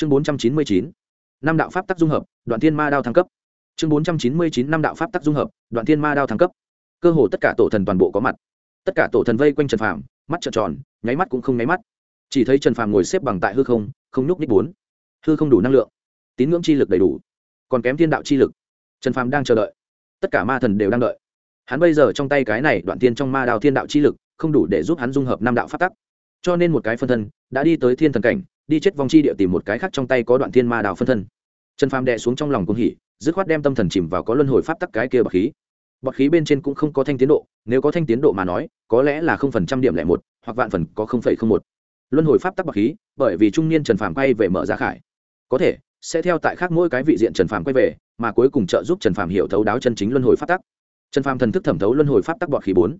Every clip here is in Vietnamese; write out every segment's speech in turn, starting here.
chương bốn trăm chín mươi chín, năm đạo pháp tắc dung hợp, đoạn thiên ma đao thăng cấp. Chương bốn trăm chín mươi chín, năm đạo pháp tắc dung hợp, đoạn thiên ma đao thăng cấp. Cơ hồ tất cả tổ thần toàn bộ có mặt. Tất cả tổ thần vây quanh trần phàm, mắt trợn tròn, nháy mắt cũng không nháy mắt. Chỉ thấy trần phàm ngồi xếp bằng tại hư không không nhúc nhích bốn. Hư không đủ năng lượng, tín ngưỡng chi lực đầy đủ, còn kém thiên đạo chi lực. Trần phàm đang chờ đợi. Tất cả ma thần đều đang đợi. Hắn bây giờ trong tay cái này đoạn tiên trong ma đao thiên đạo chi lực, không đủ để giúp hắn dung hợp năm đạo pháp tắc. Cho nên một cái phân thân đã đi tới thiên thần cảnh đi chết vong chi địa tìm một cái khác trong tay có đoạn thiên ma đào phân thân. Trần phàm đệ xuống trong lòng cung hỉ, dứt khoát đem tâm thần chìm vào có luân hồi pháp tắc cái kia bậc khí. Bậc khí bên trên cũng không có thanh tiến độ, nếu có thanh tiến độ mà nói, có lẽ là không phần trăm điểm lẻ một, hoặc vạn phần có không phẩy không một. Luân hồi pháp tắc bậc khí, bởi vì trung niên trần phàm quay về mở ra khải. Có thể, sẽ theo tại khác mỗi cái vị diện trần phàm quay về, mà cuối cùng trợ giúp trần phàm hiểu thấu đáo chân chính luân hồi pháp tắc. Trần phàm thần thức thẩm thấu luân hồi pháp tắc bọt khí bốn.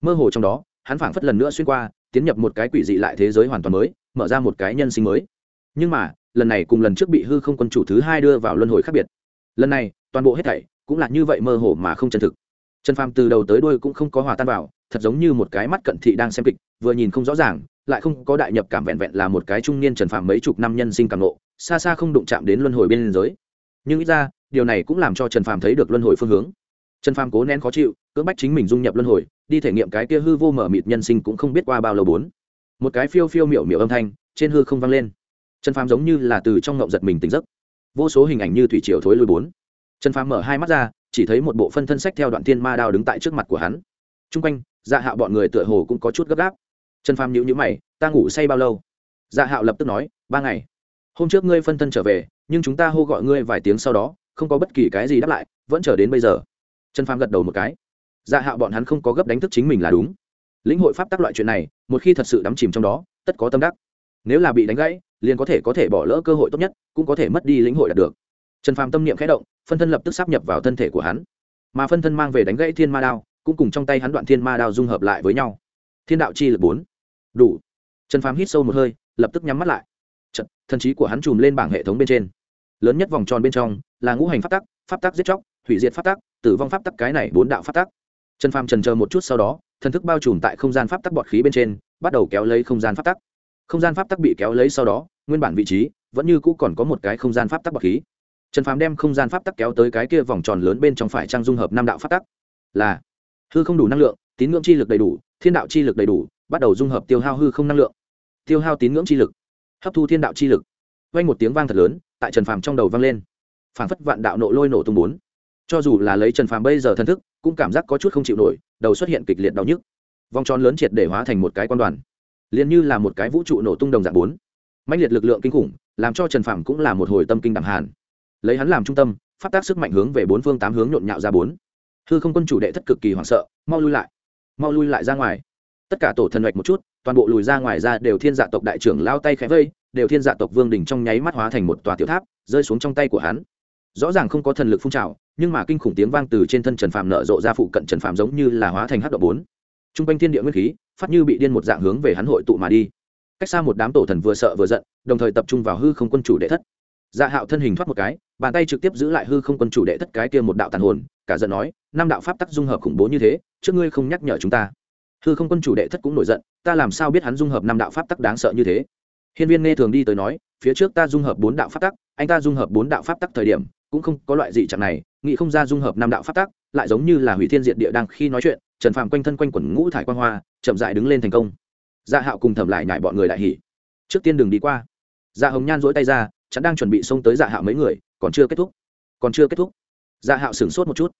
Mơ hồ trong đó, hắn phảng phất lần nữa xuyên qua, tiến nhập một cái quỷ dị lại thế giới hoàn toàn mới mở ra một cái nhân sinh mới. Nhưng mà, lần này cùng lần trước bị hư không quân chủ thứ hai đưa vào luân hồi khác biệt. Lần này, toàn bộ hết thảy cũng là như vậy mơ hồ mà không chân thực. Trần phàm từ đầu tới đuôi cũng không có hòa tan vào, thật giống như một cái mắt cận thị đang xem kịch, vừa nhìn không rõ ràng, lại không có đại nhập cảm vẹn vẹn là một cái trung niên trần phàm mấy chục năm nhân sinh càng ngộ, xa xa không đụng chạm đến luân hồi bên giới. Nhưng ít ra, điều này cũng làm cho trần phàm thấy được luân hồi phương hướng. Trần phàm cố nén khó chịu, cưỡng bách chính mình dung nhập luân hồi, đi thể nghiệm cái kia hư vô mở mịt nhân sinh cũng không biết qua bao lâu bốn một cái phiêu phiêu miểu miểu âm thanh trên hư không vang lên. Trần phàm giống như là từ trong ngộng giật mình tỉnh giấc. Vô số hình ảnh như thủy triều thối lui bốn. Trần phàm mở hai mắt ra, chỉ thấy một bộ phân thân sách theo đoạn thiên ma đao đứng tại trước mặt của hắn. T r u n g quanh dạ hạo bọn người tựa hồ cũng có chút gấp gáp. Trần phàm nhữ nhữ mày, ta ngủ say bao lâu? Dạ hạo lập tức nói, ba ngày. Hôm trước ngươi phân thân trở về, nhưng chúng ta hô gọi ngươi vài tiếng sau đó, không có bất kỳ cái gì đáp lại, vẫn chờ đến bây giờ. Trần phàm gật đầu một cái. Dạ hạo bọn hắn không có gấp đánh thức chính mình là đúng lĩnh hội pháp tắc loại chuyện này một khi thật sự đắm chìm trong đó tất có tâm đắc. Nếu là bị đánh gãy liền có thể có thể bỏ lỡ cơ hội tốt nhất cũng có thể mất đi lĩnh hội đạt được. Trần phàm tâm niệm khẽ động phân thân lập tức sắp nhập vào thân thể của hắn. Mà phân thân mang về đánh gãy thiên ma đao cũng cùng trong tay hắn đoạn thiên ma đao dung hợp lại với nhau. Thiên đạo chi lực bốn. Đủ. Trần phàm hít sâu một hơi lập tức nhắm mắt lại. Trật, thần trí của hắn chùm lên bảng hệ thống bên trên. Lớn nhất vòng tròn bên trong là ngũ hành pháp tắc pháp tắc giết chóc hủy diệt pháp tắc tử vong pháp tắc cái này bốn đạo pháp tắc. Trần phàm trần chờ một chút sau đó thần thức bao trùm tại không gian pháp tắc bọt khí bên trên, bắt đầu kéo lấy không gian pháp tắc. Không gian pháp tắc bị kéo lấy sau đó, nguyên bản vị trí vẫn như cũ còn có một cái không gian pháp tắc bọt khí. Trần phàm đem không gian pháp tắc kéo tới cái kia vòng tròn lớn bên trong phải trang dung hợp năm đạo pháp tắc. Là, hư không đủ năng lượng, tín ngưỡng chi lực đầy đủ, thiên đạo chi lực đầy đủ, bắt đầu dung hợp tiêu hao hư không năng lượng. Tiêu hao tín ngưỡng chi lực, hấp thu thiên đạo chi lực. Vang một tiếng vang thật lớn, tại trần phàm trong đầu vang lên. Phảng phất vạn đạo nộ lôi nổ tung bốn. Cho dù là lấy trần phàm bây giờ thân thức cũng cảm giác có chút không chịu nổi, đầu xuất hiện kịch liệt đau nhức. Vòng tròn lớn triệt để hóa thành một cái quan đoàn, liền như là một cái vũ trụ nổ tung đồng dạng bốn. Mạnh liệt lực lượng kinh khủng, làm cho trần phàm cũng là một hồi tâm kinh đẳng hàn. Lấy hắn làm trung tâm, phát tác sức mạnh hướng về bốn phương tám hướng nhộn nhạo ra bốn. Hư không quân chủ đệ thất cực kỳ hoảng sợ, mau lui lại, mau lui lại ra ngoài. Tất cả tổ thần hoạch một chút, toàn bộ lùi ra ngoài ra đều thiên dạ tộc đại trưởng lao tay khẽ vây, đều thiên dạ tộc vương đình trong nháy mắt hóa thành một tòa tiểu tháp, rơi xuống trong tay của hắn rõ ràng không có thần lực phun trào, nhưng mà kinh khủng tiếng vang từ trên thân trần phàm nở rộ ra phụ cận trần phàm giống như là hóa thành hát độ bốn. T r u n g quanh thiên địa nguyên khí, phát như bị điên một dạng hướng về hắn hội tụ mà đi. Cách xa một đám tổ thần vừa sợ vừa giận, đồng thời tập trung vào hư không quân chủ đệ thất. Dạ hạo thân hình thoát một cái, bàn tay trực tiếp giữ lại hư không quân chủ đệ thất cái kia một đạo tàn hồn, cả giận nói, năm đạo pháp tắc dung hợp khủng bố như thế, trước ngươi không nhắc nhở chúng ta. Hư không quân chủ đệ thất cũng nổi giận, ta làm sao biết hắn dung hợp năm đạo pháp tắc đáng sợ như thế? Hiên viên nghe thường đi tới nói, phía trước ta dung hợp bốn đạo pháp tắc, anh ta dung hợp bốn đạo pháp tắc thời điểm cũng không có loại gì trạng này nghị không ra dung hợp năm đạo pháp tác, lại giống như là hủy thiên diệt địa đang khi nói chuyện trần phàm quanh thân quanh quẩn ngũ thải quan hoa chậm dại đứng lên thành công. Dạ hạo cùng thẩm lại nhại bọn người đại hỉ. Trước tiên đừng đi qua. Dạ hồng nhan dỗi tay ra chắn đang chuẩn bị xông tới dạ hạo mấy người còn chưa kết thúc. Còn chưa kết thúc. Dạ hạo sửng sốt một chút.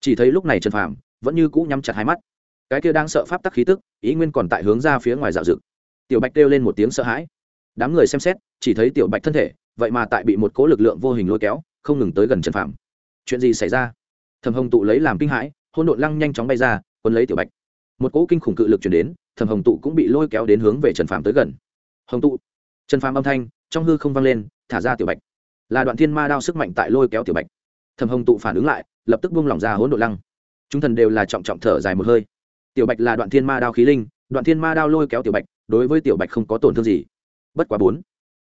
Chỉ thấy lúc này trần phàm vẫn như cũ nhắm chặt hai mắt. Cái kia đang sợ pháp tắc khí tức ý nguyên còn tại hướng ra phía ngoài dạo dựng. tiểu bạch kêu lên một tiếng sợ hãi. Đám người xem xét chỉ thấy tiểu bạch thân thể vậy mà tại bị một cố lực lượng vô hình lôi kéo không ngừng tới gần trần phạm chuyện gì xảy ra? Thầm hồng tụ lấy làm kinh hãi hôn độn lăng nhanh chóng bay ra quân lấy tiểu bạch. Một cỗ kinh khủng cự lực chuyển đến thầm hồng tụ cũng bị lôi kéo đến hướng về trần phạm tới gần. Hồng tụ. Trần phạm âm thanh trong hư không vang lên, thả ra tiểu bạch. Là đoạn thiên ma đao sức mạnh tại lôi kéo tiểu bạch. Thầm hồng tụ phản ứng lại, lập tức buông lỏng ra hỗn độn lăng. Chúng thần đều là trọng trọng thở dài một hơi. Tiểu bạch là đoạn thiên ma đao khí linh, đoạn thiên ma đao lôi kéo tiểu bạch, đối với tiểu bạch không có tổn thương gì. Bất quá bốn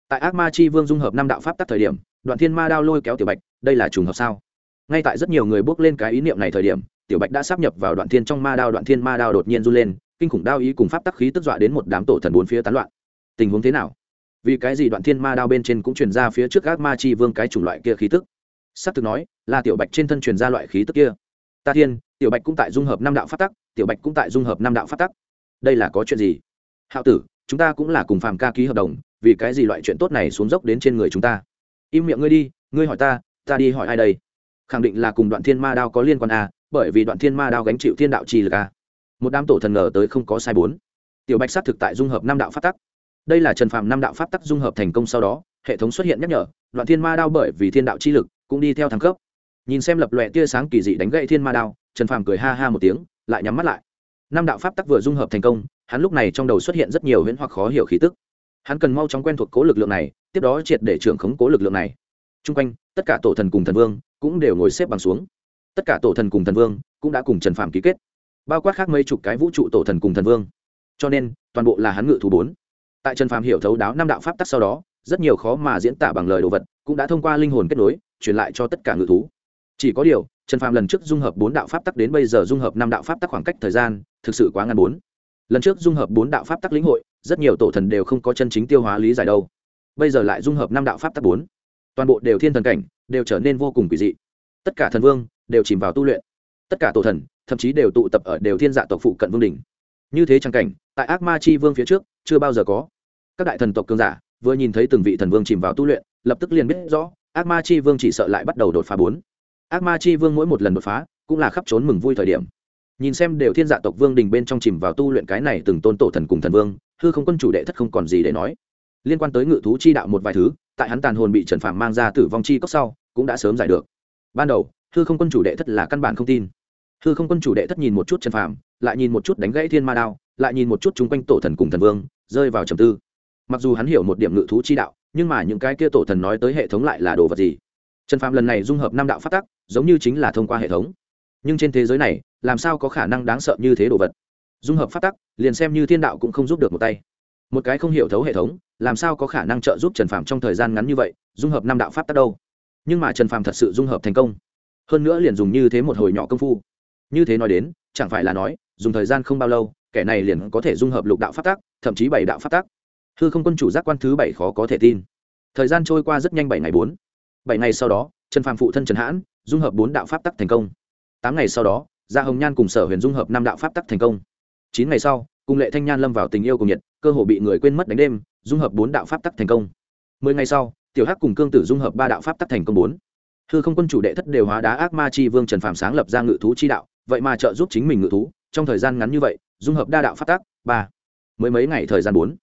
tại ác ma chi vương dung hợp năm đạo pháp tắc thời điểm, đoạn thiên ma đao lôi kéo tiểu bạch, đây là trùng hợp sao? Ngay tại rất nhiều người bước lên cái ý niệm này thời điểm, tiểu bạch đã sắp nhập vào đoạn thiên trong ma đao, đoạn thiên ma đao đột nhiên run lên, kinh khủng đao ý cùng pháp tắc khí tức dọa đến một đám tổ thần bốn phía tán loạn. Tình huống thế nào? Vì cái gì đoạn thiên ma đao bên trên cũng truyền ra phía trước ác ma chi vương cái chủng loại kia khí tức? S ắ c thực nói, là tiểu bạch trên thân truyền ra loại khí tức kia. Ta thiên, tiểu bạch cũng tại dung hợp năm đạo phát tắc, tiểu bạch cũng tại dung hợp năm đạo phát tắc. Đây là có chuyện gì? Hạo tử, chúng ta cũng là cùng phàm ca ký hợp đồng vì cái gì loại chuyện tốt này xuống dốc đến trên người chúng ta? Im miệng ngươi đi ngươi hỏi ta ta đi hỏi ai đây? Khẳng định là cùng đoạn thiên ma đao có liên quan à, bởi vì đoạn thiên ma đao gánh chịu thiên đạo chi lực à. một đám tổ thần ngờ tới không có sai bốn. Tiểu bạch xác thực tại dung hợp năm đạo pháp tắc. Đây là trần phạm năm đạo pháp tắc dung hợp thành công sau đó hệ thống xuất hiện nhắc nhở đoạn thiên ma đao bởi vì thiên đạo chi lực cũng đi theo thăng cấp. Nhìn xem lập lòe tia sáng kỳ dị đánh gậy thiên ma đao trần phàm cười ha ha một tiếng lại nhắm mắt lại. Năm đạo pháp tắc vừa dung hợp thành công hắn lúc này trong đầu xuất hiện rất nhiều huyễn hoặc khó hiểu khí tức hắn cần mau chóng quen thuộc cố lực lượng này, tiếp đó triệt để trưởng khống cố lực lượng này. T r u n g quanh, tất cả tổ thần cùng thần vương cũng đều ngồi xếp bằng xuống. Tất cả tổ thần cùng thần vương cũng đã cùng trần phàm ký kết, bao quát khác mấy chục cái vũ trụ tổ thần cùng thần vương. Cho nên, toàn bộ là hắn ngự thú bốn. Tại trần phàm hiểu thấu đáo năm đạo pháp tắc sau đó, rất nhiều khó mà diễn tả bằng lời đồ vật cũng đã thông qua linh hồn kết nối, truyền lại cho tất cả ngự thú. Chỉ có điều, trần phàm lần trước dung hợp bốn đạo pháp tắc đến bây giờ dung hợp năm đạo pháp tắc khoảng cách thời gian thực sự quá ngăn bốn. Lần trước dung hợp bốn đạo pháp tắc lĩnh hội rất nhiều tổ thần đều không có chân chính tiêu hóa lý giải đâu. Bây giờ lại dung hợp năm đạo pháp tắc bốn. Toàn bộ đều thiên thần cảnh, đều trở nên vô cùng kỳ dị. Tất cả thần vương đều chìm vào tu luyện. Tất cả tổ thần, thậm chí đều tụ tập ở đều thiên dạ tộc phụ cận vương đình như thế trang cảnh, tại ác ma chi vương phía trước, chưa bao giờ có. Các đại thần tộc cường giả vừa nhìn thấy từng vị thần vương chìm vào tu luyện, lập tức liền biết rõ, ác ma chi vương chỉ sợ lại bắt đầu đột phá bốn. Ác ma chi vương mỗi một lần đột phá, cũng là khắp trốn mừng vui thời điểm. Nhìn xem đều thiên dạ tộc vương đình bên trong chìm vào tu luyện cái này từng tôn tổ thần cùng thần vương hư không quân chủ đệ thất không còn gì để nói. Liên quan tới ngự thú chi đạo một vài thứ, tại hắn tàn hồn bị trần phạm mang ra tử vong chi cốc sau, cũng đã sớm giải được. Ban đầu, hư không quân chủ đệ thất là căn bản không tin. Hư không quân chủ đệ thất nhìn một chút trần phạm lại nhìn một chút đánh gãy thiên ma đao, lại nhìn một chút chung quanh tổ thần cùng thần vương, rơi vào trầm tư. Mặc dù hắn hiểu một điểm ngự thú chi đạo, nhưng mà những cái kia tổ thần nói tới hệ thống lại là đồ vật gì? Trần phạm lần này dung hợp năm đạo phát tắc, giống như chính là thông qua hệ thống. Nhưng trên thế giới này, làm sao có khả năng đáng sợ như thế đồ vật? Dung hợp phát tắc, liền xem như thiên đạo cũng không giúp được một tay. Một cái không hiểu thấu hệ thống, làm sao có khả năng trợ giúp trần phạm trong thời gian ngắn như vậy, dung hợp năm đạo pháp tắc đâu? Nhưng mà trần phạm thật sự dung hợp thành công. Hơn nữa liền dùng như thế một hồi nhỏ công phu. Như thế nói đến, chẳng phải là nói, dùng thời gian không bao lâu, kẻ này liền có thể dung hợp lục đạo pháp tắc, thậm chí bảy đạo pháp tắc. Hư không quân chủ giác quan thứ bảy khó có thể tin. Thời gian trôi qua rất nhanh bảy ngày bốn. Bảy ngày sau đó, trần phàm phụ thân trần hãn, dung hợp bốn đạo pháp tắc thành công. Tám ngày sau đó, gia hồng nhan cùng sở huyền dung hợp năm đạo pháp tắc thành công chín ngày sau, cùng lệ thanh nhan lâm vào tình yêu cùng nhiệt, cơ hồ bị người quên mất đánh đêm, dung hợp bốn đạo pháp tắc thành công. Mười ngày sau, tiểu hắc cùng cương tử dung hợp ba đạo pháp tắc thành công bốn. Hư không quân chủ đệ thất đều hóa đá ác ma chi vương trần phạm sáng lập ra ngự thú chi đạo, vậy mà trợ giúp chính mình ngự thú, trong thời gian ngắn như vậy, dung hợp đa đạo pháp tắc, ba. Mới mấy ngày thời gian bốn.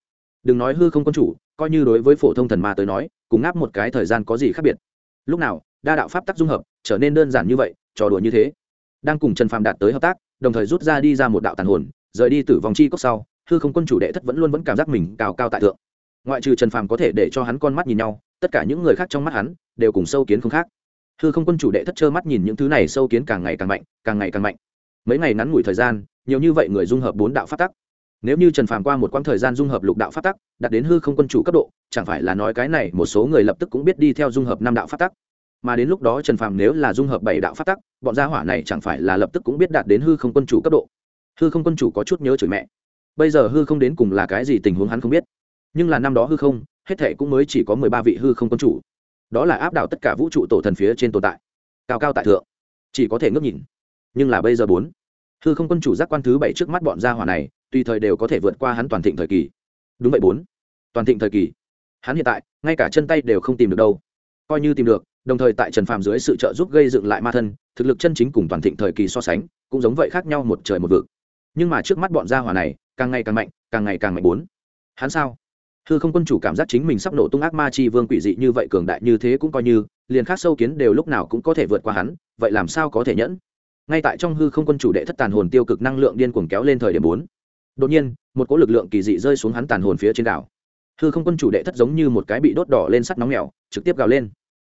Đừng nói hư không quân chủ, coi như đối với phổ thông thần ma tới nói, cùng ngáp một cái thời gian có gì khác biệt. Lúc nào, đa đạo pháp tắc dung hợp, trở nên đơn giản như vậy, trò đùa như thế. Đang cùng trần phàm đạt tới hợp tác, đồng thời rút ra đi ra một đạo tàn hồn rời đi từ vòng chi cốc sau, hư không quân chủ đệ thất vẫn luôn vẫn cảm giác mình cao cao tại thượng. Ngoại trừ trần phàm có thể để cho hắn con mắt nhìn nhau, tất cả những người khác trong mắt hắn đều cùng sâu kiến không khác. Hư không quân chủ đệ thất trơ mắt nhìn những thứ này sâu kiến càng ngày càng mạnh, càng ngày càng mạnh. Mấy ngày ngắn ngủi thời gian, nhiều như vậy người dung hợp bốn đạo phát tắc. Nếu như trần phàm qua một quãng thời gian dung hợp lục đạo phát tắc, đạt đến hư không quân chủ cấp độ, chẳng phải là nói cái này một số người lập tức cũng biết đi theo dung hợp năm đạo phát tắc. Mà đến lúc đó trần phàm nếu là dung hợp bảy đạo phát tắc, bọn gia hỏa này chẳng phải là lập tức cũng biết đạt đến hư không quân chủ cấp độ hư không quân chủ có chút nhớ chửi mẹ. Bây giờ hư không đến cùng là cái gì tình huống hắn không biết. Nhưng là năm đó hư không, hết thệ cũng mới chỉ có mười ba vị hư không quân chủ. Đó là áp đảo tất cả vũ trụ tổ thần phía trên tồn tại. Cao cao tại thượng. Chỉ có thể ngước nhìn. Nhưng là bây giờ bốn. Hư không quân chủ giác quan thứ bảy trước mắt bọn gia hỏa này, tùy thời đều có thể vượt qua hắn toàn thịnh thời kỳ. Đúng vậy bốn. Toàn thịnh thời kỳ. Hắn hiện tại, ngay cả chân tay đều không tìm được đâu. Coi như tìm được, đồng thời tại trần phàm dưới sự trợ giúp gây dựng lại ma thân, thực lực chân chính cùng toàn thịnh thời kỳ so sánh, cũng giống vậy khác nhau một trời một vực nhưng mà trước mắt bọn gia hỏa này, càng ngày càng mạnh, càng ngày càng mạnh bốn. Hắn sao? Hư không quân chủ cảm giác chính mình sắp nổ tung ác ma chi vương quỷ dị như vậy cường đại như thế cũng coi như, liền khác sâu kiến đều lúc nào cũng có thể vượt qua hắn, vậy làm sao có thể nhẫn? Ngay tại trong hư không quân chủ đệ thất tàn hồn tiêu cực năng lượng điên cuồng kéo lên thời điểm bốn. Đột nhiên, một cỗ lực lượng kỳ dị rơi xuống hắn tàn hồn phía trên đảo. Hư không quân chủ đệ thất giống như một cái bị đốt đỏ lên sắt nóng mèo, trực tiếp gào lên.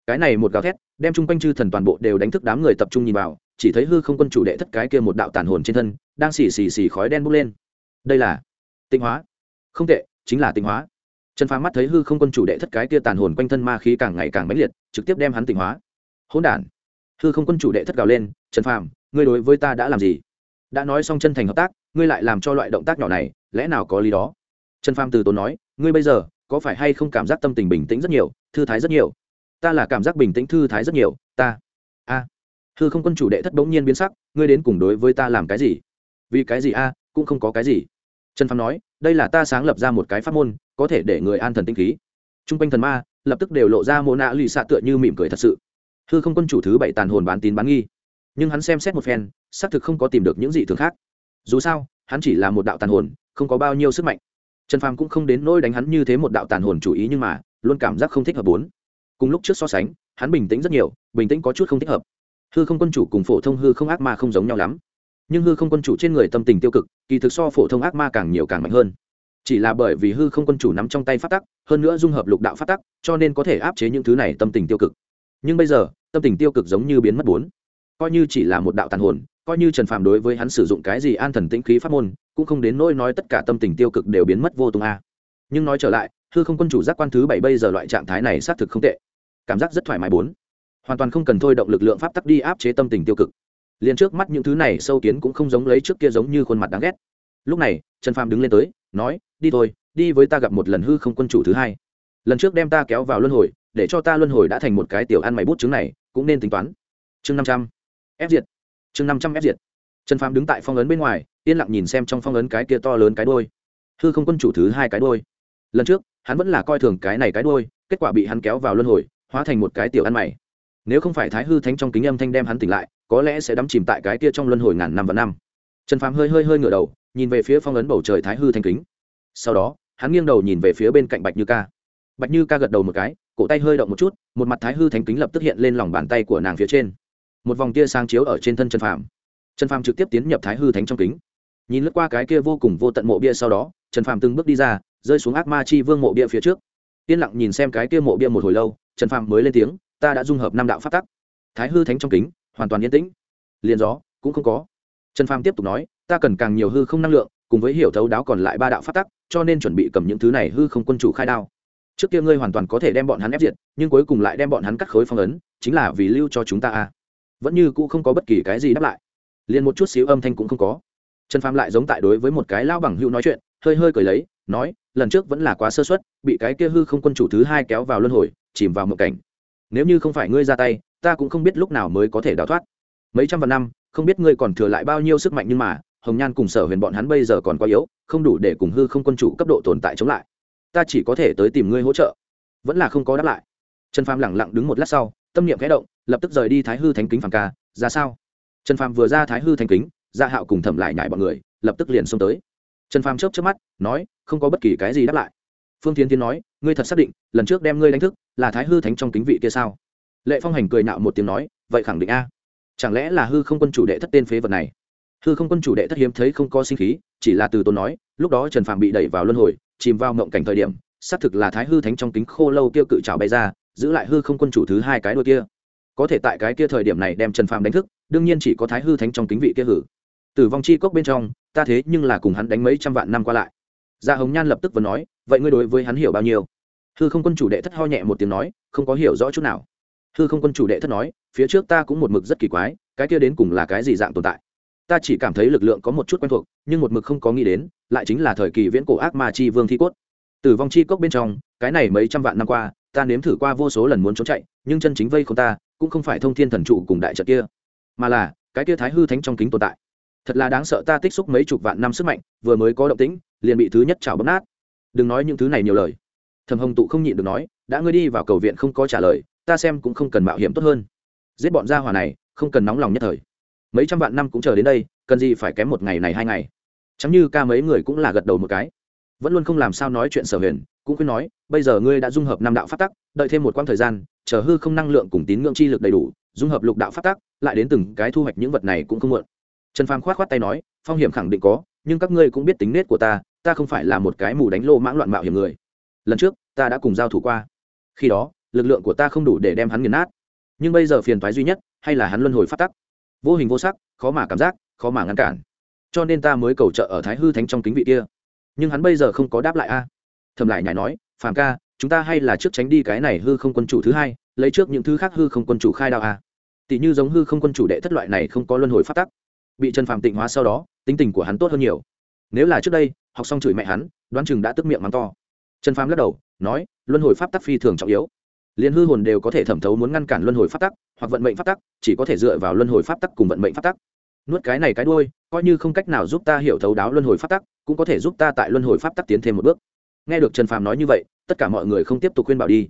Cái này một gào thét, đem chung quanh chư thần toàn bộ đều đánh thức đám người tập trung nhìn vào chỉ thấy hư không quân chủ đệ thất cái kia một đạo tàn hồn trên thân, đang xì xì xì khói đen bốc lên. Đây là tinh hóa. Không tệ, chính là tinh hóa. Trần phàm mắt thấy hư không quân chủ đệ thất cái kia tàn hồn quanh thân ma khí càng ngày càng mãnh liệt, trực tiếp đem hắn tinh hóa. Hỗn đản. Hư không quân chủ đệ thất gào lên, trần phàm, ngươi đối với ta đã làm gì? Đã nói xong chân thành hợp tác, ngươi lại làm cho loại động tác nhỏ này, lẽ nào có lý đó? Trần phàm từ tốn nói, ngươi bây giờ có phải hay không cảm giác tâm tình bình tĩnh rất nhiều, thư thái rất nhiều? Ta là cảm giác bình tĩnh, thư thái rất nhiều, ta. A hư không quân chủ đệ thất bỗng nhiên biến sắc, ngươi đến cùng đối với ta làm cái gì? Vì cái gì a, cũng không có cái gì. Trần phàm nói, đây là ta sáng lập ra một cái pháp môn, có thể để người an thần tinh khí. T r u n g quanh thần ma lập tức đều lộ ra mô nạ lì xạ tựa như mỉm cười thật sự. Hư không quân chủ thứ bảy tàn hồn bán tín bán nghi. Nhưng hắn xem xét một phen, xác thực không có tìm được những gì thường khác. Dù sao, hắn chỉ là một đạo tàn hồn, không có bao nhiêu sức mạnh. Trần phàm cũng không đến nỗi đánh hắn như thế một đạo tàn hồn chủ ý nhưng mà, luôn cảm giác không thích hợp bốn. Cùng lúc trước so sánh, hắn bình tĩnh rất nhiều, bình tĩnh có chút không thích hợp hư không quân chủ cùng phổ thông hư không ác ma không giống nhau lắm. Nhưng hư không quân chủ trên người tâm tình tiêu cực, kỳ thực so phổ thông ác ma càng nhiều càng mạnh hơn. Chỉ là bởi vì hư không quân chủ nắm trong tay phát tắc, hơn nữa dung hợp lục đạo phát tắc, cho nên có thể áp chế những thứ này tâm tình tiêu cực. Nhưng bây giờ, tâm tình tiêu cực giống như biến mất bốn. Coi như chỉ là một đạo tàn hồn, coi như trần phàm đối với hắn sử dụng cái gì an thần tĩnh khí pháp môn, cũng không đến nỗi nói tất cả tâm tình tiêu cực đều biến mất vô tung a. Nhưng nói trở lại, hư không quân chủ giác quan thứ bảy bây giờ loại trạng thái này xác thực không tệ. Cảm giác rất thoải mái bốn hoàn toàn không cần thôi động lực lượng pháp tắc đi áp chế tâm tình tiêu cực. Liền trước mắt những thứ này sâu kiến cũng không giống lấy trước kia giống như khuôn mặt đáng ghét. Lúc này, trần phàm đứng lên tới, nói, đi thôi, đi với ta gặp một lần hư không quân chủ thứ hai. Lần trước đem ta kéo vào luân hồi, để cho ta luân hồi đã thành một cái tiểu ăn mày bút chứng này, cũng nên tính toán. Chương năm trăm ép diệt. Chương năm trăm ép diệt. Trần phàm đứng tại phong ấn bên ngoài, yên lặng nhìn xem trong phong ấn cái kia to lớn cái đôi hư không quân chủ thứ hai cái đôi lần trước, hắn vẫn là coi thường cái này cái đôi kết quả bị hắn kéo vào luân hồi, hóa thành một cái tiểu ăn mày nếu không phải thái hư thánh trong kính âm thanh đem hắn tỉnh lại, có lẽ sẽ đắm chìm tại cái kia trong luân hồi ngàn năm và năm. Trần phàm hơi hơi hơi ngửa đầu, nhìn về phía phong ấn bầu trời thái hư thanh kính. Sau đó, hắn nghiêng đầu nhìn về phía bên cạnh bạch như ca. Bạch như ca gật đầu một cái, cổ tay hơi động một chút, một mặt thái hư thánh kính lập tức hiện lên lòng bàn tay của nàng phía trên. Một vòng tia sang chiếu ở trên thân trần phàm. Trần phàm trực tiếp tiến nhập thái hư thánh trong kính. Nhìn lướt qua cái kia vô cùng vô tận mộ bia sau đó, trần phàm từng bước đi ra, rơi xuống ác ma chi vương mộ bia phía trước. Yên lặng nhìn xem cái kia mộ bia một hồi lâu, trần phàm mới lên tiếng ta đã dung hợp năm đạo pháp tắc. Thái hư thánh trong kính, hoàn toàn yên tĩnh. Liền gió, cũng không có. Trần phàm tiếp tục nói, ta cần càng nhiều hư không năng lượng, cùng với hiểu thấu đáo còn lại ba đạo pháp tắc, cho nên chuẩn bị cầm những thứ này hư không quân chủ khai đao. Trước kia ngươi hoàn toàn có thể đem bọn hắn ép diệt, nhưng cuối cùng lại đem bọn hắn cắt khối phong ấn, chính là vì lưu cho chúng ta a vẫn như cũ không có bất kỳ cái gì đáp lại. Liền một chút xíu âm thanh cũng không có. Trần phàm lại giống tại đối với một cái lao bằng hữu nói chuyện, hơi hơi cười lấy, nói, lần trước vẫn là quá sơ suất, bị cái kia hư không quân chủ thứ hai kéo vào luân hồi, chìm vào một cảnh nếu như không phải ngươi ra tay, ta cũng không biết lúc nào mới có thể đào thoát. Mấy trăm vạn năm, không biết ngươi còn thừa lại bao nhiêu sức mạnh nhưng mà, hồng nhan cùng sở huyền bọn hắn bây giờ còn quá yếu, không đủ để cùng hư không quân chủ cấp độ tồn tại chống lại. Ta chỉ có thể tới tìm ngươi hỗ trợ. Vẫn là không có đáp lại. Trần phàm lẳng lặng đứng một lát sau, tâm niệm khẽ động, lập tức rời đi thái hư thánh kính phàm ca. Ra sao? Trần phàm vừa ra thái hư thánh kính gia hạo cùng thẩm lại nhải bọn người, lập tức liền xông tới. Trần phàm chớp chớp mắt, nói, không có bất kỳ cái gì đáp lại. Phương tiến tiến nói, ngươi thật xác định, lần trước đem ngươi đánh thức là thái hư thánh trong kính vị kia sao? Lệ phong hành cười nạo một tiếng nói, vậy khẳng định a. Chẳng lẽ là hư không quân chủ đệ thất tên phế vật này? Hư không quân chủ đệ thất hiếm thấy không có sinh khí, chỉ là từ tôn nói, lúc đó trần phạm bị đẩy vào luân hồi, chìm vào mộng cảnh thời điểm, xác thực là thái hư thánh trong kính khô lâu kia cự trào bay ra, giữ lại hư không quân chủ thứ hai cái đôi kia. Có thể tại cái kia thời điểm này đem trần phạm đánh thức, đương nhiên chỉ có thái hư thánh trong kính vị kia hử. Tử vong chi cốc bên trong, ta thế nhưng là cùng hắn đánh mấy trăm vạn năm qua lại. Gia hồng nhan lập tức vừa nói, vậy ngươi đối với hắn hiểu bao nhiêu? Hư không quân chủ đệ thất ho nhẹ một tiếng nói, không có hiểu rõ chút nào. Hư không quân chủ đệ thất nói, phía trước ta cũng một mực rất kỳ quái, cái kia đến cùng là cái gì dạng tồn tại? Ta chỉ cảm thấy lực lượng có một chút quen thuộc, nhưng một mực không có nghĩ đến, lại chính là thời kỳ viễn cổ ác ma chi vương thi cốt. Tử vong chi cốc bên trong, cái này mấy trăm vạn năm qua, ta nếm thử qua vô số lần muốn trốn chạy, nhưng chân chính vây không ta, cũng không phải thông thiên thần trụ cùng đại trận kia, mà là, cái kia thái hư thánh trong kính tồn tại. Thật là đáng sợ, ta tích xúc mấy chục vạn năm sức mạnh, vừa mới có động tĩnh, liền bị thứ nhất chảo bấm nát. Đừng nói những thứ này nhiều lời thầm hồng tụ không nhịn được nói, đã ngươi đi vào cầu viện không có trả lời, ta xem cũng không cần mạo hiểm tốt hơn. Giết bọn gia hỏa này, không cần nóng lòng nhất thời. Mấy trăm vạn năm cũng chờ đến đây, cần gì phải kém một ngày này hai ngày. Chẳng như ca mấy người cũng là gật đầu một cái. Vẫn luôn không làm sao nói chuyện sở huyền, cũng khuyên nói, bây giờ ngươi đã dung hợp năm đạo phát tắc, đợi thêm một quãng thời gian, chờ hư không năng lượng cùng tín ngưỡng chi lực đầy đủ, dung hợp lục đạo phát tắc, lại đến từng cái thu hoạch những vật này cũng không muộn. Trần phàm khoát khoát tay nói, phong hiểm khẳng định có, nhưng các ngươi cũng biết tính nết của ta ta không phải là một cái mù đánh lô mãng loạn mạo hiểm người lần trước, ta đã cùng giao thủ qua. Khi đó, lực lượng của ta không đủ để đem hắn nghiền nát. Nhưng bây giờ phiền thoái duy nhất, hay là hắn luân hồi phát tắc. Vô hình vô sắc, khó mà cảm giác, khó mà ngăn cản. Cho nên ta mới cầu trợ ở thái hư thánh trong kính vị kia. Nhưng hắn bây giờ không có đáp lại a. À. thầm lại nhảy nói, phàm ca, chúng ta hay là trước tránh đi cái này hư không quân chủ thứ hai, lấy trước những thứ khác hư không quân chủ khai đạo a. À. tỷ như giống hư không quân chủ đệ thất loại này không có luân hồi phát tắc. Bị trần phàm tịnh hóa sau đó, tính tình của hắn tốt hơn nhiều. Nếu là trước đây, học xong chửi mẹ hắn, đoán chừng đã tức miệng mắng to trần phàm lắc đầu, nói, luân hồi pháp tắc phi thường trọng yếu. Liền hư hồn đều có thể thẩm thấu muốn ngăn cản luân hồi pháp tắc, hoặc vận mệnh pháp tắc, chỉ có thể dựa vào luân hồi pháp tắc cùng vận mệnh pháp tắc. Nuốt cái này cái đuôi, coi như không cách nào giúp ta hiểu thấu đáo luân hồi pháp tắc, cũng có thể giúp ta tại luân hồi pháp tắc tiến thêm một bước. Nghe được trần phàm nói như vậy, tất cả mọi người không tiếp tục khuyên bảo đi.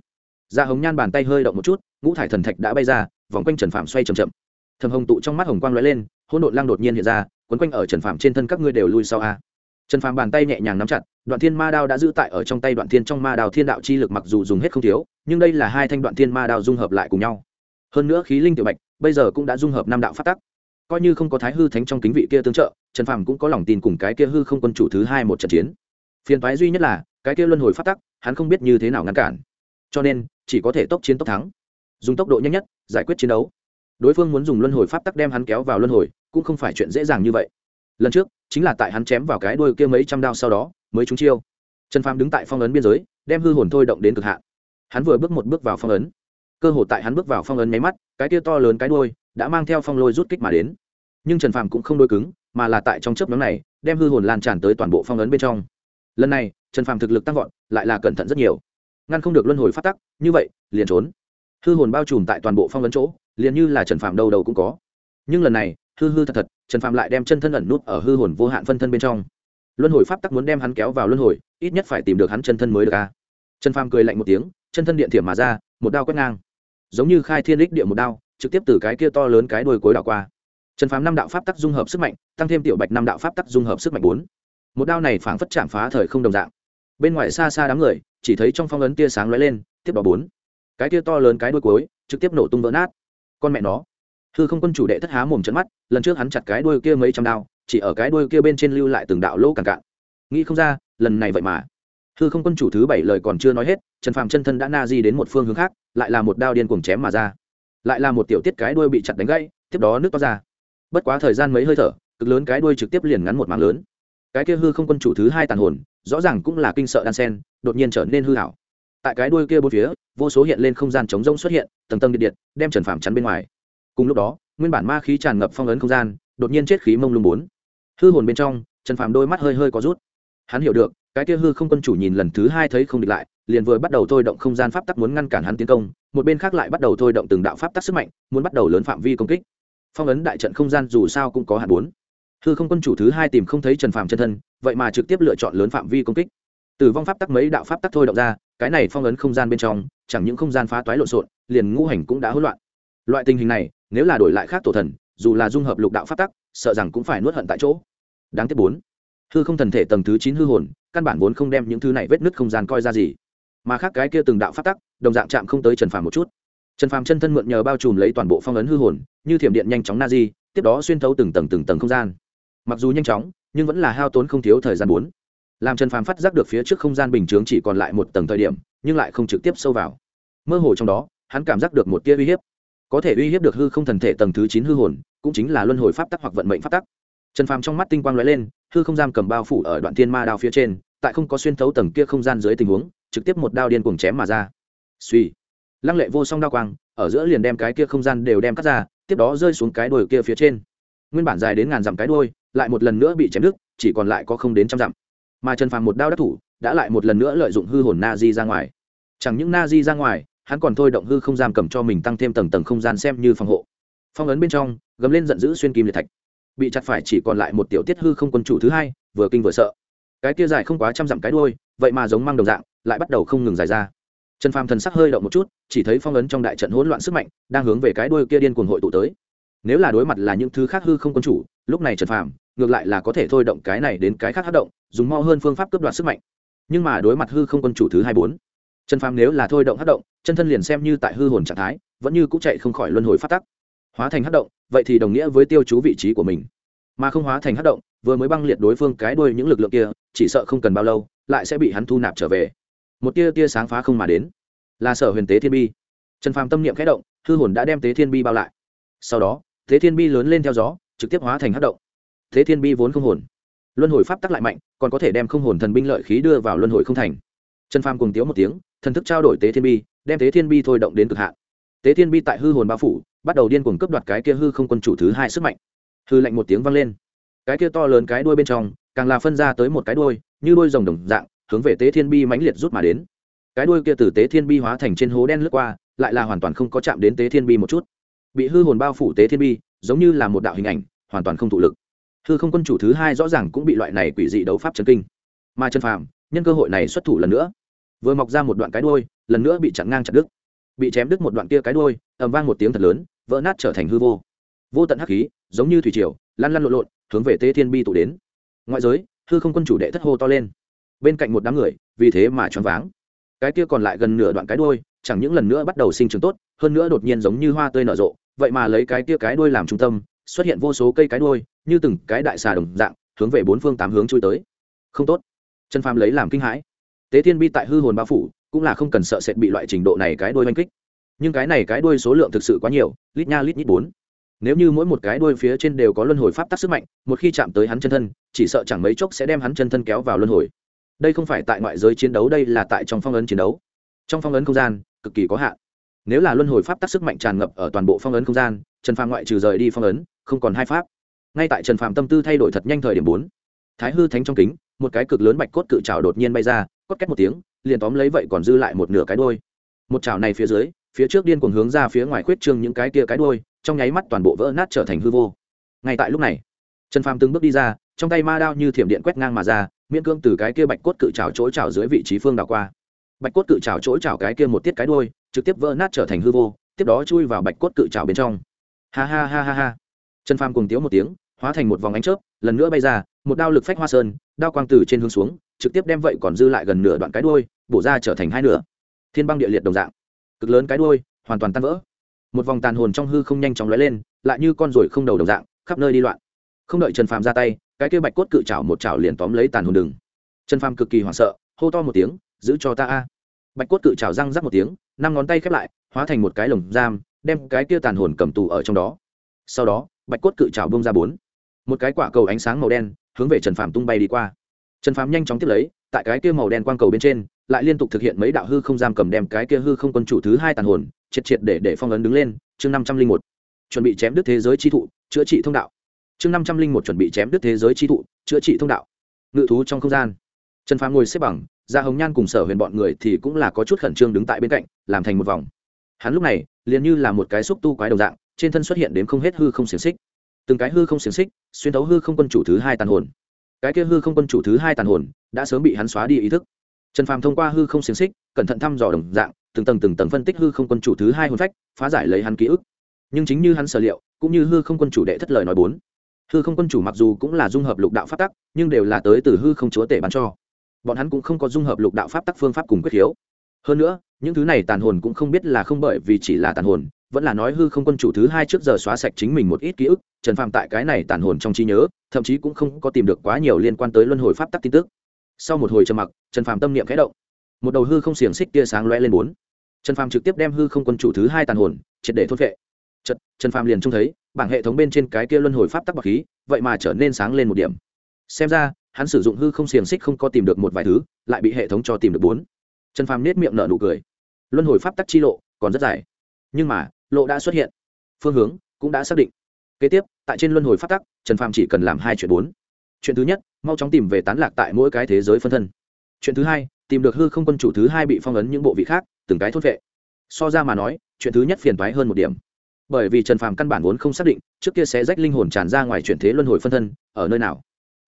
Ra hồng nhan bàn tay hơi động một chút, ngũ thải thần thạch đã bay ra, vòng quanh trần phàm xoay chậm chậm. Thầm hồng tụ trong mắt hồng quang lóe lên, hỗn độn lăng đột nhiên hiện ra, quấn quanh ở trần phàm trên thân các ngươi đều lui sau a trần phàm bàn tay nhẹ nhàng nắm chặt, đoạn thiên ma đao đã giữ tại ở trong tay đoạn thiên trong ma đao thiên đạo chi lực mặc dù dùng hết không thiếu, nhưng đây là hai thanh đoạn thiên ma đao dung hợp lại cùng nhau. Hơn nữa khí linh tiểu bạch, bây giờ cũng đã dung hợp năm đạo phát tắc. Coi như không có thái hư thánh trong kính vị kia tương trợ, trần phàm cũng có lòng tin cùng cái kia hư không quân chủ thứ hai một trận chiến. Phiền thoái duy nhất là, cái kia luân hồi phát tắc, hắn không biết như thế nào ngăn cản. Cho nên, chỉ có thể tốc chiến tốc thắng. Dùng tốc độ nhanh nhất, giải quyết chiến đấu. Đối phương muốn dùng luân hồi pháp tắc đem hắn kéo vào luân hồi, cũng không phải chuyện dễ dàng như vậy. Lần trước chính là tại hắn chém vào cái đuôi kia mấy trăm đao sau đó, mới trúng chiêu. Trần phàm đứng tại phong ấn biên giới, đem hư hồn thôi động đến cực hạn. Hắn vừa bước một bước vào phong ấn. Cơ hội tại hắn bước vào phong ấn nháy mắt, cái kia to lớn cái đuôi đã mang theo phong lôi rút kích mà đến. Nhưng trần phàm cũng không đôi cứng, mà là tại trong chớp nhóm này, đem hư hồn lan tràn tới toàn bộ phong ấn bên trong. Lần này, trần phàm thực lực tăng vọt, lại là cẩn thận rất nhiều. Ngăn không được luân hồi phát tắc, như vậy, liền trốn. Hư hồn bao trùm tại toàn bộ phong ấn chỗ, liền như là trần phàm đâu đầu cũng có. Nhưng lần này hư hư thật thật, trần phạm lại đem chân thân ẩn nút ở hư hồn vô hạn phân thân bên trong. Luân hồi pháp tắc muốn đem hắn kéo vào luân hồi, ít nhất phải tìm được hắn chân thân mới được a. Trần phạm cười lạnh một tiếng, chân thân điện thiểm mà ra, một đao quét ngang. Giống như khai thiên đích địa một đao, trực tiếp từ cái kia to lớn cái đuôi cối đảo qua. Trần phạm năm đạo pháp tắc dung hợp sức mạnh, tăng thêm tiểu bạch năm đạo pháp tắc dung hợp sức mạnh bốn. Một đao này phảng phất chạm phá thời không đồng dạng. Bên ngoài xa xa đám người, chỉ thấy trong phong ấn tia sáng lóe lên, tiếp đó bốn. Cái tia to lớn cái đuôi cuối, trực tiếp nổ tung vỡ nát. Con mẹ nó hư không quân chủ đệ thất há mồm trận mắt, lần trước hắn chặt cái đuôi kia mấy trăm đao, chỉ ở cái đuôi kia bên trên lưu lại từng đạo lỗ càng cạn. Nghĩ không ra, lần này vậy mà. Hư không quân chủ thứ bảy lời còn chưa nói hết, trần phàm chân thân đã na di đến một phương hướng khác, lại là một đao điên cuồng chém mà ra. Lại là một tiểu tiết cái đuôi bị chặt đánh gãy, tiếp đó nước to ra. Bất quá thời gian mấy hơi thở, cực lớn cái đuôi trực tiếp liền ngắn một mạng lớn. Cái kia hư không quân chủ thứ hai tàn hồn, rõ ràng cũng là kinh sợ đan sen, đột nhiên trở nên hư hảo tại cái đuôi kia bốn phía, vô số hiện lên không gian chống rông xuất hiện, tầng tầng điện điện, đem trần phàm chắn bên ngoài cùng lúc đó, nguyên bản ma khí tràn ngập phong ấn không gian, đột nhiên chết khí mông lung bốn. Hư hồn bên trong, trần phàm đôi mắt hơi hơi có rút. Hắn hiểu được, cái kia hư không quân chủ nhìn lần thứ hai thấy không địch lại, liền vừa bắt đầu thôi động không gian pháp tắc muốn ngăn cản hắn tiến công, một bên khác lại bắt đầu thôi động từng đạo pháp tắc sức mạnh, muốn bắt đầu lớn phạm vi công kích. Phong ấn đại trận không gian dù sao cũng có hạt bốn. Hư không quân chủ thứ hai tìm không thấy trần phàm chân thân, vậy mà trực tiếp lựa chọn lớn phạm vi công kích. Từ vong pháp tắc mấy đạo pháp tắc thôi động ra, cái này phong ấn không gian bên trong, chẳng những không gian phá toái lộn xộn, liền ngũ hành cũng đã hỗn loạn. Loại tình hình này nếu là đổi lại khác tổ thần, dù là dung hợp lục đạo pháp tắc, sợ rằng cũng phải nuốt hận tại chỗ. Đáng tiếc bốn. Hư không thần thể tầng thứ chín hư hồn, căn bản vốn không đem những thứ này vết nứt không gian coi ra gì. Mà khác cái kia từng đạo pháp tắc, đồng dạng chạm không tới trần phàm một chút. Trần phàm chân thân mượn nhờ bao trùm lấy toàn bộ phong ấn hư hồn, như thiểm điện nhanh chóng na di, tiếp đó xuyên thấu từng tầng từng tầng không gian. Mặc dù nhanh chóng, nhưng vẫn là hao tốn không thiếu thời gian bốn. Làm trần phàm phát giác được phía trước không gian bình chướng chỉ còn lại một tầng thời điểm, nhưng lại không trực tiếp sâu vào. Mơ hồ trong đó, hắn cảm giác được một tia uy hiếp có thể uy hiếp được hư không thần thể tầng thứ chín hư hồn, cũng chính là luân hồi pháp tắc hoặc vận mệnh pháp tắc. Trần phàm trong mắt tinh quang lóe lên, hư không giam cầm bao phủ ở đoạn thiên ma đao phía trên, tại không có xuyên thấu tầng kia không gian dưới tình huống, trực tiếp một đao điên cuồng chém mà ra. Suy. Lăng lệ vô song đao quang, ở giữa liền đem cái kia không gian đều đem cắt ra, tiếp đó rơi xuống cái đồi kia phía trên. Nguyên bản dài đến ngàn dặm cái đuôi, lại một lần nữa bị chém đứt, chỉ còn lại có không đến trăm dặm. Mà trần phàm một đao đắc thủ, đã lại một lần nữa lợi dụng hư hồn na di ra ngoài. Chẳng những na di ra ngoài hắn còn thôi động hư không giam cầm cho mình tăng thêm tầng tầng không gian xem như phòng hộ. Phong ấn bên trong gấm lên giận dữ xuyên kim liệt thạch. Bị chặt phải chỉ còn lại một tiểu tiết hư không quân chủ thứ hai, vừa kinh vừa sợ. Cái kia dài không quá trăm dặm cái đuôi, vậy mà giống mang đồng dạng, lại bắt đầu không ngừng dài ra. Trần phàm thần sắc hơi động một chút, chỉ thấy phong ấn trong đại trận hỗn loạn sức mạnh, đang hướng về cái đuôi kia điên cuồng hội tụ tới. Nếu là đối mặt là những thứ khác hư không quân chủ, lúc này trần phàm ngược lại là có thể thôi động cái này đến cái khác hát động, dùng mau hơn phương pháp cướp đoạt sức mạnh. Nhưng mà đối mặt hư không quân chủ thứ hai bốn trần phàm nếu là thôi động hát động, chân thân liền xem như tại hư hồn trạng thái, vẫn như cũng chạy không khỏi luân hồi phát tắc. Hóa thành hát động, vậy thì đồng nghĩa với tiêu chú vị trí của mình. Mà không hóa thành hát động, vừa mới băng liệt đối phương cái đuôi những lực lượng kia, chỉ sợ không cần bao lâu, lại sẽ bị hắn thu nạp trở về. Một tia tia sáng phá không mà đến. Là sở huyền tế thiên bi. Trần phàm tâm niệm khẽ động, hư hồn đã đem tế thiên bi bao lại. Sau đó, tế thiên bi lớn lên theo gió, trực tiếp hóa thành hát động. Thế thiên bi vốn không hồn. Luân hồi pháp tắc lại mạnh, còn có thể đem không hồn thần binh lợi khí đưa vào luân hồi không thành. Trần phàm cùng tiếu một tiếng thần thức trao đổi tế thiên bi, đem tế thiên bi thôi động đến cực hạn. Tế thiên bi tại hư hồn bao phủ, bắt đầu điên cuồng cướp đoạt cái kia hư không quân chủ thứ hai sức mạnh. Hư lạnh một tiếng vang lên. Cái kia to lớn cái đuôi bên trong, càng là phân ra tới một cái đuôi, như đuôi rồng đồng dạng, hướng về tế thiên bi mãnh liệt rút mà đến. Cái đuôi kia từ tế thiên bi hóa thành trên hố đen lướt qua, lại là hoàn toàn không có chạm đến tế thiên bi một chút. Bị hư hồn bao phủ tế thiên bi, giống như là một đạo hình ảnh, hoàn toàn không thụ lực. Hư không quân chủ thứ hai rõ ràng cũng bị loại này quỷ dị đấu pháp chấn kinh. Mà chân phàm, nhân cơ hội này xuất thủ lần nữa vừa mọc ra một đoạn cái đuôi, lần nữa bị chặn ngang chặt đứt. Bị chém đứt một đoạn kia cái đuôi, ầm vang một tiếng thật lớn, vỡ nát trở thành hư vô. Vô tận hắc khí, giống như thủy triều, lăn lăn lộn lộn, hướng về tế thiên bi tụ đến. Ngoại giới, hư không quân chủ đệ thất hô to lên. Bên cạnh một đám người, vì thế mà choáng váng. Cái kia còn lại gần nửa đoạn cái đuôi, chẳng những lần nữa bắt đầu sinh trưởng tốt, hơn nữa đột nhiên giống như hoa tươi nở rộ, vậy mà lấy cái kia cái đuôi làm trung tâm, xuất hiện vô số cây cái đuôi, như từng cái đại xà đồng dạng, hướng về bốn phương tám hướng chui tới. Không tốt. Trần phàm lấy làm kinh hãi tế thiên bi tại hư hồn bao phủ, cũng là không cần sợ sệt bị loại trình độ này cái đuôi oanh kích. Nhưng cái này cái đuôi số lượng thực sự quá nhiều, lít nha lít nhít bốn. Nếu như mỗi một cái đuôi phía trên đều có luân hồi pháp tắc sức mạnh, một khi chạm tới hắn chân thân, chỉ sợ chẳng mấy chốc sẽ đem hắn chân thân kéo vào luân hồi. Đây không phải tại ngoại giới chiến đấu, đây là tại trong phong ấn chiến đấu. Trong phong ấn không gian, cực kỳ có hạn. Nếu là luân hồi pháp tắc sức mạnh tràn ngập ở toàn bộ phong ấn không gian, trần phàm ngoại trừ rời đi phong ấn, không còn hai pháp. Ngay tại trần phàm tâm tư thay đổi thật nhanh thời điểm bốn. Thái hư thánh trong kính, một cái cực lớn bạch cốt cự trào đột nhiên bay ra cốt két một tiếng, liền tóm lấy vậy còn dư lại một nửa cái đôi một chảo này phía dưới, phía trước điên cuồng hướng ra phía ngoài khuyết trương những cái kia cái đôi trong nháy mắt toàn bộ vỡ nát trở thành hư vô. Ngay tại lúc này, trần phàm từng bước đi ra, trong tay ma đao như thiểm điện quét ngang mà ra, miễn cương từ cái kia bạch cốt cự trào chỗ trào dưới vị trí phương đảo qua. Bạch cốt cự trào chỗ trào cái kia một tiết cái đôi trực tiếp vỡ nát trở thành hư vô, tiếp đó chui vào bạch cốt cự trào bên trong. Ha ha ha ha ha. Trần phàm cùng tiếu một tiếng, hóa thành một vòng ánh chớp, lần nữa bay ra, một đao lực phách hoa sơn, đao quang từ trên hướng xuống trực tiếp đem vậy còn dư lại gần nửa đoạn cái đuôi, bổ ra trở thành hai nửa. Thiên băng địa liệt đồng dạng. Cực lớn cái đuôi, hoàn toàn tan vỡ. Một vòng tàn hồn trong hư không nhanh chóng lóe lên, lại như con ruồi không đầu đồng dạng, khắp nơi đi loạn. Không đợi trần phàm ra tay, cái kia bạch cốt cự chảo một chảo liền tóm lấy tàn hồn đừng. Trần phàm cực kỳ hoảng sợ, hô to một tiếng, giữ cho ta a. Bạch cốt cự chảo răng rắc một tiếng, năm ngón tay khép lại, hóa thành một cái lồng giam, đem cái kia tàn hồn cầm tù ở trong đó. Sau đó, bạch cốt cự chảo bông ra bốn. Một cái quả cầu ánh sáng màu đen hướng về trần phàm tung bay đi qua trần phàm nhanh chóng tiếp lấy, tại cái kia màu đen quang cầu bên trên, lại liên tục thực hiện mấy đạo hư không giam cầm đem cái kia hư không quân chủ thứ hai tàn hồn, triệt triệt để để phong ấn đứng lên, chương năm trăm linh một. Chuẩn bị chém đứt thế giới chi thụ, chữa trị thông đạo. Chương năm trăm linh một chuẩn bị chém đứt thế giới chi thụ, chữa trị thông đạo. Ngự thú trong không gian. Trần phàm ngồi xếp bằng ra hồng nhan cùng sở huyền bọn người thì cũng là có chút khẩn trương đứng tại bên cạnh, làm thành một vòng. Hắn lúc này, liền như là một cái xúc tu quái đồng dạng, trên thân xuất hiện đến không hết hư không xiềng xích. Từng cái hư không xiềng xích, xuyên thấu hư không quân chủ thứ hai tàn hồn cái kia hư không quân chủ thứ hai tàn hồn, đã sớm bị hắn xóa đi ý thức. Trần phàm thông qua hư không xiềng xích, cẩn thận thăm dò đồng dạng, từng tầng từng tầng phân tích hư không quân chủ thứ hai hồn phách, phá giải lấy hắn ký ức. Nhưng chính như hắn sở liệu, cũng như hư không quân chủ đệ thất lời nói bốn, hư không quân chủ mặc dù cũng là dung hợp lục đạo pháp tắc, nhưng đều là tới từ hư không chúa tể bắn cho. Bọn hắn cũng không có dung hợp lục đạo pháp tắc phương pháp cùng quyết khiếu hơn nữa, những thứ này tàn hồn cũng không biết là không bởi vì chỉ là tàn hồn vẫn là nói hư không quân chủ thứ hai trước giờ xóa sạch chính mình một ít ký ức trần phàm tại cái này tàn hồn trong trí nhớ thậm chí cũng không có tìm được quá nhiều liên quan tới luân hồi pháp tắc tin tức. Sau một hồi trầm mặc trần phàm tâm niệm khẽ động. Một đầu hư không xiềng xích tia sáng loe lên bốn. Trần phàm trực tiếp đem hư không quân chủ thứ hai tàn hồn triệt để thốt vệ trần, trần phàm liền trông thấy bảng hệ thống bên trên cái kia luân hồi pháp tắc bậc khí vậy mà trở nên sáng lên một điểm. Xem ra hắn sử dụng hư không xiềng xích không có tìm được một vài thứ lại bị hệ thống cho tìm được bốn. Trần phàm nết miệng nở nụ cười. Luân hồi pháp tắc chi lộ còn rất dài. Nhưng mà lộ đã xuất hiện. Phương hướng cũng đã xác định. Kế tiếp, tại trên luân hồi phát tắc, trần phàm chỉ cần làm hai chuyện bốn. Chuyện thứ nhất, mau chóng tìm về tán lạc tại mỗi cái thế giới phân thân. Chuyện thứ hai, tìm được hư không quân chủ thứ hai bị phong ấn những bộ vị khác, từng cái thốt vệ. So ra mà nói, chuyện thứ nhất phiền toái hơn một điểm. Bởi vì trần phàm căn bản vốn không xác định, trước kia sẽ rách linh hồn tràn ra ngoài chuyển thế luân hồi phân thân, ở nơi nào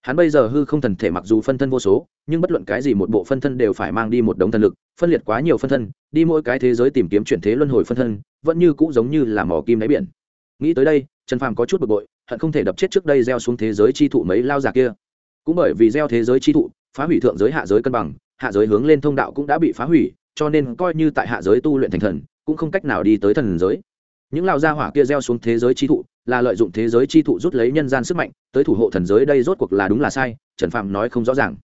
hắn bây giờ hư không thần thể mặc dù phân thân vô số, nhưng bất luận cái gì một bộ phân thân đều phải mang đi một đống thần lực, phân liệt quá nhiều phân thân, đi mỗi cái thế giới tìm kiếm chuyển thế luân hồi phân thân, vẫn như cũ giống như là mỏ kim đáy biển. Nghĩ tới đây, trần phàm có chút bực bội, hận không thể đập chết trước đây gieo xuống thế giới chi thụ mấy lao già kia. Cũng bởi vì gieo thế giới chi thụ, phá hủy thượng giới hạ giới cân bằng, hạ giới hướng lên thông đạo cũng đã bị phá hủy, cho nên coi như tại hạ giới tu luyện thành thần, cũng không cách nào đi tới thần giới. Những lao gia hỏa kia gieo xuống thế giới chi thụ là lợi dụng thế giới chi thụ rút lấy nhân gian sức mạnh, tới thủ hộ thần giới đây rốt cuộc là đúng là sai, trần phạm nói không rõ ràng.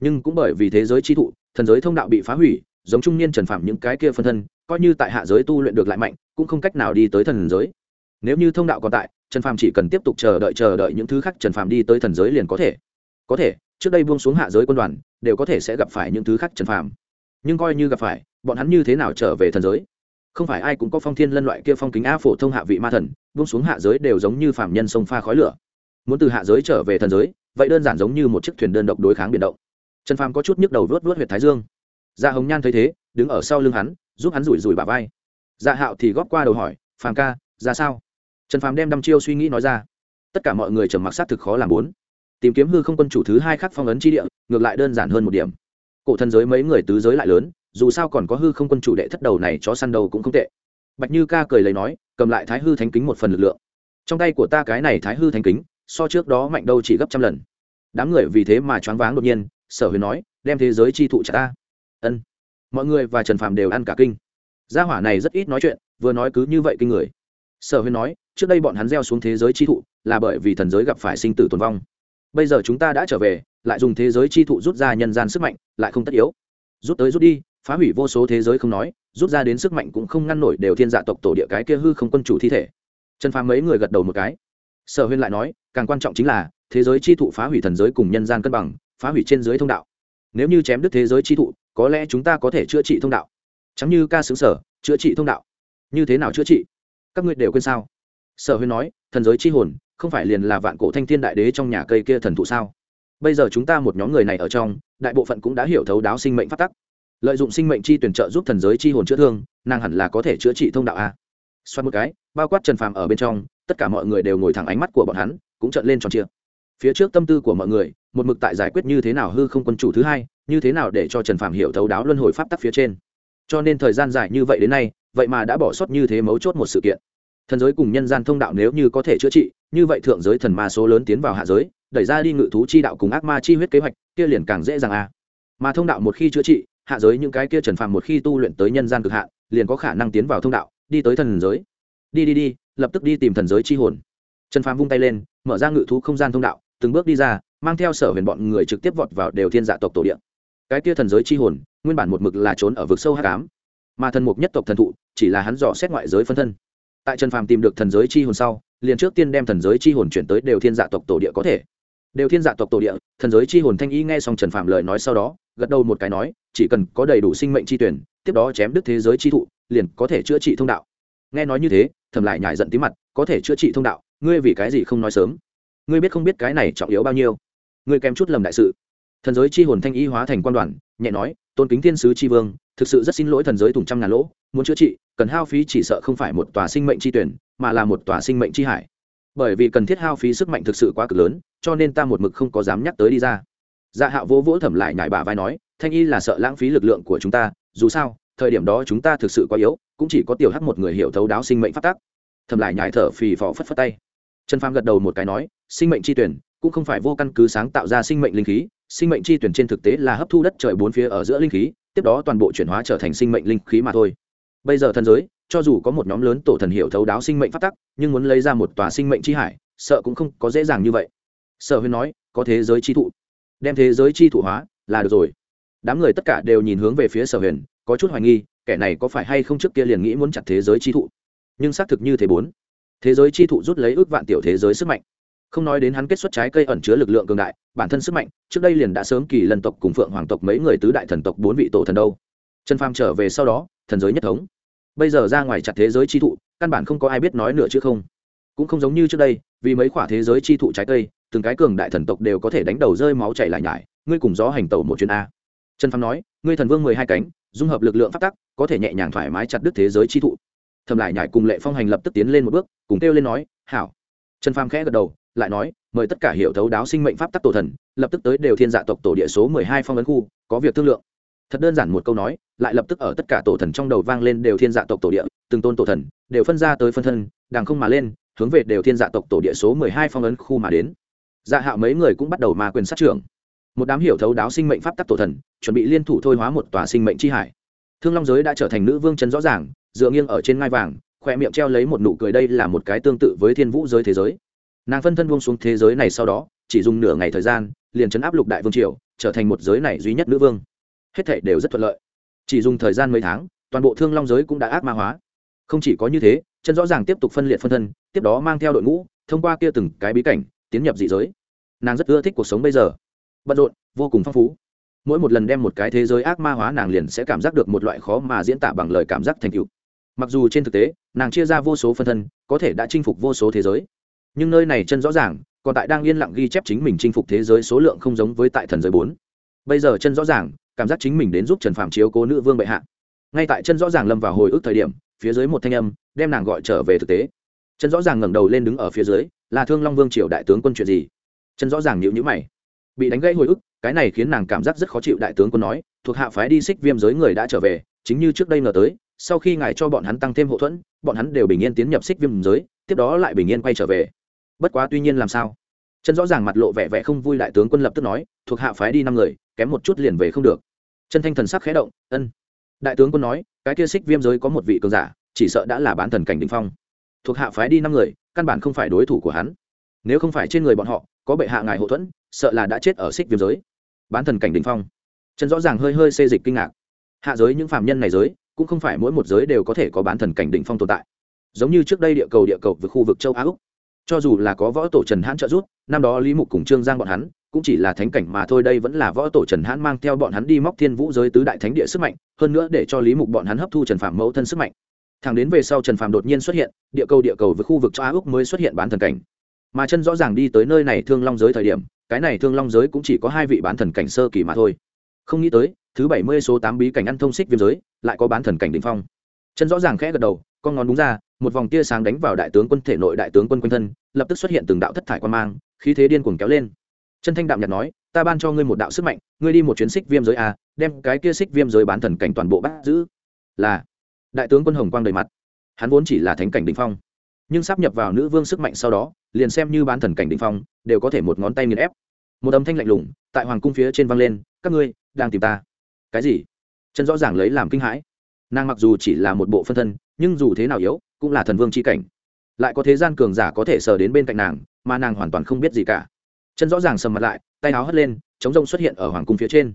Nhưng cũng bởi vì thế giới chi thụ, thần giới thông đạo bị phá hủy, giống trung niên trần phạm những cái kia phân thân, coi như tại hạ giới tu luyện được lại mạnh, cũng không cách nào đi tới thần giới. Nếu như thông đạo còn tại, trần phàm chỉ cần tiếp tục chờ đợi chờ đợi những thứ khác, trần phàm đi tới thần giới liền có thể. Có thể, trước đây buông xuống hạ giới quân đoàn, đều có thể sẽ gặp phải những thứ khác, trần phàm. Nhưng coi như gặp phải, bọn hắn như thế nào trở về thần giới? Không phải ai cũng có phong thiên lân loại kia phong kính a phổ thông hạ vị ma thần, buông xuống hạ giới đều giống như phạm nhân sông pha khói lửa. Muốn từ hạ giới trở về thần giới, vậy đơn giản giống như một chiếc thuyền đơn độc đối kháng biển động. Trần phàm có chút nhức đầu vớt vớt huyệt thái dương. Gia dạ hồng nhan thấy thế, đứng ở sau lưng hắn, giúp hắn rủi rủi bà vai. Dạ hạo thì góp qua đầu hỏi, phàm ca, ra sao? Trần phàm đem đăm chiêu suy nghĩ nói ra. Tất cả mọi người trầm mặc sát thực khó làm bốn. Tìm kiếm hư không quân chủ thứ hai khắc phong ấn chi địa, ngược lại đơn giản hơn một điểm. Cổ thần giới mấy người tứ giới lại lớn dù sao còn có hư không quân chủ đệ thất đầu này chó săn đầu cũng không tệ. Bạch như ca cười lấy nói, cầm lại thái hư thánh kính một phần lực lượng. Trong tay của ta cái này thái hư thánh kính, so trước đó mạnh đâu chỉ gấp trăm lần. Đám người vì thế mà choáng váng đột nhiên, sở huyền nói, đem thế giới chi thụ trả ta. Ân. Mọi người và trần phàm đều ăn cả kinh. Gia hỏa này rất ít nói chuyện, vừa nói cứ như vậy kinh người. Sở huyền nói, trước đây bọn hắn gieo xuống thế giới chi thụ, là bởi vì thần giới gặp phải sinh tử tồn vong. Bây giờ chúng ta đã trở về, lại dùng thế giới chi thụ rút ra nhân gian sức mạnh, lại không tất yếu. Rút tới rút đi phá hủy vô số thế giới không nói, rút ra đến sức mạnh cũng không ngăn nổi đều thiên dạ tộc tổ địa cái kia hư không quân chủ thi thể. Trần phàm mấy người gật đầu một cái. Sở huyên lại nói, càng quan trọng chính là, thế giới chi thụ phá hủy thần giới cùng nhân gian cân bằng, phá hủy trên giới thông đạo. Nếu như chém đứt thế giới chi thụ, có lẽ chúng ta có thể chữa trị thông đạo. Chẳng như ca xứng sở, chữa trị thông đạo. Như thế nào chữa trị? Các ngươi đều quên sao? Sở huyên nói, thần giới chi hồn, không phải liền là vạn cổ thanh thiên đại đế trong nhà cây kia thần thụ sao? Bây giờ chúng ta một nhóm người này ở trong, đại bộ phận cũng đã hiểu thấu đáo sinh mệnh phát tắc lợi dụng sinh mệnh chi tuyển trợ giúp thần giới chi hồn chữa thương, nàng hẳn là có thể chữa trị thông đạo a. Xoát một cái, bao quát trần phàm ở bên trong, tất cả mọi người đều ngồi thẳng ánh mắt của bọn hắn, cũng trợn lên tròn chia phía trước tâm tư của mọi người, một mực tại giải quyết như thế nào hư không quân chủ thứ hai, như thế nào để cho trần phàm hiểu thấu đáo luân hồi pháp tắc phía trên. Cho nên thời gian dài như vậy đến nay, vậy mà đã bỏ sót như thế mấu chốt một sự kiện. Thần giới cùng nhân gian thông đạo nếu như có thể chữa trị, như vậy thượng giới thần ma số lớn tiến vào hạ giới, đẩy ra đi ngự thú chi đạo cùng ác ma chi huyết kế hoạch, kia liền càng dễ dàng a. Mà thông đạo một khi chữa trị hạ giới những cái kia trần phàm một khi tu luyện tới nhân gian cực hạ liền có khả năng tiến vào thông đạo đi tới thần giới. Đi đi đi lập tức đi tìm thần giới chi hồn. Trần phàm vung tay lên mở ra ngự thú không gian thông đạo từng bước đi ra mang theo sở huyền bọn người trực tiếp vọt vào đều thiên dạ tộc tổ điện cái kia thần giới chi hồn nguyên bản một mực là trốn ở vực sâu hắc ám, mà thần mục nhất tộc thần thụ chỉ là hắn dò xét ngoại giới phân thân. Tại trần phàm tìm được thần giới chi hồn sau liền trước tiên đem thần giới chi hồn chuyển tới đều thiên dạ tộc tổ địa có thể đều thiên dạ tộc tổ địa, thần giới chi hồn thanh y nghe xong trần phạm lời nói sau đó, gật đầu một cái nói, chỉ cần có đầy đủ sinh mệnh chi tuyển, tiếp đó chém đứt thế giới chi thụ, liền có thể chữa trị thông đạo. Nghe nói như thế, thầm lại nhải giận tí mặt, có thể chữa trị thông đạo, ngươi vì cái gì không nói sớm? Ngươi biết không biết cái này trọng yếu bao nhiêu? Ngươi kém chút lầm đại sự. Thần giới chi hồn thanh y hóa thành quan đoàn, nhẹ nói, tôn kính thiên sứ chi vương, thực sự rất xin lỗi thần giới tùng trăm ngàn lỗ, muốn chữa trị, cần hao phí chỉ sợ không phải một tòa sinh mệnh chi tuyển, mà là một tòa sinh mệnh chi hải bởi vì cần thiết hao phí sức mạnh thực sự quá cực lớn, cho nên ta một mực không có dám nhắc tới đi ra. Dạ hạo vỗ vỗ thẩm lại nhải bà vai nói, thanh y là sợ lãng phí lực lượng của chúng ta, dù sao, thời điểm đó chúng ta thực sự quá yếu, cũng chỉ có tiểu hắc một người hiểu thấu đáo sinh mệnh phát tác thẩm lại nhải thở phì phò phất phất tay. Trần phàm gật đầu một cái nói, sinh mệnh chi tuyển cũng không phải vô căn cứ sáng tạo ra sinh mệnh linh khí, sinh mệnh chi tuyển trên thực tế là hấp thu đất trời bốn phía ở giữa linh khí, tiếp đó toàn bộ chuyển hóa trở thành sinh mệnh linh khí mà thôi. Bây giờ thần giới cho dù có một nhóm lớn tổ thần hiểu thấu đáo sinh mệnh phát tắc, nhưng muốn lấy ra một tòa sinh mệnh chi hải, sợ cũng không có dễ dàng như vậy. Sở huyên nói, có thế giới chi thụ. Đem thế giới chi thụ hóa, là được rồi. Đám người tất cả đều nhìn hướng về phía sở huyền, có chút hoài nghi, kẻ này có phải hay không trước kia liền nghĩ muốn chặt thế giới chi thụ? Nhưng xác thực như thế bốn. Thế giới chi thụ rút lấy ước vạn tiểu thế giới sức mạnh. Không nói đến hắn kết xuất trái cây ẩn chứa lực lượng cường đại, bản thân sức mạnh, trước đây liền đã sớm kỳ lần tộc cùng phượng hoàng tộc mấy người tứ đại thần tộc bốn vị tổ thần đâu. Trần phàm trở về sau đó, thần giới nhất thống bây giờ ra ngoài chặt thế giới chi thụ, căn bản không có ai biết nói nữa chứ không. Cũng không giống như trước đây, vì mấy khoả thế giới chi thụ trái cây, từng cái cường đại thần tộc đều có thể đánh đầu rơi máu chảy lại nhải. Ngươi cùng gió hành tẩu một chuyến a. Trần phàm nói, ngươi thần vương mười hai cánh, dung hợp lực lượng phát tắc, có thể nhẹ nhàng thoải mái chặt đứt thế giới chi thụ. Thầm lại nhải cùng lệ phong hành lập tức tiến lên một bước, cùng kêu lên nói, hảo. Trần phàm khẽ gật đầu, lại nói, mời tất cả hiểu thấu đáo sinh mệnh pháp tắc tổ thần, lập tức tới đều thiên dạ tộc tổ địa số mười hai phong ấn khu, có việc thương lượng thật đơn giản một câu nói, lại lập tức ở tất cả tổ thần trong đầu vang lên đều thiên dạ tộc tổ địa, từng tôn tổ thần đều phân ra tới phân thân đàng không mà lên, hướng về đều thiên dạ tộc tổ địa số mười hai phong ấn khu mà đến. Dạ hạo mấy người cũng bắt đầu ma quyền sát trưởng. Một đám hiểu thấu đáo sinh mệnh pháp tắc tổ thần, chuẩn bị liên thủ thôi hóa một tòa sinh mệnh chi hải. Thương long giới đã trở thành nữ vương chân rõ ràng, dựa nghiêng ở trên ngai vàng khoe miệng treo lấy một nụ cười đây là một cái tương tự với thiên vũ giới thế giới. Nàng phân thân buông xuống thế giới này sau đó, chỉ dùng nửa ngày thời gian, liền chấn áp lục đại vương triều, trở thành một giới này duy nhất nữ vương hết thảy đều rất thuận lợi. Chỉ dùng thời gian mấy tháng, toàn bộ thương long giới cũng đã ác ma hóa. Không chỉ có như thế, chân rõ ràng tiếp tục phân liệt phân thân, tiếp đó mang theo đội ngũ, thông qua kia từng cái bí cảnh, tiến nhập dị giới. Nàng rất ưa thích cuộc sống bây giờ. Bận rộn, vô cùng phong phú. Mỗi một lần đem một cái thế giới ác ma hóa, nàng liền sẽ cảm giác được một loại khó mà diễn tả bằng lời cảm giác thành tựu. Mặc dù trên thực tế, nàng chia ra vô số phân thân, có thể đã chinh phục vô số thế giới. Nhưng nơi này chân rõ ràng, còn tại đang yên lặng ghi chép chính mình chinh phục thế giới số lượng không giống với tại thần giới bốn. Bây giờ chân rõ ràng cảm giác chính mình đến giúp trần phạm chiếu cố nữ vương bệ hạ. Ngay tại chân rõ ràng lâm vào hồi ức thời điểm, phía dưới một thanh âm đem nàng gọi trở về thực tế. Chân rõ ràng ngẩng đầu lên đứng ở phía dưới, là thương long vương triều đại tướng quân chuyện gì? Chân rõ ràng nhịu nhữ mày. Bị đánh gãy hồi ức, cái này khiến nàng cảm giác rất khó chịu, đại tướng quân nói, thuộc hạ phái đi xích viêm giới người đã trở về, chính như trước đây ngờ tới, sau khi ngài cho bọn hắn tăng thêm hậu thuẫn, bọn hắn đều bình yên tiến nhập xích viêm giới, tiếp đó lại bình yên quay trở về. Bất quá tuy nhiên làm sao? Chân rõ ràng mặt lộ vẻ vẻ không vui, đại tướng quân lập tức nói, thuộc hạ phái đi năm người, kém một chút liền về không được chân thanh thần sắc khẽ động, ân. Đại tướng quân nói, cái kia xích viêm giới có một vị cường giả, chỉ sợ đã là bán thần cảnh đình phong. Thuộc hạ phái đi năm người, căn bản không phải đối thủ của hắn. Nếu không phải trên người bọn họ, có bệ hạ ngài hậu thuẫn, sợ là đã chết ở xích viêm giới. Bán thần cảnh đình phong. Chân rõ ràng hơi hơi xê dịch kinh ngạc. Hạ giới những phạm nhân này giới, cũng không phải mỗi một giới đều có thể có bán thần cảnh đỉnh phong tồn tại. Giống như trước đây địa cầu địa cầu với khu vực châu á úc. Cho dù là có võ tổ trần hãn trợ giúp, năm đó lý mục cùng trương giang bọn hắn cũng chỉ là thánh cảnh mà thôi, đây vẫn là võ tổ trần hãn mang theo bọn hắn đi móc thiên vũ giới tứ đại thánh địa sức mạnh, hơn nữa để cho lý mục bọn hắn hấp thu trần phạm mẫu thân sức mạnh. Thẳng đến về sau trần phạm đột nhiên xuất hiện, địa cầu địa cầu với khu vực châu á úc mới xuất hiện bán thần cảnh. Mà chân rõ ràng đi tới nơi này thương long giới thời điểm, cái này thương long giới cũng chỉ có hai vị bán thần cảnh sơ kỳ mà thôi. Không nghĩ tới, thứ bảy mươi số tám bí cảnh ăn thông xích viêm giới, lại có bán thần cảnh đ ỉ n h phong. Chân rõ ràng khẽ gật đầu, con ngón đúng ra, một vòng tia sáng đánh vào đại tướng quân thể nội đại tướng quân quanh thân, lập tức xuất hiện từng đạo thất thải quan mang, khí thế điên cuồng kéo lên chân thanh đạm nhạt nói, ta ban cho ngươi một đạo sức mạnh, ngươi đi một chuyến xích viêm giới a, đem cái kia xích viêm giới bán thần cảnh toàn bộ bắt giữ. Là, đại tướng quân hồng quang đầy mặt. Hắn vốn chỉ là thánh cảnh đình phong, nhưng sắp nhập vào nữ vương sức mạnh sau đó, liền xem như bán thần cảnh đình phong, đều có thể một ngón tay nghiền ép. Một âm thanh lạnh lùng tại hoàng cung phía trên vang lên, các ngươi đang tìm ta. Cái gì? Chân rõ ràng lấy làm kinh hãi. Nàng mặc dù chỉ là một bộ phân thân, nhưng dù thế nào yếu, cũng là thần vương c h i cảnh. Lại có thế gian cường giả có thể sờ đến bên cạnh nàng, mà nàng hoàn toàn không biết gì cả chân rõ ràng sầm mặt lại, tay áo hất lên chống rông xuất hiện ở hoàng cung phía trên.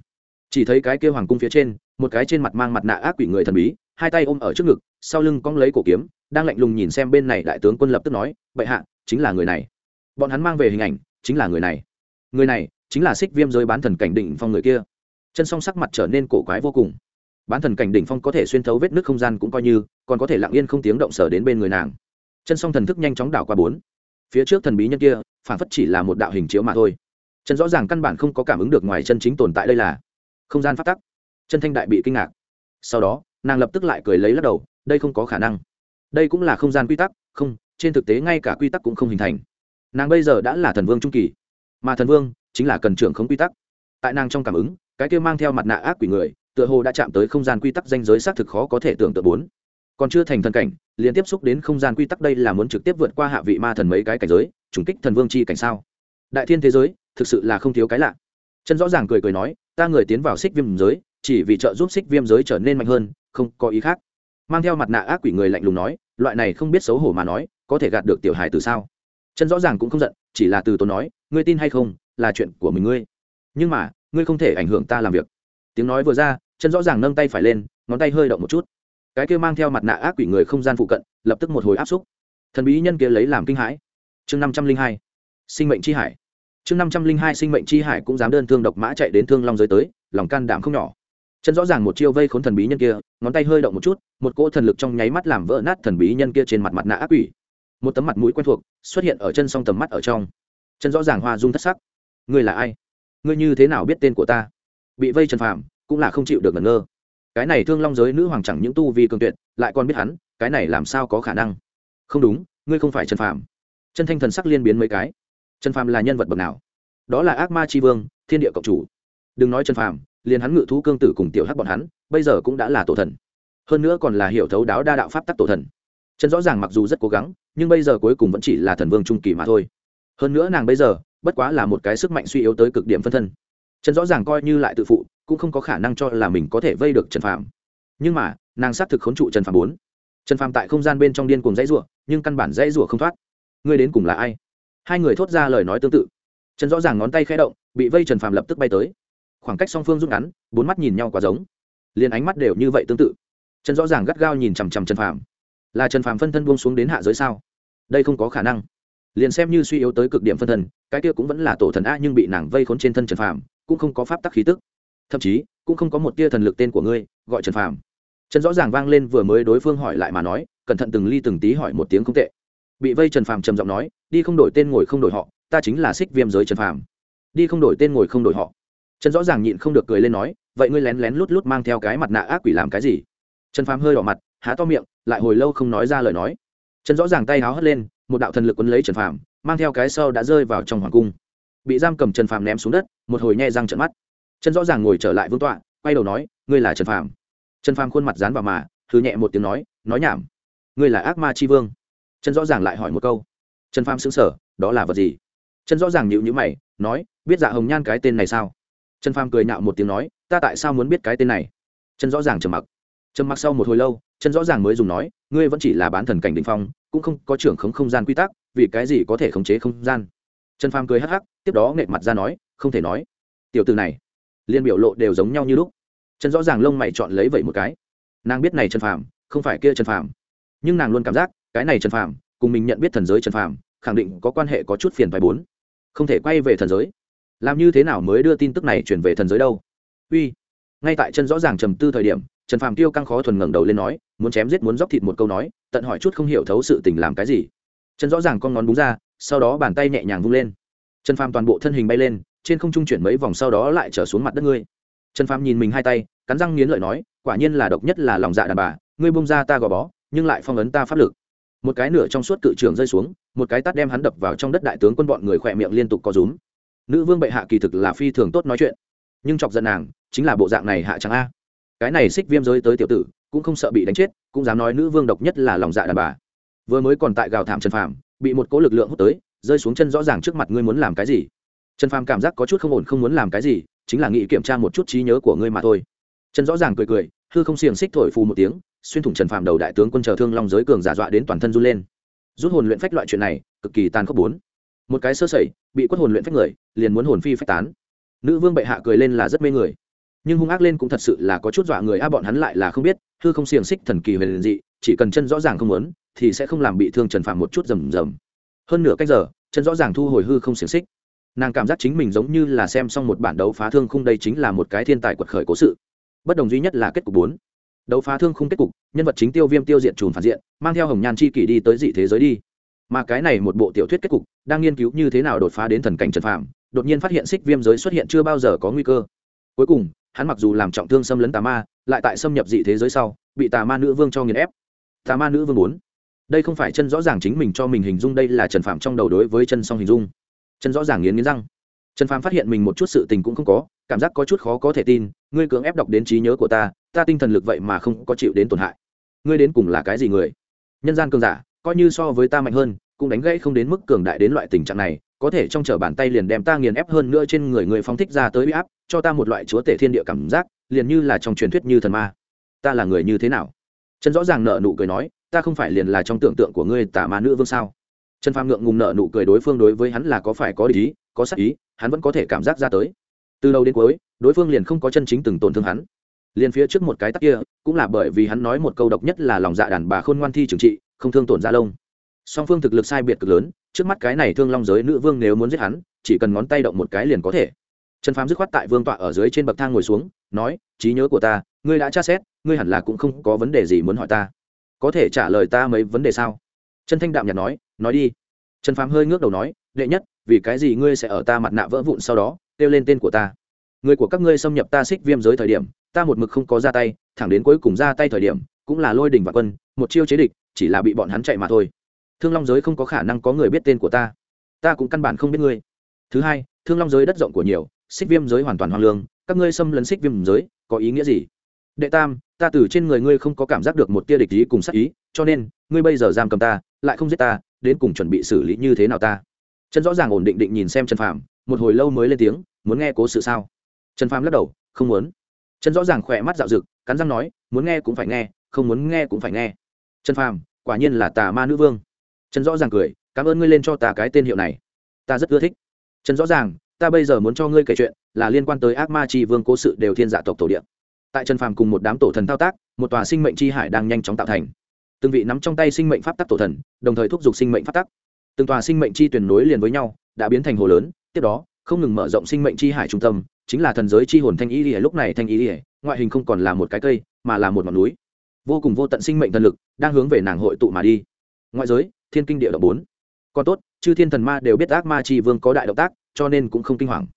Chỉ thấy cái kêu hoàng cung phía trên, một cái trên mặt mang mặt nạ ác quỷ người thần bí, hai tay ôm ở trước ngực, sau lưng cong lấy cổ kiếm, đang lạnh lùng nhìn xem bên này đại tướng quân lập tức nói, bệ hạ, chính là người này. Bọn hắn mang về hình ảnh, chính là người này. Người này chính là xích viêm giới bán thần cảnh định phong người kia. Chân song sắc mặt trở nên cổ quái vô cùng. Bán thần cảnh đỉnh phong có thể xuyên thấu vết nước không gian cũng coi như, còn có thể lặng yên không tiếng động sở đến bên người nàng. Chân song thần thức nhanh chóng đảo qua bốn phía trước thần bí nhân kia, phản phất chỉ là một đạo hình chiếu mà thôi. Chân rõ ràng căn bản không có cảm ứng được ngoài chân chính tồn tại đây là không gian phát tắc. Chân thanh đại bị kinh ngạc. Sau đó, nàng lập tức lại cười lấy lắc đầu, đây không có khả năng. Đây cũng là không gian quy tắc, không, trên thực tế ngay cả quy tắc cũng không hình thành. Nàng bây giờ đã là thần vương trung kỳ. Mà thần vương chính là cần trưởng không quy tắc. Tại nàng trong cảm ứng, cái kia mang theo mặt nạ ác quỷ người, tựa hồ đã chạm tới không gian quy tắc danh giới xác thực khó có thể tưởng tượng bốn còn chưa thành thần cảnh, liền tiếp xúc đến không gian quy tắc đây là muốn trực tiếp vượt qua hạ vị ma thần mấy cái cảnh giới, trùng kích thần vương chi cảnh sao? Đại thiên thế giới, thực sự là không thiếu cái lạ. Chân rõ ràng cười cười nói, ta người tiến vào xích viêm giới, chỉ vì trợ giúp xích viêm giới trở nên mạnh hơn, không có ý khác. Mang theo mặt nạ ác quỷ người lạnh lùng nói, loại này không biết xấu hổ mà nói, có thể gạt được tiểu hài từ sao? Chân rõ ràng cũng không giận, chỉ là từ tốn nói, ngươi tin hay không, là chuyện của mình ngươi. Nhưng mà, ngươi không thể ảnh hưởng ta làm việc. Tiếng nói vừa ra, chân rõ ràng nâng tay phải lên, ngón tay hơi động một chút cái kia mang theo mặt nạ ác quỷ người không gian phụ cận, lập tức một hồi áp xúc. Thần bí nhân kia lấy làm kinh hãi. Chương năm trăm linh hai, sinh mệnh chi hải. Chương năm trăm linh hai, sinh mệnh chi hải cũng dám đơn thương độc mã chạy đến thương long giới tới, lòng can đảm không nhỏ. Chân rõ ràng một chiêu vây khốn thần bí nhân kia, ngón tay hơi động một chút, một cỗ thần lực trong nháy mắt làm vỡ nát thần bí nhân kia trên mặt mặt nạ ác quỷ. Một tấm mặt mũi quen thuộc xuất hiện ở chân song tầm mắt ở trong. Chân rõ ràng hoa dung thất sắc. Ngươi là ai? Ngươi như thế nào biết tên của ta? Bị vây trần phàm cũng là không chịu được ngẩn ngơ cái này thương long giới nữ hoàng chẳng những tu vi cường tuyệt, lại còn biết hắn, cái này làm sao có khả năng? Không đúng, ngươi không phải trần phàm. Chân thanh thần sắc liên biến mấy cái. Trần phàm là nhân vật bậc nào? Đó là ác ma tri vương, thiên địa cộng chủ. Đừng nói trần phàm, liền hắn ngự thú cương tử cùng tiểu hắc bọn hắn, bây giờ cũng đã là tổ thần. Hơn nữa còn là hiểu thấu đáo đa đạo pháp tắc tổ thần. Chân rõ ràng mặc dù rất cố gắng, nhưng bây giờ cuối cùng vẫn chỉ là thần vương trung kỳ mà thôi. Hơn nữa nàng bây giờ, bất quá là một cái sức mạnh suy yếu tới cực điểm phân thân. Trần rõ ràng coi như lại tự phụ cũng không có khả năng cho là mình có thể vây được trần phạm nhưng mà, nàng xác thực khốn trụ trần phạm bốn. Trần phạm tại không gian bên trong điên cùng dãy rủa, nhưng căn bản dãy rủa không thoát. Ngươi đến cùng là ai? Hai người thốt ra lời nói tương tự. Trần rõ ràng ngón tay khẽ động, bị vây trần phạm lập tức bay tới. Khoảng cách song phương rút ngắn, bốn mắt nhìn nhau quá giống. Liền ánh mắt đều như vậy tương tự. Trần rõ ràng gắt gao nhìn chằm chằm trần phạm là trần phạm phân thân buông xuống đến hạ giới sao? Đây không có khả năng. Liền xem như suy yếu tới cực điểm phân thân, cái kia cũng vẫn là tổ thần a nhưng bị nàng vây khốn trên thân trần phàm, cũng không có pháp tắc khí tức thậm chí cũng không có một tia thần lực tên của ngươi, gọi trần phàm. Trần rõ ràng vang lên vừa mới đối phương hỏi lại mà nói, cẩn thận từng ly từng tí hỏi một tiếng không tệ. Bị vây trần phàm trầm giọng nói, đi không đổi tên ngồi không đổi họ, ta chính là xích viêm giới trần phàm. Đi không đổi tên ngồi không đổi họ. Trần rõ ràng nhịn không được cười lên nói, vậy ngươi lén lén lút lút mang theo cái mặt nạ ác quỷ làm cái gì? Trần phàm hơi đỏ mặt, há to miệng, lại hồi lâu không nói ra lời nói. Trần rõ ràng tay háo hất lên, một đạo thần lực quấn lấy trần phàm, mang theo cái sau đã rơi vào trong hoàng cung. Bị giam cầm trần phàm ném xuống đất, một hồi nhe răng trận mắt trần rõ ràng ngồi trở lại vương tọa, quay đầu nói, ngươi là trần phàm. Trần phàm khuôn mặt dán vào mà thư nhẹ một tiếng nói nói nhảm. Ngươi là ác ma c vương. Trần rõ ràng lại hỏi một câu. Trần phàm xứng sở đó là vật gì? Trần rõ ràng nhịu nhữ mày, nói, biết dạ hồng nhan cái tên này sao? Trần phàm cười nhạo một tiếng nói, ta tại sao muốn biết cái tên này? Trần rõ ràng trầm mặc. Trầm mặc sau một hồi lâu, trần rõ ràng mới dùng nói, ngươi vẫn chỉ là bán thần cảnh đình phong, cũng không có trưởng khống không gian quy tắc, vì cái gì có thể khống chế không gian? Trần phàm cười hắc hắc, tiếp đó nghệ mặt ra nói, không thể nói. Tiểu từ này liên biểu lộ đều giống nhau như lúc. Trần rõ ràng lông mày chọn lấy vậy một cái. Nàng biết này trần phàm, không phải kia trần phàm. Nhưng nàng luôn cảm giác, cái này trần phàm, cùng mình nhận biết thần giới trần phàm, khẳng định có quan hệ có chút phiền vài bốn. Không thể quay về thần giới. Làm như thế nào mới đưa tin tức này chuyển về thần giới đâu? Uy. Ngay tại chân rõ ràng trầm tư thời điểm, trần phàm tiêu căng khó thuần ngẩng đầu lên nói, muốn chém giết muốn dóc thịt một câu nói, tận hỏi chút không hiểu thấu sự tình làm cái gì. Chân rõ ràng con ngón búng ra, sau đó bàn tay nhẹ nhàng vung lên. Trần phàm toàn bộ thân hình bay lên trên không trung chuyển mấy vòng sau đó lại trở xuống mặt đất ngươi. Trần phàm nhìn mình hai tay, cắn răng nghiến lợi nói, quả nhiên là độc nhất là lòng dạ đàn bà, ngươi bông ra ta gò bó, nhưng lại phong ấn ta pháp lực. Một cái nửa trong suốt cự trường rơi xuống, một cái tát đem hắn đập vào trong đất đại tướng quân bọn người khỏe miệng liên tục co rúm. Nữ vương bệ hạ kỳ thực là phi thường tốt nói chuyện, nhưng chọc giận nàng, chính là bộ dạng này hạ chẳng a. Cái này xích viêm giới tới tiểu tử, cũng không sợ bị đánh chết, cũng dám nói nữ vương độc nhất là lòng dạ đàn bà. Vừa mới còn tại gào thảm trần phàm, bị một cỗ lực lượng hút tới, rơi xuống chân rõ ràng trước mặt ngươi muốn làm cái gì? Trần phàm cảm giác có chút không ổn, không muốn làm cái gì, chính là nghĩ kiểm tra một chút trí nhớ của ngươi mà thôi. Trần rõ ràng cười cười, hư không xiềng xích thổi phù một tiếng, xuyên thủng trần phàm đầu đại tướng quân chờ thương long giới cường giả dọa đến toàn thân run lên. Rút hồn luyện phách loại chuyện này, cực kỳ tàn khốc bốn. Một cái sơ sẩy, bị quất hồn luyện phách người, liền muốn hồn phi phách tán. Nữ vương bệ hạ cười lên là rất mê người. Nhưng hung ác lên cũng thật sự là có chút dọa người a, bọn hắn lại là không biết, hư không xiềng xích thần kỳ về liền dị, chỉ cần chân rõ ràng không muốn, thì sẽ không làm bị thương trần Phàm một chút rầm rầm. Hơn nửa cách giờ, chân rõ ràng thu hồi hư không xiềng xích nàng cảm giác chính mình giống như là xem xong một bản đấu phá thương khung đây chính là một cái thiên tài quật khởi cố sự. Bất đồng duy nhất là kết cục bốn. Đấu phá thương khung kết cục, nhân vật chính tiêu viêm tiêu diện trùm phản diện, mang theo hồng nhan chi kỷ đi tới dị thế giới đi. Mà cái này một bộ tiểu thuyết kết cục, đang nghiên cứu như thế nào đột phá đến thần cảnh trần phạm đột nhiên phát hiện xích viêm giới xuất hiện chưa bao giờ có nguy cơ. Cuối cùng, hắn mặc dù làm trọng thương xâm lấn tà ma, lại tại xâm nhập dị thế giới sau, bị tà ma nữ vương cho nghiền ép. Tà ma nữ vương bốn. Đây không phải chân rõ ràng chính mình cho mình hình dung đây là trần phạm trong đầu đối với chân song hình dung trần rõ ràng nghiến nghiến răng. Trần phàm phát hiện mình một chút sự tình cũng không có, cảm giác có chút khó có thể tin, ngươi cưỡng ép đọc đến trí nhớ của ta ta tinh thần lực vậy mà không có chịu đến tổn hại. Ngươi đến cùng là cái gì người? Nhân gian cường giả, coi như so với ta mạnh hơn, cũng đánh gãy không đến mức cường đại đến loại tình trạng này, có thể trong chở bàn tay liền đem ta nghiền ép hơn nữa trên người người phóng thích ra tới uy áp, cho ta một loại chúa tể thiên địa cảm giác, liền như là trong truyền thuyết như thần ma. Ta là người như thế nào? Trần rõ ràng nợ nụ cười nói, ta không phải liền là trong tưởng tượng của ngươi tà ma nữ vương sao? Trần phàm ngượng ngùng nợ nụ cười đối phương đối với hắn là có phải có ý, có sắc ý, hắn vẫn có thể cảm giác ra tới. Từ đầu đến cuối, đối phương liền không có chân chính từng tổn thương hắn. Liền phía trước một cái tắc kia, cũng là bởi vì hắn nói một câu độc nhất là lòng dạ đàn bà khôn ngoan thi trừng trị, không thương tổn da lông. Song phương thực lực sai biệt cực lớn, trước mắt cái này thương long giới nữ vương nếu muốn giết hắn, chỉ cần ngón tay động một cái liền có thể. Trần phàm dứt khoát tại vương tọa ở dưới trên bậc thang ngồi xuống, nói, trí nhớ của ta, ngươi đã tra xét, ngươi hẳn là cũng không có vấn đề gì muốn hỏi ta. Có thể trả lời ta mấy vấn đề sao? Trần thanh đạm nhạt nói nói đi. Trần phàm hơi ngước đầu nói, đệ nhất, vì cái gì ngươi sẽ ở ta mặt nạ vỡ vụn sau đó, kêu lên tên của ta? Người của các ngươi xâm nhập ta xích viêm giới thời điểm, ta một mực không có ra tay, thẳng đến cuối cùng ra tay thời điểm, cũng là lôi đình và quân, một chiêu chế địch, chỉ là bị bọn hắn chạy mà thôi. Thương long giới không có khả năng có người biết tên của ta. Ta cũng căn bản không biết ngươi. Thứ hai, thương long giới đất rộng của nhiều, xích viêm giới hoàn toàn hoang lương, các ngươi xâm lấn xích viêm giới, có ý nghĩa gì? Đệ tam, ta từ trên người ngươi không có cảm giác được một tia địch ý cùng sắc ý cho nên ngươi bây giờ giam cầm ta lại không giết ta đến cùng chuẩn bị xử lý như thế nào ta? Trần rõ ràng ổn định định nhìn xem trần Phạm, một hồi lâu mới lên tiếng muốn nghe cố sự sao? Trần Phạm lắc đầu không muốn. Trần rõ ràng khỏe mắt dạo rực cắn răng nói muốn nghe cũng phải nghe không muốn nghe cũng phải nghe. Trần Phạm, quả nhiên là tà ma nữ vương. Trần rõ ràng cười cảm ơn ngươi lên cho ta cái tên hiệu này. Ta rất ưa thích. Trần rõ ràng ta bây giờ muốn cho ngươi kể chuyện là liên quan tới ác ma tri vương cố sự đều thiên dạ tộc tổ điện tại trần phàm cùng một đám tổ thần thao tác một tòa sinh mệnh tri hải đang nhanh chóng tạo thành từng vị nắm trong tay sinh mệnh pháp tắc tổ thần, đồng thời thúc giục sinh mệnh pháp tắc. Từng tòa sinh mệnh chi tuyển nối liền với nhau, đã biến thành hồ lớn, tiếp đó, không ngừng mở rộng sinh mệnh chi hải trung tâm, chính là thần giới chi hồn thanh ý ỉa lúc này thanh ý ỉa ngoại hình không còn là một cái cây, mà là một ngọn núi. Vô cùng vô tận sinh mệnh thần lực đang hướng về nàng hội tụ mà đi. Ngoại giới, thiên kinh địa động bốn. Còn tốt, chư thiên thần ma đều biết ác ma chi vương có đại động tác, cho nên cũng không kinh hoàng.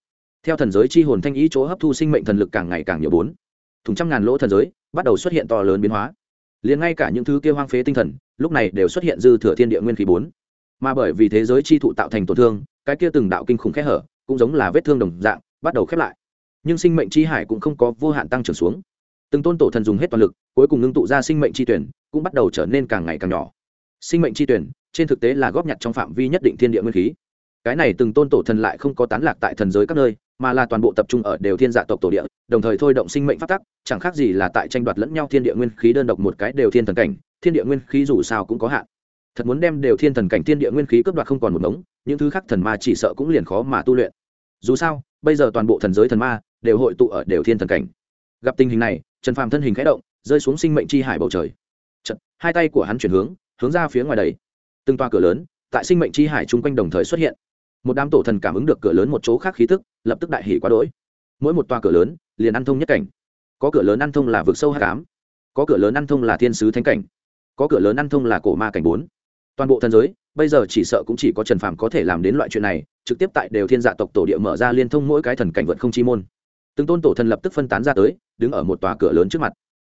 Theo thần giới chi hồn thanh ý chỗ hấp thu sinh mệnh thần lực càng ngày càng nhiều bốn. Thùng trăm ngàn lỗ thần giới bắt đầu xuất hiện to lớn biến hóa liền ngay cả những thứ kia hoang phế tinh thần, lúc này đều xuất hiện dư thừa thiên địa nguyên khí bốn. Mà bởi vì thế giới chi thụ tạo thành tổn thương, cái kia từng đạo kinh khủng khẽ hở, cũng giống là vết thương đồng dạng, bắt đầu khép lại. Nhưng sinh mệnh chi hải cũng không có vô hạn tăng trưởng xuống. Từng tôn tổ thần dùng hết toàn lực, cuối cùng ngưng tụ ra sinh mệnh chi tuyển, cũng bắt đầu trở nên càng ngày càng nhỏ. Sinh mệnh chi tuyển, trên thực tế là góp nhặt trong phạm vi nhất định thiên địa nguyên khí. Cái này từng tôn tổ thần lại không có tán lạc tại thần giới các nơi mà là toàn bộ tập trung ở đều thiên dạ tộc tổ địa đồng thời thôi động sinh mệnh phát tắc chẳng khác gì là tại tranh đoạt lẫn nhau thiên địa nguyên khí đơn độc một cái đều thiên thần cảnh thiên địa nguyên khí dù sao cũng có hạn. Thật muốn đem đều thiên thần cảnh thiên địa nguyên khí cướp đoạt không còn một mống những thứ khác thần ma chỉ sợ cũng liền khó mà tu luyện. Dù sao bây giờ toàn bộ thần giới thần ma đều hội tụ ở đều thiên thần cảnh. Gặp tình hình này trần phàm thân hình khẽ động rơi xuống sinh mệnh chi hải bầu trời. Chật, hai tay của hắn chuyển hướng hướng ra phía ngoài đầy. Từng toa cửa lớn tại sinh mệnh chi hải chung quanh đồng thời xuất hiện một đám tổ thần cảm ứng được cửa lớn một chỗ khác khí tức, lập tức đại hỉ quá đỗi. Mỗi một toa cửa lớn, liền ăn thông nhất cảnh. Có cửa lớn ăn thông là vực sâu hạ cám có cửa lớn ăn thông là thiên sứ thánh cảnh, có cửa lớn ăn thông là cổ ma cảnh bốn. Toàn bộ thần giới, bây giờ chỉ sợ cũng chỉ có trần phàm có thể làm đến loại chuyện này, trực tiếp tại đều thiên dạ tộc tổ địa mở ra liên thông mỗi cái thần cảnh vượt không chi môn. Từng tôn tổ thần lập tức phân tán ra tới, đứng ở một tòa cửa lớn trước mặt.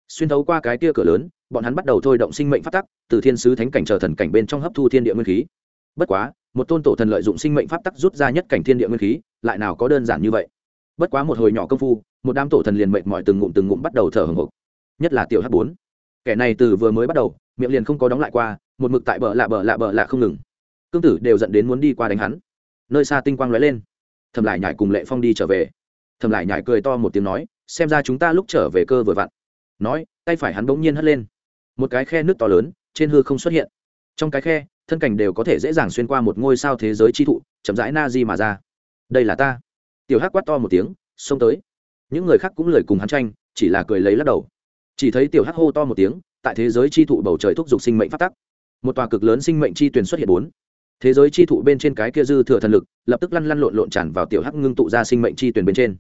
Xuyên thấu qua cái tia cửa lớn, bọn hắn bắt đầu thôi động sinh mệnh phát tắc, từ thiên sứ thánh cảnh chờ thần cảnh bên trong hấp thu thiên địa nguyên khí. Bất quá một tôn tổ thần lợi dụng sinh mệnh pháp tắc rút ra nhất cảnh thiên địa nguyên khí, lại nào có đơn giản như vậy. Bất quá một hồi nhỏ công phu, một đám tổ thần liền mệt mỏi từng ngụm từng ngụm bắt đầu thở hồng hộc. Nhất là tiểu h bốn. Kẻ này từ vừa mới bắt đầu, miệng liền không có đóng lại qua, một mực tại bờ lạ bờ lạ bờ lạ không ngừng. Cương tử đều dẫn đến muốn đi qua đánh hắn. Nơi xa tinh quang lóe lên. Thầm lại nhải cùng lệ phong đi trở về. Thầm lại nhải cười to một tiếng nói, xem ra chúng ta lúc trở về cơ vừa vặn. Nói, tay phải hắn bỗng nhiên hất lên. Một cái khe nước to lớn, trên hư không xuất hiện. Trong cái khe thân cảnh đều có thể dễ dàng xuyên qua một ngôi sao thế giới chi thụ, chậm rãi na di mà ra. Đây là ta. Tiểu hắc quát to một tiếng, xông tới. Những người khác cũng lời cùng hắn tranh, chỉ là cười lấy lắc đầu. Chỉ thấy tiểu hắc hô to một tiếng, tại thế giới chi thụ bầu trời thúc giục sinh mệnh phát tắc. Một tòa cực lớn sinh mệnh chi tuyển xuất hiện bốn. Thế giới chi thụ bên trên cái kia dư thừa thần lực, lập tức lăn lăn lộn lộn tràn vào tiểu hắc ngưng tụ ra sinh mệnh chi tuyển bên trên.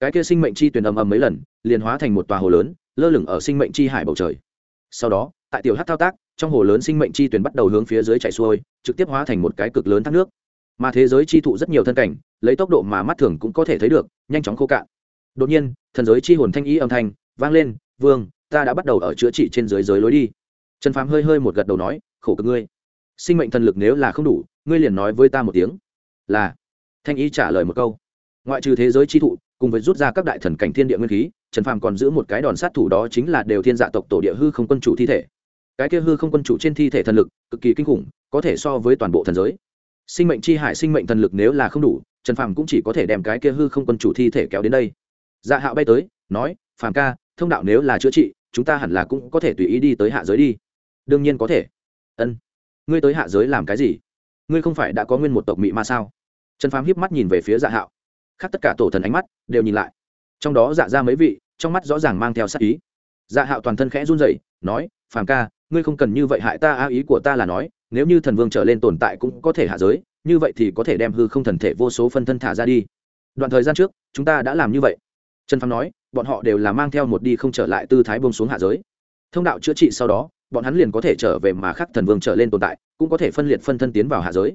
Cái kia sinh mệnh chi tuyển ầm ầm mấy lần, liền hóa thành một tòa hồ lớn, lơ lửng ở sinh mệnh chi hải bầu trời. Sau đó, tại tiểu hắc thao tác trong hồ lớn sinh mệnh chi tuyển bắt đầu hướng phía dưới chảy xuôi, trực tiếp hóa thành một cái cực lớn thác nước. Mà thế giới chi thụ rất nhiều thân cảnh, lấy tốc độ mà mắt thường cũng có thể thấy được, nhanh chóng khô cạn. Đột nhiên, thần giới chi hồn thanh ý âm thanh vang lên, vương, ta đã bắt đầu ở chữa trị trên dưới giới lối đi. Trần phám hơi hơi một gật đầu nói, khổ cực ngươi. Sinh mệnh thần lực nếu là không đủ, ngươi liền nói với ta một tiếng. Là. Thanh ý trả lời một câu. Ngoại trừ thế giới chi thụ, cùng với rút ra các đại thần cảnh thiên địa nguyên khí, trần phàm còn giữ một cái đòn sát thủ đó chính là đều thiên dạ tộc tổ địa hư không quân chủ thi thể cái kia hư không quân chủ trên thi thể thần lực, cực kỳ kinh khủng, có thể so với toàn bộ thần giới. Sinh mệnh chi hải, sinh mệnh thần lực nếu là không đủ, trần phàm cũng chỉ có thể đem cái kia hư không quân chủ thi thể kéo đến đây. Dạ hạo bay tới, nói, phàm ca, thông đạo nếu là chữa trị, chúng ta hẳn là cũng có thể tùy ý đi tới hạ giới đi. Đương nhiên có thể. Ân, ngươi tới hạ giới làm cái gì? Ngươi không phải đã có nguyên một tộc mị ma sao? Trần phàm hiếp mắt nhìn về phía dạ hạo. Khác tất cả tổ thần ánh mắt đều nhìn lại. Trong đó dạ ra mấy vị, trong mắt rõ ràng mang theo sắc ý. Dạ hạo toàn thân khẽ run rẩy, nói, phàm ca ngươi không cần như vậy hại ta, a, ý của ta là nói, nếu như thần vương trở lên tồn tại cũng có thể hạ giới, như vậy thì có thể đem hư không thần thể vô số phân thân thả ra đi. Đoạn thời gian trước, chúng ta đã làm như vậy. Trần phàm nói, bọn họ đều là mang theo một đi không trở lại tư thái bông xuống hạ giới. Thông đạo chữa trị sau đó, bọn hắn liền có thể trở về mà khắc thần vương trở lên tồn tại, cũng có thể phân liệt phân thân tiến vào hạ giới.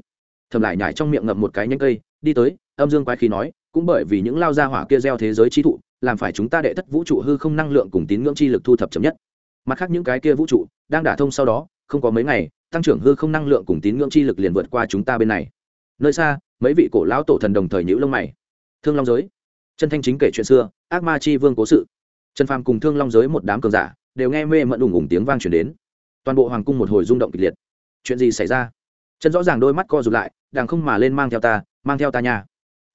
Thầm lại nhải trong miệng ngậm một cái nhánh cây, đi tới, âm dương quái khí nói, cũng bởi vì những lao gia hỏa kia gieo thế giới chi thụ, làm phải chúng ta đệ thất vũ trụ hư không năng lượng cùng tín ngưỡng chi lực thu thập chậm nhất mặt khác những cái kia vũ trụ đang đả thông sau đó, không có mấy ngày, tăng trưởng hư không năng lượng cùng tín ngưỡng chi lực liền vượt qua chúng ta bên này. Nơi xa, mấy vị cổ lão tổ thần đồng thời nhữ lông mày. Thương long giới. Chân thanh chính kể chuyện xưa, ác ma chi vương cố sự. Trần phàm cùng thương long giới một đám cường giả đều nghe mê mận ủng ủng tiếng vang chuyển đến. Toàn bộ hoàng cung một hồi rung động kịch liệt. Chuyện gì xảy ra? Chân rõ ràng đôi mắt co rụt lại đàng không mà lên mang theo ta, mang theo ta nha.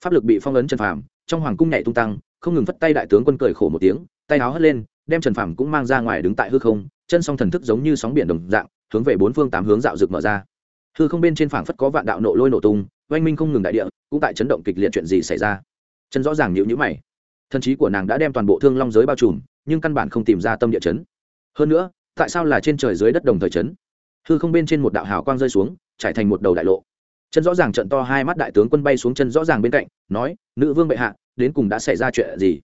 Pháp lực bị phong ấn trần phàm, trong hoàng cung nhảy tung tăng, không ngừng phất tay đại tướng quân cười khổ một tiếng, tay áo hất lên đem trần phàm cũng mang ra ngoài đứng tại hư không, chân song thần thức giống như sóng biển đồng dạng, hướng về bốn phương tám hướng dạo rực mở ra. Hư không bên trên phảng phất có vạn đạo nộ lôi nổ tung, oanh minh không ngừng đại địa, cũng tại chấn động kịch liệt chuyện gì xảy ra. Chân rõ ràng nhịu nhữ mày. Thần trí của nàng đã đem toàn bộ thương long giới bao trùm, nhưng căn bản không tìm ra tâm địa chấn. Hơn nữa, tại sao là trên trời dưới đất đồng thời chấn? Hư không bên trên một đạo hào quang rơi xuống, trải thành một đầu đại lộ. Chân rõ ràng trận to hai mắt đại tướng quân bay xuống chân rõ ràng bên cạnh, nói, nữ vương bệ hạ, đến cùng đã xảy ra chuyện gì?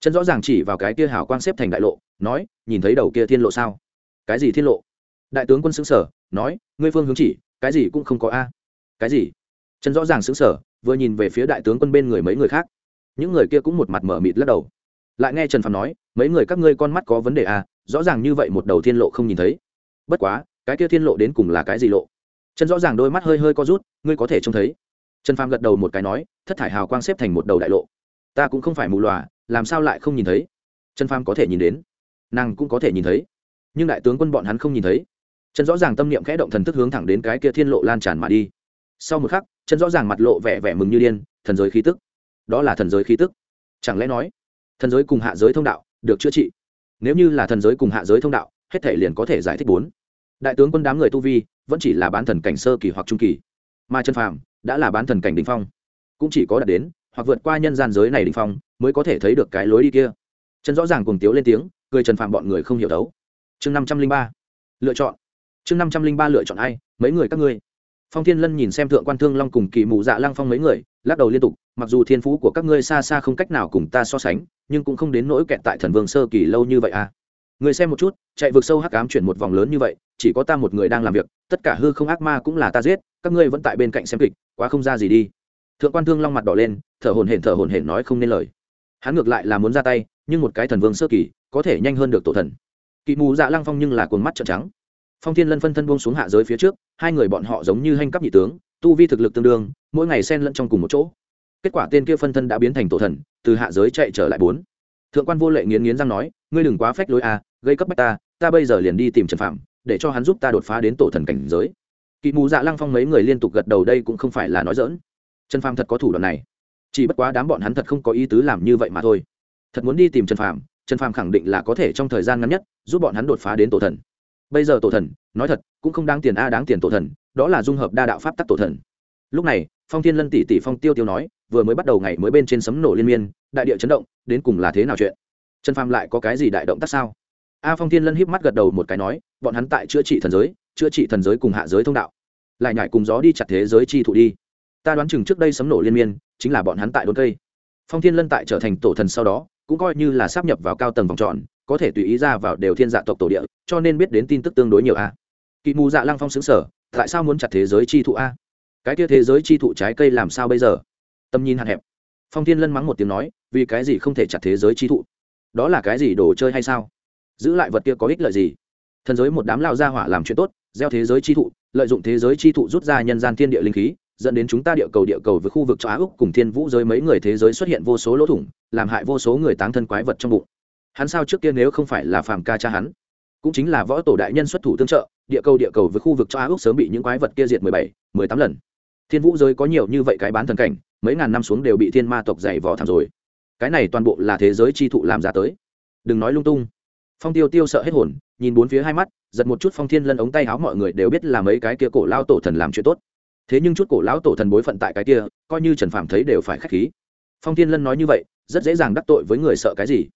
Chân rõ ràng chỉ vào cái kia hào quang xếp thành đại lộ, nói, nhìn thấy đầu kia thiên lộ sao? Cái gì thiên lộ? Đại tướng quân xứng sở nói, ngươi phương hướng chỉ, cái gì cũng không có a. Cái gì? Chân rõ ràng xứng sở vừa nhìn về phía đại tướng quân bên người mấy người khác. Những người kia cũng một mặt mở mịt lắc đầu. Lại nghe trần phạm nói, mấy người các ngươi con mắt có vấn đề à rõ ràng như vậy một đầu thiên lộ không nhìn thấy. Bất quá, cái kia thiên lộ đến cùng là cái gì lộ? Chân rõ ràng đôi mắt hơi hơi co rút, ngươi có thể trông thấy. Trần phạm gật đầu một cái nói, thất thải hào quang xếp thành một đầu đại lộ. Ta cũng không phải mù lòa làm sao lại không nhìn thấy? Trần phàm có thể nhìn đến. Nàng cũng có thể nhìn thấy. Nhưng đại tướng quân bọn hắn không nhìn thấy. Trần rõ ràng tâm niệm khẽ động thần thức hướng thẳng đến cái kia thiên lộ lan tràn mà đi. Sau một khắc, trần rõ ràng mặt lộ vẻ vẻ mừng như điên, thần giới khí tức. Đó là thần giới khí tức. Chẳng lẽ nói, thần giới cùng hạ giới thông đạo được chữa trị? Nếu như là thần giới cùng hạ giới thông đạo, hết thể liền có thể giải thích bốn. Đại tướng quân đám người tu vi vẫn chỉ là bán thần cảnh sơ kỳ hoặc trung kỳ, mà trần phàm đã là bán thần cảnh đ ỉ n h phong, cũng chỉ có đạt đến hoặc vượt qua nhân gian giới này đỉnh phong, mới có thể thấy được cái lối đi kia. Trần rõ ràng cùng tiếu lên tiếng, cười trần phạm bọn người không hiểu đấu chương năm trăm linh ba, lựa chọn. Chương năm trăm linh ba, lựa chọn ai? Mấy người các ngươi? Phong thiên lân nhìn xem thượng quan thương long cùng kỳ mù dạ lăng phong mấy người, lắc đầu liên tục, mặc dù thiên phú của các ngươi xa xa không cách nào cùng ta so sánh, nhưng cũng không đến nỗi kẹt tại thần vương sơ kỳ lâu như vậy à. Người xem một chút, chạy vượt sâu hắc ám chuyển một vòng lớn như vậy, chỉ có ta một người đang làm việc, tất cả hư không ác ma cũng là ta giết, các ngươi vẫn tại bên cạnh xem kịch, quá không ra gì đi thượng quan thương long mặt đỏ lên, thở hồn hển thở hồn hển nói không nên lời. Hắn ngược lại là muốn ra tay, nhưng một cái thần vương sơ kỳ, có thể nhanh hơn được tổ thần. Kỵ mù dạ lăng phong nhưng là cuồng mắt trợn trắng. Phong thiên lân phân thân buông xuống hạ giới phía trước, hai người bọn họ giống như hanh cấp nhị tướng, tu vi thực lực tương đương, mỗi ngày xen lẫn trong cùng một chỗ. Kết quả tên kia phân thân đã biến thành tổ thần, từ hạ giới chạy trở lại bốn. Thượng quan vô lệ nghiến nghiến răng nói, ngươi đừng quá phách lối a gây cấp bách ta ta bây giờ liền đi tìm trần phạm để cho hắn giúp ta đột phá đến tổ thần cảnh giới. Kỵ mù dạ lăng phong mấy người liên tục gật đầu, đây cũng không phải là nói dỡn trần phàm thật có thủ đoạn này. Chỉ bất quá đám bọn hắn thật không có ý tứ làm như vậy mà thôi. Thật muốn đi tìm trần phàm trần phàm khẳng định là có thể trong thời gian ngắn nhất giúp bọn hắn đột phá đến tổ thần. Bây giờ tổ thần, nói thật, cũng không đáng tiền a, đáng tiền tổ thần, đó là dung hợp đa đạo pháp tắc tổ thần. Lúc này, phong thiên lân tỷ tỷ phong tiêu tiêu nói, vừa mới bắt đầu ngày mới bên trên sấm nổ liên miên, đại địa chấn động, đến cùng là thế nào chuyện? Trần phàm lại có cái gì đại động tác sao? A phong thiên lân híp mắt gật đầu một cái nói, bọn hắn tại chữa trị thần giới, chữa trị thần giới cùng hạ giới thông đạo. Lại nhảy cùng gió đi chặt thế giới chi thụ đi ta đoán chừng trước đây sấm nổ liên miên, chính là bọn hắn tại đốn cây. Phong thiên lân tại trở thành tổ thần sau đó, cũng coi như là sắp nhập vào cao tầng vòng tròn, có thể tùy ý ra vào đều thiên dạ tộc tổ địa, cho nên biết đến tin tức tương đối nhiều a. Kỵ mù dạ lăng phong xứng sở tại sao muốn chặt thế giới chi thụ a? Cái kia thế giới chi thụ trái cây làm sao bây giờ? Tầm nhìn hạn hẹp. Phong thiên lân mắng một tiếng nói, vì cái gì không thể chặt thế giới chi thụ? Đó là cái gì đồ chơi hay sao? Giữ lại vật kia có ích lợi gì? Thần giới một đám lao gia hỏa làm chuyện tốt, gieo thế giới chi thụ, lợi dụng thế giới chi thụ rút ra nhân gian thiên địa linh khí dẫn đến chúng ta địa cầu địa cầu với khu vực châu á úc cùng thiên vũ giới mấy người thế giới xuất hiện vô số lỗ thủng, làm hại vô số người táng thân quái vật trong bụng. Hắn sao trước kia nếu không phải là phàm ca cha hắn, cũng chính là võ tổ đại nhân xuất thủ tương trợ, địa cầu địa cầu với khu vực châu á úc sớm bị những quái vật kia diệt mười bảy, mười tám lần. Thiên vũ giới có nhiều như vậy cái bán thần cảnh, mấy ngàn năm xuống đều bị thiên ma tộc dày vò thảm rồi. Cái này toàn bộ là thế giới chi thụ làm ra tới. Đừng nói lung tung. Phong tiêu tiêu sợ hết hồn, nhìn bốn phía hai mắt, giật một chút phong thiên lân ống tay áo mọi người đều biết là mấy cái kia cổ lao tổ thần làm chuyện tốt thế nhưng chút cổ lão tổ thần bối phận tại cái kia, coi như trần phạm thấy đều phải k h á c h khí. Phong thiên lân nói như vậy, rất dễ dàng đắc tội với người sợ cái gì.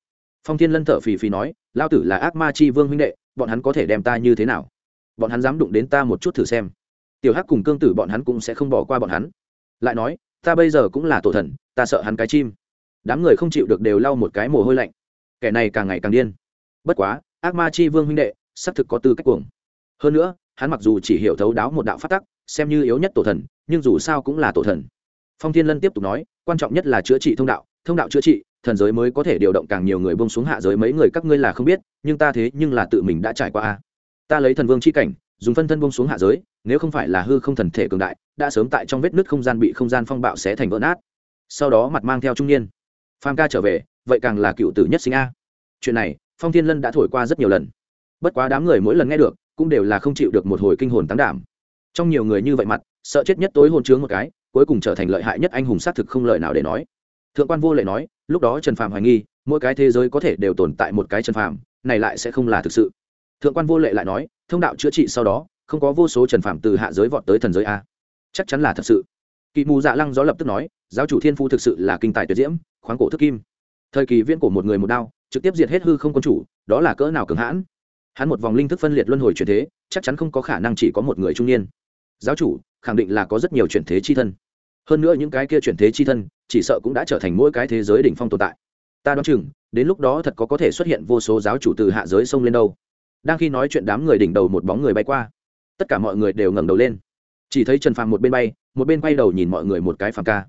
Phong thiên lân thở phì phì nói lao tử là ác ma chi vương huynh đệ, bọn hắn có thể đem ta như thế nào? Bọn hắn dám đụng đến ta một chút thử xem. Tiểu hắc cùng cương tử bọn hắn cũng sẽ không bỏ qua bọn hắn. Lại nói, ta bây giờ cũng là tổ thần, ta sợ hắn cái chim. Đám người không chịu được đều lau một cái mồ hôi lạnh. Kẻ này càng ngày càng điên. Bất quá, ác ma chi vương huynh đệ, xác thực có tư cách cuồng. Hơn nữa, hắn mặc dù chỉ hiểu thấu đáo một đạo phát tắc xem như yếu nhất tổ thần, nhưng dù sao cũng là tổ thần. Phong thiên lân tiếp tục nói, quan trọng nhất là chữa trị thông đạo thông đạo chữa trị, thần giới mới có thể điều động càng nhiều người bông xuống hạ giới, mấy người các ngươi là không biết, nhưng ta thế nhưng là tự mình đã trải qua a. Ta lấy thần vương c h i cảnh, dùng phân thân bông xuống hạ giới, nếu không phải là hư không thần thể cường đại, đã sớm tại trong vết nứt không gian bị không gian phong bạo xé thành vỡ nát. Sau đó mặt mang theo trung niên. Pham ca trở về, vậy càng là cựu tử nhất sinh a. Chuyện này, phong thiên lân đã thổi qua rất nhiều lần. Bất quá đám người mỗi lần nghe được, cũng đều là không chịu được một hồi kinh hồn tán đảm trong nhiều người như vậy mặt, sợ chết nhất tối hôn chướng một cái, cuối cùng trở thành lợi hại nhất anh hùng xác thực không lợi nào để nói. Thượng quan vô lệ nói, lúc đó trần phàm hoài nghi, mỗi cái thế giới có thể đều tồn tại một cái trần phàm, này lại sẽ không là thực sự. Thượng quan vô lệ lại nói, thông đạo chữa trị sau đó, không có vô số trần phàm từ hạ giới vọt tới thần giới a. Chắc chắn là thật sự. Kỵ mù dạ lăng gió lập tức nói, giáo chủ thiên phu thực sự là kinh tài tuyệt diễm, khoáng cổ thức kim. Thời kỳ viên của một người một đao, trực tiếp diệt hết hư không quân chủ, đó là cỡ nào cường hãn. Hắn một vòng linh thức phân liệt luân hồi chuyển thế, chắc chắn không có khả năng chỉ có một người trung niên giáo chủ khẳng định là có rất nhiều chuyển thế chi thân. Hơn nữa những cái kia chuyển thế chi thân, chỉ sợ cũng đã trở thành mỗi cái thế giới đỉnh phong tồn tại. Ta đoán chừng, đến lúc đó thật có có thể xuất hiện vô số giáo chủ từ hạ giới sông lên đâu. Đang khi nói chuyện đám người đỉnh đầu một bóng người bay qua, tất cả mọi người đều ngẩng đầu lên. Chỉ thấy trần phàm một bên bay, một bên quay đầu nhìn mọi người một cái phàm ca.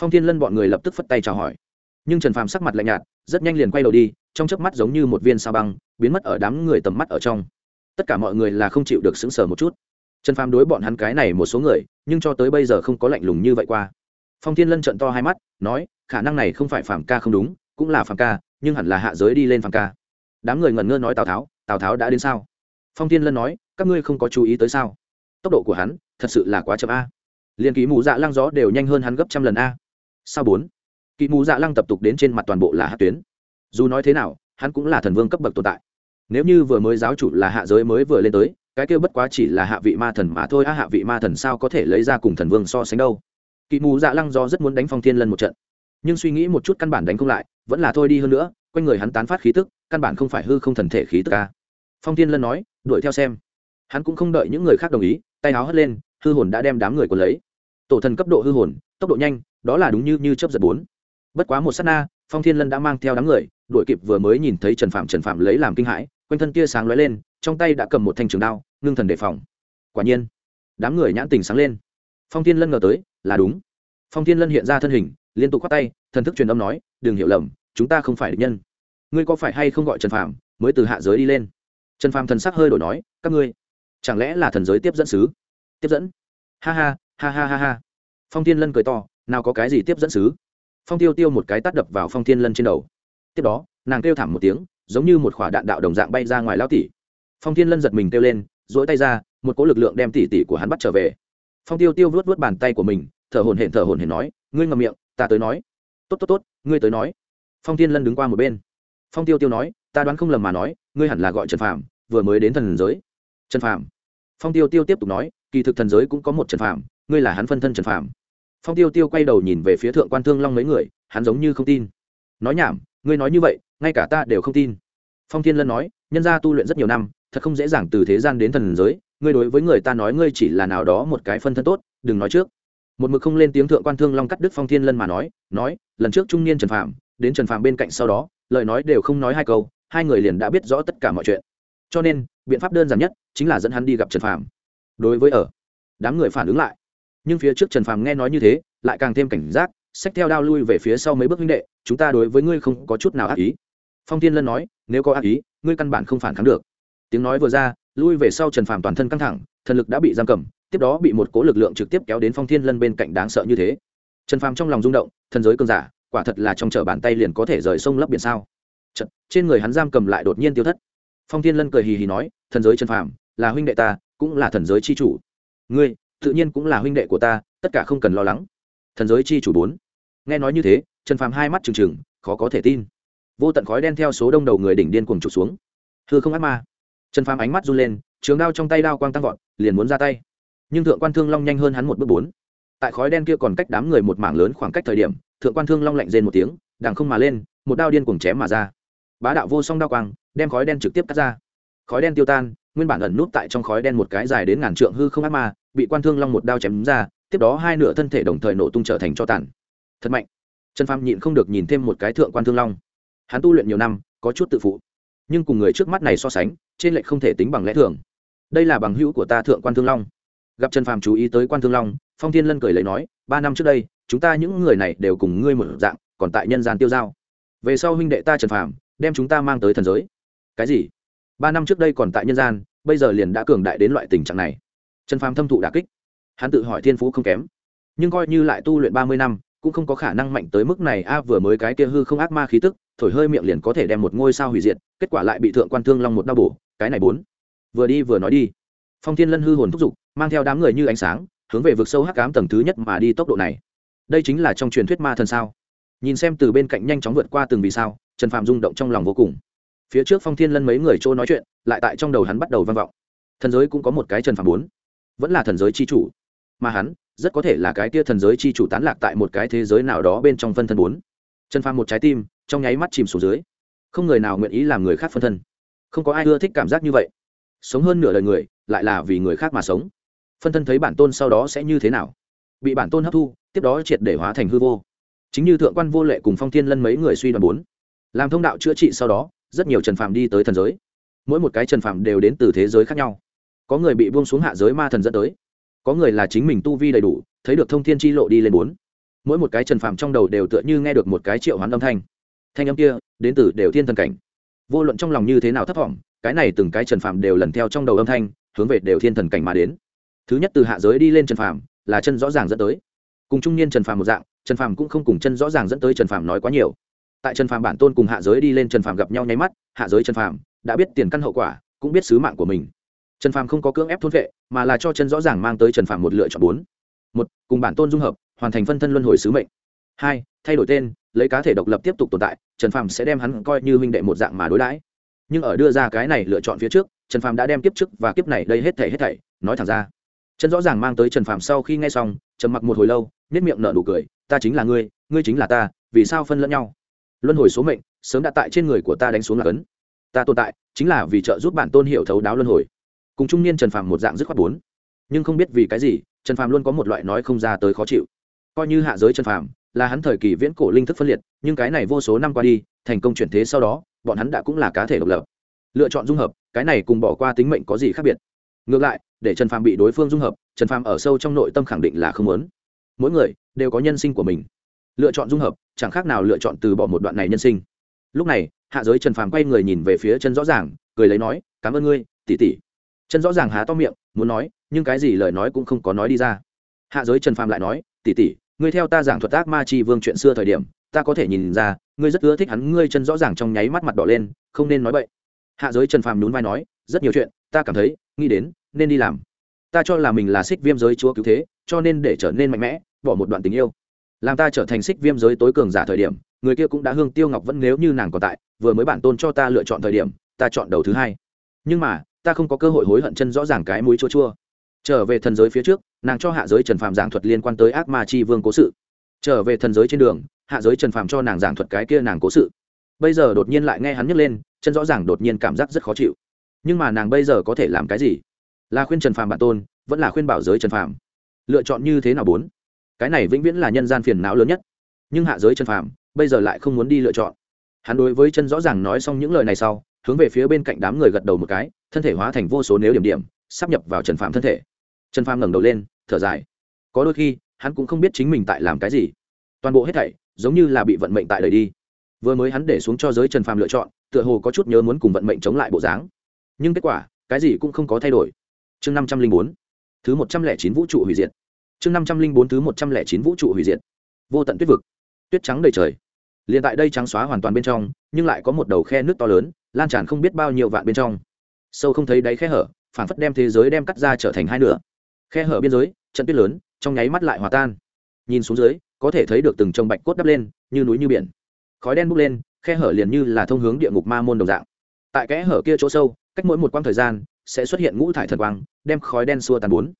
Phong thiên lân bọn người lập tức phất tay chào hỏi. Nhưng trần phàm sắc mặt lạnh nhạt, rất nhanh liền quay đầu đi, trong chớp mắt giống như một viên sao băng, biến mất ở đám người tầm mắt ở trong. Tất cả mọi người là không chịu được sững sờ một chút trần phàm đối bọn hắn cái này một số người, nhưng cho tới bây giờ không có lạnh lùng như vậy qua. Phong thiên lân trận to hai mắt, nói, khả năng này không phải phàm ca không đúng, cũng là phàm ca, nhưng hẳn là hạ giới đi lên phàm ca. Đám người ngẩn ngơ nói tào tháo tào tháo đã đến sao? Phong thiên lân nói, các ngươi không có chú ý tới sao? Tốc độ của hắn, thật sự là quá chậm a. Liền ký mù dạ lăng gió đều nhanh hơn hắn gấp trăm lần a. Sao bốn? Ký mù dạ lăng tập tục đến trên mặt toàn bộ là hát tuyến. Dù nói thế nào, hắn cũng là thần vương cấp bậc tồn tại. Nếu như vừa mới giáo chủ là hạ giới mới vừa lên tới cái kia bất quá chỉ là hạ vị ma thần mà thôi, a hạ vị ma thần sao có thể lấy ra cùng thần vương so sánh đâu? Kỵ mù dạ lăng do rất muốn đánh phong thiên lân một trận, nhưng suy nghĩ một chút căn bản đánh không lại, vẫn là thôi đi hơn nữa, quanh người hắn tán phát khí tức, căn bản không phải hư không thần thể khí tức ca phong thiên lân nói, đuổi theo xem. Hắn cũng không đợi những người khác đồng ý, tay áo hất lên, hư hồn đã đem đám người còn lấy. Tổ thần cấp độ hư hồn, tốc độ nhanh, đó là đúng như như chớp giật bốn. Bất quá một sát na, phong thiên lân đã mang theo đám người, đuổi kịp vừa mới nhìn thấy trần phạm trần phạm lấy làm kinh hãi, quanh thân tia sáng lóe lên trong tay đã cầm một thanh trường đao, ngưng thần đề phòng. Quả nhiên, đám người nhãn tình sáng lên. Phong thiên lân ngờ tới, là đúng. Phong thiên lân hiện ra thân hình, liên tục khoác tay, thần thức truyền âm nói, đừng hiểu lầm, chúng ta không phải địch nhân. Ngươi có phải hay không gọi trần phàm, mới từ hạ giới đi lên? Trần phàm thần sắc hơi đổi nói, các ngươi, chẳng lẽ là thần giới tiếp dẫn sứ? Tiếp dẫn? Ha ha ha ha ha ha. Phong thiên lân cười to, nào có cái gì tiếp dẫn sứ? Phong tiêu tiêu một cái tắt đập vào phong thiên lân trên đầu. Tiếp đó, nàng kêu thảm một tiếng, giống như một khỏa đạn đạo đồng dạng bay ra ngoài lao tỉ phong thiên lân giật mình kêu lên dỗi tay ra, một cỗ lực lượng đem tỉ tỉ của hắn bắt trở về. Phong tiêu tiêu vuốt vuốt bàn tay của mình, thở hồn hển, thở hồn hển nói, ngươi ngậm miệng, ta tới nói. Tốt tốt tốt, ngươi tới nói. Phong thiên lân đứng qua một bên. Phong tiêu tiêu nói, ta đoán không lầm mà nói, ngươi hẳn là gọi trần phạm vừa mới đến thần giới. Trần phạm phong tiêu tiêu tiếp tục nói, kỳ thực thần giới cũng có một trần phạm ngươi là hắn phân thân trần phạm phong tiêu tiêu quay đầu nhìn về phía thượng quan thương long mấy người, hắn giống như không tin. Nói nhảm, ngươi nói như vậy, ngay cả ta đều không tin. Phong thiên lân nói, nhân gia tu luyện rất nhiều năm thật không dễ dàng từ thế gian đến thần giới. Ngươi đối với người ta nói ngươi chỉ là nào đó một cái phân thân tốt, đừng nói trước. Một mực không lên tiếng thượng quan thương long cắt đức phong thiên lân mà nói nói, lần trước trung niên trần phạm đến trần phạm bên cạnh sau đó, lời nói đều không nói hai câu, hai người liền đã biết rõ tất cả mọi chuyện. Cho nên, biện pháp đơn giản nhất chính là dẫn hắn đi gặp trần phạm đối với ở, đám người phản ứng lại. Nhưng phía trước trần phạm nghe nói như thế, lại càng thêm cảnh giác, xách theo đao lui về phía sau mấy bước huynh đệ, chúng ta đối với ngươi không có chút nào ác ý. Phong thiên lân nói, nếu có ác ý, ngươi căn bản không phản kháng được tiếng nói vừa ra lui về sau trần phàm toàn thân căng thẳng thần lực đã bị giam cầm tiếp đó bị một cố lực lượng trực tiếp kéo đến phong thiên lân bên cạnh đáng sợ như thế. Trần phàm trong lòng rung động thần giới cơn giả quả thật là trong chở bàn tay liền có thể rời sông lấp biển sao? Chật, trên người hắn giam cầm lại đột nhiên tiêu thất. Phong thiên lân cười hì hì nói thần giới trần phàm là huynh đệ ta cũng là thần giới chi chủ. Ngươi tự nhiên cũng là huynh đệ của ta tất cả không cần lo lắng. Thần giới chi chủ bốn. Nghe nói như thế trần phàm hai mắt trừng trừng khó có thể tin. Vô tận khói đen theo số đông đầu người đỉnh điên cuồng trục xuống. Thưa không ác ma trần phàm ánh mắt run lên, trường đao trong tay đao quang tăng vọt, liền muốn ra tay. Nhưng thượng quan thương long nhanh hơn hắn một bước bốn. Tại khói đen kia còn cách đám người một mảng lớn khoảng cách thời điểm, thượng quan thương long lạnh rên một tiếng, đằng không mà lên, một đao điên cuồng chém mà ra. Bá đạo vô song đao quang, đem khói đen trực tiếp cắt ra. Khói đen tiêu tan, nguyên bản ẩn nút tại trong khói đen một cái dài đến ngàn trượng hư không ác ma, bị quan thương long một đao chém ra, tiếp đó hai nửa thân thể đồng thời nổ tung trở thành cho tàn. Thật mạnh. Trần phàm nhịn không được nhìn thêm một cái thượng quan thương long. Hắn tu luyện nhiều năm, có chút tự phụ. Nhưng cùng người trước mắt này so sánh trên lệch không thể tính bằng lẽ thường. Đây là bằng hữu của ta thượng quan thương long. Gặp trần phàm chú ý tới quan thương long, phong thiên lân cười lấy nói, ba năm trước đây, chúng ta những người này đều cùng ngươi một dạng, còn tại nhân gian tiêu giao. Về sau huynh đệ ta trần phàm, đem chúng ta mang tới thần giới. Cái gì? Ba năm trước đây còn tại nhân gian, bây giờ liền đã cường đại đến loại tình trạng này. Trần phàm thâm thụ đà kích. Hắn tự hỏi thiên phú không kém, nhưng coi như lại tu luyện ba mươi năm cũng không có khả năng mạnh tới mức này. A, vừa mới cái kia hư không ác ma khí tức, thổi hơi miệng liền có thể đem một ngôi sao hủy diệt, kết quả lại bị thượng quan thương long một đau bổ. Cái này bốn. Vừa đi vừa nói đi. Phong thiên lân hư hồn thúc giục, mang theo đám người như ánh sáng, hướng về vực sâu hắc cám tầng thứ nhất mà đi tốc độ này. Đây chính là trong truyền thuyết ma thần sao? Nhìn xem từ bên cạnh nhanh chóng vượt qua từng vì sao, trần phạm rung động trong lòng vô cùng. Phía trước phong thiên lân mấy người chỗ nói chuyện, lại tại trong đầu hắn bắt đầu vang vọng. Thần giới cũng có một cái trần phạm bốn. Vẫn là thần giới c h i chủ. Mà hắn rất có thể là cái tia thần giới chi chủ tán lạc tại một cái thế giới nào đó bên trong phân thân bốn. Chân phàm một trái tim, trong nháy mắt chìm xuống dưới. Không người nào nguyện ý làm người khác phân thân. Không có ai ưa thích cảm giác như vậy. Sống hơn nửa đời người, lại là vì người khác mà sống. Phân thân thấy bản tôn sau đó sẽ như thế nào? Bị bản tôn hấp thu, tiếp đó triệt để hóa thành hư vô. Chính như thượng quan vô lệ cùng phong thiên lân mấy người suy đoán bốn. Làm thông đạo chữa trị sau đó, rất nhiều trần phàm đi tới thần giới. Mỗi một cái trần phàm đều đến từ thế giới khác nhau. Có người bị buông xuống hạ giới ma thần dẫn tới có người là chính mình tu vi đầy đủ, thấy được thông thiên chi lộ đi lên bốn. Mỗi một cái trần phàm trong đầu đều tựa như nghe được một cái triệu hoán âm thanh. Thanh âm kia, đến từ đều thiên thần cảnh. Vô luận trong lòng như thế nào thấp thỏm, cái này từng cái trần phàm đều lần theo trong đầu âm thanh, hướng về đều thiên thần cảnh mà đến. Thứ nhất từ hạ giới đi lên trần phàm, là chân rõ ràng dẫn tới. Cùng trung niên trần phàm một dạng, trần phàm cũng không cùng chân rõ ràng dẫn tới trần phàm nói quá nhiều. Tại trần phàm bản tôn cùng hạ giới đi lên trần phàm gặp nhau nháy mắt, hạ giới trần phàm đã biết tiền căn hậu quả, cũng biết sứ mạng của mình trần phàm không có cưỡng ép thôn vệ, mà là cho chân rõ ràng mang tới trần phàm một lựa chọn bốn. Một, cùng bản tôn dung hợp, hoàn thành phân thân luân hồi sứ mệnh. Hai, thay đổi tên, lấy cá thể độc lập tiếp tục tồn tại, trần phàm sẽ đem hắn coi như huynh đệ một dạng mà đối đãi. Nhưng ở đưa ra cái này lựa chọn phía trước, trần phàm đã đem kiếp trước và kiếp này đây hết thảy hết thảy, nói thẳng ra. Chân rõ ràng mang tới trần phàm sau khi nghe xong, trầm mặc một hồi lâu nếp miệng nở nụ cười, ta chính là ngươi ngươi chính là ta, vì sao phân lẫn nhau? Luân hồi số mệnh, sớm đã tại trên người của ta đánh xuống là cấn. Ta tồn tại, chính là vì trợ giúp bản tôn hiểu thấu đáo luân hồi cùng trung niên trần phàm một dạng dứt khoát bốn. Nhưng không biết vì cái gì, trần phàm luôn có một loại nói không ra tới khó chịu. Coi như hạ giới trần phàm, là hắn thời kỳ viễn cổ linh thức phân liệt, nhưng cái này vô số năm qua đi, thành công chuyển thế sau đó, bọn hắn đã cũng là cá thể độc lập. Lựa chọn dung hợp, cái này cùng bỏ qua tính mệnh có gì khác biệt? Ngược lại, để trần phàm bị đối phương dung hợp, trần phàm ở sâu trong nội tâm khẳng định là không muốn. Mỗi người đều có nhân sinh của mình. Lựa chọn dung hợp, chẳng khác nào lựa chọn từ bỏ một đoạn này nhân sinh. Lúc này, hạ giới trần phàm quay người nhìn về phía chân rõ ràng, cười lấy nói, cảm ơn ngươi tỉ tỉ chân rõ ràng há to miệng, muốn nói, nhưng cái gì lời nói cũng không có nói đi ra. Hạ giới trần phàm lại nói tỉ tỉ ngươi theo ta giảng thuật ác ma chi vương chuyện xưa thời điểm, ta có thể nhìn ra, ngươi rất ưa thích hắn, ngươi chân rõ ràng trong nháy mắt mặt đỏ lên, không nên nói vậy hạ giới trần phàm nhún vai nói, rất nhiều chuyện, ta cảm thấy, nghĩ đến, nên đi làm. Ta cho là mình là xích viêm giới chúa cứu thế, cho nên để trở nên mạnh mẽ, bỏ một đoạn tình yêu. Làm ta trở thành xích viêm giới tối cường giả thời điểm, người kia cũng đã hương tiêu ngọc vẫn nếu như nàng còn tại, vừa mới bản tôn cho ta lựa chọn thời điểm, ta chọn đầu thứ hai. Nhưng mà ta không có cơ hội hối hận chân rõ ràng cái mũi chua chua. Trở về thần giới phía trước, nàng cho hạ giới trần phàm giảng thuật liên quan tới ác ma chi vương cố sự. Trở về thần giới trên đường, hạ giới trần phàm cho nàng giảng thuật cái kia nàng cố sự. Bây giờ đột nhiên lại nghe hắn nhấc lên, chân rõ ràng đột nhiên cảm giác rất khó chịu. Nhưng mà nàng bây giờ có thể làm cái gì? Là khuyên trần phàm bản tôn, vẫn là khuyên bảo giới trần phàm. Lựa chọn như thế nào bốn? Cái này vĩnh viễn là nhân gian phiền não lớn nhất. Nhưng hạ giới trần phàm, bây giờ lại không muốn đi lựa chọn. Hắn đối với chân rõ ràng nói xong những lời này sau, hướng về phía bên cạnh đám người gật đầu một cái thân thể hóa thành vô số nếu điểm điểm, sắp nhập vào trần Phạm thân thể. Trần Phạm ngẩng đầu lên, thở dài. Có đôi khi, hắn cũng không biết chính mình tại làm cái gì. Toàn bộ hết thảy, giống như là bị vận mệnh tại đời đi. Vừa mới hắn để xuống cho giới trần phàm lựa chọn, tựa hồ có chút nhớ muốn cùng vận mệnh chống lại bộ dáng. Nhưng kết quả, cái gì cũng không có thay đổi. Chương năm trăm linh bốn, thứ một trăm lẻ chín vũ trụ hủy diệt. Chương năm trăm linh bốn, thứ một trăm lẻ chín vũ trụ hủy diệt. Vô tận tuyết vực. Tuyết trắng đầy trời. Liền tại đây trắng xóa hoàn toàn bên trong, nhưng lại có một đầu khe nước to lớn, lan tràn không biết bao nhiêu vạn bên trong sâu không thấy đáy khe hở phản phất đem thế giới đem cắt ra trở thành hai nửa. Khe hở biên giới, trận tuyết lớn, trong nháy mắt lại hòa tan. Nhìn xuống dưới, có thể thấy được từng trồng bạch cốt đắp lên, như núi như biển. Khói đen bốc lên, khe hở liền như là thông hướng địa ngục ma môn đồng dạng. Tại kẽ hở kia chỗ sâu, cách mỗi một quãng thời gian, sẽ xuất hiện ngũ thải thần quang, đem khói đen xua tàn bốn.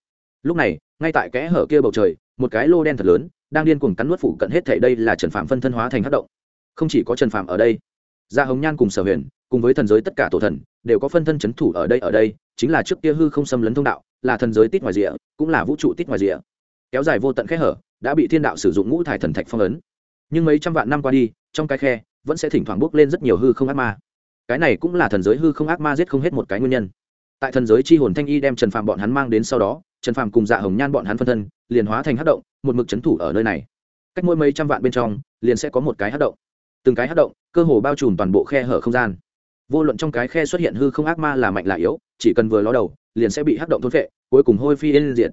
Lúc này, ngay tại kẽ hở kia bầu trời, một cái lô đen thật lớn, đang điên cuồng cắn nuốt phủ cận hết thảy đây là trần phạm phân thân hóa thành hắc động. Không chỉ có trần phạm ở đây gia hồng nhan cùng sở huyền, cùng với thần giới tất cả tổ thần, đều có phân thân c h ấ n thủ ở đây ở đây, chính là trước kia hư không xâm lấn thông đạo, là thần giới tít ngoài rìa, cũng là vũ trụ tít ngoài rìa. Kéo dài vô tận khe hở, đã bị thiên đạo sử dụng ngũ thải thần thạch phong ấn. Nhưng mấy trăm vạn năm qua đi, trong cái khe, vẫn sẽ thỉnh thoảng bốc lên rất nhiều hư không ác ma. Cái này cũng là thần giới hư không ác ma giết không hết một cái nguyên nhân. Tại thần giới c h i hồn thanh y đem trần phạm bọn hắn mang đến sau đó, trần phạm cùng dạ hồng nhan bọn hắn phân thân, liền hóa thành hát động, một mực c h ấ n thủ ở nơi này. Cách mỗi mấy trăm vạn bên trong, liền sẽ có một cái hát động từng cái hát động, cơ hồ bao trùm toàn bộ khe hở không gian. Vô luận trong cái khe xuất hiện hư không ác ma là mạnh là yếu, chỉ cần vừa ló đầu, liền sẽ bị hát động thôn vệ cuối cùng hôi phi lên diện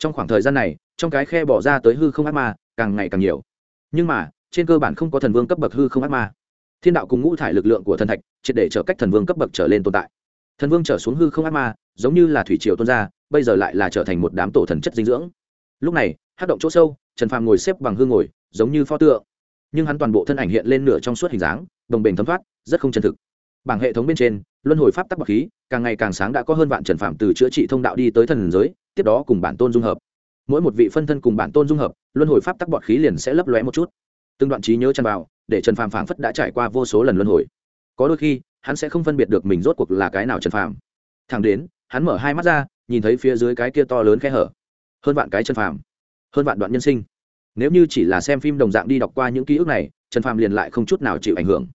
trong khoảng thời gian này, trong cái khe bỏ ra tới hư không ác ma, càng ngày càng nhiều. Nhưng mà, trên cơ bản không có thần vương cấp bậc hư không ác ma. Thiên đạo cùng ngũ thải lực lượng của thần thạch, triệt để trở cách thần vương cấp bậc trở lên tồn tại. Thần vương trở xuống hư không ác ma, giống như là thủy triều tuôn ra, bây giờ lại là trở thành một đám tổ thần chất dinh dưỡng. Lúc này, hát động chỗ sâu, trần phàm ngồi xếp bằng hư ngồi, giống như pho tượng nhưng hắn toàn bộ thân ảnh hiện lên nửa trong suốt hình dáng đồng bền thấm thoát, rất không chân thực. Bảng hệ thống bên trên, luân hồi pháp tắc bậc khí, càng ngày càng sáng đã có hơn vạn trần phạm từ chữa trị thông đạo đi tới thần giới, tiếp đó cùng bản tôn dung hợp. Mỗi một vị phân thân cùng bản tôn dung hợp, luân hồi pháp tắc bọt khí liền sẽ lấp lóe một chút. Từng đoạn trí nhớ tràn vào, để trần phàm phảng phất đã trải qua vô số lần luân hồi. Có đôi khi, hắn sẽ không phân biệt được mình rốt cuộc là cái nào trần phàm. Thẳng đến, hắn mở hai mắt ra, nhìn thấy phía dưới cái kia to lớn khe hở. Hơn vạn cái trần phàm. Hơn vạn đoạn nhân sinh nếu như chỉ là xem phim đồng dạng đi đọc qua những ký ức này, trần phàm liền lại không chút nào chịu ảnh hưởng.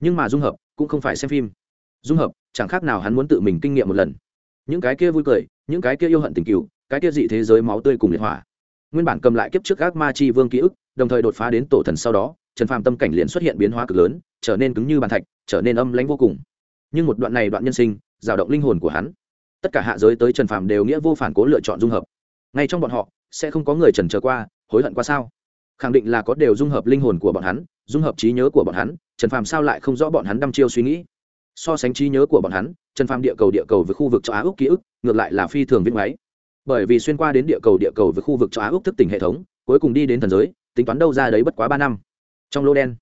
Nhưng mà dung hợp cũng không phải xem phim. Dung hợp, chẳng khác nào hắn muốn tự mình kinh nghiệm một lần. Những cái kia vui cười, những cái kia yêu hận tình cựu cái kia dị thế giới máu tươi cùng liệt hỏa. Nguyên bản cầm lại kiếp trước gác ma chi vương ký ức, đồng thời đột phá đến tổ thần sau đó, trần phàm tâm cảnh liền xuất hiện biến hóa cực lớn, trở nên cứng như bàn thạch, trở nên âm lãnh vô cùng. Nhưng một đoạn này đoạn nhân sinh rào động linh hồn của hắn. Tất cả hạ giới tới trần phàm đều nghĩa vô phản cố lựa chọn dung hợp. Ngay trong bọn họ, sẽ không có người trần trở qua hối hận qua sao? Khẳng định là có đều dung hợp linh hồn của bọn hắn, dung hợp trí nhớ của bọn hắn, trần phàm sao lại không rõ bọn hắn đăm chiêu suy nghĩ? So sánh trí nhớ của bọn hắn, trần phàm địa cầu địa cầu với khu vực châu á úc ký ức, ngược lại là phi thường viết máy bởi vì xuyên qua đến địa cầu địa cầu với khu vực châu á úc thức tỉnh hệ thống, cuối cùng đi đến thần giới, tính toán đâu ra đấy bất quá ba năm. Trong lô đen,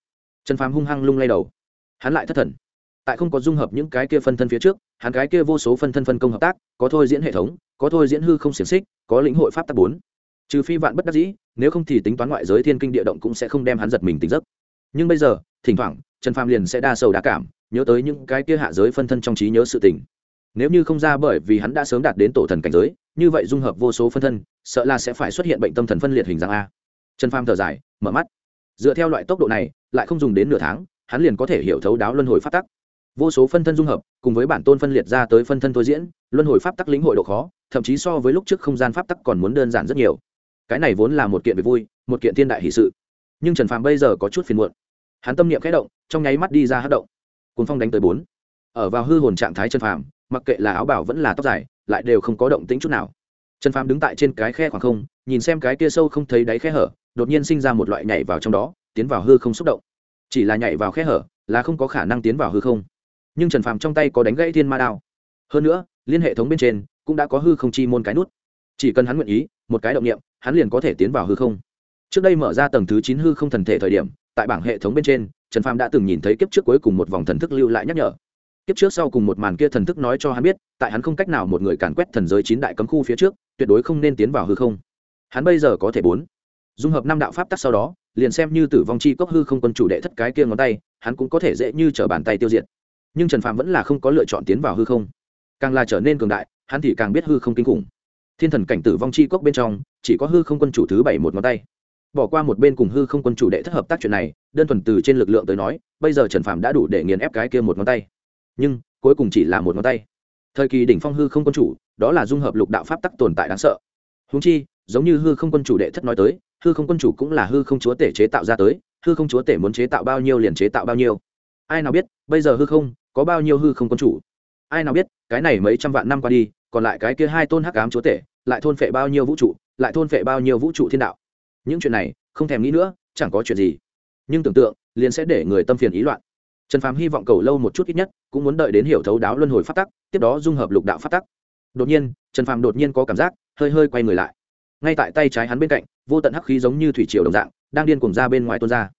trần phàm hung hăng lung lay đầu. Hắn lại thất thần. Tại không có dung hợp những cái kia phân thân phía trước, hắn cái kia vô số phân thân phân công hợp tác, có thôi diễn hệ thống, có thôi diễn hư không xiềng xích, có lĩnh hội pháp tắc bốn. Trừ phi vạn bất đắc dĩ nếu không thì tính toán ngoại giới thiên kinh địa động cũng sẽ không đem hắn giật mình tính giấc. Nhưng bây giờ, thỉnh thoảng, trần phàm liền sẽ đa sầu đa cảm, nhớ tới những cái kia hạ giới phân thân trong trí nhớ sự tình. Nếu như không ra bởi vì hắn đã sớm đạt đến tổ thần cảnh giới, như vậy dung hợp vô số phân thân, sợ là sẽ phải xuất hiện bệnh tâm thần phân liệt hình dạng a. Trần phàm thở dài, mở mắt. Dựa theo loại tốc độ này, lại không dùng đến nửa tháng, hắn liền có thể hiểu thấu đáo luân hồi pháp tắc. Vô số phân thân dung hợp, cùng với bản tôn phân liệt ra tới phân thân thôi diễn, luân hồi pháp tắc lĩnh hội độ khó, thậm chí so với lúc trước không gian pháp tắc còn muốn đơn giản rất nhiều cái này vốn là một kiện việc vui, một kiện thiên đại hỷ sự. Nhưng trần phàm bây giờ có chút phiền muộn. Hắn tâm niệm khẽ động, trong nháy mắt đi ra hát động. Cuốn phong đánh tới bốn. Ở vào hư hồn trạng thái trần phàm, mặc kệ là áo bảo vẫn là tóc dài, lại đều không có động tĩnh chút nào. Trần phàm đứng tại trên cái khe khoảng không, nhìn xem cái kia sâu không thấy đáy khe hở, đột nhiên sinh ra một loại nhảy vào trong đó, tiến vào hư không xúc động. Chỉ là nhảy vào khe hở, là không có khả năng tiến vào hư không. Nhưng trần phàm trong tay có đánh gãy thiên ma đao. Hơn nữa, liên hệ thống bên trên cũng đã có hư không chi môn cái nút chỉ cần hắn nguyện ý, một cái động niệm, hắn liền có thể tiến vào hư không. Trước đây mở ra tầng thứ chín hư không thần thể thời điểm, tại bảng hệ thống bên trên, trần phàm đã từng nhìn thấy kiếp trước cuối cùng một vòng thần thức lưu lại nhắc nhở. Kiếp trước sau cùng một màn kia thần thức nói cho hắn biết, tại hắn không cách nào một người càn quét thần giới chín đại cấm khu phía trước, tuyệt đối không nên tiến vào hư không. Hắn bây giờ có thể bốn. Dung hợp năm đạo pháp tắc sau đó, liền xem như tử vong chi cốc hư không quân chủ đệ thất cái kia ngón tay, hắn cũng có thể dễ như t bàn tay tiêu diệt. Nhưng trần phạm vẫn là không có lựa chọn tiến vào hư không. Càng là trở nên cường đại, hắn thì càng biết hư không kinh khủng thiên thần cảnh tử vong chi cốc bên trong, chỉ có hư không quân chủ thứ bảy một ngón tay. Bỏ qua một bên cùng hư không quân chủ đệ thất hợp tác chuyện này, đơn thuần từ trên lực lượng tới nói, bây giờ trần phạm đã đủ để nghiền ép cái kia một ngón tay. Nhưng, cuối cùng chỉ là một ngón tay. Thời kỳ đỉnh phong hư không quân chủ, đó là dung hợp lục đạo pháp tắc tồn tại đáng sợ. Húng chi, giống như hư không quân chủ đệ thất nói tới, hư không quân chủ cũng là hư không chúa tể chế tạo ra tới, hư không chúa tể muốn chế tạo bao nhiêu liền chế tạo bao nhiêu. Ai nào biết, bây giờ hư không có bao nhiêu hư không quân chủ? Ai nào biết, cái này mấy trăm vạn năm qua đi còn lại cái kia hai tôn hắc ám chúa tể, lại thôn phệ bao nhiêu vũ trụ, lại thôn phệ bao nhiêu vũ trụ thiên đạo. Những chuyện này, không thèm nghĩ nữa, chẳng có chuyện gì. Nhưng tưởng tượng, liền sẽ để người tâm phiền ý loạn. Trần phàm hy vọng cầu lâu một chút ít nhất, cũng muốn đợi đến hiểu thấu đáo luân hồi phát tắc, tiếp đó dung hợp lục đạo phát tắc. Đột nhiên, trần phàm đột nhiên có cảm giác, hơi hơi quay người lại. Ngay tại tay trái hắn bên cạnh, vô tận hắc khí giống như thủy triều đồng dạng, đang điên cuồng ra bên ngoài tuôn ra.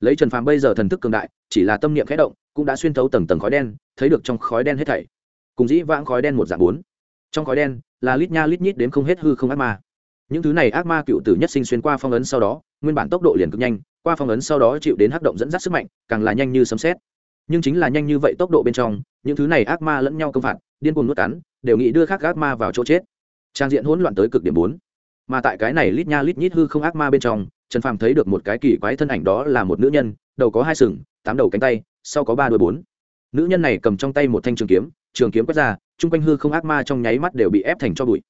Lấy trần phàm bây giờ thần thức cường đại, chỉ là tâm niệm khẽ động, cũng đã xuyên thấu tầng tầng khói đen, thấy được trong khói đen hết thảy. Cùng dĩ vãng khói đen một dạng bốn trong khói đen, là lít nha lít nhít đến không hết hư không ác ma. Những thứ này ác ma cựu tử nhất sinh xuyên qua phong ấn sau đó, nguyên bản tốc độ liền cực nhanh, qua phong ấn sau đó chịu đến hắc động dẫn dắt sức mạnh, càng là nhanh như sấm xét nhưng chính là nhanh như vậy tốc độ bên trong, những thứ này ác ma lẫn nhau công phạt, điên cuồng nuốt cắn, đều nghĩ đưa khác ác ma vào chỗ chết. Trang diện hỗn loạn tới cực điểm bốn. Mà tại cái này lít nha lít nhít hư không ác ma bên trong, trần phàm thấy được một cái kỳ quái thân ảnh đó là một nữ nhân, đầu có hai sừng, tám đầu cánh tay, sau có ba đôi bốn. Nữ nhân này cầm trong tay một thanh trường kiếm trường kiếm quét ra, chung quanh hư không ác ma trong nháy mắt đều bị ép thành cho bụi.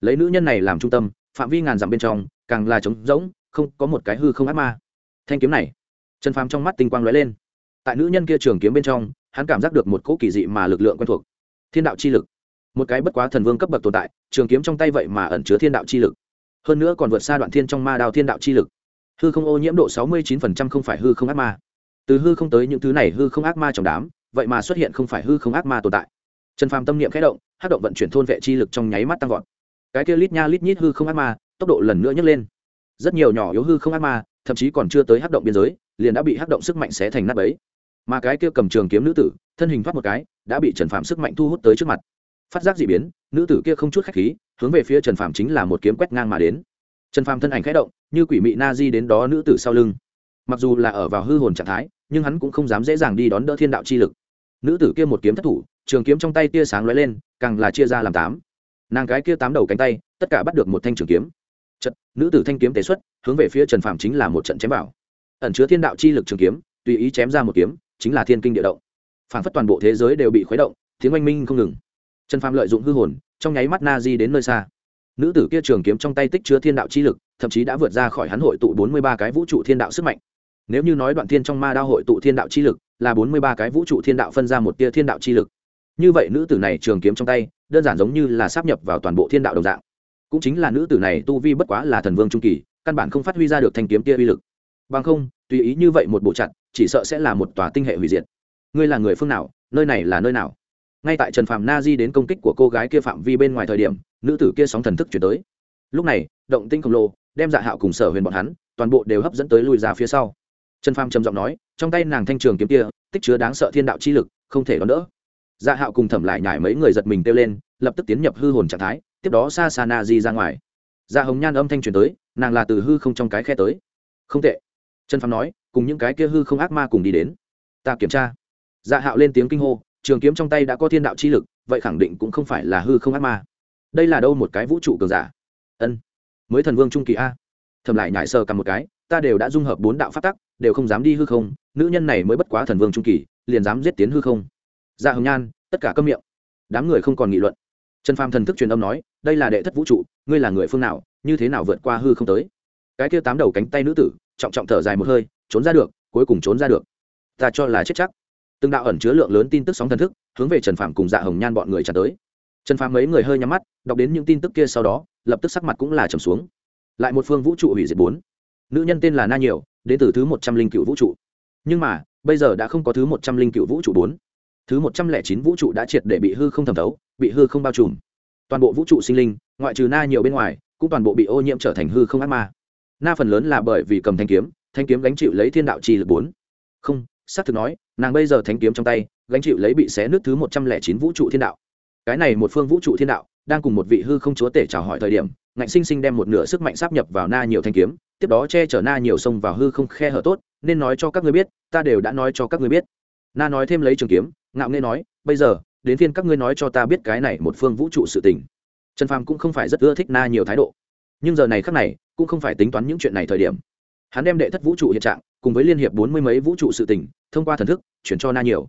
Lấy nữ nhân này làm trung tâm, phạm vi ngàn dặm bên trong, càng là trống rỗng, không có một cái hư không ác ma. Thanh kiếm này trần phàm trong mắt tinh quang lóe lên. Tại nữ nhân kia trường kiếm bên trong, hắn cảm giác được một cỗ kỳ dị mà lực lượng quen thuộc. Thiên đạo chi lực. Một cái bất quá thần vương cấp bậc tồn tại, trường kiếm trong tay vậy mà ẩn chứa thiên đạo chi lực. Hơn nữa còn vượt xa đoạn thiên trong ma đao thiên đạo chi lực. Hư không ô nhiễm độ sáu mươi chín không phải hư không ác ma. Từ hư không tới những thứ này hư không ác ma trong đám, vậy mà xuất hiện không phải hư không ác ma tồn tại trần phàm tâm niệm khẽ động, hát động vận chuyển thôn vệ chi lực trong nháy mắt tăng vọt. Cái kia lít nha lít nhít hư không ác ma, tốc độ lần nữa nhấc lên. Rất nhiều nhỏ yếu hư không ác ma, thậm chí còn chưa tới hát động biên giới, liền đã bị hát động sức mạnh xé thành nát bấy. Mà cái kia cầm trường kiếm nữ tử, thân hình thoát một cái, đã bị trần phàm sức mạnh thu hút tới trước mặt. Phát giác d ị biến, nữ tử kia không chút khách khí, hướng về phía trần phàm chính là một kiếm quét ngang mà đến. Trần phàm thân ảnh khẽ động, như quỷ mị na di đến đó nữ tử sau lưng. Mặc dù là ở vào hư hồn trạng thái, nhưng hắn cũng không dám dễ dàng đi đón đỡ thiên đạo chi lực. Nữ tử kia một kiếm thất thủ trường kiếm trong tay tia sáng lóe lên, càng là chia ra làm tám. Nàng cái kia tám đầu cánh tay, tất cả bắt được một thanh trường kiếm. Trận nữ tử thanh kiếm tế xuất, hướng về phía trần phạm chính là một trận chém bảo ẩn chứa thiên đạo chi lực trường kiếm, tùy ý chém ra một kiếm, chính là thiên kinh địa động. Phản phất toàn bộ thế giới đều bị khuấy động, tiếng oanh minh không ngừng. Trần phạm lợi dụng hư hồn, trong nháy mắt na di đến nơi xa. Nữ tử kia trường kiếm trong tay tích chứa thiên đạo chi lực, thậm chí đã vượt ra khỏi hắn hội tụ bốn mươi ba cái vũ trụ thiên đạo sức mạnh. Nếu như nói đoạn thiên trong ma đao hội tụ thiên đạo chi lực, là bốn mươi ba cái vũ trụ thiên đạo phân ra một tia thiên đạo chi lực như vậy nữ tử này trường kiếm trong tay, đơn giản giống như là sắp nhập vào toàn bộ thiên đạo đồng dạng. Cũng chính là nữ tử này tu vi bất quá là thần vương trung kỳ, căn bản không phát huy ra được thanh kiếm tia uy lực. Bằng không, tùy ý như vậy một bộ chặt, chỉ sợ sẽ là một tòa tinh hệ hủy diệt. Ngươi là người phương nào, nơi này là nơi nào? Ngay tại trần phạm na di đến công kích của cô gái kia phạm vi bên ngoài thời điểm, nữ tử kia sóng thần thức chuyển tới. Lúc này, động tinh khổng lồ, đem dạ hạo cùng sở huyền bọn hắn, toàn bộ đều hấp dẫn tới lùi ra phía sau. Trần Phạm trầm giọng nói, trong tay nàng thanh trường kiếm kia, tích chứa đáng sợ thiên đạo chi lực, không thể đón đỡ dạ hạo cùng thẩm lại nhải mấy người giật mình kêu lên, lập tức tiến nhập hư hồn trạng thái, tiếp đó xa xa na di ra ngoài. Dạ hồng nhan âm thanh truyền tới, nàng là từ hư không trong cái khe tới. Không tệ. Trần phàm nói, cùng những cái kia hư không ác ma cùng đi đến. Ta kiểm tra. Dạ hạo lên tiếng kinh hô, trường kiếm trong tay đã có thiên đạo chi lực, vậy khẳng định cũng không phải là hư không ác ma. Đây là đâu một cái vũ trụ cường giả? Ân. Mới thần vương trung kỳ a. Thầm lại nhải sờ cầm một cái, ta đều đã dung hợp bốn đạo phát tắc, đều không dám đi hư không, nữ nhân này mới bất quá thần vương trung kỳ, liền dám giết tiến hư không dạ hồng nhan, tất cả câm miệng. Đám người không còn nghị luận. Trần phàm thần thức truyền âm nói, đây là đệ thất vũ trụ, ngươi là người phương nào, như thế nào vượt qua hư không tới? Cái kia tám đầu cánh tay nữ tử, trọng trọng thở dài một hơi, trốn ra được, cuối cùng trốn ra được. Ta cho là chết chắc. Từng đạo ẩn chứa lượng lớn tin tức sóng thần thức, hướng về trần phàm cùng dạ hồng nhan bọn người trả tới. Trần phàm mấy người hơi nhắm mắt, đọc đến những tin tức kia sau đó, lập tức sắc mặt cũng là trầm xuống. Lại một phương vũ trụ hủy diệt bốn. Nữ nhân tên là na nhiều, đến từ thứ một trăm linh cựu vũ trụ. Nhưng mà, bây giờ đã không có thứ một trăm linh cựu vũ trụ bốn thứ một trăm lẻ chín vũ trụ đã triệt để bị hư không thẩm thấu, bị hư không bao trùm. Toàn bộ vũ trụ sinh linh, ngoại trừ na nhiều bên ngoài, cũng toàn bộ bị ô nhiễm trở thành hư không ác ma. Na phần lớn là bởi vì cầm thanh kiếm thanh kiếm gánh chịu lấy thiên đạo chi lực bốn. Không, xác thực nói, nàng bây giờ thanh kiếm trong tay, gánh chịu lấy bị xé nước thứ một trăm lẻ chín vũ trụ thiên đạo. Cái này một phương vũ trụ thiên đạo, đang cùng một vị hư không chúa tể chào hỏi thời điểm, ngạnh sinh sinh đem một nửa sức mạnh sáp nhập vào na nhiều thanh kiếm, tiếp đó che chở na nhiều sông vào hư không khe hở tốt, nên nói cho các ngươi biết, ta đều đã nói cho các ngươi biết. Na nói thêm lấy trường kiếm ngạo nghê nói, bây giờ, đến phiên các ngươi nói cho ta biết cái này một phương vũ trụ sự tình. Trần phàm cũng không phải rất ưa thích na nhiều thái độ. Nhưng giờ này khác này, cũng không phải tính toán những chuyện này thời điểm. Hắn đem đệ thất vũ trụ hiện trạng, cùng với liên hiệp bốn mươi mấy vũ trụ sự tình, thông qua thần thức, chuyển cho na nhiều.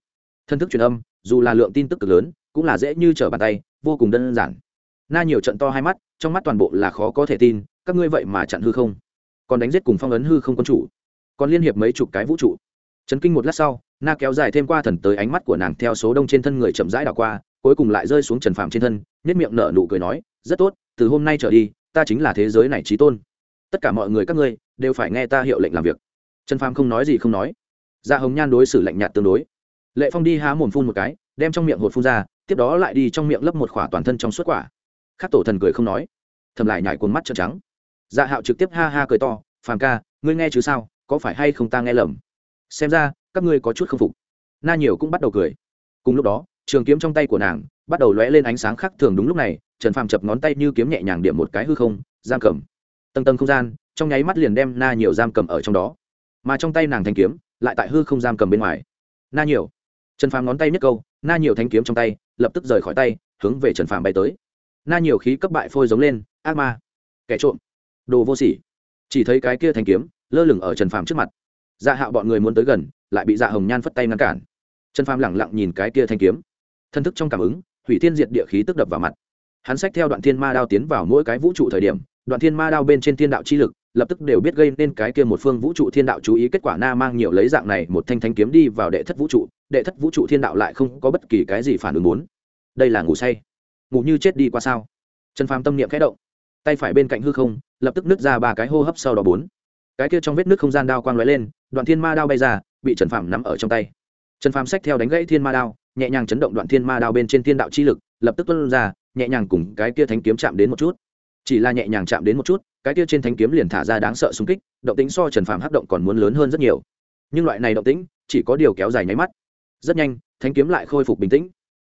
Thần thức truyền âm, dù là lượng tin tức cực lớn, cũng là dễ như trở bàn tay, vô cùng đơn giản. Na nhiều trận to hai mắt, trong mắt toàn bộ là khó có thể tin, các ngươi vậy mà chặn hư không? Còn đánh giết cùng phong ấn hư không quân chủ? Còn liên hiệp mấy chục cái vũ trụ? Chấn kinh một lát sau, na kéo dài thêm qua thần tới ánh mắt của nàng theo số đông trên thân người chậm rãi đảo qua, cuối cùng lại rơi xuống trần phàm trên thân nhất miệng nở nụ cười nói, rất tốt, từ hôm nay trở đi, ta chính là thế giới này trí tôn. Tất cả mọi người các ngươi đều phải nghe ta hiệu lệnh làm việc. Trần phàm không nói gì không nói. Dạ hồng nhan đối xử lạnh nhạt tương đối. Lệ phong đi há mồm phun một cái, đem trong miệng hột phun ra, tiếp đó lại đi trong miệng lấp một khỏa toàn thân trong suốt quả. Khắc tổ thần cười không nói. Thầm lại nhảy cuốn mắt trợn trắng. Dạ hạo trực tiếp ha ha cười to, phàm ca, ngươi nghe chứ sao, có phải hay không ta nghe lầm? Xem ra, các ngươi có chút không phục. Na nhiều cũng bắt đầu cười. Cùng lúc đó, trường kiếm trong tay của nàng bắt đầu lóe lên ánh sáng khác thường đúng lúc này, trần phàm chập ngón tay như kiếm nhẹ nhàng điểm một cái hư không, giam cầm. Tầng tầng không gian, trong nháy mắt liền đem na nhiều giam cầm ở trong đó. Mà trong tay nàng thanh kiếm lại tại hư không giam cầm bên ngoài. Na nhiều. Trần phàm ngón tay nhất câu, na nhiều thanh kiếm trong tay lập tức rời khỏi tay, hướng về trần phàm bay tới. Na nhiều khí cấp bại phôi giống lên, ác ma. Kẻ trộm. Đồ vô sỉ. Chỉ thấy cái kia thanh kiếm lơ lửng ở trần phàm trước mặt dạ hạo bọn người muốn tới gần, lại bị dạ hồng nhan phất tay ngăn cản. Trần phàm lẳng lặng nhìn cái kia thanh kiếm. Thân thức trong cảm ứng, hủy thiên diệt địa khí tức đập vào mặt. Hắn xách theo đoạn thiên ma đao tiến vào mỗi cái vũ trụ thời điểm, đoạn thiên ma đao bên trên thiên đạo chi lực, lập tức đều biết gây nên cái kia một phương vũ trụ thiên đạo chú ý, kết quả na mang nhiều lấy dạng này một thanh thanh kiếm đi vào đệ thất vũ trụ, đệ thất vũ trụ thiên đạo lại không có bất kỳ cái gì phản ứng muốn. Đây là ngủ say. Ngủ như chết đi qua sao? Trần phàm tâm niệm khẽ động. Tay phải bên cạnh hư không, lập tức nứt ra ba cái hô hấp sau đó bốn. Cái kia trong vết nước không gian đao quang lóe lên đoạn thiên ma đao bay ra, bị trần phàm nắm ở trong tay. Trần phàm xách theo đánh gãy thiên ma đao, nhẹ nhàng chấn động đoạn thiên ma đao bên trên thiên đạo chi lực, lập tức tuân ra, nhẹ nhàng cùng cái kia thánh kiếm chạm đến một chút. Chỉ là nhẹ nhàng chạm đến một chút, cái kia trên thánh kiếm liền thả ra đáng sợ xung kích, động tính so trần phàm hắc động còn muốn lớn hơn rất nhiều. Nhưng loại này động tĩnh, chỉ có điều kéo dài nháy mắt. Rất nhanh, thánh kiếm lại khôi phục bình tĩnh.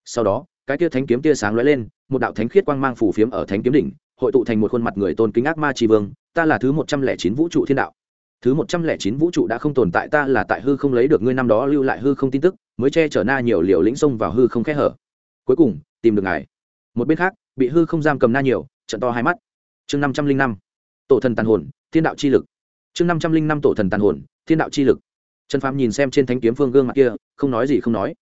Sau đó, cái kia thánh kiếm tia sáng lóe lên, một đạo thánh khiết quang mang phủ phiếm ở thánh kiếm đỉnh, hội tụ thành một khuôn mặt người tôn kính ác ma tri vương, ta là thứ một trăm lẻ chín vũ trụ thiên đạo thứ một trăm lẻ chín vũ trụ đã không tồn tại, ta là tại hư không lấy được ngươi năm đó lưu lại hư không tin tức, mới che chở na nhiều liều lĩnh xông vào hư không khẽ hở. Cuối cùng, tìm được ngài. Một bên khác, bị hư không giam cầm na nhiều, trận to hai mắt. Chương năm trăm linh năm, tổ thần tàn hồn, thiên đạo chi lực. Chương năm trăm linh năm, tổ thần tàn hồn, thiên đạo chi lực. Trần phàm nhìn xem trên thánh kiếm phương gương mặt kia, không nói gì không nói.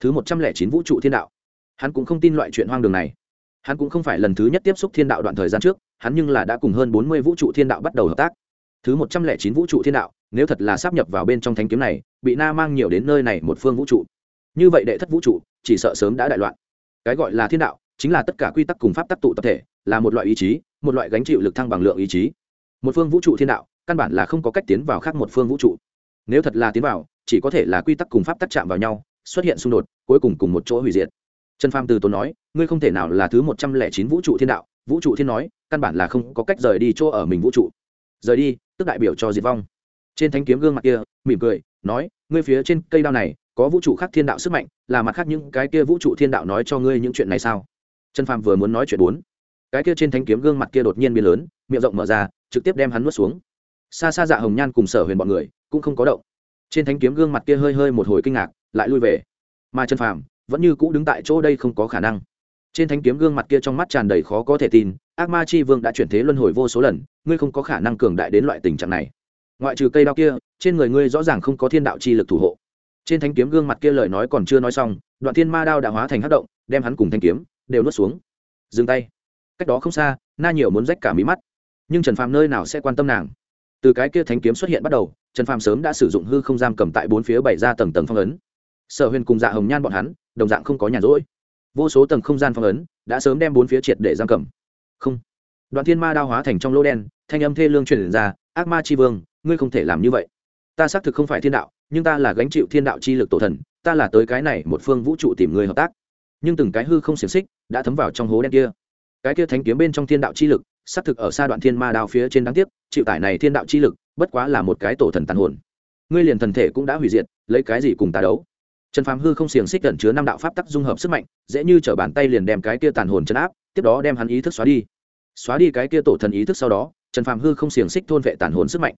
Thứ một trăm lẻ chín vũ trụ thiên đạo. Hắn cũng không tin loại chuyện hoang đường này. Hắn cũng không phải lần thứ nhất tiếp xúc thiên đạo đoạn thời gian trước, hắn nhưng là đã cùng hơn bốn mươi vũ trụ thiên đạo bắt đầu hợp tác thứ một trăm lẻ chín vũ trụ thiên đạo, nếu thật là sắp nhập vào bên trong thánh kiếm này, bị na mang nhiều đến nơi này một phương vũ trụ. Như vậy đệ thất vũ trụ, chỉ sợ sớm đã đại loạn. Cái gọi là thiên đạo, chính là tất cả quy tắc cùng pháp tác tụ tập thể, là một loại ý chí, một loại gánh chịu lực thăng bằng lượng ý chí. Một phương vũ trụ thiên đạo, căn bản là không có cách tiến vào khác một phương vũ trụ. Nếu thật là tiến vào, chỉ có thể là quy tắc cùng pháp tắc chạm vào nhau, xuất hiện xung đột, cuối cùng cùng một chỗ hủy diệt. Trần pham từ tốn nói, ngươi không thể nào là thứ một trăm lẻ chín vũ trụ thiên đạo. Vũ trụ thiên nói, căn bản là không có cách rời đi chỗ ở mình vũ trụ. Rời đi? Tức đại biểu cho diệt vong. Trên thanh kiếm gương mặt kia, mỉm cười, nói, ngươi phía trên cây đao này, có vũ trụ khác thiên đạo sức mạnh, là mặt khác những cái kia vũ trụ thiên đạo nói cho ngươi những chuyện này sao? Trần phàm vừa muốn nói chuyện bốn, cái kia trên thanh kiếm gương mặt kia đột nhiên biến lớn, miệng rộng mở ra, trực tiếp đem hắn nuốt xuống. Xa xa dạ hồng nhan cùng sở huyền bọn người, cũng không có động. Trên thanh kiếm gương mặt kia hơi hơi một hồi kinh ngạc, lại lui về. Mà trần phàm vẫn như cũ đứng tại chỗ đây không có khả năng trên thanh kiếm gương mặt kia trong mắt tràn đầy khó có thể tin, ác ma chi vương đã chuyển thế luân hồi vô số lần, ngươi không có khả năng cường đại đến loại tình trạng này. Ngoại trừ cây đao kia, trên người ngươi rõ ràng không có thiên đạo chi lực thủ hộ. Trên thanh kiếm gương mặt kia lời nói còn chưa nói xong, đoạn thiên ma đao đã hóa thành hát động, đem hắn cùng thanh kiếm đều nuốt xuống. Dừng tay. Cách đó không xa, na nhiều muốn rách cả mí mắt. Nhưng trần phàm nơi nào sẽ quan tâm nàng? Từ cái kia thanh kiếm xuất hiện bắt đầu, trần phàm sớm đã sử dụng hư không giam cầm tại bốn phía bảy ra tầng tầng phong ấn. Sở huyền cùng dạ hồng nhan bọn hắn, đồng dạng không có nhàn rỗi vô số tầng không gian phong ấn, đã sớm đem bốn phía triệt để giam cầm. Không. Đoạn thiên ma đao hóa thành trong lỗ đen, thanh âm thê lương truyền ra, ác ma c h i vương, ngươi không thể làm như vậy. Ta xác thực không phải thiên đạo, nhưng ta là gánh chịu thiên đạo chi lực tổ thần, ta là tới cái này một phương vũ trụ tìm người hợp tác. Nhưng từng cái hư không xiềng xích đã thấm vào trong hố đen kia. Cái kia thánh kiếm bên trong thiên đạo chi lực, xác thực ở xa đoạn thiên ma đao phía trên đáng tiếc, chịu tải này thiên đạo chi lực, bất quá là một cái tổ thần tàn hồn. Ngươi liền thần thể cũng đã hủy diệt, lấy cái gì cùng ta đấu? Trần phàm hư không xiềng xích gần chứa năm đạo pháp tắc dung hợp sức mạnh, dễ như t bàn tay liền đem cái kia tàn hồn chấn áp, tiếp đó đem hắn ý thức xóa đi. Xóa đi cái kia tổ thần ý thức sau đó, trần phàm hư không xiềng xích thôn vệ tàn hồn sức mạnh.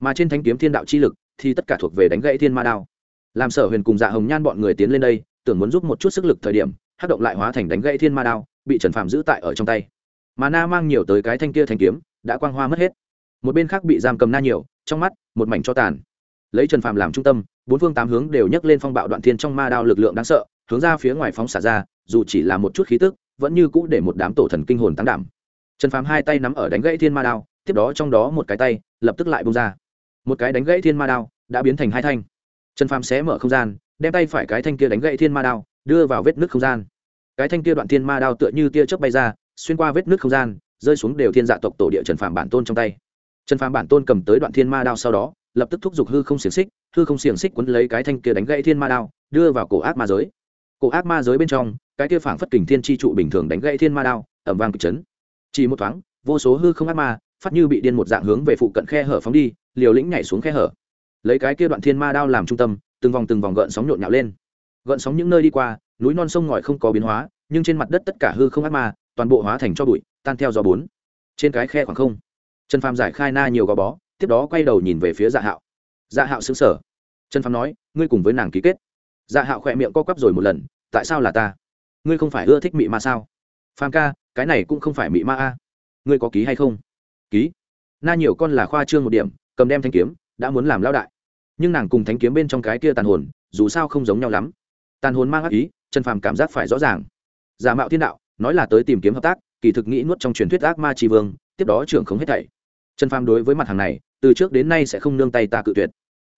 Mà trên thanh kiếm thiên đạo chi lực, thì tất cả thuộc về đánh gãy thiên ma đao. Làm sở huyền cùng dạ hồng nhan bọn người tiến lên đây, tưởng muốn giúp một chút sức lực thời điểm hát động lại hóa thành đánh gãy thiên ma đao, bị trần phàm giữ tại ở trong tay. Mà na mang nhiều tới cái thanh kia thanh kiếm, đã quang hoa mất hết. Một bên khác bị giam cầm na nhiều, trong mắt, một mảnh cho tàn lấy trần phàm làm trung tâm, bốn phương tám hướng đều nhấc lên phong bạo đoạn thiên trong ma đao lực lượng đáng sợ, hướng ra phía ngoài phóng xả ra, dù chỉ là một chút khí tức, vẫn như cũ để một đám tổ thần kinh hồn tăng đảm. Trần phàm hai tay nắm ở đánh gãy thiên ma đao, tiếp đó trong đó một cái tay, lập tức lại bung ra. Một cái đánh gãy thiên ma đao đã biến thành hai thanh. Trần phàm xé mở không gian, đem tay phải cái thanh kia đánh gãy thiên ma đao đưa vào vết nước không gian. Cái thanh kia đoạn thiên ma đao tựa như tia chớp bay ra, xuyên qua vết nước không gian, rơi xuống đều thiên dạ tộc tổ địa trần phàm bản tôn trong tay. Trần phàm bản tôn cầm tới đoạn thiên ma đao sau đó lập tức thúc giục hư không xiềng xích, hư không xiềng xích quấn lấy cái thanh kia đánh gãy thiên ma đao, đưa vào cổ ác ma giới. Cổ ác ma giới bên trong, cái kia phảng phất kình thiên tri trụ bình thường đánh gãy thiên ma đao ẩm vang kịch chấn. Chỉ một thoáng, vô số hư không ác ma, phát như bị điên một dạng hướng về phụ cận khe hở phóng đi, liều lĩnh nhảy xuống khe hở. Lấy cái kia đoạn thiên ma đao làm trung tâm, từng vòng từng vòng gợn sóng nhộn nhạo lên. Gợn sóng những nơi đi qua, núi non sông ngòi không có biến hóa, nhưng trên mặt đất tất cả hư không ác ma, toàn bộ hóa thành cho bụi, tan theo gió bốn. Trên cái khe khoảng không, trần phàm giải khai na nhiều gò bó tiếp đó quay đầu nhìn về phía dạ hạo. Dạ hạo xứng sở trần phàm nói, ngươi cùng với nàng ký kết. Dạ hạo khỏe miệng co quắp rồi một lần, tại sao là ta? Ngươi không phải ưa thích mị ma sao? Phàm ca, cái này cũng không phải mị ma a. Ngươi có ký hay không? Ký. Na nhiều con là khoa trương một điểm, cầm đem thanh kiếm, đã muốn làm lao đại. Nhưng nàng cùng thanh kiếm bên trong cái kia tàn hồn, dù sao không giống nhau lắm. Tàn hồn mang ác ý, trần phàm cảm giác phải rõ ràng. Giả mạo thiên đạo, nói là tới tìm kiếm hợp tác, kỳ thực nghĩ nuốt trong truyền thuyết ác ma tri vương, tiếp đó trưởng không hết thảy trần phàm đối với mặt hàng này, từ trước đến nay sẽ không nương tay ta cự tuyệt.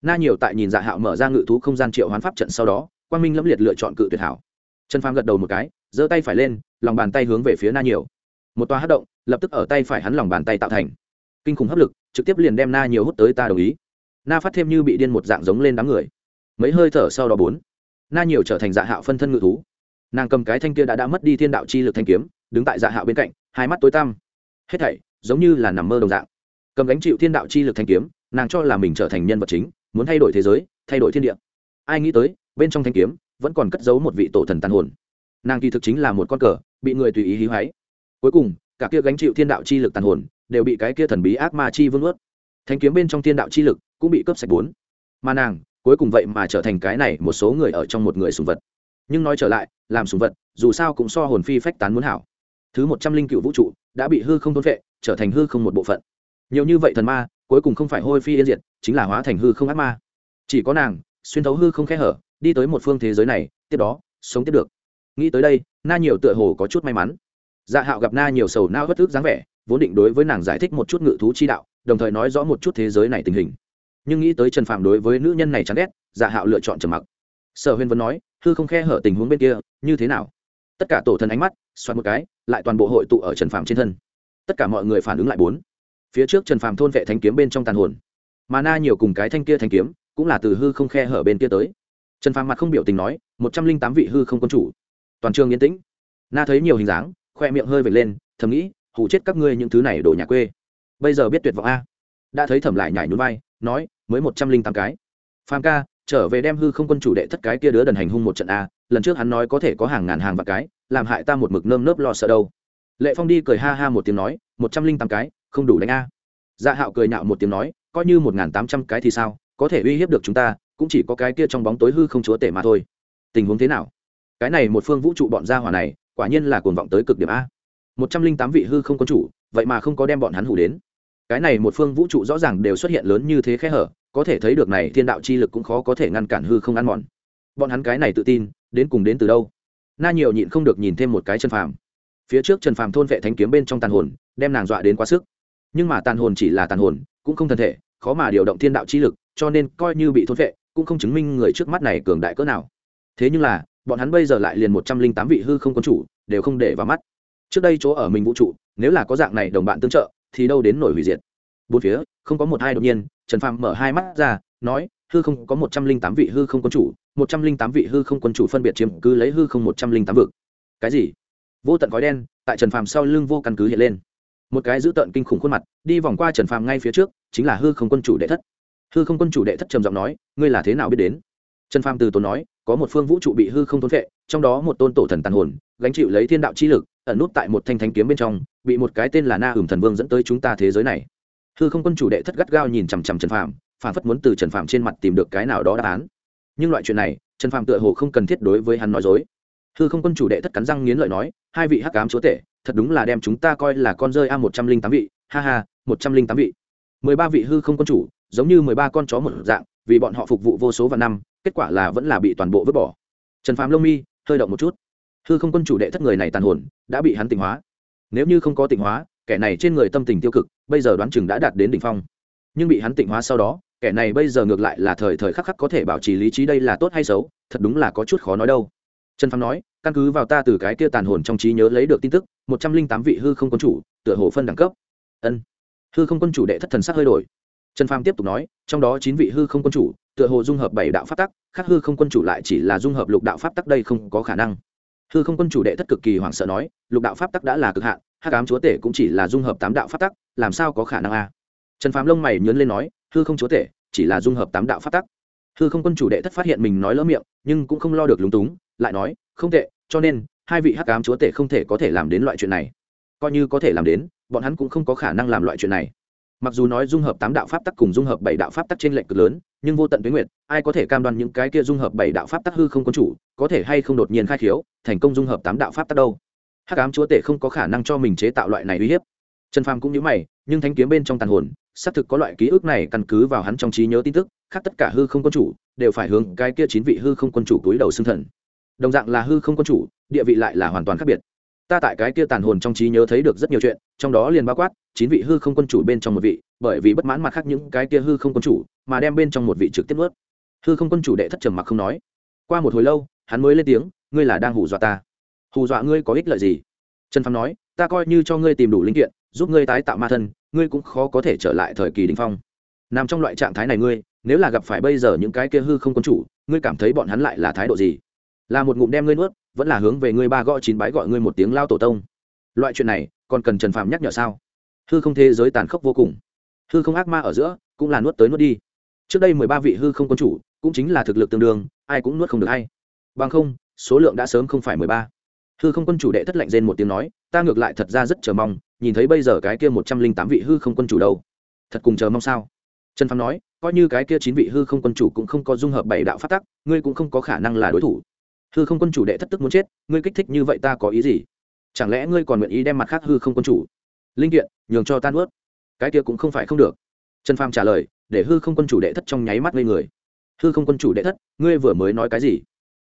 Na nhiều tại nhìn dạ hạo mở ra ngự thú không gian triệu hoán pháp trận sau đó, quang minh lẫm liệt lựa chọn cự tuyệt hảo. Trần phàm gật đầu một cái, giơ tay phải lên, lòng bàn tay hướng về phía na nhiều. Một toa hát động, lập tức ở tay phải hắn lòng bàn tay tạo thành. Kinh khủng hấp lực, trực tiếp liền đem na nhiều hút tới ta đồng ý. Na phát thêm như bị điên một dạng giống lên đám người. Mấy hơi thở sau đó bốn, na nhiều trở thành dạ hạo phân thân ngự thú. Nàng cầm cái thanh kia đã đã mất đi thiên đạo chi lực thanh kiếm, đứng tại dạ hạo bên cạnh, hai mắt tối tăm. Hết thảy, giống như là nằm mơ đồng dạng cầm gánh chịu thiên đạo chi lực thanh kiếm, nàng cho là mình trở thành nhân vật chính, muốn thay đổi thế giới, thay đổi thiên địa. Ai nghĩ tới, bên trong thanh kiếm, vẫn còn cất giấu một vị tổ thần tàn hồn. Nàng kỳ thực chính là một con cờ, bị người tùy ý hí hoáy. Cuối cùng, cả kia gánh chịu thiên đạo chi lực tàn hồn, đều bị cái kia thần bí ác ma chi vương ướt thanh kiếm bên trong thiên đạo chi lực cũng bị cướp sạch bốn. Mà nàng, cuối cùng vậy mà trở thành cái này một số người ở trong một người sùng vật. Nhưng nói trở lại, làm sùng vật, dù sao cũng so hồn phi phách tán muốn hảo. Thứ một trăm linh cựu vũ trụ, đã bị hư không thôn vệ, trở thành hư không một bộ phận nhiều như vậy thần ma, cuối cùng không phải hôi phi yên diệt, chính là hóa thành hư không ác ma. Chỉ có nàng, xuyên thấu hư không khe hở, đi tới một phương thế giới này, tiếp đó, sống tiếp được. Nghĩ tới đây, na nhiều tựa hồ có chút may mắn. Dạ hạo gặp na nhiều sầu nao bất ức dáng vẻ, vốn định đối với nàng giải thích một chút ngự thú chi đạo, đồng thời nói rõ một chút thế giới này tình hình. Nhưng nghĩ tới trần phạm đối với nữ nhân này chán ghét dạ hạo lựa chọn trầm mặc. Sở huyền vẫn nói, hư không khe hở tình huống bên kia, như thế nào? Tất cả tổ thần ánh mắt, xoắn một cái, lại toàn bộ hội tụ ở trần phạm trên thân. Tất cả mọi người phản ứng lại bốn phía trước trần phàm thôn vệ thanh kiếm bên trong tàn hồn. Mà na nhiều cùng cái thanh kia thanh kiếm cũng là từ hư không khe hở bên kia tới. Trần phàm mặt không biểu tình nói, một trăm linh tám vị hư không quân chủ. Toàn trường yên tĩnh. Na thấy nhiều hình dáng, khoe miệng hơi vệt lên, thầm nghĩ hủ chết các ngươi những thứ này đổ nhà quê. Bây giờ biết tuyệt vọng a. Đã thấy thẩm lại nhảy nhún vai, nói, mới một trăm linh tám cái. Phàm ca, trở về đem hư không quân chủ đệ thất cái kia đứa đần hành hung một trận a, lần trước hắn nói có thể có hàng ngàn hàng vạn cái, làm hại ta một mực nơm nớp lo sợ đâu. Lệ phong đi cười ha ha một tiếng nói, một trăm linh tám cái không đủ đánh a. Dạ hạo cười nhạo một tiếng nói, coi như một n g h n tám trăm cái thì sao, có thể uy hiếp được chúng ta, cũng chỉ có cái kia trong bóng tối hư không chúa tể mà thôi. Tình huống thế nào? Cái này một phương vũ trụ bọn gia hỏa này, quả nhiên là cuồn vọng tới cực điểm a. Một trăm linh tám vị hư không quân chủ, vậy mà không có đem bọn hắn hủ đến. Cái này một phương vũ trụ rõ ràng đều xuất hiện lớn như thế khe hở, có thể thấy được này thiên đạo chi lực cũng khó có thể ngăn cản hư không ăn mòn. Bọn hắn cái này tự tin, đến cùng đến từ đâu? Na nhiều nhịn không được nhìn thêm một cái chân phàm. Phía trước trần phàm thôn vệ thánh kiếm bên trong tàn hồn, đem nàng dọa đến quá sức nhưng mà tàn hồn chỉ là tàn hồn, cũng không thân thể, khó mà điều động thiên đạo chi lực, cho nên coi như bị thôn vệ cũng không chứng minh người trước mắt này cường đại cỡ nào. Thế nhưng là, bọn hắn bây giờ lại liền một trăm linh tám vị hư không quân chủ, đều không để vào mắt. Trước đây chỗ ở mình vũ trụ, nếu là có dạng này đồng bạn tương trợ, thì đâu đến nổi hủy diệt. Bốn phía, không có một hai đột nhiên, trần phàm mở hai mắt ra, nói, hư không có một trăm linh tám vị hư không quân chủ, một trăm linh tám vị hư không quân chủ phân biệt chiếm cứ lấy hư không một trăm linh tám vực. Cái gì? Vô tận khói đen, tại trần phàm sau lưng vô căn cứ hiện lên một cái dữ tợn kinh khủng khuôn mặt, đi vòng qua trần phàm ngay phía trước, chính là hư không quân chủ đệ thất. Hư không quân chủ đệ thất trầm giọng nói, ngươi là thế nào biết đến? Trần phàm từ tốn nói, có một phương vũ trụ bị hư không thôn vệ trong đó một tôn tổ thần tàn hồn, gánh chịu lấy thiên đạo chi lực, ẩn nút tại một thanh thanh kiếm bên trong, bị một cái tên là na ửng thần vương dẫn tới chúng ta thế giới này. Hư không quân chủ đệ thất gắt gao nhìn chằm chằm trần phàm phản phất muốn từ trần phàm trên mặt tìm được cái nào đó đáp án. Nhưng loại chuyện này, trần phàm tựa hồ không cần thiết đối với hắn nói dối. Hư không quân chủ đệ thất cắn răng nghiến lợi nói, hai vị hắc cám chúa tể thật đúng là đem chúng ta coi là con rơi a một trăm linh tám vị, ha ha, một trăm linh tám vị. Mười ba vị hư không quân chủ, giống như mười ba con chó một dạng, vì bọn họ phục vụ vô số vạn năm, kết quả là vẫn là bị toàn bộ vứt bỏ. Trần phàm lông mi, hơi động một chút. Hư không quân chủ đệ thất người này tàn hồn, đã bị hắn tỉnh hóa. Nếu như không có tỉnh hóa, kẻ này trên người tâm tình tiêu cực, bây giờ đoán chừng đã đạt đến đỉnh phong. Nhưng bị hắn tỉnh hóa sau đó, kẻ này bây giờ ngược lại là thời thời khắc khắc có thể bảo trì lý trí đây là tốt hay xấu, thật đúng là có chút khó nói đâu trần phàm nói, căn cứ vào ta từ cái kia tàn hồn trong trí nhớ lấy được tin tức, một trăm linh tám vị hư không quân chủ, tựa hồ phân đẳng cấp. Ân. Hư không quân chủ đệ thất thần sắc hơi đổi. Trần phàm tiếp tục nói, trong đó chín vị hư không quân chủ, tựa hồ dung hợp bảy đạo pháp tắc, khác hư không quân chủ lại chỉ là dung hợp lục đạo pháp tắc đây không có khả năng. Hư không quân chủ đệ thất cực kỳ hoảng sợ nói, lục đạo pháp tắc đã là cực hạn, hắc ám chúa tể cũng chỉ là dung hợp tám đạo pháp tắc, làm sao có khả năng a? Trần phàm lông mày nhớn lên nói, hư không chúa tể chỉ là dung hợp tám đạo pháp tắc. Hư không quân chủ đệ thất phát hiện mình nói lỡ miệng, nhưng cũng không lo được lúng túng lại nói, không tệ, cho nên, hai vị hắc ám chúa tể không thể có thể làm đến loại chuyện này. Coi như có thể làm đến, bọn hắn cũng không có khả năng làm loại chuyện này. Mặc dù nói dung hợp tám đạo pháp tắc cùng dung hợp bảy đạo pháp tắc trên lệnh cực lớn, nhưng vô tận tuyến nguyệt, ai có thể cam đoan những cái kia dung hợp bảy đạo pháp tắc hư không quân chủ, có thể hay không đột nhiên khai khiếu, thành công dung hợp tám đạo pháp tắc đâu? Hắc ám chúa tể không có khả năng cho mình chế tạo loại này uy hiếp. Trần phàm cũng như mày, nhưng Thánh kiếm bên trong tàn hồn, xác thực có loại ký ức này căn cứ vào hắn trong trí nhớ tin tức, khác tất cả hư không quân chủ đều phải hướng cái kia chín vị hư không quân chủ túi đầu xưng thần đồng dạng là hư không quân chủ, địa vị lại là hoàn toàn khác biệt. Ta tại cái kia tàn hồn trong trí nhớ thấy được rất nhiều chuyện, trong đó liền bao quát chín vị hư không quân chủ bên trong một vị, bởi vì bất mãn mặt khác những cái kia hư không quân chủ mà đem bên trong một vị trực tiếp ướt hư không quân chủ đệ thất trầm mặc không nói. Qua một hồi lâu, hắn mới lên tiếng, ngươi là đang hù dọa ta. Hù dọa ngươi có ích lợi gì? Trần phàm nói, ta coi như cho ngươi tìm đủ linh kiện, giúp ngươi tái tạo ma thân, ngươi cũng khó có thể trở lại thời kỳ đình phong. Nằm trong loại trạng thái này ngươi, nếu là gặp phải bây giờ những cái kia hư không quân chủ, ngươi cảm thấy bọn hắn lại là thái độ gì? Là một ngụm đem ngươi nuốt, vẫn là hướng về ngươi ba gõ chín bái gọi ngươi một tiếng lao tổ tông. Loại chuyện này, còn cần trần phàm nhắc nhở sao? Hư không thế giới tàn khốc vô cùng. Hư không ác ma ở giữa, cũng là nuốt tới nuốt đi. Trước đây mười ba vị hư không quân chủ, cũng chính là thực lực tương đương, ai cũng nuốt không được hay bằng không, số lượng đã sớm không phải mười ba. Hư không quân chủ đệ thất lạnh rên một tiếng nói, ta ngược lại thật ra rất chờ mong, nhìn thấy bây giờ cái kia một trăm linh tám vị hư không quân chủ đâu. Thật cùng chờ mong sao? Trần phàm nói, coi như cái kia chín vị hư không quân chủ cũng không có dung hợp bảy đạo phát tắc, ngươi cũng không có khả năng là đối thủ hư không quân chủ đệ thất tức muốn chết, ngươi kích thích như vậy ta có ý gì? Chẳng lẽ ngươi còn nguyện ý đem mặt khác hư không quân chủ? Linh kiện, nhường cho tan ướt cái kia cũng không phải không được. Trần phàm trả lời, để hư không quân chủ đệ thất trong nháy mắt lên người. Hư không quân chủ đệ thất, ngươi vừa mới nói cái gì?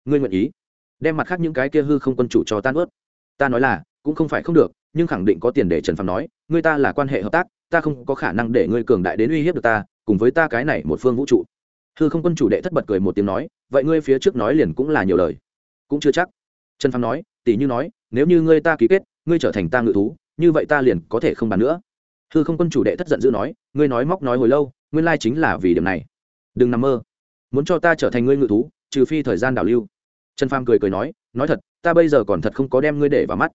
Ngươi nguyện ý đem mặt khác những cái kia hư không quân chủ cho tan ướt ta nói là, cũng không phải không được, nhưng khẳng định có tiền để trần phàm nói, ngươi ta là quan hệ hợp tác, ta không có khả năng để ngươi cường đại đến uy hiếp được ta, cùng với ta cái này một phương vũ trụ. Hư không quân chủ đệ thất bật cười một tiếng nói, vậy ngươi phía trước nói liền cũng là nhiều lời cũng chưa chắc. Trần phàm nói, tỷ như nói, nếu như ngươi ta ký kết, ngươi trở thành ta ngự thú, như vậy ta liền có thể không bàn nữa. Hư không quân chủ đệ thất giận dữ nói, ngươi nói móc nói hồi lâu, nguyên lai chính là vì điểm này. Đừng nằm mơ. Muốn cho ta trở thành ngươi ngự thú, trừ phi thời gian đảo lưu. Trần phàm cười cười nói nói thật, ta bây giờ còn thật không có đem ngươi để vào mắt.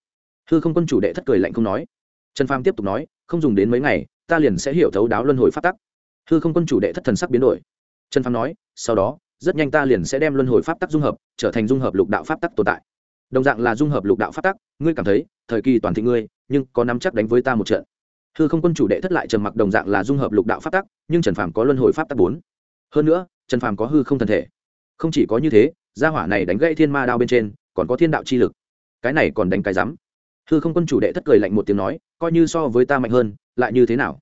Hư không quân chủ đệ thất cười lạnh không nói. Trần phàm tiếp tục nói, không dùng đến mấy ngày, ta liền sẽ hiểu thấu đáo luân hồi phát tắc. Hư không quân chủ đệ thất thần sắc biến đổi. Trần phàm nói, sau đó rất nhanh ta liền sẽ đem luân hồi pháp tắc dung hợp trở thành dung hợp lục đạo pháp tắc tồn tại. Đồng dạng là dung hợp lục đạo pháp tắc, ngươi cảm thấy, thời kỳ toàn thị ngươi, nhưng có nắm chắc đánh với ta một trận. Hư không quân chủ đệ thất lại trầm mặc đồng dạng là dung hợp lục đạo pháp tắc, nhưng trần phàm có luân hồi pháp tắc bốn. Hơn nữa, trần phàm có hư không thần thể. Không chỉ có như thế, gia hỏa này đánh gãy thiên ma đao bên trên, còn có thiên đạo chi lực. Cái này còn đánh cái rắm. Hư không quân chủ đệ thất cười lạnh một tiếng nói, coi như so với ta mạnh hơn, lại như thế nào?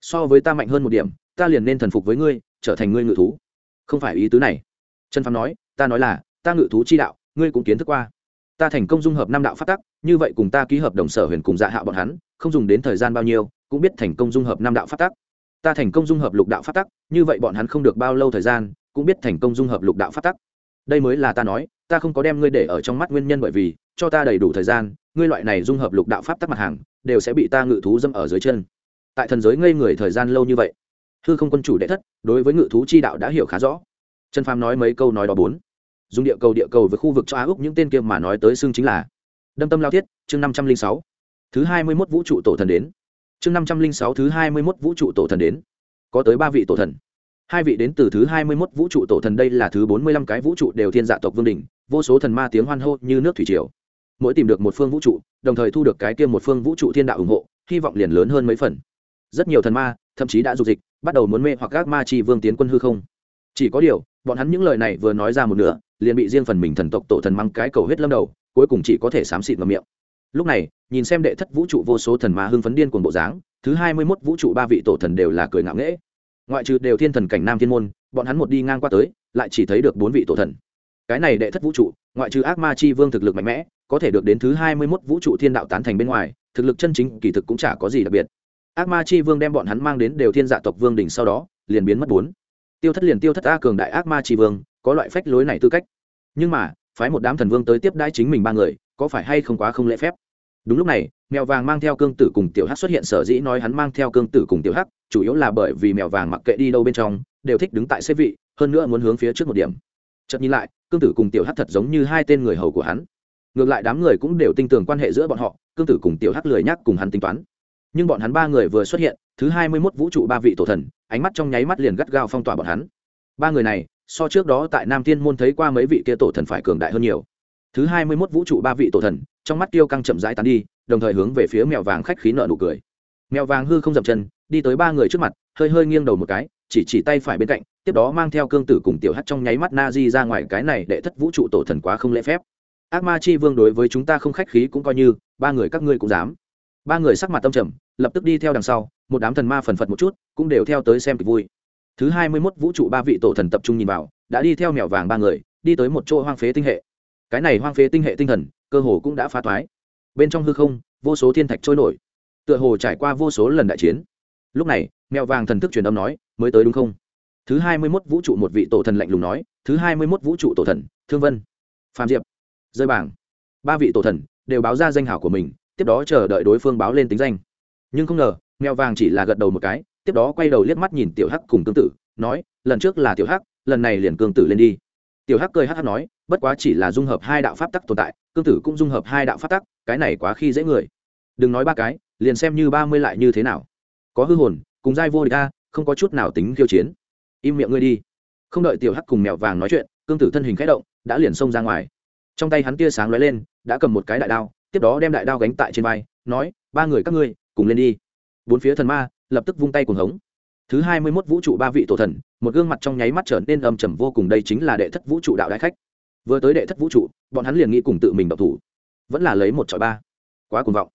So với ta mạnh hơn một điểm, ta liền nên thần phục với ngươi, trở thành ngươi ngự thú không phải ý tứ này. Trần phàm nói, ta nói là, ta ngự thú chi đạo, ngươi cũng kiến thức qua. Ta thành công dung hợp năm đạo phát tắc, như vậy cùng ta ký hợp đồng sở huyền cùng dạ hạ bọn hắn, không dùng đến thời gian bao nhiêu, cũng biết thành công dung hợp năm đạo phát tắc. Ta thành công dung hợp lục đạo phát tắc, như vậy bọn hắn không được bao lâu thời gian, cũng biết thành công dung hợp lục đạo phát tắc. Đây mới là ta nói, ta không có đem ngươi để ở trong mắt nguyên nhân bởi vì, cho ta đầy đủ thời gian, ngươi loại này dung hợp lục đạo pháp tắc mặt hàng, đều sẽ bị ta ngự thú dâm ở dưới chân. Tại thần giới ngây người thời gian lâu như vậy hư không quân chủ đệ thất, đối với ngự thú chi đạo đã hiểu khá rõ. Trần phàm nói mấy câu nói đó bốn. Dùng địa cầu địa cầu với khu vực cho á úc những tên kia mà nói tới xưng chính là đâm tâm lao thiết, chương năm trăm linh sáu. Thứ hai mươi mốt vũ trụ tổ thần đến. Chương năm trăm linh sáu thứ hai mươi mốt vũ trụ tổ thần đến. Có tới ba vị tổ thần. Hai vị đến từ thứ hai mươi mốt vũ trụ tổ thần đây là thứ bốn mươi lăm cái vũ trụ đều thiên dạ tộc vương đình vô số thần ma tiếng hoan hô như nước thủy triều. Mỗi tìm được một phương vũ trụ, đồng thời thu được cái kia một phương vũ trụ thiên đạo ủng hộ, hy vọng liền lớn hơn mấy phần. Rất nhiều thần ma, thậm chí đã dục dịch bắt đầu muốn mê hoặc các ma chi vương tiến quân hư không. Chỉ có điều, bọn hắn những lời này vừa nói ra một nửa, liền bị riêng phần mình thần tộc tổ thần mang cái cầu huyết lâm đầu, cuối cùng chỉ có thể xám xịt vào miệng. Lúc này, nhìn xem đệ thất vũ trụ vô số thần ma hưng phấn điên cuồng bộ dáng, thứ hai mươi mốt vũ trụ ba vị tổ thần đều là cười ngạo nghễ. Ngoại trừ đều thiên thần cảnh nam thiên môn, bọn hắn một đi ngang qua tới, lại chỉ thấy được bốn vị tổ thần. Cái này đệ thất vũ trụ, ngoại trừ ác ma chi vương thực lực mạnh mẽ, có thể được đến thứ hai mươi mốt vũ trụ thiên đạo tán thành bên ngoài, thực lực chân chính kỳ thực cũng chả có gì đặc biệt ác ma chi vương đem bọn hắn mang đến đều thiên dạ tộc vương đỉnh sau đó, liền biến mất bốn. Tiêu thất liền tiêu thất a cường đại ác ma chi vương, có loại phách lối này tư cách. Nhưng mà, phái một đám thần vương tới tiếp đãi chính mình ba người, có phải hay không quá không lễ phép? Đúng lúc này, mèo vàng mang theo cương tử cùng tiểu hắc xuất hiện sở dĩ nói hắn mang theo cương tử cùng tiểu hắc, chủ yếu là bởi vì mèo vàng mặc kệ đi đâu bên trong, đều thích đứng tại xếp vị, hơn nữa muốn hướng phía trước một điểm. Chật nhìn lại, cương tử cùng tiểu hắc thật giống như hai tên người hầu của hắn. Ngược lại đám người cũng đều tin tưởng quan hệ giữa bọn họ, cương tử cùng tiểu hắc lười nhắc cùng hắn tính toán nhưng bọn hắn ba người vừa xuất hiện, thứ hai mươi mốt vũ trụ ba vị tổ thần, ánh mắt trong nháy mắt liền gắt gao phong tỏa bọn hắn. Ba người này, so trước đó tại nam thiên môn thấy qua mấy vị kia tổ thần phải cường đại hơn nhiều. Thứ hai mươi mốt vũ trụ ba vị tổ thần, trong mắt tiêu căng chậm rãi tán đi, đồng thời hướng về phía mèo vàng khách khí nợ nụ cười. Mèo vàng hư không dậm chân, đi tới ba người trước mặt, hơi hơi nghiêng đầu một cái, chỉ chỉ tay phải bên cạnh, tiếp đó mang theo cương tử cùng tiểu hắt trong nháy mắt na di ra ngoài cái này để thất vũ trụ tổ thần quá không lễ phép. Ác ma chi vương đối với chúng ta không khách khí cũng coi như, ba người các ngươi cũng dám ba người sắc mặt tâm trầm, lập tức đi theo đằng sau, một đám thần ma phần phật một chút, cũng đều theo tới xem kịch vui. Thứ hai mươi mốt vũ trụ ba vị tổ thần tập trung nhìn vào, đã đi theo mèo vàng ba người, đi tới một chỗ hoang phế tinh hệ. Cái này hoang phế tinh hệ tinh thần, cơ hồ cũng đã phá thoái bên trong hư không, vô số thiên thạch trôi nổi. Tựa hồ trải qua vô số lần đại chiến. Lúc này, mèo vàng thần thức truyền âm nói, mới tới đúng không? Thứ hai mươi mốt vũ trụ một vị tổ thần lạnh lùng nói, thứ hai mươi mốt vũ trụ tổ thần, thương vân, phạm diệp, rơi bảng ba vị tổ thần đều báo ra danh hảo của mình tiếp đó chờ đợi đối phương báo lên tính danh. Nhưng không ngờ mèo vàng chỉ là gật đầu một cái tiếp đó quay đầu liếc mắt nhìn tiểu hắc cùng cương tử, nói lần trước là tiểu hắc lần này liền cương tử lên đi. Tiểu hắc cười hắc hắc nói bất quá chỉ là dung hợp hai đạo pháp tắc tồn tại cương tử cũng dung hợp hai đạo pháp tắc cái này quá khi dễ người. Đừng nói ba cái liền xem như ba mươi lại như thế nào. Có hư hồn cùng giai vô địch a không có chút nào tính khiêu chiến. Im miệng ngươi đi. Không đợi tiểu hắc cùng mèo vàng nói chuyện cương tử thân hình khẽ động đã liền xông ra ngoài. Trong tay hắn tia sáng lóe lên đã cầm một cái đại đao tiếp đó đem đại đao gánh tại trên vai, nói, ba người các ngươi, cùng lên đi. Bốn phía thần ma lập tức vung tay cùng hống. Thứ hai mươi mốt vũ trụ ba vị tổ thần, một gương mặt trong nháy mắt trở nên âm trầm vô cùng, đây chính là đệ thất vũ trụ đạo đại khách. Vừa tới đệ thất vũ trụ, bọn hắn liền nghĩ cùng tự mình độc thủ. Vẫn là lấy một trọi ba. Quá cuồng vọng.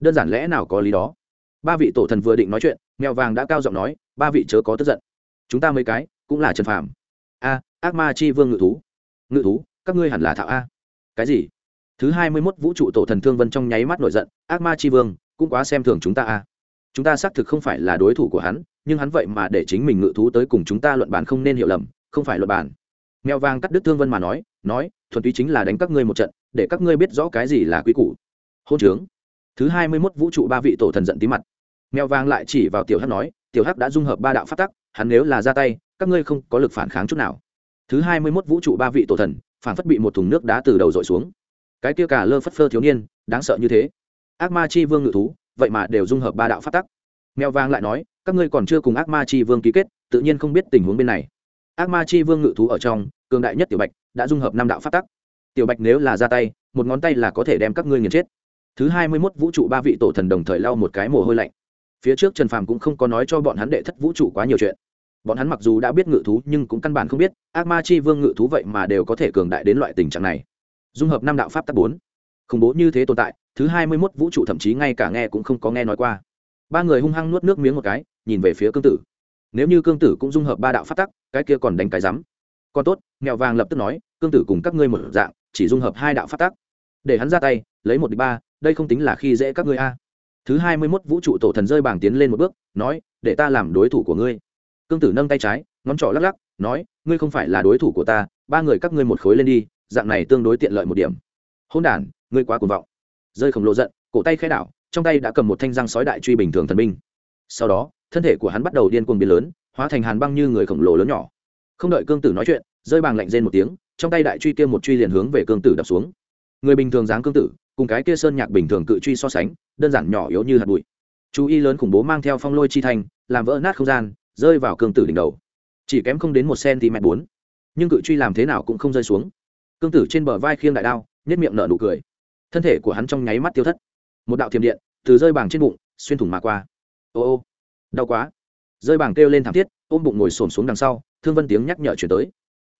Đơn giản lẽ nào có lý đó? Ba vị tổ thần vừa định nói chuyện, mèo vàng đã cao giọng nói, ba vị chớ có tức giận. Chúng ta mấy cái cũng là trần phàm. A, ác ma chi vương ngự thú. Ngự thú, các ngươi hẳn là thạo a. Cái gì? Thứ hai mươi mốt vũ trụ tổ thần thương vân trong nháy mắt nổi giận, ác ma chi vương, cũng quá xem thường chúng ta a. Chúng ta xác thực không phải là đối thủ của hắn, nhưng hắn vậy mà để chính mình ngự thú tới cùng chúng ta luận bàn không nên hiểu lầm, không phải luận bàn. Mèo vàng cắt đứt thương vân mà nói nói, thuần túy chính là đánh các ngươi một trận, để các ngươi biết rõ cái gì là quy củ. Hôn trướng. Thứ hai mươi mốt vũ trụ ba vị tổ thần giận tí mặt. Mèo vàng lại chỉ vào tiểu hắc nói, tiểu hắc đã dung hợp ba đạo phát tắc, hắn nếu là ra tay, các ngươi không có lực phản kháng chút nào. Thứ hai mươi mốt vũ trụ ba vị tổ thần phản phất bị một thùng nước đá từ đầu dội xuống cái kia cả lơ phất phơ thiếu niên, đáng sợ như thế. Ác ma chi vương ngự thú, vậy mà đều dung hợp ba đạo phát tắc. Mèo vàng lại nói, các ngươi còn chưa cùng ác ma chi vương ký kết, tự nhiên không biết tình huống bên này. Ác ma chi vương ngự thú ở trong, cường đại nhất tiểu bạch, đã dung hợp năm đạo phát tắc. Tiểu bạch nếu là ra tay, một ngón tay là có thể đem các ngươi nghiền chết. Thứ hai mươi mốt vũ trụ ba vị tổ thần đồng thời lau một cái mồ hôi lạnh. Phía trước trần phàm cũng không có nói cho bọn hắn đệ thất vũ trụ quá nhiều chuyện. Bọn hắn mặc dù đã biết ngự thú, nhưng cũng căn bản không biết, ác ma chi vương ngự thú vậy mà đều có thể cường đại đến loại tình trạng này dung hợp năm đạo pháp tắc bốn. Khủng bố như thế tồn tại, thứ hai mươi mốt vũ trụ thậm chí ngay cả nghe cũng không có nghe nói qua. Ba người hung hăng nuốt nước miếng một cái, nhìn về phía cương tử. Nếu như cương tử cũng dung hợp ba đạo pháp tắc, cái kia còn đánh cái rắm. Còn tốt mèo vàng lập tức nói, cương tử cùng các ngươi một dạng, chỉ dung hợp hai đạo pháp tắc. Để hắn ra tay, lấy một đ ba, đây không tính là khi dễ các ngươi a. Thứ hai mươi mốt vũ trụ tổ thần rơi bảng tiến lên một bước, nói, để ta làm đối thủ của ngươi. Cương tử nâng tay trái, ngón trỏ lắc lắc, nói, ngươi không phải là đối thủ của ta, ba người các ngươi một khối lên đi dạng này tương đối tiện lợi một điểm. Hôn đản, ngươi quá cuồng vọng. Rơi khổng lồ giận, cổ tay khai đảo, trong tay đã cầm một thanh răng sói đại truy bình thường thần binh. Sau đó, thân thể của hắn bắt đầu điên cuồng biến lớn, hóa thành hàn băng như người khổng lồ lớn nhỏ. Không đợi cương tử nói chuyện, rơi bàng lạnh rên một tiếng, trong tay đại truy kia một truy liền hướng về cương tử đập xuống. Người bình thường dáng cương tử, cùng cái kia sơn nhạc bình thường cự truy so sánh, đơn giản nhỏ yếu như hạt bụi. Chú y lớn khủng bố mang theo phong lôi chi thành làm vỡ nát không gian, rơi vào cương tử đỉnh đầu. Chỉ kém không đến một cm bốn. Nhưng cự truy làm thế nào cũng không rơi xuống cương tử trên bờ vai khiêng đại đao nhất miệng nở nụ cười. Thân thể của hắn trong nháy mắt tiêu thất. Một đạo thiểm điện từ rơi bảng trên bụng, xuyên thủng mà qua. Ô ô, đau quá. Rơi bảng kêu lên thảm thiết, ôm bụng ngồi xổm xuống đằng sau, thương vân tiếng nhắc nhở chuyển tới.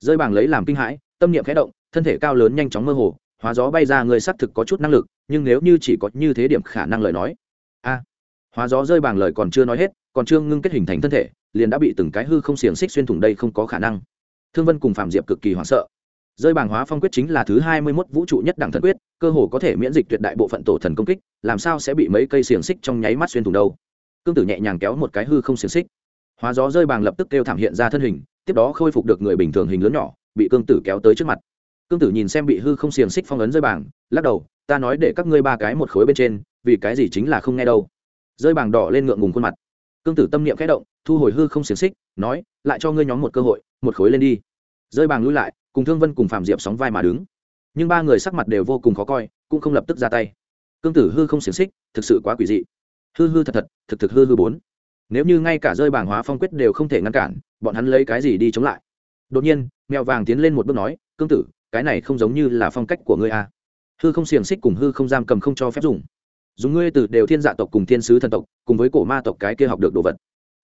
Rơi bảng lấy làm kinh hãi, tâm niệm khẽ động, thân thể cao lớn nhanh chóng mơ hồ, hóa gió bay ra người xác thực có chút năng lực, nhưng nếu như chỉ có như thế điểm khả năng lời nói. A, hóa gió rơi bảng lời còn chưa nói hết, còn chưa ngưng kết hình thành thân thể, liền đã bị từng cái hư không xiềng xích xuyên thủng đây không có khả năng. Thương vân cùng phạm diệp cực kỳ hoảng sợ rơi bảng hóa phong quyết chính là thứ hai mươi mốt vũ trụ nhất đẳng thần quyết, cơ hồ có thể miễn dịch tuyệt đại bộ phận tổ thần công kích, làm sao sẽ bị mấy cây xiềng xích trong nháy mắt xuyên thủng đâu? Cương tử nhẹ nhàng kéo một cái hư không xiềng xích. Hóa gió rơi bảng lập tức kêu thảm hiện ra thân hình, tiếp đó khôi phục được người bình thường hình lớn nhỏ, bị cương tử kéo tới trước mặt. Cương tử nhìn xem bị hư không xiềng xích phong ấn rơi bảng lắc đầu, ta nói để các ngươi ba cái một khối bên trên, vì cái gì chính là không nghe đâu. Rơi bảng đỏ lên ngượng ngùng khuôn mặt. Cương tử tâm niệm khẽ động, thu hồi hư không xiềng xích, nói, lại cho ngươi nhóm một cơ hội, một khối lên đi. Rơi bảng lui lại cùng thương vân cùng phạm diệp sóng vai mà đứng. Nhưng ba người sắc mặt đều vô cùng khó coi, cũng không lập tức ra tay. Cương tử hư không xiềng xích, thực sự quá quỷ dị. Hư hư thật thật, thực thực hư hư bốn. Nếu như ngay cả rơi bảng hóa phong quyết đều không thể ngăn cản, bọn hắn lấy cái gì đi chống lại? Đột nhiên, mèo vàng tiến lên một bước nói, cương tử, cái này không giống như là phong cách của ngươi a à. hư không xiềng xích cùng hư không giam cầm không cho phép dùng. Dùng ngươi từ đều thiên dạ tộc cùng thiên sứ thần tộc, cùng với cổ ma tộc cái kia học được đồ vật.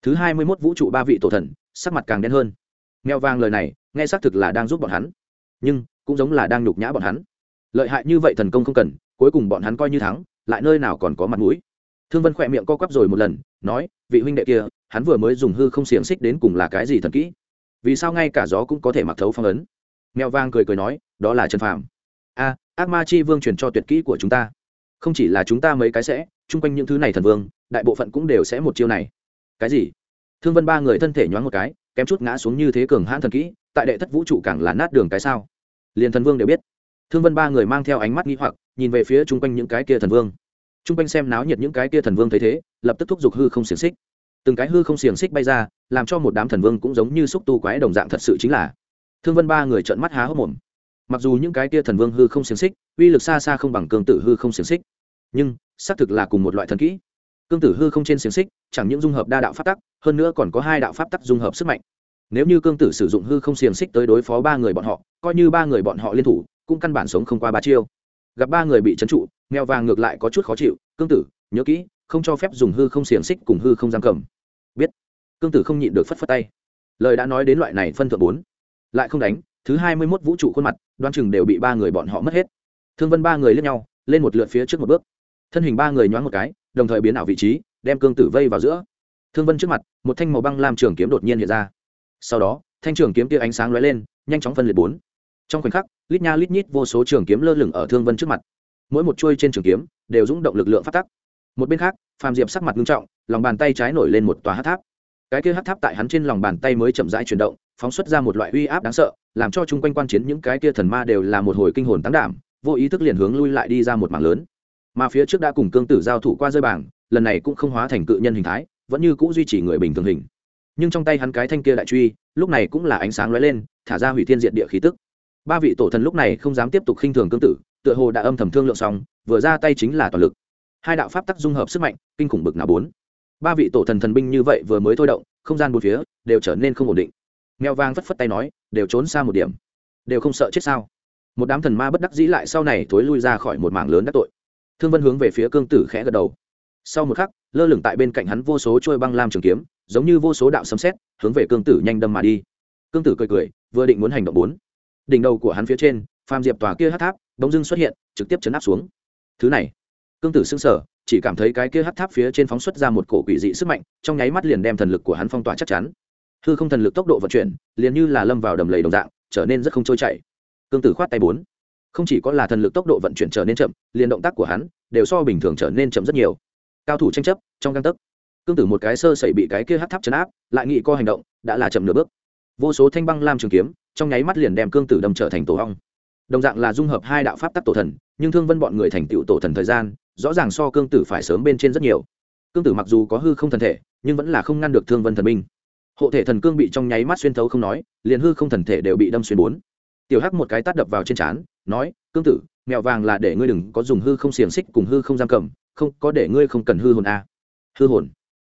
Thứ hai mươi mốt vũ trụ ba vị tổ thần, sắc mặt càng đen hơn. Mèo vàng lời này nghe xác thực là đang giúp bọn hắn, nhưng cũng giống là đang nhục nhã bọn hắn. Lợi hại như vậy thần công không cần, cuối cùng bọn hắn coi như thắng, lại nơi nào còn có mặt mũi. Thương vân khỏe miệng co quắp rồi một lần, nói, vị huynh đệ kia, hắn vừa mới dùng hư không xiềng xích đến cùng là cái gì thần kỹ? Vì sao ngay cả gió cũng có thể mặc thấu phong ấn? Mèo vang cười cười nói, đó là trần phàm. A, ác ma chi vương truyền cho tuyệt kỹ của chúng ta. Không chỉ là chúng ta mấy cái sẽ, chung quanh những thứ này thần vương, đại bộ phận cũng đều sẽ một chiêu này. Cái gì? Thương vân ba người thân thể nhoáng một cái kém chút ngã xuống như thế cường hãn thần kỹ, tại đệ thất vũ trụ càng là nát đường cái sao? Liền thần vương đều biết. Thương vân ba người mang theo ánh mắt nghi hoặc, nhìn về phía chung quanh những cái kia thần vương. Chung quanh xem náo nhiệt những cái kia thần vương thấy thế, lập tức thúc giục hư không xiềng xích. Từng cái hư không xiềng xích bay ra, làm cho một đám thần vương cũng giống như xúc tu quái đồng dạng thật sự chính là. Thương vân ba người trợn mắt há hốc mồm. Mặc dù những cái kia thần vương hư không xiềng xích, uy lực xa xa không bằng cương tử hư không xiềng xích, nhưng, xác thực là cùng một loại thần kỹ. Cương tử hư không trên xiềng xích, chẳng những dung hợp đa đạo phát tắc hơn nữa còn có hai đạo pháp tắc dung hợp sức mạnh. Nếu như cương tử sử dụng hư không xiềng xích tới đối phó ba người bọn họ, coi như ba người bọn họ liên thủ, cũng căn bản sống không qua ba chiêu. Gặp ba người bị trấn trụ nghèo vàng ngược lại có chút khó chịu, cương tử, nhớ kỹ, không cho phép dùng hư không xiềng xích cùng hư không giam cầm. Biết. Cương tử không nhịn được phất phất tay. Lời đã nói đến loại này phân thượng bốn. Lại không đánh, thứ hai mươi mốt vũ trụ khuôn mặt đoan chừng đều bị ba người bọn họ mất hết. Thương vân ba người lên nhau, lên một lượt phía trước một bước. Thân hình ba người nhoáng một cái, đồng thời biến ảo vị trí, đem cương tử vây vào giữa thương vân trước mặt, một thanh màu băng làm trường kiếm đột nhiên hiện ra. Sau đó, thanh trường kiếm kia ánh sáng lóe lên, nhanh chóng phân liệt bốn. Trong khoảnh khắc, lít nha lít nhít vô số trường kiếm lơ lửng ở thương vân trước mặt. Mỗi một chuôi trên trường kiếm đều rung động lực lượng phát tắc một bên khác, phàm diệp sắc mặt nghiêm trọng, lòng bàn tay trái nổi lên một tòa hát tháp. Cái kia hát tháp tại hắn trên lòng bàn tay mới chậm rãi chuyển động, phóng xuất ra một loại uy áp đáng sợ, làm cho chung quanh quan chiến những cái kia thần ma đều là một hồi kinh hồn tán đảm, vô ý thức liền hướng lui lại đi ra một mảng lớn. Mà phía trước đã cùng cương tử giao thủ qua rơi bảng, lần này cũng không hóa thành cự nhân hình thái vẫn như cũ duy trì người bình thường hình. Nhưng trong tay hắn cái thanh kia đại truy, lúc này cũng là ánh sáng lóe lên, thả ra hủy thiên diện địa khí tức. Ba vị tổ thần lúc này không dám tiếp tục khinh thường cương tử, tựa hồ đã âm thầm thương lượng xong, vừa ra tay chính là toàn lực. Hai đạo pháp tắc dung hợp sức mạnh, kinh khủng bực nào bốn. Ba vị tổ thần thần binh như vậy vừa mới thôi động, không gian bốn phía đều trở nên không ổn định. Mèo vang phất phất tay nói, đều trốn xa một điểm. Đều không sợ chết sao? Một đám thần ma bất đắc dĩ lại sau này thối lui ra khỏi một mảng lớn đắc tội. Thương vân hướng về phía cương tử khẽ gật đầu sau một khắc, lơ lửng tại bên cạnh hắn vô số trôi băng lam trường kiếm, giống như vô số đạo sấm xét hướng về cương tử nhanh đâm mà đi. Cương tử cười cười, vừa định muốn hành động bốn. Đỉnh đầu của hắn phía trên, phàm diệp tòa kia hát tháp, bỗng dưng xuất hiện, trực tiếp chấn áp xuống. Thứ này, cương tử xưng sở chỉ cảm thấy cái kia hát tháp phía trên phóng xuất ra một cổ quỷ dị sức mạnh, trong nháy mắt liền đem thần lực của hắn phong tỏa chắc chắn. Hư không thần lực tốc độ vận chuyển, liền như là lâm vào đầm lầy đồng dạng, trở nên rất không trôi chảy. Cương tử khoát tay bốn. Không chỉ có là thần lực tốc độ vận chuyển trở nên chậm, liền động tác của hắn đều so bình thường trở nên chậm rất nhiều cao thủ tranh chấp trong găng tấc. Cương tử một cái sơ sẩy bị cái kia hát tháp chấn áp, lại nghĩ co hành động, đã là chậm nửa bước. Vô số thanh băng lam trường kiếm, trong nháy mắt liền đem cương tử đâm trở thành tổ hong đồng dạng là dung hợp hai đạo pháp tắc tổ thần, nhưng thương vân bọn người thành tựu tổ thần thời gian, rõ ràng so cương tử phải sớm bên trên rất nhiều. Cương tử mặc dù có hư không thần thể, nhưng vẫn là không ngăn được thương vân thần minh. Hộ thể thần cương bị trong nháy mắt xuyên thấu không nói, liền hư không thần thể đều bị đâm xuyên bốn. Tiểu hắc một cái tát đập vào trên trán, nói, cương tử, mèo vàng là để ngươi đừng có dùng hư không xiềng xích cùng hư không giam cầm không có để ngươi không cần hư hồn a à. hư hồn?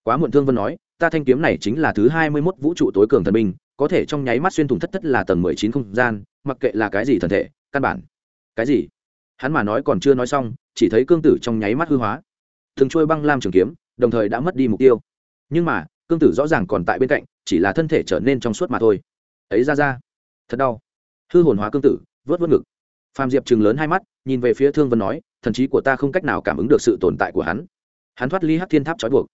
Quá muộn thương vân nói, ta thanh kiếm này chính là thứ hai mươi mốt vũ trụ tối cường thần minh có thể trong nháy mắt xuyên thủng thất thất là tầng mười chín không gian, mặc kệ là cái gì thần thể, căn bản. Cái gì? Hắn mà nói còn chưa nói xong, chỉ thấy cương tử trong nháy mắt hư hóa. Thường trôi băng lam trường kiếm, đồng thời đã mất đi mục tiêu. Nhưng mà, cương tử rõ ràng còn tại bên cạnh, chỉ là thân thể trở nên trong suốt mà thôi. Ấy ra ra. Thật đau. Hư hồn hóa cương tử, vớt vớt ngực. Phàm diệp chừng lớn hai mắt, nhìn về phía thương vân nói thần trí của ta không cách nào cảm ứng được sự tồn tại của hắn. Hắn thoát ly hát thiên tháp trói buộc.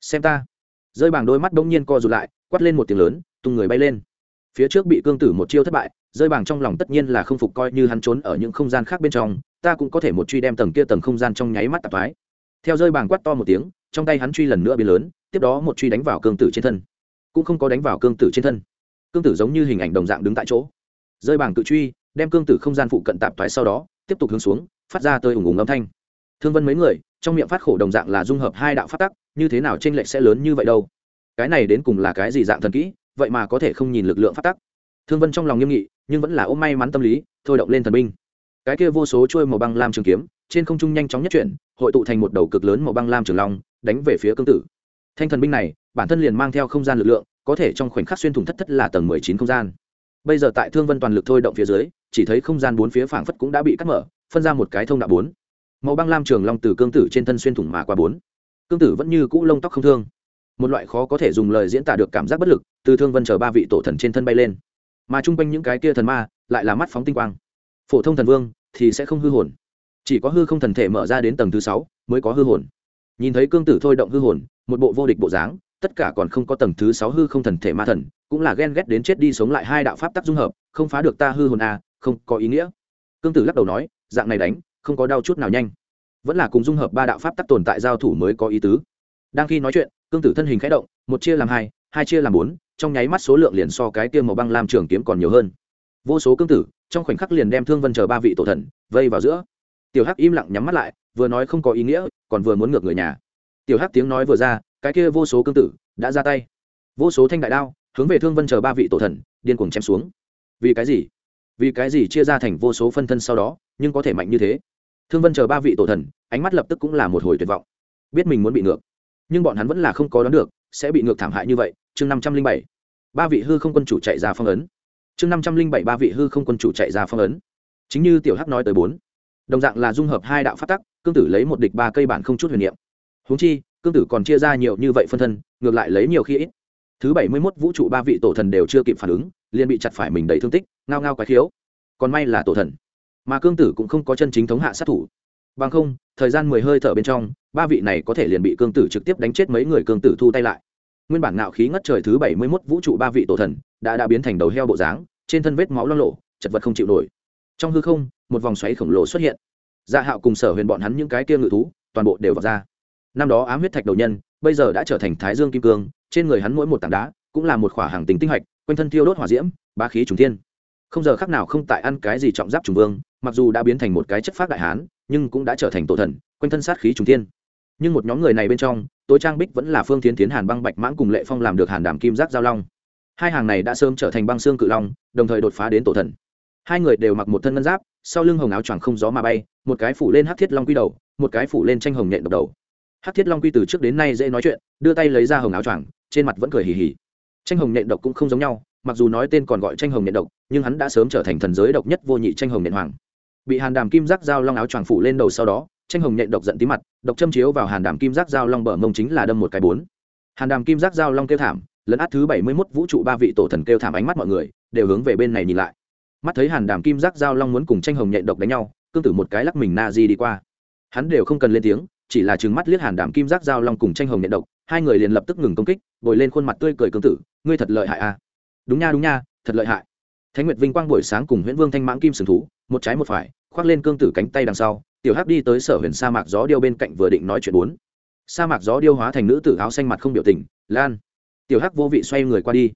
Xem ta. Rơi bảng đôi mắt bỗng nhiên co rụt lại quắt lên một tiếng lớn, tung người bay lên. Phía trước bị cương tử một chiêu thất bại, rơi bảng trong lòng tất nhiên là không phục coi như hắn trốn ở những không gian khác bên trong, ta cũng có thể một truy đem tầng kia tầng không gian trong nháy mắt tạp thoái. Theo rơi bảng quát to một tiếng, trong tay hắn truy lần nữa biến lớn, tiếp đó một truy đánh vào cương tử trên thân. Cũng không có đánh vào cương tử trên thân. Cương tử giống như hình ảnh đồng dạng đứng tại chỗ. Rơi bảng tự truy, đem cương tử không gian phụ cận tạp thoái sau đó, tiếp tục hướng xuống phát ra tới ủng ủng âm thanh. Thương vân mấy người, trong miệng phát khổ đồng dạng là dung hợp hai đạo phát tắc, như thế nào t r ê n lệch sẽ lớn như vậy đâu? Cái này đến cùng là cái gì dạng thần kỹ, vậy mà có thể không nhìn lực lượng phát tắc? Thương vân trong lòng nghiêm nghị, nhưng vẫn là ôm may mắn tâm lý, thôi động lên thần binh. Cái kia vô số trôi màu băng lam trường kiếm, trên không trung nhanh chóng nhất chuyển, hội tụ thành một đầu cực lớn màu băng lam trường long, đánh về phía cương tử. Thanh thần binh này, bản thân liền mang theo không gian lực lượng, có thể trong khoảnh khắc xuyên thủng thất thất là tầng mười chín không gian. Bây giờ tại thương vân toàn lực thôi động phía dưới, chỉ thấy không gian bốn phía phảng phất cũng đã bị cắt mở phân ra một cái thông đạo bốn. Màu băng lam trường long từ cương tử trên thân xuyên thủng mà qua bốn. Cương tử vẫn như cũ lông tóc không thương. Một loại khó có thể dùng lời diễn tả được cảm giác bất lực từ thương vân chờ ba vị tổ thần trên thân bay lên. Mà chung quanh những cái kia thần ma lại là mắt phóng tinh quang. Phổ thông thần vương thì sẽ không hư hồn. Chỉ có hư không thần thể mở ra đến tầng thứ sáu mới có hư hồn. Nhìn thấy cương tử thôi động hư hồn một bộ vô địch bộ dáng tất cả còn không có tầng thứ sáu hư không thần thể ma thần cũng là ghen ghét đến chết đi sống lại hai đạo pháp tắc dung hợp không phá được ta hư hồn à, không có ý nghĩa. Cương tử lắc đầu nói dạng này đánh, không có đau chút nào nhanh. Vẫn là cùng dung hợp ba đạo pháp tắc tồn tại giao thủ mới có ý tứ. Đang khi nói chuyện, cương tử thân hình khẽ động, một chia làm hai hai chia làm bốn, trong nháy mắt số lượng liền so cái tiêm màu băng làm trường kiếm còn nhiều hơn. Vô số cương tử, trong khoảnh khắc liền đem thương vân chờ ba vị tổ thần, vây vào giữa. Tiểu hắc im lặng nhắm mắt lại, vừa nói không có ý nghĩa, còn vừa muốn ngược người nhà. Tiểu hắc tiếng nói vừa ra, cái kia vô số cương tử đã ra tay. Vô số thanh đại đao, hướng về thương vân chờ ba vị tổ thần, điên cuồng chém xuống. Vì cái gì? Vì cái gì chia ra thành vô số phân thân sau đó? Nhưng có thể mạnh như thế. Thương vân chờ ba vị tổ thần, ánh mắt lập tức cũng là một hồi tuyệt vọng. Biết mình muốn bị ngược, nhưng bọn hắn vẫn là không có đoán được, sẽ bị ngược thảm hại như vậy. Chương năm trăm linh bảy, ba vị hư không quân chủ chạy ra phong ấn. Chương năm trăm linh bảy, ba vị hư không quân chủ chạy ra phong ấn. Chính như tiểu hắc nói tới bốn, đồng dạng là dung hợp hai đạo phát tắc, cương tử lấy một địch ba cây bản không chút huyền niệm. Huống chi, cương tử còn chia ra nhiều như vậy phân thân, ngược lại lấy nhiều khi ít. Thứ bảy mươi mốt vũ trụ ba vị tổ thần đều chưa kịp phản ứng, liền bị chặt phải mình đầy thương tích, ngao ngao quái khiếu. Còn may là tổ thần mà cương tử cũng không có chân chính thống hạ sát thủ. Bằng không, thời gian mười hơi thở bên trong, ba vị này có thể liền bị cương tử trực tiếp đánh chết mấy người cương tử thu tay lại. Nguyên bản ngạo khí ngất trời thứ bảy mươi mốt vũ trụ ba vị tổ thần, đã đã biến thành đầu heo bộ dáng, trên thân vết máu lo lộ, chật vật không chịu nổi. Trong hư không, một vòng xoáy khổng lồ xuất hiện. Dạ hạo cùng sở huyền bọn hắn những cái kia ngự thú, toàn bộ đều vào ra. Năm đó ám huyết thạch đầu nhân, bây giờ đã trở thành thái dương kim cương, trên người hắn mỗi một tảng đá, cũng là một khỏa hàng tính tinh hạch, quanh thân thiêu đốt hỏa diễm ba khí trùng thiên không giờ khác nào không tại ăn cái gì trọng giáp trùng vương, mặc dù đã biến thành một cái chất phát đại hán, nhưng cũng đã trở thành tổ thần, quanh thân sát khí trùng thiên. Nhưng một nhóm người này bên trong, tối trang bích vẫn là phương tiến tiến hàn băng bạch mãng cùng lệ phong làm được hàn đàm kim giác giao long. Hai hàng này đã sớm trở thành băng xương cự long, đồng thời đột phá đến tổ thần. Hai người đều mặc một thân ngân giáp, sau lưng hồng áo choàng không gió mà bay, một cái phủ lên hát thiết long quy đầu, một cái phủ lên tranh hồng nhện độc đầu. Hát thiết long quy từ trước đến nay dễ nói chuyện, đưa tay lấy ra hồng áo choàng, trên mặt vẫn cười hì hì. Tranh hồng nhện độc cũng không giống nhau mặc dù nói tên còn gọi tranh hồng nhện độc, nhưng hắn đã sớm trở thành thần giới độc nhất vô nhị tranh hồng nhện hoàng. Bị hàn đàm kim giác dao long áo choàng phủ lên đầu sau đó, tranh hồng nhện độc giận tí mặt, độc châm chiếu vào hàn đàm kim giác dao long bờ mông chính là đâm một cái bốn. Hàn đàm kim giác dao long kêu thảm lấn át thứ bảy mươi mốt vũ trụ ba vị tổ thần kêu thảm ánh mắt mọi người, đều hướng về bên này nhìn lại. Mắt thấy hàn đàm kim giác dao long muốn cùng tranh hồng nhện độc đánh nhau, cương tử một cái lắc mình na di đi qua. Hắn đều không cần lên tiếng, chỉ là trừng mắt liếc hàn đàm kim giác dao long cùng tranh hồng nhện độc, hai người liền lập tức ngừng công kích, bồi lên khuôn mặt tươi cười cương tử, ngươi thật lợi hại à đúng nha đúng nha, thật lợi hại. Thánh nguyệt vinh quang buổi sáng cùng Huyễn vương thanh mãng kim sừng thú, một trái một phải, khoác lên cương tử cánh tay đằng sau, tiểu hắc đi tới sở huyền sa mạc gió điêu bên cạnh vừa định nói chuyện bốn. Sa mạc gió điêu hóa thành nữ tử áo xanh mặt không biểu tình, lan. Tiểu hắc vô vị xoay người qua đi.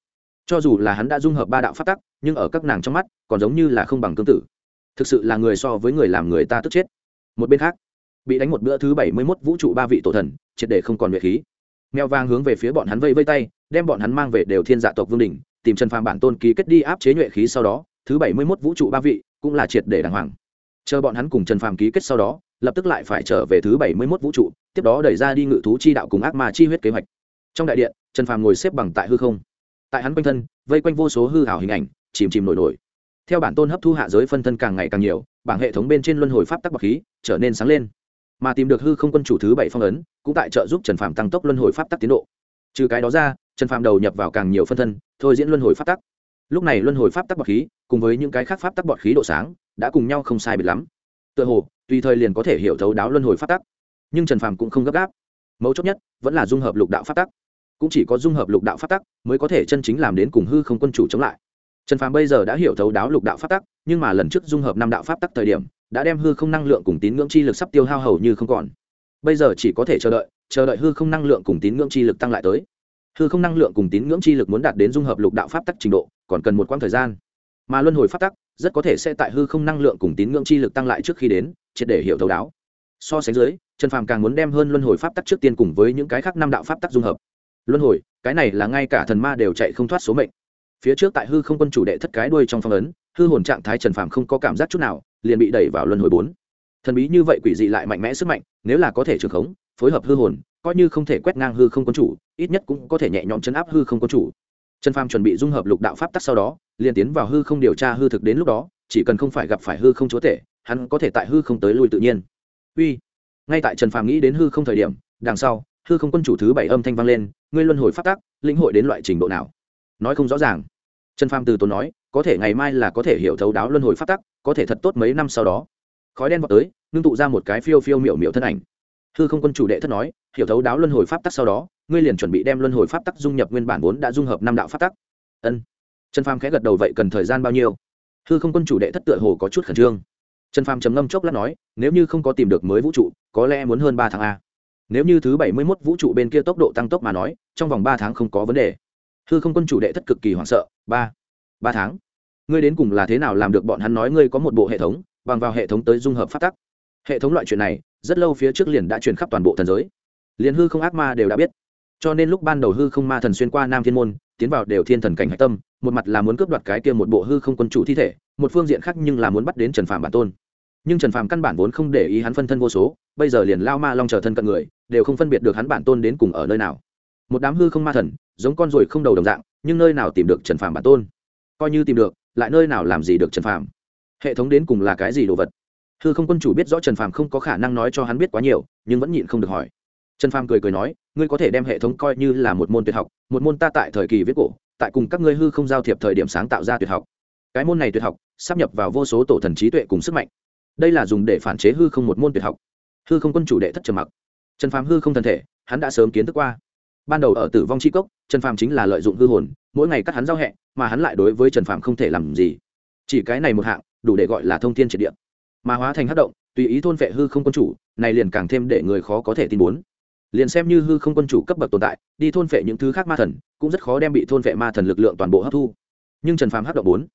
Cho dù là hắn đã dung hợp ba đạo phát tắc, nhưng ở các nàng trong mắt, còn giống như là không bằng cương tử. Thực sự là người so với người làm người ta tức chết. Một bên khác, bị đánh một bữa thứ bảy mươi mốt vũ trụ ba vị tổ thần, triệt để không còn nhuệ khí. Mèo vàng hướng về phía bọn hắn vây vây tay, đem bọn hắn mang về đều thiên dạ tộc vương đình tìm trần phàm bản tôn ký kết đi áp chế nhuệ khí sau đó, thứ bảy mươi mốt vũ trụ ba vị cũng là triệt để đàng hoàng. Chờ bọn hắn cùng trần phàm ký kết sau đó, lập tức lại phải trở về thứ bảy mươi mốt vũ trụ, tiếp đó đẩy ra đi ngự thú chi đạo cùng ác ma chi huyết kế hoạch. Trong đại điện, trần phàm ngồi xếp bằng tại hư không. Tại hắn quanh thân, vây quanh vô số hư hảo hình ảnh, chìm chìm nổi nổi. Theo bản tôn hấp thu hạ giới phân thân càng ngày càng nhiều, bảng hệ thống bên trên luân hồi pháp tắc bậc khí trở nên sáng lên. Mà tìm được hư không quân chủ thứ bảy phong ấn, cũng tại trợ giúp trần phàm tăng tốc luân hồi pháp tắc tiến độ. Trừ cái đó ra trần phàm đầu nhập vào càng nhiều phân thân, thôi diễn luân hồi pháp tắc. Lúc này luân hồi pháp tắc bọt khí cùng với những cái khác pháp tắc bọt khí độ sáng đã cùng nhau không sai biệt lắm. Tựa hồ, tùy thời liền có thể hiểu thấu đáo luân hồi pháp tắc. Nhưng trần phàm cũng không gấp gáp. Mấu chốt nhất, vẫn là dung hợp lục đạo pháp tắc. Cũng chỉ có dung hợp lục đạo pháp tắc mới có thể chân chính làm đến cùng hư không quân chủ chống lại. Trần phàm bây giờ đã hiểu thấu đáo lục đạo pháp tắc, nhưng mà lần trước dung hợp năm đạo pháp tắc thời điểm, đã đem hư không năng lượng cùng tín ngưỡng chi lực sắp tiêu hao hầu như không còn. Bây giờ chỉ có thể chờ đợi chờ đợi hư không năng lượng cùng tín ngưỡng chi lực tăng lại tới hư không năng lượng cùng tín ngưỡng chi lực muốn đạt đến dung hợp lục đạo pháp tắc trình độ, còn cần một quãng thời gian. Mà luân hồi pháp tắc, rất có thể sẽ tại hư không năng lượng cùng tín ngưỡng chi lực tăng lại trước khi đến, triệt để hiểu thấu đáo. So sánh dưới, trần phàm càng muốn đem hơn luân hồi pháp tắc trước tiên cùng với những cái khác năm đạo pháp tắc dung hợp. Luân hồi, cái này là ngay cả thần ma đều chạy không thoát số mệnh. Phía trước tại hư không quân chủ đệ thất cái đuôi trong phong ấn, hư hồn trạng thái trần phàm không có cảm giác chút nào, liền bị đẩy vào luân hồi bốn. Thần bí như vậy quỷ dị lại mạnh mẽ sức mạnh, nếu là có thể trường khống, phối hợp hư hồn coi như không thể quét ngang hư không quân chủ ít nhất cũng có thể nhẹ nhõm chấn áp hư không quân chủ. Trần phàm chuẩn bị dung hợp lục đạo pháp tắc sau đó liền tiến vào hư không điều tra hư thực đến lúc đó chỉ cần không phải gặp phải hư không chúa tể hắn có thể tại hư không tới lui tự nhiên. Uy ngay tại trần phàm nghĩ đến hư không thời điểm đằng sau hư không quân chủ thứ bảy âm thanh vang lên ngươi luân hồi pháp tắc, lĩnh hội đến loại trình độ nào? Nói không rõ ràng. Trần phàm từ tốn nói có thể ngày mai là có thể hiểu thấu đáo luân hồi pháp tắc có thể thật tốt mấy năm sau đó. Khói đen vào tới ngưng tụ ra một cái phiêu phiêu miệu miệu thân ảnh hư không quân chủ đệ thất nói, hiểu thấu đáo luân hồi pháp tắc sau đó, ngươi liền chuẩn bị đem luân hồi pháp tắc dung nhập nguyên bản vốn đã dung hợp năm đạo pháp tắc. Ân. Trần phàm khẽ gật đầu, vậy cần thời gian bao nhiêu? Hư không quân chủ đệ thất tựa hồ có chút khẩn trương. Trần phàm trầm ngâm chốc lát nói, nếu như không có tìm được mới vũ trụ, có lẽ muốn hơn ba tháng a. Nếu như thứ bảy mươi mốt vũ trụ bên kia tốc độ tăng tốc mà nói, trong vòng ba tháng không có vấn đề. Hư không quân chủ đệ thất cực kỳ hoảng sợ, ba ba tháng? Ngươi đến cùng là thế nào làm được bọn hắn nói ngươi có một bộ hệ thống, bằng vào hệ thống tới dung hợp phát tắc? Hệ thống loại chuyện này rất lâu phía trước liền đã truyền khắp toàn bộ thần giới. Liền hư không ác ma đều đã biết. Cho nên lúc ban đầu hư không ma thần xuyên qua nam thiên môn, tiến vào đều thiên thần cảnh hạch tâm, một mặt là muốn cướp đoạt cái kia một bộ hư không quân chủ thi thể, một phương diện khác nhưng là muốn bắt đến trần phạm bản tôn. Nhưng trần phàm căn bản vốn không để ý hắn phân thân vô số, bây giờ liền lao ma long chờ thân cận người, đều không phân biệt được hắn bản tôn đến cùng ở nơi nào. Một đám hư không ma thần, giống con ruồi không đầu đồng dạng, nhưng nơi nào tìm được trần phàm bản tôn? Coi như tìm được, lại nơi nào làm gì được trần phàm? Hệ thống đến cùng là cái gì đồ vật? Hư không quân chủ biết rõ trần phàm không có khả năng nói cho hắn biết quá nhiều, nhưng vẫn nhịn không được hỏi. Trần phàm cười cười nói, ngươi có thể đem hệ thống coi như là một môn tuyệt học, một môn ta tại thời kỳ viết cổ, tại cùng các ngươi hư không giao thiệp thời điểm sáng tạo ra tuyệt học. Cái môn này tuyệt học, sắp nhập vào vô số tổ thần trí tuệ cùng sức mạnh. Đây là dùng để phản chế hư không một môn tuyệt học. Hư không quân chủ đệ thất trầm mặc. Trần phàm hư không thân thể, hắn đã sớm kiến thức qua. Ban đầu ở tử vong Chi cốc, trần phàm chính là lợi dụng hư hồn, mỗi ngày cắt hắn giao hẹ, mà hắn lại đối với trần phàm không thể làm gì. Chỉ cái này một hạng, đủ để gọi là thông thiên triệt địa mà hóa thành hắc động, tùy ý thôn vệ hư không quân chủ, này liền càng thêm để người khó có thể tin bốn liền xem như hư không quân chủ cấp bậc tồn tại, đi thôn vệ những thứ khác ma thần, cũng rất khó đem bị thôn vệ ma thần lực lượng toàn bộ hấp thu. Nhưng trần phàm hấp động bốn,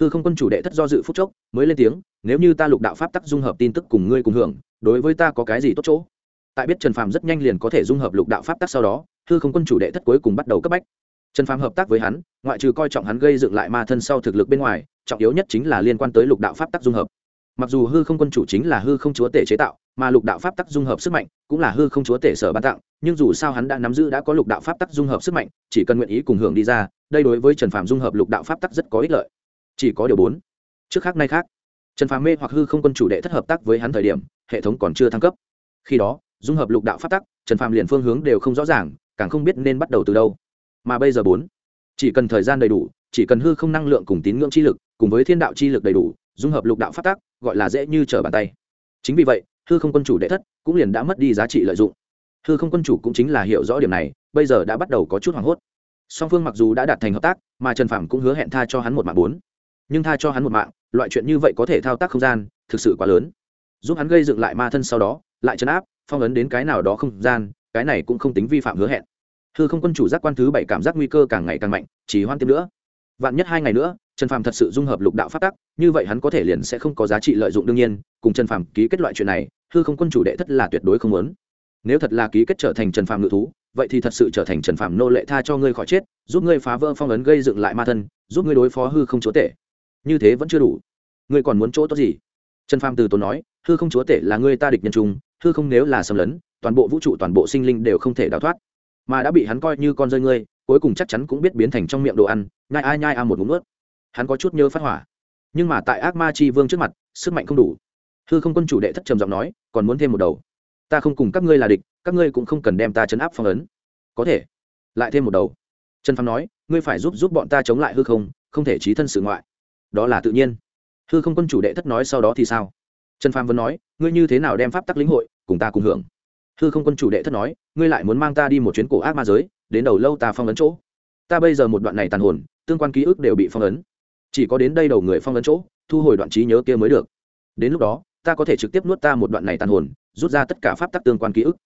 hư không quân chủ đệ thất do dự phúc chốc, mới lên tiếng, nếu như ta lục đạo pháp tắc dung hợp tin tức cùng ngươi cùng hưởng, đối với ta có cái gì tốt chỗ? Tại biết trần phàm rất nhanh liền có thể dung hợp lục đạo pháp tắc sau đó, hư không quân chủ đệ thất cuối cùng bắt đầu cấp bách. Trần phàm hợp tác với hắn, ngoại trừ coi trọng hắn gây dựng lại ma thân sau thực lực bên ngoài, trọng yếu nhất chính là liên quan tới lục đạo pháp tắc dung hợp mặc dù hư không quân chủ chính là hư không chúa tể chế tạo, mà lục đạo pháp tắc dung hợp sức mạnh cũng là hư không chúa tể sở ban tặng, nhưng dù sao hắn đã nắm giữ đã có lục đạo pháp tắc dung hợp sức mạnh, chỉ cần nguyện ý cùng hưởng đi ra, đây đối với trần Phạm dung hợp lục đạo pháp tắc rất có ích lợi. Chỉ có điều bốn. Trước khác nay khác. Trần Phạm mê hoặc hư không quân chủ đệ thất hợp tác với hắn thời điểm, hệ thống còn chưa thăng cấp. Khi đó, dung hợp lục đạo pháp tắc, trần Phạm liền phương hướng đều không rõ ràng, càng không biết nên bắt đầu từ đâu. Mà bây giờ bốn. Chỉ cần thời gian đầy đủ, chỉ cần hư không năng lượng cùng tín ngưỡng chi lực, cùng với thiên đạo chi lực đầy đủ dung hợp lục đạo pháp tác gọi là dễ như trở bàn tay. Chính vì vậy, hư không quân chủ đệ thất cũng liền đã mất đi giá trị lợi dụng. Hư không quân chủ cũng chính là hiểu rõ điểm này, bây giờ đã bắt đầu có chút hoảng hốt. Song phương mặc dù đã đạt thành hợp tác, mà trần phạm cũng hứa hẹn tha cho hắn một mạng bốn. Nhưng tha cho hắn một mạng, loại chuyện như vậy có thể thao tác không gian, thực sự quá lớn. Giúp hắn gây dựng lại ma thân sau đó, lại chấn áp, phong ấn đến cái nào đó không gian, cái này cũng không tính vi phạm hứa hẹn. Hư không quân chủ giác quan thứ bảy cảm giác nguy cơ càng ngày càng mạnh, chỉ hoan tiếp nữa vạn nhất hai ngày nữa, trần phàm thật sự dung hợp lục đạo phát tắc, như vậy hắn có thể liền sẽ không có giá trị lợi dụng đương nhiên, cùng trần phàm ký kết loại chuyện này, hư không quân chủ đệ thất là tuyệt đối không muốn. Nếu thật là ký kết trở thành trần phàm ngự thú, vậy thì thật sự trở thành trần phàm nô lệ tha cho ngươi khỏi chết, giúp ngươi phá vỡ phong ấn gây dựng lại ma thân, giúp ngươi đối phó hư không chúa tể. Như thế vẫn chưa đủ. Ngươi còn muốn chỗ tốt gì? Trần phàm từ tốn nói, hư không chúa tể là ngươi ta địch nhân trung, hư không nếu là xâm lấn, toàn bộ vũ trụ, toàn bộ sinh linh đều không thể đào thoát. Mà đã bị hắn coi như con rơi ngươi, cuối cùng chắc chắn cũng biết biến thành trong miệng đồ ăn nhai ai nhai a một ngụm ướt hắn có chút nhớ phát hỏa. Nhưng mà tại ác ma chi vương trước mặt, sức mạnh không đủ. Hư không quân chủ đệ thất trầm giọng nói, còn muốn thêm một đầu. Ta không cùng các ngươi là địch, các ngươi cũng không cần đem ta chấn áp phong ấn. Có thể. Lại thêm một đầu. Trần phàm nói, ngươi phải giúp giúp bọn ta chống lại hư không không thể trí thân sự ngoại. Đó là tự nhiên. Hư không quân chủ đệ thất nói sau đó thì sao? Trần phàm vẫn nói, ngươi như thế nào đem pháp tắc lĩnh hội, cùng ta cùng hưởng. Hư không quân chủ đệ thất nói, ngươi lại muốn mang ta đi một chuyến cổ ác ma giới, đến đầu lâu ta phong ấn chỗ ta bây giờ một đoạn này tàn hồn, tương quan ký ức đều bị phong ấn. Chỉ có đến đây đầu người phong ấn chỗ, thu hồi đoạn trí nhớ kia mới được. Đến lúc đó, ta có thể trực tiếp nuốt ta một đoạn này tàn hồn, rút ra tất cả pháp tắc tương quan ký ức.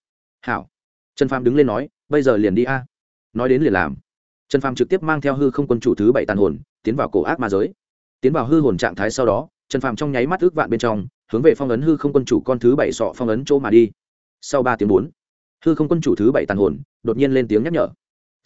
Hảo. Trần phàm đứng lên nói, bây giờ liền đi a. Nói đến liền làm. Trần phàm trực tiếp mang theo hư không quân chủ thứ bảy tàn hồn, tiến vào cổ ác ma giới. Tiến vào hư hồn trạng thái sau đó, trần phàm trong nháy mắt ước vạn bên trong, hướng về phong ấn hư không quân chủ con thứ bảy sọ phong ấn chỗ mà đi. Sau ba tiếng bốn, hư không quân chủ thứ bảy tàn hồn, đột nhiên lên tiếng nhắc nhở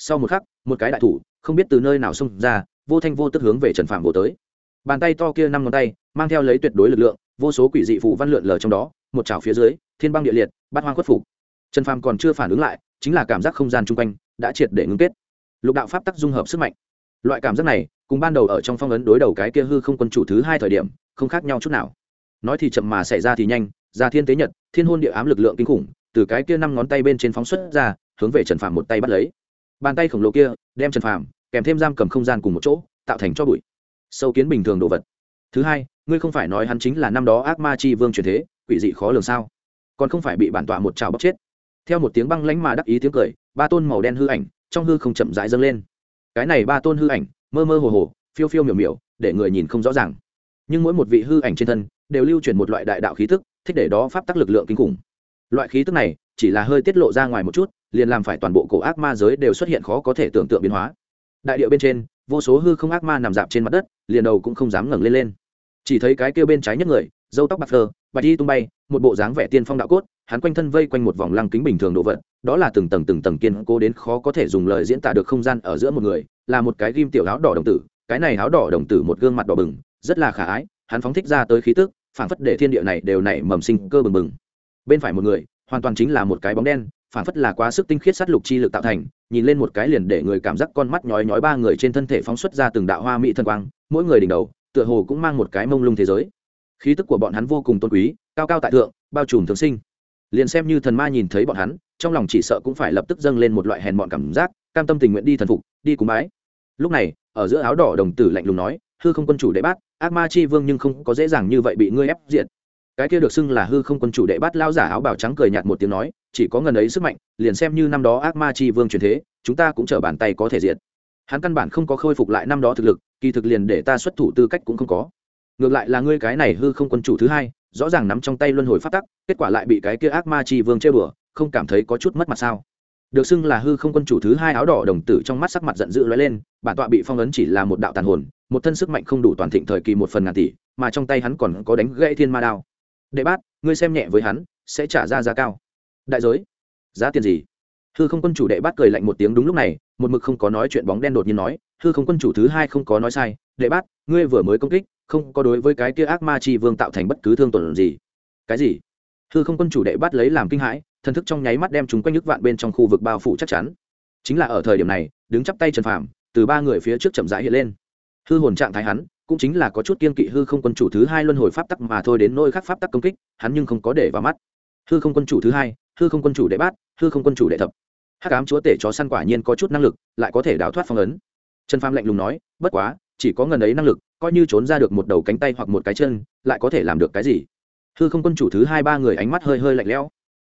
sau một khắc, một cái đại thủ, không biết từ nơi nào xông ra, vô thanh vô tức hướng về trần phạm vô tới. Bàn tay to kia năm ngón tay, mang theo lấy tuyệt đối lực lượng, vô số quỷ dị phù văn lượn lờ trong đó, một chảo phía dưới, thiên băng địa liệt, bát hoang khuất phục. Trần phàm còn chưa phản ứng lại, chính là cảm giác không gian chung quanh đã triệt để ngưng kết. Lục đạo pháp tắc dung hợp sức mạnh. Loại cảm giác này, cùng ban đầu ở trong phong ấn đối đầu cái kia hư không quân chủ thứ hai thời điểm, không khác nhau chút nào. Nói thì chậm mà xảy ra thì nhanh, ra thiên tế nhật, thiên hôn địa ám lực lượng kinh khủng, từ cái kia năm ngón tay bên trên phóng xuất ra, hướng về trần phàm một tay bắt lấy bàn tay khổng lồ kia đem trần phàm kèm thêm giam cầm không gian cùng một chỗ, tạo thành cho bụi. Sâu kiến bình thường đồ vật. Thứ hai, ngươi không phải nói hắn chính là năm đó ác ma chi vương truyền thế, quỷ dị khó lường sao? Còn không phải bị bản tọa một trào bóc chết. Theo một tiếng băng lánh mà đắc ý tiếng cười, ba tôn màu đen hư ảnh trong hư không chậm rãi dâng lên. Cái này ba tôn hư ảnh, mơ mơ hồ hồ, phiêu phiêu miểu miểu, để người nhìn không rõ ràng. Nhưng mỗi một vị hư ảnh trên thân đều lưu chuyển một loại đại đạo khí tức, thích để đó pháp tắc lực lượng kinh khủng. Loại khí tức này chỉ là hơi tiết lộ ra ngoài một chút liền làm phải toàn bộ cổ ác ma giới đều xuất hiện khó có thể tưởng tượng biến hóa. Đại điệu bên trên, vô số hư không ác ma nằm dạp trên mặt đất, liền đầu cũng không dám ngẩng lên lên. Chỉ thấy cái kêu bên trái nhất người, dâu tóc bạc phơ, bạch đi tung bay, một bộ dáng vẻ tiên phong đạo cốt, hắn quanh thân vây quanh một vòng lăng kính bình thường độ vật, đó là từng tầng từng tầng kiên cố đến khó có thể dùng lời diễn tả được không gian ở giữa một người, là một cái ghim tiểu áo đỏ đồng tử, cái này áo đỏ đồng tử một gương mặt đỏ bừng, rất là khả ái, hắn phóng thích ra tới khí tức, phảng phất để thiên địa này đều nảy mầm sinh cơ bừng bừng. Bên phải một người, hoàn toàn chính là một cái bóng đen Phản phất là quá sức tinh khiết sát lục chi lực tạo thành, nhìn lên một cái liền để người cảm giác con mắt nhói nhói ba người trên thân thể phóng xuất ra từng đạo hoa mỹ thần quang, mỗi người đỉnh đầu, tựa hồ cũng mang một cái mông lung thế giới. Khí tức của bọn hắn vô cùng tôn quý, cao cao tại thượng, bao trùm thường sinh. Liền xem như thần ma nhìn thấy bọn hắn, trong lòng chỉ sợ cũng phải lập tức dâng lên một loại hèn mọn cảm giác, cam tâm tình nguyện đi thần phục, đi cúng bái. Lúc này, ở giữa áo đỏ đồng tử lạnh lùng nói, hư không quân chủ đệ bát, ác ma chi vương nhưng không có dễ dàng như vậy bị ngươi ép diện cái kia được xưng là hư không quân chủ đệ bát lao giả áo bào trắng cười nhạt một tiếng nói, chỉ có ngần ấy sức mạnh, liền xem như năm đó ác ma chi vương truyền thế, chúng ta cũng chở bàn tay có thể diệt. Hắn căn bản không có khôi phục lại năm đó thực lực, kỳ thực liền để ta xuất thủ tư cách cũng không có. Ngược lại là ngươi cái này hư không quân chủ thứ hai, rõ ràng nắm trong tay luân hồi phát tắc, kết quả lại bị cái kia ác ma chi vương chơi bừa, không cảm thấy có chút mất mặt sao? Được xưng là hư không quân chủ thứ hai áo đỏ đồng tử trong mắt sắc mặt giận dữ lóe lên, bản tọa bị phong ấn chỉ là một đạo tàn hồn, một thân sức mạnh không đủ toàn thịnh thời kỳ một phần ngàn tỷ, mà trong tay hắn còn có đánh gãy thiên ma đao đệ bát, ngươi xem nhẹ với hắn, sẽ trả ra giá cao. Đại giới, giá tiền gì? Hư không quân chủ đệ bát cười lạnh một tiếng đúng lúc này, một mực không có nói chuyện bóng đen đột nhiên nói, hư không quân chủ thứ hai không có nói sai, đệ bát, ngươi vừa mới công kích, không có đối với cái kia ác ma chi vương tạo thành bất cứ thương tổn gì. Cái gì? Hư không quân chủ đệ bát lấy làm kinh hãi, thần thức trong nháy mắt đem chúng quanh nhức vạn bên trong khu vực bao phủ chắc chắn. Chính là ở thời điểm này, đứng chắp tay trần phàm, từ ba người phía trước chậm rãi hiện lên. Hư hồn trạng thái hắn cũng chính là có chút kiên kỵ hư không quân chủ thứ hai luân hồi pháp tắc mà thôi đến nôi khác pháp tắc công kích, hắn nhưng không có để vào mắt. Hư không quân chủ thứ hai, hư không quân chủ đệ bát, hư không quân chủ đệ thập. Hắc ám chúa tể chó săn quả nhiên có chút năng lực, lại có thể đào thoát phong ấn. Trần pham lạnh lùng nói, bất quá, chỉ có ngần ấy năng lực, coi như trốn ra được một đầu cánh tay hoặc một cái chân, lại có thể làm được cái gì? Hư không quân chủ thứ hai ba người ánh mắt hơi hơi lạnh lẽo.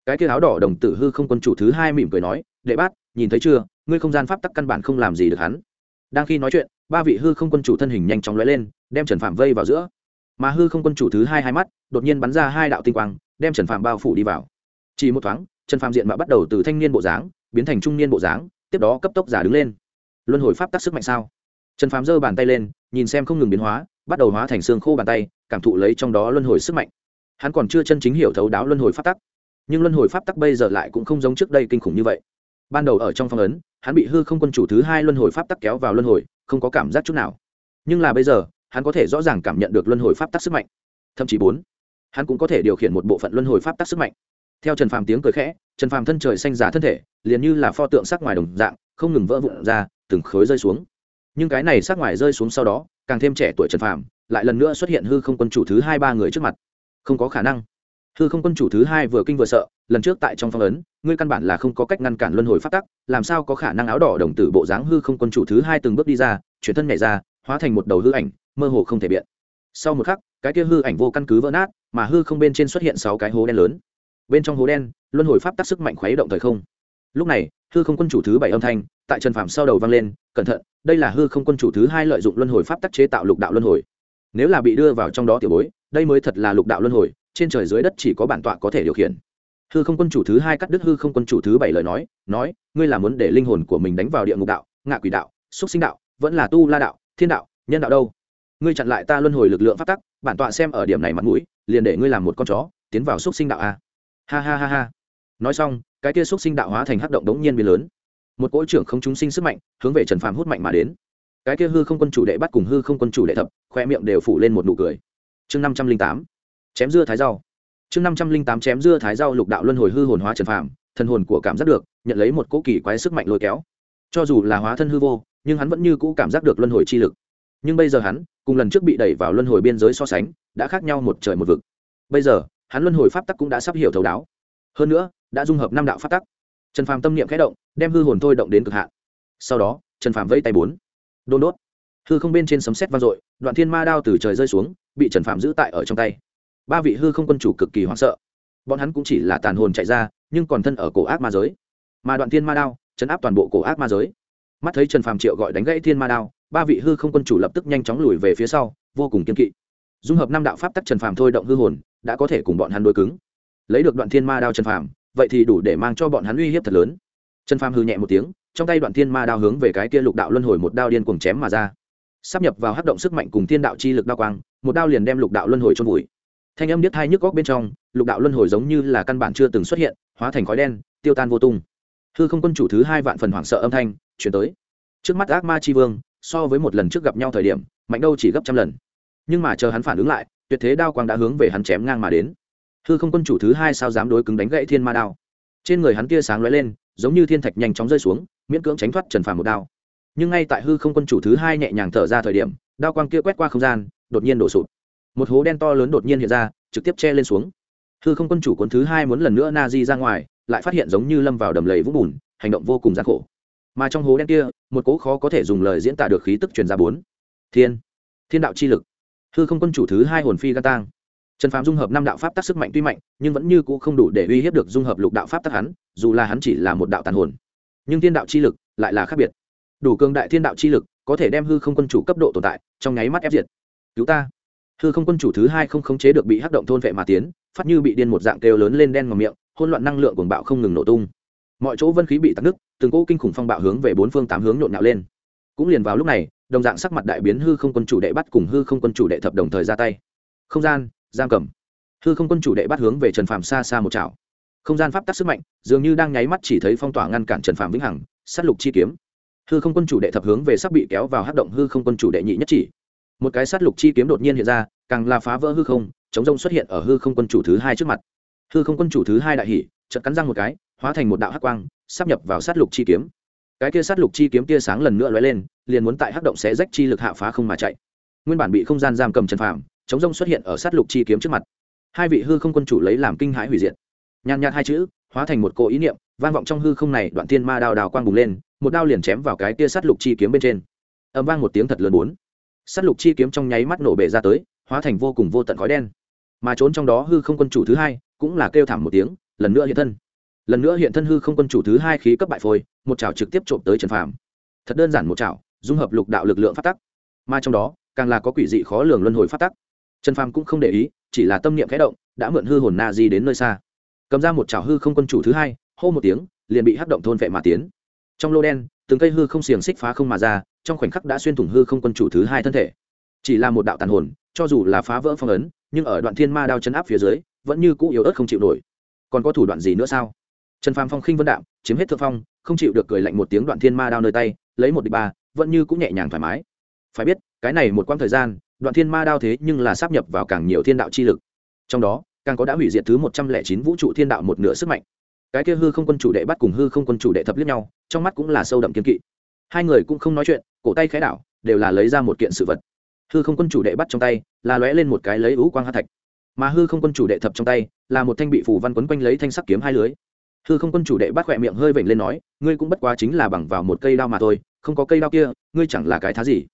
Cái kia áo đỏ đồng tử hư không quân chủ thứ hai mỉm cười nói, đệ bát, nhìn thấy chưa? Ngươi không gian pháp tắc căn bản không làm gì được hắn. Đang khi nói chuyện ba vị hư không quân chủ thân hình nhanh chóng lóe lên, đem trần phạm vây vào giữa. Mà hư không quân chủ thứ hai hai mắt, đột nhiên bắn ra hai đạo tinh quang, đem trần phạm bao phủ đi vào. Chỉ một thoáng, trần phạm diện mạo bắt đầu từ thanh niên bộ dáng, biến thành trung niên bộ dáng, tiếp đó cấp tốc giả đứng lên. Luân hồi pháp tắc sức mạnh sao? Trần phạm giơ bàn tay lên, nhìn xem không ngừng biến hóa, bắt đầu hóa thành xương khô bàn tay, cảm thụ lấy trong đó luân hồi sức mạnh. Hắn còn chưa chân chính hiểu thấu đáo luân hồi pháp tắc, nhưng luân hồi pháp tắc bây giờ lại cũng không giống trước đây kinh khủng như vậy. Ban đầu ở trong phong ấn, hắn bị hư không quân chủ thứ hai luân hồi pháp tắc kéo vào luân hồi không có cảm giác chút nào. Nhưng là bây giờ, hắn có thể rõ ràng cảm nhận được luân hồi pháp tắc sức mạnh. Thậm chí bốn, hắn cũng có thể điều khiển một bộ phận luân hồi pháp tắc sức mạnh. Theo trần phàm tiếng cười khẽ, trần phàm thân trời xanh giả thân thể, liền như là pho tượng sắc ngoài đồng dạng, không ngừng vỡ vụn ra, từng khối rơi xuống. Nhưng cái này sắc ngoài rơi xuống sau đó, càng thêm trẻ tuổi trần phàm lại lần nữa xuất hiện hư không quân chủ thứ hai ba người trước mặt. Không có khả năng hư không quân chủ thứ hai vừa kinh vừa sợ, lần trước tại trong phong ấn, ngươi căn bản là không có cách ngăn cản luân hồi phát tắc, làm sao có khả năng áo đỏ đồng tử bộ dáng hư không quân chủ thứ hai từng bước đi ra, chuyển thân nhảy ra, hóa thành một đầu hư ảnh, mơ hồ không thể biện. Sau một khắc, cái kia hư ảnh vô căn cứ vỡ nát, mà hư không bên trên xuất hiện sáu cái hố đen lớn. Bên trong hố đen, luân hồi pháp tắc sức mạnh khuấy động thời không. Lúc này, hư không quân chủ thứ bảy âm thanh, tại trần phạm sau đầu vang lên, cẩn thận, đây là hư không quân chủ thứ hai lợi dụng luân hồi pháp tắc chế tạo lục đạo luân hồi. Nếu là bị đưa vào trong đó tiểu bối, đây mới thật là lục đạo luân hồi trên trời dưới đất chỉ có bản tọa có thể điều khiển. Hư không quân chủ thứ hai cắt đứt hư không quân chủ thứ bảy lời nói nói, ngươi là muốn để linh hồn của mình đánh vào địa ngục đạo, ngạ quỷ đạo, xúc sinh đạo, vẫn là tu la đạo, thiên đạo, nhân đạo đâu? Ngươi chặn lại ta luân hồi lực lượng phát tắc, bản tọa xem ở điểm này mặt mũi, liền để ngươi làm một con chó, tiến vào xúc sinh đạo a. Ha ha ha ha. Nói xong, cái kia xúc sinh đạo hóa thành hắc động đống nhiên biến lớn. Một cỗ trưởng không chúng sinh sức mạnh, hướng về trần phàm hút mạnh mà đến. Cái kia hư không quân chủ đệ bắt cùng hư không quân chủ đệ thập, khoe miệng đều phủ lên một nụ cười. Chương năm trăm linh tám chém dưa thái rau. Chương năm trăm linh tám chém dưa thái rau lục đạo luân hồi hư hồn hóa trần phàm, thần hồn của cảm giác được, nhận lấy một cỗ kỳ quái sức mạnh lôi kéo. Cho dù là hóa thân hư vô, nhưng hắn vẫn như cũ cảm giác được luân hồi chi lực. Nhưng bây giờ hắn, cùng lần trước bị đẩy vào luân hồi biên giới so sánh, đã khác nhau một trời một vực. Bây giờ, hắn luân hồi pháp tắc cũng đã sắp hiểu thấu đáo. Hơn nữa, đã dung hợp năm đạo pháp tắc. Trần phàm tâm niệm khẽ động, đem hư hồn thôi động đến cực hạn. Sau đó, trần phàm vây tay bốn. Đôn đốt. Hư không bên trên sấm sét vang dội, đoạn thiên ma đao từ trời rơi xuống, bị trần phàm giữ tại ở trong tay ba vị hư không quân chủ cực kỳ hoảng sợ. Bọn hắn cũng chỉ là tàn hồn chạy ra, nhưng còn thân ở cổ ác ma giới. Mà đoạn thiên ma đao chấn áp toàn bộ cổ ác ma giới. Mắt thấy trần phàm triệu gọi đánh gãy thiên ma đao, ba vị hư không quân chủ lập tức nhanh chóng lùi về phía sau, vô cùng kiên kỵ. Dung hợp năm đạo pháp tắc trần phàm thôi động hư hồn, đã có thể cùng bọn hắn đối cứng. Lấy được đoạn thiên ma đao trần phàm, vậy thì đủ để mang cho bọn hắn uy hiếp thật lớn. Trần phàm hư nhẹ một tiếng, trong tay đoạn thiên ma đao hướng về cái kia lục đạo luân hồi một đao điên cuồng chém mà ra. Sắp nhập vào hắc động sức mạnh cùng thiên đạo chi lực đao quang, một đao liền đem lục đạo luân hồi trôn vùi thanh âm điếc hai nhức góc bên trong, lục đạo luân hồi giống như là căn bản chưa từng xuất hiện, hóa thành khói đen, tiêu tan vô tung. Hư không quân chủ thứ hai vạn phần hoảng sợ âm thanh, chuyển tới. Trước mắt ác ma c h i vương, so với một lần trước gặp nhau thời điểm, mạnh đâu chỉ gấp trăm lần. Nhưng mà chờ hắn phản ứng lại, tuyệt thế đao quang đã hướng về hắn chém ngang mà đến. Hư không quân chủ thứ hai sao dám đối cứng đánh gãy thiên ma đao? Trên người hắn tia sáng lóe lên, giống như thiên thạch nhanh chóng rơi xuống, miễn cưỡng tránh thoát trần phàm một đao. Nhưng ngay tại hư không quân chủ thứ hai nhẹ nhàng thở ra thời điểm, đao quang kia quét qua không gian, đột nhiên đổ sụt một hố đen to lớn đột nhiên hiện ra, trực tiếp che lên xuống. Hư không quân chủ cuốn thứ hai muốn lần nữa na di ra ngoài, lại phát hiện giống như lâm vào đầm lầy vũng bùn, hành động vô cùng gian khổ. Mà trong hố đen kia, một cố khó có thể dùng lời diễn tả được khí tức truyền ra bốn. Thiên thiên đạo chi lực. Hư không quân chủ thứ hai hồn phi gan tang. Trần phạm dung hợp năm đạo pháp tác sức mạnh tuy mạnh, nhưng vẫn như cũ không đủ để uy hiếp được dung hợp lục đạo pháp tác hắn, dù là hắn chỉ là một đạo tàn hồn. Nhưng thiên đạo chi lực lại là khác biệt. Đủ cường đại thiên đạo chi lực có thể đem hư không quân chủ cấp độ tồn tại, trong nháy mắt ép diệt. Cứu ta hư không quân chủ thứ hai không khống chế được bị hắc động thôn vệ mà tiến, phát như bị điên một dạng kêu lớn lên đen ngòm miệng hôn loạn năng lượng cuồng bạo không ngừng nổ tung. Mọi chỗ vân khí bị tắc nước từng cỗ kinh khủng phong bạo hướng về bốn phương tám hướng nhộn nhạo lên. Cũng liền vào lúc này, đồng dạng sắc mặt đại biến hư không quân chủ đệ bắt cùng hư không quân chủ đệ thập đồng thời ra tay. Không gian, giam cầm. Hư không quân chủ đệ bắt hướng về trần phàm xa xa một chảo. Không gian pháp tắc sức mạnh, dường như đang nháy mắt chỉ thấy phong tỏa ngăn cản trần phàm vĩnh hằng s á t lục chi kiếm. Hư không quân chủ đệ thập hướng về sắp bị kéo vào hát động hư không quân chủ đệ nhị nhất chỉ một cái sát lục chi kiếm đột nhiên hiện ra, càng là phá vỡ hư không, chống rông xuất hiện ở hư không quân chủ thứ hai trước mặt. Hư không quân chủ thứ hai đại hỷ chợt cắn răng một cái, hóa thành một đạo hắc quang, sắp nhập vào sát lục chi kiếm. Cái kia sát lục chi kiếm tia sáng lần nữa lóe lên, liền muốn tại hắc động sẽ rách chi lực hạ phá không mà chạy. Nguyên bản bị không gian giam cầm trần phàm, chống rông xuất hiện ở sát lục chi kiếm trước mặt. Hai vị hư không quân chủ lấy làm kinh hãi hủy diệt. Nhàn nhạt hai chữ, hóa thành một cỗ ý niệm, vang vọng trong hư không này, đoạn thiên ma đào đào quang bùng lên, một đao liền chém vào cái tia sát lục chi kiếm bên trên. Âm vang một tiếng thật lớn bốn sát lục chi kiếm trong nháy mắt nổ bể ra tới, hóa thành vô cùng vô tận khói đen. Mà trốn trong đó hư không quân chủ thứ hai cũng là kêu thảm một tiếng, lần nữa hiện thân. Lần nữa hiện thân hư không quân chủ thứ hai khí cấp bại phôi, một chảo trực tiếp trộm tới trần phàm. Thật đơn giản một chảo, dung hợp lục đạo lực lượng phát tắc. Mà trong đó, càng là có quỷ dị khó lường luân hồi phát tắc. Trần phàm cũng không để ý, chỉ là tâm niệm khẽ động, đã mượn hư hồn na di đến nơi xa. Cầm ra một chảo hư không quân chủ thứ hai, hô một tiếng, liền bị hắc động thôn vệ mà tiến. Trong lô đen từng cây hư không xiềng xích phá không mà ra, trong khoảnh khắc đã xuyên thủng hư không quân chủ thứ hai thân thể. Chỉ là một đạo tàn hồn, cho dù là phá vỡ phong ấn, nhưng ở đoạn thiên ma đao chấn áp phía dưới, vẫn như cũ yếu ớt không chịu nổi. Còn có thủ đoạn gì nữa sao? Trần phàm phong khinh vân đạm chiếm hết thượng phong, không chịu được cười lạnh một tiếng đoạn thiên ma đao nơi tay, lấy một địch ba, vẫn như cũng nhẹ nhàng thoải mái. Phải biết, cái này một quãng thời gian, đoạn thiên ma đao thế nhưng là sắp nhập vào càng nhiều thiên đạo chi lực. Trong đó, càng có đã hủy diệt thứ một trăm lẻ chín vũ trụ thiên đạo một nửa sức mạnh cái kia hư không quân chủ đệ bắt cùng hư không quân chủ đệ thập liếc nhau, trong mắt cũng là sâu đậm kiên kỵ. Hai người cũng không nói chuyện, cổ tay khẽ đảo, đều là lấy ra một kiện sự vật. Hư không quân chủ đệ bắt trong tay, là lóe lên một cái lấy ú quang hát thạch. Mà hư không quân chủ đệ thập trong tay, là một thanh bị phủ văn quấn quanh lấy thanh sắc kiếm hai lưới. Hư không quân chủ đệ bắt khỏe miệng hơi vểnh lên nói, ngươi cũng bất quá chính là bằng vào một cây đao mà thôi, không có cây đao kia, ngươi chẳng là cái thá gì.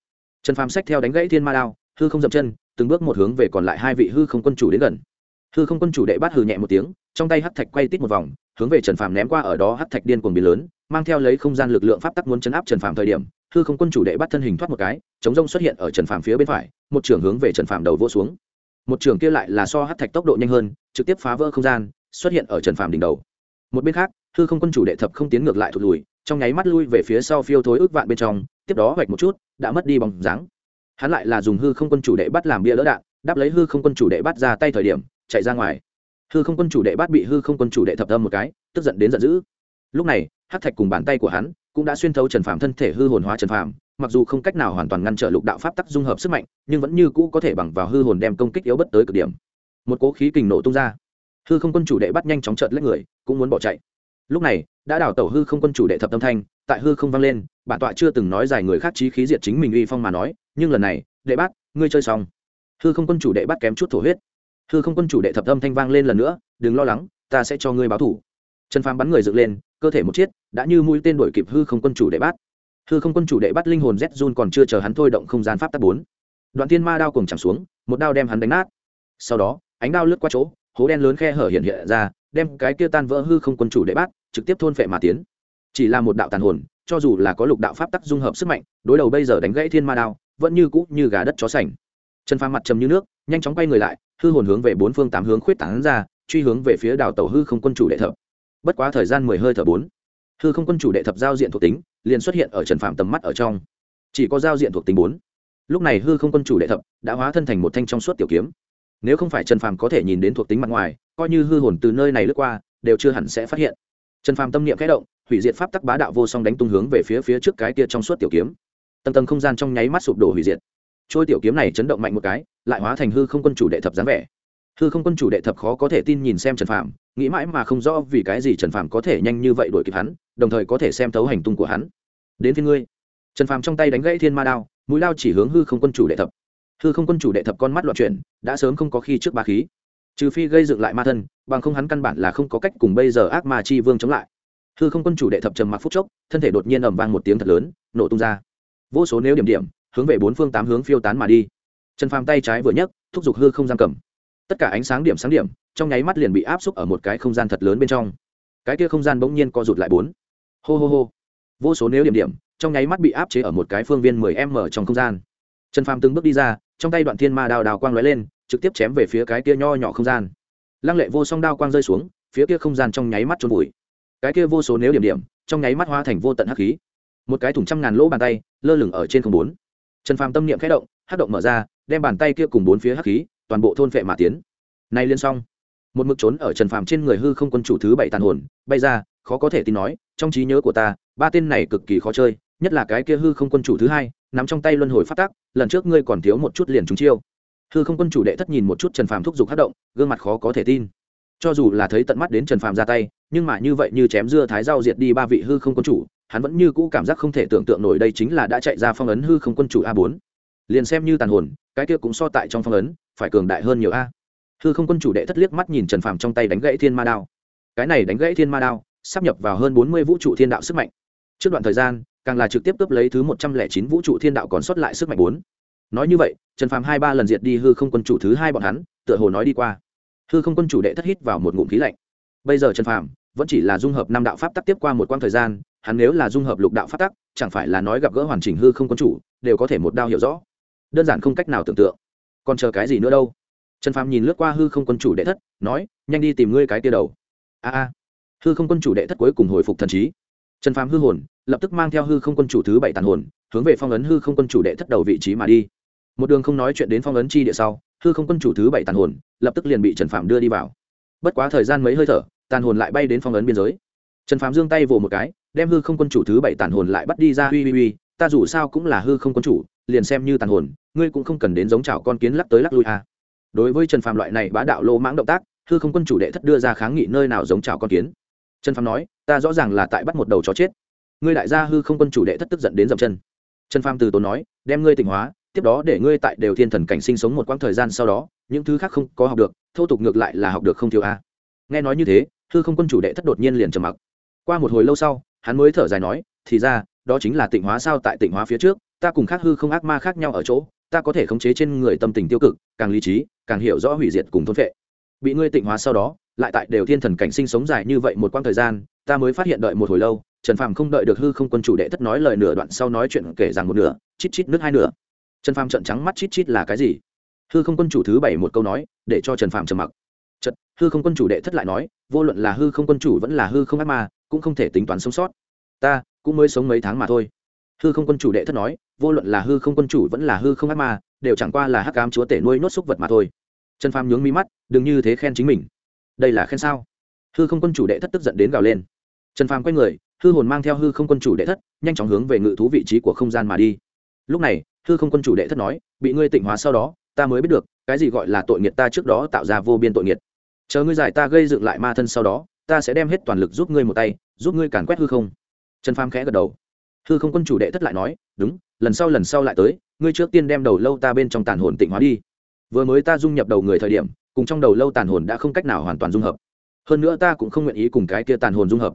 Trần phàm sách theo đánh gãy thiên ma đao, hư không dậm chân, từng bước một hướng về còn lại hai vị hư không quân chủ đến gần. Hư không quân chủ đệ bắt hừ nhẹ một tiếng, trong tay hắc thạch quay tít một vòng hướng về trần phàm ném qua ở đó hắc thạch điên cuồng biến lớn, mang theo lấy không gian lực lượng pháp tắc muốn chấn áp trần phàm thời điểm, hư không quân chủ đệ bắt thân hình thoát một cái, chống rông xuất hiện ở trần phàm phía bên phải, một trường hướng về trần phàm đầu vỗ xuống. Một trường kia lại là so hắc thạch tốc độ nhanh hơn, trực tiếp phá vỡ không gian, xuất hiện ở trần phàm đỉnh đầu. Một bên khác, hư không quân chủ đệ thập không tiến ngược lại thụt lùi, trong nháy mắt lui về phía sau phiêu thối ước vạn bên trong, tiếp đó hoạch một chút, đã mất đi bóng dáng. Hắn lại là dùng hư không quân chủ đệ bắt làm bia đỡ đạn, đáp lấy hư không quân chủ đệ bắt ra tay thời điểm, chạy ra ngoài hư không quân chủ đệ Bát bị hư không quân chủ đệ thập âm một cái, tức giận đến giận dữ. Lúc này hát thạch cùng bàn tay của hắn cũng đã xuyên thấu trần phàm thân thể hư hồn hóa trần phàm, mặc dù không cách nào hoàn toàn ngăn trở lục đạo pháp tắc dung hợp sức mạnh, nhưng vẫn như cũ có thể bằng vào hư hồn đem công kích yếu bất tới cực điểm. Một cố khí kình nổ tung ra. Hư không quân chủ đệ bắt nhanh chóng trợt lấy người, cũng muốn bỏ chạy. Lúc này, đã đảo tẩu hư không quân chủ đệ thập tâm thanh, tại hư không vang lên, bản tọa chưa từng nói dài người khác trí khí diệt chính mình uy phong mà nói, nhưng lần này, đệ bát, ngươi chơi xong. Hư không quân chủ đệ bắt kém chút thổ huyết hư không quân chủ đệ thập âm thanh vang lên lần nữa, đừng lo lắng, ta sẽ cho ngươi báo thủ. Trần phàm bắn người dựng lên, cơ thể một chiết đã như mũi tên đổi kịp hư không quân chủ đệ bát. Hư không quân chủ đệ bắt linh hồn z run còn chưa chờ hắn thôi động không gian pháp tắc bốn. Đoạn tiên ma đao cùng chẳng xuống, một đao đem hắn đánh nát. Sau đó, ánh đao lướt qua chỗ, hố đen lớn khe hở hiện hiện ra, đem cái kia tan vỡ hư không quân chủ đệ bát, trực tiếp thôn phệ mà tiến. Chỉ là một đạo tàn hồn, cho dù là có lục đạo pháp tắc dung hợp sức mạnh, đối đầu bây giờ đánh gãy thiên ma đao, vẫn như cũ như gà đất chó sành. Trần phàm mặt trầm như nước, nhanh chóng quay người lại hư hồn hướng về bốn phương tám hướng khuyết tán ra, truy hướng về phía đảo tàu hư không quân chủ đệ thập. Bất quá thời gian mười hơi thở bốn, hư không quân chủ đệ thập giao diện thuộc tính liền xuất hiện ở trần phạm tầm mắt ở trong. Chỉ có giao diện thuộc tính bốn. Lúc này hư không quân chủ đệ thập đã hóa thân thành một thanh trong suốt tiểu kiếm. Nếu không phải trần phàm có thể nhìn đến thuộc tính mặt ngoài, coi như hư hồn từ nơi này lướt qua, đều chưa hẳn sẽ phát hiện. Trần phàm tâm niệm khẽ động, hủy diệt pháp tắc bá đạo vô song đánh tung hướng về phía phía trước cái kia trong suốt tiểu kiếm. Tầng tầng không gian trong nháy mắt sụp đổ hủy diệt. Trôi tiểu kiếm này chấn động mạnh một cái lại hóa thành hư không quân chủ đệ thập dáng vẻ. Hư không quân chủ đệ thập khó có thể tin nhìn xem trần phàm, nghĩ mãi mà không rõ vì cái gì trần phàm có thể nhanh như vậy đuổi kịp hắn, đồng thời có thể xem thấu hành tung của hắn. Đến thiên ngươi. Trần phàm trong tay đánh gãy thiên ma đao, mũi lao chỉ hướng hư không quân chủ đệ thập. Hư không quân chủ đệ thập con mắt loạn chuyển, đã sớm không có khi trước ba khí. Trừ phi gây dựng lại ma thân, bằng không hắn căn bản là không có cách cùng bây giờ ác ma chi vương chống lại. Hư không quân chủ đệ thập trầm mặc phút chốc, thân thể đột nhiên ầm vang một tiếng thật lớn, nổ tung ra. Vô số nếu điểm điểm, hướng về bốn phương tám hướng phiêu tán mà đi trần phàm tay trái vừa nhấc, thúc giục hư không giam cầm. Tất cả ánh sáng điểm sáng điểm, trong nháy mắt liền bị áp xúc ở một cái không gian thật lớn bên trong. Cái kia không gian bỗng nhiên co rụt lại bốn. Hô hô hô. Vô số nếu điểm điểm, trong nháy mắt bị áp chế ở một cái phương viên mười m trong không gian. Trần phàm từng bước đi ra, trong tay đoạn thiên ma đào đào quang lóe lên, trực tiếp chém về phía cái kia nho nhỏ không gian. Lăng lệ vô song đao quang rơi xuống, phía kia không gian trong nháy mắt trôn vùi. Cái kia vô số nếu điểm điểm, trong nháy mắt hóa thành vô tận hắc khí. Một cái thùng trăm ngàn lỗ bàn tay, lơ lửng ở trên không bốn. Trần phàm tâm niệm khẽ động hắc động mở ra đem bàn tay kia cùng bốn phía hắc khí, toàn bộ thôn phệ mà tiến. Nay liên xong, một mực trốn ở trần phàm trên người hư không quân chủ thứ bảy tàn hồn, bay ra, khó có thể tin nói, trong trí nhớ của ta, ba tên này cực kỳ khó chơi, nhất là cái kia hư không quân chủ thứ hai, nắm trong tay luân hồi phát tác lần trước ngươi còn thiếu một chút liền trúng chiêu. Hư không quân chủ đệ thất nhìn một chút trần phàm thúc giục hát động, gương mặt khó có thể tin. Cho dù là thấy tận mắt đến trần phàm ra tay, nhưng mà như vậy như chém dưa thái rau diệt đi ba vị hư không quân chủ, hắn vẫn như cũ cảm giác không thể tưởng tượng nổi đây chính là đã chạy ra phong ấn hư không quân chủ a bốn liền xem như tàn hồn, cái kia cũng so tại trong phong ấn, phải cường đại hơn nhiều a. Hư không quân chủ đệ thất liếc mắt nhìn trần phàm trong tay đánh gãy thiên ma đao. Cái này đánh gãy thiên ma đao, sắp nhập vào hơn bốn mươi vũ trụ thiên đạo sức mạnh. Trước đoạn thời gian, càng là trực tiếp cướp lấy thứ một trăm lẻ chín vũ trụ thiên đạo còn sót lại sức mạnh bốn. Nói như vậy, trần phàm hai ba lần diệt đi hư không quân chủ thứ hai bọn hắn, tựa hồ nói đi qua. Hư không quân chủ đệ thất hít vào một ngụm khí lạnh. Bây giờ trần phàm vẫn chỉ là dung hợp năm đạo pháp tắc tiếp qua một quãng thời gian, hắn nếu là dung hợp lục đạo pháp tắc, chẳng phải là nói gặp gỡ hoàn chỉnh hư không quân chủ, đều có thể một đao hiểu rõ đơn giản không cách nào tưởng tượng. Còn chờ cái gì nữa đâu? Trần phàm nhìn lướt qua hư không quân chủ đệ thất, nói, nhanh đi tìm ngươi cái tia đầu. A a. Hư không quân chủ đệ thất cuối cùng hồi phục thần trí. Trần phàm hư hồn, lập tức mang theo hư không quân chủ thứ bảy tàn hồn, hướng về phong ấn hư không quân chủ đệ thất đầu vị trí mà đi. Một đường không nói chuyện đến phong ấn chi địa sau, hư không quân chủ thứ bảy tàn hồn, lập tức liền bị trần phạm đưa đi vào. Bất quá thời gian mấy hơi thở, tàn hồn lại bay đến phong ấn biên giới. Trần phạm giương tay vỗ một cái, đem hư không quân chủ thứ bảy tàn hồn lại bắt đi ra, uy uy uy ta dù sao cũng là hư không quân chủ, liền xem như tàn hồn, ngươi cũng không cần đến giống chảo con kiến lắc tới lắc lui à. đối với trần phạm loại này bá đạo lô mãng động tác, hư không quân chủ đệ thất đưa ra kháng nghị nơi nào giống chảo con kiến. Trần phạm nói, ta rõ ràng là tại bắt một đầu chó chết. Ngươi đại gia hư không quân chủ đệ thất tức giận đến dậm chân. Trần phàm từ tốn nói, đem ngươi tỉnh hóa, tiếp đó để ngươi tại đều thiên thần cảnh sinh sống một quãng thời gian sau đó, những thứ khác không có học được, thô tục ngược lại là học được không thiếu a nghe nói như thế, hư không quân chủ đệ thất đột nhiên liền trầm mặc. Qua một hồi lâu sau, hắn mới thở dài nói, thì ra đó chính là tịnh hóa sao tại tịnh hóa phía trước, ta cùng khác hư không ác ma khác nhau ở chỗ, ta có thể khống chế trên người tâm tình tiêu cực, càng lý trí, càng hiểu rõ hủy diệt cùng thôn vệ bị ngươi tịnh hóa sau đó, lại tại đều thiên thần cảnh sinh sống dài như vậy một quãng thời gian, ta mới phát hiện đợi một hồi lâu, trần phàm không đợi được hư không quân chủ đệ thất nói lời nửa đoạn sau nói chuyện kể rằng một nửa, chít chít nước hai nửa. Trần phàm trận trắng mắt chít chít là cái gì? Hư không quân chủ thứ bảy một câu nói, để cho trần phàm trầm mặc. Trận hư không quân chủ đệ thất lại nói, vô luận là hư không quân chủ vẫn là hư không ác ma, cũng không thể tính toán sống sót. Ta cũng mới sống mấy tháng mà thôi. Hư không quân chủ đệ thất nói, vô luận là hư không quân chủ vẫn là hư không ác ma, đều chẳng qua là hắc cám chúa tể nuôi nốt xúc vật mà thôi. Trần phàm nhướng mi mắt, đừng như thế khen chính mình. Đây là khen sao? Hư không quân chủ đệ thất tức giận đến gào lên. Trần phàm quay người, hư hồn mang theo hư không quân chủ đệ thất, nhanh chóng hướng về ngự thú vị trí của không gian mà đi. Lúc này, hư không quân chủ đệ thất nói, bị ngươi tỉnh hóa sau đó, ta mới biết được, cái gì gọi là tội nghiệt ta trước đó tạo ra vô biên tội nghiệt. Chờ ngươi giải ta gây dựng lại ma thân sau đó, ta sẽ đem hết toàn lực giúp ngươi một tay, giúp ngươi càn quét hư không trần phàm khẽ gật đầu. Hư không quân chủ đệ thất lại nói, đúng, lần sau lần sau lại tới, ngươi trước tiên đem đầu lâu ta bên trong tàn hồn tịnh hóa đi. Vừa mới ta dung nhập đầu người thời điểm, cùng trong đầu lâu tàn hồn đã không cách nào hoàn toàn dung hợp. Hơn nữa ta cũng không nguyện ý cùng cái kia tàn hồn dung hợp.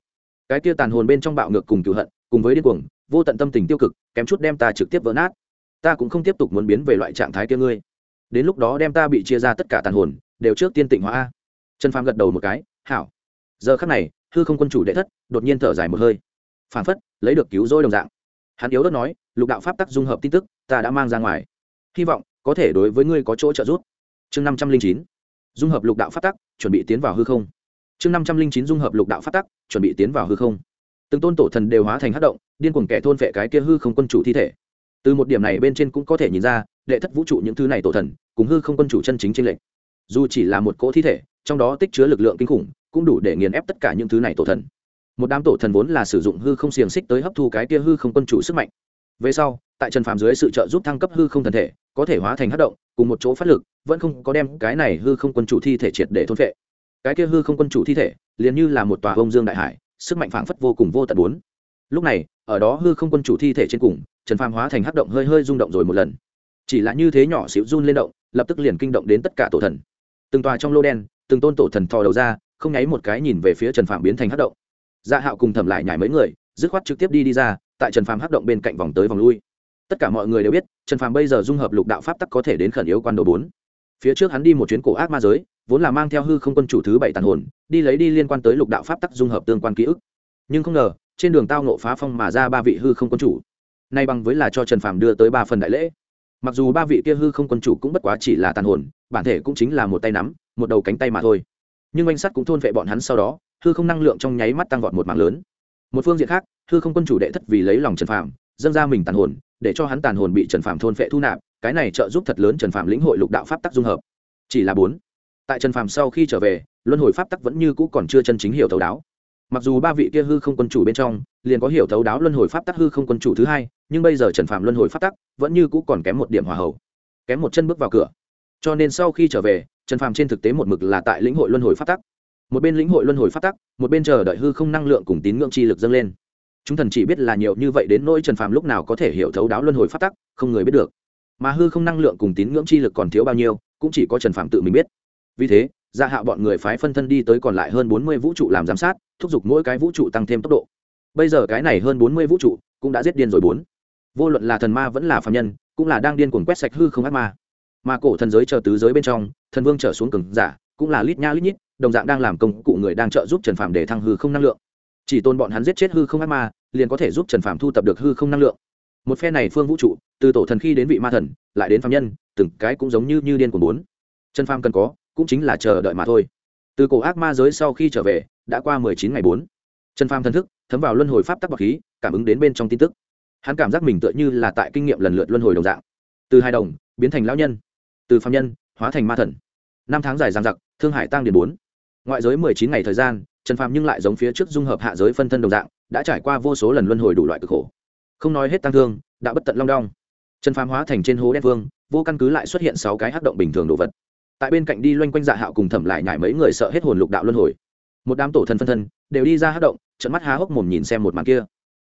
Cái kia tàn hồn bên trong bạo ngược cùng cựu hận, cùng với điên cuồng, vô tận tâm tình tiêu cực, kém chút đem ta trực tiếp vỡ nát. Ta cũng không tiếp tục muốn biến về loại trạng thái kia ngươi. Đến lúc đó đem ta bị chia ra tất cả tàn hồn, đều trước tiên tịnh hóa a. Trần phàm gật đầu một cái, hảo. Giờ khắc này, hư không quân chủ đệ thất đột nhiên thở dài một hơi phản phất, lấy được cứu rỗi đồng dạng. Hắn yếu đất nói, lục đạo pháp tắc dung hợp tin tức, ta đã mang ra ngoài. Hy vọng, có thể đối với ngươi có chỗ trợ giúp. Chương năm trăm linh chín, dung hợp lục đạo pháp tắc, chuẩn bị tiến vào hư không. Chương năm trăm linh chín, dung hợp lục đạo pháp tắc, chuẩn bị tiến vào hư không. Từng tôn tổ thần đều hóa thành hát động, điên cuồng kẻ thôn vệ cái kia hư không quân chủ thi thể. Từ một điểm này bên trên cũng có thể nhìn ra, đệ thất vũ trụ những thứ này tổ thần, cùng hư không quân chủ chân chính trên lệnh dù chỉ là một cỗ thi thể, trong đó tích chứa lực lượng kinh khủng, cũng đủ để nghiền ép tất cả những thứ này tổ thần một đám tổ thần vốn là sử dụng hư không xiềng xích tới hấp thu cái kia hư không quân chủ sức mạnh. Về sau, tại trần phàm dưới sự trợ giúp thăng cấp hư không thần thể, có thể hóa thành hát động, cùng một chỗ phát lực, vẫn không có đem cái này hư không quân chủ thi thể triệt để thôn vệ cái kia hư không quân chủ thi thể, liền như là một tòa bông dương đại hải, sức mạnh phảng phất vô cùng vô tận bốn. Lúc này, ở đó hư không quân chủ thi thể trên cùng, trần phàm hóa thành hắc động hơi hơi rung động rồi một lần. Chỉ là như thế nhỏ xịu run lên động, lập tức liền kinh động đến tất cả tổ thần. Từng tòa trong lô đen, từng tôn tổ thần thò đầu ra, không nháy một cái nhìn về phía trần phàm biến thành hắc động dạ hạo cùng thẩm lại nhảy mấy người, dứt khoát trực tiếp đi đi ra, tại trần phàm hắc động bên cạnh vòng tới vòng lui. Tất cả mọi người đều biết, trần phàm bây giờ dung hợp lục đạo pháp tắc có thể đến khẩn yếu quan đồ bốn. Phía trước hắn đi một chuyến cổ ác ma giới, vốn là mang theo hư không quân chủ thứ bảy tàn hồn, đi lấy đi liên quan tới lục đạo pháp tắc dung hợp tương quan ký ức. Nhưng không ngờ, trên đường tao nộ phá phong mà ra ba vị hư không quân chủ. Nay bằng với là cho trần phàm đưa tới ba phần đại lễ. Mặc dù ba vị kia hư không quân chủ cũng bất quá chỉ là tàn hồn, bản thể cũng chính là một tay nắm, một đầu cánh tay mà thôi. Nhưng oanh sắt cũng thôn vệ bọn hắn sau đó hư không năng lượng trong nháy mắt tăng vọt một mạng lớn. Một phương diện khác, hư không quân chủ đệ thất vì lấy lòng trần phạm dâng ra mình tàn hồn, để cho hắn tàn hồn bị trần phạm thôn phệ thu nạp, cái này trợ giúp thật lớn trần phạm lĩnh hội lục đạo pháp tắc dung hợp. Chỉ là bốn. Tại trần phạm sau khi trở về, luân hồi pháp tắc vẫn như cũ còn chưa chân chính hiểu thấu đáo. Mặc dù ba vị kia hư không quân chủ bên trong, liền có hiểu thấu đáo luân hồi pháp tắc hư không quân chủ thứ hai, nhưng bây giờ trần phạm luân hồi pháp tắc vẫn như cũ còn kém một điểm hòa hậu, kém một chân bước vào cửa. Cho nên sau khi trở về, trần phạm trên thực tế một mực là tại lĩnh hội luân hồi pháp tắc một bên lĩnh hội luân hồi phát tắc, một bên chờ đợi hư không năng lượng cùng tín ngưỡng chi lực dâng lên. Chúng thần chỉ biết là nhiều như vậy đến nỗi trần phạm lúc nào có thể hiểu thấu đáo luân hồi phát tắc, không người biết được. Mà hư không năng lượng cùng tín ngưỡng chi lực còn thiếu bao nhiêu, cũng chỉ có trần phạm tự mình biết. Vì thế dạ gia hạ bọn người phái phân thân đi tới còn lại hơn bốn mươi vũ trụ làm giám sát, thúc giục mỗi cái vũ trụ tăng thêm tốc độ. Bây giờ cái này hơn bốn mươi vũ trụ cũng đã giết điên rồi bốn. Vô luận là thần ma vẫn là phạm nhân, cũng là đang điên cuồng quét sạch hư không ác ma. Mà cổ thần giới chờ tứ giới bên trong, thần vương trở xuống cường giả, cũng là lít nha lít nhít đồng dạng đang làm công cụ người đang trợ giúp trần phạm để thăng hư không năng lượng. Chỉ tôn bọn hắn giết chết hư không ác ma, liền có thể giúp trần phạm thu tập được hư không năng lượng. Một phe này phương vũ trụ, từ tổ thần khi đến vị ma thần, lại đến phạm nhân, từng cái cũng giống như như điên cuồng bốn. Trần phạm cần có, cũng chính là chờ đợi mà thôi. Từ cổ ác ma giới sau khi trở về, đã qua mười chín ngày bốn. Trần phàm thần thức, thấm vào luân hồi pháp tắc bậc khí, cảm ứng đến bên trong tin tức. Hắn cảm giác mình tựa như là tại kinh nghiệm lần lượt luân hồi đồng dạng. Từ hai đồng, biến thành lão nhân. Từ phạm nhân, hóa thành ma thần. Năm tháng dài dằng dặc, thương hải tăng điền bốn ngoại giới mười chín ngày thời gian, trần phàm nhưng lại giống phía trước dung hợp hạ giới phân thân đồng dạng, đã trải qua vô số lần luân hồi đủ loại cực khổ. Không nói hết tăng thương, đã bất tận long đong. Trần phàm hóa thành trên hố đen vương, vô căn cứ lại xuất hiện sáu cái hắc động bình thường đồ vật. Tại bên cạnh đi loanh quanh dạ hạo cùng thẩm lại nhải mấy người sợ hết hồn lục đạo luân hồi. Một đám tổ thần phân thân, đều đi ra hát động trận mắt há hốc mồm nhìn xem một màn kia.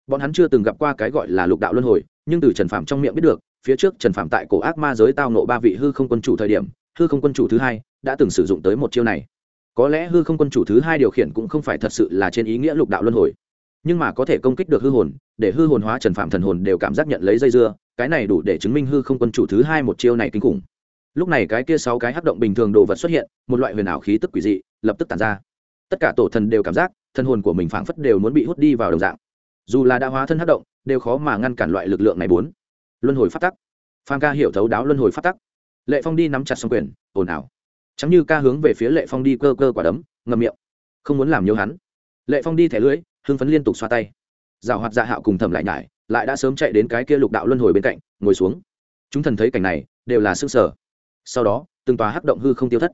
Bọn hắn chưa từng gặp qua cái gọi là lục đạo luân hồi, nhưng từ trần phạm trong miệng biết được, phía trước trần phạm tại cổ ác ma giới tao nộ ba vị hư không quân chủ thời điểm, hư không quân chủ thứ hai đã từng sử dụng tới một chiêu này có lẽ hư không quân chủ thứ hai điều khiển cũng không phải thật sự là trên ý nghĩa lục đạo luân hồi. Nhưng mà có thể công kích được hư hồn, để hư hồn hóa trần phạm thần hồn đều cảm giác nhận lấy dây dưa, cái này đủ để chứng minh hư không quân chủ thứ hai một chiêu này kinh khủng. Lúc này cái kia sáu cái hắc động bình thường đồ vật xuất hiện, một loại huyền ảo khí tức quỷ dị, lập tức tàn ra. Tất cả tổ thần đều cảm giác, thân hồn của mình phảng phất đều muốn bị hút đi vào đồng dạng. Dù là đã hóa thân hắc động, đều khó mà ngăn cản loại lực lượng này bốn. Luân hồi phát tắc. Phan ca hiểu thấu đáo luân hồi phát tắc. Lệ phong đi nắm chặt xong quyền, ồn ào chẳng như ca hướng về phía lệ phong đi cơ cơ quả đấm ngầm miệng. Không muốn làm nhiều hắn. Lệ phong đi thẻ lưỡi hưng phấn liên tục xoa tay. Rào hoạt dạ hạo cùng thẩm lại nhải, lại đã sớm chạy đến cái kia lục đạo luân hồi bên cạnh, ngồi xuống. Chúng thần thấy cảnh này, đều là s ư ơ n g sở sau đó, từng tòa hắc động hư không tiêu thất.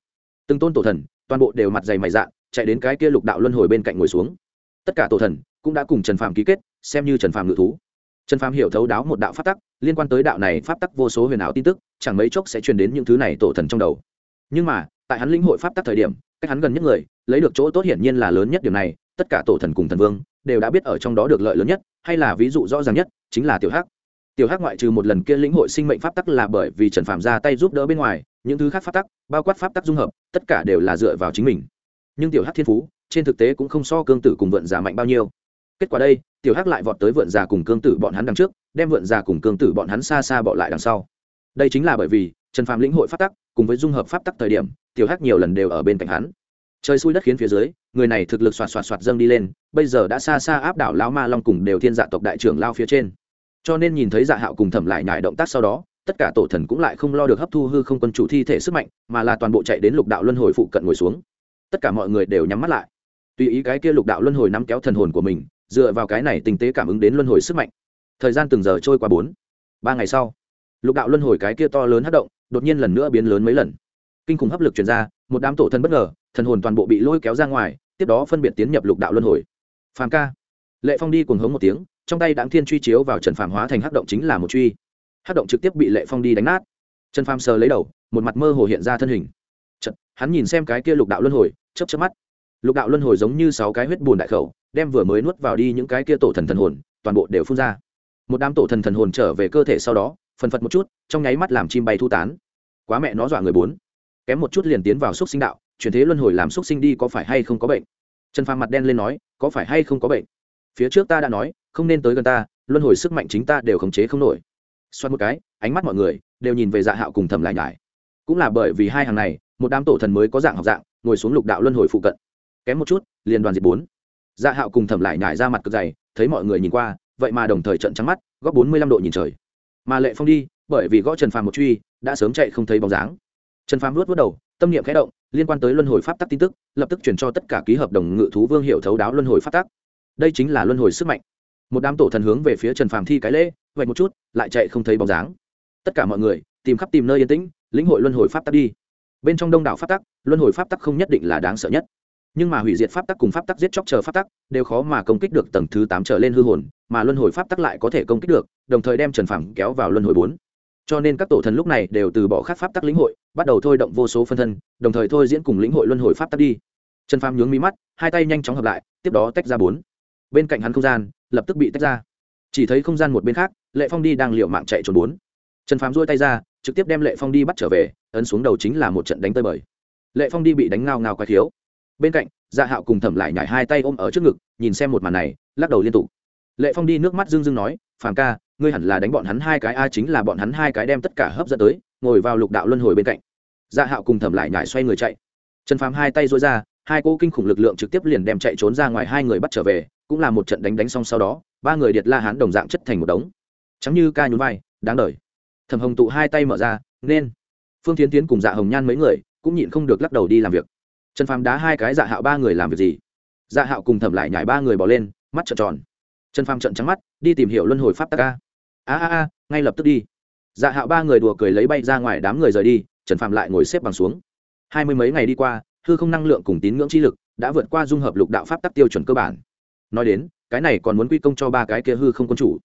Từng tôn tổ thần, toàn bộ đều mặt dày mày dạ chạy đến cái kia lục đạo luân hồi bên cạnh ngồi xuống. Tất cả tổ thần cũng đã cùng trần phàm ký kết, xem như trần phàm ngự thú. Trần phàm hiểu thấu đáo một đạo pháp tắc, liên quan tới đạo này pháp tắc vô số huyền ảo tin tức, chẳng mấy chốc sẽ truyền đến những thứ này tổ thần trong đầu nhưng mà, tại hắn lĩnh hội pháp tắc thời điểm, cách hắn gần nhất người, lấy được chỗ tốt hiển nhiên là lớn nhất điểm này, tất cả tổ thần cùng thần vương, đều đã biết ở trong đó được lợi lớn nhất, hay là ví dụ rõ ràng nhất, chính là tiểu hắc. Tiểu hắc ngoại trừ một lần kia lĩnh hội sinh mệnh pháp tắc là bởi vì trần phạm ra tay giúp đỡ bên ngoài, những thứ khác pháp tắc, bao quát pháp tắc dung hợp, tất cả đều là dựa vào chính mình. Nhưng tiểu hắc thiên phú, trên thực tế cũng không so cương tử cùng vượn già mạnh bao nhiêu. Kết quả đây, tiểu hắc lại vọt tới vượn già cùng cương tử bọn hắn đằng trước, đem vượn già cùng cương tử bọn hắn xa xa bỏ lại đằng sau. Đây chính là bởi vì, trần phạm lĩnh hội pháp tắc cùng với dung hợp pháp tắc thời điểm, tiểu hắc nhiều lần đều ở bên cạnh hắn. Trời xui đất khiến phía dưới, người này thực lực xoạt xoạt xoạt dâng đi lên, bây giờ đã xa xa áp đảo lao ma long cùng đều thiên dạ tộc đại trưởng lao phía trên. Cho nên nhìn thấy dạ hạo cùng thẩm lại nhải động tác sau đó, tất cả tổ thần cũng lại không lo được hấp thu hư không quân chủ thi thể sức mạnh, mà là toàn bộ chạy đến lục đạo luân hồi phụ cận ngồi xuống. Tất cả mọi người đều nhắm mắt lại. Tùy ý cái kia lục đạo luân hồi nắm kéo thần hồn của mình, dựa vào cái này tinh tế cảm ứng đến luân hồi sức mạnh. Thời gian từng giờ trôi qua bốn, ba ngày sau, lục đạo luân hồi cái kia to lớn hát động đột nhiên lần nữa biến lớn mấy lần. Kinh khủng hấp lực chuyển ra một đám tổ thân bất ngờ thần hồn toàn bộ bị lôi kéo ra ngoài tiếp đó phân biệt tiến nhập lục đạo luân hồi. Phàm ca. Lệ phong đi cuồng hống một tiếng trong tay đáng thiên truy chiếu vào trần phàm hóa thành hắc động chính là một truy. Hắc động trực tiếp bị lệ phong đi đánh nát. Trần phàm sờ lấy đầu một mặt mơ hồ hiện ra thân hình. Chật, hắn nhìn xem cái kia lục đạo luân hồi chấp chấp mắt. Lục đạo luân hồi giống như sáu cái huyết bùn đại khẩu đem vừa mới nuốt vào đi những cái kia tổ thần thần hồn toàn bộ đều phun ra. Một đám tổ thần thần hồn trở về cơ thể sau đó phần phật một chút, trong nháy mắt làm chim bay thu tán. Quá mẹ nó dọa người bốn. Kém một chút liền tiến vào xúc sinh đạo, chuyển thế luân hồi làm xúc sinh đi có phải hay không có bệnh? Trần phàm mặt đen lên nói, có phải hay không có bệnh? Phía trước ta đã nói, không nên tới gần ta, luân hồi sức mạnh chính ta đều khống chế không nổi. Xoắn một cái, ánh mắt mọi người đều nhìn về dạ hạo cùng thầm lại nhải. Cũng là bởi vì hai hàng này, một đám tổ thần mới có dạng học dạng, ngồi xuống lục đạo luân hồi phụ cận. Kém một chút, liền đoàn diệt bốn. Dạ hạo cùng thầm lại nhải ra mặt cực dày, thấy mọi người nhìn qua, vậy mà đồng thời trận trắng mắt góp bốn mươi lăm độ nhìn trời mà lệ phong đi, bởi vì gõ trần phàm một truy, đã sớm chạy không thấy bóng dáng. Trần phàm luốt vớt đầu, tâm niệm khẽ động, liên quan tới luân hồi pháp tắc tin tức, lập tức chuyển cho tất cả ký hợp đồng ngự thú vương hiệu thấu đáo luân hồi pháp tắc. Đây chính là luân hồi sức mạnh. Một đám tổ thần hướng về phía trần phàm thi cái lễ, vậy một chút, lại chạy không thấy bóng dáng. Tất cả mọi người, tìm khắp tìm nơi yên tĩnh, lĩnh hội luân hồi pháp tắc đi. Bên trong đông đảo pháp tắc, luân hồi pháp tắc không nhất định là đáng sợ nhất nhưng mà hủy diệt pháp tắc cùng pháp tắc giết chóc chờ pháp tắc, đều khó mà công kích được tầng thứ tám trở lên hư hồn, mà luân hồi pháp tắc lại có thể công kích được, đồng thời đem trần phẳng kéo vào luân hồi bốn. Cho nên các tổ thần lúc này đều từ bỏ khát pháp tắc lĩnh hội, bắt đầu thôi động vô số phân thân, đồng thời thôi diễn cùng lĩnh hội luân hồi pháp tắc đi. Trần phàm nhướng mí mắt, hai tay nhanh chóng hợp lại, tiếp đó tách ra bốn. Bên cạnh hắn không gian, lập tức bị tách ra. Chỉ thấy không gian một bên khác, lệ phong đi đang liệu mạng chạy trốn bốn. Trần phàm duỗi tay ra, trực tiếp đem lệ phong đi bắt trở về, ấn xuống đầu chính là một trận đánh tơi bời. Lệ phong đi bị đánh ngao ngao quái thiếu bên cạnh dạ hạo cùng thẩm lại nhảy hai tay ôm ở trước ngực nhìn xem một màn này lắc đầu liên tục lệ phong đi nước mắt dưng dưng nói phàm ca ngươi hẳn là đánh bọn hắn hai cái a chính là bọn hắn hai cái đem tất cả hấp dẫn tới ngồi vào lục đạo luân hồi bên cạnh dạ hạo cùng thẩm lại nhảy xoay người chạy trần phàm hai tay dối ra hai cô kinh khủng lực lượng trực tiếp liền đem chạy trốn ra ngoài hai người bắt trở về cũng là một trận đánh đánh xong sau đó ba người điệt la hán đồng dạng chất thành một đống chẳng như ca nhún vai đáng đời thẩm hồng tụ hai tay mở ra nên phương tiến tiến cùng dạ hồng nhan mấy người cũng nhịn không được lắc đầu đi làm việc trần phàm đá hai cái dạ hạo ba người làm việc gì? Dạ hạo cùng thẩm lại nhảy ba người bỏ lên, mắt trợn tròn. Trần phàm trợn trắng mắt, đi tìm hiểu luân hồi pháp tắc ca a a a, ngay lập tức đi. Dạ hạo ba người đùa cười lấy bay ra ngoài đám người rời đi, trần phàm lại ngồi xếp bằng xuống. Hai mươi mấy ngày đi qua, hư không năng lượng cùng tín ngưỡng chi lực đã vượt qua dung hợp lục đạo pháp tắc tiêu chuẩn cơ bản. Nói đến, cái này còn muốn quy công cho ba cái kia hư không quân chủ.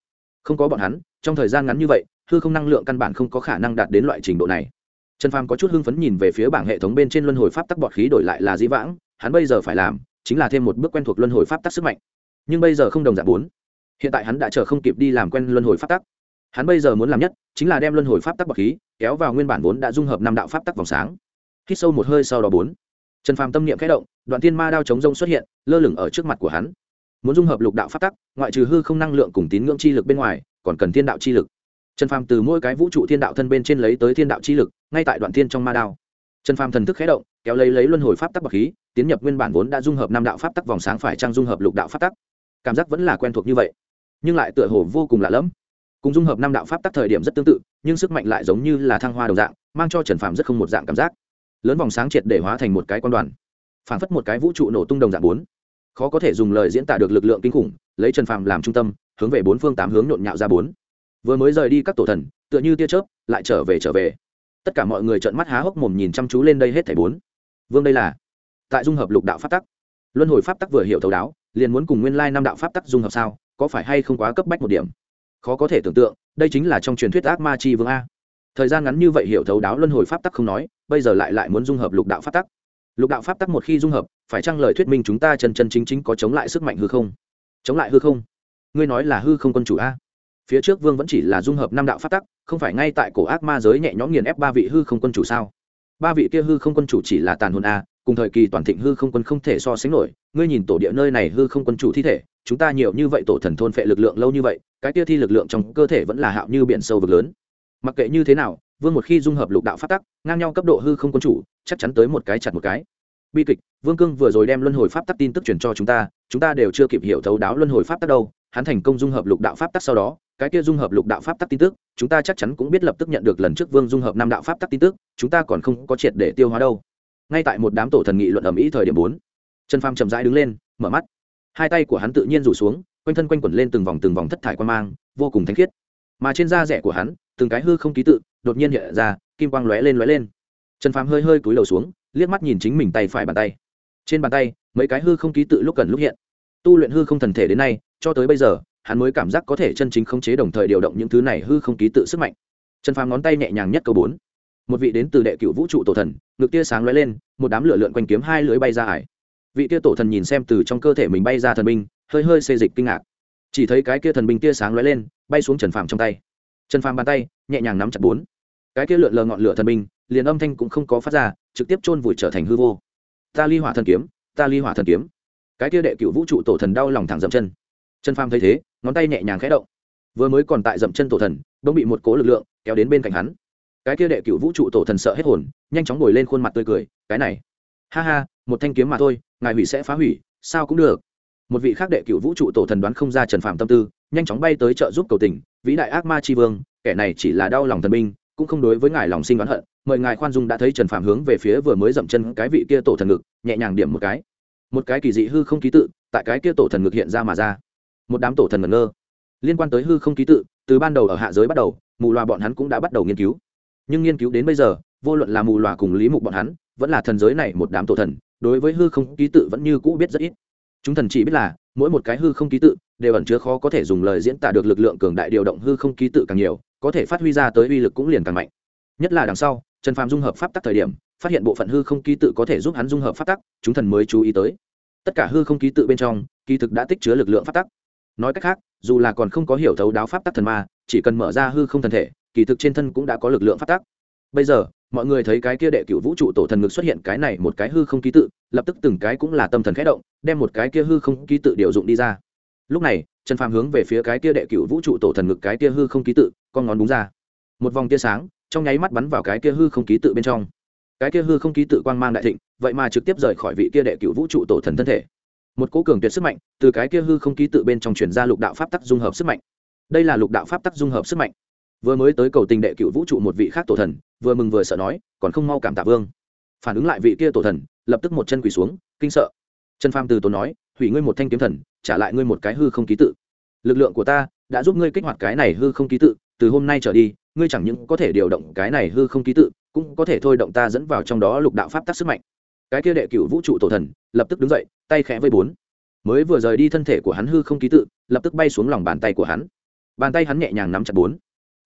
Không có bọn hắn, trong thời gian ngắn như vậy, hư không năng lượng căn bản không có khả năng đạt đến loại trình độ này trần phàm có chút hưng phấn nhìn về phía bảng hệ thống bên trên luân hồi pháp tắc bọt khí đổi lại là dĩ vãng, hắn bây giờ phải làm chính là thêm một bước quen thuộc luân hồi pháp tắc sức mạnh. Nhưng bây giờ không đồng dạng bốn. Hiện tại hắn đã chờ không kịp đi làm quen luân hồi pháp tắc. Hắn bây giờ muốn làm nhất chính là đem luân hồi pháp tắc bọt khí kéo vào nguyên bản vốn đã dung hợp năm đạo pháp tắc vòng sáng. Hít sâu một hơi sau đó bốn. Trần phàm tâm niệm khẽ động, đoạn thiên ma đao chống rông xuất hiện, lơ lửng ở trước mặt của hắn. Muốn dung hợp lục đạo pháp tắc, ngoại trừ hư không năng lượng cùng tín ngưỡng chi lực bên ngoài, còn cần thiên đạo chi lực. Trần phàm từ mỗi cái vũ trụ thiên đạo thân bên trên lấy tới thiên đạo chi lực ngay tại đoạn thiên trong ma đao. Trần phàm thần thức khé động, kéo lấy lấy luân hồi pháp tắc bậc khí, tiến nhập nguyên bản vốn đã dung hợp năm đạo pháp tắc vòng sáng phải trang dung hợp lục đạo pháp tắc. Cảm giác vẫn là quen thuộc như vậy, nhưng lại tựa hồ vô cùng lạ lẫm. Cùng dung hợp năm đạo pháp tắc thời điểm rất tương tự, nhưng sức mạnh lại giống như là thăng hoa đồng dạng, mang cho trần phàm rất không một dạng cảm giác. Lớn vòng sáng triệt để hóa thành một cái quan đoàn phản phất một cái vũ trụ nổ tung đồng dạng bốn. Khó có thể dùng lời diễn tả được lực lượng kinh khủng, lấy trần phàm làm trung tâm, hướng về bốn phương tám hướng nhộn nhạo ra bốn. Vừa mới rời đi các tổ thần, tựa như tia chớp, lại trở về trở về tất cả mọi người trợn mắt há hốc mồm nhìn chăm chú lên đây hết thảy bốn. Vương đây là tại dung hợp lục đạo pháp tắc. Luân hồi pháp tắc vừa hiểu thấu đáo, liền muốn cùng nguyên lai năm đạo pháp tắc dung hợp sao, có phải hay không quá cấp bách một điểm? Khó có thể tưởng tượng, đây chính là trong truyền thuyết ác ma chi vương a. Thời gian ngắn như vậy hiểu thấu đáo luân hồi pháp tắc không nói, bây giờ lại lại muốn dung hợp lục đạo pháp tắc. Lục đạo pháp tắc một khi dung hợp, phải chăng lời thuyết minh chúng ta chân chân chính chính có chống lại sức mạnh hư không? Chống lại hư không? Ngươi nói là hư không quân chủ a. Phía trước vương vẫn chỉ là dung hợp năm đạo pháp tắc không phải ngay tại cổ ác ma giới nhẹ nhõm nghiền ép ba vị hư không quân chủ sao? Ba vị kia hư không quân chủ chỉ là tàn hồn a, cùng thời kỳ toàn thịnh hư không quân không thể so sánh nổi. Ngươi nhìn tổ địa nơi này hư không quân chủ thi thể, chúng ta nhiều như vậy tổ thần thôn phệ lực lượng lâu như vậy, cái kia thi lực lượng trong cơ thể vẫn là hạo như biển sâu vực lớn. Mặc kệ như thế nào, vương một khi dung hợp lục đạo phát tắc, ngang nhau cấp độ hư không quân chủ, chắc chắn tới một cái chặt một cái. Bi kịch, vương cương vừa rồi đem luân hồi pháp tắc tin tức truyền cho chúng ta chúng ta đều chưa kịp hiểu thấu đáo luân hồi pháp tắc đâu. Hắn thành công dung hợp lục đạo pháp tắc sau đó cái kia dung hợp lục đạo pháp tắc tin tức, chúng ta chắc chắn cũng biết lập tức nhận được lần trước vương dung hợp năm đạo pháp tắc tin tức, chúng ta còn không có triệt để tiêu hóa đâu. Ngay tại một đám tổ thần nghị luận ầm ĩ thời điểm bốn, trần phàm chậm rãi đứng lên, mở mắt. Hai tay của hắn tự nhiên rủ xuống, quanh thân quanh quẩn lên từng vòng từng vòng thất thải quan mang, vô cùng thanh khiết. Mà trên da rẻ của hắn, từng cái hư không ký tự, đột nhiên hiện ra, kim quang lóe lên lóe lên. Trần phàm hơi hơi cúi đầu xuống, liếc mắt nhìn chính mình tay phải bàn tay. Trên bàn tay, mấy cái hư không ký tự lúc cần lúc hiện. Tu luyện hư không thần thể đến nay, cho tới bây giờ hắn mới cảm giác có thể chân chính khống chế đồng thời điều động những thứ này hư không ký tự sức mạnh. Trần phàm ngón tay nhẹ nhàng nhất câu bốn. Một vị đến từ đệ cựu vũ trụ tổ thần, ngực tia sáng lóe lên, một đám lửa lượn quanh kiếm hai lưỡi bay ra ải. Vị tia tổ thần nhìn xem từ trong cơ thể mình bay ra thần binh, hơi hơi xê dịch kinh ngạc. Chỉ thấy cái kia thần binh tia sáng lóe lên, bay xuống trần phàm trong tay. Trần phàm bàn tay, nhẹ nhàng nắm chặt bốn. Cái kia lượn lờ ngọn lửa thần binh, liền âm thanh cũng không có phát ra, trực tiếp chôn vùi trở thành hư vô. Ta ly hỏa thần kiếm, ta ly hỏa thần kiếm. Cái kia đệ cựu vũ trụ tổ thần đau lòng thẳng dậm chân trần phàm thấy thế, ngón tay nhẹ nhàng khẽ động. Vừa mới còn tại dậm chân tổ thần, bỗng bị một cố lực lượng kéo đến bên cạnh hắn. Cái kia đệ cựu vũ trụ tổ thần sợ hết hồn, nhanh chóng ngồi lên khuôn mặt tươi cười, cái này, ha ha, một thanh kiếm mà thôi, ngài hủy sẽ phá hủy, sao cũng được. Một vị khác đệ cựu vũ trụ tổ thần đoán không ra trần phạm tâm tư, nhanh chóng bay tới trợ giúp cầu tình, vĩ đại ác ma tri vương, kẻ này chỉ là đau lòng thần binh, cũng không đối với ngài lòng sinh oán hận, mời ngài khoan dung đã thấy trần phàm hướng về phía vừa mới dậm chân cái vị kia tổ thần ngực, nhẹ nhàng điểm một cái. Một cái kỳ dị hư không ký tự, tại cái kia tổ thần ngực hiện ra mà ra một đám tổ thần ngẩn ngơ. Liên quan tới hư không ký tự, từ ban đầu ở hạ giới bắt đầu, mù loà bọn hắn cũng đã bắt đầu nghiên cứu. Nhưng nghiên cứu đến bây giờ, vô luận là mù loà cùng lý mục bọn hắn, vẫn là thần giới này một đám tổ thần, đối với hư không ký tự vẫn như cũ biết rất ít. Chúng thần chỉ biết là, mỗi một cái hư không ký tự đều ẩn chứa khó có thể dùng lời diễn tả được lực lượng cường đại điều động hư không ký tự càng nhiều, có thể phát huy ra tới uy lực cũng liền càng mạnh. Nhất là đằng sau, trần phàm dung hợp pháp tắc thời điểm, phát hiện bộ phận hư không ký tự có thể giúp hắn dung hợp pháp tắc, chúng thần mới chú ý tới. Tất cả hư không ký tự bên trong, kỳ thực đã tích chứa lực lượng pháp tắc nói cách khác, dù là còn không có hiểu thấu đáo pháp tắc thần ma, chỉ cần mở ra hư không thần thể, kỳ thực trên thân cũng đã có lực lượng pháp tắc. Bây giờ, mọi người thấy cái kia đệ cựu vũ trụ tổ thần ngực xuất hiện cái này một cái hư không ký tự, lập tức từng cái cũng là tâm thần khẽ động, đem một cái kia hư không ký tự điều dụng đi ra. Lúc này, trần phàm hướng về phía cái kia đệ cựu vũ trụ tổ thần ngực cái kia hư không ký tự, con ngón đúng ra. Một vòng tia sáng, trong nháy mắt bắn vào cái kia hư không ký tự bên trong. Cái kia hư không ký tự quang mang đại thịnh, vậy mà trực tiếp rời khỏi vị kia đệ cựu vũ trụ tổ thần thân thể một cố cường tuyệt sức mạnh từ cái kia hư không ký tự bên trong chuyển ra lục đạo pháp tắc dung hợp sức mạnh. Đây là lục đạo pháp tắc dung hợp sức mạnh. Vừa mới tới cầu tình đệ cựu vũ trụ một vị khác tổ thần, vừa mừng vừa sợ nói, còn không mau cảm tạ vương. Phản ứng lại vị kia tổ thần, lập tức một chân quỳ xuống, kinh sợ. Trần pham từ tổ nói, hủy ngươi một thanh kiếm thần, trả lại ngươi một cái hư không ký tự. Lực lượng của ta đã giúp ngươi kích hoạt cái này hư không ký tự, từ hôm nay trở đi, ngươi chẳng những có thể điều động cái này hư không ký tự, cũng có thể thôi động ta dẫn vào trong đó lục đạo pháp tắc sức mạnh cái kia đệ cựu vũ trụ tổ thần, lập tức đứng dậy, tay khẽ với bốn. Mới vừa rời đi thân thể của hắn hư không ký tự, lập tức bay xuống lòng bàn tay của hắn. Bàn tay hắn nhẹ nhàng nắm chặt bốn.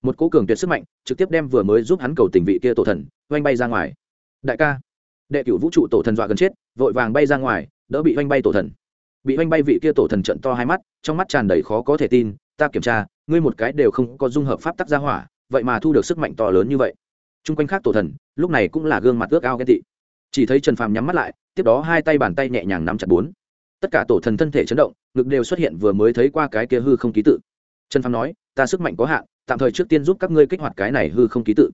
Một cố cường tuyệt sức mạnh trực tiếp đem vừa mới giúp hắn cầu tình vị kia tổ thần oanh bay ra ngoài. Đại ca, đệ cựu vũ trụ tổ thần dọa gần chết, vội vàng bay ra ngoài, đỡ bị oanh bay tổ thần. Bị oanh bay vị kia tổ thần trận to hai mắt, trong mắt tràn đầy khó có thể tin, ta kiểm tra, ngươi một cái đều không có dung hợp pháp tắc gia hỏa, vậy mà thu được sức mạnh to lớn như vậy. T r u n g quanh khác tổ thần, lúc này cũng là gương mặt ước ao ghen tị chỉ thấy trần phàm nhắm mắt lại, tiếp đó hai tay bàn tay nhẹ nhàng nắm chặt bốn. Tất cả tổ thần thân thể chấn động, ngực đều xuất hiện vừa mới thấy qua cái kia hư không ký tự. Trần phàm nói, ta sức mạnh có hạn, tạm thời trước tiên giúp các ngươi kích hoạt cái này hư không ký tự.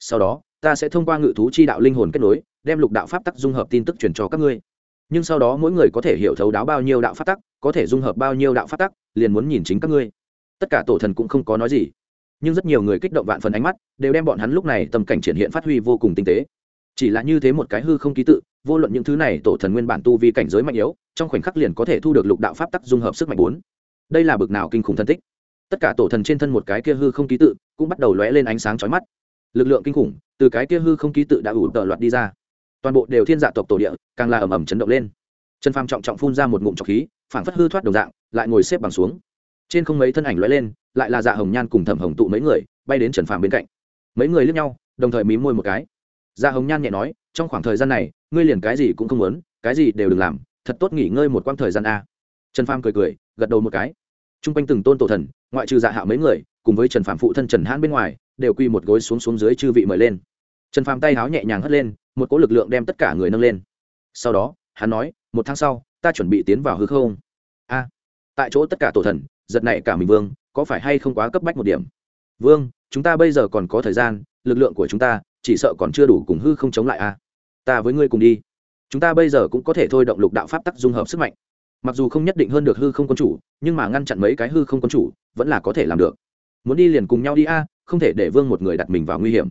Sau đó, ta sẽ thông qua ngự thú chi đạo linh hồn kết nối, đem lục đạo pháp tắc dung hợp tin tức truyền cho các ngươi. Nhưng sau đó mỗi người có thể hiểu thấu đáo bao nhiêu đạo pháp tắc, có thể dung hợp bao nhiêu đạo pháp tắc, liền muốn nhìn chính các ngươi. Tất cả tổ thần cũng không có nói gì. Nhưng rất nhiều người kích động vạn phần ánh mắt, đều đem bọn hắn lúc này tâm cảnh triển hiện phát huy vô cùng tinh tế chỉ là như thế một cái hư không ký tự, vô luận những thứ này tổ thần nguyên bản tu vi cảnh giới mạnh yếu, trong khoảnh khắc liền có thể thu được lục đạo pháp tắc dung hợp sức mạnh bốn. Đây là bực nào kinh khủng thân tích. Tất cả tổ thần trên thân một cái kia hư không ký tự cũng bắt đầu lóe lên ánh sáng chói mắt. Lực lượng kinh khủng từ cái kia hư không ký tự đã ủ tợ loạt đi ra. Toàn bộ đều thiên dạ tộc tổ địa càng là ầm ầm chấn động lên. Trần phàm trọng trọng phun ra một ngụm trọc khí, phảng phất hư thoát đồng dạng, lại ngồi xếp bằng xuống. Trên không mấy thân ảnh lóe lên, lại là dạ hồng nhan cùng thẩm hồng tụ mấy người, bay đến trần phàm bên cạnh. Mấy người liếc nhau, đồng thời mím môi một cái dạ hồng nhan nhẹ nói, trong khoảng thời gian này, ngươi liền cái gì cũng không muốn, cái gì đều đừng làm, thật tốt nghỉ ngơi một quãng thời gian a. Trần phàm cười cười, gật đầu một cái. T r u n g quanh từng tôn tổ thần, ngoại trừ dạ hạo mấy người, cùng với trần phàm phụ thân trần hãn bên ngoài, đều quy một gối xuống xuống dưới chư vị mời lên. Trần phàm tay háo nhẹ nhàng hất lên, một cỗ lực lượng đem tất cả người nâng lên. Sau đó, hắn nói, một tháng sau, ta chuẩn bị tiến vào hư không. A. Tại chỗ tất cả tổ thần, giật này cả mình vương, có phải hay không quá cấp bách một điểm? Vương, chúng ta bây giờ còn có thời gian, lực lượng của chúng ta chỉ sợ còn chưa đủ cùng hư không chống lại a à? ta với ngươi cùng đi. Chúng ta bây giờ cũng có thể thôi động lục đạo pháp tắc dung hợp sức mạnh. Mặc dù không nhất định hơn được hư không quân chủ, nhưng mà ngăn chặn mấy cái hư không quân chủ, vẫn là có thể làm được. Muốn đi liền cùng nhau đi a, không thể để vương một người đặt mình vào nguy hiểm.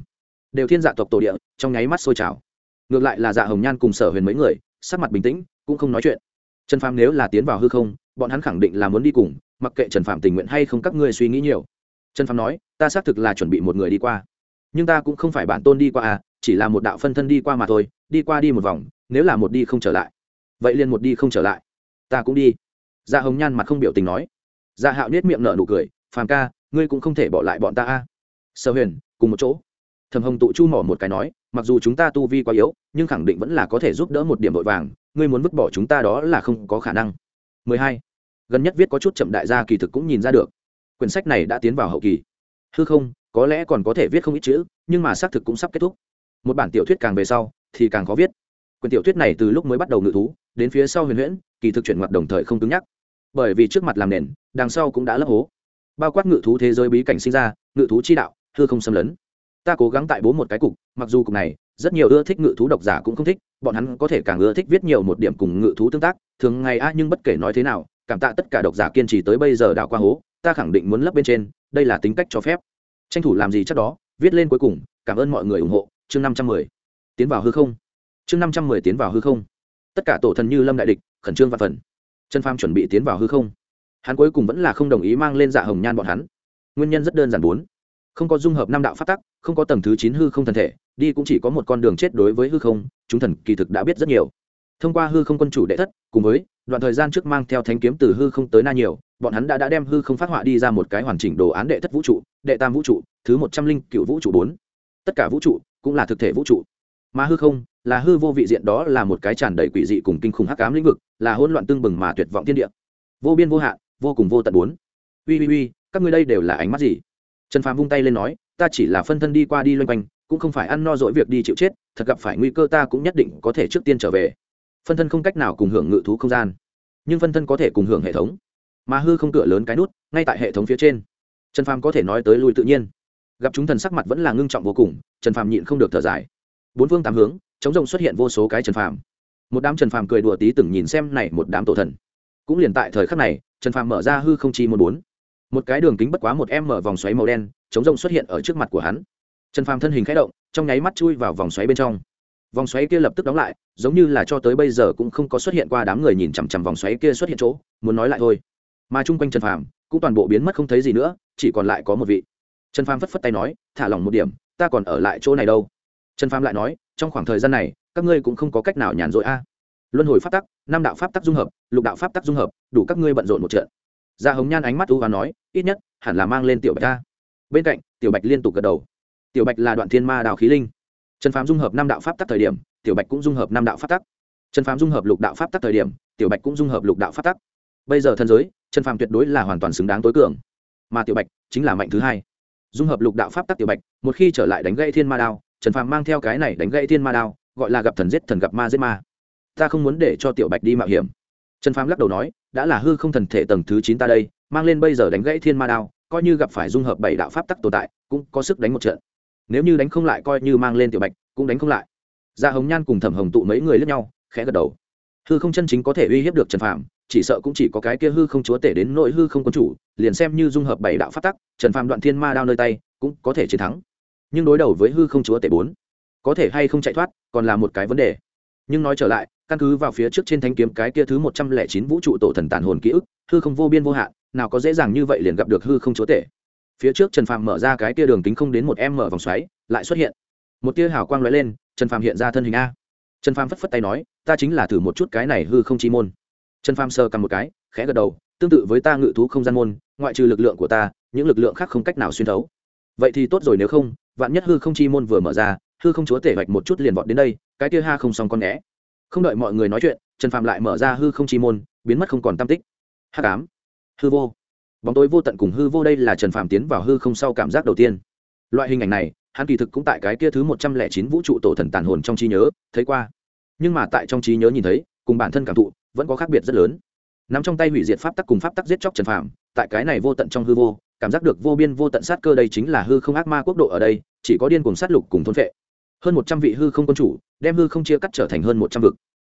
Đều thiên dạ tộc tổ địa, trong nháy mắt sôi trào. Ngược lại là dạ hồng nhan cùng sở huyền mấy người, sắc mặt bình tĩnh, cũng không nói chuyện. Trần phàm nếu là tiến vào hư không, bọn hắn khẳng định là muốn đi cùng, mặc kệ trần phạm tình nguyện hay không các ngươi suy nghĩ nhiều. Trần phàm nói, ta xác thực là chuẩn bị một người đi qua nhưng ta cũng không phải bản tôn đi qua à chỉ là một đạo phân thân đi qua mà thôi, đi qua đi một vòng, nếu là một đi không trở lại. Vậy liền một đi không trở lại. Ta cũng đi. Dạ hồng nhan mặt không biểu tình nói. Dạ hạo nết miệng nở nụ cười, phàm ca, ngươi cũng không thể bỏ lại bọn ta a à. sở huyền, cùng một chỗ. Thầm hồng tụ chu mỏ một cái nói, mặc dù chúng ta tu vi quá yếu, nhưng khẳng định vẫn là có thể giúp đỡ một điểm vội vàng, ngươi muốn vứt bỏ chúng ta đó là không có khả năng. 12 gần nhất viết có chút chậm đại gia kỳ thực cũng nhìn ra được. Quyển sách này đã tiến vào hậu kỳ. Hư không có lẽ còn có thể viết không ít chữ, nhưng mà xác thực cũng sắp kết thúc. Một bản tiểu thuyết càng về sau, thì càng khó viết. Quyển tiểu thuyết này từ lúc mới bắt đầu ngự thú, đến phía sau huyền huyễn, kỳ thực chuyển mặt đồng thời không cứng nhắc. Bởi vì trước mặt làm nền, đằng sau cũng đã lấp hố. Bao quát ngự thú thế giới bí cảnh sinh ra, ngự thú chi đạo thưa không xâm lấn. Ta cố gắng tại bố một cái cục, mặc dù cục này, rất nhiều ưa thích ngự thú độc giả cũng không thích, bọn hắn có thể càng ưa thích viết nhiều một điểm cùng ngự thú tương tác, thường ngày a nhưng bất kể nói thế nào, cảm tạ tất cả độc giả kiên trì tới bây giờ đảo qua hố, ta khẳng định muốn lấp bên trên, đây là tính cách cho phép tranh thủ làm gì chắc đó, viết lên cuối cùng, cảm ơn mọi người ủng hộ, chương năm trăm mười. Tiến vào hư không. Chương năm trăm mười tiến vào hư không. Tất cả tổ thần như lâm đại địch, khẩn trương và phần. Trần pham chuẩn bị tiến vào hư không. Hắn cuối cùng vẫn là không đồng ý mang lên dạ hồng nhan bọn hắn. Nguyên nhân rất đơn giản bốn. Không có dung hợp năm đạo phát tắc, không có tầng thứ chín hư không thần thể, đi cũng chỉ có một con đường chết đối với hư không, chúng thần kỳ thực đã biết rất nhiều. Thông qua hư không quân chủ đệ thất, cùng với đoạn thời gian trước mang theo thánh kiếm từ hư không tới na nhiều bọn hắn đã, đã đem hư không phát họa đi ra một cái hoàn chỉnh đồ án đệ thất vũ trụ đệ tam vũ trụ thứ một trăm linh cựu vũ trụ bốn. Tất cả vũ trụ cũng là thực thể vũ trụ. Mà hư không là hư vô vị diện đó là một cái tràn đầy quỷ dị cùng kinh khủng hắc ám lĩnh vực là hỗn loạn tương bừng mà tuyệt vọng thiên địa. Vô biên vô hạn vô cùng vô tận bốn. Ui ui ui các ngươi đây đều là ánh mắt gì? Trần phàm vung tay lên nói ta chỉ là phân thân đi qua đi loanh quanh cũng không phải ăn no dỗi việc đi chịu chết thật gặp phải nguy cơ ta cũng nhất định có thể trước tiên trở về. Phân thân không cách nào cùng hưởng ngự thú không gian nhưng phân thân có thể cùng hưởng hệ thống mà hư không cửa lớn cái nút, ngay tại hệ thống phía trên. Trần phàm có thể nói tới lui tự nhiên. Gặp chúng thần sắc mặt vẫn là ngưng trọng vô cùng, trần phàm nhịn không được thở dài. Bốn phương tám hướng, chống rồng xuất hiện vô số cái trần phàm. Một đám trần phàm cười đùa tí từng nhìn xem này một đám tổ thần. Cũng liền tại thời khắc này, trần phàm mở ra hư không chi một bốn. Một cái đường kính bất quá một em mở vòng xoáy màu đen, chống rồng xuất hiện ở trước mặt của hắn. Trần phàm thân hình k h ẽ động, trong nháy mắt chui vào vòng xoáy bên trong. Vòng xoáy kia lập tức đóng lại, giống như là cho tới bây giờ cũng không có xuất hiện qua đám người nhìn chằm chằm vòng xoáy kia xuất hiện chỗ, muốn nói lại thôi mà chung quanh trần phàm cũng toàn bộ biến mất không thấy gì nữa, chỉ còn lại có một vị. Trần phàm phất phất tay nói, thả lỏng một điểm, ta còn ở lại chỗ này đâu. Trần phàm lại nói, trong khoảng thời gian này, các ngươi cũng không có cách nào nhàn rỗi a. Luân hồi pháp tắc, năm đạo pháp tắc dung hợp, lục đạo pháp tắc dung hợp, đủ các ngươi bận rộn một trận. Gia hồng nhan ánh mắt u và nói, ít nhất, hẳn là mang lên tiểu bạch ta bên cạnh, tiểu bạch liên tục gật đầu. Tiểu bạch là đoạn thiên ma đạo khí linh. Trần phàm dung hợp năm đạo pháp tắc thời điểm, tiểu bạch cũng dung hợp năm đạo pháp tắc. Trần phàm dung hợp lục đạo pháp tắc thời điểm, tiểu bạch cũng dung hợp lục đạo pháp tắc bây giờ thân giới trần phàm tuyệt đối là hoàn toàn xứng đáng tối cường. Mà tiểu bạch chính là mạnh thứ hai. Dung hợp lục đạo pháp tắc tiểu bạch, một khi trở lại đánh gãy thiên ma đao trần phàm mang theo cái này đánh gãy thiên ma đao, gọi là gặp thần giết thần gặp ma giết ma. Ta không muốn để cho tiểu bạch đi mạo hiểm. Trần phàm lắc đầu nói, đã là hư không thần thể tầng thứ chín ta đây, mang lên bây giờ đánh gãy thiên ma đao, coi như gặp phải dung hợp bảy đạo pháp tắc tồn tại, cũng có sức đánh một trận. Nếu như đánh không lại coi như mang lên tiểu bạch, cũng đánh không lại. Gia dạ hồng nhan cùng thẩm hồng tụ mấy người lướt nhau, khẽ gật đầu. Hư không chân chính có thể uy hiếp được trần phàm chỉ sợ cũng chỉ có cái kia hư không chúa tể đến nội hư không quân chủ, liền xem như dung hợp bảy đạo phát tắc, trần phàm đoạn thiên ma đao nơi tay, cũng có thể chiến thắng. Nhưng đối đầu với hư không chúa tể bốn, có thể hay không chạy thoát, còn là một cái vấn đề. Nhưng nói trở lại, căn cứ vào phía trước trên thanh kiếm cái kia thứ một trăm lẻ chín vũ trụ tổ thần tàn hồn ký ức, hư không vô biên vô hạn, nào có dễ dàng như vậy liền gặp được hư không chúa tể. Phía trước trần phàm mở ra cái kia đường kính không đến một em mở vòng xoáy, lại xuất hiện. Một tia hào quang lóe lên, trần phàm hiện ra thân hình a. Trần phàm phất phất tay nói, ta chính là thử một chút cái này hư không chi môn trần Phàm sơ cầm một cái, khẽ gật đầu, tương tự với ta ngự thú không gian môn, ngoại trừ lực lượng của ta, những lực lượng khác không cách nào xuyên thấu. Vậy thì tốt rồi nếu không, vạn nhất hư không chi môn vừa mở ra, hư không chúa tể vạch một chút liền vọt đến đây, cái kia ha không xong con né không đợi mọi người nói chuyện, trần Phàm lại mở ra hư không chi môn, biến mất không còn tam tích. Hắc ám. Hư vô. Bóng tối vô tận cùng hư vô đây là trần phàm tiến vào hư không sau cảm giác đầu tiên. Loại hình ảnh này, hắn kỳ thực cũng tại cái kia thứ một trăm lẻ chín vũ trụ tổ thần tàn hồn trong trí nhớ, thấy qua. Nhưng mà tại trong trí nhớ nhìn thấy cùng bản thân cảm thụ, vẫn có khác biệt rất lớn. N ắ m trong tay hủy diệt pháp tắc cùng pháp tắc giết chóc trần phàm, tại cái này vô tận trong hư vô, cảm giác được vô biên vô tận sát cơ đây chính là hư không ác ma quốc độ ở đây, chỉ có điên cùng sát lục cùng thôn vệ hơn một trăm vị hư không quân chủ đem hư không chia cắt trở thành hơn một trăm vực.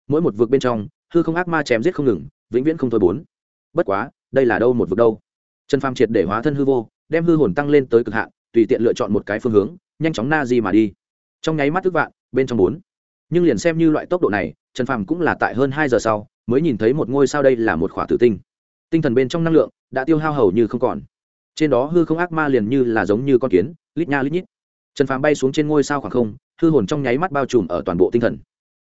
Mỗi một vực bên trong, hư không ác ma chém giết không ngừng, vĩnh viễn không thôi bốn. Bất quá, đây là đâu một vực đâu? Trần phàm triệt để hóa thân hư vô, đem hư hồn tăng lên tới cực hạn, tùy tiện lựa chọn một cái phương hướng, nhanh chóng na di mà đi. Trong nháy mắt tức vạn, bên trong bốn nhưng liền xem như loại tốc độ này, trần phàm cũng là tại hơn hai giờ sau mới nhìn thấy một ngôi sao đây là một khỏa tử tinh. Tinh thần bên trong năng lượng đã tiêu hao hầu như không còn. Trên đó hư không ác ma liền như là giống như con kiến, lít nha lít nhít. Trần phàm bay xuống trên ngôi sao khoảng không, hư hồn trong nháy mắt bao trùm ở toàn bộ tinh thần.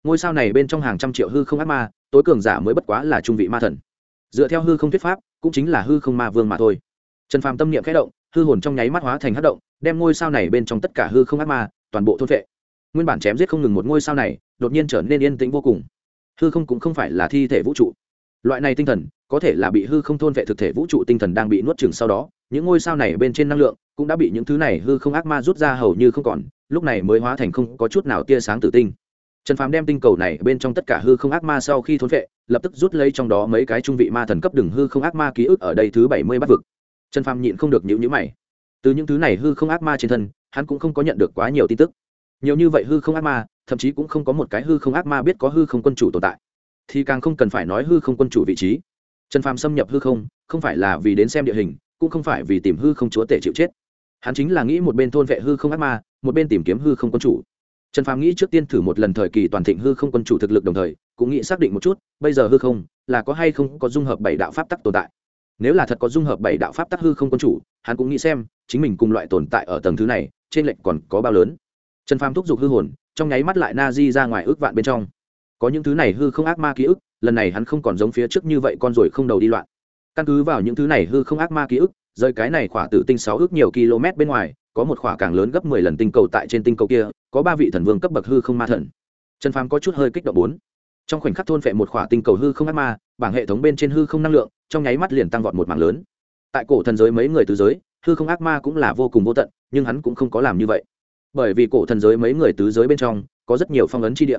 Ngôi sao này bên trong hàng trăm triệu hư không ác ma, tối cường giả mới bất quá là trung vị ma thần. Dựa theo hư không thuyết pháp, cũng chính là hư không ma vương mà thôi. Trần phàm tâm niệm khẽ động, hư hồn trong nháy mắt hóa thành hát động, đem ngôi sao này bên trong tất cả hư không ác ma toàn bộ thôn vệ nguyên bản chém giết không ngừng một ngôi sao này, đột nhiên trở nên yên tĩnh vô cùng. Hư không cũng không phải là thi thể vũ trụ. Loại này tinh thần, có thể là bị hư không thôn vệ thực thể vũ trụ tinh thần đang bị nuốt chừng sau đó, những ngôi sao này bên trên năng lượng cũng đã bị những thứ này hư không ác ma rút ra hầu như không còn, lúc này mới hóa thành không có chút nào tia sáng tử tinh. Trần phàm đem tinh cầu này bên trong tất cả hư không ác ma sau khi thôn vệ, lập tức rút lấy trong đó mấy cái trung vị ma thần cấp đường hư không ác ma ký ức ở đây thứ bảy mươi bắt vực. Trần phàm nhịn không được nhịu nhữ mày. Từ những thứ này hư không ác ma trên thân, hắn cũng không có nhận được quá nhiều tin tức nhiều như vậy hư không ác ma, thậm chí cũng không có một cái hư không ác ma biết có hư không quân chủ tồn tại. Thì càng không cần phải nói hư không quân chủ vị trí. Trần phàm xâm nhập hư không không phải là vì đến xem địa hình, cũng không phải vì tìm hư không chúa tể chịu chết. Hắn chính là nghĩ một bên thôn vệ hư không ác ma, một bên tìm kiếm hư không quân chủ. Trần phàm nghĩ trước tiên thử một lần thời kỳ toàn thịnh hư không quân chủ thực lực đồng thời, cũng nghĩ xác định một chút, bây giờ hư không, là có hay không có dung hợp bảy đạo pháp tắc tồn tại. Nếu là thật có dung hợp bảy đạo pháp tắc hư không quân chủ, hắn cũng nghĩ xem, chính mình cùng loại tồn tại ở tầng thứ này, trên lệnh còn có bao lớn trần phàm thúc giục hư hồn, trong nháy mắt lại na di ra ngoài ước vạn bên trong. Có những thứ này hư không ác ma ký ức, lần này hắn không còn giống phía trước như vậy con rồi không đầu đi loạn. Căn cứ vào những thứ này hư không ác ma ký ức rơi cái này khỏa tử tinh sáu ước nhiều km bên ngoài, có một khỏa càng lớn gấp mười lần tinh cầu tại trên tinh cầu kia, có ba vị thần vương cấp bậc hư không ma thần. Trần phàm có chút hơi kích động bốn. Trong khoảnh khắc thôn phệ một khỏa tinh cầu hư không ác ma, bảng hệ thống bên trên hư không năng lượng, trong nháy mắt liền tăng vọt một mảng lớn. Tại cổ thần giới mấy người từ giới, hư không ác ma cũng là vô cùng vô tận, nhưng hắn cũng không có làm như vậy bởi vì cổ thần giới mấy người tứ giới bên trong có rất nhiều phong ấn chi địa.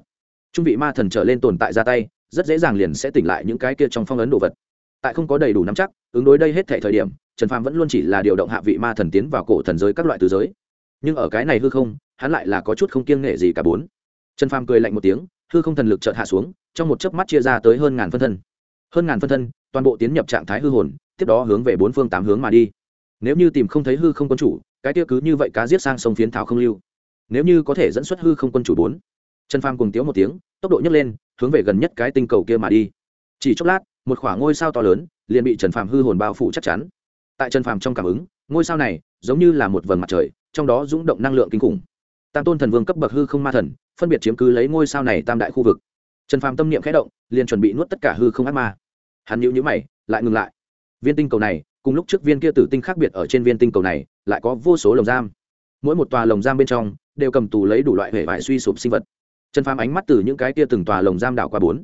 Trung vị ma thần trở lên tồn tại ra tay, rất dễ dàng liền sẽ tỉnh lại những cái kia trong phong ấn đồ vật. Tại không có đầy đủ nắm chắc, ứng đối đây hết thể thời điểm, trần phàm vẫn luôn chỉ là điều động hạ vị ma thần tiến vào cổ thần giới các loại tứ giới. Nhưng ở cái này hư không, hắn lại là có chút không kiêng nghệ gì cả bốn. Trần phàm cười lạnh một tiếng, hư không thần lực chợt hạ xuống, trong một chớp mắt chia ra tới hơn ngàn phân thân. Hơn ngàn phân thân, toàn bộ tiến nhập trạng thái hư hồn, tiếp đó hướng về bốn phương tám hướng mà đi. Nếu như tìm không thấy hư không quân chủ cái tiêu cứ như vậy cá giết sang sông phiến thảo không lưu. Nếu như có thể dẫn xuất hư không quân chủ bốn, trần phàm cùng tiếu một tiếng, tốc độ nhấc lên, hướng về gần nhất cái tinh cầu kia mà đi. Chỉ chốc lát, một khoảng ngôi sao to lớn liền bị trần phàm hư hồn bao phủ chắc chắn. Tại trần phàm trong cảm ứng, ngôi sao này giống như là một vầng mặt trời, trong đó rung động năng lượng kinh khủng. Tam tôn thần vương cấp bậc hư không ma thần, phân biệt chiếm cứ lấy ngôi sao này tam đại khu vực. Trần phàm tâm niệm khẽ động, liền chuẩn bị nuốt tất cả hư không ác ma. Hắn nhữ nhữ mày, lại ngừng lại. Viên tinh cầu này, cùng lúc trước viên kia tử tinh khác biệt ở trên viên tinh cầu này lại có vô số lồng giam. Mỗi một tòa lồng giam bên trong đều cầm tù lấy đủ loại hệ vải suy sụp sinh vật. Trần phàm ánh mắt từ những cái kia từng tòa lồng giam đảo qua bốn.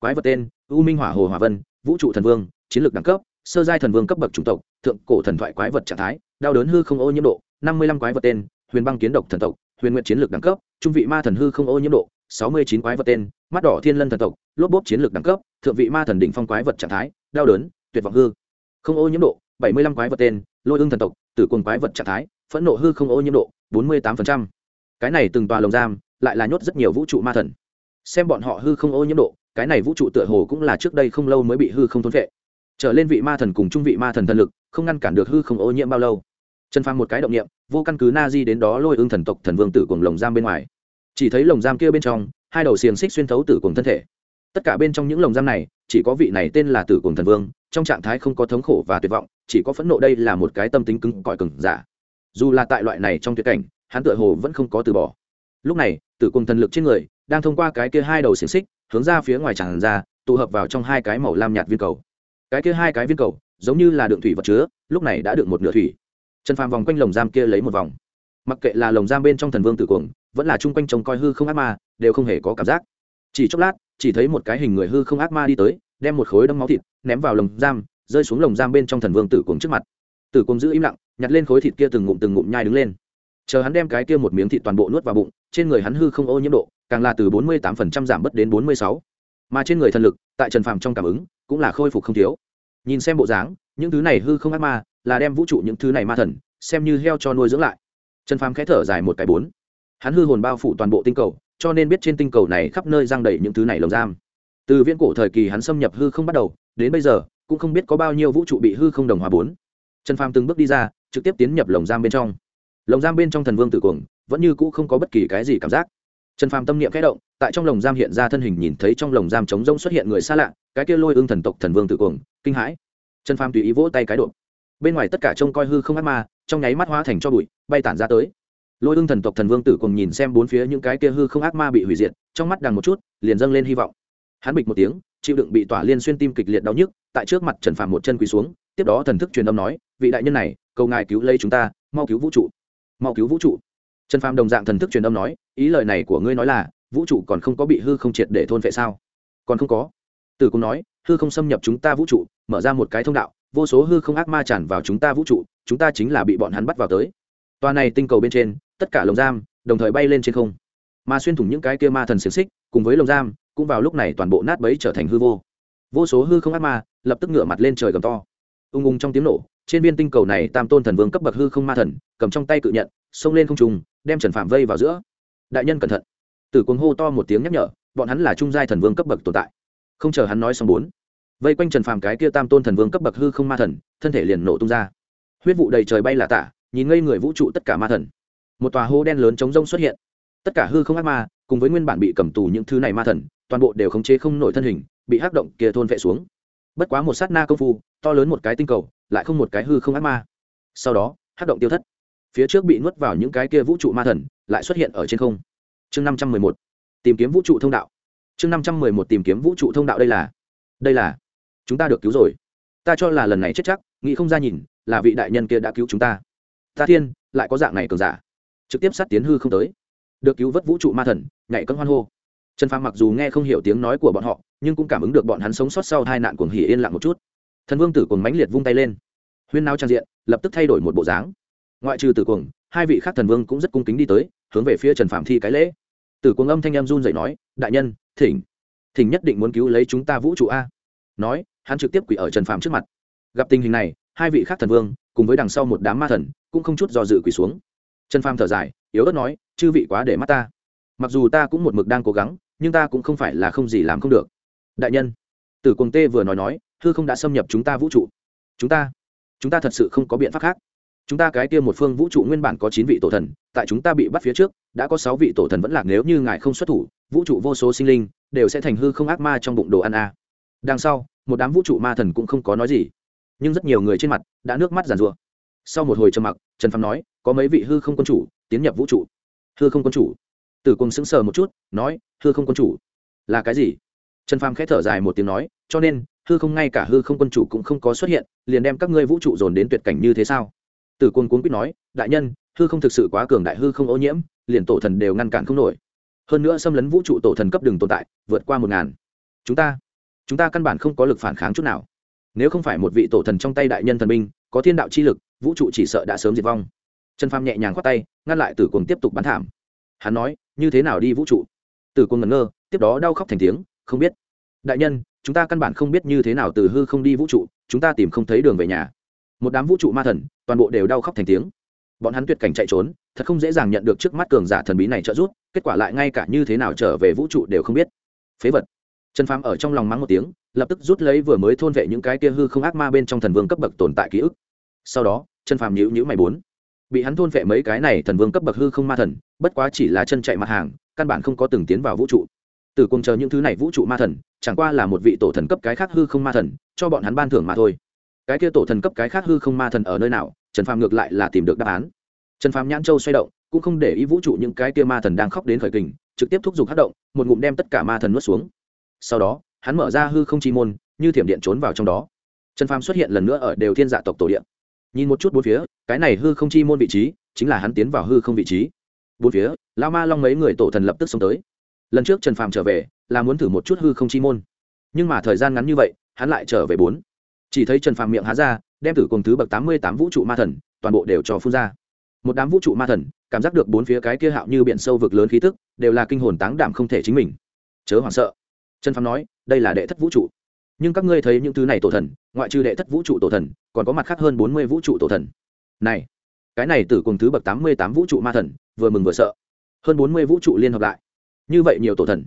Quái vật tên, u minh hỏa hồ hòa vân, vũ trụ thần vương, chiến lược đẳng cấp, sơ giai thần vương cấp bậc chủng tộc, thượng cổ thần thoại quái vật trạng thái, đau đớn hư không ô nhiễm độ, năm mươi lăm quái vật tên, huyền băng kiến độc thần tộc, huyền nguyện chiến lược đẳng cấp, trung vị ma thần hư không ô nhiễm độ, sáu mươi chín quái vật tên, mắt đỏ thiên lân thần tộc, lốp bốp chiến lược đẳng cấp, thượng vị ma thần đỉnh phong quái vật trạng thái, đau đớn, tuyệt vọng hư không ô nhiễm độ, bảy mươi lăm quái vật tên, lôi ương thần tộc tử quần quái vật trạng thái, phẫn nộ hư không ô nhiễm độ, bốn mươi tám cái này từng tòa lồng giam, lại là nhốt rất nhiều vũ trụ ma thần. Xem bọn họ hư không ô nhiễm độ, cái này vũ trụ tựa hồ cũng là trước đây không lâu mới bị hư không thôn vệ. Trở lên vị ma thần cùng trung vị ma thần thần lực, không ngăn cản được hư không ô nhiễm bao lâu. Trần phang một cái động niệm, vô căn cứ na di đến đó lôi ương thần tộc thần vương tử cùng lồng giam bên ngoài. Chỉ thấy lồng giam kia bên trong, hai đầu xiềng xích xuyên thấu tử cùng thân thể tất cả bên trong những lồng giam này, chỉ có vị này tên là tử cùng thần vương, trong trạng thái không có thống khổ và tuyệt vọng, chỉ có phẫn nộ đây là một cái tâm tính cứng cỏi cứng giả. Dù là tại loại này trong tuyệt cảnh, hắn tựa hồ vẫn không có từ bỏ. Lúc này, tử cùng thần lực trên người đang thông qua cái kia hai đầu xiềng xích, hướng ra phía ngoài tràn ra, tụ hợp vào trong hai cái màu lam nhạt viên cầu. Cái kia hai cái viên cầu, giống như là đựng thủy vật chứa, lúc này đã được một nửa thủy. Trần phàm vòng quanh lồng giam kia lấy một vòng. Mặc kệ là lồng giam bên trong thần vương tử cuồng, vẫn là chung quanh trông coi hư không ác ma, đều không hề có cảm giác. Chỉ chốc lát chỉ thấy một cái hình người hư không ác ma đi tới, đem một khối đâm máu thịt ném vào lồng giam, rơi xuống lồng giam bên trong thần vương tử cuồng trước mặt. Tử cuồng giữ im lặng, nhặt lên khối thịt kia từng ngụm từng ngụm nhai đứng lên. Chờ hắn đem cái kia một miếng thịt toàn bộ nuốt vào bụng, trên người hắn hư không ô nhiễm độ càng là từ bốn mươi tám phần trăm giảm bớt đến bốn mươi sáu. Mà trên người thần lực, tại trần phàm trong cảm ứng, cũng là khôi phục không thiếu. Nhìn xem bộ dáng, những thứ này hư không ác ma là đem vũ trụ những thứ này ma thần, xem như heo cho nuôi dưỡng lại. Trần phàm khẽ thở dài một cái bốn. Hắn hư hồn bao phủ toàn bộ tinh cầu cho nên biết trên tinh cầu này khắp nơi giang đầy những thứ này lồng giam. Từ viễn cổ thời kỳ hắn xâm nhập hư không bắt đầu, đến bây giờ, cũng không biết có bao nhiêu vũ trụ bị hư không đồng hòa bốn. Trần phàm từng bước đi ra, trực tiếp tiến nhập lồng giam bên trong. Lồng giam bên trong thần vương tử cuồng, vẫn như cũ không có bất kỳ cái gì cảm giác. Trần phàm tâm niệm khẽ động, tại trong lồng giam hiện ra thân hình nhìn thấy trong lồng giam trống rông xuất hiện người xa lạ, cái kia lôi ương thần tộc thần vương tử cuồng, kinh hãi. Trần phàm tùy ý vỗ tay cái độ. Bên ngoài tất cả trông coi hư không ác ma, trong nháy mắt hóa thành cho bụi, bay tản ra tới lôi ương thần tộc thần vương tử cùng nhìn xem bốn phía những cái kia hư không ác ma bị hủy diệt, trong mắt đằng một chút, liền dâng lên hy vọng. Hắn bịch một tiếng, chịu đựng bị tỏa liên xuyên tim kịch liệt đau nhức, tại trước mặt trần phàm một chân quỳ xuống, tiếp đó thần thức truyền âm nói, vị đại nhân này, cầu ngài cứu lấy chúng ta, mau cứu vũ trụ. Mau cứu vũ trụ? Trần phàm đồng dạng thần thức truyền âm nói, ý lời này của ngươi nói là, vũ trụ còn không có bị hư không triệt để thôn vệ sao? Còn không có. Tử cung nói, hư không xâm nhập chúng ta vũ trụ, mở ra một cái thông đạo, vô số hư không ác ma tràn vào chúng ta vũ trụ, chúng ta chính là bị bọn hắn bắt vào tới toa này tinh cầu bên trên tất cả lồng giam đồng thời bay lên trên không. Mà xuyên thủng những cái kia ma thần xiển xích cùng với lồng giam cũng vào lúc này toàn bộ nát bấy trở thành hư vô. Vô số hư không ác ma lập tức ngửa mặt lên trời gầm to. Ung ung trong tiếng nổ trên viên tinh cầu này tam tôn thần vương cấp bậc hư không ma thần cầm trong tay cự nhận xông lên không trung, đem trần phạm vây vào giữa. Đại nhân cẩn thận. Tử cuồng hô to một tiếng nhắc nhở bọn hắn là trung giai thần vương cấp bậc tồn tại. Không chờ hắn nói xong bốn vây quanh trần phàm cái kia tam tôn thần vương cấp bậc hư không ma thần thân thể liền nổ tung ra. Huyết vụ đầy trời bay là tả nhìn ngây người vũ trụ tất cả ma thần. Một tòa hố đen lớn chống rông xuất hiện. Tất cả hư không ác ma, cùng với nguyên bản bị cầm tù những thứ này ma thần, toàn bộ đều khống chế không nổi thân hình, bị hắc động kia thôn vệ xuống. Bất quá một sát na công phu, to lớn một cái tinh cầu, lại không một cái hư không ác ma. Sau đó, hắc động tiêu thất. Phía trước bị nuốt vào những cái kia vũ trụ ma thần, lại xuất hiện ở trên không. Chương năm trăm mười một. Tìm kiếm vũ trụ thông đạo. Chương năm trăm mười một tìm kiếm vũ trụ thông đạo đây là. Đây là. Chúng ta được cứu rồi. Ta cho là lần này chết chắc, nghĩ không ra nhìn, là vị đại nhân kia đã cứu chúng ta ta thiên, lại có dạng này cường giả. Trực tiếp sát tiến hư không tới. Được cứu vớt vũ trụ ma thần, nhảy cân hoan hô. Trần phàm mặc dù nghe không hiểu tiếng nói của bọn họ, nhưng cũng cảm ứng được bọn hắn sống sót sau hai nạn cuồng hỉ yên lặng một chút. Thần vương tử cuồng mãnh liệt vung tay lên. Huyên nao trang diện, lập tức thay đổi một bộ dáng. Ngoại trừ tử cuồng, hai vị khác thần vương cũng rất cung kính đi tới, hướng về phía trần phạm thi cái lễ. Tử cuồng âm thanh em run dậy nói, đại nhân, thỉnh. Thỉnh nhất định muốn cứu lấy chúng ta vũ trụ a. Nói, hắn trực tiếp quỷ ở trần phạm trước mặt. Gặp tình hình này hai vị khác thần vương, cùng với đằng sau một đám ma thần, cũng không chút do dự quỳ xuống. Trần phàm thở dài, yếu ớt nói, chư vị quá để mắt ta. Mặc dù ta cũng một mực đang cố gắng, nhưng ta cũng không phải là không gì làm không được. Đại nhân, tử quần tê vừa nói nói, hư không đã xâm nhập chúng ta vũ trụ. Chúng ta chúng ta thật sự không có biện pháp khác. Chúng ta cái kia một phương vũ trụ nguyên bản có chín vị tổ thần, tại chúng ta bị bắt phía trước, đã có sáu vị tổ thần vẫn lạc nếu như ngài không xuất thủ, vũ trụ vô số sinh linh đều sẽ thành hư không ác ma trong bụng đồ ăn a. Đằng sau, một đám vũ trụ ma thần cũng không có nói gì nhưng rất nhiều người trên mặt đã nước mắt giàn rủa. sau một hồi trầm mặc, trần phàm nói, có mấy vị hư không quân chủ tiến nhập vũ trụ? Hư không quân chủ? Tử cùng sững sờ một chút, nói, hư không quân chủ. Là cái gì? Trần phàm khẽ thở dài một tiếng nói, cho nên, hư không ngay cả hư không quân chủ cũng không có xuất hiện, liền đem các ngươi vũ trụ dồn đến tuyệt cảnh như thế sao? Tử quân cuốn quýt nói, đại nhân, hư không thực sự quá cường đại hư không ô nhiễm, liền tổ thần đều ngăn cản không nổi. Hơn nữa xâm lấn vũ trụ tổ thần cấp đừng tồn tại, vượt qua một ngàn. Chúng ta chúng ta căn bản không có lực phản kháng chút nào nếu không phải một vị tổ thần trong tay đại nhân thần binh, có thiên đạo chi lực, vũ trụ chỉ sợ đã sớm diệt vong. Trần pham nhẹ nhàng khoát tay, ngăn lại tử cuồng tiếp tục bắn thảm. Hắn nói, như thế nào đi vũ trụ? Tử cuồng ngẩn ngơ, tiếp đó đau khóc thành tiếng, không biết. Đại nhân, chúng ta căn bản không biết như thế nào từ hư không đi vũ trụ, chúng ta tìm không thấy đường về nhà. Một đám vũ trụ ma thần, toàn bộ đều đau khóc thành tiếng. Bọn hắn tuyệt cảnh chạy trốn, thật không dễ dàng nhận được trước mắt cường giả thần bí này trợ giúp, kết quả lại ngay cả như thế nào trở về vũ trụ đều không biết. Phế vật. Trần phàm ở trong lòng mắng một tiếng lập tức rút lấy vừa mới thôn vệ những cái kia hư không ác ma bên trong thần vương cấp bậc tồn tại ký ức. Sau đó, chân phàm nhữ nhữ mày bốn. Bị hắn thôn vệ mấy cái này thần vương cấp bậc hư không ma thần, bất quá chỉ là chân chạy mặt hàng, căn bản không có từng tiến vào vũ trụ. Từ cùng chờ những thứ này vũ trụ ma thần, chẳng qua là một vị tổ thần cấp cái khác hư không ma thần, cho bọn hắn ban thưởng mà thôi. Cái kia tổ thần cấp cái khác hư không ma thần ở nơi nào, trần phàm ngược lại là tìm được đáp án. Trần phàm nhãn châu xoay động, cũng không để ý vũ trụ những cái kia ma thần đang khóc đến khởi kình, trực tiếp thúc giục hát động, một ngụm đem tất cả ma thần nuốt xuống. Sau đó hắn mở ra hư không chi môn, như thiểm điện trốn vào trong đó. Trần phàm xuất hiện lần nữa ở đều thiên dạ tộc tổ điện. Nhìn một chút bốn phía, cái này hư không chi môn vị trí, chính là hắn tiến vào hư không vị trí. Bốn phía lao ma long mấy người tổ thần lập tức xông tới. Lần trước trần phàm trở về, là muốn thử một chút hư không chi môn. Nhưng mà thời gian ngắn như vậy, hắn lại trở về bốn. Chỉ thấy trần phàm miệng há ra, đem tử cùng thứ bậc tám mươi tám vũ trụ ma thần, toàn bộ đều cho phun ra. Một đám vũ trụ ma thần, cảm giác được bốn phía cái kia hạo như biển sâu vực lớn khí tức, đều là kinh hồn táng đảm không thể chính mình. Chớ hoảng sợ. Trần phàm nói đây là đệ thất vũ trụ. Nhưng các ngươi thấy những thứ này tổ thần, ngoại trừ đệ thất vũ trụ tổ thần, còn có mặt khác hơn bốn mươi vũ trụ tổ thần. Này, cái này tử cùng thứ bậc tám mươi tám vũ trụ ma thần, vừa mừng vừa sợ. Hơn bốn mươi vũ trụ liên hợp lại. Như vậy nhiều tổ thần.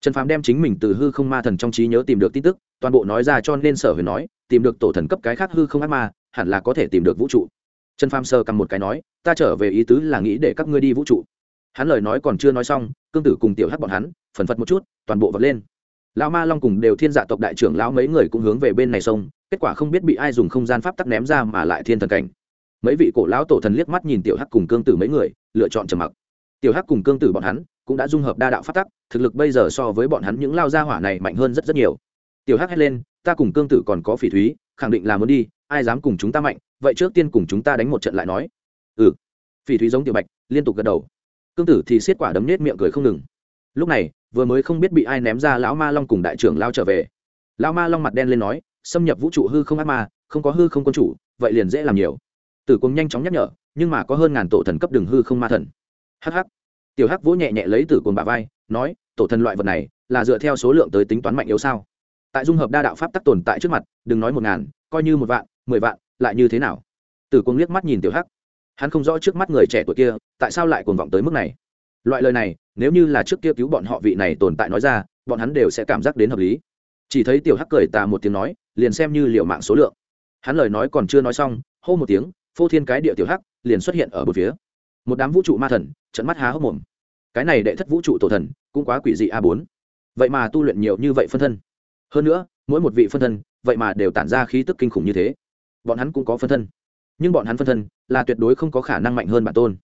Trần phàm đem chính mình từ hư không ma thần trong trí nhớ tìm được tin tức, toàn bộ nói ra cho nên sở huyền nói, tìm được tổ thần cấp cái khác hư không ác ma, hẳn là có thể tìm được vũ trụ. Trần phàm sơ cầm một cái nói, ta trở về ý tứ là nghĩ để các ngươi đi vũ trụ. Hắn lời nói còn chưa nói xong, cương tử cùng tiểu hát bọn hắn, phần phật một chút, toàn bộ vật lên lão ma long cùng đều thiên dạ tộc đại trưởng lão mấy người cũng hướng về bên này sông kết quả không biết bị ai dùng không gian pháp tắc ném ra mà lại thiên thần cảnh. Mấy vị cổ lão tổ thần liếc mắt nhìn tiểu hắc cùng cương tử mấy người, lựa chọn trầm mặc. Tiểu hắc cùng cương tử bọn hắn cũng đã dung hợp đa đạo pháp tắc, thực lực bây giờ so với bọn hắn những lao gia hỏa này mạnh hơn rất rất nhiều. Tiểu hắc hét lên, ta cùng cương tử còn có phỉ thúy, khẳng định là muốn đi, ai dám cùng chúng ta mạnh, vậy trước tiên cùng chúng ta đánh một trận lại nói. Ừ. Phỉ thúy giống tiểu bạch, liên tục gật đầu. Cương tử thì xiết quả đấm nết miệng cười không ngừng lúc này, vừa mới không biết bị ai ném ra lão ma long cùng đại trưởng lao trở về. Lão ma long mặt đen lên nói, xâm nhập vũ trụ hư không ác ma, không có hư không quân chủ, vậy liền dễ làm nhiều. Tử cung nhanh chóng nhắc nhở, nhưng mà có hơn ngàn tổ thần cấp đường hư không ma thần. Hh tiểu hắc vỗ nhẹ nhẹ lấy tử cung bả vai, nói, tổ thần loại vật này, là dựa theo số lượng tới tính toán mạnh yếu sao? Tại dung hợp đa đạo pháp tắc tồn tại trước mặt, đừng nói một ngàn, coi như một vạn, mười vạn, lại như thế nào? Tử cung liếc mắt nhìn tiểu hắc. Hắn không rõ trước mắt người trẻ tuổi kia, tại sao lại cuồng vọng tới mức này loại lời này, nếu như là trước kia cứu bọn họ vị này tồn tại nói ra, bọn hắn đều sẽ cảm giác đến hợp lý. Chỉ thấy tiểu hắc cười tà một tiếng nói, liền xem như liệu mạng số lượng. Hắn lời nói còn chưa nói xong, hô một tiếng, phô thiên cái địa tiểu hắc liền xuất hiện ở một phía. Một đám vũ trụ ma thần trận mắt há hốc mồm. Cái này đệ thất vũ trụ tổ thần cũng quá quỷ dị a bốn. Vậy mà tu luyện nhiều như vậy phân thân. Hơn nữa, mỗi một vị phân thân, vậy mà đều tản ra khí tức kinh khủng như thế. Bọn hắn cũng có phân thân. Nhưng bọn hắn phân thân là tuyệt đối không có khả năng mạnh hơn bản tôn.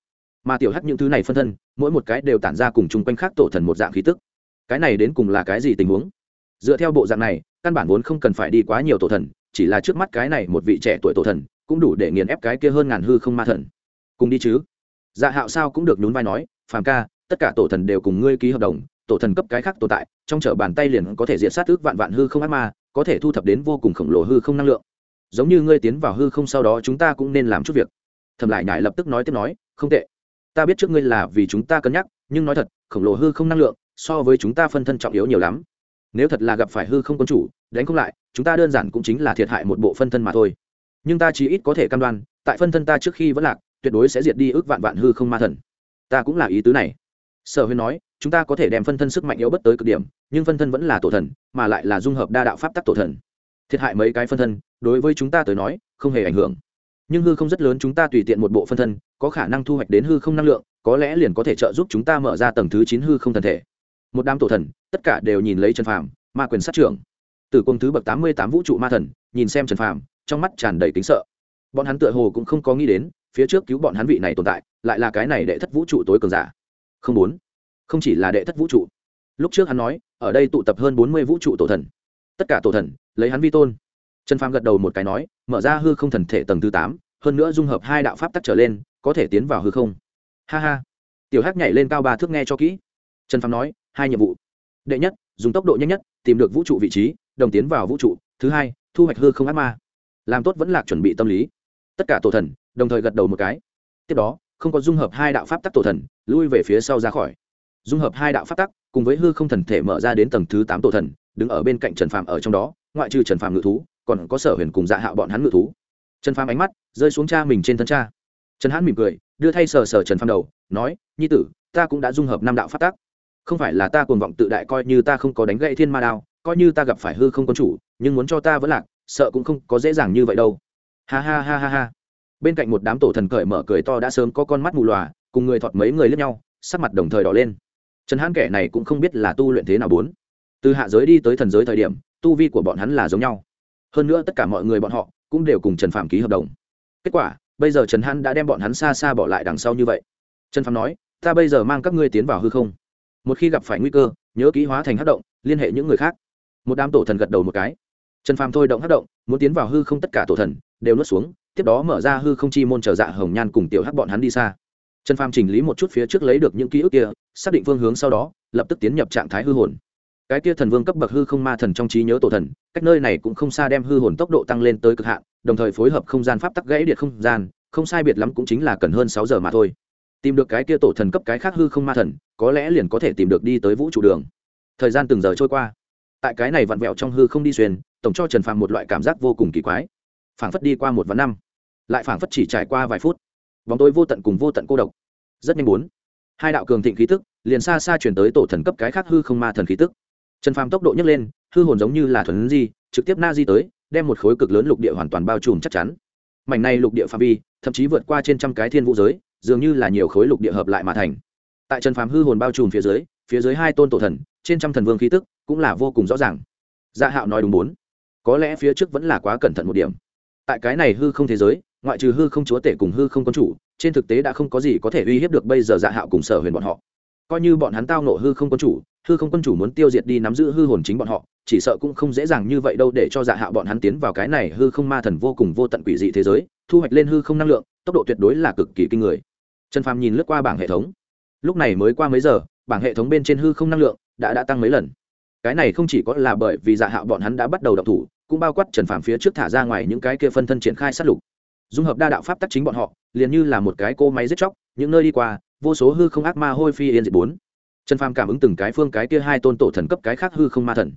Mà tiểu hắc những thứ này phân thân mỗi một cái đều tản ra cùng chung quanh khác tổ thần một dạng khí tức. Cái này đến cùng là cái gì tình huống? Dựa theo bộ dạng này, căn bản vốn không cần phải đi quá nhiều tổ thần, chỉ là trước mắt cái này một vị trẻ tuổi tổ thần, cũng đủ để nghiền ép cái kia hơn ngàn hư không ma thần. Cùng đi chứ? Dạ hạo sao cũng được nhún vai nói, phàm ca, tất cả tổ thần đều cùng ngươi ký hợp đồng, tổ thần cấp cái khác tồn tại, trong chợ bàn tay liền có thể diệt sát ước vạn vạn hư không ác ma, có thể thu thập đến vô cùng khổng lồ hư không năng lượng. Giống như ngươi tiến vào hư không sau đó chúng ta cũng nên làm chút việc. Thầm lại nhải lập tức nói tiếp nói, không tệ ta biết trước ngươi là vì chúng ta cân nhắc, nhưng nói thật, khổng lồ hư không năng lượng, so với chúng ta phân thân trọng yếu nhiều lắm. Nếu thật là gặp phải hư không quân chủ, đánh không lại, chúng ta đơn giản cũng chính là thiệt hại một bộ phân thân mà thôi. Nhưng ta chỉ ít có thể cam đoan, tại phân thân ta trước khi vẫn lạc, tuyệt đối sẽ diệt đi ước vạn vạn hư không ma thần. Ta cũng là ý tứ này. Sở huyền nói, chúng ta có thể đem phân thân sức mạnh yếu bất tới cực điểm, nhưng phân thân vẫn là tổ thần, mà lại là dung hợp đa đạo pháp tắc tổ thần. Thiệt hại mấy cái phân thân, đối với chúng ta tới nói, không hề ảnh hưởng nhưng hư không rất lớn chúng ta tùy tiện một bộ phân thân, có khả năng thu hoạch đến hư không năng lượng, có lẽ liền có thể trợ giúp chúng ta mở ra tầng thứ chín hư không thần thể. Một đám tổ thần, tất cả đều nhìn lấy trần phàm, ma quyền sát trưởng. Từ cung thứ bậc tám mươi tám vũ trụ ma thần, nhìn xem trần phàm, trong mắt tràn đầy kính sợ. Bọn hắn tựa hồ cũng không có nghĩ đến, phía trước cứu bọn hắn vị này tồn tại, lại là cái này đệ thất vũ trụ tối cường giả. Không bốn không chỉ là đệ thất vũ trụ. Lúc trước hắn nói, ở đây tụ tập hơn bốn mươi vũ trụ tổ thần. Tất cả tổ thần, lấy hắn vi tôn trần phàm gật đầu một cái nói, mở ra hư không thần thể tầng thứ tám, hơn nữa dung hợp hai đạo pháp tắc trở lên, có thể tiến vào hư không. Ha ha. Tiểu hắc nhảy lên cao ba thước nghe cho kỹ. Trần phàm nói, hai nhiệm vụ. Đệ nhất, dùng tốc độ nhanh nhất, tìm được vũ trụ vị trí, đồng tiến vào vũ trụ. Thứ hai, thu hoạch hư không ác ma. Làm tốt vẫn là chuẩn bị tâm lý. Tất cả tổ thần, đồng thời gật đầu một cái. Tiếp đó, không có dung hợp hai đạo pháp tắc tổ thần, lui về phía sau ra khỏi. Dung hợp hai đạo pháp tắc, cùng với hư không thần thể mở ra đến tầng thứ tám tổ thần, đứng ở bên cạnh trần phàm ở trong đó, ngoại trừ trần phàm ngự thú còn có sở huyền cùng dạ hạo bọn hắn ngự thú. Trần phàm ánh mắt rơi xuống cha mình trên thân cha. Trần hãn mỉm cười, đưa thay sờ sờ trần phàm đầu, nói, nhi tử, ta cũng đã dung hợp năm đạo phát tác. không phải là ta cuồng vọng tự đại coi như ta không có đánh gậy thiên ma đao, coi như ta gặp phải hư không quân chủ, nhưng muốn cho ta vẫn lạc, sợ cũng không có dễ dàng như vậy đâu. Ha ha ha ha ha. Bên cạnh một đám tổ thần cởi mở cười to đã sớm có con mắt mù lòa, cùng người thọt mấy người lướt nhau, sắc mặt đồng thời đỏ lên. Trần hãn kẻ này cũng không biết là tu luyện thế nào bốn. Từ hạ giới đi tới thần giới thời điểm, tu vi của bọn hắn là giống nhau hơn nữa tất cả mọi người bọn họ cũng đều cùng trần phạm ký hợp đồng. Kết quả, bây giờ trần hãn đã đem bọn hắn xa xa bỏ lại đằng sau như vậy. Trần phạm nói, ta bây giờ mang các ngươi tiến vào hư không. Một khi gặp phải nguy cơ, nhớ ký hóa thành hát động, liên hệ những người khác. Một đám tổ thần gật đầu một cái. Trần phàm thôi động hát động, muốn tiến vào hư không tất cả tổ thần đều nuốt xuống, tiếp đó mở ra hư không chi môn trở dạ hồng nhan cùng tiểu hắc bọn hắn đi xa. Trần phàm chỉnh lý một chút phía trước lấy được những ký ức kia, xác định phương hướng sau đó, lập tức tiến nhập trạng thái hư hồn cái kia thần vương cấp bậc hư không ma thần trong trí nhớ tổ thần, cách nơi này cũng không xa đem hư hồn tốc độ tăng lên tới cực hạn, đồng thời phối hợp không gian pháp tắc gãy điện không gian, không sai biệt lắm cũng chính là cần hơn sáu giờ mà thôi. Tìm được cái kia tổ thần cấp cái khác hư không ma thần, có lẽ liền có thể tìm được đi tới vũ trụ đường. Thời gian từng giờ trôi qua. Tại cái này vặn vẹo trong hư không đi xuyên, tổng cho trần phàm một loại cảm giác vô cùng kỳ quái. Phảng phất đi qua một vạn năm, lại phảng phất chỉ trải qua vài phút. Bóng tối vô tận cùng vô tận cô độc. Rất nhanh bốn. Hai đạo cường thịnh khí tức, liền xa xa chuyển tới tổ thần cấp cái khác hư không ma thần khí tức trần phàm tốc độ nhấc lên, hư hồn giống như là thuần di, trực tiếp na di tới, đem một khối cực lớn lục địa hoàn toàn bao trùm chắc chắn. Mảnh này lục địa phạm vi, thậm chí vượt qua trên trăm cái thiên vũ giới, dường như là nhiều khối lục địa hợp lại mà thành. Tại trần phàm hư hồn bao trùm phía dưới phía dưới hai tôn tổ thần, trên trăm thần vương khí tức, cũng là vô cùng rõ ràng. Dạ hạo nói đúng bốn. Có lẽ phía trước vẫn là quá cẩn thận một điểm. Tại cái này hư không thế giới, ngoại trừ hư không chúa tể cùng hư không quân chủ, trên thực tế đã không có gì có thể uy hiếp được bây giờ dạ hạo cùng sở huyền bọn họ. Coi như bọn hắn tao nộ hư không quân chủ hư không quân chủ muốn tiêu diệt đi nắm giữ hư hồn chính bọn họ, chỉ sợ cũng không dễ dàng như vậy đâu để cho dạ hạo bọn hắn tiến vào cái này hư không ma thần vô cùng vô tận quỷ dị thế giới, thu hoạch lên hư không năng lượng, tốc độ tuyệt đối là cực kỳ kinh người. Trần phàm nhìn lướt qua bảng hệ thống. Lúc này mới qua mấy giờ, bảng hệ thống bên trên hư không năng lượng đã đã tăng mấy lần. Cái này không chỉ có là bởi vì dạ hạo bọn hắn đã bắt đầu đọc thủ, cũng bao quát trần phàm phía trước thả ra ngoài những cái kia phân thân triển khai sát lục. Dung hợp đa đạo pháp tắc chính bọn họ, liền như là một cái cô máy giết chóc, những nơi đi qua, vô số hư không ác ma hôi phi yên diệt bốn trần phàm cảm ứng từng cái phương cái kia hai tôn tổ thần cấp cái khác hư không ma thần.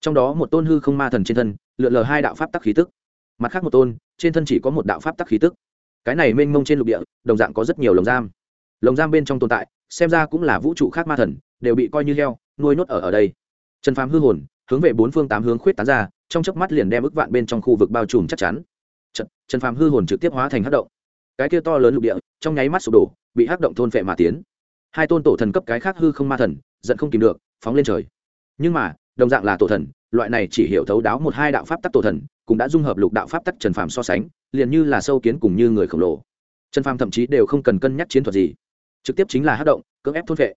Trong đó một tôn hư không ma thần trên thân lượn lờ hai đạo pháp tắc khí tức. Mặt khác một tôn trên thân chỉ có một đạo pháp tắc khí tức. Cái này mênh mông trên lục địa đồng dạng có rất nhiều lồng giam. Lồng giam bên trong tồn tại xem ra cũng là vũ trụ khác ma thần đều bị coi như heo nuôi nốt ở ở đây. Trần phàm hư hồn hướng về bốn phương tám hướng khuyết tán ra trong chớp mắt liền đem ức vạn bên trong khu vực bao trùm chắc chắn. Trần, trần phàm hư hồn trực tiếp hóa thành hắc động. Cái kia to lớn lục địa trong nháy mắt sụp đổ bị hắc động thôn phệ mà tiến hai tôn tổ thần cấp cái khác hư không ma thần, giận không kìm được, phóng lên trời. Nhưng mà, đồng dạng là tổ thần, loại này chỉ hiểu thấu đáo một hai đạo pháp tắc tổ thần, cũng đã dung hợp lục đạo pháp tắc trần phàm so sánh, liền như là sâu kiến cùng như người khổng lồ. Trần phàm thậm chí đều không cần cân nhắc chiến thuật gì. Trực tiếp chính là hát động, cưỡng ép thôn vệ.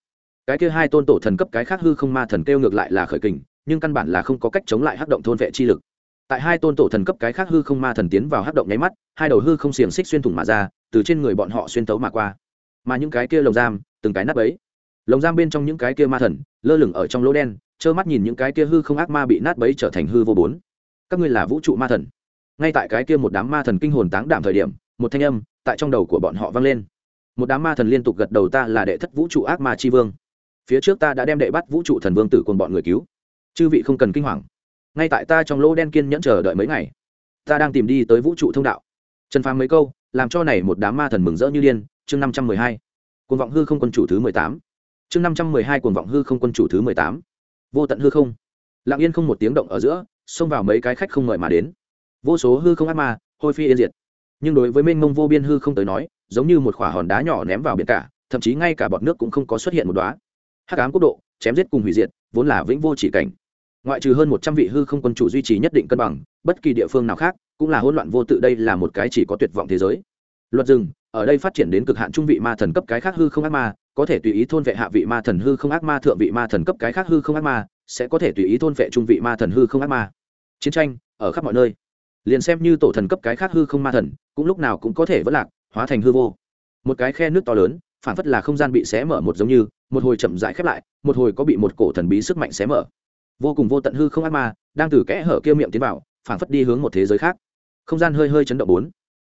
Cái kia hai tôn tổ thần cấp cái khác hư không ma thần kêu ngược lại là khởi kình, nhưng căn bản là không có cách chống lại hát động thôn vệ chi lực. Tại hai tôn tổ thần cấp cái khác hư không ma thần tiến vào hát động nháy mắt, hai đầu hư không xiềng xích xuyên thủng mà ra, từ trên người bọn họ xuyên tấu mà qua. Mà những cái kia lồng giam từng cái nắp ấy. Lồng giam bên trong những cái kia ma thần, lơ lửng ở trong lỗ đen, trơ mắt nhìn những cái kia hư không ác ma bị nát bấy trở thành hư vô bốn. Các ngươi là vũ trụ ma thần. Ngay tại cái kia một đám ma thần kinh hồn táng đảm thời điểm, một thanh âm tại trong đầu của bọn họ vang lên. Một đám ma thần liên tục gật đầu ta là đệ thất vũ trụ ác ma c h i vương. Phía trước ta đã đem đệ bắt vũ trụ thần vương tử cùng bọn người cứu. Chư vị không cần kinh hoàng. Ngay tại ta trong lỗ đen kiên nhẫn chờ đợi mấy ngày, ta đang tìm đi tới vũ trụ thông đạo. Trần phàm mấy câu, làm cho này một đám ma thần mừng rỡ như điên, chương năm trăm mười hai cuồng vọng hư không quân chủ thứ mười tám. Chương năm trăm mười hai cuồng vọng hư không quân chủ thứ mười tám. Vô tận hư không. Lặng yên không một tiếng động ở giữa, xông vào mấy cái khách không mời mà đến. Vô số hư không ác ma, hôi phi yên diệt. Nhưng đối với mênh mông vô biên hư không tới nói, giống như một quả hòn đá nhỏ ném vào biển cả, thậm chí ngay cả bọt nước cũng không có xuất hiện một đoá hắc ám quốc độ, chém giết cùng hủy diệt, vốn là vĩnh vô chỉ cảnh. Ngoại trừ hơn một trăm vị hư không quân chủ duy trì nhất định cân bằng, bất kỳ địa phương nào khác, cũng là hỗn loạn vô tự, đây là một cái chỉ có tuyệt vọng thế giới. Luật rừng ở đây phát triển đến cực hạn trung vị ma thần cấp cái khác hư không ác ma, có thể tùy ý thôn vệ hạ vị ma thần hư không ác ma, thượng vị ma thần cấp cái khác hư không ác ma, sẽ có thể tùy ý thôn vệ trung vị ma thần hư không ác ma. Chiến tranh, ở khắp mọi nơi. Liền xem như tổ thần cấp cái khác hư không ma thần, cũng lúc nào cũng có thể vỡ lạc, hóa thành hư vô. Một cái khe nước to lớn phản phất là không gian bị xé mở một giống như, một hồi chậm rãi khép lại, một hồi có bị một cổ thần bí sức mạnh xé mở. Vô cùng vô tận hư không ác ma, đang từ kẽ hở kia miệng tiến vào phản phất đi hướng một thế giới khác. Không gian hơi hơi chấn động bốn.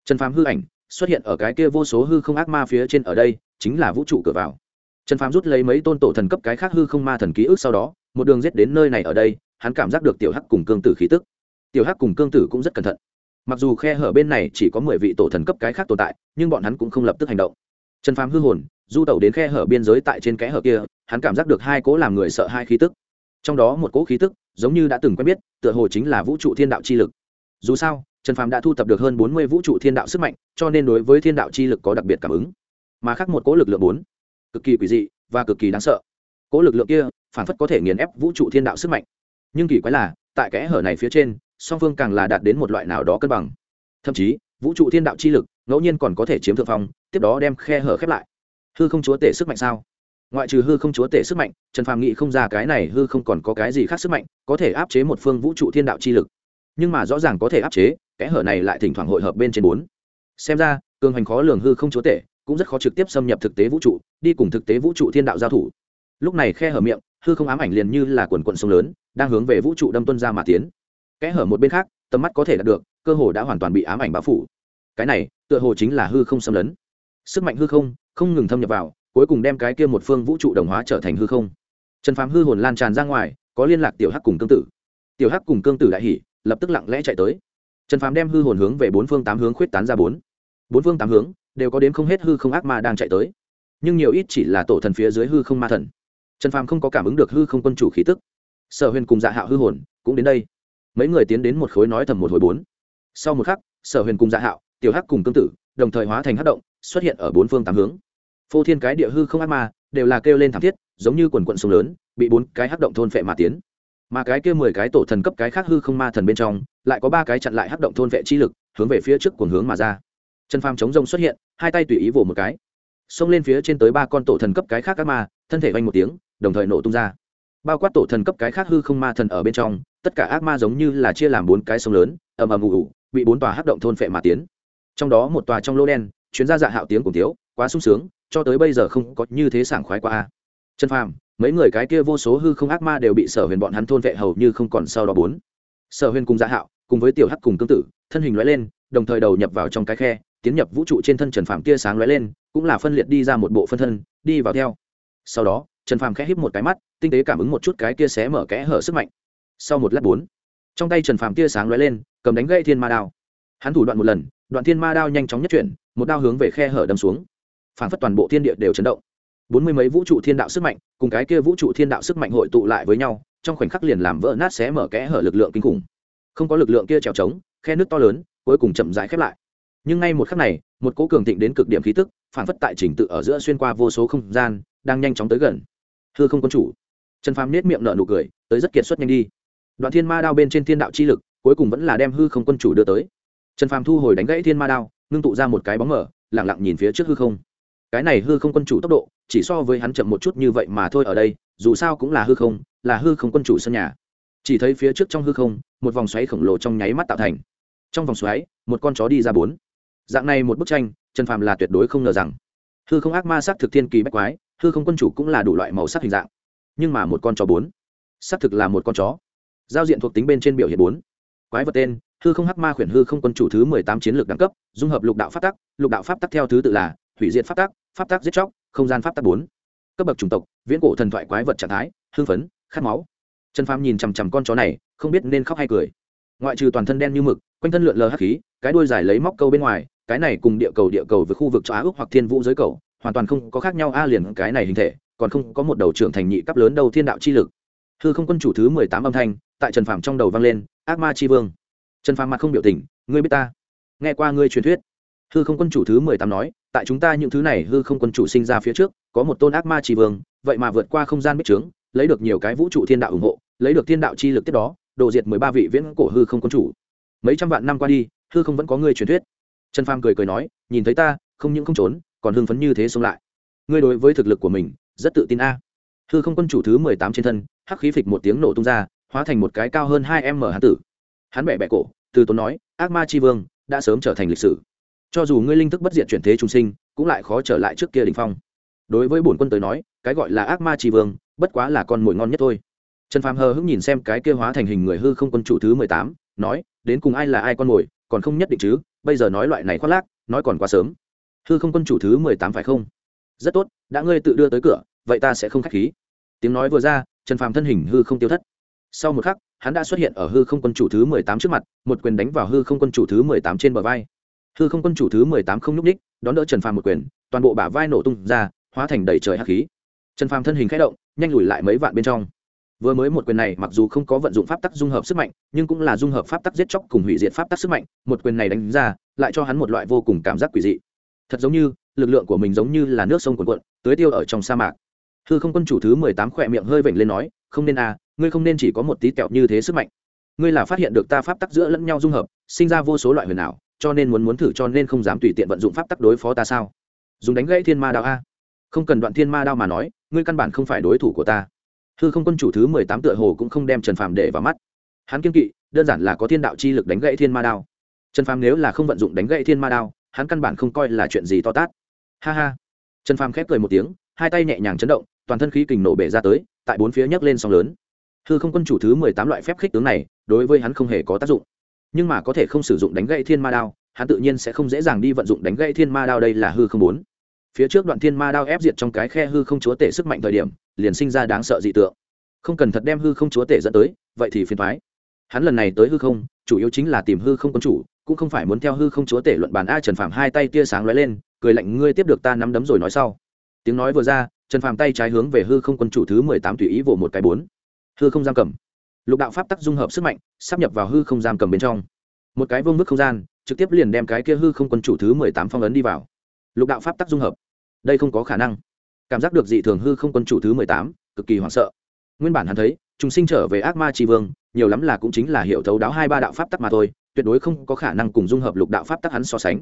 Trần phàm hư ảnh xuất hiện ở cái kia vô số hư không ác ma phía trên ở đây, chính là vũ trụ cửa vào. Trần phàm rút lấy mấy tôn tổ thần cấp cái khác hư không ma thần ký ức sau đó, một đường giết đến nơi này ở đây, hắn cảm giác được tiểu hắc cùng cương tử khí tức. Tiểu hắc cùng cương tử cũng rất cẩn thận. Mặc dù khe hở bên này chỉ có mười vị tổ thần cấp cái khác tồn tại, nhưng bọn hắn cũng không lập tức hành động. Trần phàm hư hồn, du tẩu đến khe hở biên giới tại trên kẽ hở kia, hắn cảm giác được hai cố làm người sợ hai khí tức. Trong đó một cố khí tức, giống như đã từng quen biết, tựa hồ chính là vũ trụ thiên đạo chi lực dù sao, trần phàm đã thu thập được hơn bốn mươi vũ trụ thiên đạo sức mạnh, cho nên đối với thiên đạo chi lực có đặc biệt cảm ứng. Mà khác một cỗ lực lượng bốn, cực kỳ quỷ dị và cực kỳ đáng sợ. Cỗ lực lượng kia, phản phất có thể nghiền ép vũ trụ thiên đạo sức mạnh. Nhưng kỳ quái là, tại kẽ hở này phía trên, song phương càng là đạt đến một loại nào đó cân bằng. Thậm chí, vũ trụ thiên đạo chi lực, ngẫu nhiên còn có thể chiếm thượng phong, tiếp đó đem khe hở khép lại. Hư không chúa tể sức mạnh sao? Ngoại trừ hư không chúa tể sức mạnh, trần phàm nghĩ không ra cái này hư không còn có cái gì khác sức mạnh, có thể áp chế một phương vũ trụ thiên đạo chi lực nhưng mà rõ ràng có thể áp chế, kẽ hở này lại thỉnh thoảng hội hợp bên trên bốn. Xem ra, cường hành khó lường hư không chúa tể, cũng rất khó trực tiếp xâm nhập thực tế vũ trụ, đi cùng thực tế vũ trụ thiên đạo giao thủ. Lúc này khe hở miệng, hư không ám ảnh liền như là quần quận sông lớn, đang hướng về vũ trụ đâm tuân ra mà tiến. Kẽ hở một bên khác, tầm mắt có thể đạt được, cơ hồ đã hoàn toàn bị ám ảnh bao phủ. Cái này, tựa hồ chính là hư không xâm lấn. Sức mạnh hư không không ngừng thâm nhập vào, cuối cùng đem cái kia một phương vũ trụ đồng hóa trở thành hư không. Trần phám hư hồn lan tràn ra ngoài, có liên lạc tiểu hắc cùng cương tử. Tiểu hắc cùng cương tử đại hỷ lập tức lặng lẽ chạy tới. Trần Phàm đem hư hồn hướng về bốn phương tám hướng khuyết tán ra bốn. Bốn phương tám hướng đều có đến không hết hư không ác ma đang chạy tới. Nhưng nhiều ít chỉ là tổ thần phía dưới hư không ma thần. Trần phàm không có cảm ứng được hư không quân chủ khí tức. Sở huyền cùng dạ hạo hư hồn cũng đến đây. Mấy người tiến đến một khối nói thầm một hồi bốn. Sau một khắc, sở huyền cùng dạ hạo, tiểu hắc cùng tương tự đồng thời hóa thành hắc động, xuất hiện ở bốn phương tám hướng. Phô thiên cái địa hư không ác ma đều là kêu lên thảm thiết, giống như quần quận sông lớn, bị bốn cái hắc động thôn phệ mà tiến mà cái kia mười cái tổ thần cấp cái khác hư không ma thần bên trong lại có ba cái chặn lại hắc động thôn vệ chi lực hướng về phía trước cuồng hướng mà ra. Trần phàm chống rông xuất hiện hai tay tùy ý vỗ một cái. Xông lên phía trên tới ba con tổ thần cấp cái khác các ma thân thể vanh một tiếng đồng thời nổ tung ra. Bao quát tổ thần cấp cái khác hư không ma thần ở bên trong tất cả ác ma giống như là chia làm bốn cái sông lớn ầm ầm ù ù bị bốn tòa hắc động thôn phệ mà tiến. Trong đó một tòa trong lô đen chuyến ra dạ hạo tiếng cùng thiếu, quá sung sướng cho tới bây giờ không có như thế sảng khoái qua a. Trần phàm mấy người cái kia vô số hư không ác ma đều bị sở huyền bọn hắn thôn vệ hầu như không còn sau đó bốn. Sở huyền cùng gia hạo, cùng với tiểu hắc cùng tương tự thân hình loại lên, đồng thời đầu nhập vào trong cái khe, tiến nhập vũ trụ trên thân trần phàm tia sáng lóe lên, cũng là phân liệt đi ra một bộ phân thân, đi vào theo. Sau đó, trần phàm khẽ híp một cái mắt, tinh tế cảm ứng một chút cái kia xé mở kẽ hở sức mạnh. Sau một lát bốn, trong tay trần phàm tia sáng lóe lên, cầm đánh gậy thiên ma đao. Hắn thủ đoạn một lần, đoạn thiên ma đao nhanh chóng nhất chuyển, một đao hướng về khe hở đâm xuống. Phản phất toàn bộ thiên địa đều chấn động bốn mươi mấy vũ trụ thiên đạo sức mạnh, cùng cái kia vũ trụ thiên đạo sức mạnh hội tụ lại với nhau, trong khoảnh khắc liền làm vỡ nát xé mở kẽ hở lực lượng kinh khủng. Không có lực lượng kia trèo trống, khe nước to lớn, cuối cùng chậm rãi khép lại. Nhưng ngay một khắc này, một cỗ cường thịnh đến cực điểm khí tức, phản phất tại trình tự ở giữa xuyên qua vô số không gian, đang nhanh chóng tới gần. Hư không quân chủ. Trần phàm nết miệng nở nụ cười, tới rất kiệt xuất nhanh đi. Đoạn thiên ma đao bên trên thiên đạo chi lực, cuối cùng vẫn là đem hư không quân chủ đưa tới. Trần phàm thu hồi đánh gãy thiên ma đao, ngưng tụ ra một cái bóng mở lẳng lặng nhìn phía trước hư không cái này hư không quân chủ tốc độ, chỉ so với hắn chậm một chút như vậy mà thôi ở đây, dù sao cũng là hư không, là hư không quân chủ sân nhà. Chỉ thấy phía trước trong hư không, một vòng xoáy khổng lồ trong nháy mắt tạo thành. Trong vòng xoáy, một con chó đi ra bốn. Dạng này một bức tranh, trần phàm là tuyệt đối không ngờ rằng, hư không ác ma sắc thực thiên kỳ bách quái, hư không quân chủ cũng là đủ loại màu sắc hình dạng. Nhưng mà một con chó bốn, xác thực là một con chó. Giao diện thuộc tính bên trên biểu hiện bốn. Quái vật tên, hư không hắc ma khuyển hư không quân chủ thứ mười tám chiến lược đẳng cấp, dung hợp lục đạo pháp tắc, lục đạo pháp tắc theo thứ tự là hủy diệt pháp tắc pháp tắc giết chóc, không gian pháp tắc bốn. Cấp bậc chủng tộc, viễn cổ thần thoại quái vật trạng thái, hưng phấn, khát máu. Trần phàm nhìn chằm chằm con chó này, không biết nên khóc hay cười. Ngoại trừ toàn thân đen như mực, quanh thân lượn lờ hắc khí, cái đuôi dài lấy móc câu bên ngoài, cái này cùng địa cầu địa cầu với khu vực châu á ước hoặc thiên vũ giới cầu, hoàn toàn không có khác nhau. A liền cái này hình thể, còn không có một đầu trưởng thành nhị cấp lớn đầu thiên đạo chi lực. Hư không quân chủ thứ mười tám âm thanh, tại trần phàm trong đầu vang lên, ác ma chi vương. Trần phàm mặt không biểu tình, ngươi biết ta, nghe qua ngươi truyền thuyết. Hư không quân chủ thứ mười tám nói tại chúng ta những thứ này hư không quân chủ sinh ra phía trước, có một tôn ác ma tri vương, vậy mà vượt qua không gian bích trướng, lấy được nhiều cái vũ trụ thiên đạo ủng hộ, lấy được thiên đạo chi lực tiếp đó, đồ diệt mười ba vị viễn cổ hư không quân chủ. Mấy trăm vạn năm qua đi, hư không vẫn có người truyền thuyết. Trần pham cười cười nói, nhìn thấy ta, không những không trốn, còn hưng phấn như thế xông lại. Ngươi đối với thực lực của mình, rất tự tin a. Hư không quân chủ thứ mười tám trên thân, hắc khí phịch một tiếng nổ tung ra, hóa thành một cái cao hơn hai m hán tử. Hắn bẻ bẻ cổ, từ tốn nói, ác ma c vương, đã sớm trở thành lịch sử cho dù ngươi linh thức bất diệt chuyển thế trung sinh, cũng lại khó trở lại trước kia đình phong. Đối với bổn quân tới nói, cái gọi là ác ma trì vương, bất quá là con mồi ngon nhất thôi. Trần phàm hờ hững nhìn xem cái kia hóa thành hình người hư không quân chủ thứ mười tám, nói, đến cùng ai là ai con mồi, còn không nhất định chứ, bây giờ nói loại này khoác lác, nói còn quá sớm. Hư không quân chủ thứ mười tám phải không? Rất tốt, đã ngươi tự đưa tới cửa, vậy ta sẽ không k h á c h khí. Tiếng nói vừa ra, trần phàm thân hình hư không tiêu thất. Sau một khắc, hắn đã xuất hiện ở hư không quân chủ thứ mười tám trước mặt, một quyền đánh vào hư không quân chủ thứ mười tám trên bờ vai hư không quân chủ thứ mười tám không n ú c ních, đón đỡ trần phàm một quyền, toàn bộ bả vai nổ tung ra, hóa thành đầy trời hắc khí. Trần phàm thân hình k h ẽ động, nhanh lùi lại mấy vạn bên trong. Vừa mới một quyền này, mặc dù không có vận dụng pháp tắc dung hợp sức mạnh, nhưng cũng là dung hợp pháp tắc giết chóc cùng hủy diệt pháp tắc sức mạnh, một quyền này đánh ra, lại cho hắn một loại vô cùng cảm giác quỷ dị. Thật giống như, lực lượng của mình giống như là nước sông cuồn cuộn, tưới tiêu ở trong sa mạc. Hư không quân chủ thứ mười tám khỏe miệng hơi vểnh lên nói, không nên à ngươi không nên chỉ có một tí kẹo như thế sức mạnh. Ngươi là phát hiện được ta pháp tắc giữa lẫn nhau dung hợp, sinh ra vô số loại huyền ảo cho nên muốn muốn thử cho nên không dám tùy tiện vận dụng pháp tắc đối phó ta sao? Dùng đánh gãy thiên ma đao a. Không cần đoạn thiên ma đao mà nói, ngươi căn bản không phải đối thủ của ta. Hư không quân chủ thứ mười tám tựa hồ cũng không đem trần phàm để vào mắt. Hắn kiên kỵ, đơn giản là có thiên đạo chi lực đánh gãy thiên ma đao. Trần phàm nếu là không vận dụng đánh gãy thiên ma đao, hắn căn bản không coi là chuyện gì to tát. Ha ha. Trần phàm khép cười một tiếng, hai tay nhẹ nhàng chấn động, toàn thân khí kình nổ bể ra tới, tại bốn phía nhấc lên sóng lớn. Hư không quân chủ thứ mười tám loại phép khích tướng này, đối với hắn không hề có tác dụng nhưng mà có thể không sử dụng đánh gậy thiên ma đao, hắn tự nhiên sẽ không dễ dàng đi vận dụng đánh gậy thiên ma đao đây là hư không bốn. Phía trước đoạn thiên ma đao ép diệt trong cái khe hư không chúa tể sức mạnh thời điểm, liền sinh ra đáng sợ dị tượng. Không cần thật đem hư không chúa tể dẫn tới, vậy thì phiền thoái hắn lần này tới hư không, chủ yếu chính là tìm hư không quân chủ, cũng không phải muốn theo hư không chúa tể luận bàn a trần phạm hai tay tia sáng lóe lên, cười lạnh, ngươi tiếp được ta nắm đấm rồi nói sau. Tiếng nói vừa ra, trần phạm tay trái hướng về hư không quân chủ thứ mười tám tùy ý vỗ một cái bốn. Hư không giam cầm lục đạo pháp tắc dung hợp sức mạnh sắp nhập vào hư không giam cầm bên trong. Một cái vương mức không gian, trực tiếp liền đem cái kia hư không quân chủ thứ mười tám phong ấn đi vào. Lục đạo pháp tắc dung hợp. Đây không có khả năng. Cảm giác được dị thường hư không quân chủ thứ mười tám, cực kỳ hoảng sợ. Nguyên bản hắn thấy chúng sinh trở về ác ma tri vương, nhiều lắm là cũng chính là hiệu thấu đáo hai ba đạo pháp tắc mà thôi, tuyệt đối không có khả năng cùng dung hợp lục đạo pháp tắc hắn so sánh.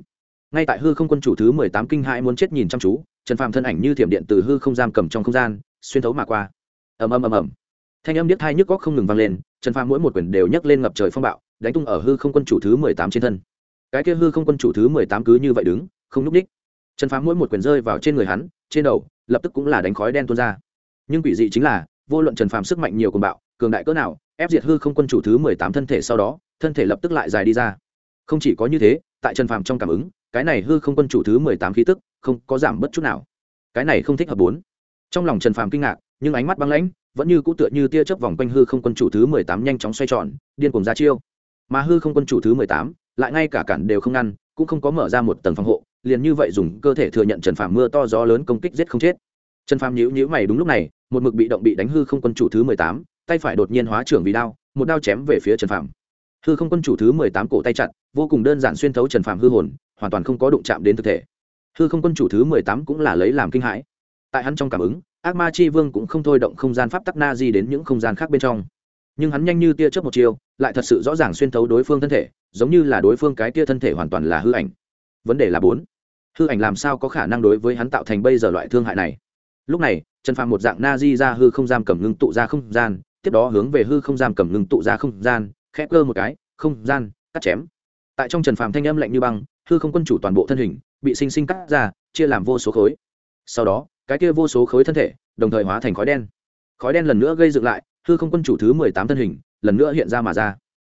Ngay tại hư không quân chủ thứ mười tám kinh hãi muốn chết nhìn chăm chú, trần phàm thân ảnh như thiểm điện từ hư không giam cầm trong không gian, xuyên thấu mà qua. Ầm ầm ầm ầm thanh âm điếc thai nhức góc không ngừng vang lên, trần phàm mỗi một quyền đều nhấc lên ngập trời phong bạo, đánh tung ở hư không quân chủ thứ mười tám trên thân. Cái kia hư không quân chủ thứ mười tám cứ như vậy đứng, không núp ních. trần phàm mỗi một quyền rơi vào trên người hắn, trên đầu, lập tức cũng là đánh khói đen tuôn ra. Nhưng quỷ dị chính là, vô luận trần phàm sức mạnh nhiều cùng bạo, cường đại cỡ nào, ép diệt hư không quân chủ thứ mười tám thân thể sau đó, thân thể lập tức lại dài đi ra. Không chỉ có như thế, tại trần phàm trong cảm ứng, cái này hư không quân chủ thứ mười tám khí tức không có giảm bất chút nào. Cái này không thích hợp bốn. Trong lòng trần phàm kinh ngạc, nhưng ánh mắt băng lãnh vẫn như cũ tựa như tia chớp vòng quanh hư không quân chủ thứ mười tám nhanh chóng xoay tròn, điên cuồng ra chiêu. Mà hư không quân chủ thứ mười tám, lại ngay cả cản đều không ngăn, cũng không có mở ra một tầng phòng hộ, liền như vậy dùng cơ thể thừa nhận trần phàm mưa to gió lớn công kích giết không chết. Trần phàm nhíu nhíu mày đúng lúc này, một mực bị động bị đánh hư không quân chủ thứ mười tám, tay phải đột nhiên hóa trưởng vì đao, một đao chém về phía trần phàm. Hư không quân chủ thứ mười tám cổ tay chặt, vô cùng đơn giản xuyên thấu trần phàm hư hồn, hoàn toàn không có đụng chạm đến thực thể. Hư không quân chủ thứ mười tám cũng là lấy làm kinh hãi. Tại hắn trong cảm ứng ác ma chi vương cũng không thôi động không gian pháp tắc na di đến những không gian khác bên trong. Nhưng hắn nhanh như tia chớp một chiều lại thật sự rõ ràng xuyên thấu đối phương thân thể, giống như là đối phương cái tia thân thể hoàn toàn là hư ảnh. Vấn đề là bốn. Hư ảnh làm sao có khả năng đối với hắn tạo thành bây giờ loại thương hại này? Lúc này, trần phàm một dạng na di ra hư không giam cầm ngưng tụ ra không gian, tiếp đó hướng về hư không giam cầm ngưng tụ ra không gian khép cơ một cái, không gian, cắt chém. Tại trong trần phàm thanh âm lạnh như băng, hư không quân chủ toàn bộ thân hình, bị sinh sinh cắt ra, chia làm vô số khối. Sau đó cái kia vô số khối thân thể, đồng thời hóa thành khói đen. Khói đen lần nữa gây dựng lại, hư không quân chủ thứ mười tám thân hình, lần nữa hiện ra mà ra.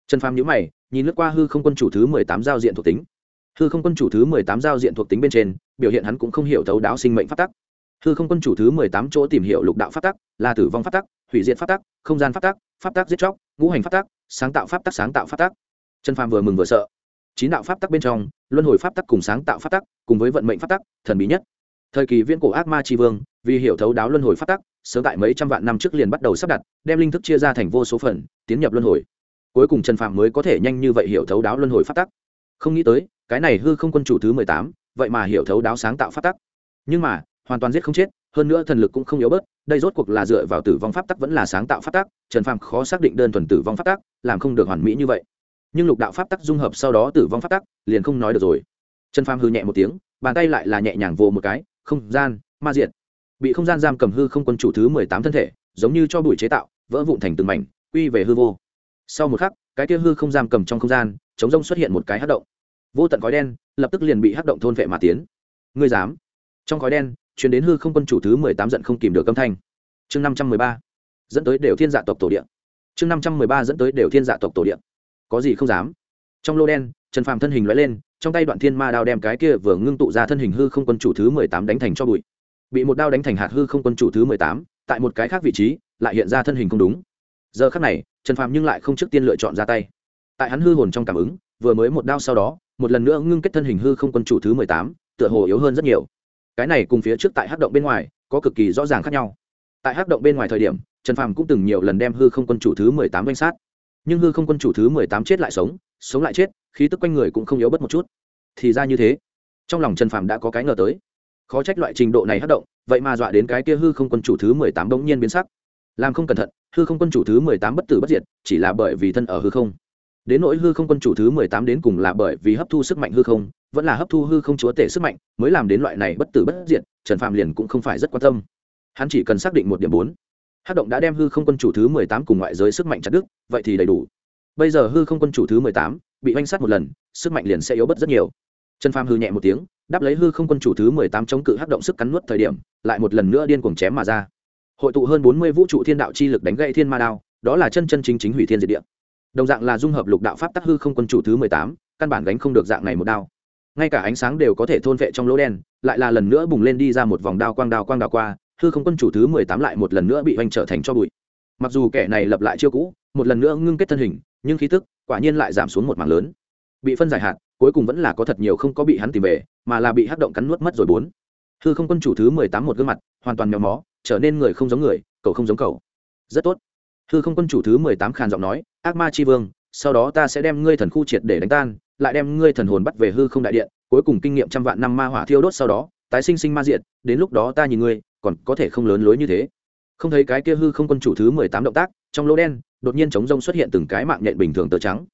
Trần phàm nhữ mày, nhìn lướt qua hư không quân chủ thứ mười tám giao diện thuộc tính. Hư không quân chủ thứ mười tám giao diện thuộc tính bên trên, biểu hiện hắn cũng không hiểu thấu đáo sinh mệnh phát tắc. Hư không quân chủ thứ mười tám chỗ tìm hiểu lục đạo phát tắc, là tử vong phát tắc, hủy diện phát tắc, không gian phát tắc, pháp tắc giết chóc, ngũ hành phát tắc, sáng tạo pháp tắc, sáng tạo phát tắc. Trần phàm vừa mừng vừa sợ. Chín đạo pháp tắc bên trong, luân hồi pháp tắc cùng sáng tạo pháp tắc, cùng với vận mệnh pháp tắc, thần bí nhất thời kỳ viễn cổ ác ma tri vương, vì hiểu thấu đáo luân hồi Phát tắc, sớm tại mấy trăm vạn năm trước liền bắt đầu sắp đặt, đem linh thức chia ra thành vô số phần, tiến nhập luân hồi. Cuối cùng trần phạm mới có thể nhanh như vậy hiểu thấu đáo luân hồi Phát tắc. Không nghĩ tới, cái này hư không quân chủ thứ mười tám, vậy mà hiểu thấu đáo sáng tạo Phát tắc. Nhưng mà, hoàn toàn giết không chết, hơn nữa thần lực cũng không yếu bớt, đây rốt cuộc là dựa vào tử vong pháp tắc vẫn là sáng tạo pháp tắc, trần phạm khó xác định đơn thuần tử vong pháp tắc, làm không được hoàn mỹ như vậy. Nhưng lục đạo pháp tắc dung hợp sau đó tử vong pháp tắc, liền không nói được rồi. Trần phàm hư nhẹ một tiếng, bàn tay lại là nhẹ nhàng vô một cái không gian, ma diệt. Bị không gian giam cầm hư không quân chủ thứ mười tám thân thể, giống như cho bụi chế tạo, vỡ vụn thành từng mảnh, quy về hư vô. Sau một khắc, cái kia hư không giam cầm trong không gian, chống rông xuất hiện một cái hát động. Vô tận khói đen lập tức liền bị hát động thôn vệ mà tiến. Ngươi dám? Trong khói đen chuyển đến hư không quân chủ thứ mười tám giận không kìm được âm thanh. Chương năm trăm mười ba. Dẫn tới đều thiên dạ tộc tổ điện chương năm trăm mười ba dẫn tới đều thiên dạ tộc tổ điện có gì không dám? Trong lô đen, trần phàm thân hình loại lên trong tay đoạn thiên ma đao đem cái kia vừa ngưng tụ ra thân hình hư không quân chủ thứ mười tám đánh thành cho bụi. Bị một đao đánh thành hạt hư không quân chủ thứ mười tám, tại một cái khác vị trí, lại hiện ra thân hình không đúng. Giờ khác này, trần phàm nhưng lại không trước tiên lựa chọn ra tay. Tại hắn hư hồn trong cảm ứng, vừa mới một đao sau đó, một lần nữa ngưng kết thân hình hư không quân chủ thứ mười tám, tựa hồ yếu hơn rất nhiều. Cái này cùng phía trước tại hát động bên ngoài, có cực kỳ rõ ràng khác nhau. Tại hát động bên ngoài thời điểm, trần phàm cũng từng nhiều lần đem hư không quân chủ thứ mười tám danh sát nhưng hư không quân chủ thứ mười tám chết lại sống sống lại chết, khí tức quanh người cũng không yếu bất một chút. Thì ra như thế. Trong lòng trần phàm đã có cái ngờ tới. Khó trách loại trình độ này hát động, vậy mà dọa đến cái kia hư không quân chủ thứ mười tám bỗng nhiên biến sắc. Làm không cẩn thận, hư không quân chủ thứ mười tám bất tử bất diệt, chỉ là bởi vì thân ở hư không. Đến nỗi hư không quân chủ thứ mười tám đến cùng là bởi vì hấp thu sức mạnh hư không, vẫn là hấp thu hư không chúa tể sức mạnh, mới làm đến loại này bất tử bất diệt, trần phạm liền cũng không phải rất quan tâm. Hắn chỉ cần xác định một điểm bốn hát động đã đem hư không quân chủ thứ mười tám cùng ngoại giới sức mạnh chặt đức vậy thì đầy đủ. Bây giờ hư không quân chủ thứ mười tám bị oanh sát một lần, sức mạnh liền sẽ yếu bớt rất nhiều. Trần phàm hư nhẹ một tiếng, đáp lấy hư không quân chủ thứ mười tám chống cự hát động sức cắn nuốt thời điểm, lại một lần nữa điên cuồng chém mà ra. Hội tụ hơn bốn mươi vũ trụ thiên đạo chi lực đánh gậy thiên ma đao, đó là chân chân chính chính hủy thiên diệt địa. Đồng dạng là dung hợp lục đạo pháp tắc hư không quân chủ thứ mười tám, căn bản gánh không được dạng này một đao. Ngay cả ánh sáng đều có thể thôn vệ trong lỗ đen, lại là lần nữa bùng lên đi ra một vòng đao quang đao quang đao qua hư không quân chủ thứ mười tám lại một lần nữa bị oanh trở thành cho bụi. Mặc dù kẻ này lập lại chiêu cũ, một lần nữa ngưng kết thân hình, nhưng khí tức quả nhiên lại giảm xuống một mảng lớn. Bị phân giải hạt cuối cùng vẫn là có thật nhiều không có bị hắn tìm về, mà là bị hắc động cắn nuốt mất rồi bốn. Hư không quân chủ thứ mười tám một gương mặt, hoàn toàn méo mó, trở nên người không giống người, cậu không giống cậu. Rất tốt. Hư không quân chủ thứ mười tám khàn giọng nói, ác ma Chi vương, sau đó ta sẽ đem ngươi thần khu triệt để đánh tan, lại đem ngươi thần hồn bắt về hư không đại điện, cuối cùng kinh nghiệm trăm vạn năm ma hỏa thiêu đốt sau đó, tái sinh sinh ma diện đến lúc đó ta nhìn ngươi còn có thể không lớn lối như thế. Không thấy cái kia hư không quân chủ thứ mười tám động tác trong lỗ đen đột nhiên chống rông xuất hiện từng cái mạng nhện bình thường tơ trắng.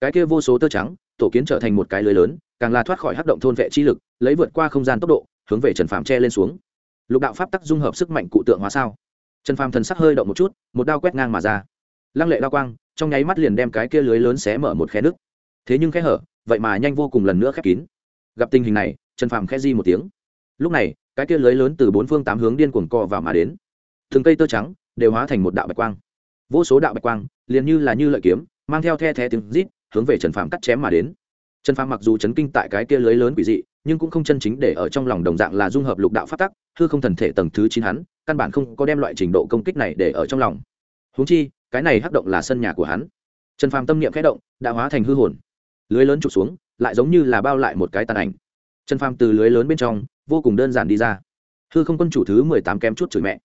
Cái kia vô số tơ trắng tổ kiến trở thành một cái lưới lớn càng là thoát khỏi hắc động thôn vệ chi lực lấy vượt qua không gian tốc độ hướng về trần phạm che lên xuống. Lục đạo pháp tắc dung hợp sức mạnh cụ tượng hóa sao? Trần phạm thần sắc hơi động một chút một đao quét ngang mà ra. Lăng lệ đao quang trong nháy mắt liền đem cái kia lưới lớn xé mở một khe nứt, thế nhưng khe hở vậy mà nhanh vô cùng lần nữa khép kín. Gặp tình hình này trần phạm khe di một tiếng. Lúc này cái kia lưới lớn từ bốn phương tám hướng điên cuồng co vào mà đến. Từng cây tơ trắng đều hóa thành một đạo bạch quang. Vô số đạo bạch quang liền như là như lợi kiếm, mang theo the thé tiếng rít, hướng về trần phàm cắt chém mà đến. Trần phàm mặc dù chấn kinh tại cái kia lưới lớn quỷ dị, nhưng cũng không chân chính để ở trong lòng đồng dạng là dung hợp lục đạo phát tắc, hư không thần thể tầng thứ chín hắn, căn bản không có đem loại trình độ công kích này để ở trong lòng. Húng chi, cái này hắc động là sân nhà của hắn. Trần phàm tâm niệm khẽ động, đã hóa thành hư hồn. Lưới lớn trục xuống, lại giống như là bao lại một cái tàn ảnh. Trần phàm từ lưới lớn bên trong vô cùng đơn giản đi ra. Hư không quân chủ thứ mười tám kém chút chửi mẹ.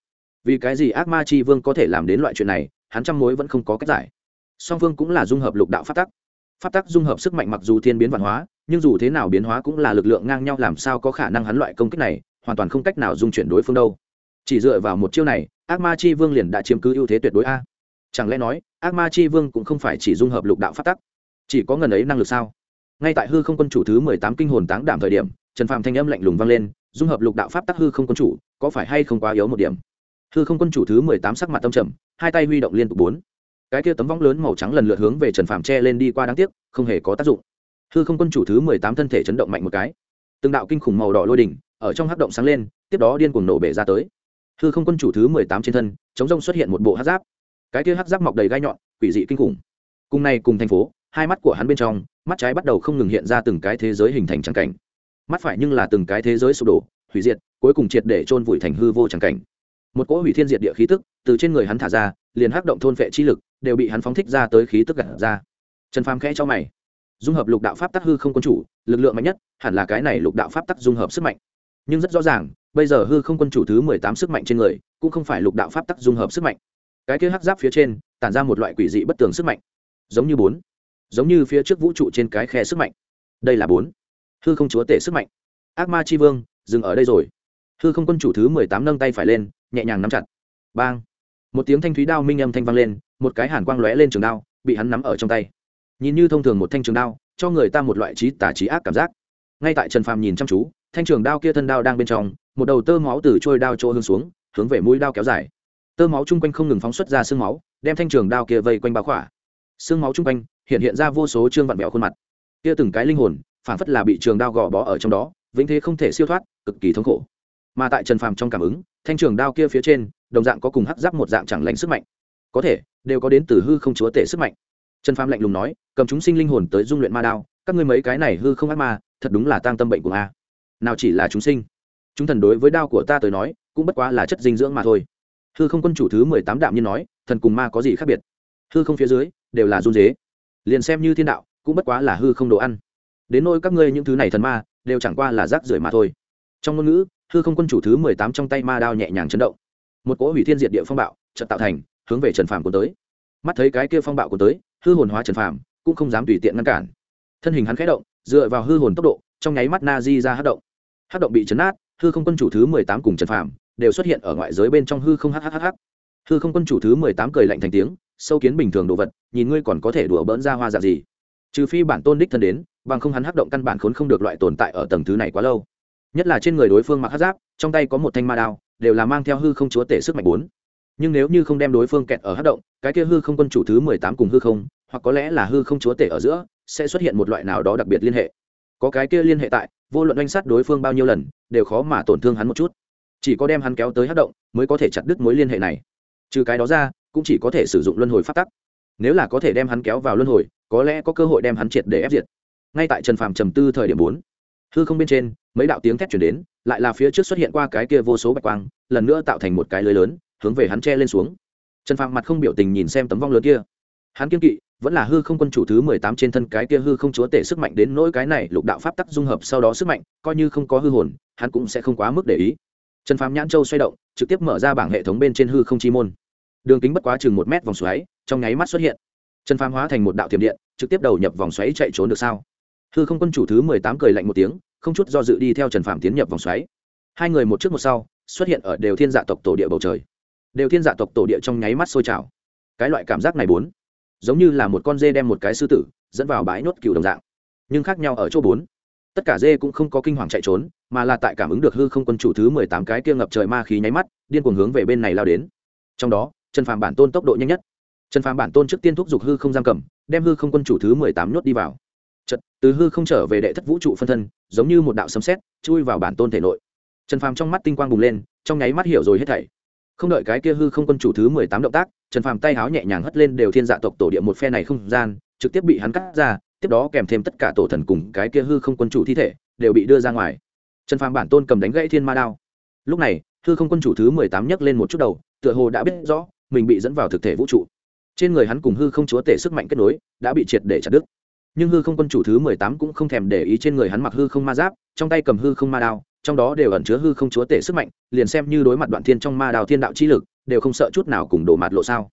Vì cái gì ác ma chi vương có thể làm đến loại chuyện này, hắn trăm mối vẫn không có cách giải. Song phương cũng là dung hợp lục đạo phát tắc. Phát tắc dung hợp sức mạnh mặc dù thiên biến văn hóa, nhưng dù thế nào biến hóa cũng là lực lượng ngang nhau, làm sao có khả năng hắn loại công kích này, hoàn toàn không cách nào dung chuyển đối phương đâu. Chỉ dựa vào một chiêu này, ác ma chi vương liền đã chiếm cứ ưu thế tuyệt đối a. Chẳng lẽ nói, ác ma chi vương cũng không phải chỉ dung hợp lục đạo phát tắc? Chỉ có ngần ấy năng lực sao? Ngay tại hư không quân chủ thứ mười tám kinh hồn táng đảm thời điểm, trần phạm thanh âm lạnh lùng vang lên, dung hợp lục đạo pháp tắc hư không quân chủ, có phải hay không quá yếu một điểm? Hư không quân chủ thứ mười tám sắc mặt tâm trầm, hai tay huy động liên tục bốn. Cái kia tấm vong lớn màu trắng lần lượt hướng về trần phạm che lên đi qua đáng tiếc, không hề có tác dụng. Hư không quân chủ thứ mười tám thân thể chấn động mạnh một cái. Từng đạo kinh khủng màu đỏ lôi đỉnh ở trong hắc động sáng lên, tiếp đó điên cuồng nổ bể ra tới. Hư không quân chủ thứ mười tám trên thân, chống rông xuất hiện một bộ hát giáp. Cái kia hát giáp mọc đầy gai nhọn, quỷ dị kinh khủng. Cùng nay cùng thành phố, hai mắt của hắn bên trong mắt trái bắt đầu không ngừng hiện ra từng cái thế giới hình thành trắng cảnh. Mắt phải nhưng là từng cái thế giới sụp đổ, hủy diệt, cuối cùng triệt để chôn vùi thành hư vô trắng cảnh. Một cỗ hủy thiên diệt địa khí tức từ trên người hắn thả ra, liền hắc động thôn phệ chi lực đều bị hắn phóng thích ra tới khí tức gạt ra. Trần phàm khẽ cho mày. Dung hợp lục đạo pháp tắc hư không quân chủ, lực lượng mạnh nhất, hẳn là cái này lục đạo pháp tắc dung hợp sức mạnh. Nhưng rất rõ ràng, bây giờ hư không quân chủ thứ mười tám sức mạnh trên người, cũng không phải lục đạo pháp tắc dung hợp sức mạnh. Cái kia hắc giáp phía trên, tản ra một loại quỷ dị bất tường sức mạnh. Giống như bốn giống như phía trước vũ trụ trên cái khe sức mạnh. Đây là bốn. Hư không chúa tể sức mạnh. Ác ma c h i vương, dừng ở đây rồi. Hư không quân chủ thứ mười tám nâng tay phải lên, nhẹ nhàng nắm chặt. Bang. Một tiếng thanh thúy đao minh âm thanh vang lên, một cái hàn quang lóe lên trường đao, bị hắn nắm ở trong tay. Nhìn như thông thường một thanh trường đao, cho người ta một loại trí tả trí ác cảm giác. Ngay tại trần phàm nhìn chăm chú, thanh trường đao kia thân đao đang bên trong, một đầu tơ máu từ trôi đao chỗ hướng xuống, hướng về mũi đao kéo dài. Tơ máu chung quanh không ngừng phóng xuất ra sương máu, đem thanh trường đao kia vây quanh bao khỏa sương máu chung quanh, hiện hiện ra vô số trương vặn vẹo khuôn mặt. Kia từng cái linh hồn phản phất là bị trường đao gò bó ở trong đó, vĩnh thế không thể siêu thoát, cực kỳ thống khổ. Mà tại trần phàm trong cảm ứng, thanh trường đao kia phía trên, đồng dạng có cùng hắc giáp một dạng chẳng lành sức mạnh. Có thể, đều có đến từ hư không chúa tể sức mạnh. Trần phàm lạnh lùng nói, cầm chúng sinh linh hồn tới dung luyện ma đao, các ngươi mấy cái này hư không ác ma, thật đúng là tang tâm bệnh của a nào chỉ là chúng sinh. Chúng thần đối với đao của ta tới nói, cũng bất quá là chất dinh dưỡng mà thôi. Hư không quân chủ thứ mười tám đạm nhiên nói, thần cùng ma có gì khác biệt? Hư không phía dưới đều là run dế. Liền xem như thiên đạo, cũng bất quá là hư không đồ ăn. Đến nôi các ngươi những thứ này thần ma, đều chẳng qua là rác rưởi mà thôi. Trong ngôn ngữ, hư không quân chủ thứ mười tám trong tay ma đao nhẹ nhàng chấn động. Một cỗ hủy thiên diệt địa phong bạo trận tạo thành, hướng về trần phàm của tới. Mắt thấy cái kia phong bạo của tới, hư hồn hóa trần phàm, cũng không dám tùy tiện ngăn cản. Thân hình hắn khẽ động, dựa vào hư hồn tốc độ, trong nháy mắt na di ra hát động. Hát động bị chấn át hư không quân chủ thứ mười tám cùng trần phàm đều xuất hiện ở ngoại giới bên trong hư không hhhh hư không quân chủ thứ mười tám cười lạnh thành tiếng sâu kiến bình thường đồ vật, nhìn ngươi còn có thể đùa bỡn ra hoa dạng gì. Trừ phi bản tôn đích thân đến, bằng không hắn hắc động căn bản khốn không được loại tồn tại ở tầng thứ này quá lâu. Nhất là trên người đối phương mặc hát giáp, trong tay có một thanh ma đao, đều là mang theo hư không chúa tể sức mạnh bốn. Nhưng nếu như không đem đối phương kẹt ở hát động, cái kia hư không quân chủ thứ mười tám cùng hư không, hoặc có lẽ là hư không chúa tể ở giữa, sẽ xuất hiện một loại nào đó đặc biệt liên hệ. Có cái kia liên hệ tại, vô luận oanh sát đối phương bao nhiêu lần, đều khó mà tổn thương hắn một chút. Chỉ có đem hắn kéo tới hát động, mới có thể chặt đứt mối liên hệ này. Trừ cái đó ra cũng chỉ có thể sử dụng luân hồi phát tắc. Nếu là có thể đem hắn kéo vào luân hồi, có lẽ có cơ hội đem hắn triệt để ép diệt. Ngay tại trần phàm trầm tư thời điểm bốn, hư không bên trên, mấy đạo tiếng thét chuyển đến, lại là phía trước xuất hiện qua cái kia vô số bạch quang, lần nữa tạo thành một cái lưới lớn, hướng về hắn che lên xuống. Trần phàm mặt không biểu tình nhìn xem tấm vong lớn kia. Hắn kiên kỵ, vẫn là hư không quân chủ thứ mười tám trên thân cái kia hư không chúa tể sức mạnh đến nỗi cái này lục đạo pháp tắc dung hợp sau đó sức mạnh, coi như không có hư hồn, hắn cũng sẽ không quá mức để ý. Trần phàm nhãn châu xoay động, trực tiếp mở ra bảng hệ thống bên trên hư không chi môn đường kính bất quá chừng một mét vòng xoáy, trong nháy mắt xuất hiện. Trần phàm hóa thành một đạo thiểm điện, trực tiếp đầu nhập vòng xoáy chạy trốn được sao? Hư không quân chủ thứ mười tám cười lạnh một tiếng, không chút do dự đi theo trần phàm tiến nhập vòng xoáy. Hai người một trước một sau, xuất hiện ở đều thiên dạ tộc tổ địa bầu trời. Đều thiên dạ tộc tổ địa trong nháy mắt sôi trào. Cái loại cảm giác này bốn, giống như là một con dê đem một cái sư tử, dẫn vào bãi nốt cựu đồng dạng. Nhưng khác nhau ở chỗ bốn. Tất cả dê cũng không có kinh hoàng chạy trốn, mà là tại cảm ứng được hư không quân chủ thứ mười tám cái kia ngập trời ma khí nháy mắt, điên cuồng hướng về bên này lao đến. Trong đó trần phàm bản tôn tốc độ nhanh nhất. Trần phàm bản tôn trước tiên thúc giục hư không giam cầm đem hư không quân chủ thứ mười tám nhốt đi vào. Chật, từ hư không trở về đệ thất vũ trụ phân thân giống như một đạo sấm sét chui vào bản tôn thể nội. Trần phàm trong mắt tinh quang bùng lên trong nháy mắt hiểu rồi hết thảy. Không đợi cái kia hư không quân chủ thứ mười tám động tác trần phàm tay háo nhẹ nhàng hất lên đều thiên dạ tộc tổ địa một phe này không gian trực tiếp bị hắn cắt ra tiếp đó kèm thêm tất cả tổ thần cùng cái kia hư không quân chủ thi thể đều bị đưa ra ngoài. Trần phàm bản tôn cầm đánh gãy thiên ma đao. Lúc này hư không quân chủ thứ mười tám nhấc lên một chút đầu tựa hồ đã biết rõ mình bị dẫn vào thực thể vũ trụ. Trên người hắn cùng hư không chúa tể sức mạnh kết nối, đã bị triệt để chặt đứt. Nhưng hư không quân chủ thứ mười tám cũng không thèm để ý trên người hắn mặc hư không ma giáp, trong tay cầm hư không ma đao, trong đó đều ẩn chứa hư không chúa tể sức mạnh, liền xem như đối mặt đoạn thiên trong ma đao thiên đạo chi lực, đều không sợ chút nào cùng đổ mặt lộ sao.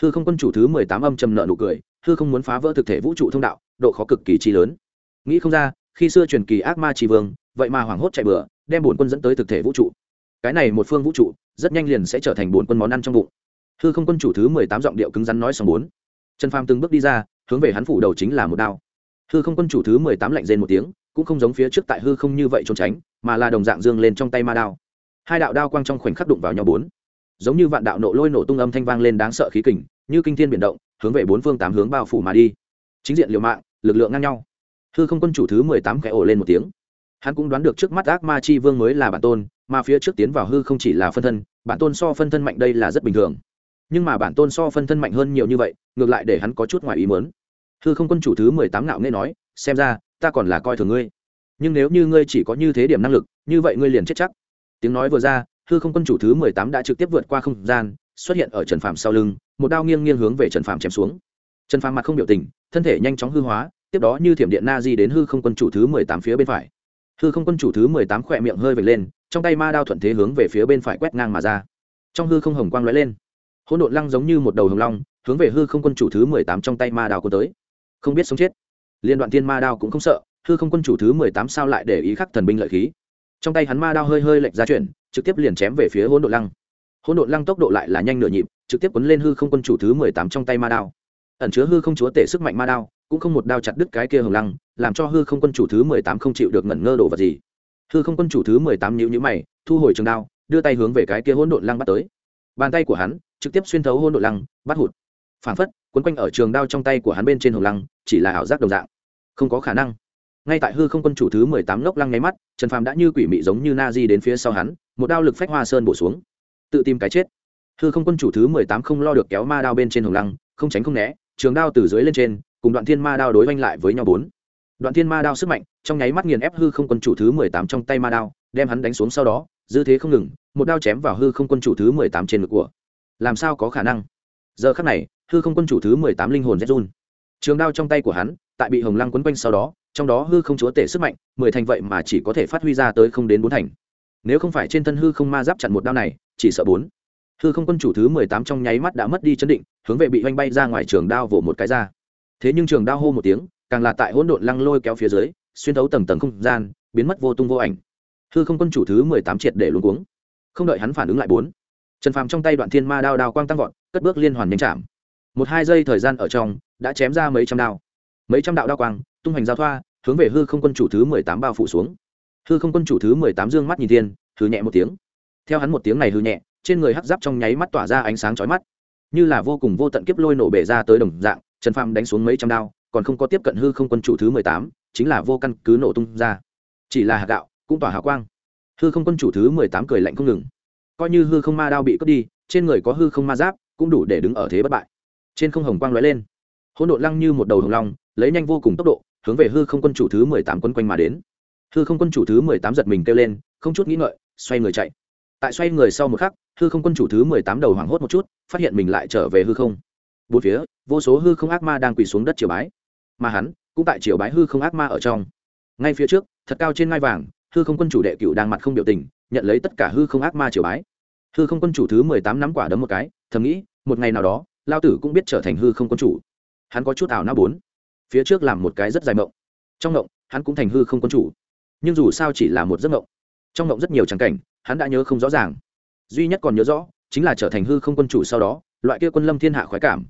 Hư không quân chủ thứ mười tám âm trầm nợ nụ cười, hư không muốn phá vỡ thực thể vũ trụ thông đạo, độ khó cực kỳ chi lớn. Nghĩ không ra, khi xưa truyền kỳ ác ma trì vương, vậy mà hoảng hốt chạy bừa, đem bổn quân dẫn tới thực thể vũ trụ. Cái này một phương vũ trụ, rất nhanh liền sẽ trở thành bổn quân món ăn trong bụng hư không quân chủ thứ mười tám giọng điệu cứng rắn nói xong bốn. Trần phàm từng bước đi ra, hướng về hắn phủ đầu chính là một đao. Hư không quân chủ thứ mười tám lạnh rên một tiếng, cũng không giống phía trước tại hư không như vậy trốn tránh, mà là đồng dạng dương lên trong tay ma đao. Hai đạo đao quang trong khoảnh khắc đụng vào nhau bốn. Giống như vạn đạo nộ lôi nổ tung âm thanh vang lên đáng sợ khí kình, như kinh thiên biển động, hướng về bốn phương tám hướng bao phủ mà đi. Chính diện liều mạng, lực lượng ngang nhau. Hư không quân chủ thứ mười tám khẽ ổ lên một tiếng. Hắn cũng đoán được trước mắt ác ma chi vương mới là bản tôn, mà phía trước tiến vào hư không chỉ là phân thân, bản tôn so phân thân mạnh đây là rất bình thường nhưng mà bản tôn so phân thân mạnh hơn nhiều như vậy, ngược lại để hắn có chút ngoài ý mớn hư không quân chủ thứ mười tám ngạo nghe nói, xem ra, ta còn là coi thường ngươi. Nhưng nếu như ngươi chỉ có như thế điểm năng lực, như vậy ngươi liền chết chắc. Tiếng nói vừa ra, hư không quân chủ thứ mười tám đã trực tiếp vượt qua không gian, xuất hiện ở trần phàm sau lưng, một đao nghiêng nghiêng hướng về trần phàm chém xuống. Trần phàm mặt không biểu tình, thân thể nhanh chóng hư hóa, tiếp đó như thiểm điện na di đến hư không quân chủ thứ mười tám phía bên phải. Hư không quân chủ thứ mười tám khỏe miệng hơi vệt lên, trong tay ma đao thuận thế hướng về phía bên phải quét ngang mà ra. Trong hư không hồng quang lóe lên hỗn độn lăng giống như một đầu hồng long, hướng về hư không quân chủ thứ mười tám trong tay ma đao cô tới. Không biết sống chết. Liên đoạn tiên ma đao cũng không sợ, hư không quân chủ thứ mười tám sao lại để ý khắc thần binh lợi khí. Trong tay hắn ma đao hơi hơi lệch ra chuyển, trực tiếp liền chém về phía hỗn độn lăng. Hỗn độn lăng tốc độ lại là nhanh nửa nhịp, trực tiếp quấn lên hư không quân chủ thứ mười tám trong tay ma đao. Ẩn chứa hư không chúa tể sức mạnh ma đao, cũng không một đao chặt đứt cái kia hồng lăng, làm cho hư không quân chủ thứ mười tám không chịu được ngẩn ngơ đổ vật gì. Hư không quân chủ thứ mười tám nhíu nhíu mày, thu hồi trường đao, đưa tay hướng về cái kia hỗn độn lăng bắt tới. Bàn tay của hắn trực tiếp xuyên thấu hôn đội lăng, bắt hụt. Phảng phất, quấn quanh ở trường đao trong tay của hắn bên trên hồng lăng, chỉ là ảo giác đồng dạng. Không có khả năng. Ngay tại hư không quân chủ thứ mười tám ngốc lăng nháy mắt, trần phàm đã như quỷ mị giống như na di đến phía sau hắn, một đao lực phách hoa sơn bổ xuống. Tự tìm cái chết. Hư không quân chủ thứ mười tám không lo được kéo ma đao bên trên hồng lăng, không tránh không né, trường đao từ dưới lên trên, cùng đoạn thiên ma đao đối oanh lại với nhau bốn. Đoạn thiên ma đao sức mạnh, trong nháy mắt nghiền ép hư không quân chủ thứ mười tám trong tay ma đao, đem hắn đánh xuống sau đó, dư thế không ngừng, một đao chém vào hư không quân chủ thứ mười tám trên ngực của làm sao có khả năng? Giờ khắc này, hư không quân chủ thứ mười tám linh hồn zhun. Trường đao trong tay của hắn, tại bị hồng lăng quấn quanh sau đó, trong đó hư không chúa tể sức mạnh, mười thành vậy mà chỉ có thể phát huy ra tới không đến bốn thành. Nếu không phải trên thân hư không ma giáp chặn một đao này, chỉ sợ bốn. Hư không quân chủ thứ mười tám trong nháy mắt đã mất đi chấn định, hướng về bị oanh bay ra ngoài trường đao vỗ một cái ra. Thế nhưng trường đao hô một tiếng, càng là tại hỗn độn lăng lôi kéo phía dưới, xuyên thấu tầng tầng không gian, biến mất vô tung vô ảnh. Hư không quân chủ thứ mười tám triệt để luôn cuống. Không đợi hắn phản ứng lại bốn trần phàm trong tay đoạn thiên ma đao đao quang tăng vọt, cất bước liên hoàn nhanh chạm. Một hai giây thời gian ở trong, đã chém ra mấy trăm đao. Mấy trăm đạo đao quang, tung hoành giao thoa, hướng về hư không quân chủ thứ mười tám bao phủ xuống. Hư không quân chủ thứ mười tám dương mắt nhìn thiên hư nhẹ một tiếng. Theo hắn một tiếng này hư nhẹ, trên người hắc giáp trong nháy mắt tỏa ra ánh sáng chói mắt. Như là vô cùng vô tận kiếp lôi nổ bể ra tới đồng dạng, trần phàm đánh xuống mấy trăm đao, còn không có tiếp cận hư không quân chủ thứ mười tám, chính là vô căn cứ nổ tung ra. Chỉ là hạt gạo, cũng tỏa hào quang. Hư không quân chủ thứ mười tám cười lạnh không ngừng coi như hư không ma đao bị cướp đi, trên người có hư không ma giáp, cũng đủ để đứng ở thế bất bại. Trên không hồng quang lóe lên. Hỗn độn lăng như một đầu hồng long, lấy nhanh vô cùng tốc độ, hướng về hư không quân chủ thứ mười tám quân quanh mà đến. Hư không quân chủ thứ mười tám giật mình kêu lên, không chút nghĩ ngợi, xoay người chạy. Tại xoay người sau một khắc, hư không quân chủ thứ mười tám đầu hoảng hốt một chút, phát hiện mình lại trở về hư không. Bốn phía, vô số hư không ác ma đang quỳ xuống đất triều bái. Mà hắn, cũng tại triều bái hư không ác ma ở trong. Ngay phía trước, thật cao trên ngai vàng, hư không quân chủ đệ cựu đang mặt không biểu tình nhận lấy tất cả hư không ác ma triều bái. Hư không quân chủ thứ mười tám nắm quả đấm một cái, thầm nghĩ, một ngày nào đó, lao tử cũng biết trở thành hư không quân chủ. Hắn có chút ảo não bốn. Phía trước làm một cái rất dài mộng. Trong mộng, hắn cũng thành hư không quân chủ. Nhưng dù sao chỉ là một giấc mộng. Trong mộng rất nhiều tràng cảnh, hắn đã nhớ không rõ ràng. Duy nhất còn nhớ rõ, chính là trở thành hư không quân chủ sau đó, loại kia quân lâm thiên hạ khoái cảm.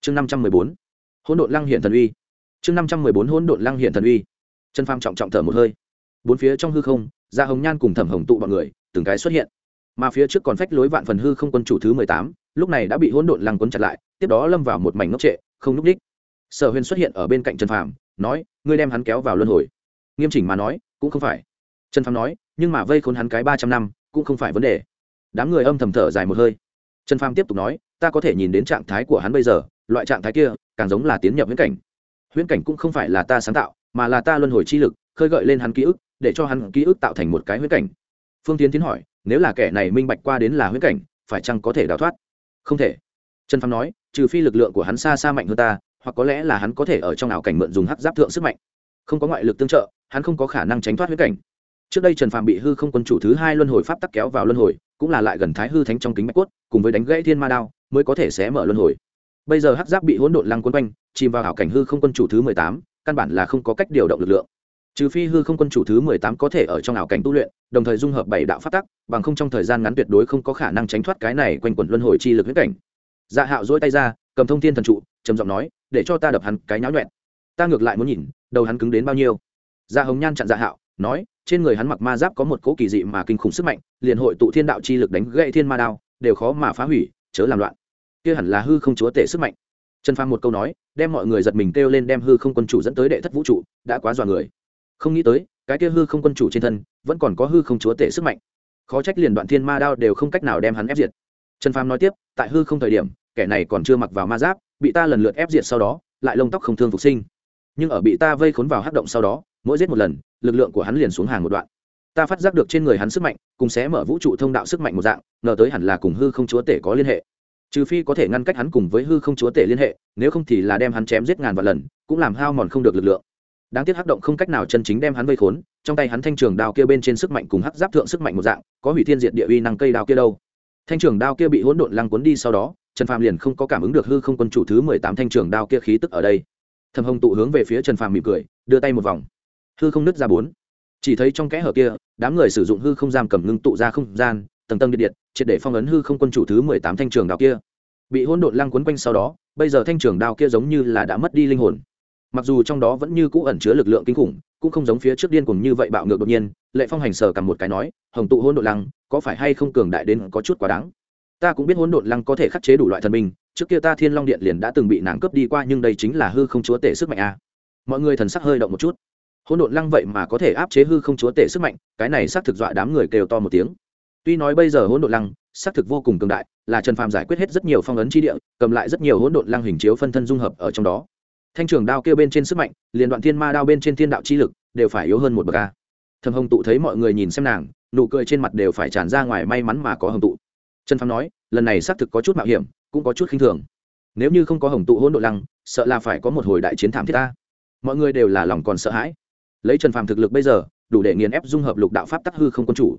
Chương năm trăm mười bốn. Hỗn độn lăng hiện thần uy. Chương năm trăm mười bốn hỗn độn lăng hiện thần uy. Chân pham trọng trọng thở một hơi bốn phía trong hư không, gia hồng nhan cùng thẩm hồng tụ bọn người, từng cái xuất hiện. Mà phía trước còn phách lối vạn phần hư không quân chủ thứ mười tám, lúc này đã bị hỗn độn lăng quấn chặt lại, tiếp đó lâm vào một mảnh ngốc trệ, không núp đích. Sở huyền xuất hiện ở bên cạnh trần phàm, nói, ngươi đem hắn kéo vào luân hồi. Nghiêm chỉnh mà nói, cũng không phải. Trần phàm nói, nhưng mà vây khốn hắn cái ba trăm năm, cũng không phải vấn đề. Đám người âm thầm thở dài một hơi. Trần phàm tiếp tục nói, ta có thể nhìn đến trạng thái của hắn bây giờ, loại trạng thái kia, càng giống là tiến nhập huyễn cảnh. Huyễn cảnh cũng không phải là ta sáng tạo, mà là ta luân hồi chi lực, khơi gợi lên hắn ký ức để cho hắn ký ức tạo thành một cái huyễn cảnh. Phương tiến tiến hỏi, nếu là kẻ này minh bạch qua đến là huyễn cảnh, phải chăng có thể đào thoát? Không thể. Trần phàm nói, trừ phi lực lượng của hắn xa xa mạnh hơn ta, hoặc có lẽ là hắn có thể ở trong ảo cảnh mượn dùng hắc giáp thượng sức mạnh. Không có ngoại lực tương trợ, hắn không có khả năng tránh thoát huyễn cảnh. Trước đây trần phàm bị hư không quân chủ thứ hai luân hồi pháp tắc kéo vào luân hồi, cũng là lại gần thái hư thánh trong kính bạch cốt, cùng với đánh gãy thiên ma đao, mới có thể xé mở luân hồi. Bây giờ hắc giáp bị hỗn độn lăng quân quanh, chìm vào ảo cảnh hư không quân chủ thứ mười tám, căn bản là không có cách điều động lực lượng trừ phi hư không quân chủ thứ mười tám có thể ở trong ảo cảnh tu luyện, đồng thời dung hợp bảy đạo phát tắc, bằng không trong thời gian ngắn tuyệt đối không có khả năng tránh thoát cái này quanh quẩn luân hồi chi lực huyết cảnh. Dạ hạo dỗi tay ra, cầm thông thiên thần trụ, trầm giọng nói, để cho ta đập hắn cái nháo nhuẹn. Ta ngược lại muốn nhìn, đầu hắn cứng đến bao nhiêu. Dạ hồng nhan chặn dạ hạo, nói, trên người hắn mặc ma giáp có một cỗ kỳ dị mà kinh khủng sức mạnh, liền hội tụ thiên đạo chi lực đánh gậy thiên ma đao, đều khó mà phá hủy, chớ làm loạn. Kia hẳn là hư không chúa tể sức mạnh. Trần phàm một câu nói, đem mọi người giật mình kêu lên đem hư không quân chủ dẫn tới đệ thất vũ trụ, đã quá dọa người không nghĩ tới, cái kia hư không quân chủ trên thân, vẫn còn có hư không chúa tể sức mạnh. Khó trách liền đoạn thiên ma đao đều không cách nào đem hắn ép diệt. Trần phàm nói tiếp, tại hư không thời điểm, kẻ này còn chưa mặc vào ma giáp, bị ta lần lượt ép diệt sau đó, lại lông tóc không thương phục sinh. Nhưng ở bị ta vây khốn vào hắc động sau đó, mỗi giết một lần, lực lượng của hắn liền xuống hàng một đoạn. Ta phát giác được trên người hắn sức mạnh, cùng sẽ mở vũ trụ thông đạo sức mạnh một dạng, ngờ tới hẳn là cùng hư không chúa tể có liên hệ. Trừ phi có thể ngăn cách hắn cùng với hư không chúa tể liên hệ, nếu không thì là đem hắn chém giết ngàn vạn lần, cũng làm hao mòn không được lực lượng đáng tiếc hắc động không cách nào chân chính đem hắn vây khốn, trong tay hắn thanh trường đao kia bên trên sức mạnh cùng hắc giáp thượng sức mạnh một dạng, có hủy thiên diệt địa uy năng cây đao kia đâu. Thanh trường đao kia bị hỗn độn lăng cuốn đi sau đó, trần phàm liền không có cảm ứng được hư không quân chủ thứ mười tám thanh trường đao kia khí tức ở đây. Thầm hồng tụ hướng về phía trần phàm mỉm cười, đưa tay một vòng. Hư không nứt ra bốn. Chỉ thấy trong kẽ hở kia, đám người sử dụng hư không giam cầm ngưng tụ ra không gian, tầng tầng điện điện, triệt để phong ấn hư không quân chủ thứ mười tám thanh trường đao kia. Bị hỗn độn lăng quấn quanh sau đó, bây giờ thanh trường đao kia giống như là đã mất đi linh hồn mặc dù trong đó vẫn như cũ ẩn chứa lực lượng kinh khủng cũng không giống phía trước điên cùng như vậy bạo ngược đột nhiên lệ phong hành sờ cầm một cái nói hồng tụ hỗn độn lăng có phải hay không cường đại đến có chút quá đáng? Ta cũng biết hỗn độn lăng có thể khắc chế đủ loại thần minh, trước kia ta thiên long điện liền đã từng bị nàng cướp đi qua nhưng đây chính là hư không chúa tể sức mạnh a. Mọi người thần sắc hơi động một chút. Hỗn độn lăng vậy mà có thể áp chế hư không chúa tể sức mạnh cái này xác thực dọa đám người kêu to một tiếng. Tuy nói bây giờ hỗn độn lăng xác thực vô cùng cường đại là trần phàm giải quyết hết rất nhiều phong ấn chi địa cầm lại rất nhiều hỗn độn lăng hình chiếu phân thân dung hợp ở trong đó thanh trường đao kêu bên trên sức mạnh, liền đoạn thiên ma đao bên trên thiên đạo chi lực đều phải yếu hơn một bậc ca thầm hồng tụ thấy mọi người nhìn xem nàng, nụ cười trên mặt đều phải tràn ra ngoài may mắn mà có hồng tụ. Trần phàm nói, lần này xác thực có chút mạo hiểm, cũng có chút khinh thường. Nếu như không có hồng tụ hỗn độ lăng, sợ là phải có một hồi đại chiến thảm thiết ta mọi người đều là lòng còn sợ hãi. Lấy trần phàm thực lực bây giờ, đủ để nghiền ép dung hợp lục đạo pháp tắc hư không quân chủ.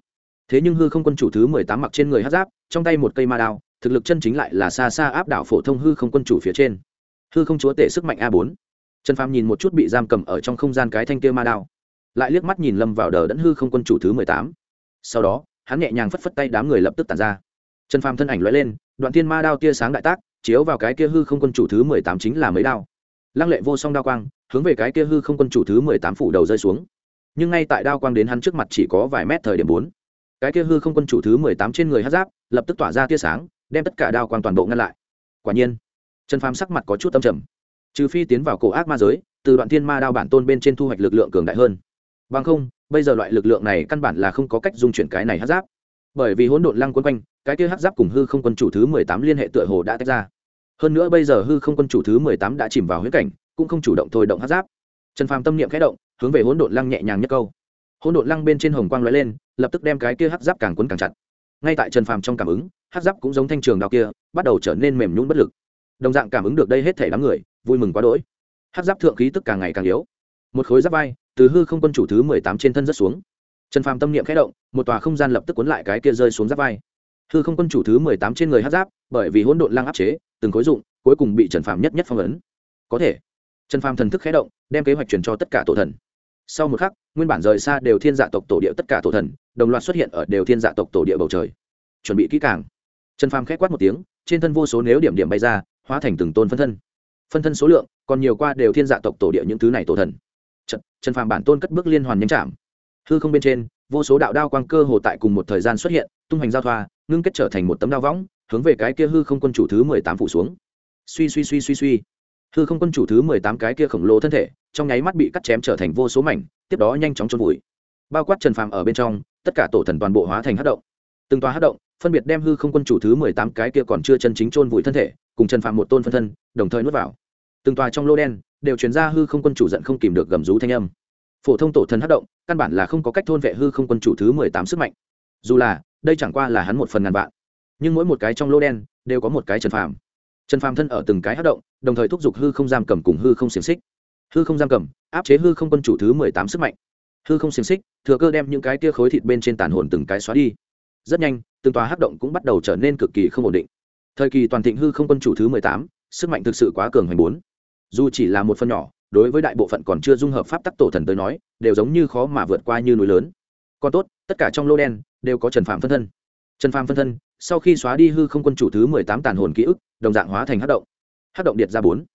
Thế nhưng hư không quân chủ thứ mười tám mặc trên người hát giáp, trong tay một cây ma đao, thực lực chân chính lại là xa xa áp đảo phổ thông hư không quân chủ phía trên hư không chúa tể sức mạnh a bốn. Trần phàm nhìn một chút bị giam cầm ở trong không gian cái thanh kia ma đao, lại liếc mắt nhìn lâm vào đờ đẫn hư không quân chủ thứ mười tám. Sau đó, hắn nhẹ nhàng phất phất tay đám người lập tức tàn ra. Trần phàm thân ảnh lóe lên, đoạn thiên ma đao tia sáng đại tác, chiếu vào cái kia hư không quân chủ thứ mười tám chính là mấy đao. Lăng lệ vô song đao quang, hướng về cái kia hư không quân chủ thứ mười tám phủ đầu rơi xuống. Nhưng ngay tại đao quang đến hắn trước mặt chỉ có vài mét thời điểm bốn. Cái kia hư không quân chủ thứ mười tám trên người hát giáp, lập tức tỏa ra tia sáng, đem tất cả đao quang toàn bộ ngăn lại. Quả nhiên trần phàm sắc mặt có chút tâm trầm. Trừ phi tiến vào cổ ác ma giới, từ đoạn thiên ma đao bản tôn bên trên thu hoạch lực lượng cường đại hơn. Bằng không, bây giờ loại lực lượng này căn bản là không có cách dung chuyển cái này hát giáp. Bởi vì hỗn độn lăng quân quanh, cái kia hát giáp cùng hư không quân chủ thứ mười tám liên hệ tựa hồ đã tách ra. Hơn nữa bây giờ hư không quân chủ thứ mười tám đã chìm vào huyết cảnh, cũng không chủ động thôi động hát giáp. Trần phàm tâm niệm khẽ động, hướng về hỗn độn lăng nhẹ nhàng nhất câu. Hỗn độn lăng bên trên hồng quang lóe lên, lập tức đem cái kia hát giáp càng quấn càng chặt. Ngay tại trần phàm trong cảm ứng hát giáp cũng giống thanh trường đao kia, bắt đầu trở nên mềm nhún bất lực đồng dạng cảm ứng được đây hết thể đám người, vui mừng quá đỗi. Hát giáp thượng khí tức càng ngày càng yếu. Một khối giáp vai, từ hư không quân chủ thứ mười tám trên thân rất xuống. Trần phàm tâm niệm khẽ động, một tòa không gian lập tức cuốn lại cái kia rơi xuống giáp vai. Hư không quân chủ thứ mười tám trên người hát giáp, bởi vì hỗn độn lăng áp chế, từng khối dụng, cuối cùng bị trần phàm nhất nhất phong ấn. Có thể, trần phàm thần thức khẽ động, đem kế hoạch truyền cho tất cả tổ thần. Sau một khắc, nguyên bản rời xa đều thiên dạ tộc tổ địa tất cả tổ thần, đồng loạt xuất hiện ở đều thiên dạ tộc tổ địa bầu trời. Chuẩn bị kỹ càng. Trần phàm khẽ quát một tiếng, trên thân vô số nếu điểm điểm bay ra hóa thành từng tôn phân thân. Phân thân số lượng còn nhiều qua đều thiên dạ tộc tổ địa những thứ này tổ thần. Trần, trần phàm bản tôn cất bước liên hoàn nhanh chạm. Hư không bên trên vô số đạo đao quang cơ hồ tại cùng một thời gian xuất hiện tung hoành giao thoa ngưng kết trở thành một tấm đao võng hướng về cái kia hư không quân chủ thứ mười tám phủ xuống. Suy suy suy suy suy. Hư không quân chủ thứ mười tám cái kia khổng lồ thân thể trong nháy mắt bị cắt chém trở thành vô số mảnh tiếp đó nhanh chóng trôn vùi. Bao quát trần phàm ở bên trong tất cả tổ thần toàn bộ hóa thành hát động. Từng tòa hát động phân biệt đem hư không quân chủ thứ mười tám cái kia còn chưa chân chính trôn vùi thân thể cùng trần phạm một tôn phân thân, đồng thời nuốt vào. Từng tòa trong lô đen đều chuyển ra hư không quân chủ giận không kìm được gầm rú thanh âm. Phổ thông tổ thần hát động, căn bản là không có cách thôn vệ hư không quân chủ thứ mười tám sức mạnh. Dù là, đây chẳng qua là hắn một phần ngàn vạn. Nhưng mỗi một cái trong lô đen đều có một cái trần phàm. Trần phàm thân ở từng cái hát động, đồng thời thúc giục hư không giam cầm cùng hư không xiềng xích. Hư không giam cầm, áp chế hư không quân chủ thứ mười tám sức mạnh. Hư không xiềng xích, thừa cơ đem những cái tia khối thịt bên trên tàn hồn từng cái xóa đi. Rất nhanh, từng tòa hát động cũng bắt đầu trở nên cực kỳ không ổn định thời kỳ toàn thịnh hư không quân chủ thứ mười tám, sức mạnh thực sự quá cường hoành bốn. Dù chỉ là một phần nhỏ, đối với đại bộ phận còn chưa dung hợp pháp tắc tổ thần tới nói, đều giống như khó mà vượt qua như núi lớn. Còn tốt, tất cả trong lô đen, đều có trần phạm phân thân. Trần phạm phân thân, sau khi xóa đi hư không quân chủ thứ mười tám tàn hồn ký ức, đồng dạng hóa thành hát động. Hát động điệt ra bốn.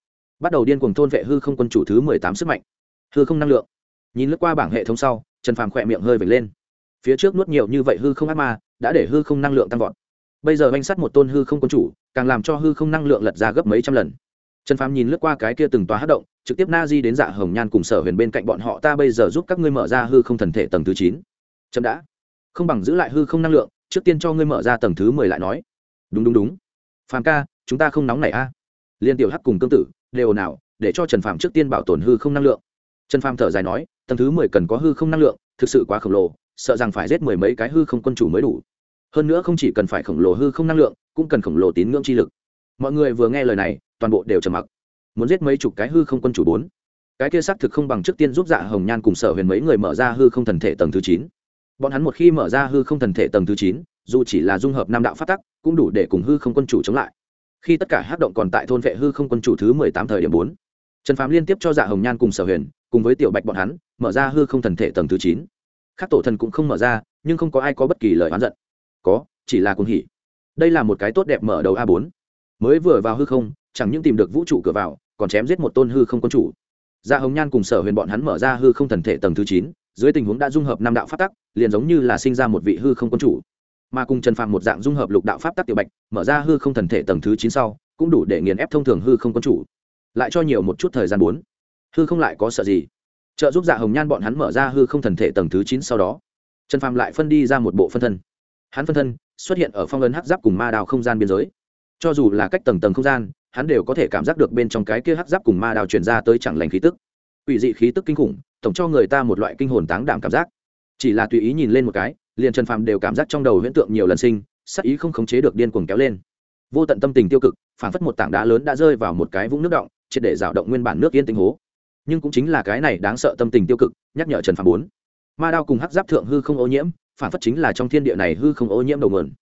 Bắt đầu điên cuồng thôn vệ hư không quân chủ thứ mười tám sức mạnh. Hư không năng lượng. Nhìn lướt qua bảng hệ thống sau, trần phàm khỏe miệng hơi vệt lên. Phía trước nuốt nhiều như vậy hư không ác ma, đã để hư không năng lượng tăng vọt bây giờ oanh sắt một tôn hư không quân chủ, càng làm cho hư không năng lượng lật ra gấp mấy trăm lần. Trần phàm nhìn lướt qua cái kia từng tòa hát động, trực tiếp na di đến dạ hồng nhan cùng sở huyền bên cạnh bọn họ, ta bây giờ giúp các ngươi mở ra hư không thần thể tầng thứ chín. Chậm đã. Không bằng giữ lại hư không năng lượng, trước tiên cho ngươi mở ra tầng thứ mười lại nói. Đúng đúng đúng. Phàm ca, chúng ta không nóng này a. Liên tiểu hắc cùng tương tự đều nào để cho trần phàm trước tiên bảo tồn hư không năng lượng. Trần phàm thở dài nói, tầng thứ mười cần có hư không năng lượng, thực sự quá khổng lồ, sợ rằng phải giết mười mấy cái hư không quân chủ mới đủ hơn nữa không chỉ cần phải khổng lồ hư không năng lượng, cũng cần khổng lồ tín ngưỡng chi lực. Mọi người vừa nghe lời này, toàn bộ đều trầm mặc. Muốn giết mấy chục cái hư không quân chủ bốn? Cái kia xác thực không bằng trước tiên giúp dạ hồng nhan cùng sở huyền mấy người mở ra hư không thần thể tầng thứ chín. Bọn hắn một khi mở ra hư không thần thể tầng thứ chín, dù chỉ là dung hợp năm đạo phát tắc, cũng đủ để cùng hư không quân chủ chống lại. Khi tất cả hát động còn tại thôn vệ hư không quân chủ thứ mười tám thời điểm bốn, trần phám liên tiếp cho dạ hồng nhan cùng sở huyền, cùng với tiểu bạch bọn hắn, mở ra hư không thần thể tầng thứ chín. Khác tổ thần cũng không mở ra, nhưng không có ai có bất kỳ lời oán giận có, chỉ là cuồng hỉ. Đây là một cái tốt đẹp mở đầu a bốn. Mới vừa vào hư không, chẳng những tìm được vũ trụ cửa vào, còn chém giết một tôn hư không quân chủ. Dạ hồng nhan cùng sở huyền bọn hắn mở ra hư không thần thể tầng thứ chín, dưới tình huống đã dung hợp năm đạo pháp tắc, liền giống như là sinh ra một vị hư không quân chủ. Mà cùng trần phàm một dạng dung hợp lục đạo pháp tắc tiểu bạch, mở ra hư không thần thể tầng thứ chín sau, cũng đủ để nghiền ép thông thường hư không quân chủ. Lại cho nhiều một chút thời gian bốn. Hư không lại có sợ gì? Trợ giúp dạ hồng nhan bọn hắn mở ra hư không thần thể tầng thứ chín sau đó. Trần phàm lại phân đi ra một bộ phân thân hắn phân thân xuất hiện ở phong ấn hắc giáp cùng ma đào không gian biên giới. Cho dù là cách tầng tầng không gian, hắn đều có thể cảm giác được bên trong cái kia hắc giáp cùng ma đào truyền ra tới chẳng lành khí tức. Ủy dị khí tức kinh khủng, tổng cho người ta một loại kinh hồn táng đảm cảm giác. Chỉ là tùy ý nhìn lên một cái, liền trần phàm đều cảm giác trong đầu huyễn tượng nhiều lần sinh, sắc ý không khống chế được điên cuồng kéo lên. Vô tận tâm tình tiêu cực phản phất một tảng đá lớn đã rơi vào một cái vũng nước động, triệt để rào động nguyên bản nước yên tĩnh hố. Nhưng cũng chính là cái này đáng sợ tâm tình tiêu cực, nhắc nhở trần phàm bốn. Ma đao cùng hắc giáp thượng hư không ô nhiễm phản phất chính là trong thiên địa này hư không ô nhiễm đầu nguồn.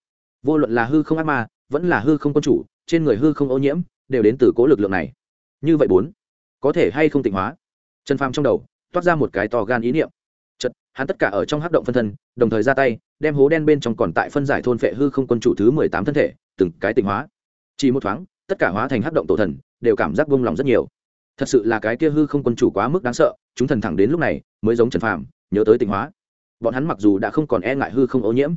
Vô luận là hư không ác ma, vẫn là hư không quân chủ, trên người hư không ô nhiễm, đều đến từ cố lực lượng này. Như vậy bốn, có thể hay không tịnh hóa? Trần phàm trong đầu, toát ra một cái to gan ý niệm. Chật hắn tất cả ở trong hắc động phân thân, đồng thời ra tay, đem hố đen bên trong còn tại phân giải thôn phệ hư không quân chủ thứ mười tám thân thể, từng cái tịnh hóa. Chỉ một thoáng, tất cả hóa thành hắc động tổ thần, đều cảm giác vung lòng rất nhiều. Thật sự là cái kia hư không quân chủ quá mức đáng sợ, chúng thần thẳng đến lúc này, mới giống trần phàm, nhớ tới tịnh hóa bọn hắn mặc dù đã không còn e ngại hư không ô nhiễm,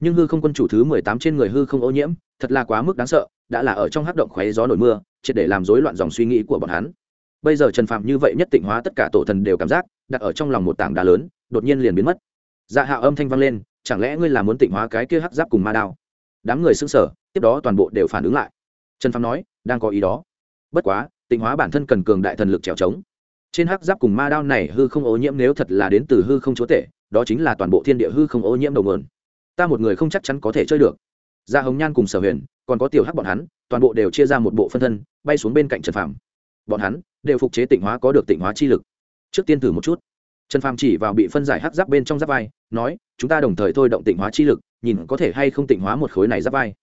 nhưng hư không quân chủ thứ mười tám trên người hư không ô nhiễm thật là quá mức đáng sợ, đã là ở trong hát động khoáy gió nổi mưa, triệt để làm rối loạn dòng suy nghĩ của bọn hắn. Bây giờ trần phạm như vậy nhất tịnh hóa tất cả tổ thần đều cảm giác, đặt ở trong lòng một tảng đá lớn, đột nhiên liền biến mất. Dạ hạ âm thanh vang lên, chẳng lẽ ngươi là muốn tịnh hóa cái kia hắc giáp cùng ma đao? Đám người xưng sở tiếp đó toàn bộ đều phản ứng lại. Trần phạm nói, đang có ý đó. Bất quá, tịnh hóa bản thân cần cường đại thần lực trèo trống. Trên hắc giáp cùng ma đao này hư không ô nhiễm nếu thật là đến từ hư không chúa tể đó chính là toàn bộ thiên địa hư không ô nhiễm đầu nguồn. Ta một người không chắc chắn có thể chơi được. Gia hồng nhan cùng sở huyền còn có tiểu hắc bọn hắn toàn bộ đều chia ra một bộ phân thân bay xuống bên cạnh trần phàm. Bọn hắn đều phục chế tịnh hóa có được tịnh hóa chi lực. Trước tiên thử một chút. Trần phàm chỉ vào bị phân giải hắc giáp bên trong giáp vai nói chúng ta đồng thời thôi động tịnh hóa chi lực nhìn có thể hay không tịnh hóa một khối này giáp vai.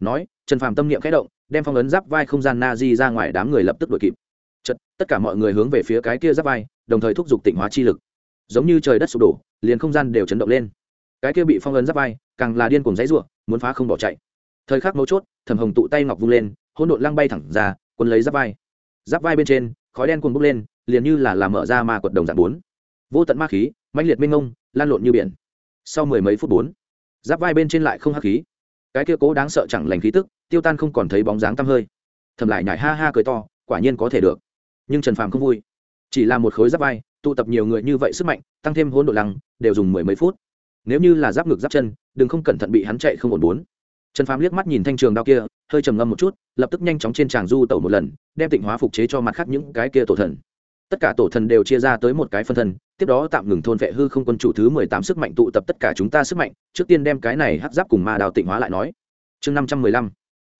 Nói trần phàm tâm niệm khẽ động đem phong ấn giáp vai không gian na di ra ngoài đám người lập tức đuổi kịp. Chật, tất cả mọi người hướng về phía cái kia giáp vai đồng thời thúc giục tịnh hóa chi lực. Giống như trời đất sụp đổ liền không gian đều chấn động lên. Cái kia bị phong ấn giáp vai, càng là điên cuồng dãy ruộng, muốn phá không bỏ chạy. Thời khắc mấu chốt thầm hồng tụ tay ngọc vung lên, hỗn độn lăng bay thẳng ra quân lấy giáp vai. Giáp vai bên trên, khói đen cuồng bốc lên, liền như là làm mở ra ma quật đồng dạng bốn. Vô tận ma khí, mãnh liệt minh ngông lan lộn như biển. Sau mười mấy phút bốn, giáp vai bên trên lại không hắc khí. Cái kia cố đáng sợ chẳng lành khí tức, tiêu tan không còn thấy bóng dáng tăm hơi. Thầm lại nhảy ha ha cười to, quả nhiên có thể được. Nhưng trần phàm không vui. Chỉ là một khối giáp vai tụ tập nhiều người như vậy sức mạnh tăng thêm hỗn độ lăng đều dùng mười mấy phút. Nếu như là giáp ngực giáp chân đừng không cẩn thận bị hắn chạy không ổn bốn. Trần phàm liếc mắt nhìn thanh trường đao kia hơi trầm ngâm một chút lập tức nhanh chóng trên tràng du tẩu một lần đem tịnh hóa phục chế cho mặt khác những cái kia tổ thần. Tất cả tổ thần đều chia ra tới một cái phân thần, tiếp đó tạm ngừng thôn vệ hư không quân chủ thứ mười tám sức mạnh tụ tập tất cả chúng ta sức mạnh trước tiên đem cái này hát giáp cùng ma đào tịnh hóa lại nói. Chương năm trăm mười lăm.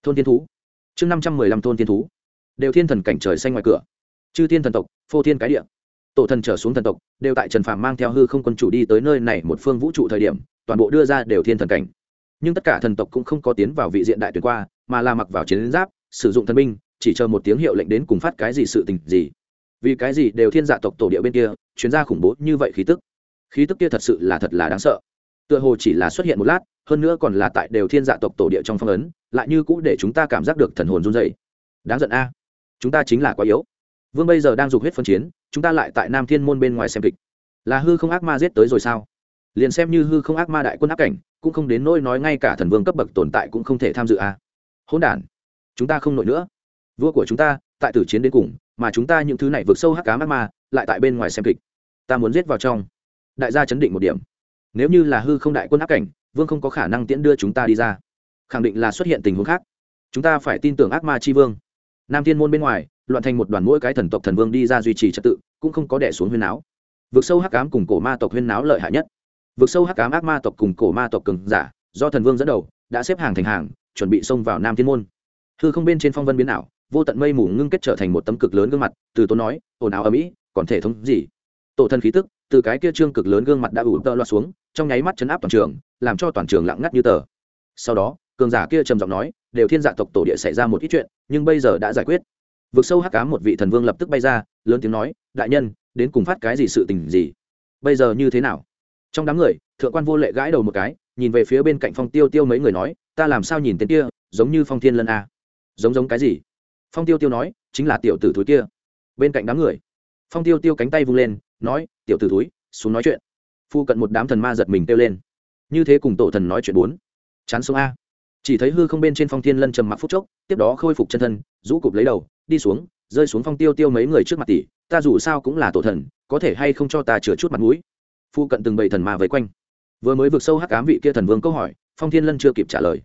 Thôn thiên thú. Chương năm trăm mười lăm thôn thiên thú. Đều thiên thần cảnh trời xanh ngoài cửa. Chư thiên thần tộc phô thiên cái địa tổ thần trở xuống thần tộc, đều tại trần phàm mang theo hư không quân chủ đi tới nơi này một phương vũ trụ thời điểm, toàn bộ đưa ra đều thiên thần cảnh. Nhưng tất cả thần tộc cũng không có tiến vào vị diện đại tuyển qua, mà là mặc vào chiến giáp, sử dụng thần binh, chỉ chờ một tiếng hiệu lệnh đến cùng phát cái gì sự tình gì. Vì cái gì đều thiên dạ tộc tổ địa bên kia chuyến ra khủng bố như vậy khí tức. Khí tức kia thật sự là thật là đáng sợ. Tựa hồ chỉ là xuất hiện một lát, hơn nữa còn là tại đều thiên dạ tộc tổ địa trong phong ấn, lại như cũ để chúng ta cảm giác được thần hồn run dày đáng giận a. Chúng ta chính là quá yếu vương bây giờ đang dục huyết phân chiến, chúng ta lại tại nam thiên môn bên ngoài xem kịch. Là hư không ác ma giết tới rồi sao? Liền xem như hư không ác ma đại quân áp cảnh, cũng không đến nỗi nói ngay cả thần vương cấp bậc tồn tại cũng không thể tham dự à? hỗn đản, chúng ta không nổi nữa. Vua của chúng ta, tại tử chiến đến cùng, mà chúng ta những thứ này vượt sâu hắc cá ác ma, lại tại bên ngoài xem kịch. Ta muốn giết vào trong. Đại gia chấn định một điểm. Nếu như là hư không đại quân áp cảnh, vương không có khả năng tiễn đưa chúng ta đi ra. Khẳng định là xuất hiện tình huống khác. Chúng ta phải tin tưởng ác ma tri vương. Nam thiên môn bên ngoài loạn thành một đoàn mỗi cái thần tộc thần vương đi ra duy trì trật tự, cũng không có đẻ xuống huyên áo vượt sâu hắc ám cùng cổ ma tộc huyên áo lợi hại nhất. Vượt sâu hắc ám ác ma tộc cùng cổ ma tộc cường giả, do thần vương dẫn đầu, đã xếp hàng thành hàng, chuẩn bị xông vào nam thiên môn. Hư không bên trên phong vân biến ảo, vô tận mây mù ngưng kết trở thành một tấm cực lớn gương mặt, từ tốn nói, ồn ào ở mỹ còn thể thống gì? Tổ thần khí tức, từ cái kia trương cực lớn gương mặt đã ủ tơ loa xuống, trong nháy mắt chấn áp toàn trường, làm cho toàn trường lặng ngắt như tờ. Sau đó, cường giả kia trầm giọng nói, đều thiên dạ tộc tổ địa xảy ra một ít chuyện, nhưng bây giờ đã giải quyết vực sâu hắc cá một vị thần vương lập tức bay ra, lớn tiếng nói, đại nhân, đến cùng phát cái gì sự tình gì? Bây giờ như thế nào? Trong đám người, thượng quan vô lệ gãi đầu một cái, nhìn về phía bên cạnh phong tiêu tiêu mấy người nói, ta làm sao nhìn tên kia, giống như phong thiên lân a? Giống giống cái gì? Phong tiêu tiêu nói, chính là tiểu tử thúi kia. Bên cạnh đám người, phong tiêu tiêu cánh tay vung lên, nói, tiểu tử thúi, xuống nói chuyện. Phu cận một đám thần ma giật mình kêu lên. Như thế cùng tổ thần nói chuyện bốn. Chán sống a chỉ thấy hư không bên trên phong thiên lân trầm mặc phút chốc, tiếp đó khôi phục chân thân, rũ cụp lấy đầu, đi xuống, rơi xuống phong tiêu tiêu mấy người trước mặt tỷ, ta dù sao cũng là tổ thần, có thể hay không cho ta chừa chút mặt mũi? Phu cận từng bầy thần ma vây quanh. Vừa mới vượt sâu hắc ám vị kia thần vương câu hỏi, phong thiên lân chưa kịp trả lời.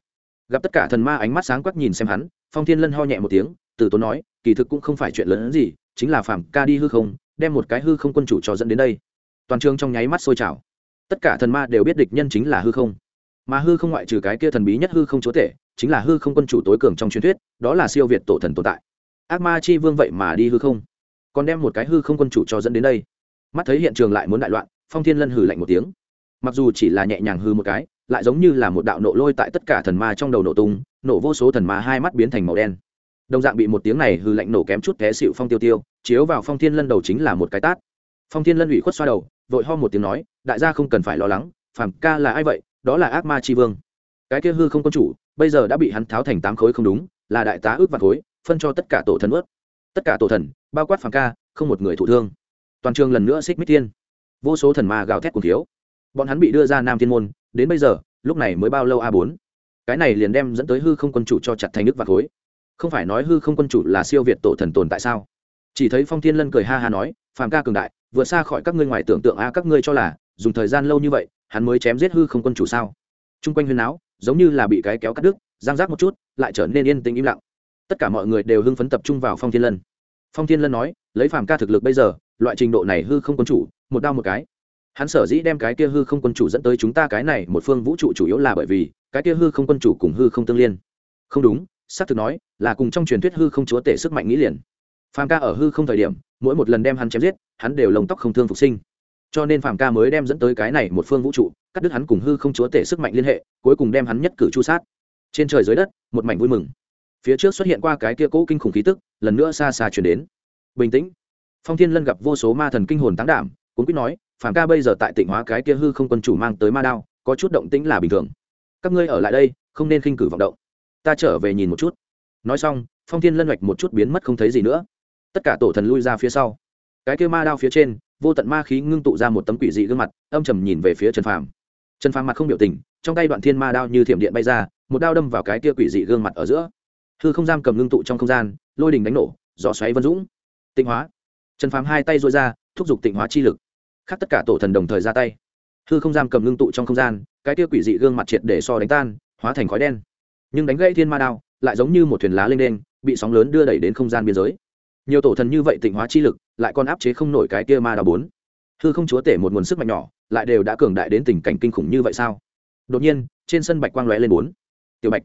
Gặp tất cả thần ma ánh mắt sáng quắc nhìn xem hắn, phong thiên lân ho nhẹ một tiếng, từ tốn nói, kỳ thực cũng không phải chuyện lớn gì, chính là phạm ca đi hư không, đem một cái hư không quân chủ cho dẫn đến đây. Toàn trường trong nháy mắt sôi trào. Tất cả thần ma đều biết địch nhân chính là hư không mà hư không ngoại trừ cái kia thần bí nhất hư không chúa tể, chính là hư không quân chủ tối cường trong truyền thuyết, đó là siêu việt tổ thần tồn tại. Ác ma chi vương vậy mà đi hư không? Còn đem một cái hư không quân chủ cho dẫn đến đây. Mắt thấy hiện trường lại muốn đại loạn, phong thiên lân hừ lạnh một tiếng. Mặc dù chỉ là nhẹ nhàng hư một cái, lại giống như là một đạo nổ lôi tại tất cả thần ma trong đầu nổ tung, nổ vô số thần ma hai mắt biến thành màu đen. Đồng dạng bị một tiếng này hư lạnh nổ kém chút té xịu phong tiêu tiêu, chiếu vào phong thiên lân đầu chính là một cái tát. Phong thiên lân ủy khuất xoa đầu, vội ho một tiếng nói, đại gia không cần phải lo lắng, phàm ca là ai vậy đó là ác ma tri vương. Cái kia hư không quân chủ bây giờ đã bị hắn tháo thành tám khối không đúng là đại tá ước vạn khối phân cho tất cả tổ thần ướt tất cả tổ thần bao quát phàm ca không một người thụ thương. Toàn trường lần nữa xích mít tiên, vô số thần ma gào thét cùng thiếu. Bọn hắn bị đưa ra nam thiên môn đến bây giờ lúc này mới bao lâu a bốn? Cái này liền đem dẫn tới hư không quân chủ cho chặt thành nước vạn khối. Không phải nói hư không quân chủ là siêu việt tổ thần tồn tại sao? Chỉ thấy phong thiên lân cười ha ha nói phàm ca cường đại vượt xa khỏi các ngươi ngoài tưởng tượng a các ngươi cho là dùng thời gian lâu như vậy hắn mới chém giết hư không quân chủ sao? Chung quanh huyên áo giống như là bị cái kéo cắt đứt, giang rác một chút, lại trở nên yên tĩnh im lặng. Tất cả mọi người đều hưng phấn tập trung vào phong thiên lân. Phong thiên lân nói, lấy phàm ca thực lực bây giờ, loại trình độ này hư không quân chủ, một đau một cái. Hắn sở dĩ đem cái kia hư không quân chủ dẫn tới chúng ta cái này một phương vũ trụ chủ yếu là bởi vì, cái kia hư không quân chủ cùng hư không tương liên. Không đúng, xác thực nói, là cùng trong truyền thuyết hư không chúa tể sức mạnh nghĩ liền. Phàm ca ở hư không thời điểm, mỗi một lần đem hắn chém giết, hắn đều lồng tóc không thương phục sinh cho nên phàm ca mới đem dẫn tới cái này một phương vũ trụ, cắt đứt hắn cùng hư không chúa tể sức mạnh liên hệ, cuối cùng đem hắn nhất cử chu sát. Trên trời dưới đất, một mảnh vui mừng. Phía trước xuất hiện qua cái kia cỗ kinh khủng khí tức, lần nữa xa xa chuyển đến. Bình tĩnh. Phong thiên lân gặp vô số ma thần kinh hồn tán đảm cũng biết nói, phàm ca bây giờ tại tỉnh hóa cái kia hư không quân chủ mang tới ma đao, có chút động tĩnh là bình thường. Các ngươi ở lại đây, không nên khinh cử vọng động. Ta trở về nhìn một chút. Nói xong, phong thiên lân hoạch một chút biến mất không thấy gì nữa. Tất cả tổ thần lui ra phía sau. Cái kia ma đao phía trên vô tận ma khí ngưng tụ ra một tấm quỷ dị gương mặt, âm trầm nhìn về phía trần phàm. Trần phàm mặt không biểu tình, trong tay đoạn thiên ma đao như thiểm điện bay ra, một đao đâm vào cái kia quỷ dị gương mặt ở giữa. Hư không giam cầm ngưng tụ trong không gian, lôi đình đánh nổ, gió xoáy vân dũng. Tịnh hóa. Trần phàm hai tay dội ra, thúc giục tịnh hóa chi lực. Khác tất cả tổ thần đồng thời ra tay. Hư không giam cầm ngưng tụ trong không gian, cái kia quỷ dị gương mặt triệt để so đánh tan, hóa thành khói đen. Nhưng đánh gãy thiên ma đao, lại giống như một thuyền lá lênh đen, bị sóng lớn đưa đẩy đến không gian biên giới. Nhiều tổ thần như vậy tịnh hóa chi lực lại còn áp chế không nổi cái kia ma đao bốn. Hư không chúa tể một nguồn sức mạnh nhỏ, lại đều đã cường đại đến tình cảnh kinh khủng như vậy sao? Đột nhiên, trên sân bạch quang lóe lên bốn. Tiểu bạch.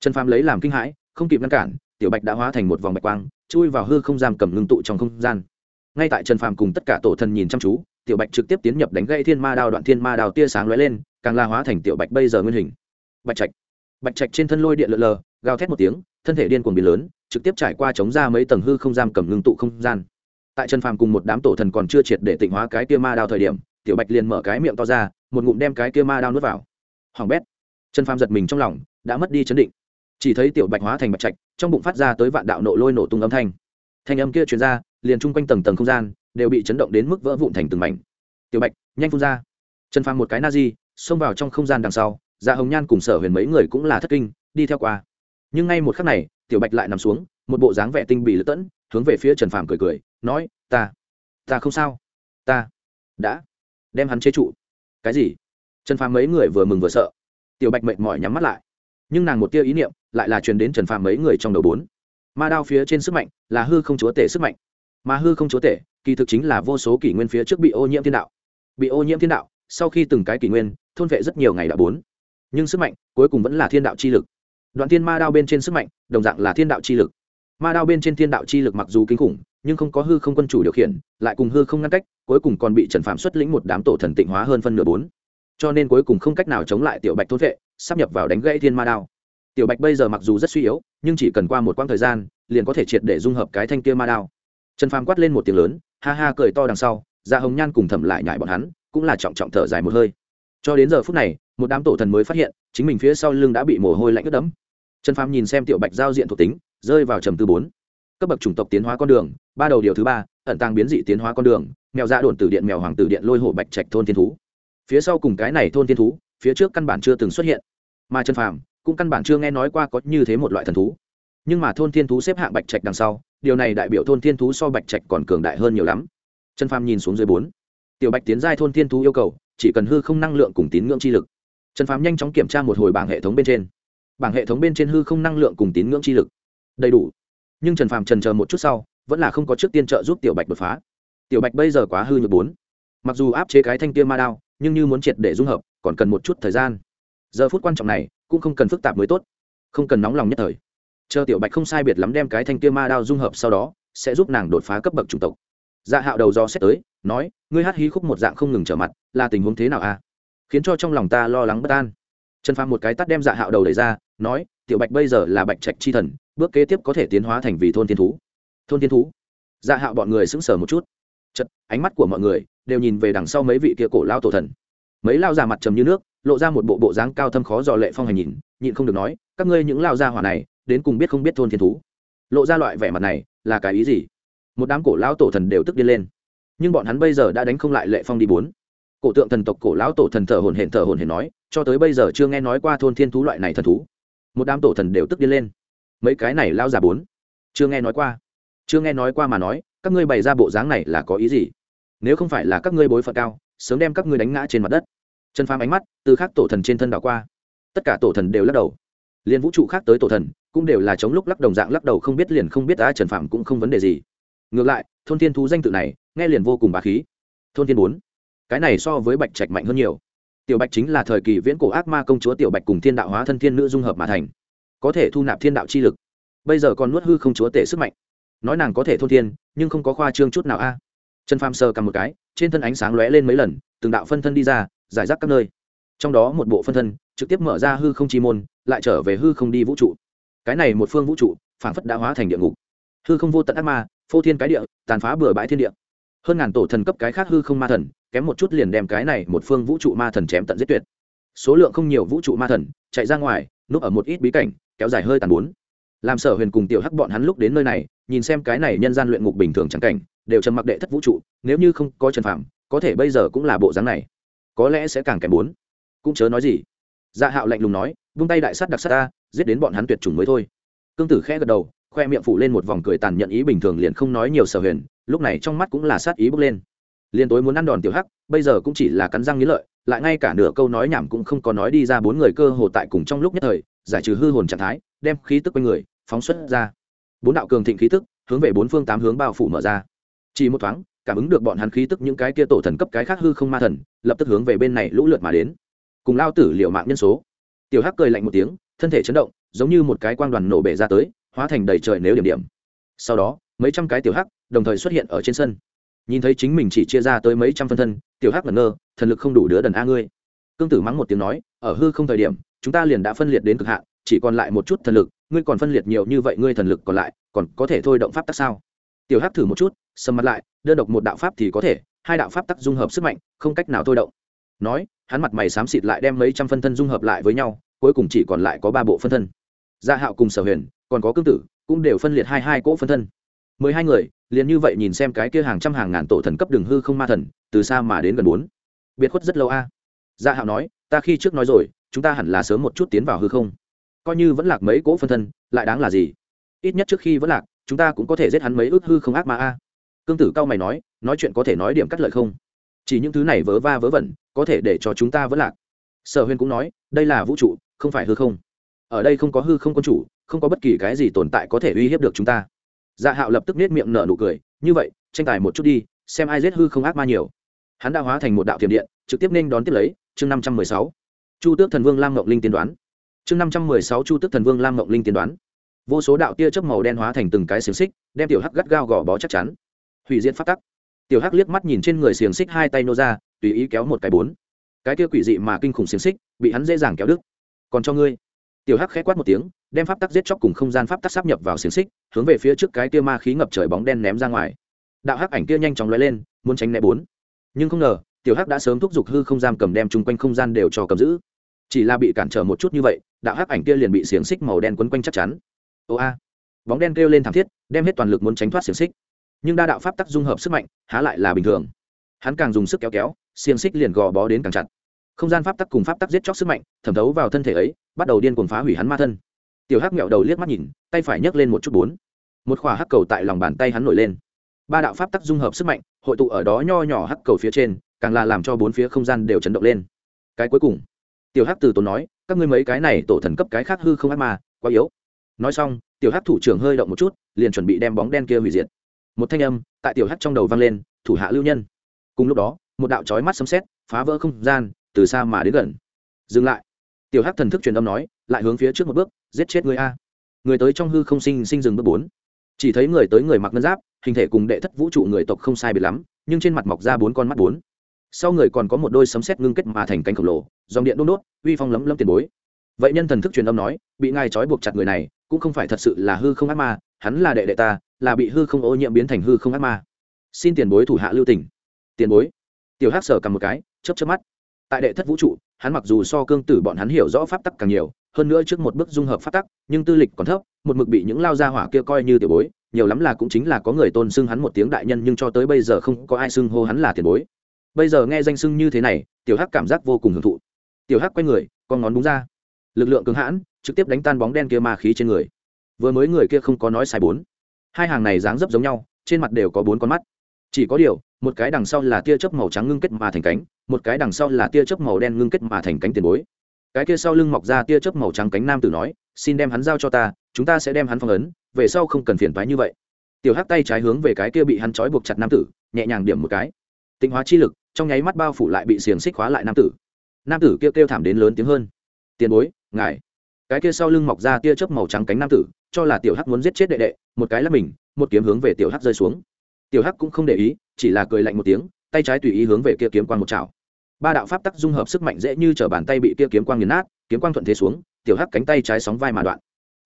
Trần phàm lấy làm kinh hãi, không kịp ngăn cản, tiểu bạch đã hóa thành một vòng bạch quang, chui vào hư không giam cầm ngưng tụ trong không gian. Ngay tại trần phàm cùng tất cả tổ thần nhìn chăm chú, tiểu bạch trực tiếp tiến nhập đánh gây thiên ma đao, đoạn thiên ma đao tia sáng lóe lên, càng la hóa thành tiểu bạch bây giờ nguyên hình. Bạch trạch. Bạch trạch trên thân lôi điện lợn lờ, gào thét một tiếng, thân thể điên cuồng biến lớn, trực tiếp trải qua chống ra mấy tầng hư không giam cầm ngưng tụ không gian tại trần phàm cùng một đám tổ thần còn chưa triệt để tịnh hóa cái kia ma đao thời điểm, tiểu bạch liền mở cái miệng to ra, một ngụm đem cái kia ma đao nuốt vào. Hoàng bét. Trần phàm giật mình trong lòng, đã mất đi chấn định. Chỉ thấy tiểu bạch hóa thành bạch trạch, trong bụng phát ra tới vạn đạo nộ lôi nổ tung âm thanh. Thanh âm kia truyền ra, liền chung quanh tầng tầng không gian, đều bị chấn động đến mức vỡ vụn thành từng mảnh. Tiểu bạch, nhanh phun ra. Trần phàm một cái na di, xông vào trong không gian đằng sau dạ hồng nhan cùng sở huyền mấy người cũng là thất kinh, đi theo qua. Nhưng ngay một khắc này, tiểu bạch lại nằm xuống, một bộ dáng vẻ tinh bị lữ tẫn hướng về phía trần phàm cười cười, nói, ta ta không sao. Ta đã đem hắn chế trụ. Cái gì? Trần phàm mấy người vừa mừng vừa sợ. Tiểu bạch mệt mỏi nhắm mắt lại. Nhưng nàng một tia ý niệm lại là truyền đến trần phàm mấy người trong đầu bốn. Ma đao phía trên sức mạnh là hư không chúa tể sức mạnh. Mà hư không chúa tể kỳ thực chính là vô số kỷ nguyên phía trước bị ô nhiễm thiên đạo. Bị ô nhiễm thiên đạo, sau khi từng cái kỷ nguyên, thôn vệ rất nhiều ngày đã bốn. Nhưng sức mạnh cuối cùng vẫn là thiên đạo chi lực. Đoạn thiên ma đao bên trên sức mạnh, đồng dạng là thiên đạo chi lực ma đao bên trên thiên đạo chi lực mặc dù kinh khủng, nhưng không có hư không quân chủ điều khiển, lại cùng hư không ngăn cách, cuối cùng còn bị trần phạm xuất lĩnh một đám tổ thần tịnh hóa hơn phân nửa bốn. Cho nên cuối cùng không cách nào chống lại tiểu bạch thôn vệ, sắp nhập vào đánh gãy thiên ma đao. Tiểu bạch bây giờ mặc dù rất suy yếu, nhưng chỉ cần qua một quãng thời gian, liền có thể triệt để dung hợp cái thanh kia ma đao. Trần phàm quát lên một tiếng lớn, ha ha cười to đằng sau, ra hồng nhan cùng thẩm lại nhại bọn hắn, cũng là trọng trọng thở dài một hơi. Cho đến giờ phút này, một đám tổ thần mới phát hiện, chính mình phía sau lưng đã bị mồ hôi lạnh ướt đẫm. Trần phàm nhìn xem tiểu bạch giao diện thuộc tính rơi vào trầm tư bốn. Cấp bậc chủng tộc tiến hóa con đường, ba đầu điều thứ ba, ẩn tàng biến dị tiến hóa con đường, mèo ra đồn từ điện mèo hoàng tử điện lôi hổ bạch trạch thôn thiên thú. Phía sau cùng cái này thôn thiên thú, phía trước căn bản chưa từng xuất hiện. Mà chân phàm cũng căn bản chưa nghe nói qua có như thế một loại thần thú. Nhưng mà thôn thiên thú xếp hạng bạch trạch đằng sau, điều này đại biểu thôn thiên thú so bạch trạch còn cường đại hơn nhiều lắm. Chân phàm nhìn xuống dưới bốn. Tiểu bạch tiến giai thôn thiên thú yêu cầu, chỉ cần hư không năng lượng cùng tín ngưỡng chi lực. Trần phàm nhanh chóng kiểm tra một hồi bảng hệ thống bên trên. Bảng hệ thống bên trên hư không năng lượng cùng tín ngưỡng chi lực đầy đủ. Nhưng trần phàm trần chờ một chút sau, vẫn là không có trước tiên trợ giúp tiểu bạch đột phá. Tiểu bạch bây giờ quá hư nhược bốn. Mặc dù áp chế cái thanh kia ma đao, nhưng như muốn triệt để dung hợp, còn cần một chút thời gian. Giờ phút quan trọng này, cũng không cần phức tạp mới tốt. Không cần nóng lòng nhất thời. Chờ tiểu bạch không sai biệt lắm đem cái thanh kia ma đao dung hợp sau đó, sẽ giúp nàng đột phá cấp bậc chủng tộc. Dạ hạo đầu do xét tới, nói, ngươi hát hí khúc một dạng không ngừng trở mặt, là tình huống thế nào a à? khiến cho trong lòng ta lo lắng bất an. Trần phàm một cái tắt đem dạ hạo đầu đẩy ra, nói, tiểu bạch bây giờ là bạch trạch chi thần bước kế tiếp có thể tiến hóa thành vì thôn thiên thú. Thôn thiên thú? Dạ hạo bọn người sững sờ một chút. Chật ánh mắt của mọi người đều nhìn về đằng sau mấy vị kia cổ lao tổ thần. Mấy lao già mặt trầm như nước, lộ ra một bộ bộ dáng cao thâm khó dò lệ phong hành nhìn, nhịn không được nói, các ngươi những lao gia hỏa này, đến cùng biết không biết thôn thiên thú? Lộ ra loại vẻ mặt này là cái ý gì? Một đám cổ lão tổ thần đều tức điên lên. Nhưng bọn hắn bây giờ đã đánh không lại lệ phong đi bốn. Cổ tượng thần tộc cổ lão tổ thần thờ hồn hển thờ hồn hển nói, cho tới bây giờ chưa nghe nói qua thôn thiên thú loại này thần thú. Một đám tổ thần đều tức điên lên mấy cái này lao già bốn. Chưa nghe nói qua. Chưa nghe nói qua mà nói, các ngươi bày ra bộ dáng này là có ý gì? Nếu không phải là các ngươi bối phận cao, sớm đem các ngươi đánh ngã trên mặt đất. Trần phàm ánh mắt từ khác tổ thần trên thân đảo qua. Tất cả tổ thần đều lắc đầu. Liên vũ trụ khác tới tổ thần, cũng đều là chống lúc lắc đồng dạng lắc đầu không biết liền không biết đã trần phàm cũng không vấn đề gì. Ngược lại, thôn thiên thú danh tự này, nghe liền vô cùng bà khí. Thôn thiên bốn. Cái này so với bạch trạch mạnh hơn nhiều. Tiểu bạch chính là thời kỳ viễn cổ ác ma công chúa tiểu bạch cùng thiên đạo hóa thân thiên nữ dung hợp mà thành có thể thu nạp thiên đạo chi lực. Bây giờ còn nuốt hư không chúa tể sức mạnh. Nói nàng có thể thôn thiên, nhưng không có khoa trương chút nào a. Trần phàm sờ cầm một cái, trên thân ánh sáng lóe lên mấy lần, từng đạo phân thân đi ra, giải rác các nơi. Trong đó một bộ phân thân, trực tiếp mở ra hư không chi môn, lại trở về hư không đi vũ trụ. Cái này một phương vũ trụ, phảng phất đã hóa thành địa ngục. Hư không vô tận ác ma, phô thiên cái địa, tàn phá bừa bãi thiên địa. Hơn ngàn tổ thần cấp cái khác hư không ma thần, kém một chút liền đem cái này một phương vũ trụ ma thần chém tận giết tuyệt. Số lượng không nhiều vũ trụ ma thần, chạy ra ngoài, núp ở một ít bí cảnh kéo dài hơi tàn bốn. Làm sở huyền cùng tiểu hắc bọn hắn lúc đến nơi này, nhìn xem cái này nhân gian luyện ngục bình thường chẳng cảnh, đều trầm mặc đệ thất vũ trụ, nếu như không có trần phạm có thể bây giờ cũng là bộ dáng này. Có lẽ sẽ càng kém bốn. Cũng chớ nói gì. Dạ hạo lạnh lùng nói, vung tay đại sắt đặc sắt ta, giết đến bọn hắn tuyệt chủng mới thôi. Cương tử khẽ gật đầu, khoe miệng phủ lên một vòng cười tàn nhận ý bình thường liền không nói nhiều sở huyền, lúc này trong mắt cũng là sát ý bước lên. Liền tối muốn ăn đòn tiểu hắc, bây giờ cũng chỉ là cắn răng nghĩ lợi, lại ngay cả nửa câu nói nhảm cũng không có nói đi ra bốn người cơ hồ tại cùng trong lúc nhất thời giải trừ hư hồn trạng thái, đem khí tức quanh người, phóng xuất ra. Bốn đạo cường thịnh khí tức hướng về bốn phương tám hướng bao phủ mở ra. Chỉ một thoáng, cảm ứng được bọn hắn khí tức những cái kia tổ thần cấp cái khác hư không ma thần, lập tức hướng về bên này lũ lượt mà đến. Cùng lao tử liệu mạng nhân số. Tiểu hắc cười lạnh một tiếng, thân thể chấn động, giống như một cái quang đoàn nổ bể ra tới, hóa thành đầy trời nếu điểm điểm. Sau đó, mấy trăm cái tiểu hắc đồng thời xuất hiện ở trên sân. Nhìn thấy chính mình chỉ chia ra tới mấy trăm phân thân, tiểu hắc ngẩn ngơ, thần lực không đủ đứa đần a ngươi. Cương tử mắng một tiếng nói, ở hư không thời điểm chúng ta liền đã phân liệt đến cực hạn, chỉ còn lại một chút thần lực, ngươi còn phân liệt nhiều như vậy ngươi thần lực còn lại, còn có thể thôi động pháp tắc sao? Tiểu hắc thử một chút, sầm mặt lại, đơn độc một đạo pháp thì có thể, hai đạo pháp tắc dung hợp sức mạnh, không cách nào thôi động. Nói, hắn mặt mày xám xịt lại đem mấy trăm phân thân dung hợp lại với nhau, cuối cùng chỉ còn lại có ba bộ phân thân. Gia hạo cùng sở huyền, còn có cương tử, cũng đều phân liệt hai hai cỗ phân thân. Mười hai người, liền như vậy nhìn xem cái kia hàng trăm hàng ngàn tổ thần cấp đường hư không ma thần, từ xa mà đến gần bốn. Biệt khuất rất lâu a. Gia hạo nói, ta khi trước nói rồi chúng ta hẳn là sớm một chút tiến vào hư không. Coi như vẫn lạc mấy cỗ phân thân, lại đáng là gì? Ít nhất trước khi vẫn lạc, chúng ta cũng có thể giết hắn mấy ước hư không ác ma a. Cương tử cao mày nói nói chuyện có thể nói điểm cắt lợi không? Chỉ những thứ này vớ va vớ vẩn, có thể để cho chúng ta vẫn lạc. Sở huyền cũng nói, đây là vũ trụ, không phải hư không. Ở đây không có hư không quân chủ, không có bất kỳ cái gì tồn tại có thể uy hiếp được chúng ta. Dạ hạo lập tức nết miệng nở nụ cười, như vậy, tranh tài một chút đi, xem ai giết hư không ác ma nhiều. Hắn đã hóa thành một đạo thiểm điện, trực tiếp nên đón tiếp lấy, chương năm trăm mười sáu chu tước thần vương lam ngọc linh tiên đoán. Chương năm trăm mười sáu chu tước thần vương lam ngọc linh tiên đoán. Vô số đạo tia chớp màu đen hóa thành từng cái xiềng xích, đem tiểu hắc gắt gao gò bó chắc chắn. Hủy diệt phát tắc. Tiểu hắc liếc mắt nhìn trên người xiềng xích hai tay nô ra, tùy ý kéo một cái bốn. Cái kia quỷ dị mà kinh khủng xiềng xích, bị hắn dễ dàng kéo đứt. Còn cho ngươi. Tiểu hắc khẽ quát một tiếng, đem pháp tắc giết chóc cùng không gian pháp tắc sắp nhập vào xiềng xích, hướng về phía trước cái kia ma khí ngập trời bóng đen ném ra ngoài. Đạo hắc ảnh kia nhanh chóng lóe lên, muốn tránh né bốn. Nhưng không ngờ, tiểu hắc đã sớm thúc giục hư không gian cầm đem chung quanh không gian đều cho cầm giữ chỉ là bị cản trở một chút như vậy, đạo hắc ảnh kia liền bị xiềng xích màu đen quấn quanh chắc chắn. Ô a. Bóng đen kêu lên thảm thiết, đem hết toàn lực muốn tránh thoát xiềng xích. Nhưng đa đạo pháp tắc dung hợp sức mạnh, há lại là bình thường. Hắn càng dùng sức kéo kéo, xiềng xích liền gò bó đến càng chặt. Không gian pháp tắc cùng pháp tắc giết chóc sức mạnh, thẩm thấu vào thân thể ấy, bắt đầu điên cuồng phá hủy hắn ma thân. Tiểu hắc mẹo đầu liếc mắt nhìn, tay phải nhấc lên một chút bốn. Một khỏa hắc cầu tại lòng bàn tay hắn nổi lên. Ba đạo pháp tắc dung hợp sức mạnh, hội tụ ở đó nho nhỏ hắc cầu phía trên, càng là làm cho bốn phía không gian đều chấn động lên. Cái cuối cùng tiểu hắc từ tốn nói, các ngươi mấy cái này tổ thần cấp cái khác hư không ác ma, quá yếu. Nói xong, tiểu hắc thủ trưởng hơi động một chút, liền chuẩn bị đem bóng đen kia hủy diệt. Một thanh âm tại tiểu hắc trong đầu vang lên, thủ hạ lưu nhân. Cùng lúc đó, một đạo chói mắt sấm sét phá vỡ không gian, từ xa mà đến gần. Dừng lại. Tiểu hắc thần thức truyền âm nói, lại hướng phía trước một bước, giết chết người a. Người tới trong hư không sinh sinh dừng bước bốn. Chỉ thấy người tới người mặc ngân giáp, hình thể cùng đệ thất vũ trụ người tộc không sai biệt lắm, nhưng trên mặt mọc ra bốn con mắt bốn sau người còn có một đôi sấm sét ngưng kết mà thành cánh khổng lồ, dòng điện đôn đốt, uy phong lấm lấm tiền bối. Vậy nhân thần thức truyền âm nói, bị ngài trói buộc chặt người này, cũng không phải thật sự là hư không ác ma, hắn là đệ đệ ta, là bị hư không ô nhiễm biến thành hư không ác ma. Xin tiền bối thủ hạ lưu tỉnh tiền bối. Tiểu hắc sở cầm một cái, chớp chớp mắt. Tại đệ thất vũ trụ, hắn mặc dù so cương tử bọn hắn hiểu rõ pháp tắc càng nhiều, hơn nữa trước một bước dung hợp pháp tắc, nhưng tư lịch còn thấp, một mực bị những lao gia hỏa kia coi như tiểu bối, nhiều lắm là cũng chính là có người tôn xưng hắn một tiếng đại nhân, nhưng cho tới bây giờ không có ai xưng hô hắn là tiền bối bây giờ nghe danh xưng như thế này, tiểu hắc cảm giác vô cùng hưởng thụ. Tiểu hắc quay người, con ngón đúng ra. Lực lượng cứng hãn, trực tiếp đánh tan bóng đen kia ma khí trên người. Vừa mới người kia không có nói sai bốn. Hai hàng này dáng dấp giống nhau, trên mặt đều có bốn con mắt. Chỉ có điều, một cái đằng sau là tia chớp màu trắng ngưng kết mà thành cánh, một cái đằng sau là tia chớp màu đen ngưng kết mà thành cánh tiền bối. Cái kia sau lưng mọc ra tia chớp màu trắng cánh nam tử nói, xin đem hắn giao cho ta, chúng ta sẽ đem hắn phong ấn, về sau không cần phiền phái như vậy. Tiểu hắc tay trái hướng về cái kia bị hắn trói buộc chặt nam tử, nhẹ nhàng điểm một cái. Tinh hóa chi lực trong nháy mắt bao phủ lại bị xiềng xích khóa lại nam tử. Nam tử kia kêu thảm đến lớn tiếng hơn. Tiền bối, ngài. Cái kia sau lưng mọc ra tia chớp màu trắng cánh nam tử, cho là tiểu hắc muốn giết chết đệ đệ, một cái lắp mình, một kiếm hướng về tiểu hắc rơi xuống. Tiểu hắc cũng không để ý, chỉ là cười lạnh một tiếng, tay trái tùy ý hướng về kia kiếm quang một chảo. Ba đạo pháp tắc dung hợp sức mạnh dễ như t bàn tay bị kia kiếm quang nghiền nát, kiếm quang thuận thế xuống, tiểu hắc cánh tay trái sóng vai mà đoạn.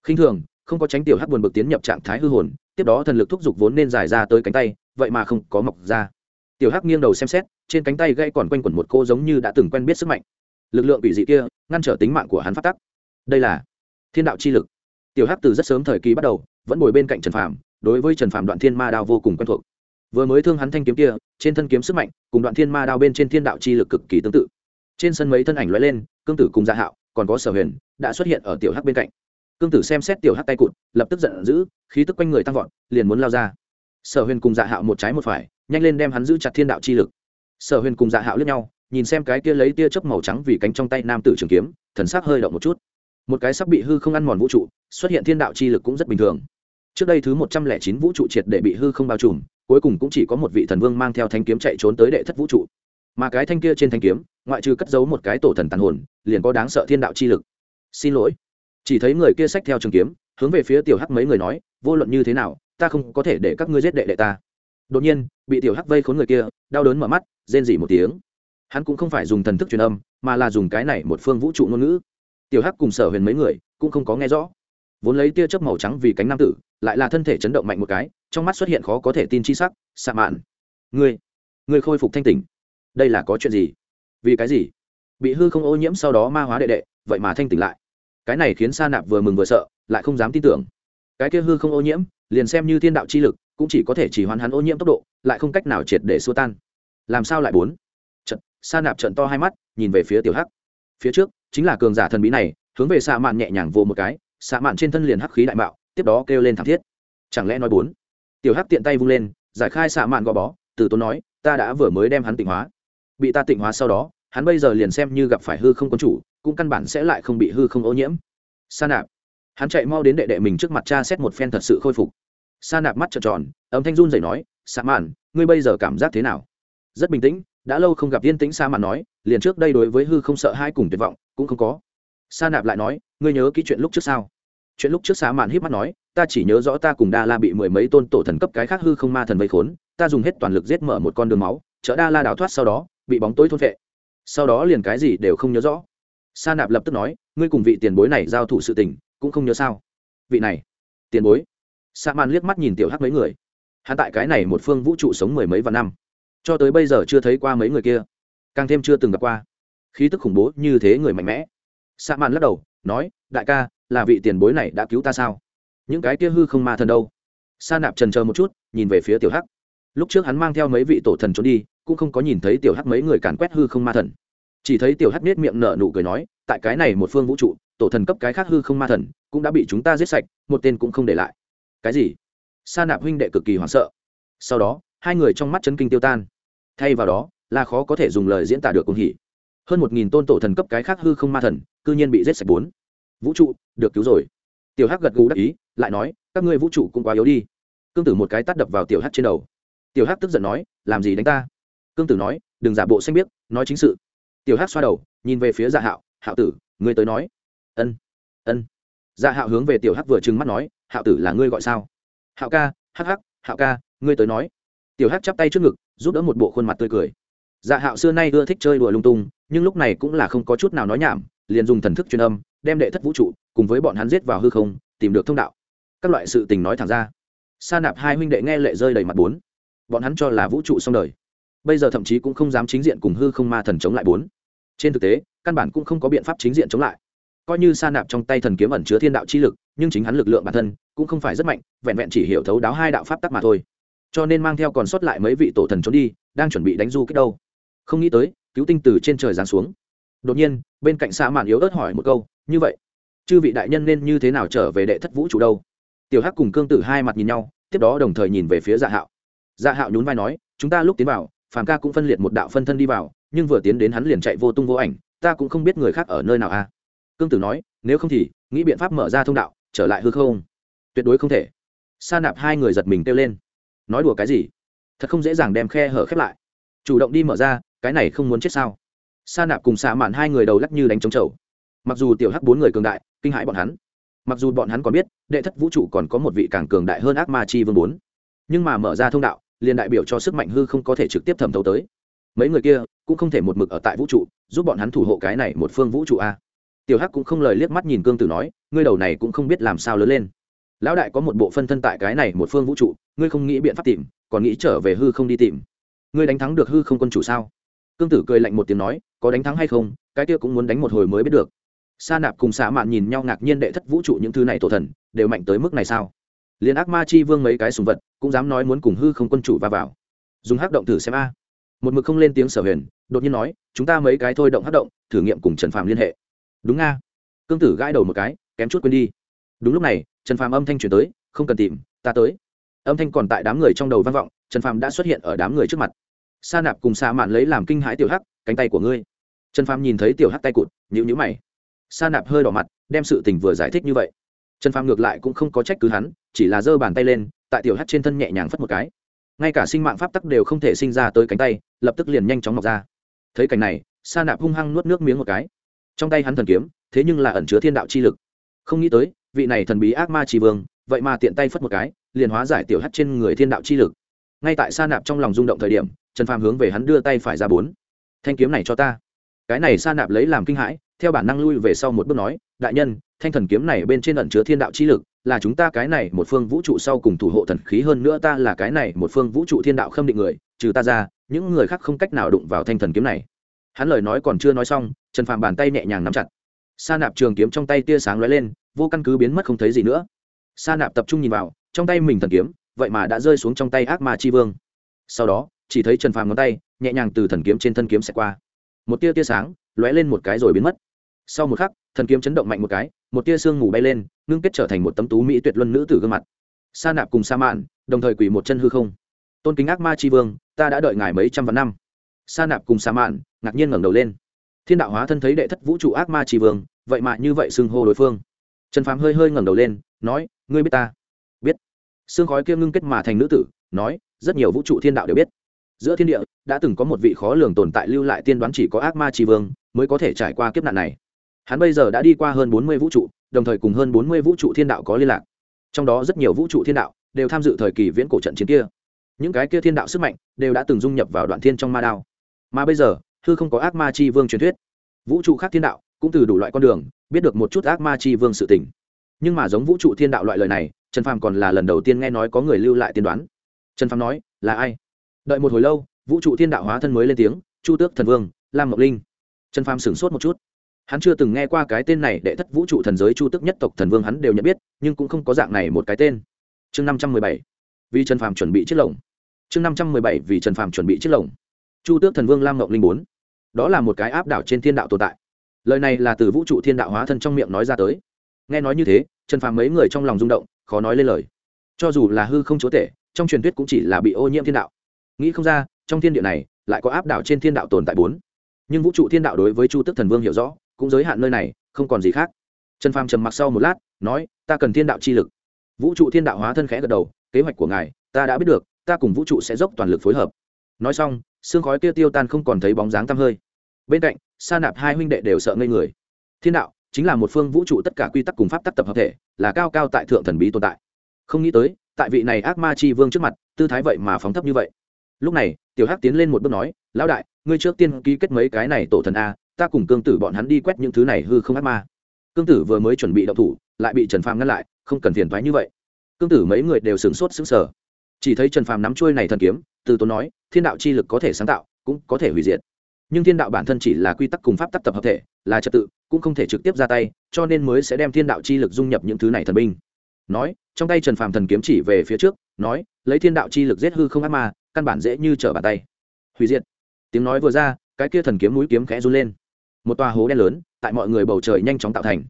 Khinh thường, không có tránh tiểu hắc buồn bực tiến nhập trạng thái hư hồn, tiếp đó thần lực thúc giục vốn nên dài ra tới cánh tay, vậy mà không có mọc ra tiểu hắc nghiêng đầu xem xét, trên cánh tay gây còn quanh quẩn một cô giống như đã từng quen biết sức mạnh. Lực lượng quỷ dị kia ngăn trở tính mạng của hắn phát tắc. Đây là thiên đạo chi lực. Tiểu hắc từ rất sớm thời kỳ bắt đầu, vẫn ngồi bên cạnh trần phàm, đối với trần phàm đoạn thiên ma đao vô cùng quen thuộc. Vừa mới thương hắn thanh kiếm kia, trên thân kiếm sức mạnh, cùng đoạn thiên ma đao bên trên thiên đạo chi lực cực kỳ tương tự. Trên sân mấy thân ảnh lóe lên, cương tử cùng gia hạo, còn có sở huyền, đã xuất hiện ở tiểu hắc bên cạnh. Cương tử xem xét tiểu hắc tay cụt, lập tức giận dữ, khí tức quanh người tăng vọt, liền muốn lao ra. Sở huyền cùng dạ hạo một trái một phải nhanh lên đem hắn giữ chặt thiên đạo chi lực. Sở huyền cùng dạ hạo lướt nhau, nhìn xem cái kia lấy tia chớp màu trắng vì cánh trong tay nam tử trường kiếm, thần sắc hơi động một chút. Một cái sắp bị hư không ăn mòn vũ trụ, xuất hiện thiên đạo chi lực cũng rất bình thường. Trước đây thứ một trăm lẻ chín vũ trụ triệt để bị hư không bao trùm, cuối cùng cũng chỉ có một vị thần vương mang theo thanh kiếm chạy trốn tới đệ thất vũ trụ. Mà cái thanh kia trên thanh kiếm, ngoại trừ cất giấu một cái tổ thần tàn hồn, liền có đáng sợ thiên đạo chi lực. Xin lỗi. Chỉ thấy người kia xách theo trường kiếm, hướng về phía tiểu hắc mấy người nói, vô luận như thế nào, ta không có thể để các ngươi giết đệ đệ ta đột nhiên, bị tiểu hắc vây khốn người kia, đau đớn mở mắt, rên rỉ một tiếng. Hắn cũng không phải dùng thần thức truyền âm, mà là dùng cái này một phương vũ trụ ngôn ngữ. Tiểu hắc cùng sở huyền mấy người, cũng không có nghe rõ. Vốn lấy tia chớp màu trắng vì cánh nam tử, lại là thân thể chấn động mạnh một cái, trong mắt xuất hiện khó có thể tin chi sắc xạ mạn. Ngươi ngươi khôi phục thanh tỉnh. Đây là có chuyện gì? Vì cái gì? Bị hư không ô nhiễm sau đó ma hóa đệ đệ, vậy mà thanh tỉnh lại. Cái này khiến sa nạp vừa mừng vừa sợ, lại không dám tin tưởng. Cái kia hư không ô nhiễm, liền xem như thiên đạo chi lực cũng chỉ có thể chỉ hoàn hắn ô nhiễm tốc độ, lại không cách nào triệt để xua tan. Làm sao lại bốn? Trận, sa nạp trận to hai mắt, nhìn về phía tiểu hắc. Phía trước, chính là cường giả thần bí này, hướng về xạ mạn nhẹ nhàng vô một cái xạ mạn trên thân liền hắc khí đại mạo, tiếp đó kêu lên thảm thiết. Chẳng lẽ nói bốn? Tiểu hắc tiện tay vung lên, giải khai xạ mạn gò bó, từ tốn nói, ta đã vừa mới đem hắn tịnh hóa. Bị ta tịnh hóa sau đó, hắn bây giờ liền xem như gặp phải hư không quân chủ, cũng căn bản sẽ lại không bị hư không ô nhiễm. Sa nạp. Hắn chạy mau đến đệ đệ mình trước mặt cha xét một phen thật sự khôi phục sa nạp mắt trợn tròn, âm thanh run rẩy nói, sa mạn, ngươi bây giờ cảm giác thế nào? Rất bình tĩnh, đã lâu không gặp yên tĩnh sa mạn nói, liền trước đây đối với hư không sợ hai cùng tuyệt vọng, cũng không có. Sa nạp lại nói, ngươi nhớ kỹ chuyện lúc trước sao? Chuyện lúc trước sa mạn híp mắt nói, ta chỉ nhớ rõ ta cùng đa la bị mười mấy tôn tổ thần cấp cái khác hư không ma thần vây khốn, ta dùng hết toàn lực giết mở một con đường máu chợ đa la đào thoát sau đó, bị bóng tối thôn vệ sau đó liền cái gì đều không nhớ rõ. Sa nạp lập tức nói, ngươi cùng vị tiền bối này giao thủ sự tình, cũng không nhớ sao? Vị này, tiền bối sa man liếc mắt nhìn tiểu hắc mấy người. Hắn tại cái này một phương vũ trụ sống mười mấy vạn năm, cho tới bây giờ chưa thấy qua mấy người kia, càng thêm chưa từng gặp qua. Khí tức khủng bố như thế người mạnh mẽ. Sa man lắc đầu, nói, đại ca, là vị tiền bối này đã cứu ta sao? Những cái kia hư không ma thần đâu? Sa nạp trần chờ một chút, nhìn về phía tiểu hắc. Lúc trước hắn mang theo mấy vị tổ thần trốn đi, cũng không có nhìn thấy tiểu hắc mấy người càn quét hư không ma thần. Chỉ thấy tiểu hắc nết miệng nở nụ cười nói, tại cái này một phương vũ trụ, tổ thần cấp cái khác hư không ma thần cũng đã bị chúng ta giết sạch, một tên cũng không để lại cái gì? Sa nạp huynh đệ cực kỳ hoảng sợ. Sau đó, hai người trong mắt chấn kinh tiêu tan. Thay vào đó, là khó có thể dùng lời diễn tả được cùng hỉ. Hơn một nghìn tôn tổ thần cấp cái khác hư không ma thần, cư nhiên bị giết sạch bốn. Vũ trụ, được cứu rồi. Tiểu hắc gật gù đắc ý, lại nói, các ngươi vũ trụ cũng quá yếu đi. Cương tử một cái tắt đập vào tiểu hắc trên đầu. Tiểu hắc tức giận nói, làm gì đánh ta? Cương tử nói, đừng giả bộ xanh biết nói chính sự. Tiểu hắc xoa đầu, nhìn về phía dạ hạo. Hạo tử, ngươi tới nói. Ân ân dạ hạo hướng về tiểu hắc vừa trừng mắt nói, hạo tử là ngươi gọi sao? Hạo ca, hắc hắc, hạo ca, ngươi tới nói. Tiểu hắc chắp tay trước ngực, giúp đỡ một bộ khuôn mặt tươi cười. Dạ hạo xưa nay ưa thích chơi đùa lung tung, nhưng lúc này cũng là không có chút nào nói nhảm, liền dùng thần thức truyền âm, đem đệ thất vũ trụ cùng với bọn hắn giết vào hư không, tìm được thông đạo. Các loại sự tình nói thẳng ra. Sa nạp hai huynh đệ nghe lệ rơi đầy mặt bốn. Bọn hắn cho là vũ trụ xong đời. Bây giờ thậm chí cũng không dám chính diện cùng hư không ma thần chống lại bốn. Trên thực tế, căn bản cũng không có biện pháp chính diện chống lại coi như sa nạp trong tay thần kiếm ẩn chứa thiên đạo chi lực, nhưng chính hắn lực lượng bản thân cũng không phải rất mạnh, vẹn vẹn chỉ hiểu thấu đáo hai đạo pháp tắc mà thôi. Cho nên mang theo còn sót lại mấy vị tổ thần trốn đi, đang chuẩn bị đánh du kích đâu. Không nghĩ tới, cứu tinh từ trên trời giáng xuống. Đột nhiên, bên cạnh sa mạn yếu ớt hỏi một câu, như vậy, chư vị đại nhân nên như thế nào trở về đệ thất vũ trụ đâu? Tiểu hắc cùng cương tử hai mặt nhìn nhau, tiếp đó đồng thời nhìn về phía dạ hạo. Dạ hạo nhún vai nói, chúng ta lúc tiến vào, phàm ca cũng phân liệt một đạo phân thân đi vào, nhưng vừa tiến đến hắn liền chạy vô tung vô ảnh, ta cũng không biết người khác ở nơi nào a à cương tử nói, nếu không thì, nghĩ biện pháp mở ra thông đạo, trở lại hư không? Tuyệt đối không thể. Sa nạp hai người giật mình kêu lên. Nói đùa cái gì? Thật không dễ dàng đem khe hở khép lại. Chủ động đi mở ra, cái này không muốn chết sao? Sa nạp cùng xạ mạn hai người đầu lắc như đánh trống trầu mặc dù tiểu hắc bốn người cường đại, kinh hãi bọn hắn. Mặc dù bọn hắn còn biết, đệ thất vũ trụ còn có một vị càng cường đại hơn ác ma chi vương bốn. Nhưng mà mở ra thông đạo, liền đại biểu cho sức mạnh hư không có thể trực tiếp thẩm thấu tới. Mấy người kia cũng không thể một mực ở tại vũ trụ, giúp bọn hắn thủ hộ cái này một phương vũ trụ a tiểu hắc cũng không lời liếc mắt nhìn cương tử nói, ngươi đầu này cũng không biết làm sao lớn lên. Lão đại có một bộ phân thân tại cái này một phương vũ trụ, ngươi không nghĩ biện pháp tìm, còn nghĩ trở về hư không đi tìm. Ngươi đánh thắng được hư không quân chủ sao? Cương tử cười lạnh một tiếng nói, có đánh thắng hay không, cái kia cũng muốn đánh một hồi mới biết được. Sa nạp cùng xạ mạn nhìn nhau ngạc nhiên đệ thất vũ trụ những thứ này tổ thần, đều mạnh tới mức này sao? Liền ác ma chi vương mấy cái sùng vật, cũng dám nói muốn cùng hư không quân chủ va vào. Dùng hắc động thử xem a. Một mực không lên tiếng sở huyền, đột nhiên nói, chúng ta mấy cái thôi động hắc động, thử nghiệm cùng trần phàm liên hệ đúng nga. Cương tử gãi đầu một cái, kém chút quên đi. Đúng lúc này, trần phàm âm thanh chuyển tới, không cần tìm, ta tới. Âm thanh còn tại đám người trong đầu vang vọng, trần phàm đã xuất hiện ở đám người trước mặt. Sa nạp cùng sa mạn lấy làm kinh hãi tiểu hắc, cánh tay của ngươi. Trần phàm nhìn thấy tiểu hắc tay cụt nhữ nhữ mày. Sa nạp hơi đỏ mặt, đem sự tình vừa giải thích như vậy. Trần phàm ngược lại cũng không có trách cứ hắn, chỉ là giơ bàn tay lên, tại tiểu hắc trên thân nhẹ nhàng phất một cái. Ngay cả sinh mạng pháp tắc đều không thể sinh ra tới cánh tay, lập tức liền nhanh chóng mọc ra. Thấy cảnh này, sa nạp hung hăng nuốt nước miếng một cái trong tay hắn thần kiếm, thế nhưng là ẩn chứa thiên đạo chi lực. Không nghĩ tới, vị này thần bí ác ma tri vương, vậy mà tiện tay phất một cái, liền hóa giải tiểu hắt trên người thiên đạo chi lực. Ngay tại sa nạp trong lòng rung động thời điểm, trần phàm hướng về hắn đưa tay phải ra bốn. Thanh kiếm này cho ta. Cái này sa nạp lấy làm kinh hãi, theo bản năng lui về sau một bước nói, đại nhân, thanh thần kiếm này bên trên ẩn chứa thiên đạo chi lực, là chúng ta cái này một phương vũ trụ sau cùng thủ hộ thần khí hơn nữa ta là cái này một phương vũ trụ thiên đạo khâm định người, trừ ta ra, những người khác không cách nào đụng vào thanh thần kiếm này hắn lời nói còn chưa nói xong, trần phàm bàn tay nhẹ nhàng nắm chặt. Sa nạp trường kiếm trong tay tia sáng lóe lên, vô căn cứ biến mất không thấy gì nữa. Sa nạp tập trung nhìn vào, trong tay mình thần kiếm, vậy mà đã rơi xuống trong tay ác ma chi vương. Sau đó, chỉ thấy trần phàm ngón tay, nhẹ nhàng từ thần kiếm trên thân kiếm xẹt qua. Một tia tia sáng, lóe lên một cái rồi biến mất. Sau một khắc, thần kiếm chấn động mạnh một cái, một tia sương mù bay lên, ngưng kết trở thành một tấm tú mỹ tuyệt luân nữ tử gương mặt. Sa nạp cùng sa mạn, đồng thời quỳ một chân hư không. Tôn kính ác ma tri vương, ta đã đợi ngài mấy trăm vạn năm sa nạp cùng sa mạn, ngạc nhiên ngẩng đầu lên. Thiên đạo hóa thân thấy đệ thất vũ trụ ác ma trì vương, vậy mà như vậy xưng hô đối phương. Trần phám hơi hơi ngẩng đầu lên, nói, ngươi biết ta? Biết. Xương khói kia ngưng kết mà thành nữ tử, nói, rất nhiều vũ trụ thiên đạo đều biết. Giữa thiên địa, đã từng có một vị khó lường tồn tại lưu lại tiên đoán chỉ có ác ma tri vương mới có thể trải qua kiếp nạn này. Hắn bây giờ đã đi qua hơn bốn mươi vũ trụ, đồng thời cùng hơn bốn mươi vũ trụ thiên đạo có liên lạc. Trong đó rất nhiều vũ trụ thiên đạo đều tham dự thời kỳ viễn cổ trận chiến kia. Những cái kia thiên đạo sức mạnh đều đã từng dung nhập vào đoạn thiên trong ma đao mà bây giờ, hư không có ác ma chi vương truyền thuyết. Vũ trụ khác thiên đạo cũng từ đủ loại con đường, biết được một chút ác ma chi vương sự tình. Nhưng mà giống vũ trụ thiên đạo loại lời này, trần phàm còn là lần đầu tiên nghe nói có người lưu lại tiên đoán. Trần phàm nói, là ai? Đợi một hồi lâu, vũ trụ thiên đạo hóa thân mới lên tiếng, chu tước thần vương, lam mộc linh. Trần phàm sửng sốt một chút. Hắn chưa từng nghe qua cái tên này để thất vũ trụ thần giới chu Tước nhất tộc thần vương hắn đều nhận biết, nhưng cũng không có dạng này một cái tên. Chương năm trăm mười bảy. Vì trần phàm chuẩn bị chiếc lồng. Chương năm trăm mười bảy, vì trần phàm chuẩn bị chiếc lồng chu tước thần vương lam ngộng linh bốn. Đó là một cái áp đảo trên thiên đạo tồn tại. Lời này là từ vũ trụ thiên đạo hóa thân trong miệng nói ra tới. Nghe nói như thế, trần phàm mấy người trong lòng rung động, khó nói lên lời. Cho dù là hư không chúa tể, trong truyền thuyết cũng chỉ là bị ô nhiễm thiên đạo. Nghĩ không ra, trong thiên địa này, lại có áp đảo trên thiên đạo tồn tại bốn. Nhưng vũ trụ thiên đạo đối với chu tức thần vương hiểu rõ, cũng giới hạn nơi này, không còn gì khác. Trần phàm trầm mặc sau một lát, nói, ta cần thiên đạo chi lực. Vũ trụ thiên đạo hóa thân khẽ gật đầu, kế hoạch của ngài, ta đã biết được, ta cùng vũ trụ sẽ dốc toàn lực phối hợp nói xong, xương khói kia tiêu tan không còn thấy bóng dáng tăm hơi. Bên cạnh, sa nạp hai huynh đệ đều sợ ngây người. Thiên đạo, chính là một phương vũ trụ tất cả quy tắc cùng pháp tắc tập hợp thể, là cao cao tại thượng thần bí tồn tại. Không nghĩ tới, tại vị này ác ma chi vương trước mặt, tư thái vậy mà phóng thấp như vậy. Lúc này, tiểu hắc tiến lên một bước nói, lão đại, ngươi trước tiên ký kết mấy cái này tổ thần a, ta cùng cương tử bọn hắn đi quét những thứ này hư không ác ma. Cương tử vừa mới chuẩn bị động thủ, lại bị trần phàm ngăn lại, không cần phiền thoái như vậy. Cương tử mấy người đều sửng sốt sững sờ chỉ thấy trần phàm nắm trôi này thần kiếm, từ tốn nói, thiên đạo chi lực có thể sáng tạo, cũng có thể hủy diệt. Nhưng thiên đạo bản thân chỉ là quy tắc cùng pháp tắc tập hợp thể, là trật tự, cũng không thể trực tiếp ra tay, cho nên mới sẽ đem thiên đạo chi lực dung nhập những thứ này thần binh. Nói, trong tay trần phàm thần kiếm chỉ về phía trước, nói, lấy thiên đạo chi lực giết hư không ác ma, căn bản dễ như trở bàn tay. Hủy diệt. Tiếng nói vừa ra, cái kia thần kiếm mũi kiếm khẽ run lên. Một tòa hố đen lớn, tại mọi người bầu trời nhanh chóng tạo thành.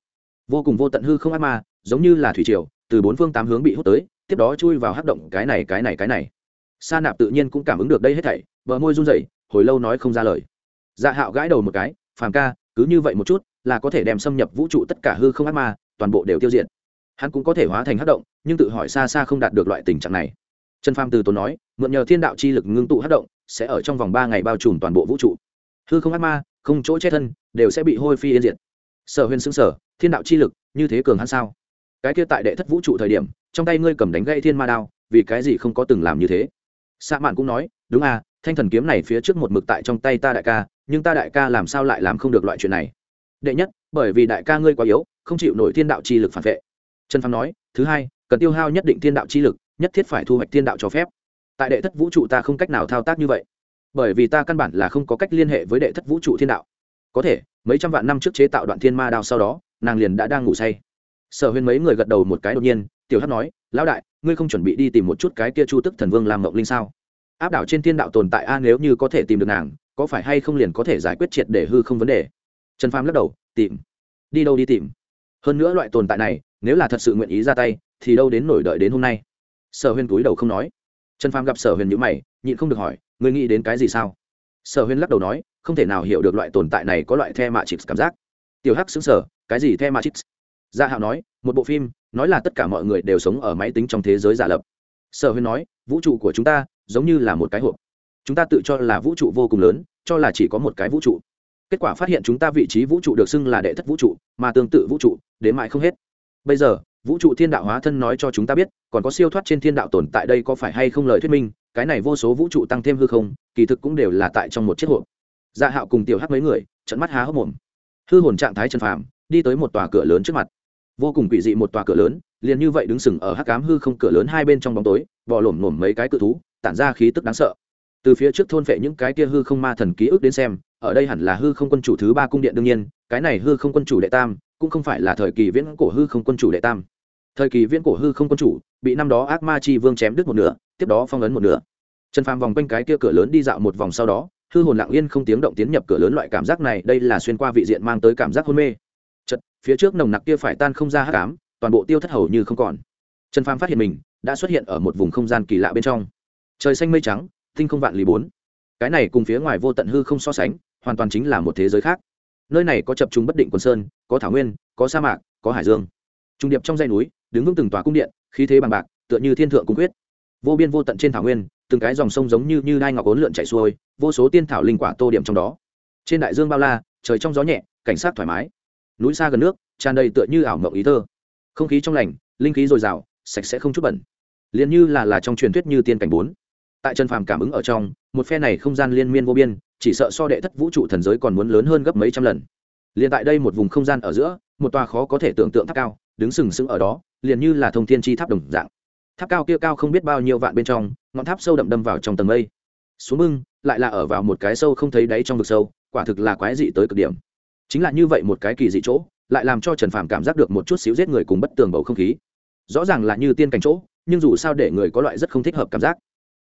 Vô cùng vô tận hư không ác ma, giống như là thủy triều, từ bốn phương tám hướng bị hút tới tiếp đó chui vào hắc động cái này cái này cái này. Sa nạp tự nhiên cũng cảm ứng được đây hết thảy, bờ môi run rẩy, hồi lâu nói không ra lời. Dạ hạo gãi đầu một cái, phàm ca, cứ như vậy một chút, là có thể đem xâm nhập vũ trụ tất cả hư không ác ma, toàn bộ đều tiêu diệt. Hắn cũng có thể hóa thành hắc động, nhưng tự hỏi xa xa không đạt được loại tình trạng này. Trần phàm từ tốn nói, mượn nhờ thiên đạo chi lực ngưng tụ hắc động, sẽ ở trong vòng ba ngày bao trùm toàn bộ vũ trụ. Hư không ác ma, không chỗ chết thân, đều sẽ bị hôi phi yên diệt. Sở huyền xưng sở thiên đạo chi lực, như thế cường hắn sao? Cái kia tại đệ thất vũ trụ thời điểm trong tay ngươi cầm đánh gây thiên ma đao, vì cái gì không có từng làm như thế? Sa mạn cũng nói, đúng à thanh thần kiếm này phía trước một mực tại trong tay ta đại ca, nhưng ta đại ca làm sao lại làm không được loại chuyện này? Đệ nhất, bởi vì đại ca ngươi quá yếu, không chịu nổi thiên đạo chi lực phản vệ. Trần phàm nói, thứ hai, cần tiêu hao nhất định thiên đạo chi lực, nhất thiết phải thu hoạch thiên đạo cho phép. Tại đệ thất vũ trụ ta không cách nào thao tác như vậy. Bởi vì ta căn bản là không có cách liên hệ với đệ thất vũ trụ thiên đạo. Có thể, mấy trăm vạn năm trước chế tạo đoạn thiên ma đao sau đó, nàng liền đã đang ngủ say. Sở huyền mấy người gật đầu một cái đột nhiên tiểu hắc nói, lão đại, ngươi không chuẩn bị đi tìm một chút cái kia chu tức thần vương làm mộng linh sao? Áp đảo trên thiên đạo tồn tại a, nếu như có thể tìm được nàng, có phải hay không liền có thể giải quyết triệt để hư không vấn đề? Trần phàm lắc đầu, tìm. Đi đâu đi tìm? Hơn nữa loại tồn tại này, nếu là thật sự nguyện ý ra tay, thì đâu đến nổi đợi đến hôm nay? Sở huyền cúi đầu không nói. Trần phàm gặp sở huyền nhữ mày, nhịn không được hỏi, ngươi nghĩ đến cái gì sao? Sở huyền lắc đầu nói, không thể nào hiểu được loại tồn tại này có loại the mạ chịt cảm giác. Tiểu hắc xứng sở cái gì the mạ chịt gia dạ hạo nói, một bộ phim nói là tất cả mọi người đều sống ở máy tính trong thế giới giả lập. Sở huyên nói, vũ trụ của chúng ta giống như là một cái hộp. Chúng ta tự cho là vũ trụ vô cùng lớn, cho là chỉ có một cái vũ trụ. Kết quả phát hiện chúng ta vị trí vũ trụ được xưng là đệ thất vũ trụ, mà tương tự vũ trụ, đến mãi không hết. Bây giờ, vũ trụ thiên đạo hóa thân nói cho chúng ta biết, còn có siêu thoát trên thiên đạo tồn tại đây có phải hay không lời thuyết minh, cái này vô số vũ trụ tăng thêm hư không, kỳ thực cũng đều là tại trong một chiếc hộp. Dạ hạo cùng tiểu hắc mấy người trận mắt há hốc mồm. Hư hồn trạng thái trần phàm, đi tới một tòa cửa lớn trước mặt vô cùng quỷ dị một tòa cửa lớn, liền như vậy đứng sừng ở hắc cám hư không cửa lớn hai bên trong bóng tối, bò lổm nổm mấy cái cự thú, tản ra khí tức đáng sợ. Từ phía trước thôn phệ những cái kia hư không ma thần ký ức đến xem, ở đây hẳn là hư không quân chủ thứ ba cung điện đương nhiên, cái này hư không quân chủ đệ tam, cũng không phải là thời kỳ viễn cổ hư không quân chủ đệ tam. Thời kỳ viễn cổ hư không quân chủ, bị năm đó ác ma chi vương chém đứt một nửa, tiếp đó phong ấn một nửa. Trần phàm vòng quanh cái kia cửa lớn đi dạo một vòng sau đó, hư hồn lặng yên không tiếng động tiến nhập cửa lớn loại cảm giác này, đây là xuyên qua vị diện mang tới cảm giác hôn mê phía trước nồng nặc kia phải tan không ra hắc ám, toàn bộ tiêu thất hầu như không còn. Trần phàm phát hiện mình đã xuất hiện ở một vùng không gian kỳ lạ bên trong. Trời xanh mây trắng, tinh không vạn lý bốn. Cái này cùng phía ngoài vô tận hư không so sánh, hoàn toàn chính là một thế giới khác. Nơi này có chập trùng bất định quần sơn, có thảo nguyên, có sa mạc, có hải dương. Trung điệp trong dãy núi, đứng vững từng tòa cung điện, khí thế bằng bạc, tựa như thiên thượng cung quyết. Vô biên vô tận trên thảo nguyên, từng cái dòng sông giống như như đai ngọc ốn lượn chảy xuôi, vô số tiên thảo linh quả tô điểm trong đó. Trên đại dương bao la, trời trong gió nhẹ, cảnh sát thoải mái núi xa gần nước, tràn đầy tựa như ảo mộng ý thơ. Không khí trong lành, linh khí dồi dào, sạch sẽ không chút bẩn. Liền như là là trong truyền thuyết như tiên cảnh bốn. Tại trần phàm cảm ứng ở trong, một phe này không gian liên miên vô biên, chỉ sợ so đệ thất vũ trụ thần giới còn muốn lớn hơn gấp mấy trăm lần. Liền tại đây một vùng không gian ở giữa, một tòa khó có thể tưởng tượng tháp cao, đứng sừng sững ở đó, liền như là thông thiên chi tháp đồng dạng. Tháp cao kia cao không biết bao nhiêu vạn bên trong, ngọn tháp sâu đậm đâm vào trong tầng mây. Xuống mưng lại là ở vào một cái sâu không thấy đáy trong vực sâu, quả thực là quái dị tới cực điểm chính là như vậy một cái kỳ dị chỗ, lại làm cho trần phàm cảm giác được một chút xíu giết người cùng bất tường bầu không khí. Rõ ràng là như tiên cảnh chỗ, nhưng dù sao để người có loại rất không thích hợp cảm giác.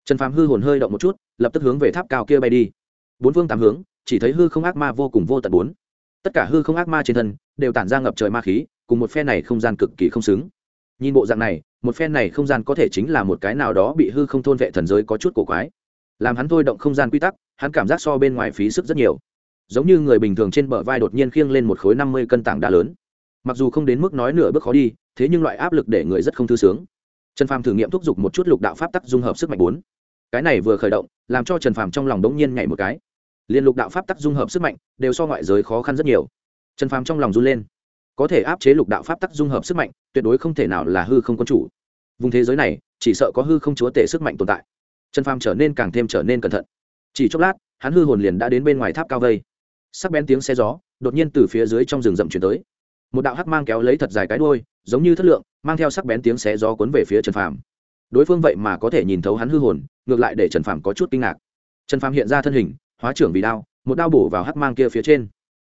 Trần phàm hư hồn hơi động một chút, lập tức hướng về tháp cao kia bay đi. Bốn phương tám hướng, chỉ thấy hư không ác ma vô cùng vô tận bốn. Tất cả hư không ác ma trên thân, đều tản ra ngập trời ma khí, cùng một phe này không gian cực kỳ không xứng. Nhìn bộ dạng này, một phe này không gian có thể chính là một cái nào đó bị hư không thôn vệ thần giới có chút cổ quái. Làm hắn thôi động không gian quy tắc, hắn cảm giác so bên ngoài phí sức rất nhiều giống như người bình thường trên bờ vai đột nhiên khiêng lên một khối năm mươi cân tảng đá lớn. Mặc dù không đến mức nói nửa bước khó đi, thế nhưng loại áp lực để người rất không thư sướng. Trần phàm thử nghiệm thúc giục một chút lục đạo pháp tắc dung hợp sức mạnh bốn. Cái này vừa khởi động, làm cho trần phàm trong lòng đống nhiên nhảy một cái. Liên lục đạo pháp tắc dung hợp sức mạnh đều so ngoại giới khó khăn rất nhiều. Trần phàm trong lòng run lên. Có thể áp chế lục đạo pháp tắc dung hợp sức mạnh, tuyệt đối không thể nào là hư không quân chủ. Vùng thế giới này, chỉ sợ có hư không chúa tể sức mạnh tồn tại. Trần phàm trở nên càng thêm trở nên cẩn thận. Chỉ chốc lát, hắn hư hồn liền đã đến bên ngoài tháp cao vây sắc bén tiếng xe gió đột nhiên từ phía dưới trong rừng rậm chuyển tới. Một đạo hắc mang kéo lấy thật dài cái đuôi, giống như thất lượng mang theo sắc bén tiếng xé gió cuốn về phía trần phàm. Đối phương vậy mà có thể nhìn thấu hắn hư hồn ngược lại để trần phàm có chút kinh ngạc. Trần phàm hiện ra thân hình hóa trưởng vì đao một đao bổ vào hắc mang kia phía trên.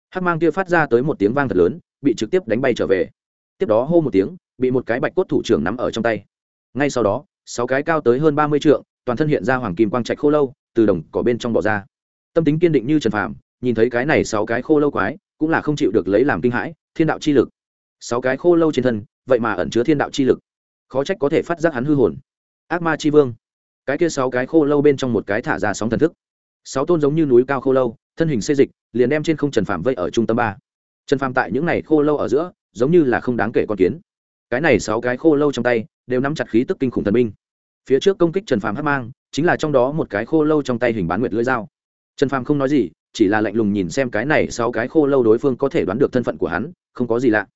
Hắc mang kia phát ra tới một tiếng vang thật lớn bị trực tiếp đánh bay trở về. Tiếp đó hô một tiếng bị một cái bạch cốt thủ trưởng nắm ở trong tay. Ngay sau đó sáu cái cao tới hơn ba mươi trượng toàn thân hiện ra hoàng kim quang trạch khô lâu từ đồng cỏ bên trong bỏ ra. Tâm tính kiên định như trần phàm nhìn thấy cái này sáu cái khô lâu quái, cũng là không chịu được lấy làm kinh hãi, thiên đạo chi lực. Sáu cái khô lâu trên thân, vậy mà ẩn chứa thiên đạo chi lực. Khó trách có thể phát giác hắn hư hồn. Ác ma chi vương. Cái kia sáu cái khô lâu bên trong một cái thả ra sóng thần thức. Sáu tôn giống như núi cao khô lâu, thân hình xê dịch, liền đem trên không trần phạm vây ở trung tâm ba. Trần phạm tại những này khô lâu ở giữa, giống như là không đáng kể con kiến. Cái này sáu cái khô lâu trong tay, đều nắm chặt khí tức kinh khủng thần minh. Phía trước công kích trần phạm hắc mang, chính là trong đó một cái khô lâu trong tay hình bán nguyệt lưỡi dao. Trần phạm không nói gì chỉ là lạnh lùng nhìn xem cái này sáu cái khô lâu đối phương có thể đoán được thân phận của hắn, không có gì lạ.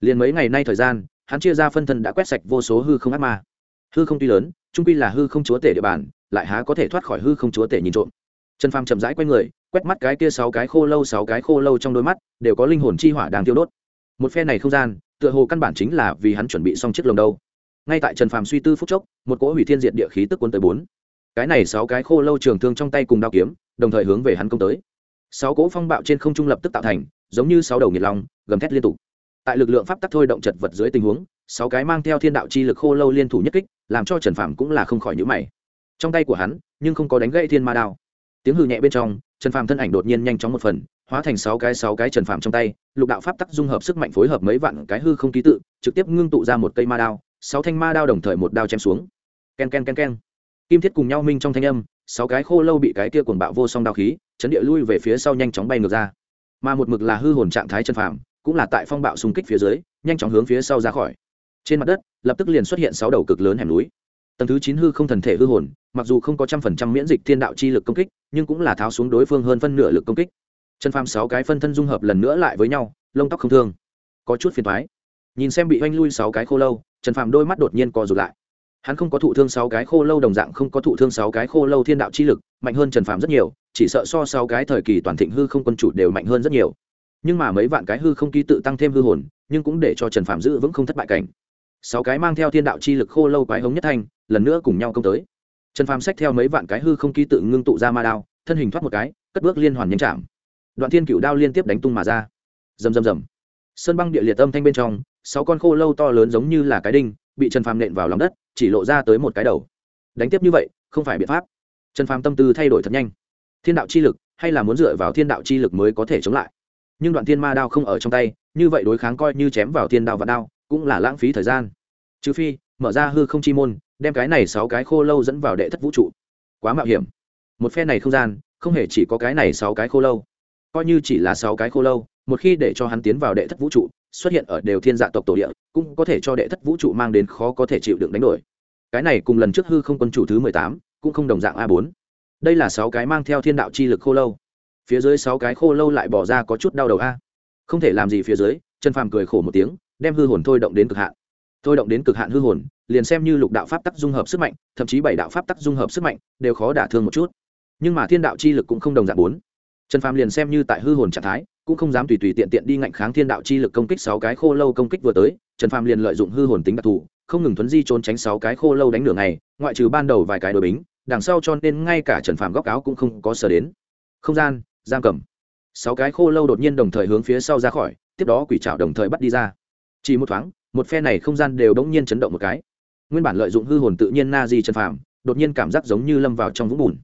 Liền mấy ngày nay thời gian, hắn chia ra phân thân đã quét sạch vô số hư không ác ma. Hư không tuy lớn trung quy là hư không chúa tể địa bàn, lại há có thể thoát khỏi hư không chúa tể nhìn trộm. Trần phàm chậm rãi q u a y người, quét mắt cái kia sáu cái khô lâu, sáu cái khô lâu trong đôi mắt, đều có linh hồn chi hỏa đang tiêu đốt. Một phe này không gian, tựa hồ căn bản chính là vì hắn chuẩn bị xong chiếc lồng đâu. Ngay tại trần phàm suy tư phúc chốc, một cỗ hủy thiên diệt địa khí tức quân tới bốn. Cái này sáu cái khô lâu trường thương trong tay cùng đao kiếm, đồng thời hướng về hắn công tới sáu cỗ phong bạo trên không trung lập tức tạo thành, giống như sáu đầu nghiệt lòng gầm thét liên tục. Tại lực lượng pháp tắc thôi động chật vật dưới tình huống, sáu cái mang theo thiên đạo chi lực khô lâu liên thủ nhất kích, làm cho trần phàm cũng là không khỏi nhữ mày. Trong tay của hắn, nhưng không có đánh gãy thiên ma đao. Tiếng hư nhẹ bên trong, trần phàm thân ảnh đột nhiên nhanh chóng một phần, hóa thành sáu cái sáu cái trần phàm trong tay, lục đạo pháp tắc dung hợp sức mạnh phối hợp mấy vạn cái hư không ký tự, trực tiếp ngưng tụ ra một cây ma đao, sáu thanh ma đao đồng thời một đao chém xuống. K e n k e n k e n k e n kim thiết cùng nhau minh trong thanh âm, sáu cái khô lâu bị cái kia cuồng bạo vô song đao khí chấn địa lui về phía sau nhanh chóng bay ngược ra. Mà một mực là hư hồn trạng thái chân phàm, cũng là tại phong bạo xung kích phía dưới, nhanh chóng hướng phía sau ra khỏi. Trên mặt đất, lập tức liền xuất hiện sáu đầu cực lớn hẻm núi. Tầng thứ chín hư không thần thể hư hồn, mặc dù không có trăm phần trăm miễn dịch thiên đạo chi lực công kích, nhưng cũng là tháo xuống đối phương hơn phân nửa lực công kích. Chân phàm sáu cái phân thân dung hợp lần nữa lại với nhau, lông tóc không thương. Có chút phiền thoái nhìn xem bị oanh lui sáu cái khô lâu, trần phàm đôi mắt đột nhiên co rụt lại. Hắn không có thụ thương sáu cái khô lâu đồng dạng không có thụ thương sáu cái khô lâu thiên đạo chi lực mạnh hơn trần phàm rất nhiều, chỉ sợ so sáu cái thời kỳ toàn thịnh hư không quân chủ đều mạnh hơn rất nhiều. Nhưng mà mấy vạn cái hư không ký tự tăng thêm hư hồn, nhưng cũng để cho trần phạm giữ vững không thất bại cảnh. Sáu cái mang theo thiên đạo chi lực khô lâu quái hống nhất thanh, lần nữa cùng nhau công tới. Trần phàm xách theo mấy vạn cái hư không ký tự ngưng tụ ra ma đao, thân hình thoát một cái, cất bước liên hoàn nhanh chạm. Đoạn thiên cựu đao liên tiếp đánh tung mà ra. Rầm rầm rầm. Sơn băng địa liệt âm thanh bên trong, sáu con khô lâu to lớn giống như là cái đinh, bị trần phàm nện vào lòng đất, chỉ lộ ra tới một cái đầu. Đánh tiếp như vậy, không phải biện pháp trần phàm tâm tư thay đổi thật nhanh. Thiên đạo chi lực, hay là muốn dựa vào thiên đạo chi lực mới có thể chống lại? Nhưng đoạn thiên ma đao không ở trong tay, như vậy đối kháng coi như chém vào thiên đao và đao, cũng là lãng phí thời gian. Trừ phi, mở ra hư không chi môn, đem cái này sáu cái khô lâu dẫn vào đệ thất vũ trụ. Quá mạo hiểm. Một phe này không gian, không hề chỉ có cái này sáu cái khô lâu. Coi như chỉ là sáu cái khô lâu, một khi để cho hắn tiến vào đệ thất vũ trụ, xuất hiện ở đều thiên dạ tộc tổ địa, cũng có thể cho đệ thất vũ trụ mang đến khó có thể chịu đựng đánh đổi. Cái này cùng lần trước hư không quân chủ thứ mười tám cũng không đồng dạng a bốn. Đây là sáu cái mang theo thiên đạo chi lực khô lâu. Phía dưới sáu cái khô lâu lại bỏ ra có chút đau đầu a. Không thể làm gì phía dưới chân phàm cười khổ một tiếng, đem hư hồn thôi động đến cực hạn. Thôi động đến cực hạn hư hồn, liền xem như lục đạo pháp tắc dung hợp sức mạnh, thậm chí bảy đạo pháp tắc dung hợp sức mạnh, đều khó đả thương một chút. Nhưng mà thiên đạo chi lực cũng không đồng dạng bốn. Trần phàm liền xem như tại hư hồn trạng thái, cũng không dám tùy tùy tiện tiện đi ngạnh kháng thiên đạo chi lực công kích sáu cái khô lâu công kích vừa tới, trần phàm liền lợi dụng hư hồn tính đặc thù, không ngừng thuấn di trốn tránh sáu cái khô lâu đánh đường này ngoại trừ ban đầu vài cái đội bính, đằng sau cho nên ngay cả trần phàm góc áo cũng không có sờ đến. Không gian, giam cầm. Sáu cái khô lâu đột nhiên đồng thời hướng phía sau ra khỏi, tiếp đó quỷ trảo đồng thời bắt đi ra. Chỉ một thoáng, một phe này không gian đều đống nhiên chấn động một cái. Nguyên bản lợi dụng hư hồn tự nhiên na di trần phàm, đột nhiên cảm giác giống như lâm vào trong vũng bùn.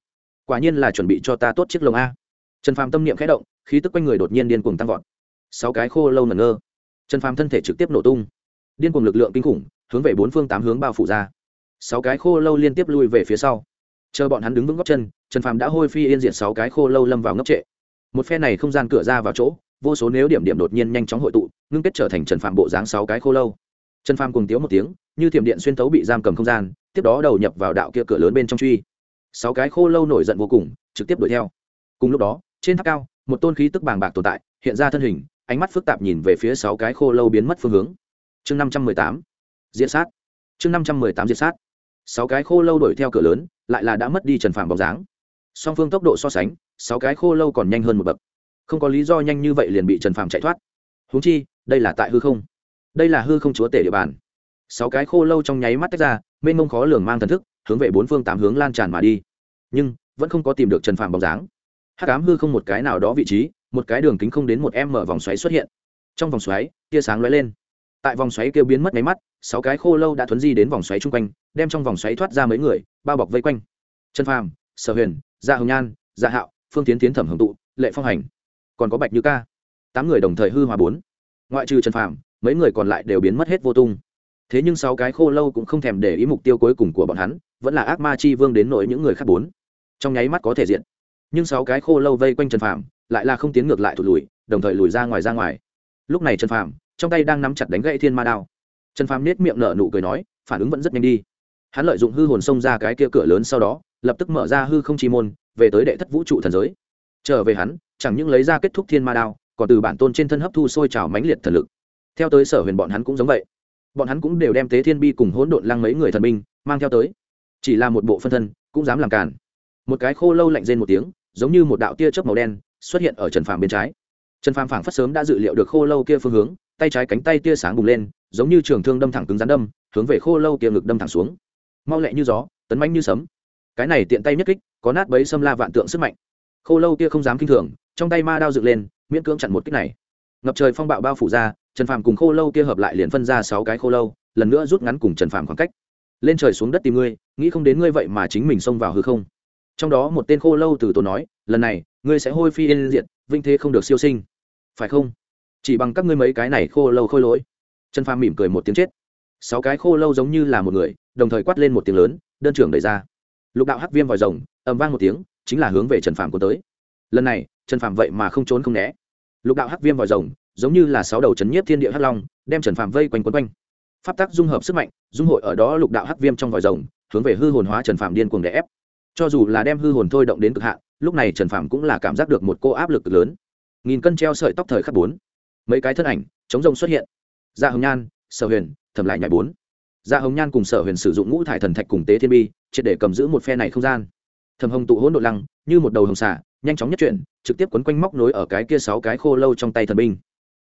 Quả nhiên là chuẩn bị cho ta tốt chiếc lồng a. Trần phàm tâm niệm khẽ động, khí tức quanh người đột nhiên điên cuồng tăng vọt. Sáu cái khô lâu ngẩn ngơ. Trần phàm thân thể trực tiếp nổ tung. Điên cuồng lực lượng kinh khủng, hướng về bốn phương tám hướng bao phủ ra sáu cái khô lâu liên tiếp lui về phía sau. Chờ bọn hắn đứng vững góc chân, trần phàm đã hôi phi yên diện sáu cái khô lâu lâm vào ngốc trệ. Một phe này không gian cửa ra vào chỗ, vô số nếu điểm điểm đột nhiên nhanh chóng hội tụ, ngưng kết trở thành trần phàm bộ dáng sáu cái khô lâu. Trần phàm cùng tiếu một tiếng, như thiểm điện xuyên tấu bị giam cầm không gian, tiếp đó đầu nhập vào đạo kia cửa lớn bên trong truy. Sáu cái khô lâu nổi giận vô cùng, trực tiếp đuổi theo. Cùng lúc đó, trên tháp cao, một tôn khí tức bàng bạc tồn tại, hiện ra thân hình, ánh mắt phức tạp nhìn về phía sáu cái khô lâu biến mất phương hướng. Chương năm trăm mười tám diễn sát. Chương năm trăm mười tám diễn sát sáu cái khô lâu đuổi theo cửa lớn, lại là đã mất đi trần phàm bóng dáng. Song phương tốc độ so sánh, sáu cái khô lâu còn nhanh hơn một bậc. Không có lý do nhanh như vậy liền bị trần phàm chạy thoát. Húng chi, đây là tại hư không. Đây là hư không chúa tể địa bàn. Sáu cái khô lâu trong nháy mắt tách ra, mênh mông khó lường mang thần thức, hướng về bốn phương tám hướng lan tràn mà đi. Nhưng, vẫn không có tìm được trần phàm bóng dáng. Hắc ám hư không một cái nào đó vị trí, một cái đường kính không đến một em mở vòng xoáy xuất hiện. Trong vòng xoáy, tia sáng lóe lên. Tại vòng xoáy kêu biến mất máy mắt, sáu cái khô lâu đã thuấn di đến vòng xoáy chung quanh đem trong vòng xoáy thoát ra mấy người, bao bọc vây quanh. Trần phàm, sở huyền Gia hồng nhan Gia hạo, phương tiến tiến thẩm hưởng tụ, lệ phong hành. Còn có bạch như ca. Tám người đồng thời hư hòa bốn. Ngoại trừ trần phàm, mấy người còn lại đều biến mất hết vô tung. Thế nhưng sáu cái khô lâu cũng không thèm để ý mục tiêu cuối cùng của bọn hắn, vẫn là ác ma chi vương đến nỗi những người khác bốn. Trong nháy mắt có thể diện nhưng sáu cái khô lâu vây quanh trần phàm, lại là không tiến ngược lại thụt lùi, đồng thời lùi ra ngoài ra ngoài. Lúc này trần phàm, trong tay đang nắm chặt đánh gậy thiên ma đao. Trần phàm nết miệng nở nụ cười nói, phản ứng vẫn rất nhanh đi hắn lợi dụng hư hồn xông ra cái kia cửa lớn sau đó, lập tức mở ra hư không chi môn, về tới đệ thất vũ trụ thần giới. Trở về hắn, chẳng những lấy ra kết thúc thiên ma đao, còn từ bản tôn trên thân hấp thu sôi trào mãnh liệt thần lực. Theo tới sở huyền bọn hắn cũng giống vậy. Bọn hắn cũng đều đem tế thiên bi cùng hỗn độn lăng mấy người thần minh mang theo tới. Chỉ là một bộ phân thân, cũng dám làm cản một cái khô lâu lạnh rên một tiếng, giống như một đạo tia chớp màu đen xuất hiện ở trần phàm bên trái. Trần phàm phảng phất sớm đã dự liệu được khô lâu kia phương hướng, tay trái cánh tay tia sáng bùng lên, giống như trường thương đâm thẳng cứng rắn đâm, hướng về khô lâu kia ngực đâm thẳng xuống mau lẹ như gió, tấn manh như sấm. Cái này tiện tay nhất kích, có nát bấy xâm la vạn tượng sức mạnh. Khô lâu kia không dám kinh thường, trong tay ma đao dựng lên, miễn cưỡng chặn một kích này. Ngập trời phong bạo bao phủ ra, trần phàm cùng khô lâu kia hợp lại liền phân ra sáu cái khô lâu, lần nữa rút ngắn cùng trần phàm khoảng cách. Lên trời xuống đất tìm ngươi, nghĩ không đến ngươi vậy mà chính mình xông vào hư không. Trong đó một tên khô lâu từ tổ nói, lần này, ngươi sẽ hôi phi yên diện vinh thế không được siêu sinh. Phải không? Chỉ bằng các ngươi mấy cái này khô lâu khôi lỗi. Trần phàm mỉm cười một tiếng chết sáu cái khô lâu giống như là một người, đồng thời quát lên một tiếng lớn, đơn trưởng đẩy ra. Lục đạo hắc viêm vòi rồng, ầm vang một tiếng, chính là hướng về trần phàm của tới. Lần này, trần phàm vậy mà không trốn không né. Lục đạo hắc viêm vòi rồng, giống như là sáu đầu chấn nhiếp thiên địa hắc long, đem trần phàm vây quanh quấn quanh. Pháp tắc dung hợp sức mạnh, dung hội ở đó lục đạo hắc viêm trong vòi rồng, hướng về hư hồn hóa trần phàm điên cuồng đè ép. Cho dù là đem hư hồn thôi động đến cực hạn, lúc này trần phàm cũng là cảm giác được một cô áp lực lớn. Nghìn cân treo sợi tóc thời khắc bốn. Mấy cái thân ảnh, chống rồng xuất hiện. Ra hồng nhan, sở huyền thầm lại nhảy bốn. Gia dạ hồng nhan cùng sở huyền sử dụng ngũ thải thần thạch cùng tế thiên bi, triệt để cầm giữ một phe này không gian. Thầm hồng tụ hỗn độ lăng, như một đầu hồng xả nhanh chóng nhất chuyển, trực tiếp quấn quanh móc nối ở cái kia sáu cái khô lâu trong tay thần binh.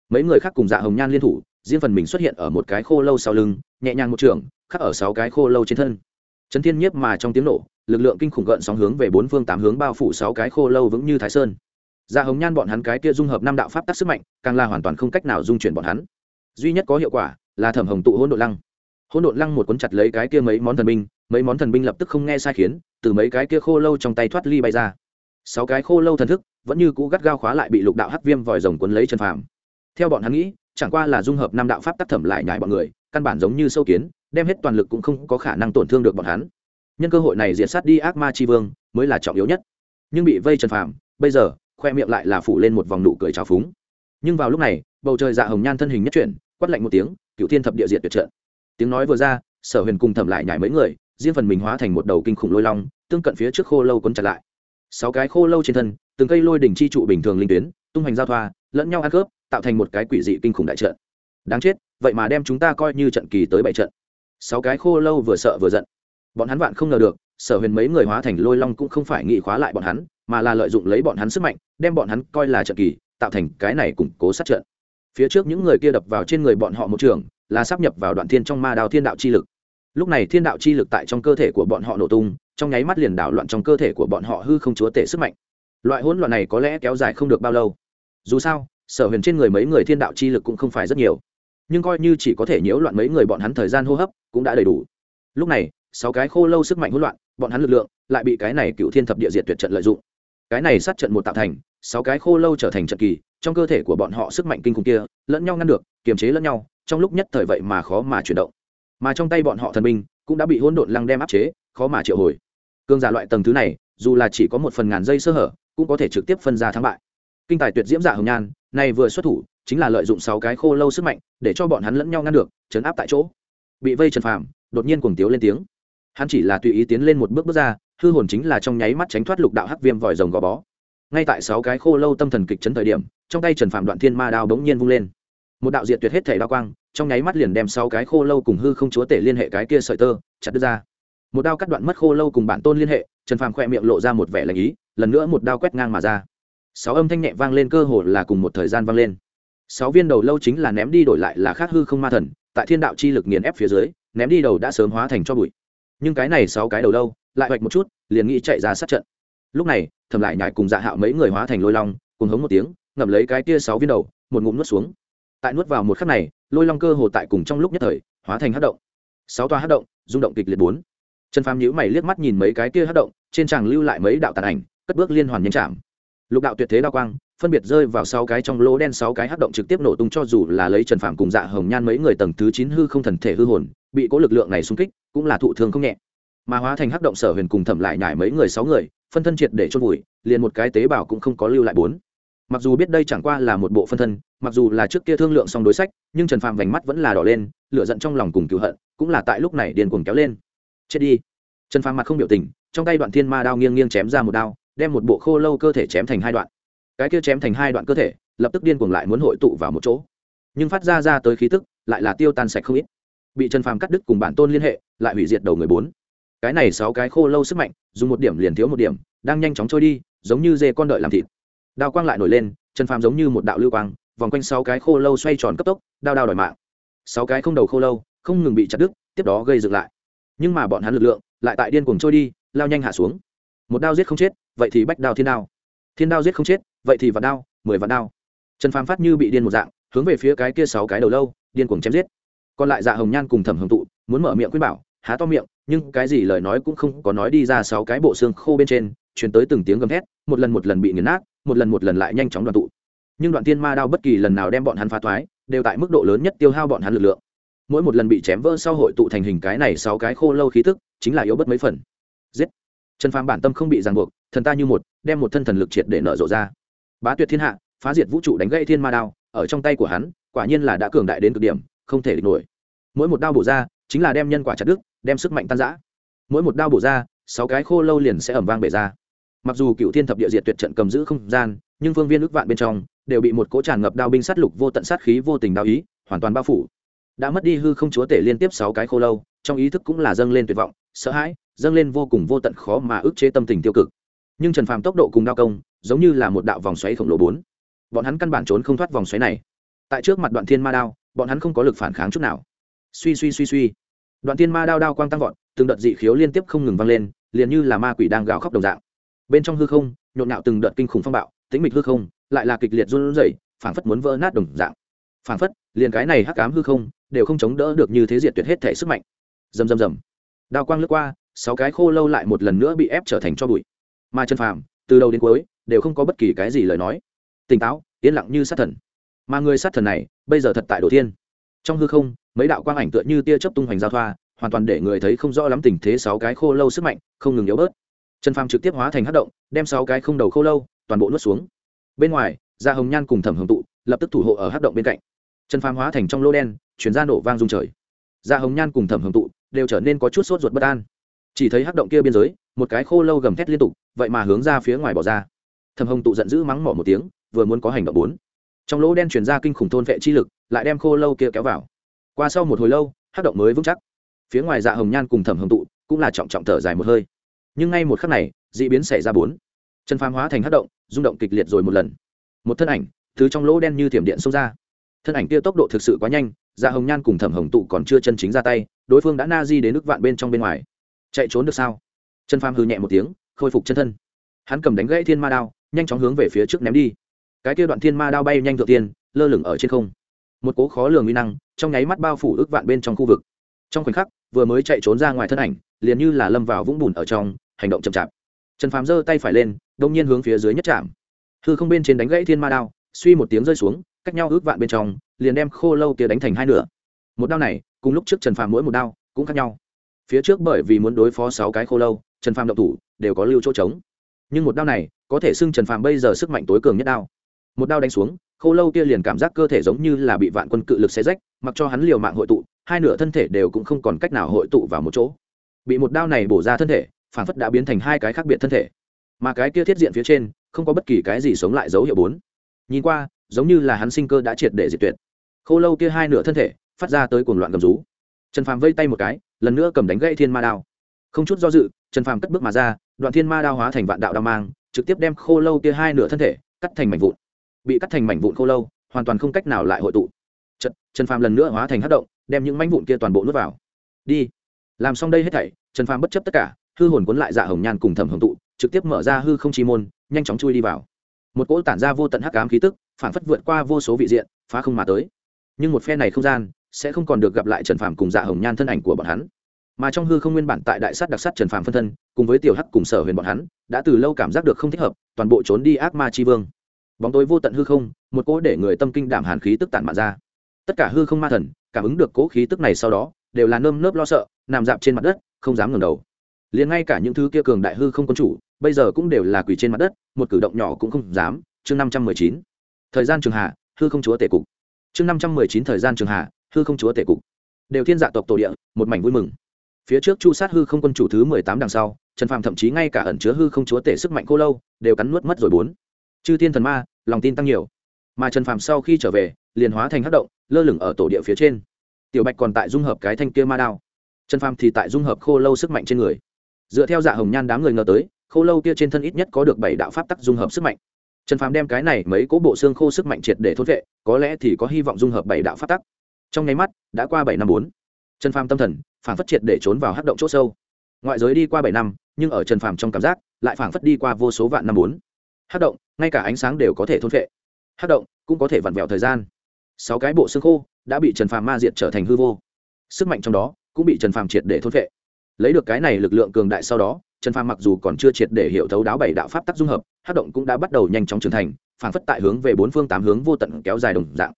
Mấy người khác cùng dạ hồng nhan liên thủ, riêng phần mình xuất hiện ở một cái khô lâu sau lưng, nhẹ nhàng một trường, khắc ở sáu cái khô lâu trên thân. Trấn thiên nhiếp mà trong tiếng nổ, lực lượng kinh khủng gợn sóng hướng về bốn phương tám hướng bao phủ sáu cái khô lâu vững như thái sơn. Dạ hồng nhan bọn hắn cái kia dung hợp năm đạo pháp tắc sức mạnh, càng là hoàn toàn không cách nào dung chuyển bọn hắn. Duy nhất có hiệu quả là thẩm hồng tụ hỗn độn lăng. Hỗn độn lăng một cuốn chặt lấy cái kia mấy món thần binh, mấy món thần binh lập tức không nghe sai khiến, từ mấy cái kia khô lâu trong tay thoát ly bay ra. Sáu cái khô lâu thần thức vẫn như cũ gắt gao khóa lại bị lục đạo hắc viêm vòi rồng cuốn lấy chân phàm. Theo bọn hắn nghĩ, chẳng qua là dung hợp năm đạo pháp tác thẩm lại nhải bọn người, căn bản giống như sâu kiến, đem hết toàn lực cũng không có khả năng tổn thương được bọn hắn. Nhân cơ hội này diệt sát đi ác ma chi vương, mới là trọng yếu nhất. Nhưng bị vây trần phàm, bây giờ, khoe miệng lại là phủ lên một vòng nụ cười trào phúng. Nhưng vào lúc này, bầu trời dạ hồng nhan thân hình nhất chuyển, quát lạnh một tiếng cựu thiên thập địa diệt tuyệt trận. Tiếng nói vừa ra, sở huyền cùng thẩm lại nhảy mấy người, riêng phần mình hóa thành một đầu kinh khủng lôi long, tương cận phía trước khô lâu quấn chặt lại. Sáu cái khô lâu trên thân, từng cây lôi đỉnh chi trụ bình thường linh tuyến, tung hoành giao thoa, lẫn nhau ăn cướp tạo thành một cái quỷ dị kinh khủng đại trận. Đáng chết, vậy mà đem chúng ta coi như trận kỳ tới bảy trận. Sáu cái khô lâu vừa sợ vừa giận. Bọn hắn vạn không ngờ được, sở huyền mấy người hóa thành lôi long cũng không phải nghị khóa lại bọn hắn, mà là lợi dụng lấy bọn hắn sức mạnh, đem bọn hắn coi là trận kỳ, tạo thành cái này củng cố sát trận phía trước những người kia đập vào trên người bọn họ một trường, là sắp nhập vào đoạn thiên trong ma đao thiên đạo chi lực. Lúc này thiên đạo chi lực tại trong cơ thể của bọn họ nổ tung, trong nháy mắt liền đảo loạn trong cơ thể của bọn họ hư không chúa tể sức mạnh. Loại hỗn loạn này có lẽ kéo dài không được bao lâu. Dù sao, sở huyền trên người mấy người thiên đạo chi lực cũng không phải rất nhiều. Nhưng coi như chỉ có thể nhiễu loạn mấy người bọn hắn thời gian hô hấp, cũng đã đầy đủ. Lúc này, sáu cái khô lâu sức mạnh hỗn loạn, bọn hắn lực lượng lại bị cái này cựu thiên thập địa diệt tuyệt trận lợi dụng cái này sát trận một tạo thành, sáu cái khô lâu trở thành trận kỳ, trong cơ thể của bọn họ sức mạnh kinh khủng kia, lẫn nhau ngăn được, kiềm chế lẫn nhau, trong lúc nhất thời vậy mà khó mà chuyển động. Mà trong tay bọn họ thần binh cũng đã bị hỗn độn lăng đem áp chế, khó mà triệu hồi. Cương giả loại tầng thứ này, dù là chỉ có một phần ngàn giây sơ hở, cũng có thể trực tiếp phân ra thắng bại. Kinh tài tuyệt diễm giả hồng nhan, này vừa xuất thủ, chính là lợi dụng sáu cái khô lâu sức mạnh, để cho bọn hắn lẫn nhau ngăn được, chấn áp tại chỗ. Bị vây trần phàm, đột nhiên cuồng tiếu lên tiếng hắn chỉ là tùy ý tiến lên một bước bước ra, hư hồn chính là trong nháy mắt tránh thoát lục đạo hắc viêm vòi rồng gò bó. Ngay tại sáu cái khô lâu tâm thần kịch chấn thời điểm, trong tay trần phạm đoạn thiên ma đao bỗng nhiên vung lên. Một đạo diệt tuyệt hết thể đao quang, trong nháy mắt liền đem sáu cái khô lâu cùng hư không chúa tể liên hệ cái kia sợi tơ, chặt đứt ra. Một đao cắt đoạn mất khô lâu cùng bản tôn liên hệ, trần phàm khoe miệng lộ ra một vẻ lạnh ý, lần nữa một đao quét ngang mà ra. Sáu âm thanh nhẹ vang lên cơ hồ là cùng một thời gian vang lên. Sáu viên đầu lâu chính là ném đi đổi lại là khác hư không ma thần, tại thiên đạo chi lực nghiền ép phía dưới, ném đi đầu đã sớm hóa thành cho bụi nhưng cái này sáu cái đầu lâu lại hoạch một chút, liền nghĩ chạy ra sát trận. Lúc này, thầm lại nhải cùng dạ hạo mấy người hóa thành lôi long, cùng hống một tiếng, ngậm lấy cái kia sáu viên đầu, một ngụm nuốt xuống. Tại nuốt vào một khắc này, lôi long cơ hồ tại cùng trong lúc nhất thời, hóa thành hát động. Sáu toa hát động, rung động kịch liệt bốn. Trần phàm nhíu mày liếc mắt nhìn mấy cái kia hát động, trên tràng lưu lại mấy đạo tàn ảnh, cất bước liên hoàn nhanh chạm. Lục đạo tuyệt thế đa quang, phân biệt rơi vào sáu cái trong lỗ đen sáu cái hát động trực tiếp nổ tung cho dù là lấy trần phàm cùng dạ hồng nhan mấy người tầng thứ chín hư không thần thể hư hồn bị cố lực lượng này xung kích, cũng là thụ thương không nhẹ. Mà hóa thành hắc động sở huyền cùng thẩm lại nhải mấy người sáu người, phân thân triệt để chôn vùi, liền một cái tế bào cũng không có lưu lại bốn. Mặc dù biết đây chẳng qua là một bộ phân thân, mặc dù là trước kia thương lượng xong đối sách, nhưng trần phàm vành mắt vẫn là đỏ lên, lửa giận trong lòng cùng cựu hận, cũng là tại lúc này điền cuồng kéo lên. Chết đi. Trần phàm mặt không biểu tình, trong tay đoạn thiên ma đao nghiêng nghiêng chém ra một đao, đem một bộ khô lâu cơ thể chém thành hai đoạn. Cái kia chém thành hai đoạn cơ thể, lập tức điên cuồng lại muốn hội tụ vào một chỗ. Nhưng phát ra ra tới khí tức, lại là tiêu tan sạch không ít bị trần phàm cắt đứt cùng bản tôn liên hệ, lại hủy diệt đầu người bốn. Cái này sáu cái khô lâu sức mạnh, dùng một điểm liền thiếu một điểm, đang nhanh chóng trôi đi, giống như dê con đợi làm thịt. Đao quang lại nổi lên, trần phàm giống như một đạo lưu quang, vòng quanh sáu cái khô lâu xoay tròn cấp tốc, đao đao đòi mạng. Sáu cái không đầu khô lâu, không ngừng bị chặt đứt, tiếp đó gây dựng lại. Nhưng mà bọn hắn lực lượng lại tại điên cuồng trôi đi, lao nhanh hạ xuống. Một đao giết không chết, vậy thì bách đao thiên đao. Thiên đao giết không chết, vậy thì vạn đao, mười vạn đao. Trần phàm phát như bị điên một dạng, hướng về phía cái kia sáu cái đầu lâu, điên cuồng chém giết còn lại dạ hồng nhan cùng thẩm hồng tụ muốn mở miệng khuyên bảo, há to miệng, nhưng cái gì lời nói cũng không có nói đi ra sáu cái bộ xương khô bên trên chuyển tới từng tiếng gầm thét, một lần một lần bị nghiền nát, một lần một lần lại nhanh chóng đoàn tụ. Nhưng đoạn tiên ma đao bất kỳ lần nào đem bọn hắn phá thoái, đều tại mức độ lớn nhất tiêu hao bọn hắn lực lượng. Mỗi một lần bị chém vỡ sau hội tụ thành hình cái này sáu cái khô lâu khí tức, chính là yếu bất mấy phần. Giết! Trần phàm bản tâm không bị ràng buộc, thần ta như một, đem một thân thần lực triệt để nở rộ ra. Bá tuyệt thiên hạ, phá diệt vũ trụ đánh gãy thiên ma đao, ở trong tay của hắn, quả nhiên là đã cường đại đến cực điểm không thể địch nổi. Mỗi một đao bổ ra, chính là đem nhân quả chặt đứt, đem sức mạnh tan giã mỗi một đao bổ ra, sáu cái khô lâu liền sẽ ẩm vang bể ra. Mặc dù cựu thiên thập địa diệt tuyệt trận cầm giữ không gian, nhưng phương viên ước vạn bên trong, đều bị một cỗ tràn ngập đao binh sát lục vô tận sát khí vô tình đao ý, hoàn toàn bao phủ. Đã mất đi hư không chúa tể liên tiếp sáu cái khô lâu, trong ý thức cũng là dâng lên tuyệt vọng, sợ hãi, dâng lên vô cùng vô tận khó mà ức chế tâm tình tiêu cực. Nhưng trần phàm tốc độ cùng đao công, giống như là một đạo vòng xoáy khổng lồ bốn. Bọn hắn căn bản trốn không thoát vòng xoáy này. Tại trước mặt đoạn thiên ma đao bọn hắn không có lực phản kháng chút nào. Suy suy suy suy. Đoạn tiên ma đao đao quang tăng vọt, từng đợt dị khiếu liên tiếp không ngừng vang lên, liền như là ma quỷ đang gào khóc đồng dạng. Bên trong hư không, nhộn nhạo từng đợt kinh khủng phong bạo, tĩnh mịch hư không, lại là kịch liệt run rẩy, phảng phất muốn vỡ nát đồng dạng. Phảng phất, liền cái này hắc ám hư không, đều không chống đỡ được như thế diệt tuyệt hết thể sức mạnh. Rầm rầm rầm. Đao quang lướt qua, sáu cái khô lâu lại một lần nữa bị ép trở thành cho bụi. Mà chân phàm, từ đầu đến cuối, đều không có bất kỳ cái gì lời nói. Tỉnh táo, yên lặng như sát thần mà người sát thần này bây giờ thật tại đồ thiên. Trong hư không, mấy đạo quang ảnh tựa như tia chớp tung hoành giao thoa, hoàn toàn để người thấy không rõ lắm tình thế sáu cái khô lâu sức mạnh, không ngừng yếu bớt. Trần phàm trực tiếp hóa thành hát động, đem sáu cái không đầu khô lâu, toàn bộ nuốt xuống. Bên ngoài da hồng nhan cùng thẩm hồng tụ lập tức thủ hộ ở hát động bên cạnh. Trần phàm hóa thành trong lô đen chuyển ra nổ vang dung trời. Da hồng nhan cùng thẩm hồng tụ đều trở nên có chút sốt ruột bất an. Chỉ thấy hát động kia biên giới, một cái khô lâu gầm thét liên tục, vậy mà hướng ra phía ngoài bỏ ra. Thẩm hồng tụ giận dữ mắng mỏ một tiếng, vừa muốn có hành động bốn trong lỗ đen chuyển ra kinh khủng thôn vệ chi lực, lại đem khô lâu kia kéo vào. Qua sau một hồi lâu hát động mới vững chắc. Phía ngoài dạ hồng nhan cùng thẩm hồng tụ, cũng là trọng trọng thở dài một hơi. Nhưng ngay một khắc này d ị biến xảy ra bốn. Chân phàm hóa thành hát động, rung động kịch liệt rồi một lần. Một thân ảnh thứ trong lỗ đen như thiểm điện xông ra. Thân ảnh kia tốc độ thực sự quá nhanh dạ hồng nhan cùng thẩm hồng tụ còn chưa chân chính ra tay, đối phương đã na di đến nước vạn bên trong bên ngoài. Chạy trốn được sao? Chân phàm hư nhẹ một tiếng, khôi phục chân thân. Hắn cầm đánh gãy thiên ma đao, nhanh chóng hướng về phía trước ném đi cái kia đoạn thiên ma đao bay nhanh thượng tiên, lơ lửng ở trên không. Một cố khó lường uy năng, trong nháy mắt bao phủ ước vạn bên trong khu vực. Trong khoảnh khắc, vừa mới chạy trốn ra ngoài thân ảnh, liền như là lâm vào vũng bùn ở trong, hành động chậm chạp. Trần phàm giơ tay phải lên, đông nhiên hướng phía dưới nhất chạm. Hư không bên trên đánh gãy thiên ma đao, suy một tiếng rơi xuống, cách nhau ước vạn bên trong, liền đem khô lâu kia đánh thành hai nửa. Một đao này, cùng lúc trước trần phàm mỗi một đao, cũng khác nhau. Phía trước bởi vì muốn đối phó sáu cái khô lâu, trần phàm động thủ, đều có lưu chỗ trống. Nhưng một đao này, có thể xưng trần phàm bây giờ sức mạnh tối cường nhất đao một đao đánh xuống khô lâu kia liền cảm giác cơ thể giống như là bị vạn quân cự lực xé rách, mặc cho hắn liều mạng hội tụ, hai nửa thân thể đều cũng không còn cách nào hội tụ vào một chỗ. Bị một đao này bổ ra thân thể, phản phất đã biến thành hai cái khác biệt thân thể. Mà cái kia thiết diện phía trên, không có bất kỳ cái gì sống lại dấu hiệu bốn. Nhìn qua, giống như là hắn sinh cơ đã triệt để diệt tuyệt. Khô lâu kia hai nửa thân thể, phát ra tới cuồng loạn gầm rú. Trần phàm vây tay một cái, lần nữa cầm đánh gãy thiên ma đao. Không chút do dự, trần phàm cất bước mà ra, đoạn thiên ma đao hóa thành vạn đạo đao mang, trực tiếp đem khô lâu kia hai nửa thân thể, cắt thành mảnh vụn bị cắt thành mảnh vụn khô lâu hoàn toàn không cách nào lại hội tụ Trần, Trần Phàm lần nữa hóa thành hắc động, đem những mảnh vụn kia toàn bộ nuốt vào. Đi. Làm xong đây hết thảy, Trần Phàm bất chấp tất cả, hư hồn cuốn lại Dạ Hồng Nhan cùng Thẩm Hồng tụ, trực tiếp mở ra hư không chi môn, nhanh chóng chui đi vào. Một cỗ tản ra vô tận hắc ám khí tức, phản phất vượt qua vô số vị diện, phá không mà tới. Nhưng một phe này không gian, sẽ không còn được gặp lại Trần Phàm cùng Dạ Hồng Nhan thân ảnh của bọn hắn. Mà trong hư không nguyên bản tại đại sát đặc sát Trần Phàm phân thân, cùng với tiểu hắc cùng sở huyền bọn hắn, đã từ lâu cảm giác được không thích hợp, toàn bộ trốn đi ác ma chi vương bóng tối vô tận hư không, một cỗ để người tâm kinh đảm hàn khí tức tản mạn ra. Tất cả hư không ma thần cảm ứng được cỗ khí tức này sau đó, đều là nơm nớp lo sợ, nằm dạp trên mặt đất, không dám ngẩng đầu. Liền ngay cả những thứ kia cường đại hư không quân chủ, bây giờ cũng đều là quỳ trên mặt đất, một cử động nhỏ cũng không dám. Chương năm trăm mười chín. Thời gian trường hạ, hư không chúa tể cục. Chương năm trăm mười chín thời gian trường hạ, hư không chúa tể cục. Đều thiên dạ tộc tổ địa, một mảnh vui mừng. Phía trước chu sát hư không quân chủ thứ mười tám đằng sau, trần phàm thậm chí ngay cả ẩn chứa hư không chúa tể sức mạnh cô lâu, đều cắn nuốt mất rồi bốn chư thiên thần ma, lòng tin tăng nhiều. Mà trần phàm sau khi trở về, liền hóa thành hát động, lơ lửng ở tổ địa phía trên. Tiểu bạch còn tại dung hợp cái thanh kia ma đao. Trần phàm thì tại dung hợp khô lâu sức mạnh trên người. Dựa theo dạ hồng nhan đám người ngờ tới, khô lâu kia trên thân ít nhất có được bảy đạo pháp tắc dung hợp sức mạnh. Trần phàm đem cái này mấy cố bộ xương khô sức mạnh triệt để thốt vệ, có lẽ thì có hy vọng dung hợp bảy đạo pháp tắc. Trong nháy mắt, đã qua bảy năm bốn. Trần phàm tâm thần phản phất triệt để trốn vào hát động c h ỗ sâu. Ngoại giới đi qua bảy năm, nhưng ở trần phàm trong cảm giác, lại phản phất đi qua vô số vạn năm bốn hát động, ngay cả ánh sáng đều có thể thôn vệ hát động cũng có thể vặn vẹo thời gian. sáu cái bộ xương khô đã bị trần phàm ma diệt trở thành hư vô. Sức mạnh trong đó cũng bị trần phàm triệt để thôn vệ lấy được cái này lực lượng cường đại sau đó, trần phàm mặc dù còn chưa triệt để hiểu thấu đáo bảy đạo pháp tắc dung hợp, hát động cũng đã bắt đầu nhanh chóng trưởng thành phản phất tại hướng về bốn phương tám hướng vô tận kéo dài đồng dạng.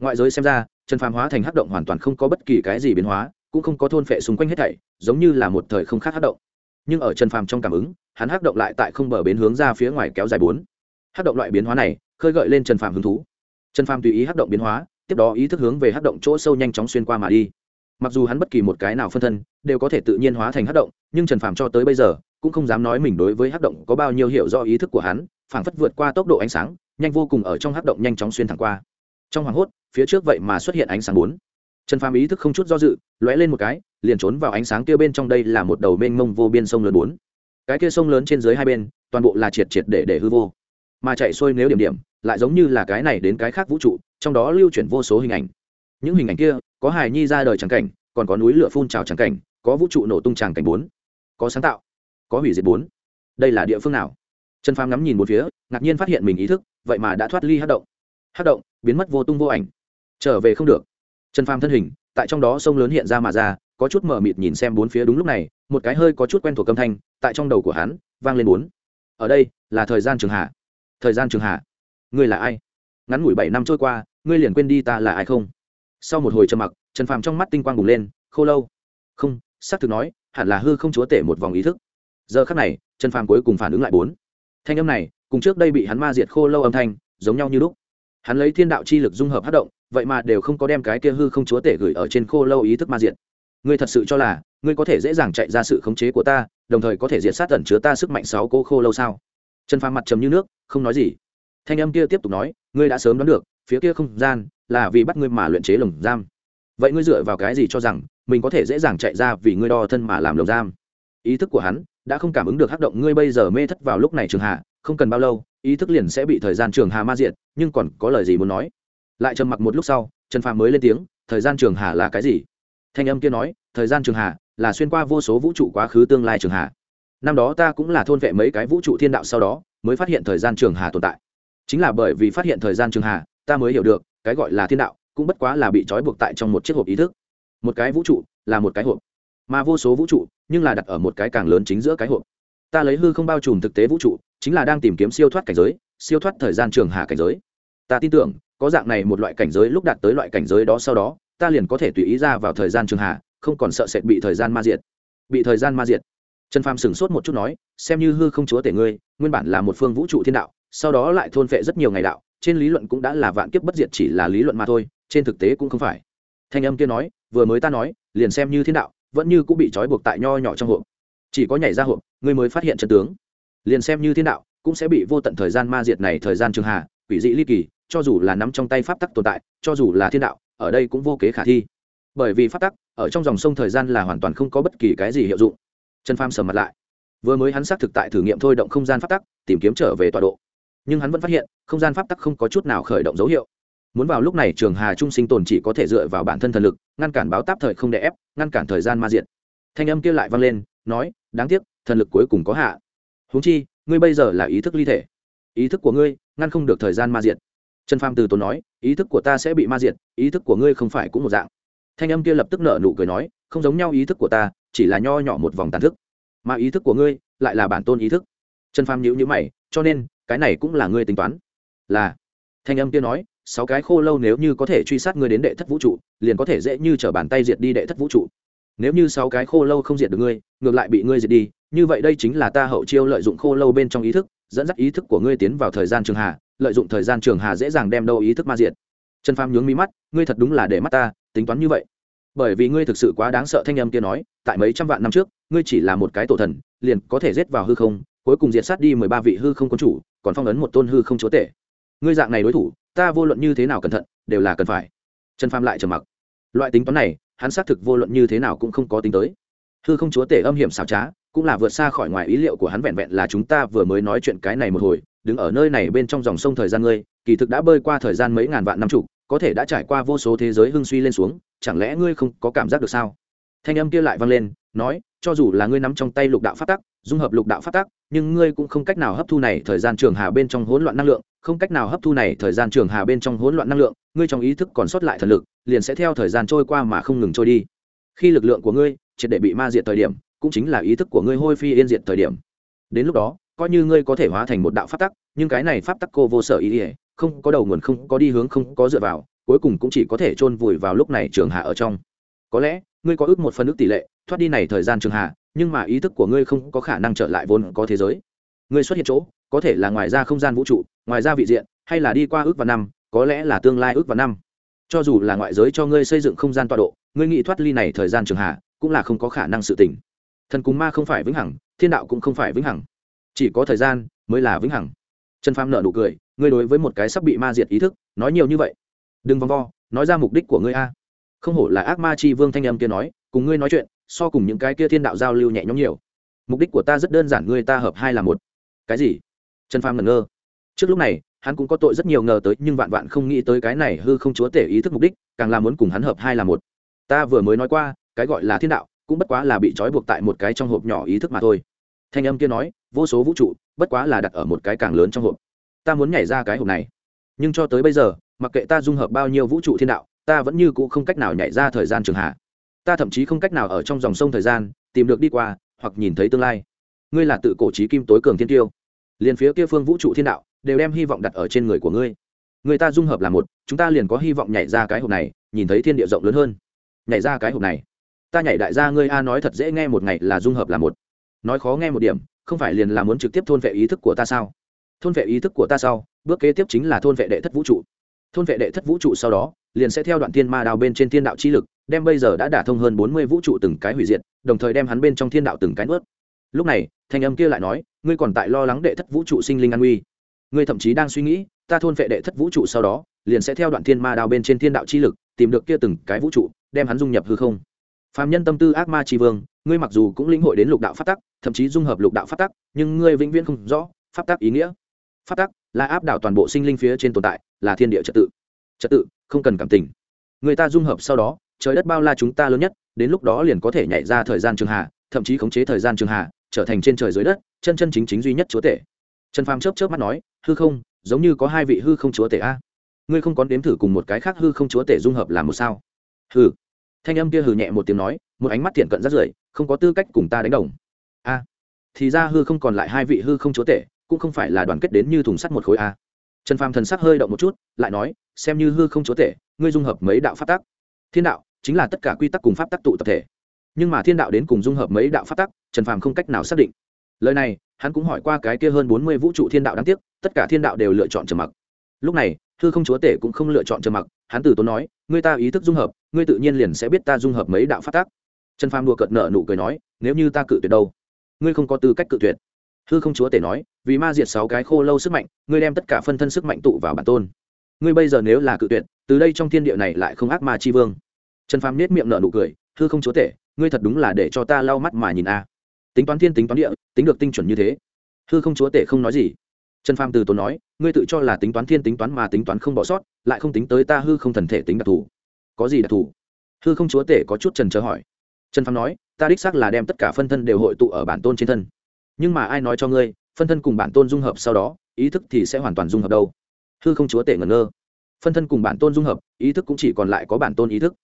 Ngoại giới xem ra, trần phàm hóa thành hát động hoàn toàn không có bất kỳ cái gì biến hóa, cũng không có thôn phệ xung quanh hết thảy, giống như là một thời không khác hát động nhưng ở trần phàm trong cảm ứng, hắn hắc động lại tại không bờ bến hướng ra phía ngoài kéo dài bốn. Hắc động loại biến hóa này, khơi gợi lên trần phàm hứng thú. Trần phàm tùy ý hắc động biến hóa, tiếp đó ý thức hướng về hắc động chỗ sâu nhanh chóng xuyên qua mà đi. Mặc dù hắn bất kỳ một cái nào phân thân đều có thể tự nhiên hóa thành hắc động, nhưng trần phàm cho tới bây giờ cũng không dám nói mình đối với hắc động có bao nhiêu hiểu do ý thức của hắn, phảng phất vượt qua tốc độ ánh sáng, nhanh vô cùng ở trong hắc động nhanh chóng xuyên thẳng qua. Trong hoàng hốt, phía trước vậy mà xuất hiện ánh sáng bốn trần phàm ý thức không chút do dự, lóe lên một cái, liền trốn vào ánh sáng kia bên trong đây là một đầu mênh mông vô biên sông lớn bốn. Cái kia sông lớn trên dưới hai bên, toàn bộ là triệt triệt để để hư vô. Mà chạy xuôi nếu điểm điểm, lại giống như là cái này đến cái khác vũ trụ, trong đó lưu chuyển vô số hình ảnh. Những hình ảnh kia, có hài nhi ra đời tràng cảnh, còn có núi lửa phun trào tràng cảnh, có vũ trụ nổ tung tràng cảnh bốn. Có sáng tạo, có hủy diệt bốn. Đây là địa phương nào? Trần phàm ngắm nhìn một phía, ngạc nhiên phát hiện mình ý thức, vậy mà đã thoát ly hát động. Hát động, biến mất vô tung vô ảnh. Trở về không được trần phàm thân hình, tại trong đó sông lớn hiện ra mà ra, có chút mở mịt nhìn xem bốn phía đúng lúc này, một cái hơi có chút quen thuộc âm thanh, tại trong đầu của hắn, vang lên bốn. Ở đây, là thời gian trường hạ. Thời gian trường hạ. Ngươi là ai? Ngắn ngủi bảy năm trôi qua, ngươi liền quên đi ta là ai không? Sau một hồi trầm mặc, trần phàm trong mắt tinh quang bùng lên, khô lâu. Không, xác thực nói, hẳn là hư không chúa tể một vòng ý thức. Giờ khắc này, trần phàm cuối cùng phản ứng lại bốn. Thanh âm này, cùng trước đây bị hắn ma diệt khô lâu âm thanh, giống nhau như lúc hắn lấy thiên đạo chi lực dung hợp hát động, vậy mà đều không có đem cái kia hư không chúa tể gửi ở trên khô lâu ý thức ma diện. ngươi thật sự cho là, ngươi có thể dễ dàng chạy ra sự khống chế của ta, đồng thời có thể diệt sát tẩn chứa ta sức mạnh sáu cô khô lâu sao? Trần phàm mặt trầm như nước, không nói gì. Thanh âm kia tiếp tục nói, ngươi đã sớm đoán được, phía kia không gian là vì bắt ngươi mà luyện chế lồng giam. Vậy ngươi dựa vào cái gì cho rằng, mình có thể dễ dàng chạy ra vì ngươi đo thân mà làm lồng giam? Ý thức của hắn đã không cảm ứng được hắc động ngươi bây giờ mê thất vào lúc này trường hạ không cần bao lâu, ý thức liền sẽ bị thời gian trường hà ma diện nhưng còn có lời gì muốn nói? Lại trầm mặc một lúc sau, trần phàm mới lên tiếng, thời gian trường hà là cái gì? Thanh âm kia nói, thời gian trường hà là xuyên qua vô số vũ trụ quá khứ tương lai trường hà. Năm đó ta cũng là thôn vệ mấy cái vũ trụ thiên đạo sau đó, mới phát hiện thời gian trường hà tồn tại. Chính là bởi vì phát hiện thời gian trường hà, ta mới hiểu được, cái gọi là thiên đạo cũng bất quá là bị trói buộc tại trong một chiếc hộp ý thức. Một cái vũ trụ là một cái hộp, mà vô số vũ trụ nhưng là đặt ở một cái càng lớn chính giữa cái hộp ta lấy hư không bao trùm thực tế vũ trụ, chính là đang tìm kiếm siêu thoát cảnh giới, siêu thoát thời gian trường hà cảnh giới. Ta tin tưởng, có dạng này một loại cảnh giới lúc đạt tới loại cảnh giới đó sau đó, ta liền có thể tùy ý ra vào thời gian trường hà không còn sợ sệt bị thời gian ma diệt. Bị thời gian ma diệt. Trần phàm sửng sốt một chút nói, xem như hư không chúa tể ngươi, nguyên bản là một phương vũ trụ thiên đạo, sau đó lại thôn phệ rất nhiều ngày đạo, trên lý luận cũng đã là vạn kiếp bất diệt chỉ là lý luận mà thôi, trên thực tế cũng không phải. Thanh âm kia nói, vừa mới ta nói, liền xem như thiên đạo, vẫn như cũng bị trói buộc tại nho nhỏ trong hộp chỉ có nhảy ra hộp, ngươi mới phát hiện chân tướng. Liền xem như thiên đạo, cũng sẽ bị vô tận thời gian ma diệt này thời gian trường hà, quỷ dị ly kỳ, cho dù là nắm trong tay pháp tắc tồn tại, cho dù là thiên đạo, ở đây cũng vô kế khả thi. Bởi vì pháp tắc, ở trong dòng sông thời gian là hoàn toàn không có bất kỳ cái gì hiệu dụng. Trần pham sầm mặt lại. Vừa mới hắn xác thực tại thử nghiệm thôi động không gian pháp tắc, tìm kiếm trở về tọa độ. Nhưng hắn vẫn phát hiện, không gian pháp tắc không có chút nào khởi động dấu hiệu. Muốn vào lúc này, trường hà trung sinh tồn chỉ có thể dựa vào bản thân thần lực, ngăn cản báo táp thời không đè ép, ngăn cản thời gian ma diện thanh âm kia lại vang lên nói, đáng tiếc, thần lực cuối cùng có hạ. Huống chi, ngươi bây giờ là ý thức ly thể. Ý thức của ngươi ngăn không được thời gian ma diệt. Trần pham từ tốn nói, ý thức của ta sẽ bị ma diệt, ý thức của ngươi không phải cũng một dạng. Thanh âm kia lập tức nở nụ cười nói, không giống nhau ý thức của ta, chỉ là nho nhỏ một vòng tàn thức. Mà ý thức của ngươi lại là bản tôn ý thức. Trần pham nhữ nhữ mày, cho nên, cái này cũng là ngươi tính toán. Là. Thanh âm kia nói, sáu cái khô lâu nếu như có thể truy sát ngươi đến đệ thất vũ trụ, liền có thể dễ như t r ở bàn tay diệt đi đệ thất vũ trụ nếu như sáu cái khô lâu không diệt được ngươi, ngược lại bị ngươi diệt đi, như vậy đây chính là ta hậu chiêu lợi dụng khô lâu bên trong ý thức, dẫn dắt ý thức của ngươi tiến vào thời gian trường hà, lợi dụng thời gian trường hà dễ dàng đem đâu ý thức ma diệt. Trần pham nhướng mi mắt, ngươi thật đúng là để mắt ta, tính toán như vậy. Bởi vì ngươi thực sự quá đáng sợ, thanh âm kia nói, tại mấy trăm vạn năm trước, ngươi chỉ là một cái tổ thần, liền có thể giết vào hư không, cuối cùng diệt sát đi mười ba vị hư không quân chủ, còn phong ấn một tôn hư không chúa tể. Ngươi dạng này đối thủ, ta vô luận như thế nào cẩn thận, đều là cần phải. Trần pham lại trầm mặc. Loại tính toán này hắn xác thực vô luận như thế nào cũng không có tính tới. Hư không chúa tể âm hiểm xảo trá, cũng là vượt xa khỏi ngoài ý liệu của hắn vẹn vẹn là chúng ta vừa mới nói chuyện cái này một hồi, đứng ở nơi này bên trong dòng sông thời gian ngươi, kỳ thực đã bơi qua thời gian mấy ngàn vạn năm chục, có thể đã trải qua vô số thế giới hưng suy lên xuống, chẳng lẽ ngươi không có cảm giác được sao? Thanh âm kia lại vang lên, nói, cho dù là ngươi nắm trong tay lục đạo phát tắc, dung hợp lục đạo phát tắc nhưng ngươi cũng không cách nào hấp thu này thời gian trường hà bên trong hỗn loạn năng lượng, không cách nào hấp thu này thời gian trường hà bên trong hỗn loạn năng lượng, ngươi trong ý thức còn sót lại thần lực, liền sẽ theo thời gian trôi qua mà không ngừng trôi đi. Khi lực lượng của ngươi triệt để bị ma diệt thời điểm, cũng chính là ý thức của ngươi hôi phi yên diệt thời điểm. Đến lúc đó, coi như ngươi có thể hóa thành một đạo pháp tắc, nhưng cái này pháp tắc cô vô sở ý ỉa không có đầu nguồn, không có đi hướng, không có dựa vào, cuối cùng cũng chỉ có thể chôn vùi vào lúc này trường hạ ở trong. Có lẽ, ngươi có ước một phần ước tỷ lệ thoát đi này thời gian trường hạ nhưng mà ý thức của ngươi không có khả năng trở lại vốn có thế giới. Ngươi xuất hiện chỗ, có thể là ngoài ra không gian vũ trụ, ngoài ra vị diện, hay là đi qua ước và năm, có lẽ là tương lai ước và năm. Cho dù là ngoại giới cho ngươi xây dựng không gian tọa độ, ngươi nghĩ thoát ly này thời gian trường hạ, cũng là không có khả năng sự tỉnh thần cúng ma không phải vĩnh hằng, thiên đạo cũng không phải vĩnh hằng. Chỉ có thời gian mới là vĩnh hằng. Trần phàm nợ nụ cười, ngươi đối với một cái sắp bị ma diệt ý thức, nói nhiều như vậy. Đừng vòng vo, nói ra mục đích của ngươi a. Không hổ là ác ma chi vương thanh âm kia nói, cùng ngươi nói chuyện so cùng những cái kia thiên đạo giao lưu nhẹ nhõm nhiều. Mục đích của ta rất đơn giản, ngươi ta hợp hai là một. Cái gì? Trần phàm ngẩn ngơ. Trước lúc này, hắn cũng có tội rất nhiều ngờ tới, nhưng vạn vạn không nghĩ tới cái này hư không chúa tể ý thức mục đích, càng là muốn cùng hắn hợp hai là một. Ta vừa mới nói qua, cái gọi là thiên đạo cũng bất quá là bị trói buộc tại một cái trong hộp nhỏ ý thức mà thôi. Thanh âm kia nói, vô số vũ trụ bất quá là đặt ở một cái càng lớn trong hộp. Ta muốn nhảy ra cái hộp này. Nhưng cho tới bây giờ, mặc kệ ta dung hợp bao nhiêu vũ trụ thiên đạo, ta vẫn như cũ không cách nào nhảy ra thời gian trường hạ ta thậm chí không cách nào ở trong dòng sông thời gian, tìm được đi qua, hoặc nhìn thấy tương lai. Ngươi là tự cổ trí kim tối cường thiên tiêu. Liền phía kia phương vũ trụ thiên đạo, đều đem hy vọng đặt ở trên người của ngươi. Người ta dung hợp là một, chúng ta liền có hy vọng nhảy ra cái hộp này, nhìn thấy thiên địa rộng lớn hơn. Nhảy ra cái hộp này. Ta nhảy đại gia ngươi a nói thật dễ nghe một ngày là dung hợp là một. Nói khó nghe một điểm, không phải liền là muốn trực tiếp thôn vệ ý thức của ta sao? Thôn vệ ý thức của ta sau, bước kế tiếp chính là thôn vệ đệ thất vũ trụ. Thôn vệ đệ thất vũ trụ sau đó, liền sẽ theo đoạn thiên ma đào bên trên thiên đạo chi lực đem bây giờ đã đả thông hơn bốn mươi vũ trụ từng cái hủy diệt, đồng thời đem hắn bên trong thiên đạo từng cái nuốt. Lúc này, thanh âm kia lại nói, ngươi còn tại lo lắng đệ thất vũ trụ sinh linh an nguy. Ngươi thậm chí đang suy nghĩ, ta thôn vệ đệ thất vũ trụ sau đó, liền sẽ theo đoạn thiên ma đao bên trên thiên đạo chi lực, tìm được kia từng cái vũ trụ, đem hắn dung nhập hư không. Phàm nhân tâm tư ác ma tri vương, ngươi mặc dù cũng lĩnh hội đến lục đạo phát tắc, thậm chí dung hợp lục đạo phát tắc, nhưng ngươi vĩnh viễn không rõ phát tắc ý nghĩa. Phát tắc là áp đảo toàn bộ sinh linh phía trên tồn tại, là thiên địa trật tự. Trật tự, không cần cảm tình. Người ta dung hợp sau đó trời đất bao la chúng ta lớn nhất, đến lúc đó liền có thể nhảy ra thời gian trường hạ, thậm chí khống chế thời gian trường hạ, trở thành trên trời dưới đất, chân chân chính chính duy nhất chúa tể. Trần phàm chớp chớp mắt nói, hư không, giống như có hai vị hư không chúa tể a. Ngươi không có đếm thử cùng một cái khác hư không chúa tể dung hợp làm một sao? Hừ. thanh âm kia hừ nhẹ một tiếng nói, một ánh mắt thiện cận rất rưởi, không có tư cách cùng ta đánh đồng. A. Thì ra hư không còn lại hai vị hư không chúa tể, cũng không phải là đoàn kết đến như thùng sắt một khối a. Trần phàm thần sắc hơi động một chút, lại nói, xem như hư không chúa tể, ngươi dung hợp mấy đạo pháp tắc thiên đạo chính là tất cả quy tắc cùng pháp tắc tụ tập thể. Nhưng mà thiên đạo đến cùng dung hợp mấy đạo pháp tắc, trần phàm không cách nào xác định. Lời này, hắn cũng hỏi qua cái kia hơn bốn mươi vũ trụ thiên đạo đáng tiếc, tất cả thiên đạo đều lựa chọn trầm mặc. Lúc này thư không chúa tể cũng không lựa chọn trầm mặc, hắn từ tốn nói, ngươi ta ý thức dung hợp, ngươi tự nhiên liền sẽ biết ta dung hợp mấy đạo pháp tắc. Trần phàm đùa cợt nợ nụ cười nói, nếu như ta cự tuyệt đâu? Ngươi không có tư cách cự tuyệt. Hư không chúa tể nói, vì ma diệt sáu cái khô lâu sức mạnh, ngươi đem tất cả phân thân sức mạnh tụ vào bản tôn. Ngươi bây giờ nếu là cự tuyệt, từ đây trong thiên địa này lại không ác ma chi vương trần phàm nết miệng nở nụ cười thư không chúa tể, ngươi thật đúng là để cho ta lau mắt mà nhìn a. À. Tính toán thiên tính toán địa, tính được tinh chuẩn như thế. Hư không chúa tể không nói gì. Trần phàm từ tốn nói, ngươi tự cho là tính toán thiên tính toán mà tính toán không bỏ sót, lại không tính tới ta hư không thần thể tính đặc thù. Có gì đặc thù? Hư không chúa tể có chút trần trờ hỏi. Trần phàm nói, ta đích xác là đem tất cả phân thân đều hội tụ ở bản tôn trên thân. Nhưng mà ai nói cho ngươi, phân thân cùng bản tôn dung hợp sau đó, ý thức thì sẽ hoàn toàn dung hợp đâu? Hư không chúa tể ngẩn ngơ. Phân thân cùng bản tôn dung hợp, ý thức cũng chỉ còn lại có bản tôn ý thức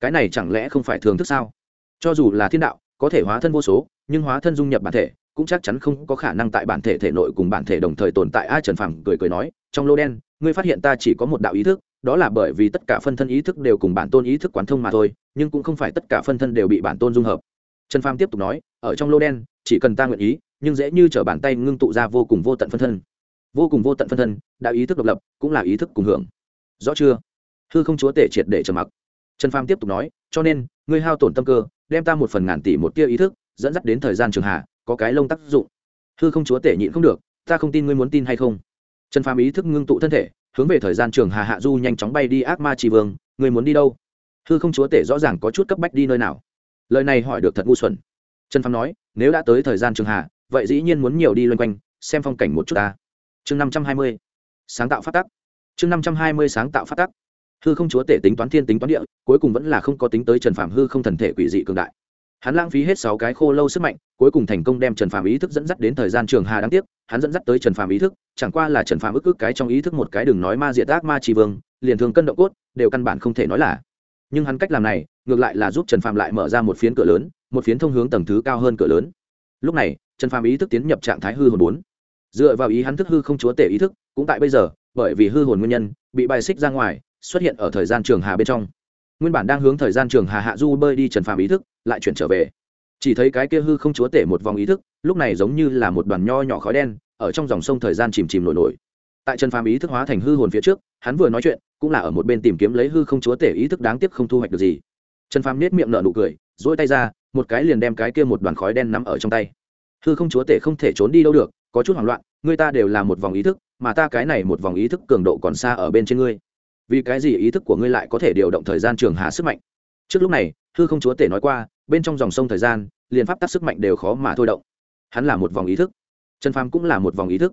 cái này chẳng lẽ không phải thường thức sao? Cho dù là thiên đạo, có thể hóa thân vô số, nhưng hóa thân dung nhập bản thể, cũng chắc chắn không có khả năng tại bản thể thể nội cùng bản thể đồng thời tồn tại. Ai trần phàm cười cười nói, trong lô đen, ngươi phát hiện ta chỉ có một đạo ý thức, đó là bởi vì tất cả phân thân ý thức đều cùng bản tôn ý thức quán thông mà thôi, nhưng cũng không phải tất cả phân thân đều bị bản tôn dung hợp. Trần phàm tiếp tục nói, ở trong lô đen, chỉ cần ta nguyện ý, nhưng dễ như t r ở bàn tay ngưng tụ ra vô cùng vô tận phân thân. Vô cùng vô tận phân thân, đạo ý thức độc lập, cũng là ý thức cùng hưởng. Rõ chưa? Hư không chúa tể triệt để trầm mặc trần phàm tiếp tục nói, cho nên, ngươi hao tổn tâm cơ, đem ta một phần ngàn tỷ một tia ý thức dẫn dắt đến thời gian trường hạ, có cái lông tác dụng. Hư không chúa tể nhịn không được, ta không tin ngươi muốn tin hay không? Trần phàm ý thức ngưng tụ thân thể, hướng về thời gian trường hà hạ du nhanh chóng bay đi ác ma trì vương, ngươi muốn đi đâu? Hư không chúa tể rõ ràng có chút cấp bách đi nơi nào. Lời này hỏi được thật ngu xuẩn. Trần phàm nói, nếu đã tới thời gian trường hà vậy dĩ nhiên muốn nhiều đi loanh quanh, xem phong cảnh một chút ta. Chương năm trăm hai mươi, sáng tạo phát tắc. Chương năm trăm hai mươi, sáng tạo phát tắc hư không chúa tể tính toán thiên tính toán địa, cuối cùng vẫn là không có tính tới trần phạm hư không thần thể quỷ dị cường đại. Hắn lãng phí hết sáu cái khô lâu sức mạnh, cuối cùng thành công đem trần phạm ý thức dẫn dắt đến thời gian trường hà đáng tiếc, hắn dẫn dắt tới trần phạm ý thức, chẳng qua là trần phạm ức ức cái trong ý thức một cái đừng nói ma diệt ác ma trì vương, liền thường cân động cốt, đều căn bản không thể nói là. Nhưng hắn cách làm này, ngược lại là giúp trần phạm lại mở ra một phiến cửa lớn, một phiến thông hướng tầng thứ cao hơn cửa lớn. Lúc này, trần phàm ý thức tiến nhập trạng thái hư hồn bốn. Dựa vào ý hắn thức hư không chúa tể ý thức, cũng tại bây giờ, bởi vì hư hồn nguyên nhân, bị bài xích ra ngoài xuất hiện ở thời gian trường hà bên trong. Nguyên bản đang hướng thời gian trường hà hạ du bơi đi trần phàm ý thức, lại chuyển trở về. Chỉ thấy cái kia hư không chúa tể một vòng ý thức, lúc này giống như là một đoàn nho nhỏ khói đen, ở trong dòng sông thời gian chìm chìm nổi nổi. Tại trần phàm ý thức hóa thành hư hồn phía trước, hắn vừa nói chuyện, cũng là ở một bên tìm kiếm lấy hư không chúa tể ý thức đáng tiếc không thu hoạch được gì. Trần phàm nết miệng nở nụ cười dỗi tay ra, một cái liền đem cái kia một đoàn khói đen nắm ở trong tay. Hư không chúa tể không thể trốn đi đâu được, có chút hoảng loạn, người ta đều là một vòng ý thức, mà ta cái này một vòng ý thức cường độ còn xa ở bên trên ngươi vì cái gì ý thức của ngươi lại có thể điều động thời gian trường hà sức mạnh? Trước lúc này, hư không chúa tể nói qua, bên trong dòng sông thời gian, liền pháp tắc sức mạnh đều khó mà thôi động. Hắn là một vòng ý thức. Trần phàm cũng là một vòng ý thức.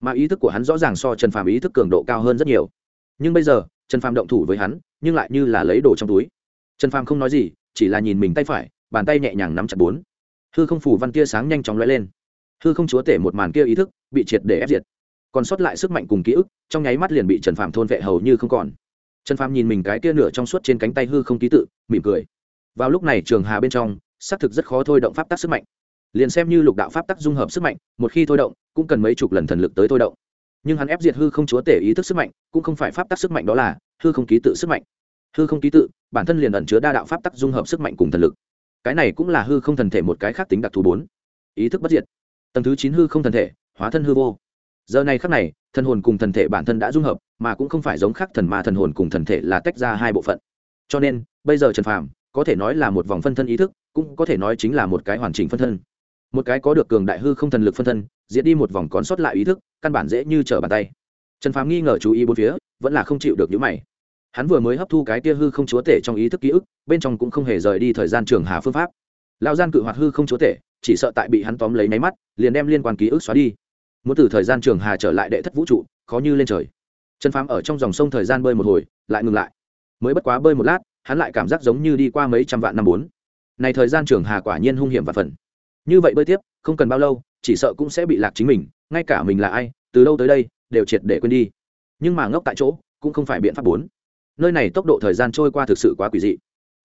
Mà ý thức của hắn rõ ràng so trần phàm ý thức cường độ cao hơn rất nhiều. Nhưng bây giờ, trần phàm động thủ với hắn, nhưng lại như là lấy đồ trong túi. Trần phàm không nói gì, chỉ là nhìn mình tay phải, bàn tay nhẹ nhàng nắm chặt bốn. Hư không phủ văn tia sáng nhanh chóng lóe lên. Hư không chúa tể một màn kia ý thức, bị triệt để ép diệt. Còn sót lại sức mạnh cùng ký ức trong nháy mắt liền bị trần phàm thôn vệ hầu như không còn. Trần phàm nhìn mình cái kia nửa trong suốt trên cánh tay hư không ký tự, mỉm cười. Vào lúc này trường hà bên trong, xác thực rất khó thôi động pháp tắc sức mạnh. Liền xem như lục đạo pháp tắc dung hợp sức mạnh, một khi thôi động, cũng cần mấy chục lần thần lực tới thôi động. Nhưng hắn ép diệt hư không chúa tể ý thức sức mạnh, cũng không phải pháp tắc sức mạnh đó là hư không ký tự sức mạnh. Hư không ký tự, bản thân liền ẩn chứa đa đạo pháp tắc dung hợp sức mạnh cùng thần lực. Cái này cũng là hư không thần thể một cái khác tính đặc thù bốn. Ý thức bất diệt. Tầng thứ chín hư không thần thể, hóa thân hư vô giờ này khắc này, thần hồn cùng thần thể bản thân đã dung hợp, mà cũng không phải giống khác thần mà thần hồn cùng thần thể là tách ra hai bộ phận. Cho nên, bây giờ trần phàm, có thể nói là một vòng phân thân ý thức, cũng có thể nói chính là một cái hoàn chỉnh phân thân. Một cái có được cường đại hư không thần lực phân thân diễn đi một vòng còn sót lại ý thức, căn bản dễ như trở bàn tay. Trần phàm nghi ngờ chú ý bốn phía, vẫn là không chịu được những mày. Hắn vừa mới hấp thu cái tia hư không chúa tể trong ý thức ký ức, bên trong cũng không hề rời đi thời gian trường hà phương pháp. Lao gian cự hoạt hư không chúa tể, chỉ sợ tại bị hắn tóm lấy máy mắt, liền đem liên quan ký ức xóa đi muốn từ thời gian trường hà trở lại đệ thất vũ trụ, khó như lên trời. Trần phàm ở trong dòng sông thời gian bơi một hồi, lại ngừng lại. Mới bất quá bơi một lát, hắn lại cảm giác giống như đi qua mấy trăm vạn năm bốn. Này thời gian trường hà quả nhiên hung hiểm và phần. Như vậy bơi tiếp, không cần bao lâu, chỉ sợ cũng sẽ bị lạc chính mình, ngay cả mình là ai, từ đâu tới đây, đều triệt để quên đi. Nhưng mà ngốc tại chỗ, cũng không phải biện pháp bốn. Nơi này tốc độ thời gian trôi qua thực sự quá quỷ dị.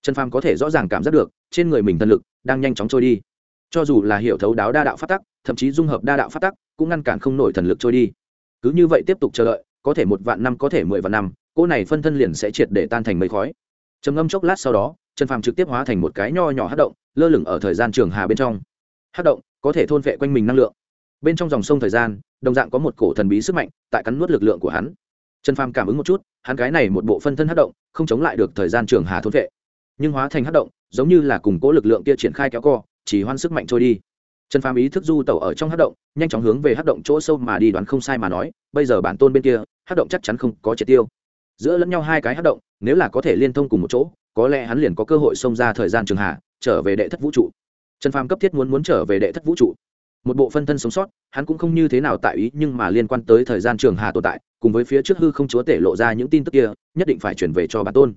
Trần phàm có thể rõ ràng cảm giác được, trên người mình thân lực đang nhanh chóng trôi đi. Cho dù là hiểu thấu đáo đa đạo phát tắc thậm chí dung hợp đa đạo phát tắc, cũng ngăn cản không nổi thần lực trôi đi. Cứ như vậy tiếp tục chờ đợi, có thể một vạn năm, có thể mười vạn năm cô này phân thân liền sẽ triệt để tan thành mây khói. Trầm ngâm chốc lát sau đó, trần phàm trực tiếp hóa thành một cái nho nhỏ hát động, lơ lửng ở thời gian trường hà bên trong. Hát động có thể thôn vệ quanh mình năng lượng. Bên trong dòng sông thời gian, đồng dạng có một cổ thần bí sức mạnh tại cắn nuốt lực lượng của hắn. Trần phàm cảm ứng một chút, hắn cái này một bộ phân thân hát động, không chống lại được thời gian trường hà thôn vệ. Nhưng hóa thành hát động, giống như là cùng cố lực lượng kia triển khai kéo co, chỉ hoan sức mạnh trôi đi trần phàm ý thức du tẩu ở trong hát động, nhanh chóng hướng về hát động chỗ sâu mà đi đoán không sai mà nói, bây giờ bản tôn bên kia hát động chắc chắn không có triệt tiêu. Giữa lẫn nhau hai cái hát động, nếu là có thể liên thông cùng một chỗ, có lẽ hắn liền có cơ hội xông ra thời gian trường hạ, trở về đệ thất vũ trụ. Trần phàm cấp thiết muốn muốn trở về đệ thất vũ trụ. Một bộ phân thân sống sót, hắn cũng không như thế nào tại ý, nhưng mà liên quan tới thời gian trường hà tồn tại, cùng với phía trước hư không chúa tể lộ ra những tin tức kia, nhất định phải chuyển về cho bản tôn.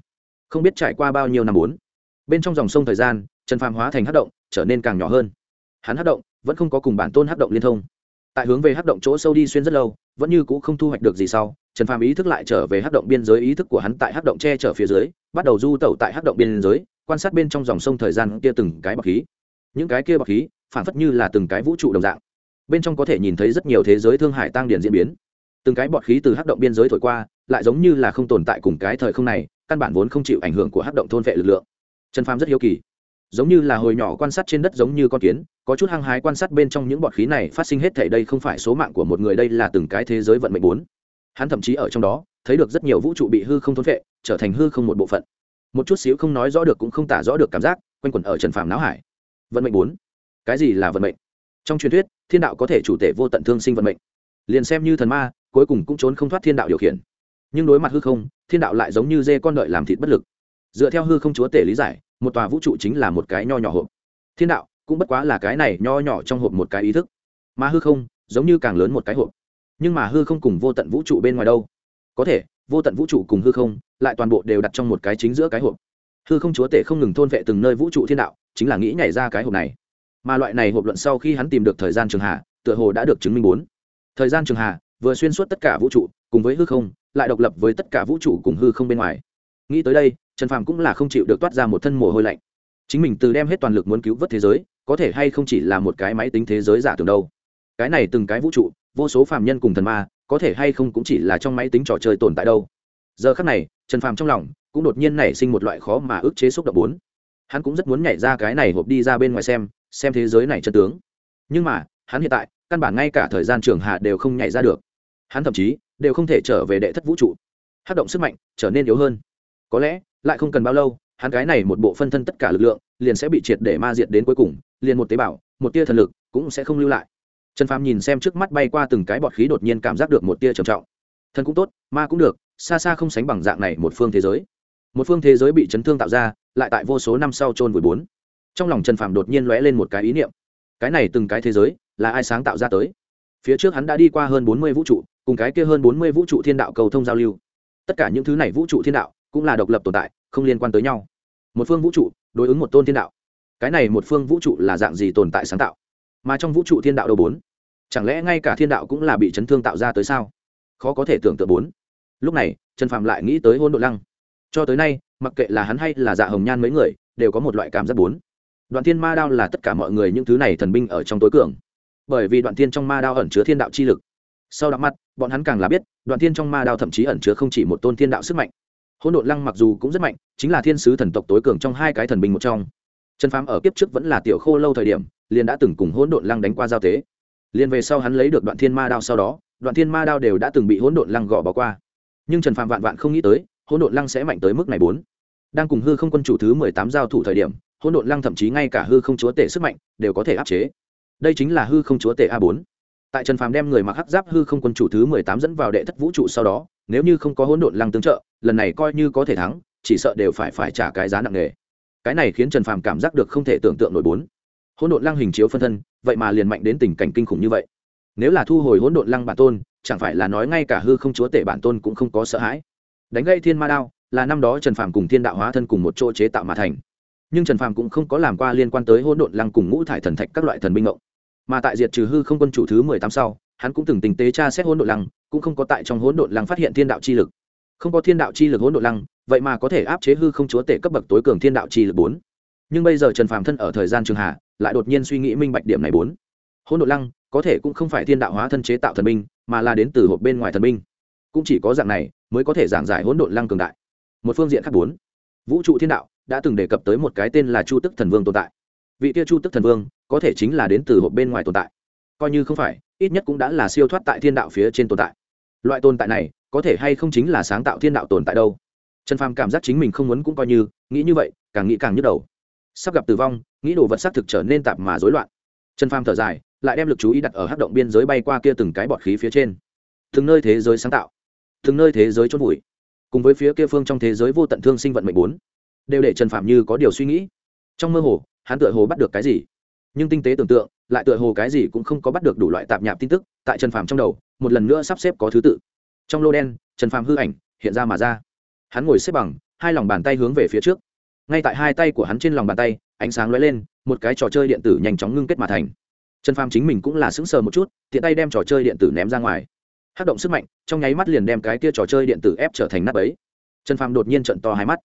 Không biết trải qua bao nhiêu năm bốn bên trong dòng sông thời gian, trần phàm hóa thành hát động, trở nên càng nhỏ hơn hắn hát động, vẫn không có cùng bản tôn hát động liên thông. Tại hướng về hát động chỗ sâu đi xuyên rất lâu, vẫn như c ũ không thu hoạch được gì sau, trần phàm ý thức lại trở về hát động biên giới ý thức của hắn tại hát động che chở phía dưới, bắt đầu du tẩu tại hát động biên giới, quan sát bên trong dòng sông thời gian kia từng cái bọc khí. Những cái kia bọc khí, phản phất như là từng cái vũ trụ đồng dạng. Bên trong có thể nhìn thấy rất nhiều thế giới thương hải tăng điển diễn biến. Từng cái bọt khí từ hát động biên giới thổi qua, lại giống như là không tồn tại cùng cái thời không này, căn bản vốn không chịu ảnh hưởng của hát động thôn vệ lực lượng. Trần phàm rất hiếu kỳ giống như là hồi nhỏ quan sát trên đất giống như con kiến, có chút hăng hái quan sát bên trong những bọt khí này phát sinh hết thể đây không phải số mạng của một người, đây là từng cái thế giới vận mệnh bốn. Hắn thậm chí ở trong đó, thấy được rất nhiều vũ trụ bị hư không thốn vệ trở thành hư không một bộ phận. Một chút xíu không nói rõ được cũng không tả rõ được cảm giác, quanh quẩn ở trần phàm não hải. Vận mệnh bốn. Cái gì là vận mệnh? Trong truyền thuyết, thiên đạo có thể chủ tể vô tận thương sinh vận mệnh. Liền xem như thần ma, cuối cùng cũng trốn không thoát thiên đạo điều khiển. Nhưng đối mặt hư không, thiên đạo lại giống như dê con đợi làm thịt bất lực. Dựa theo hư không chúa tể lý giải một tòa vũ trụ chính là một cái nho nhỏ hộp. Thiên đạo cũng bất quá là cái này nho nhỏ trong hộp một cái ý thức. Mà hư không giống như càng lớn một cái hộp. Nhưng mà hư không cùng vô tận vũ trụ bên ngoài đâu? Có thể vô tận vũ trụ cùng hư không lại toàn bộ đều đặt trong một cái chính giữa cái hộp. Hư không chúa tể không ngừng thôn vệ từng nơi vũ trụ thiên đạo chính là nghĩ nhảy ra cái hộp này. Mà loại này hộp luận sau khi hắn tìm được thời gian trường hà, tựa hồ đã được chứng minh bốn. Thời gian trường hà vừa xuyên suốt tất cả vũ trụ cùng với hư không lại độc lập với tất cả vũ trụ cùng hư không bên ngoài. Nghĩ tới đây trần phàm cũng là không chịu được toát ra một thân mồ hôi lạnh. Chính mình từ đem hết toàn lực muốn cứu vớt thế giới, có thể hay không chỉ là một cái máy tính thế giới giả tưởng đâu. Cái này từng cái vũ trụ, vô số phàm nhân cùng thần ma, có thể hay không cũng chỉ là trong máy tính trò chơi tồn tại đâu. Giờ khắc này, trần phàm trong lòng cũng đột nhiên nảy sinh một loại khó mà ức chế xúc động bốn. Hắn cũng rất muốn nhảy ra cái này hộp đi ra bên ngoài xem xem thế giới này chân tướng. Nhưng mà, hắn hiện tại, căn bản ngay cả thời gian trường hạ đều không nhảy ra được. Hắn thậm chí đều không thể trở về đệ thất vũ trụ. Hát động sức mạnh trở nên yếu hơn. Có lẽ lại không cần bao lâu, hắn cái này một bộ phân thân tất cả lực lượng, liền sẽ bị triệt để ma diệt đến cuối cùng, liền một tế bào, một tia thần lực cũng sẽ không lưu lại. Trần phàm nhìn xem trước mắt bay qua từng cái bọt khí đột nhiên cảm giác được một tia trầm trọng. Thần cũng tốt, ma cũng được, xa xa không sánh bằng dạng này một phương thế giới. Một phương thế giới bị chấn thương tạo ra, lại tại vô số năm sau trôn vùi bốn. Trong lòng trần phàm đột nhiên lóe lên một cái ý niệm. Cái này từng cái thế giới, là ai sáng tạo ra tới? Phía trước hắn đã đi qua hơn bốn mươi vũ trụ, cùng cái kia hơn bốn mươi vũ trụ thiên đạo cầu thông giao lưu. Tất cả những thứ này vũ trụ thiên đạo cũng là độc lập tồn tại không liên quan tới nhau. Một phương vũ trụ đối ứng một tôn thiên đạo. Cái này một phương vũ trụ là dạng gì tồn tại sáng tạo? Mà trong vũ trụ thiên đạo đầu bốn? Chẳng lẽ ngay cả thiên đạo cũng là bị chấn thương tạo ra tới sao? Khó có thể tưởng tượng bốn. Lúc này trần phạm lại nghĩ tới hôn đội lăng. Cho tới nay mặc kệ là hắn hay là dạ hồng nhan mấy người đều có một loại cảm giác bốn. Đoạn thiên ma đao là tất cả mọi người những thứ này thần binh ở trong tối cường. Bởi vì đoạn thiên trong ma đao ẩn chứa thiên đạo chi lực. Sau đó mặt, bọn hắn càng là biết đoạn thiên trong ma đao thậm chí ẩn chứa không chỉ một tôn thiên đạo sức mạnh. Hỗn độn lăng mặc dù cũng rất mạnh, chính là thiên sứ thần tộc tối cường trong hai cái thần binh một trong. Trần phám ở kiếp trước vẫn là tiểu khô lâu thời điểm, liền đã từng cùng hỗn độn lăng đánh qua giao tế. Liền về sau hắn lấy được đoạn thiên ma đao sau đó, đoạn thiên ma đao đều đã từng bị hỗn độn lăng gõ bỏ qua. Nhưng trần phàm vạn vạn không nghĩ tới, hỗn độn lăng sẽ mạnh tới mức này bốn. Đang cùng hư không quân chủ thứ mười tám giao thủ thời điểm, hỗn độn lăng thậm chí ngay cả hư không chúa tể sức mạnh đều có thể áp chế. Đây chính là hư không chúa tể a bốn. Tại trần phàm đem người mặc hắc giáp hư không quân chủ thứ mười tám dẫn vào đệ thất vũ trụ sau đó nếu như không có hỗn độn lăng tương trợ, lần này coi như có thể thắng, chỉ sợ đều phải phải trả cái giá nặng nề. Cái này khiến trần phàm cảm giác được không thể tưởng tượng nổi bốn. Hỗn độn lăng hình chiếu phân thân, vậy mà liền mạnh đến tình cảnh kinh khủng như vậy. Nếu là thu hồi hỗn độn lăng bản tôn, chẳng phải là nói ngay cả hư không chúa tể bản tôn cũng không có sợ hãi. Đánh gây thiên ma đao, là năm đó trần phàm cùng thiên đạo hóa thân cùng một chỗ chế tạo mà thành. Nhưng trần phàm cũng không có làm qua liên quan tới hỗn độn lăng cùng ngũ thải thần thạch các loại thần binh ngộng mà tại diệt trừ hư không quân chủ thứ mười tám sau, hắn cũng từng tình tế tra xét hỗn độn lăng cũng không có tại trong hỗn độn lăng phát hiện thiên đạo chi lực. Không có thiên đạo chi lực hỗn độn lăng, vậy mà có thể áp chế hư không chúa tể cấp bậc tối cường thiên đạo chi lực bốn. Nhưng bây giờ trần phàm thân ở thời gian trường hạ, lại đột nhiên suy nghĩ minh bạch điểm này bốn. Hỗn độn lăng có thể cũng không phải thiên đạo hóa thân chế tạo thần binh mà là đến từ hộp bên ngoài thần binh cũng chỉ có dạng này mới có thể giảng giải hỗn độn lăng cường đại. Một phương diện khác bốn. Vũ trụ thiên đạo đã từng đề cập tới một cái tên là chu tức thần vương tồn tại. Vị kia chu tức thần vương có thể chính là đến từ hộp bên ngoài tồn tại. Coi như không phải ít nhất cũng đã là siêu thoát tại thiên đạo phía trên tồn tại. Loại tồn tại này, có thể hay không chính là sáng tạo thiên đạo tồn tại đâu? Trần phàm cảm giác chính mình không muốn cũng coi như, nghĩ như vậy, càng nghĩ càng nhức đầu. Sắp gặp tử vong, nghĩ đồ vật xác thực trở nên tạp mà rối loạn. Trần phàm thở dài, lại đem lực chú ý đặt ở hát động biên giới bay qua kia từng cái bọt khí phía trên. Từng nơi thế giới sáng tạo, từng nơi thế giới chôn vùi, cùng với phía kia phương trong thế giới vô tận thương sinh vận mệnh bốn, đều để trần phạm như có điều suy nghĩ. Trong mơ hồ, hắn tựa hồ bắt được cái gì? Nhưng tinh tế tưởng tượng lại tựa hồ cái gì cũng không có bắt được đủ loại tạp nhạp tin tức, tại trần phạm trong đầu, một lần nữa sắp xếp có thứ tự. Trong lô đen, trần phạm hư ảnh hiện ra mà ra. Hắn ngồi xếp bằng, hai lòng bàn tay hướng về phía trước. Ngay tại hai tay của hắn trên lòng bàn tay, ánh sáng lóe lên, một cái trò chơi điện tử nhanh chóng ngưng kết mà thành. Trần phàm chính mình cũng là sững sờ một chút, tiện tay đem trò chơi điện tử ném ra ngoài. Hát động sức mạnh, trong nháy mắt liền đem cái kia trò chơi điện tử ép trở thành nắp ấy trần phàm đột nhiên trận to hai mắt.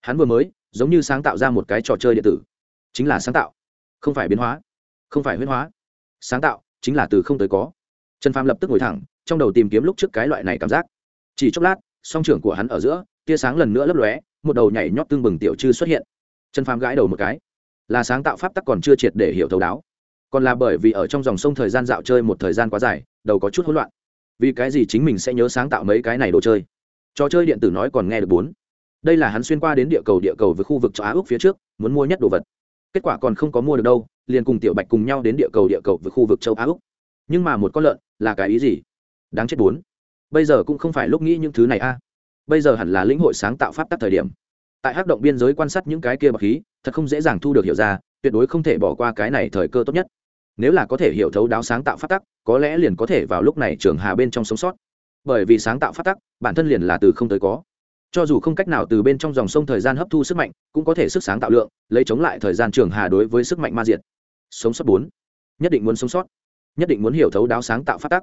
Hắn vừa mới, giống như sáng tạo ra một cái trò chơi điện tử. Chính là sáng tạo. Không phải biến hóa không phải huyễn hóa. Sáng tạo, chính là từ không tới có. Trần phàm lập tức ngồi thẳng, trong đầu tìm kiếm lúc trước cái loại này cảm giác. Chỉ chốc lát, song trưởng của hắn ở giữa, tia sáng lần nữa lấp lóe, một đầu nhảy nhót tương bừng tiểu chư xuất hiện. Trần phàm gãi đầu một cái. Là sáng tạo pháp tắc còn chưa triệt để hiểu thấu đáo. Còn là bởi vì ở trong dòng sông thời gian dạo chơi một thời gian quá dài, đầu có chút hỗn loạn. Vì cái gì chính mình sẽ nhớ sáng tạo mấy cái này đồ chơi? Trò chơi điện tử nói còn nghe được bốn. Đây là hắn xuyên qua đến địa cầu địa cầu với khu vực châu á ước phía trước, muốn mua nhất đồ vật. Kết quả còn không có mua được đâu liền cùng tiểu bạch cùng nhau đến địa cầu địa cầu với khu vực châu á úc. Nhưng mà một con lợn là cái ý gì? Đáng chết bốn. Bây giờ cũng không phải lúc nghĩ những thứ này a. Bây giờ hẳn là lĩnh hội sáng tạo pháp tắc thời điểm. Tại hắc động biên giới quan sát những cái kia bậc khí, thật không dễ dàng thu được hiểu ra, tuyệt đối không thể bỏ qua cái này thời cơ tốt nhất. Nếu là có thể hiểu thấu đáo sáng tạo phát tắc, có lẽ liền có thể vào lúc này trường hà bên trong sống sót. Bởi vì sáng tạo phát tắc, bản thân liền là từ không tới có. Cho dù không cách nào từ bên trong dòng sông thời gian hấp thu sức mạnh, cũng có thể sức sáng tạo lượng, lấy chống lại thời gian trường hà đối với sức mạnh ma diệt sống sót bốn. Nhất định muốn sống sót. Nhất định muốn hiểu thấu đáo sáng tạo phát tắc.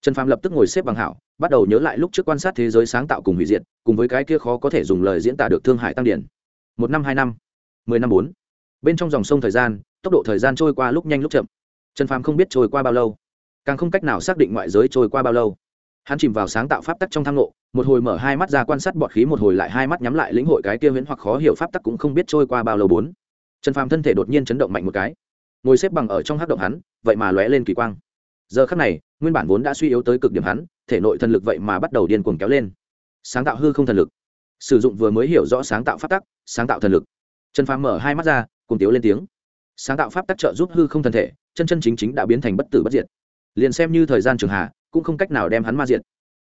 Trần phàm lập tức ngồi xếp bằng hảo, bắt đầu nhớ lại lúc trước quan sát thế giới sáng tạo cùng hủy diệt, cùng với cái kia khó có thể dùng lời diễn tả được thương hại tăng điển. Một năm, hai năm, mười năm, bốn. Bên trong dòng sông thời gian, tốc độ thời gian trôi qua lúc nhanh lúc chậm. Trần phàm không biết trôi qua bao lâu, càng không cách nào xác định ngoại giới trôi qua bao lâu. Hắn chìm vào sáng tạo pháp tắc trong thang lộ một hồi mở hai mắt ra quan sát bọt khí, một hồi lại hai mắt nhắm lại lĩnh hội cái kia huyễn hoặc khó hiểu pháp tắc cũng không biết trôi qua bao lâu bốn. Trần phàm thân thể đột nhiên chấn động mạnh một cái ngồi xếp bằng ở trong hắc động hắn, vậy mà lóe lên kỳ quang. Giờ khắc này, nguyên bản vốn đã suy yếu tới cực điểm hắn, thể nội thần lực vậy mà bắt đầu điên cuồng kéo lên. Sáng tạo hư không thần lực. Sử dụng vừa mới hiểu rõ sáng tạo pháp tắc, sáng tạo thần lực. Trần phàm mở hai mắt ra cùng tiếu lên tiếng. Sáng tạo pháp tắc trợ giúp hư không thần thể, chân chân chính chính đã biến thành bất tử bất diệt. Liền xem như thời gian trường hà, cũng không cách nào đem hắn ma diệt.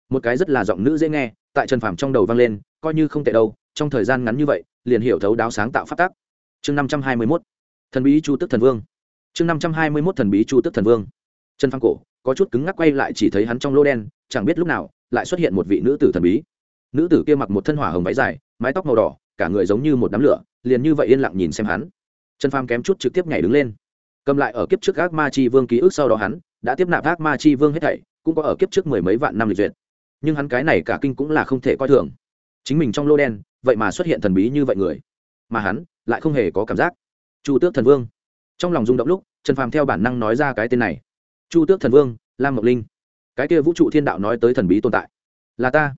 Một cái rất là giọng nữ dễ nghe, tại trần phàm trong đầu vang lên, coi như không tệ đâu, trong thời gian ngắn như vậy, liền hiểu thấu đáo sáng tạo pháp tắc. chương năm trăm hai mươi mốt. Thần bí chu tức thần vương chương năm trăm hai mươi mốt thần bí chu tức thần vương. Chân phang cổ, có chút cứng ngắc quay lại chỉ thấy hắn trong lô đen, chẳng biết lúc nào, lại xuất hiện một vị nữ tử thần bí. Nữ tử kia mặc một thân hỏa hồng váy dài, mái tóc màu đỏ, cả người giống như một đám lửa, liền như vậy yên lặng nhìn xem hắn. Trần phàm kém chút trực tiếp nhảy đứng lên. Cầm lại ở kiếp trước ác ma chi vương ký ức sau đó hắn đã tiếp nạp ác ma chi vương hết thảy, cũng có ở kiếp trước mười mấy vạn năm lịch duyệt. Nhưng hắn cái này cả kinh cũng là không thể coi thường. Chính mình trong lô đen, vậy mà xuất hiện thần bí như vậy người, mà hắn lại không hề có cảm giác. Chu tước thần vương trong lòng rung động lúc, trần phàm theo bản năng nói ra cái tên này. Chu tước thần vương, lam ngọc linh. Cái kia vũ trụ thiên đạo nói tới thần bí tồn tại. Là ta.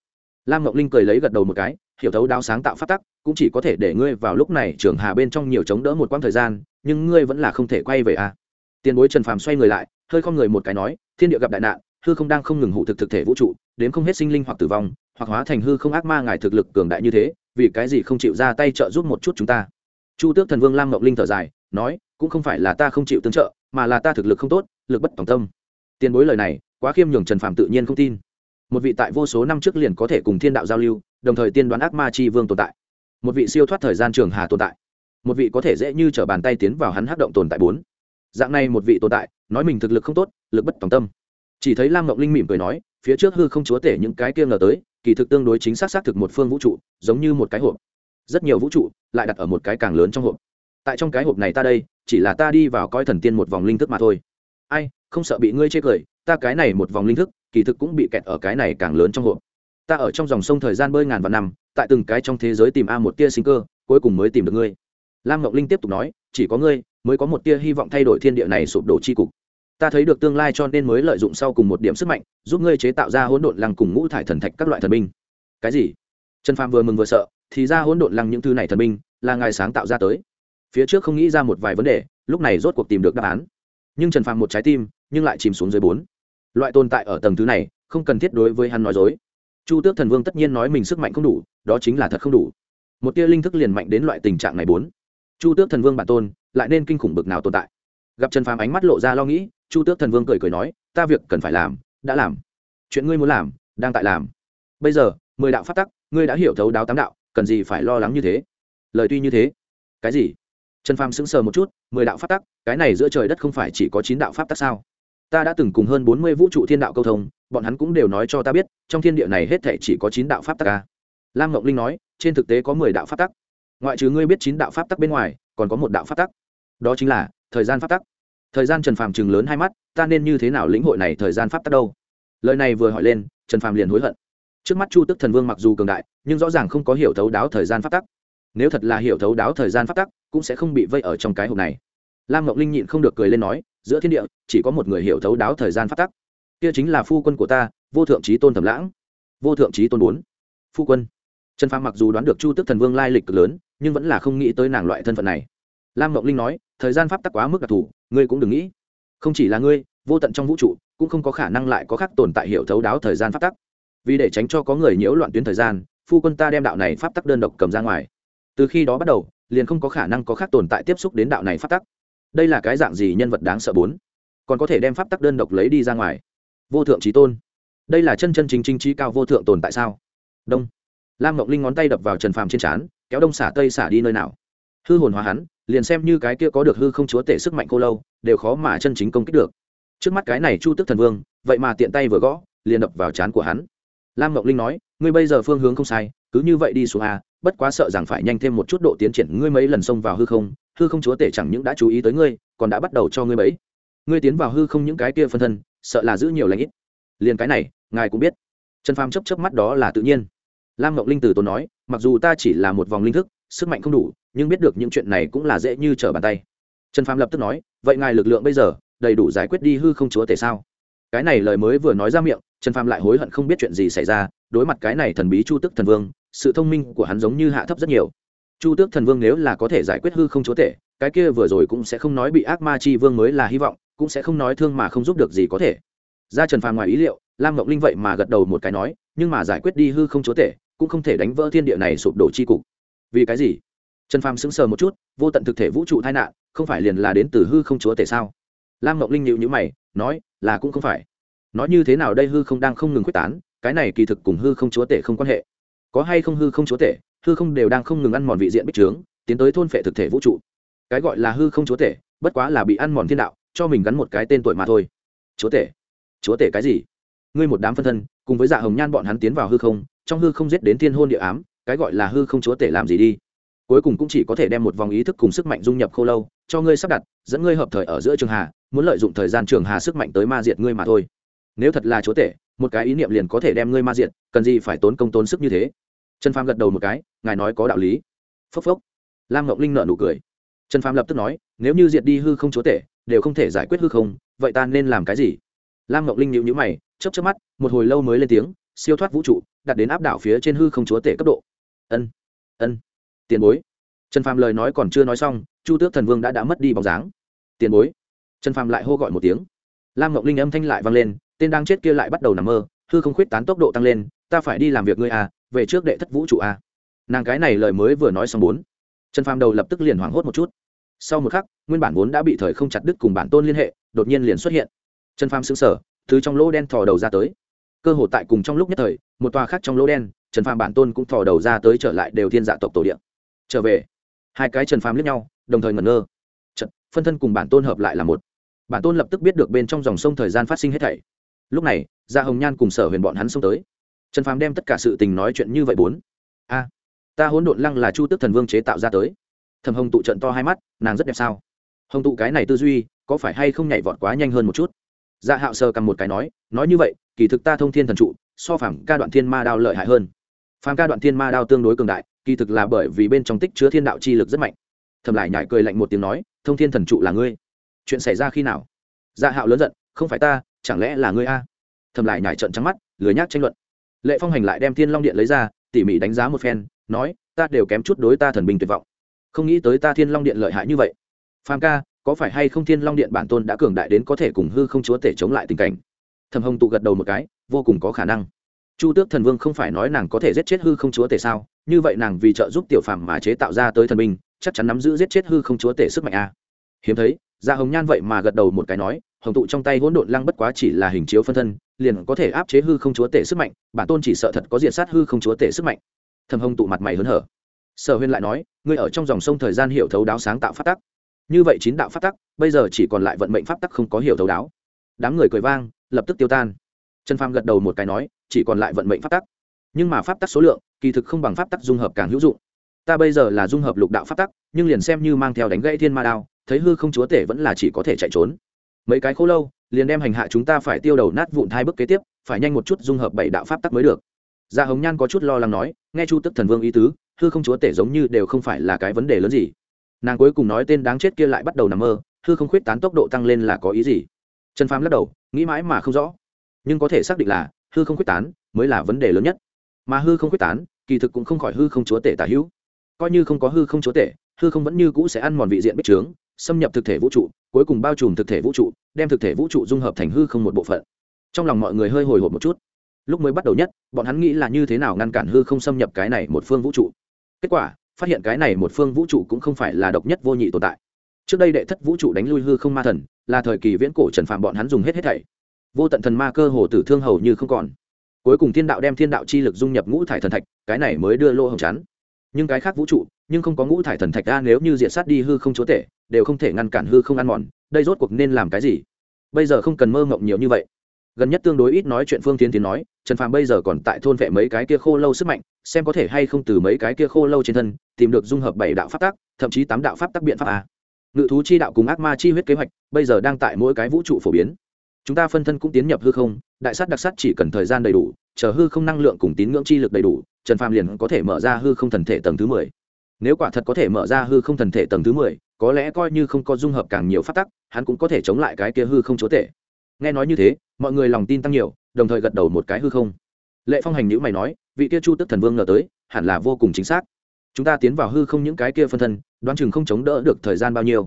Lam ngọc linh cười lấy gật đầu một cái, hiểu thấu đáo sáng tạo phát tắc, cũng chỉ có thể để ngươi vào lúc này trưởng hà bên trong nhiều chống đỡ một quãng thời gian, nhưng ngươi vẫn là không thể quay về à. tiền bối trần phàm xoay người lại, hơi không người một cái nói, thiên địa gặp đại nạn, hư không đang không ngừng hụ thực thực thể vũ trụ, đến không hết sinh linh hoặc tử vong, hoặc hóa thành hư không ác ma ngài thực lực cường đại như thế, vì cái gì không chịu ra tay trợ giúp một chút chúng ta? Chu tước thần vương lam ngọc linh thở dài, nói cũng không phải là ta không chịu tương trợ, mà là ta thực lực không tốt, lực bất tòng tâm. Tiền bối lời này, quá khiêm nhường trần phạm tự nhiên không tin. Một vị tại vô số năm trước liền có thể cùng thiên đạo giao lưu, đồng thời tiên đoán ác ma chi vương tồn tại. Một vị siêu thoát thời gian trường hà tồn tại. Một vị có thể dễ như t r ở bàn tay tiến vào hắn hắc động tồn tại bốn. Dạng này một vị tồn tại, nói mình thực lực không tốt, lực bất tòng tâm. Chỉ thấy lam ngọc linh mỉm cười nói, phía trước hư không chúa tể những cái kia ngờ tới, kỳ thực tương đối chính xác xác thực một phương vũ trụ, giống như một cái hộp. Rất nhiều vũ trụ lại đặt ở một cái càng lớn trong hộp. Tại trong cái hộp này ta đây chỉ là ta đi vào coi thần tiên một vòng linh thức mà thôi. Ai, không sợ bị ngươi chê cười, ta cái này một vòng linh thức, kỳ thực cũng bị kẹt ở cái này càng lớn trong hộp. Ta ở trong dòng sông thời gian bơi ngàn vạn năm, tại từng cái trong thế giới tìm a một tia sinh cơ, cuối cùng mới tìm được ngươi. Lam ngọc linh tiếp tục nói, chỉ có ngươi, mới có một tia hy vọng thay đổi thiên địa này sụp đổ chi cục. Ta thấy được tương lai cho nên mới lợi dụng sau cùng một điểm sức mạnh, giúp ngươi chế tạo ra hỗn độn lăng cùng ngũ thải thần thạch các loại thần binh. Cái gì? Trần phàm vừa mừng vừa sợ, thì ra hỗn độn lăng những thứ này thần binh, là ngài sáng tạo ra tới phía trước không nghĩ ra một vài vấn đề, lúc này rốt cuộc tìm được đáp án. Nhưng trần phàm một trái tim, nhưng lại chìm xuống dưới bốn. Loại tồn tại ở tầng thứ này, không cần thiết đối với hắn nói dối. Chu tước thần vương tất nhiên nói mình sức mạnh không đủ, đó chính là thật không đủ. Một tia linh thức liền mạnh đến loại tình trạng này bốn. Chu tước thần vương bản tôn, lại nên kinh khủng bực nào tồn tại? Gặp trần phàm ánh mắt lộ ra lo nghĩ, chu tước thần vương cười cười nói, ta việc cần phải làm, đã làm. Chuyện ngươi muốn làm, đang tại làm. Bây giờ, mười đạo phát tắc, ngươi đã hiểu thấu đáo tám đạo, cần gì phải lo lắng như thế? Lời tuy như thế. Cái gì? Trần phàm sững sờ một chút, mười đạo pháp tắc, cái này giữa trời đất không phải chỉ có chín đạo pháp tắc sao? Ta đã từng cùng hơn bốn mươi vũ trụ thiên đạo câu thông, bọn hắn cũng đều nói cho ta biết, trong thiên địa này hết thể chỉ có chín đạo pháp tắc ca lam ngọc linh nói, trên thực tế có mười đạo pháp tắc. Ngoại trừ ngươi biết chín đạo pháp tắc bên ngoài, còn có một đạo pháp tắc. Đó chính là, thời gian pháp tắc. Thời gian trần phàm chừng lớn hai mắt, ta nên như thế nào lĩnh hội này thời gian pháp tắc đâu? Lời này vừa hỏi lên, trần phàm liền hối hận. Trước mắt chu tức thần vương mặc dù cường đại, nhưng rõ ràng không có hiểu thấu đáo thời gian pháp tắc nếu thật là hiểu thấu đáo thời gian pháp tắc, cũng sẽ không bị vây ở trong cái hộp này. Lam ngọc linh nhịn không được cười lên nói, giữa thiên địa, chỉ có một người hiểu thấu đáo thời gian pháp tắc. Kia chính là phu quân của ta, vô thượng trí tôn thẩm lãng. Vô thượng trí tôn bốn. Phu quân. Trần phàm mặc dù đoán được chu tức thần vương lai lịch cực lớn, nhưng vẫn là không nghĩ tới nàng loại thân phận này. Lam ngọc linh nói, thời gian pháp tắc quá mức đặc thù, ngươi cũng đừng nghĩ. Không chỉ là ngươi, vô tận trong vũ trụ, cũng không có khả năng lại có khác tồn tại hiểu thấu đáo thời gian pháp tắc. Vì để tránh cho có người nhiễu loạn tuyến thời gian, phu quân ta đem đạo này pháp tắc đơn độc cầm ra ngoài từ khi đó bắt đầu, liền không có khả năng có khác tồn tại tiếp xúc đến đạo này pháp tắc. Đây là cái dạng gì nhân vật đáng sợ bốn? Còn có thể đem pháp tắc đơn độc lấy đi ra ngoài. Vô thượng trí tôn. Đây là chân chân chính chính trí cao vô thượng tồn tại sao? Đông. Lam ngọc linh ngón tay đập vào trần phàm trên trán, kéo đông xả tây xả đi nơi nào? Hư hồn hóa hắn, liền xem như cái kia có được hư không chúa tể sức mạnh cô lâu, đều khó mà chân chính công kích được. Trước mắt cái này chu tức thần vương, vậy mà tiện tay vừa gõ, liền đập vào trán của hắn. Lam ngọc linh nói, ngươi bây giờ phương hướng không sai cứ như vậy đi xuống a, bất quá sợ rằng phải nhanh thêm một chút độ tiến triển, ngươi mấy lần xông vào hư không hư không chúa tể chẳng những đã chú ý tới ngươi, còn đã bắt đầu cho ngươi bẫy. Ngươi tiến vào hư không những cái kia phân thân, sợ là giữ nhiều lãnh ít. Liền cái này, ngài cũng biết. Trần phàm chấp chấp mắt đó là tự nhiên. Lam ngọc linh từ tốn nói, mặc dù ta chỉ là một vòng linh thức, sức mạnh không đủ, nhưng biết được những chuyện này cũng là dễ như trở bàn tay. Trần phàm lập tức nói, vậy ngài lực lượng bây giờ, đầy đủ giải quyết đi hư không chúa tể sao? Cái này lời mới vừa nói ra miệng, trần phàm lại hối hận không biết chuyện gì xảy ra đối mặt cái này thần bí chu tước thần vương, sự thông minh của hắn giống như hạ thấp rất nhiều. Chu tước thần vương nếu là có thể giải quyết hư không chúa tể, cái kia vừa rồi cũng sẽ không nói bị ác ma chi vương mới là hy vọng, cũng sẽ không nói thương mà không giúp được gì có thể. Ra trần phàm ngoài ý liệu, lam ngọc linh vậy mà gật đầu một cái nói, nhưng mà giải quyết đi hư không chúa tể, cũng không thể đánh vỡ thiên địa này sụp đổ chi cục. Vì cái gì? Trần phàm sững sờ một chút, vô tận thực thể vũ trụ tai nạn, không phải liền là đến từ hư không chúa tể sao? Lam ngọc linh nhịu nhữ mày, nói, là cũng không phải. Nói như thế nào đây hư không đang không ngừng quyết tán cái này kỳ thực cùng hư không chúa tể không quan hệ. Có hay không hư không chúa tể, hư không đều đang không ngừng ăn mòn vị diện bích trướng, tiến tới thôn phệ thực thể vũ trụ. Cái gọi là hư không chúa tể, bất quá là bị ăn mòn thiên đạo, cho mình gắn một cái tên tuổi mà thôi. Chúa tể? Chúa tể cái gì? Ngươi một đám phân thân, cùng với dạ hồng nhan bọn hắn tiến vào hư không, trong hư không giết đến thiên hôn địa ám, cái gọi là hư không chúa tể làm gì đi? Cuối cùng cũng chỉ có thể đem một vòng ý thức cùng sức mạnh dung nhập khô lâu, cho ngươi sắp đặt, dẫn ngươi hợp thời ở giữa trường hà, muốn lợi dụng thời gian trường hà sức mạnh tới ma diệt ngươi mà thôi. Nếu thật là chúa tể một cái ý niệm liền có thể đem ngươi ma diệt, cần gì phải tốn công tốn sức như thế? Trần phàm gật đầu một cái, ngài nói có đạo lý. Phốc phốc. Lam ngọc linh nợ nụ cười. Trần phàm lập tức nói, nếu như diệt đi hư không chúa tể, đều không thể giải quyết hư không, vậy ta nên làm cái gì? Lam ngọc linh nhịu nhữ mày chấp chấp mắt, một hồi lâu mới lên tiếng, siêu thoát vũ trụ, đặt đến áp đảo phía trên hư không chúa tể cấp độ. Ân ân. Tiền bối. Trần phàm lời nói còn chưa nói xong, chu tước thần vương đã đã mất đi bóng dáng. Tiền bối. Trần phàm lại hô gọi một tiếng. Lam ngọc linh âm thanh lại vang lên tên đang chết kia lại bắt đầu nằm mơ hư không khuyết tán tốc độ tăng lên ta phải đi làm việc ngươi à về trước đệ thất vũ trụ à. Nàng cái này lời mới vừa nói xong bốn trần phàm đầu lập tức liền hoảng hốt một chút. Sau một khắc nguyên bản vốn đã bị thời không chặt đứt cùng bản tôn liên hệ đột nhiên liền xuất hiện. Trần phàm xứng sở thứ trong lỗ đen thò đầu ra tới. Cơ hội tại cùng trong lúc nhất thời một tòa khác trong lỗ đen trần phàm bản tôn cũng thò đầu ra tới trở lại đều thiên dạ tộc tổ điện trở về hai cái trần phàm liếc nhau đồng thời ngẩn ngơ. Trần, phân thân cùng bản tôn hợp lại là một. Bản tôn lập tức biết được bên trong dòng sông thời gian phát sinh hết thảy lúc này gia hồng nhan cùng sở huyền bọn hắn xông tới. Trần phàm đem tất cả sự tình nói chuyện như vậy bốn. A, ta hỗn độn lăng là chu tức thần vương chế tạo ra tới. Thầm hồng tụ trận to hai mắt, nàng rất đẹp sao? Hồng tụ cái này tư duy, có phải hay không nhảy vọt quá nhanh hơn một chút? Dạ hạo sờ cầm một cái nói nói như vậy, kỳ thực ta thông thiên thần trụ, so phàm ca đoạn thiên ma đao lợi hại hơn. Phàm ca đoạn thiên ma đao tương đối cường đại, kỳ thực là bởi vì bên trong tích chứa thiên đạo chi lực rất mạnh. Thầm lại nhải cười lạnh một tiếng nói, thông thiên thần trụ là ngươi. Chuyện xảy ra khi nào? Dạ hạo lớn giận, không phải ta chẳng lẽ là ngươi a? Thầm lại nhải trận trắng mắt, lười nhác tranh luận. Lệ phong hành lại đem thiên long điện lấy ra, tỉ mỉ đánh giá một phen, nói, ta đều kém chút đối ta thần bình tuyệt vọng. Không nghĩ tới ta thiên long điện lợi hại như vậy. Phàm ca, có phải hay không thiên long điện bản tôn đã cường đại đến có thể cùng hư không chúa tể chống lại tình cảnh? Thầm hồng tụ gật đầu một cái, vô cùng có khả năng. Chu tước thần vương không phải nói nàng có thể giết chết hư không chúa tể sao? Như vậy nàng vì trợ giúp tiểu phàm mà chế tạo ra tới thần binh, chắc chắn nắm giữ giết chết hư không chúa tể sức mạnh a. Hiếm thấy gia hồng nhan vậy mà gật đầu một cái nói hồng tụ trong tay hỗn độn lăng bất quá chỉ là hình chiếu phân thân, liền có thể áp chế hư không chúa tể sức mạnh, bản tôn chỉ sợ thật có diện sát hư không chúa tể sức mạnh. Thầm hồng tụ mặt mày hớn hở. Sở huyên lại nói, ngươi ở trong dòng sông thời gian hiểu thấu đáo sáng tạo phát tắc. Như vậy chín đạo phát tắc, bây giờ chỉ còn lại vận mệnh pháp tắc không có hiểu thấu đáo. Đám người cười vang, lập tức tiêu tan. Trần phàm gật đầu một cái nói, chỉ còn lại vận mệnh pháp tắc. Nhưng mà pháp tắc số lượng, kỳ thực không bằng pháp tắc dung hợp càng hữu dụng. Ta bây giờ là dung hợp lục đạo pháp tắc, nhưng liền xem như mang theo đánh gãy thiên ma đao, thấy hư không chúa tể vẫn là chỉ có thể chạy trốn mấy cái khô lâu, liền đem hành hạ chúng ta phải tiêu đầu nát vụn hai bước kế tiếp, phải nhanh một chút dung hợp bảy đạo pháp tắc mới được. Gia hồng nhan có chút lo lắng nói, nghe chu tức thần vương ý tứ, hư không chúa tể giống như đều không phải là cái vấn đề lớn gì. Nàng cuối cùng nói tên đáng chết kia lại bắt đầu nằm mơ, hư không khuyết tán tốc độ tăng lên là có ý gì? Trần phàm lắc đầu, nghĩ mãi mà không rõ. Nhưng có thể xác định là, hư không khuyết tán mới là vấn đề lớn nhất. Mà hư không khuyết tán, kỳ thực cũng không khỏi hư không chúa tể tả hữu. Coi như không có hư không chúa tể, hư không vẫn như cũ sẽ ăn mòn vị diện bích trướng xâm nhập thực thể vũ trụ, cuối cùng bao trùm thực thể vũ trụ, đem thực thể vũ trụ dung hợp thành hư không một bộ phận. Trong lòng mọi người hơi hồi hộp một chút. Lúc mới bắt đầu nhất, bọn hắn nghĩ là như thế nào ngăn cản hư không xâm nhập cái này một phương vũ trụ. Kết quả, phát hiện cái này một phương vũ trụ cũng không phải là độc nhất vô nhị tồn tại. Trước đây đệ thất vũ trụ đánh lui hư không ma thần, là thời kỳ viễn cổ trần phạm bọn hắn dùng hết hết thảy. Vô tận thần ma cơ hồ tử thương hầu như không còn. Cuối cùng thiên đạo đem thiên đạo chi lực dung nhập ngũ thải thần thạch, cái này mới đưa lô hồng chắn. Nhưng cái khác vũ trụ nhưng không có ngũ thải thần thạch ra nếu như diện sát đi hư không chúa tể, đều không thể ngăn cản hư không ăn mòn, đây rốt cuộc nên làm cái gì? Bây giờ không cần mơ mộng nhiều như vậy. Gần nhất tương đối ít nói chuyện phương tiến tiến nói, trần phàm bây giờ còn tại thôn vệ mấy cái kia khô lâu sức mạnh, xem có thể hay không từ mấy cái kia khô lâu trên thân, tìm được dung hợp bảy đạo pháp tắc, thậm chí tám đạo pháp tắc biện pháp a. Ngự thú chi đạo cùng ác ma chi huyết kế hoạch, bây giờ đang tại mỗi cái vũ trụ phổ biến. Chúng ta phân thân cũng tiến nhập hư không, đại sát đặc sát chỉ cần thời gian đầy đủ, chờ hư không năng lượng cùng tín ngưỡng chi lực đầy đủ, trần phàm liền có thể mở ra hư không thần thể tầng thứ mười nếu quả thật có thể mở ra hư không thần thể tầng thứ mười, có lẽ coi như không có dung hợp càng nhiều phát tắc, hắn cũng có thể chống lại cái kia hư không chúa tể. Nghe nói như thế, mọi người lòng tin tăng nhiều, đồng thời gật đầu một cái hư không. Lệ phong hành nhữ mày nói, vị kia chu tức thần vương ngờ tới, hẳn là vô cùng chính xác. Chúng ta tiến vào hư không những cái kia phân thân, đoán chừng không chống đỡ được thời gian bao nhiêu.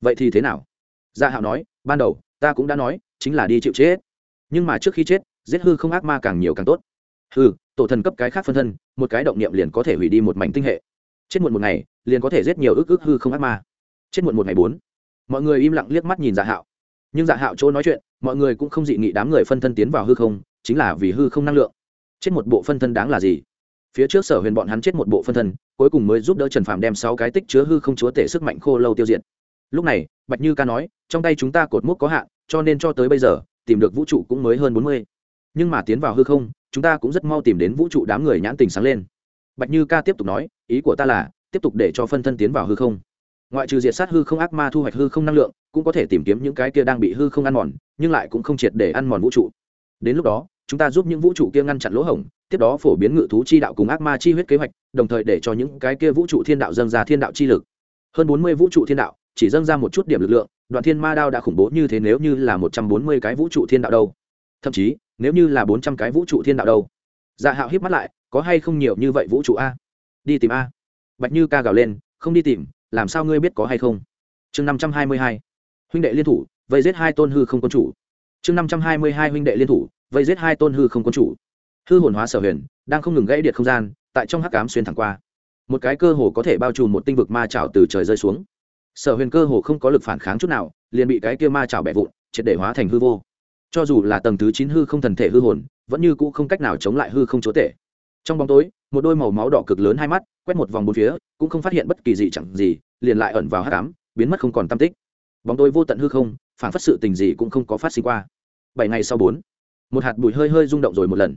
Vậy thì thế nào? Gia hạo nói, ban đầu, ta cũng đã nói, chính là đi chịu chết. Nhưng mà trước khi chết, giết hư không ác ma càng nhiều càng tốt. Hư tổ thần cấp cái khác phân thân, một cái động niệm liền có thể hủy đi một mảnh tinh hệ chết muộn một ngày, liền có thể giết nhiều ước ước hư không ác ma. Chết muộn một ngày bốn. Mọi người im lặng liếc mắt nhìn dạ hạo. Nhưng dạ hạo chỗ nói chuyện, mọi người cũng không dị nghị đám người phân thân tiến vào hư không, chính là vì hư không năng lượng. Chết một bộ phân thân đáng là gì? Phía trước sở huyền bọn hắn chết một bộ phân thân, cuối cùng mới giúp đỡ trần phàm đem sáu cái tích chứa hư không chúa tể sức mạnh khô lâu tiêu diệt. Lúc này, bạch như ca nói, trong tay chúng ta cột mốc có hạn, cho nên cho tới bây giờ, tìm được vũ trụ cũng mới hơn bốn mươi. Nhưng mà tiến vào hư không, chúng ta cũng rất mau tìm đến vũ trụ đám người nhãn tình sáng lên bạch như ca tiếp tục nói, ý của ta là, tiếp tục để cho phân thân tiến vào hư không. Ngoại trừ diệt sát hư không ác ma thu hoạch hư không năng lượng, cũng có thể tìm kiếm những cái kia đang bị hư không ăn mòn, nhưng lại cũng không triệt để ăn mòn vũ trụ. Đến lúc đó, chúng ta giúp những vũ trụ kia ngăn chặn lỗ hổng, tiếp đó phổ biến ngự thú chi đạo cùng ác ma chi huyết kế hoạch, đồng thời để cho những cái kia vũ trụ thiên đạo dâng ra thiên đạo chi lực. Hơn bốn mươi vũ trụ thiên đạo, chỉ dâng ra một chút điểm lực lượng, đoạn thiên ma đao đã khủng bố như thế nếu như là một trăm bốn mươi cái vũ trụ thiên đạo đâu. Thậm chí, nếu như là bốn trăm cái vũ trụ thiên đạo đâu. Dạ hạo híp mắt lại có hay không nhiều như vậy vũ trụ a? Đi tìm a. Bạch như ca gào lên, không đi tìm, làm sao ngươi biết có hay không? Chương năm trăm hai mươi hai. Huynh đệ liên thủ, vây giết hai tôn hư không quân chủ. Chương năm trăm hai mươi hai huynh đệ liên thủ, vây giết hai tôn hư không quân chủ. Hư hồn hóa sở huyền, đang không ngừng gãy điện không gian, tại trong hắc cám xuyên thẳng qua. Một cái cơ hồ có thể bao trùm một tinh vực ma trào từ trời rơi xuống. Sở huyền cơ hồ không có lực phản kháng chút nào, liền bị cái kia ma trào bẻ vụn, triệt để hóa thành hư vô. Cho dù là tầng thứ chín hư không thần thể hư hồn, vẫn như cũ không cách nào chống lại hư không chúa tể trong bóng tối, một đôi màu máu đỏ cực lớn hai mắt, quét một vòng bốn phía, cũng không phát hiện bất kỳ gì chẳng gì, liền lại ẩn vào hát cám biến mất không còn tam tích. Bóng tối vô tận hư không, phản phát sự tình gì cũng không có phát sinh qua. Bảy ngày sau bốn, một hạt bụi hơi hơi rung động rồi một lần.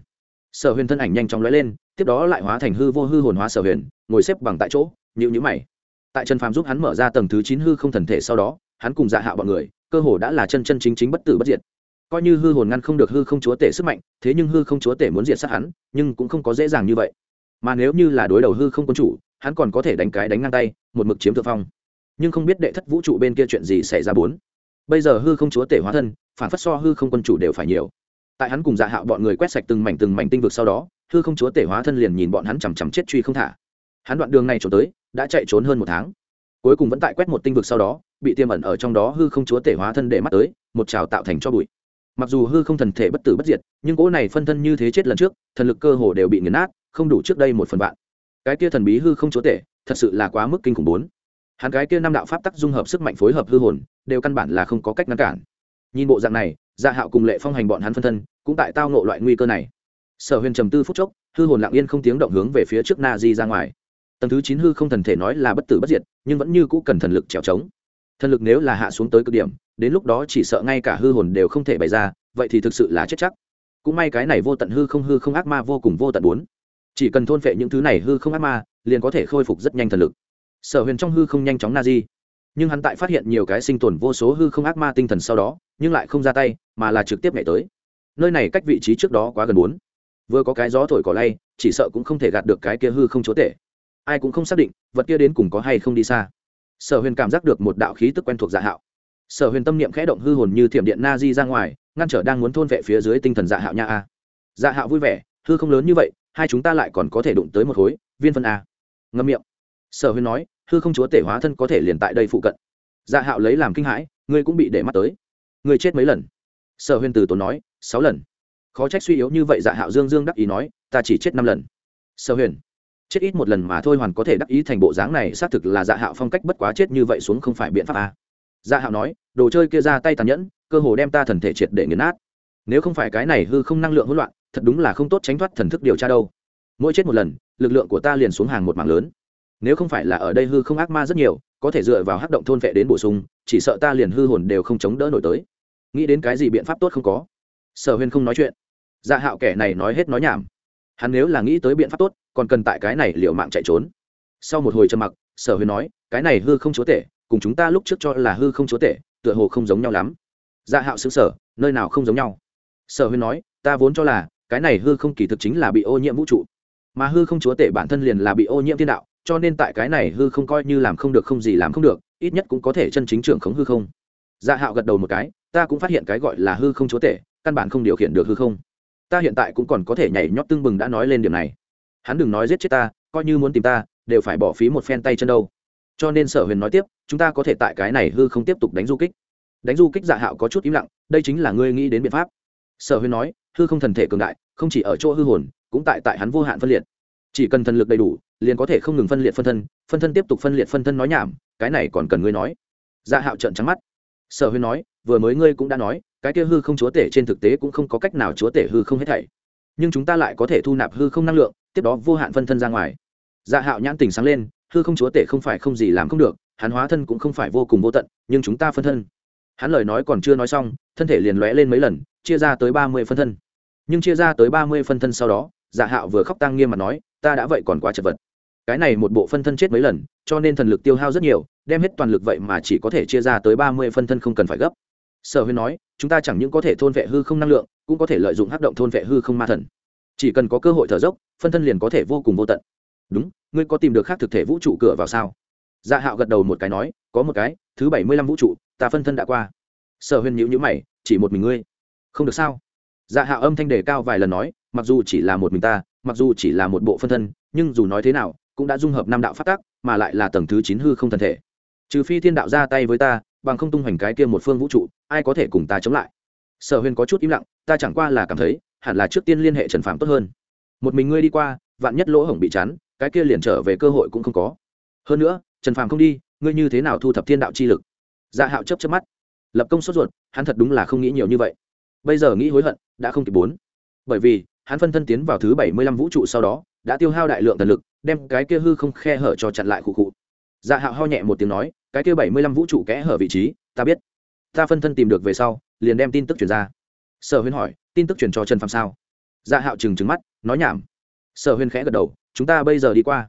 Sở huyền thân ảnh nhanh chóng lóe lên, tiếp đó lại hóa thành hư vô hư hồn hóa sở huyền, ngồi xếp bằng tại chỗ nhịu nhữ mày. Tại trần phàm giúp hắn mở ra tầng thứ chín hư không thần thể sau đó, hắn cùng dạ hạ bọn người, cơ hồ đã là chân chân chính chính bất tử bất diệt coi như hư hồn ngăn không được hư không chúa tể sức mạnh, thế nhưng hư không chúa tể muốn diệt sát hắn, nhưng cũng không có dễ dàng như vậy. Mà nếu như là đối đầu hư không quân chủ, hắn còn có thể đánh cái đánh ngang tay, một mực chiếm thượng phong. Nhưng không biết đệ thất vũ trụ bên kia chuyện gì xảy ra bốn. Bây giờ hư không chúa tể hóa thân, phản phất so hư không quân chủ đều phải nhiều. Tại hắn cùng dạ hạo bọn người quét sạch từng mảnh từng mảnh tinh vực sau đó, hư không chúa tể hóa thân liền nhìn bọn hắn chằm chằm chết truy không thả. Hắn đoạn đường này trốn tới, đã chạy trốn hơn một tháng. Cuối cùng vẫn tại quét một tinh vực sau đó, bị tiềm ẩn ở trong đó hư không chúa tể hóa thân để mắt tới, một trào tạo thành cho bụi mặc dù hư không thần thể bất tử bất diệt, nhưng cỗ này phân thân như thế chết lần trước, thần lực cơ hồ đều bị nghiền nát, không đủ trước đây một phần vạn. Cái kia thần bí hư không chúa tể, thật sự là quá mức kinh khủng bốn. Hắn cái kia năm đạo pháp tắc dung hợp sức mạnh phối hợp hư hồn, đều căn bản là không có cách ngăn cản. Nhìn bộ dạng này dạ hạo cùng lệ phong hành bọn hắn phân thân, cũng tại tao nộ loại nguy cơ này. Sở huyền trầm tư phút chốc, hư hồn lặng yên không tiếng động hướng về phía trước na di ra ngoài. Tầng thứ chín hư không thần thể nói là bất tử bất diệt, nhưng vẫn như cũ cần thần lực trèo trống. Thần lực nếu là hạ xuống tới cực điểm đến lúc đó chỉ sợ ngay cả hư hồn đều không thể bày ra, vậy thì thực sự là chết chắc. Cũng may cái này vô tận hư không hư không ác ma vô cùng vô tận bốn. Chỉ cần thôn phệ những thứ này hư không ác ma, liền có thể khôi phục rất nhanh thần lực. Sở huyền trong hư không nhanh chóng na di. Nhưng hắn tại phát hiện nhiều cái sinh tồn vô số hư không ác ma tinh thần sau đó, nhưng lại không ra tay, mà là trực tiếp nhảy tới. Nơi này cách vị trí trước đó quá gần bốn. Vừa có cái gió thổi cỏ lay, chỉ sợ cũng không thể gạt được cái kia hư không chúa tể. Ai cũng không xác định, vật kia đến cùng có hay không đi xa. Sở huyền cảm giác được một đạo khí tức quen thuộc dạ hạo sở huyền tâm niệm khẽ động hư hồn như thiểm điện na di ra ngoài, ngăn trở đang muốn thôn vệ phía dưới tinh thần dạ hạo nha a. Dạ hạo vui vẻ, hư không lớn như vậy, hai chúng ta lại còn có thể đụng tới một khối, viên phân a. Ngâm miệng. Sở huyền nói, hư không chúa tể hóa thân có thể liền tại đây phụ cận. Dạ hạo lấy làm kinh hãi, ngươi cũng bị để mắt tới. Ngươi chết mấy lần? Sở huyền từ tốn nói, sáu lần. Khó trách suy yếu như vậy dạ hạo dương dương đắc ý nói, ta chỉ chết năm lần. Sở huyền. Chết ít một lần mà thôi hoàn có thể đắc ý thành bộ dáng này, xác thực là dạ hạo phong cách bất quá chết như vậy xuống không phải biện pháp à dạ hạo nói, đồ chơi kia ra tay tàn nhẫn, cơ hồ đem ta thần thể triệt để nghiền nát. Nếu không phải cái này hư không năng lượng hỗn loạn, thật đúng là không tốt tránh thoát thần thức điều tra đâu. Mỗi chết một lần, lực lượng của ta liền xuống hàng một mảng lớn. Nếu không phải là ở đây hư không ác ma rất nhiều, có thể dựa vào hắc động thôn vệ đến bổ sung, chỉ sợ ta liền hư hồn đều không chống đỡ nổi tới. Nghĩ đến cái gì biện pháp tốt không có? Sở huyền không nói chuyện. Dạ hạo kẻ này nói hết nói nhảm. Hắn nếu là nghĩ tới biện pháp tốt, còn cần tại cái này liệu mạng chạy trốn. Sau một hồi trầm mặc, sở huyền nói, cái này hư không chúa tể cùng chúng ta lúc trước cho là hư không chúa tể, tựa hồ không giống nhau lắm. Dạ hạo xứng sở nơi nào không giống nhau? Sở huyền nói, ta vốn cho là, cái này hư không kỳ thực chính là bị ô nhiễm vũ trụ. Mà hư không chúa tể bản thân liền là bị ô nhiễm thiên đạo, cho nên tại cái này hư không coi như làm không được không gì làm không được, ít nhất cũng có thể chân chính trưởng khống hư không. Dạ hạo gật đầu một cái, ta cũng phát hiện cái gọi là hư không chúa tể, căn bản không điều khiển được hư không. Ta hiện tại cũng còn có thể nhảy nhót tưng bừng đã nói lên điểm này. Hắn đừng nói giết chết ta, coi như muốn tìm ta, đều phải bỏ phí một phen tay chân đâu. Cho nên sở huyền nói tiếp chúng ta có thể tại cái này hư không tiếp tục đánh du kích. Đánh du kích dạ hạo có chút im lặng, đây chính là ngươi nghĩ đến biện pháp. Sở Huyên nói, hư không thần thể cường đại, không chỉ ở chỗ hư hồn, cũng tại tại hắn vô hạn phân liệt. Chỉ cần thần lực đầy đủ, liền có thể không ngừng phân liệt phân thân phân thân tiếp tục phân liệt phân thân nói nhảm, cái này còn cần ngươi nói. Dạ hạo trợn trắng mắt. Sở Huyên nói, vừa mới ngươi cũng đã nói, cái kia hư không chúa tể trên thực tế cũng không có cách nào chúa tể hư không hết thảy. Nhưng chúng ta lại có thể thu nạp hư không năng lượng, tiếp đó vô hạn phân thân ra ngoài. Dạ hạo nhãn tình sáng lên, hư không chúa tể không phải không gì làm không được hắn hóa thân cũng không phải vô cùng vô tận, nhưng chúng ta phân thân. Hắn lời nói còn chưa nói xong, thân thể liền lóe lên mấy lần, chia ra tới ba mươi phân thân. Nhưng chia ra tới ba mươi phân thân sau đó dạ hạo vừa khóc tăng nghiêm mà nói, ta đã vậy còn quá chật vật. Cái này một bộ phân thân chết mấy lần, cho nên thần lực tiêu hao rất nhiều, đem hết toàn lực vậy mà chỉ có thể chia ra tới ba mươi phân thân không cần phải gấp. Sở huyên nói, chúng ta chẳng những có thể thôn vệ hư không năng lượng, cũng có thể lợi dụng hát động thôn vệ hư không ma thần. Chỉ cần có cơ hội thở dốc, phân thân liền có thể vô cùng vô tận. Đúng, ngươi có tìm được khác thực thể vũ trụ cửa vào sao? Dạ hạo gật đầu một cái nói, có một cái, thứ bảy mươi lăm vũ trụ, ta phân thân đã qua. Sở huyên nhữ nhữ mày, chỉ một mình ngươi? Không được sao? Dạ hạo âm thanh đề cao vài lần nói, mặc dù chỉ là một mình ta, mặc dù chỉ là một bộ phân thân, nhưng dù nói thế nào, cũng đã dung hợp năm đạo phát tác mà lại là tầng thứ chín hư không thân thể. Trừ phi thiên đạo ra tay với ta, bằng không tung hoành cái kia một phương vũ trụ, ai có thể cùng ta chống lại? Sở huyền có chút im lặng, ta chẳng qua là cảm thấy, hẳn là trước tiên liên hệ trần phạm tốt hơn. Một mình ngươi đi qua, vạn nhất lỗ hổng bị chắn, cái kia liền trở về cơ hội cũng không có. Hơn nữa trần Phàm không đi, ngươi như thế nào thu thập thiên đạo chi lực? Dạ hạo chấp chấp mắt. Lập công sốt ruột, hắn thật đúng là không nghĩ nhiều như vậy. Bây giờ nghĩ hối hận, đã không kịp bốn. Bởi vì, hắn phân thân tiến vào thứ bảy mươi lăm vũ trụ sau đó, đã tiêu hao đại lượng thần lực, đem cái kia hư không khe hở cho chặn lại khụ khụ. Dạ hạo ho nhẹ một tiếng nói, cái kia bảy mươi lăm vũ trụ kẽ hở vị trí, ta biết. Ta phân thân tìm được về sau, liền đem tin tức truyền ra. Sở huyên hỏi, tin tức truyền cho trần phạm sao? Dạ hạo trừng trừng mắt, nói nhảm. Sở huyên khẽ gật đầu, chúng ta bây giờ đi qua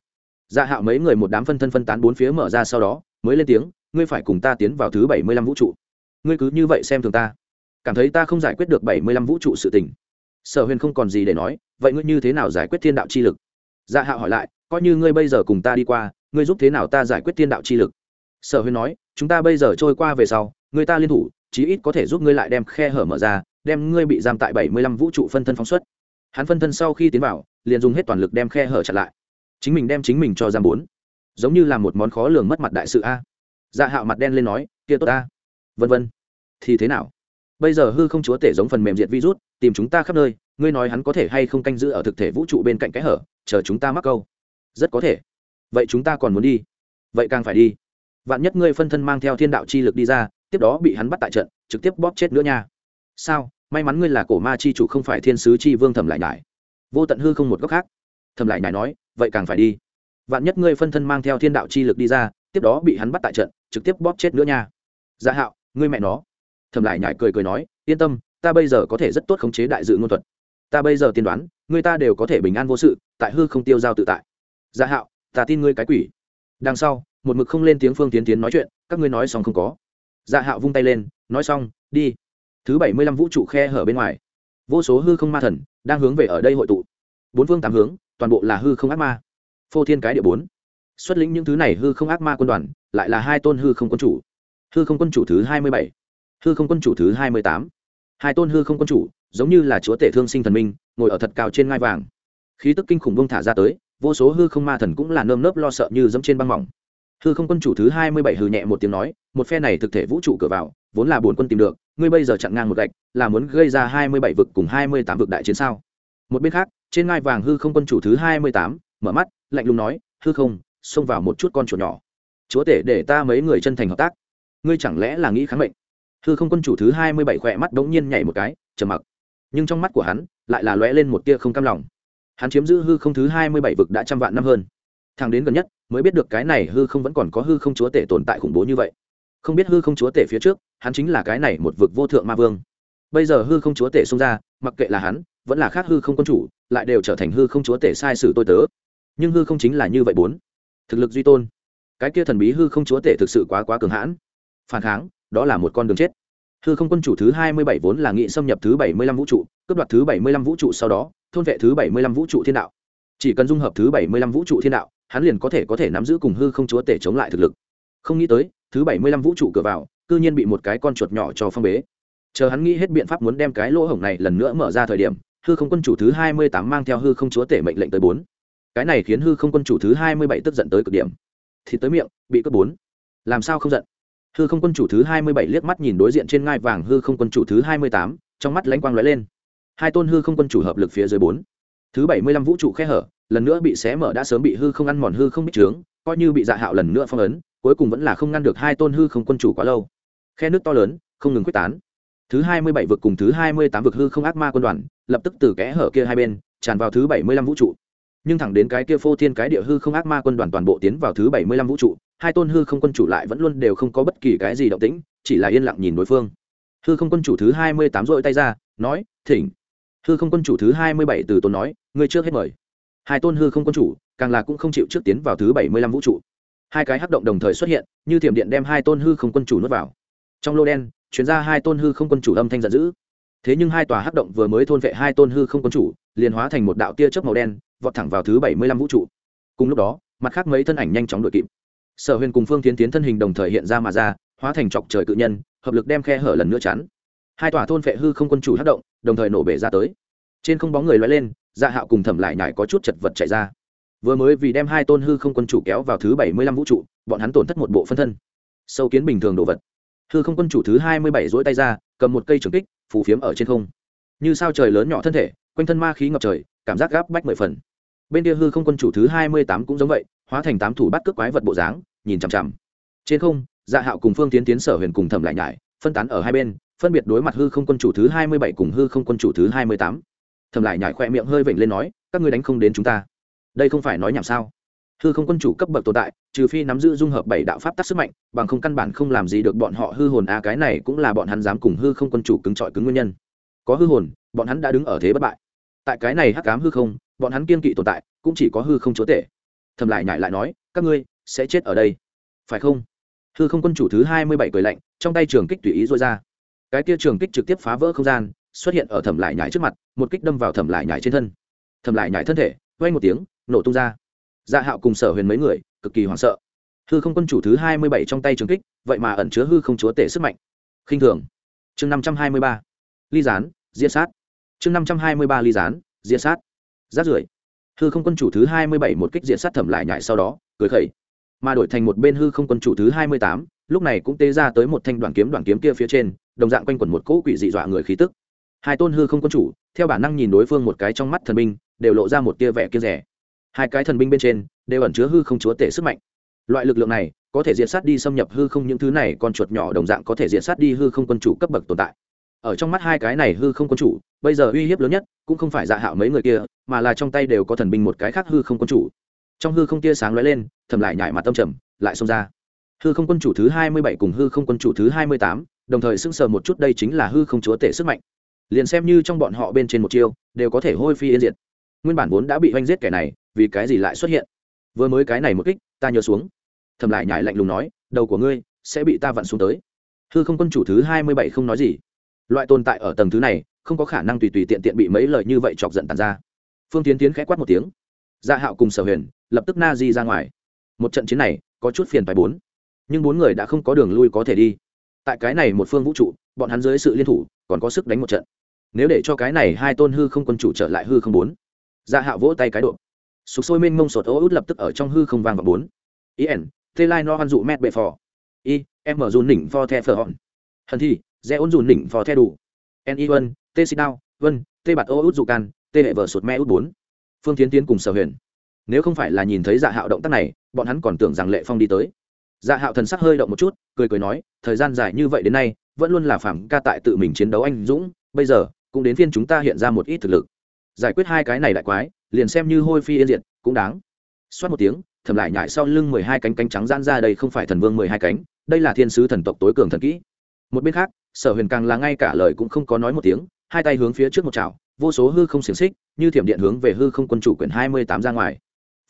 dạ hạo mấy người một đám phân thân phân tán bốn phía mở ra sau đó, mới lên tiếng, ngươi phải cùng ta tiến vào thứ bảy mươi lăm vũ trụ. Ngươi cứ như vậy xem thường ta. Cảm thấy ta không giải quyết được bảy mươi lăm vũ trụ sự tình. Sở huyền không còn gì để nói, vậy ngươi như thế nào giải quyết thiên đạo chi lực? Dạ hạo hỏi lại, coi như ngươi bây giờ cùng ta đi qua, ngươi giúp thế nào ta giải quyết thiên đạo chi lực? Sở huyền nói, chúng ta bây giờ trôi qua về sau, người ta liên thủ, chí ít có thể giúp ngươi lại đem khe hở mở ra, đem ngươi bị giam tại bảy mươi lăm vũ trụ phân thân phóng xuất. Hắn phân thân sau khi tiến vào, liền dùng hết toàn lực đem khe hở chặn lại chính mình đem chính mình cho giam bốn. Giống như là một món khó lường mất mặt đại sự a. Dạ hạo mặt đen lên nói, kia tốt a vân vân. Thì thế nào? Bây giờ hư không chúa tể giống phần mềm diệt virus, tìm chúng ta khắp nơi, ngươi nói hắn có thể hay không canh giữ ở thực thể vũ trụ bên cạnh cái hở, chờ chúng ta mắc câu. Rất có thể. Vậy chúng ta còn muốn đi? Vậy càng phải đi. Vạn nhất ngươi phân thân mang theo thiên đạo chi lực đi ra, tiếp đó bị hắn bắt tại trận, trực tiếp bóp chết nữa nha. Sao? May mắn ngươi là cổ ma chi chủ không phải thiên sứ chi vương thẩm lại nhải. Vô tận hư không một góc khác. Thẩm lại nhải nói vậy càng phải đi. Vạn nhất ngươi phân thân mang theo thiên đạo chi lực đi ra, tiếp đó bị hắn bắt tại trận, trực tiếp bóp chết nữa nha. Dạ hạo, ngươi mẹ nó. Thẩm lại nhải cười cười nói, yên tâm, ta bây giờ có thể rất tốt khống chế đại dự ngôn thuật. Ta bây giờ tiên đoán, người ta đều có thể bình an vô sự, tại hư không tiêu giao tự tại. Dạ hạo, ta tin ngươi cái quỷ. Đằng sau, một mực không lên tiếng phương tiến tiến nói chuyện, các ngươi nói xong không có. Dạ hạo vung tay lên, nói xong, đi. Thứ bảy mươi lăm vũ trụ khe hở bên ngoài. Vô số hư không ma thần đang hướng về ở đây hội tụ. Bốn phương tám hướng toàn bộ là hư không ác ma. Phô thiên cái địa bốn. Xuất lĩnh những thứ này hư không ác ma quân đoàn, lại là hai tôn hư không quân chủ. Hư không quân chủ thứ hai mươi bảy, hư không quân chủ thứ hai mươi tám. Hai tôn hư không quân chủ, giống như là chúa tể thương sinh thần minh, ngồi ở thật cao trên ngai vàng. Khí tức kinh khủng bông thả ra tới, vô số hư không ma thần cũng là nơm nớp lo sợ như dẫm trên băng mỏng. Hư không quân chủ thứ hai mươi bảy hư nhẹ một tiếng nói, một phe này thực thể vũ trụ cửa vào, vốn là bổn quân tìm được, ngươi bây giờ chặn ngang một gạch, là muốn gây ra hai mươi bảy vực cùng hai mươi tám vực đại chiến sao? Một bên khác trên ngai vàng hư không quân chủ thứ hai mươi tám, mở mắt, lạnh lùng nói, hư không, xông vào một chút con chuột nhỏ. Chúa tể để ta mấy người chân thành hợp tác. Ngươi chẳng lẽ là nghĩ kháng mệnh? Hư không quân chủ thứ hai mươi bảy khỏe mắt bỗng nhiên nhảy một cái, trầm mặc. Nhưng trong mắt của hắn, lại là lóe lên một tia không cam lòng. Hắn chiếm giữ hư không thứ hai mươi bảy vực đã trăm vạn năm hơn. Thằng đến gần nhất, mới biết được cái này hư không vẫn còn có hư không chúa tể tồn tại khủng bố như vậy. Không biết hư không chúa tể phía trước, hắn chính là cái này một vực vô thượng ma vương. Bây giờ hư không chúa tể xông ra, mặc kệ là hắn, vẫn là khác hư không quân chủ lại đều trở thành hư không chúa tể sai sử tôi tớ. Nhưng hư không chính là như vậy bốn. Thực lực duy tôn. Cái kia thần bí hư không chúa tể thực sự quá quá cường hãn. Phản kháng, đó là một con đường chết. Hư không quân chủ thứ hai mươi bảy vốn là nghị xâm nhập thứ bảy mươi lăm vũ trụ, cướp đoạt thứ bảy mươi lăm vũ trụ sau đó, thôn vệ thứ bảy mươi lăm vũ trụ thiên đạo. Chỉ cần dung hợp thứ bảy mươi lăm vũ trụ thiên đạo, hắn liền có thể có thể nắm giữ cùng hư không chúa tể chống lại thực lực. Không nghĩ tới, thứ bảy mươi lăm vũ trụ cửa vào, cư nhiên bị một cái con chuột nhỏ cho phong bế. Chờ hắn nghĩ hết biện pháp muốn đem cái lỗ hổng này lần nữa mở ra thời điểm hư không quân chủ thứ hai mươi tám mang theo hư không chúa tể mệnh lệnh tới bốn. Cái này khiến hư không quân chủ thứ hai mươi bảy tức giận tới cực điểm. Thì tới miệng, bị cướp bốn. Làm sao không giận? Hư không quân chủ thứ hai mươi bảy liếc mắt nhìn đối diện trên ngai vàng hư không quân chủ thứ hai mươi tám, trong mắt lánh quang lóe lên. Hai tôn hư không quân chủ hợp lực phía dưới bốn. Thứ bảy mươi lăm vũ trụ khe hở, lần nữa bị xé mở đã sớm bị hư không ăn mòn hư không bích trướng, coi như bị dạ hạo lần nữa phong ấn, cuối cùng vẫn là không ngăn được hai tôn hư không quân chủ quá lâu. Khe nước to lớn, không ngừng quyết tán thứ hai mươi bảy vực cùng thứ hai mươi tám vực hư không ác ma quân đoàn, lập tức từ kẽ hở kia hai bên, tràn vào thứ bảy mươi lăm vũ trụ. Nhưng thẳng đến cái kia phô thiên cái địa hư không ác ma quân đoàn toàn bộ tiến vào thứ bảy mươi lăm vũ trụ, hai tôn hư không quân chủ lại vẫn luôn đều không có bất kỳ cái gì động tĩnh, chỉ là yên lặng nhìn đối phương. Hư không quân chủ thứ hai mươi tám dội tay ra, nói, thỉnh. Hư không quân chủ thứ hai mươi bảy từ tôn nói, ngươi trước hết mời. Hai tôn hư không quân chủ, càng là cũng không chịu trước tiến vào thứ bảy mươi lăm vũ trụ. Hai cái hắc động đồng thời xuất hiện, như thiểm điện đem hai tôn hư không quân chủ nuốt vào. Trong lô đen chuyển ra hai tôn hư không quân chủ âm thanh giận dữ. Thế nhưng hai tòa hắc động vừa mới thôn vệ hai tôn hư không quân chủ, liền hóa thành một đạo tia chớp màu đen, vọt thẳng vào thứ bảy mươi lăm vũ trụ. Cùng lúc đó, mặt khác mấy thân ảnh nhanh chóng đội kịp. Sở huyền cùng phương tiến tiến thân hình đồng thời hiện ra mà ra, hóa thành chọc trời cự nhân, hợp lực đem khe hở lần nữa chắn. Hai tòa thôn vệ hư không quân chủ hắc động, đồng thời nổ bể ra tới. Trên không bóng người loay lên dạ hạo cùng thẩm lại nhải có chút chật vật chạy ra. Vừa mới vì đem hai tôn hư không quân chủ kéo vào thứ bảy mươi lăm vũ trụ, bọn hắn tổn thất một bộ phân thân. Sâu kiến bình thường đồ vật hư không quân chủ thứ hai mươi bảy dỗi tay ra, cầm một cây trường kích, phù phiếm ở trên không. Như sao trời lớn nhỏ thân thể, quanh thân ma khí ngập trời, cảm giác gáp bách mười phần. Bên kia hư không quân chủ thứ hai mươi tám cũng giống vậy, hóa thành tám thủ bắt cướp quái vật bộ dáng, nhìn chằm chằm. Trên không dạ hạo cùng phương tiến tiến sở huyền cùng thẩm lại nhải, phân tán ở hai bên, phân biệt đối mặt hư không quân chủ thứ hai mươi bảy cùng hư không quân chủ thứ hai mươi tám. Thẩm lại nhải khoe miệng hơi vểnh lên nói, các ngươi đánh không đến chúng ta. Đây không phải nói nhảm sao? Hư không quân chủ cấp bậc tồn tại, trừ phi nắm giữ dung hợp bảy đạo pháp tắc sức mạnh, bằng không căn bản không làm gì được bọn họ hư hồn, a, cái này cũng là bọn hắn dám cùng hư không quân chủ cứng trọi cứng nguyên nhân. Có hư hồn, bọn hắn đã đứng ở thế bất bại. Tại cái này hắc cám hư không, bọn hắn kiên kỵ tồn tại, cũng chỉ có hư không chúa tể. Thầm lại nhại lại nói, các ngươi sẽ chết ở đây, phải không? Hư không quân chủ thứ hai mươi bảy cười lạnh, trong tay trường kích tùy ý rối ra. Cái kia trường kích trực tiếp phá vỡ không gian, xuất hiện ở thẩm lại nhải trước mặt, một kích đâm vào thẩm lại nhải trên thân. Thẩm lại nhải thân thể quay một tiếng, nổ tung ra dạ hạo cùng sở huyền mấy người, cực kỳ hoảng sợ. Hư không quân chủ thứ hai mươi bảy trong tay trường kích, vậy mà ẩn chứa hư không chúa tể sức mạnh. Khinh thường. Chương năm trăm hai mươi ba. Ly gián diễn sát. Chương năm trăm hai mươi ba, ly gián diễn sát. Rát rưởi. Hư không quân chủ thứ hai mươi bảy một kích diện sát thẩm lại nhại sau đó, cười khẩy. Mà đổi thành một bên hư không quân chủ thứ hai mươi tám, lúc này cũng tê ra tới một thanh đoàn kiếm đoàn kiếm kia phía trên, đồng dạng quanh quẩn một cỗ quỷ dị dọa người khí tức. Hai tôn hư không quân chủ, theo bản năng nhìn đối phương một cái trong mắt thần minh đều lộ ra một tia vẻ kia rẻ hai cái thần binh bên trên, đều ẩn chứa hư không chúa tể sức mạnh. Loại lực lượng này, có thể diệt sát đi xâm nhập hư không những thứ này, con chuột nhỏ đồng dạng có thể diệt sát đi hư không quân chủ cấp bậc tồn tại. Ở trong mắt hai cái này hư không quân chủ, bây giờ uy hiếp lớn nhất, cũng không phải dạ hạo mấy người kia, mà là trong tay đều có thần binh một cái khác hư không quân chủ. Trong hư không tia sáng lóe lên, thầm lại nhải mặt tâm trầm, lại xông ra. Hư không quân chủ thứ hai mươi bảy cùng hư không quân chủ thứ hai mươi tám, đồng thời sững sờ một chút đây chính là hư không chúa tể sức mạnh. Liền xem như trong bọn họ bên trên một chiêu, đều có thể hôi phi yên diệt nguyên bản vốn đã bị oanh giết kẻ này, vì cái gì lại xuất hiện? Vừa mới cái này một kích, ta nhớ xuống. Thầm lại nhại lạnh lùng nói, đầu của ngươi sẽ bị ta vặn xuống tới. Hư không quân chủ thứ hai mươi bảy không nói gì. Loại tồn tại ở tầng thứ này, không có khả năng tùy tùy tiện tiện bị mấy lời như vậy chọc giận tàn ra. Phương tiến tiến khẽ quát một tiếng. Gia dạ hạo cùng sở huyền lập tức na di ra ngoài. Một trận chiến này có chút phiền phải bốn. Nhưng bốn người đã không có đường lui có thể đi. Tại cái này một phương vũ trụ, bọn hắn dưới sự liên thủ còn có sức đánh một trận. Nếu để cho cái này hai tôn hư không quân chủ trở lại hư không bốn dạ hạo vỗ tay cái độ. Sục sôi mênh mông sột ô út lập tức ở trong hư không vang và bốn. Ien tê lai no hoan dụ mét bệ phò. Y, em mở dùn nỉnh pho the phở hòn. Hần thi dễ ôn dùn nỉnh pho the đủ. En y vân, tê xịt đao, vân, tê bạt ô út dụ can, tê hệ vợ sụt mẹ út bốn. Phương tiến tiến cùng sở huyền. Nếu không phải là nhìn thấy dạ hạo động tác này, bọn hắn còn tưởng rằng lệ phong đi tới. Dạ hạo thần sắc hơi động một chút, cười cười nói, thời gian dài như vậy đến nay, vẫn luôn là phạm ca tại tự mình chiến đấu anh dũng, bây giờ, cũng đến phiên chúng ta hiện ra một ít thực lực giải quyết hai cái này đại quái, liền xem như hôi phi yên diệt, cũng đáng. Xoát một tiếng, thầm lại nhại sau lưng mười hai cánh cánh trắng gian ra đây không phải thần vương mười hai cánh, đây là thiên sứ thần tộc tối cường thần kỹ. Một bên khác, sở huyền càng là ngay cả lời cũng không có nói một tiếng, hai tay hướng phía trước một chảo, vô số hư không xiềng xích, như thiểm điện hướng về hư không quân chủ quyển hai mươi tám ra ngoài.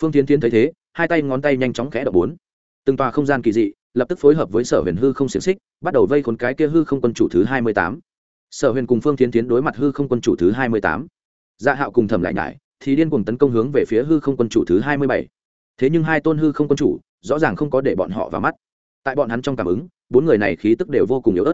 Phương tiến tiến thấy thế, hai tay ngón tay nhanh chóng khẽ đập bốn. Từng tòa không gian kỳ dị, lập tức phối hợp với sở huyền hư không xiềng xích, bắt đầu vây khốn cái kia hư không quân chủ thứ hai mươi tám. Sở huyền cùng phương tiến tiến đối mặt hư không quân chủ thứ hai mươi tám dạ hạo cùng thẩm lại nhải thì điên cùng tấn công hướng về phía hư không quân chủ thứ hai mươi bảy. Thế nhưng hai tôn hư không quân chủ rõ ràng không có để bọn họ vào mắt. Tại bọn hắn trong cảm ứng, bốn người này khí tức đều vô cùng yếu ớt.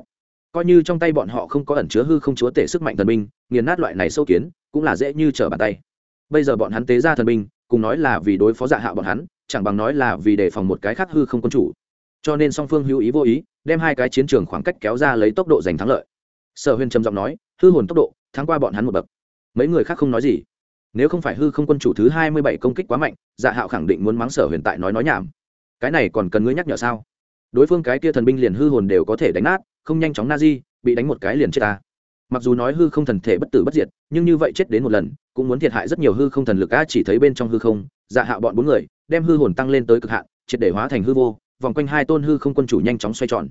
Coi như trong tay bọn họ không có ẩn chứa hư không chúa tể sức mạnh thần binh, nghiền nát loại này sâu kiến, cũng là dễ như trở bàn tay. Bây giờ bọn hắn tế ra thần binh, cùng nói là vì đối phó dạ hạo bọn hắn, chẳng bằng nói là vì đề phòng một cái khác hư không quân chủ. Cho nên song phương hữu ý vô ý, đem hai cái chiến trường khoảng cách kéo ra lấy tốc độ giành thắng lợi. Sở huyền trầm giọng nói, hư hồn tốc độ, thắng qua bọn hắn một bậc mấy người khác không nói gì. Nếu không phải hư không quân chủ thứ hai mươi bảy công kích quá mạnh dạ hạo khẳng định muốn mắng sở huyền tại nói nói nhảm. Cái này còn cần ngươi nhắc nhở sao? Đối phương cái kia thần binh liền hư hồn đều có thể đánh nát, không nhanh chóng na di, bị đánh một cái liền chết ta. Mặc dù nói hư không thần thể bất tử bất diệt, nhưng như vậy chết đến một lần, cũng muốn thiệt hại rất nhiều hư không thần lực a chỉ thấy bên trong hư không dạ hạo bọn bốn người, đem hư hồn tăng lên tới cực hạn, triệt để hóa thành hư vô, vòng quanh hai tôn hư không quân chủ nhanh chóng xoay tròn.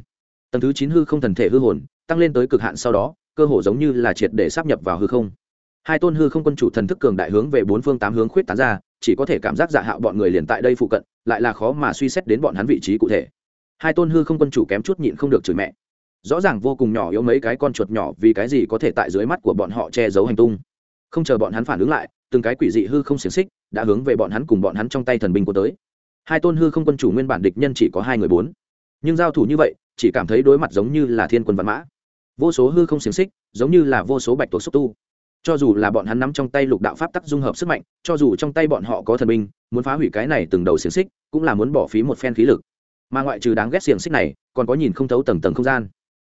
Tầng thứ chín hư không thần thể hư hồn, tăng lên tới cực hạn sau đó, cơ hồ giống như là triệt để sắp nhập vào hư không hai tôn hư không quân chủ thần thức cường đại hướng về bốn phương tám hướng khuyết tán ra, chỉ có thể cảm giác dạ hạo bọn người liền tại đây phụ cận, lại là khó mà suy xét đến bọn hắn vị trí cụ thể. Hai tôn hư không quân chủ kém chút nhịn không được chửi mẹ. Rõ ràng vô cùng nhỏ yếu mấy cái con chuột nhỏ vì cái gì có thể tại dưới mắt của bọn họ che giấu hành tung. Không chờ bọn hắn phản ứng lại, từng cái quỷ dị hư không xiềng xích đã hướng về bọn hắn cùng bọn hắn trong tay thần binh của tới. Hai tôn hư không quân chủ nguyên bản địch nhân chỉ có hai người bốn. Nhưng giao thủ như vậy, chỉ cảm thấy đối mặt giống như là thiên quân văn mã. Vô số hư không xiềng xích giống như là vô số bạch tuộc xúc tu cho dù là bọn hắn nắm trong tay lục đạo pháp tắc dung hợp sức mạnh, cho dù trong tay bọn họ có thần binh, muốn phá hủy cái này từng đầu xiềng xích, cũng là muốn bỏ phí một phen khí lực. Mà ngoại trừ đáng ghét xiềng xích này, còn có nhìn không thấu tầng tầng không gian.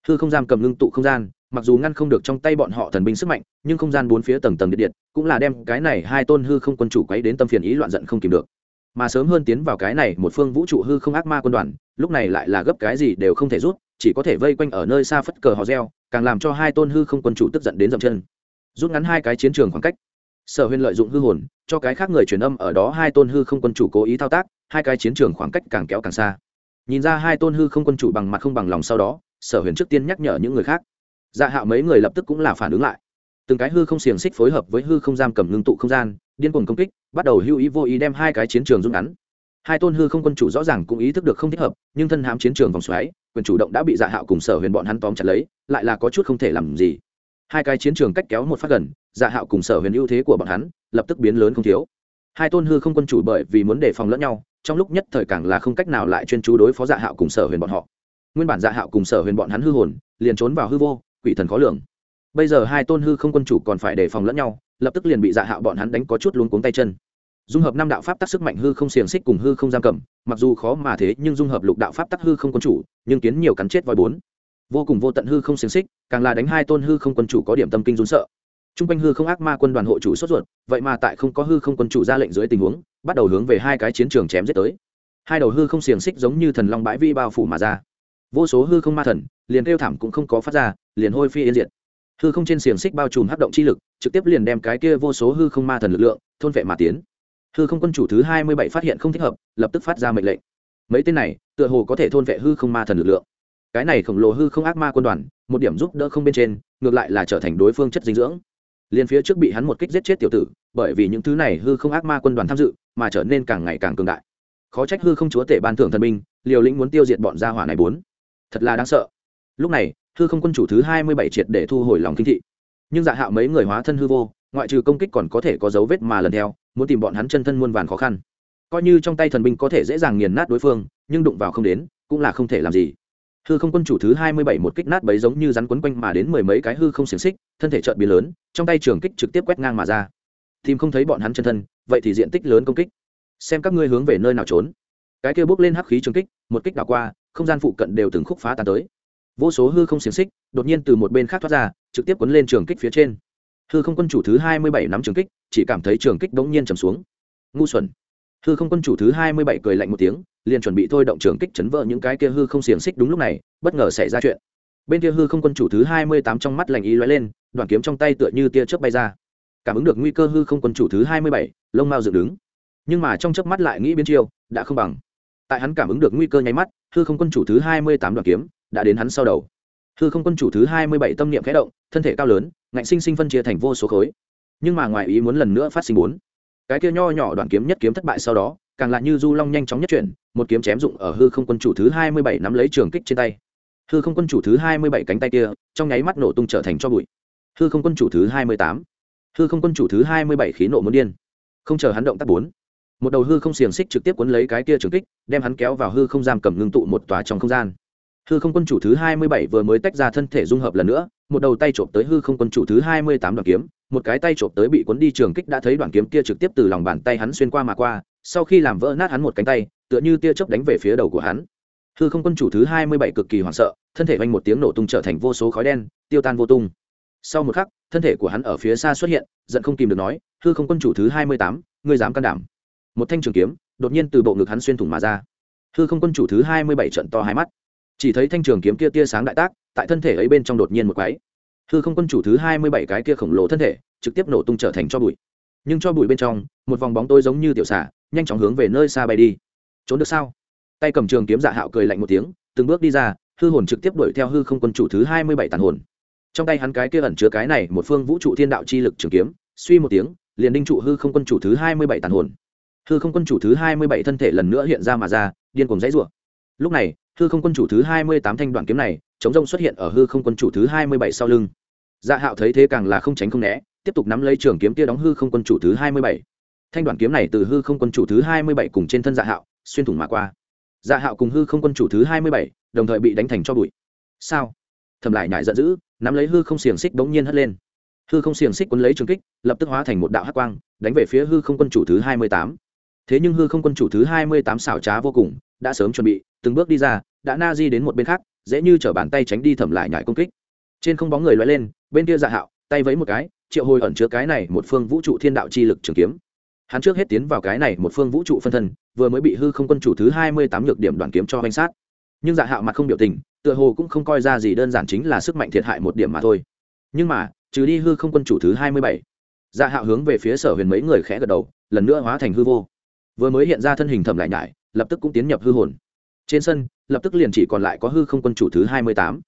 Hư không gian cầm ngưng tụ không gian, mặc dù ngăn không được trong tay bọn họ thần binh sức mạnh, nhưng không gian bốn phía tầng tầng điện điện, cũng là đem cái này hai tôn hư không quân chủ quấy đến tâm phiền ý loạn giận không kìm được. Mà sớm hơn tiến vào cái này một phương vũ trụ hư không ác ma quân đoàn, lúc này lại là gấp cái gì đều không thể rút, chỉ có thể vây quanh ở nơi xa phất cờ hò reo, càng làm cho hai tôn hư không quân chủ tức giận đến dậm chân rút ngắn hai cái chiến trường khoảng cách. Sở huyền lợi dụng hư hồn, cho cái khác người truyền âm ở đó hai tôn hư không quân chủ cố ý thao tác, hai cái chiến trường khoảng cách càng kéo càng xa. Nhìn ra hai tôn hư không quân chủ bằng mặt không bằng lòng sau đó, sở huyền trước tiên nhắc nhở những người khác. Dạ hạo mấy người lập tức cũng là phản ứng lại. Từng cái hư không xiềng xích phối hợp với hư không giam cầm ngưng tụ không gian, điên cuồng công kích, bắt đầu hưu ý vô ý đem hai cái chiến trường rút ngắn. Hai tôn hư không quân chủ rõ ràng cũng ý thức được không thích hợp, nhưng thân hãm chiến trường vòng xoáy, quyền chủ động đã bị dạ hạo cùng sở huyền bọn hắn tóm chặt lấy, lại là có chút không thể làm gì hai cái chiến trường cách kéo một phát gần dạ hạo cùng sở huyền ưu thế của bọn hắn lập tức biến lớn không thiếu. Hai tôn hư không quân chủ bởi vì muốn đề phòng lẫn nhau, trong lúc nhất thời càng là không cách nào lại chuyên chú đối phó dạ hạo cùng sở huyền bọn họ. Nguyên bản dạ hạo cùng sở huyền bọn hắn hư hồn, liền trốn vào hư vô, quỷ thần khó lường. Bây giờ hai tôn hư không quân chủ còn phải đề phòng lẫn nhau, lập tức liền bị dạ hạo bọn hắn đánh có chút luống cuống tay chân. Dung hợp năm đạo pháp tắc sức mạnh hư không xiềng xích cùng hư không giam cầm, mặc dù khó mà thế, nhưng dung hợp lục đạo pháp tắc hư không quân chủ, nhưng kiến nhiều cắn chết voi bốn vô cùng vô tận hư không xiềng xích, càng là đánh hai tôn hư không quân chủ có điểm tâm kinh rún sợ. T r u n g quanh hư không ác ma quân đoàn hộ chủ sốt ruột, vậy mà tại không có hư không quân chủ ra lệnh dưới tình huống, bắt đầu hướng về hai cái chiến trường chém giết tới. Hai đầu hư không xiềng xích giống như thần long bãi vi bao phủ mà ra. Vô số hư không ma thần, liền kêu thảm cũng không có phát ra, liền hôi phi yên diệt. Hư không trên xiềng xích bao trùm hắc động chi lực, trực tiếp liền đem cái kia vô số hư không ma thần lực lượng, thôn vệ mà tiến. Hư không quân chủ thứ hai mươi bảy phát hiện không thích hợp, lập tức phát ra mệnh lệnh. Mấy tên này, tựa hồ có thể thôn vệ hư không ma thần lực lượng cái này khổng lồ hư không ác ma quân đoàn, một điểm giúp đỡ không bên trên, ngược lại là trở thành đối phương chất dinh dưỡng. Liền phía trước bị hắn một kích giết chết tiểu tử, bởi vì những thứ này hư không ác ma quân đoàn tham dự, mà trở nên càng ngày càng cường đại. Khó trách hư không chúa tể ban thưởng thần binh, liều lĩnh muốn tiêu diệt bọn gia hỏa này bốn. Thật là đáng sợ. Lúc này, hư không quân chủ thứ hai mươi bảy triệt để thu hồi lòng kinh thị. Nhưng dạ hạo mấy người hóa thân hư vô, ngoại trừ công kích còn có thể có dấu vết mà lần theo, muốn tìm bọn hắn chân thân muôn vàn khó khăn. Coi như trong tay thần binh có thể dễ dàng nghiền nát đối phương, nhưng đụng vào không đến, cũng là không thể làm gì hư không quân chủ thứ hai mươi bảy một kích nát bấy giống như rắn quấn quanh mà đến mười mấy cái hư không xiềng xích, thân thể trợn biến lớn, trong tay trường kích trực tiếp quét ngang mà ra. Tìm không thấy bọn hắn chân thân, vậy thì diện tích lớn công kích. Xem các ngươi hướng về nơi nào trốn. Cái kia bước lên hắc khí trường kích, một kích đảo qua, không gian phụ cận đều từng khúc phá tan tới. Vô số hư không xiềng xích đột nhiên từ một bên khác thoát ra, trực tiếp quấn lên trường kích phía trên. Hư không quân chủ thứ hai mươi bảy nắm trường kích, chỉ cảm thấy trường kích bỗng nhiên trầm xuống. Ngu xuẩn hư không quân chủ thứ hai mươi bảy cười lạnh một tiếng, liền chuẩn bị thôi động trường kích chấn vỡ những cái kia hư không xiềng xích đúng lúc này, bất ngờ xảy ra chuyện. Bên kia hư không quân chủ thứ hai mươi tám trong mắt lạnh ý lóe lên đoàn kiếm trong tay tựa như tia chớp bay ra. Cảm ứng được nguy cơ hư không quân chủ thứ hai mươi bảy, lông mao dựng đứng. Nhưng mà trong chớp mắt lại nghĩ biến chiêu, đã không bằng. Tại hắn cảm ứng được nguy cơ nháy mắt, hư không quân chủ thứ hai mươi tám đoàn kiếm đã đến hắn sau đầu. Hư không quân chủ thứ hai mươi bảy tâm niệm khẽ động, thân thể cao lớn, ngạnh sinh sinh phân chia thành vô số khối. Nhưng mà ngoài ý muốn lần nữa phát sinh bốn cái kia nho nhỏ đoạn kiếm nhất kiếm thất bại sau đó, càng lại như du long nhanh chóng nhất chuyển, một kiếm chém dụng ở hư không quân chủ thứ hai mươi bảy nắm lấy trường kích trên tay. Hư không quân chủ thứ hai mươi bảy cánh tay kia, trong nháy mắt nổ tung trở thành cho bụi. Hư không quân chủ thứ hai mươi tám. Hư không quân chủ thứ hai mươi bảy khí nộ muốn điên. Không chờ hắn động tác bốn. Một đầu hư không xiềng xích trực tiếp quấn lấy cái kia trường kích, đem hắn kéo vào hư không giam cầm ngưng tụ một tòa trong không gian hư không quân chủ thứ hai mươi bảy vừa mới tách ra thân thể dung hợp lần nữa, một đầu tay trộm tới hư không quân chủ thứ hai mươi tám đoạn kiếm, một cái tay trộm tới bị cuốn đi trường kích đã thấy đoạn kiếm kia trực tiếp từ lòng bàn tay hắn xuyên qua mà qua, sau khi làm vỡ nát hắn một cánh tay, tựa như tia chớp đánh về phía đầu của hắn. Hư không quân chủ thứ hai mươi bảy cực kỳ hoảng sợ, thân thể vanh một tiếng nổ tung trở thành vô số khói đen, tiêu tan vô tung. Sau một khắc, thân thể của hắn ở phía xa xuất hiện, giận không kìm được nói, hư không quân chủ thứ hai mươi tám, ngươi dám can đảm? Một thanh trường kiếm, đột nhiên từ bộ ngực hắn xuyên thủng mà ra. Hư không quân chủ thứ hai mươi bảy trận to hai mắt chỉ thấy thanh trường kiếm kia tia sáng đại tác, tại thân thể ấy bên trong đột nhiên một cái hư không quân chủ thứ hai mươi bảy cái kia khổng lồ thân thể, trực tiếp nổ tung trở thành cho bụi. Nhưng cho bụi bên trong, một vòng bóng tôi giống như tiểu xả nhanh chóng hướng về nơi xa bay đi. Trốn được sao? Tay cầm trường kiếm dạ hạo cười lạnh một tiếng, từng bước đi ra, hư hồn trực tiếp đuổi theo hư không quân chủ thứ hai mươi bảy tàn hồn. Trong tay hắn cái kia ẩn chứa cái này, một phương vũ trụ thiên đạo chi lực trường kiếm, suy một tiếng, liền đinh trụ hư không quân chủ thứ hai mươi bảy tàn hồn. Hư không quân chủ thứ hai mươi bảy thân thể lần nữa hiện ra mà ra, điên cùng dãy rủa. Lúc này hư không quân chủ thứ hai mươi tám thanh đoạn kiếm này, chống rông xuất hiện ở hư không quân chủ thứ hai mươi bảy sau lưng. Dạ hạo thấy thế càng là không tránh không né, tiếp tục nắm lấy trường kiếm tia đóng hư không quân chủ thứ hai mươi bảy. Thanh đoạn kiếm này từ hư không quân chủ thứ hai mươi bảy cùng trên thân dạ hạo, xuyên thủng mà qua. Dạ hạo cùng hư không quân chủ thứ hai mươi bảy, đồng thời bị đánh thành cho bụi. Sao? Thầm lại nhại giận dữ, nắm lấy hư không xiềng xích bỗng nhiên hất lên. Hư không xiềng xích quấn lấy trường kích, lập tức hóa thành một đạo hắc quang, đánh về phía hư không quân chủ thứ hai mươi tám. Thế nhưng hư không quân chủ thứ hai mươi tám xảo trá vô cùng đã sớm chuẩn bị, từng bước đi ra, đã na di đến một bên khác, dễ như t bàn tay tránh đi thẩm lại nhải công kích. Trên không bóng người loay lên, bên kia dạ hạo, tay vẫy một cái, triệu hồi ẩn chứa cái này một phương vũ trụ thiên đạo chi lực trường kiếm. Hắn trước hết tiến vào cái này một phương vũ trụ phân thân, vừa mới bị hư không quân chủ thứ hai mươi tám nhược điểm đoàn kiếm cho banh sát. Nhưng dạ hạo mặt không biểu tình, tựa hồ cũng không coi ra gì đơn giản chính là sức mạnh thiệt hại một điểm mà thôi. Nhưng mà, trừ đi hư không quân chủ thứ hai mươi bảy dạ hạo hướng về phía sở huyền mấy người khẽ gật đầu, lần nữa hóa thành hư vô. Vừa mới hiện ra thân hình thẩm lại nhải lập tức cũng tiến nhập hư hồn. Trên sân, lập tức liền chỉ còn lại có hư không quân chủ thứ hai mươi tám.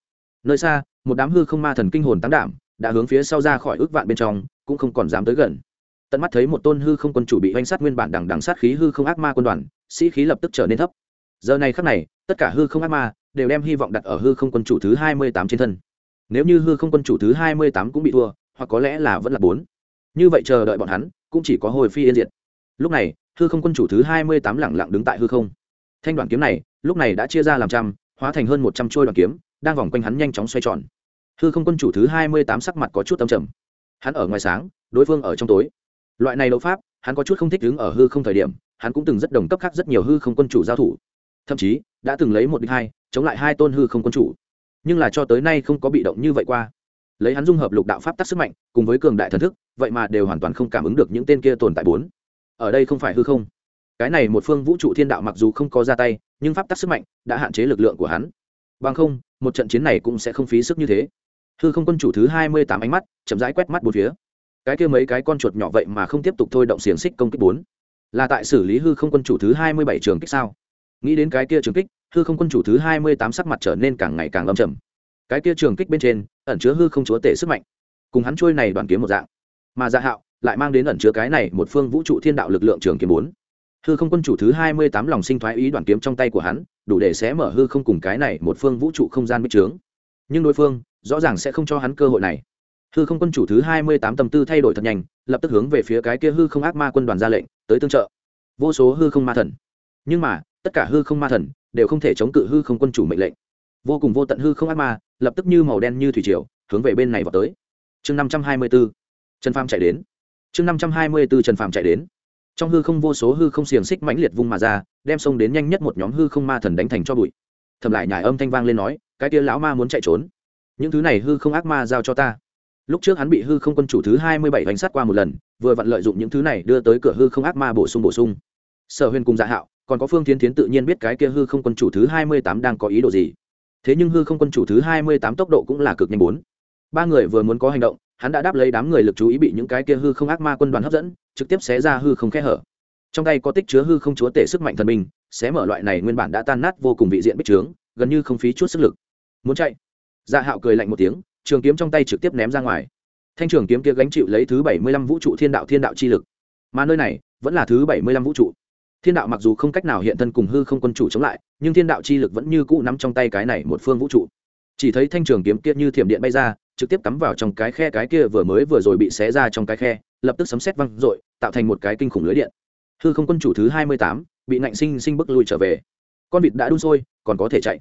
Nơi xa, một đám hư không ma thần kinh hồn tám đảm, đã hướng phía sau ra khỏi ước vạn bên trong, cũng không còn dám tới gần. Tận mắt thấy một tôn hư không quân chủ bị oanh sát nguyên bản đằng đằng sát khí hư không ác ma quân đoàn, sĩ khí lập tức trở nên thấp. Giờ này khắc này, tất cả hư không ác ma đều đem hy vọng đặt ở hư không quân chủ thứ hai mươi tám trên thân. Nếu như hư không quân chủ thứ hai mươi tám cũng bị thua, hoặc có lẽ là vẫn là bốn. Như vậy chờ đợi bọn hắn, cũng chỉ có hồi phi yên diệt lúc này, hư không quân chủ thứ hai mươi tám lẳng lặng đứng tại hư không. Thanh đoàn kiếm này, lúc này đã chia ra làm trăm, hóa thành hơn một trăm trôi đoàn kiếm, đang vòng quanh hắn nhanh chóng xoay tròn. Hư không quân chủ thứ hai mươi tám sắc mặt có chút âm trầm. Hắn ở ngoài sáng, đối phương ở trong tối. Loại này đấu pháp, hắn có chút không thích đứng ở hư không thời điểm, hắn cũng từng rất đồng cấp khác rất nhiều hư không quân chủ giao thủ. Thậm chí, đã từng lấy một đích hai, chống lại hai tôn hư không quân chủ. Nhưng là cho tới nay không có bị động như vậy qua. Lấy hắn dung hợp lục đạo pháp tắc sức mạnh, cùng với cường đại thần thức, vậy mà đều hoàn toàn không cảm ứng được những tên kia tồn tại bốn ở đây không phải hư không. Cái này một phương vũ trụ thiên đạo mặc dù không có ra tay, nhưng pháp tắc sức mạnh đã hạn chế lực lượng của hắn. Bằng không, một trận chiến này cũng sẽ không phí sức như thế. Hư không quân chủ thứ hai mươi tám ánh mắt, chậm rãi quét mắt bốn phía. Cái kia mấy cái con chuột nhỏ vậy mà không tiếp tục thôi động xiềng xích công kích bốn. Là tại xử lý hư không quân chủ thứ hai mươi bảy trường kích sao? Nghĩ đến cái kia trường kích, hư không quân chủ thứ hai mươi tám sắc mặt trở nên càng ngày càng âm trầm. Cái kia trường kích bên trên, ẩn chứa hư không chúa tể sức mạnh. Cùng hắn trôi này đoàn kiếm một dạng. Mà dạ hạo lại mang đến ẩn chứa cái này một phương vũ trụ thiên đạo lực lượng trường kiếm bốn. Hư không quân chủ thứ hai mươi tám lòng sinh thoái ý đoàn kiếm trong tay của hắn, đủ để xé mở hư không cùng cái này một phương vũ trụ không gian bích trướng. Nhưng đối phương, rõ ràng sẽ không cho hắn cơ hội này. Hư không quân chủ thứ hai mươi tám tâm tư thay đổi thật nhanh, lập tức hướng về phía cái kia hư không ác ma quân đoàn ra lệnh, tới tương trợ. Vô số hư không ma thần. Nhưng mà, tất cả hư không ma thần đều không thể chống cự hư không quân chủ mệnh lệnh. Vô cùng vô tận hư không ác ma, lập tức như màu đen như thủy triều, hướng về bên này vào tới. Chương năm trăm hai mươi b ố trần pham chạy đến chương năm trăm hai mươi b ố trần phàm chạy đến. Trong hư không vô số hư không xiềng xích mãnh liệt vung mà ra, đem xông đến nhanh nhất một nhóm hư không ma thần đánh thành cho bụi. Thầm lại nhải âm thanh vang lên nói, cái tia lão ma muốn chạy trốn. Những thứ này hư không ác ma giao cho ta. Lúc trước hắn bị hư không quân chủ thứ hai mươi bảy bánh sát qua một lần, vừa vặn lợi dụng những thứ này đưa tới cửa hư không ác ma bổ sung bổ sung. Sở huyền cùng dạ hạo, còn có phương tiến tiến tự nhiên biết cái kia hư không quân chủ thứ hai mươi tám đang có ý đồ gì. Thế nhưng hư không quân chủ thứ hai mươi tám tốc độ cũng là cực nhanh bốn. Ba người vừa muốn có hành động hắn đã đáp lấy đám người lực chú ý bị những cái kia hư không ác ma quân đoàn hấp dẫn, trực tiếp xé ra hư không khe hở. Trong tay có tích chứa hư không chúa tể sức mạnh thần minh xé mở loại này nguyên bản đã tan nát vô cùng vị diện bích trướng, gần như không phí chút sức lực. Muốn chạy? Dạ hạo cười lạnh một tiếng, trường kiếm trong tay trực tiếp ném ra ngoài. Thanh trường kiếm kia gánh chịu lấy thứ bảy mươi lăm vũ trụ thiên đạo thiên đạo chi lực. Mà nơi này, vẫn là thứ bảy mươi lăm vũ trụ. Thiên đạo mặc dù không cách nào hiện thân cùng hư không quân chủ chống lại, nhưng thiên đạo chi lực vẫn như cũ nắm trong tay cái này một phương vũ trụ. Chỉ thấy thanh trường kiếm kia như thiểm điện bay ra trực tiếp cắm vào trong cái khe cái kia vừa mới vừa rồi bị xé ra trong cái khe, lập tức sấm xét văng r ộ i tạo thành một cái kinh khủng lưới điện. Hư không quân chủ thứ hai mươi tám, bị nạnh sinh sinh bức lui trở về. Con vịt đã đun sôi, còn có thể chạy.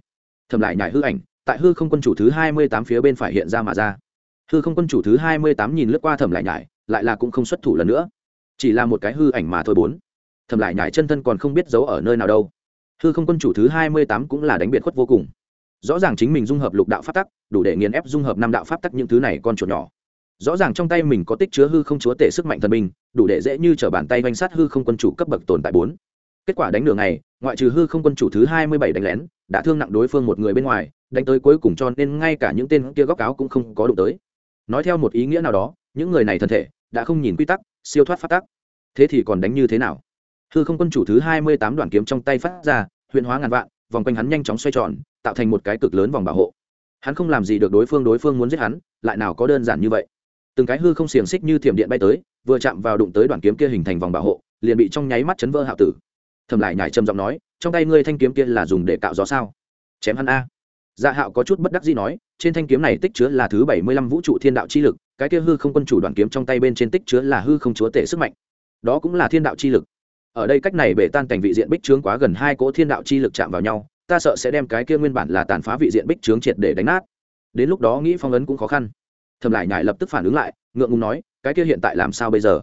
Thầm lại nhải hư ảnh, tại hư không quân chủ thứ hai mươi tám phía bên phải hiện ra mà ra. Hư không quân chủ thứ hai mươi tám nhìn lướt qua thầm lại nhải lại là cũng không xuất thủ lần nữa. Chỉ là một cái hư ảnh mà thôi bốn. Thầm lại nhải chân thân còn không biết giấu ở nơi nào đâu. Hư không quân chủ thứ hai mươi tám cũng là đánh biệt khuất vô cùng rõ ràng chính mình dung hợp lục đạo pháp tắc, đủ để nghiền ép dung hợp năm đạo pháp tắc những thứ này con chuột nhỏ. Rõ ràng trong tay mình có tích chứa hư không chúa tể sức mạnh thần minh, đủ để dễ như t r ở bàn tay oanh sát hư không quân chủ cấp bậc tồn tại bốn. Kết quả đánh đường này ngoại trừ hư không quân chủ thứ hai mươi bảy đánh lén, đã thương nặng đối phương một người bên ngoài, đánh tới cuối cùng cho nên ngay cả những tên kia góc áo cũng không có đụng tới. Nói theo một ý nghĩa nào đó, những người này thân thể đã không nhìn quy tắc, siêu thoát phát tắc. Thế thì còn đánh như thế nào? Hư không quân chủ thứ hai mươi tám đoàn kiếm trong tay phát ra huyện hóa ngàn vạn vòng quanh hắn nhanh chóng xoay tròn, tạo thành một cái cực lớn vòng bảo hộ. Hắn không làm gì được đối phương đối phương muốn giết hắn, lại nào có đơn giản như vậy. Từng cái hư không xiềng xích như thiểm điện bay tới, vừa chạm vào đụng tới đoàn kiếm kia hình thành vòng bảo hộ, liền bị trong nháy mắt chấn vỡ hạo tử. Thầm lại nhải trầm giọng nói, trong tay ngươi thanh kiếm kia là dùng để cạo gió sao? Chém hắn a. Dạ hạo có chút bất đắc gì nói, trên thanh kiếm này tích chứa là thứ bảy mươi lăm vũ trụ thiên đạo chi lực, cái kia hư không quân chủ đoàn kiếm trong tay bên trên tích chứa là hư không chúa tể sức mạnh. Đó cũng là thiên đạo chi lực ở đây cách này bể tan cảnh vị diện bích trướng quá gần hai cỗ thiên đạo chi lực chạm vào nhau, ta sợ sẽ đem cái kia nguyên bản là tàn phá vị diện bích trướng triệt để đánh nát. Đến lúc đó nghĩ phong ấn cũng khó khăn. Thầm lại nhải lập tức phản ứng lại, ngượng ngùng nói, cái kia hiện tại làm sao bây giờ?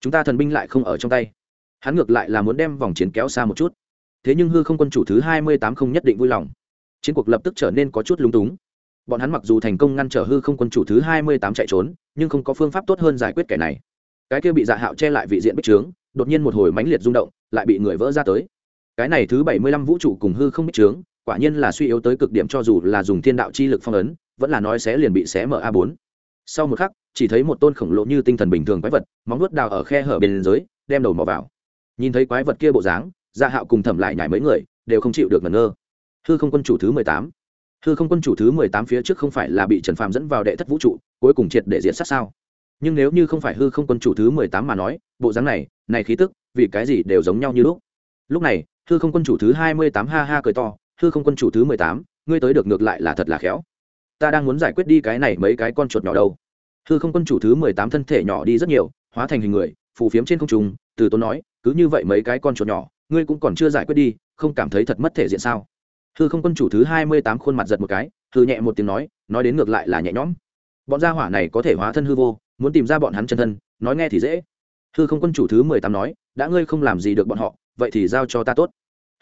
Chúng ta thần binh lại không ở trong tay. Hắn ngược lại là muốn đem vòng chiến kéo xa một chút. Thế nhưng hư không quân chủ thứ hai mươi tám không nhất định vui lòng. Chiến cuộc lập tức trở nên có chút lúng túng. Bọn hắn mặc dù thành công ngăn trở hư không quân chủ thứ hai mươi tám chạy trốn, nhưng không có phương pháp tốt hơn giải quyết kẻ này. Cái kia bị dạ hạo che lại vị diện bích trướng đột nhiên một hồi mãnh liệt rung động, lại bị người vỡ ra tới. Cái này thứ bảy mươi lăm vũ trụ cùng hư không bích trướng, quả nhiên là suy yếu tới cực điểm cho dù là dùng thiên đạo chi lực phong ấn, vẫn là nói sẽ liền bị xé mở a bốn. Sau một khắc, chỉ thấy một tôn khổng lồ như tinh thần bình thường quái vật, móng nuốt đào ở khe hở bên dưới, đem đầu mò vào. Nhìn thấy quái vật kia bộ dáng dạ hạo cùng thẩm lại nhảy mấy người, đều không chịu được ngẩn ngơ. Hư không quân chủ thứ mười tám. Hư không quân chủ thứ mười tám phía trước không phải là bị trần phàm dẫn vào đệ thất vũ trụ, cuối cùng triệt để diện sát sao? Nhưng nếu như không phải hư không quân chủ thứ mười tám mà nói, bộ dáng này này khí tức, vì cái gì đều giống nhau như lúc. Lúc này, hư không quân chủ thứ hai mươi tám ha ha cười to, hư không quân chủ thứ mười tám, ngươi tới được ngược lại là thật là khéo. Ta đang muốn giải quyết đi cái này mấy cái con chuột nhỏ đâu. Hư không quân chủ thứ mười tám thân thể nhỏ đi rất nhiều, hóa thành hình người, phù phiếm trên không trung, từ tốn nói, cứ như vậy mấy cái con chuột nhỏ, ngươi cũng còn chưa giải quyết đi, không cảm thấy thật mất thể diện sao? Hư không quân chủ thứ hai mươi tám khuôn mặt giật một cái hư nhẹ một tiếng nói nói đến ngược lại là nhẹ nhõm. Bọn gia hỏa này có thể hóa thân hư vô muốn tìm ra bọn hắn chân thân, nói nghe thì dễ. Hư không quân chủ thứ mười tám nói, đã ngươi không làm gì được bọn họ, vậy thì giao cho ta tốt.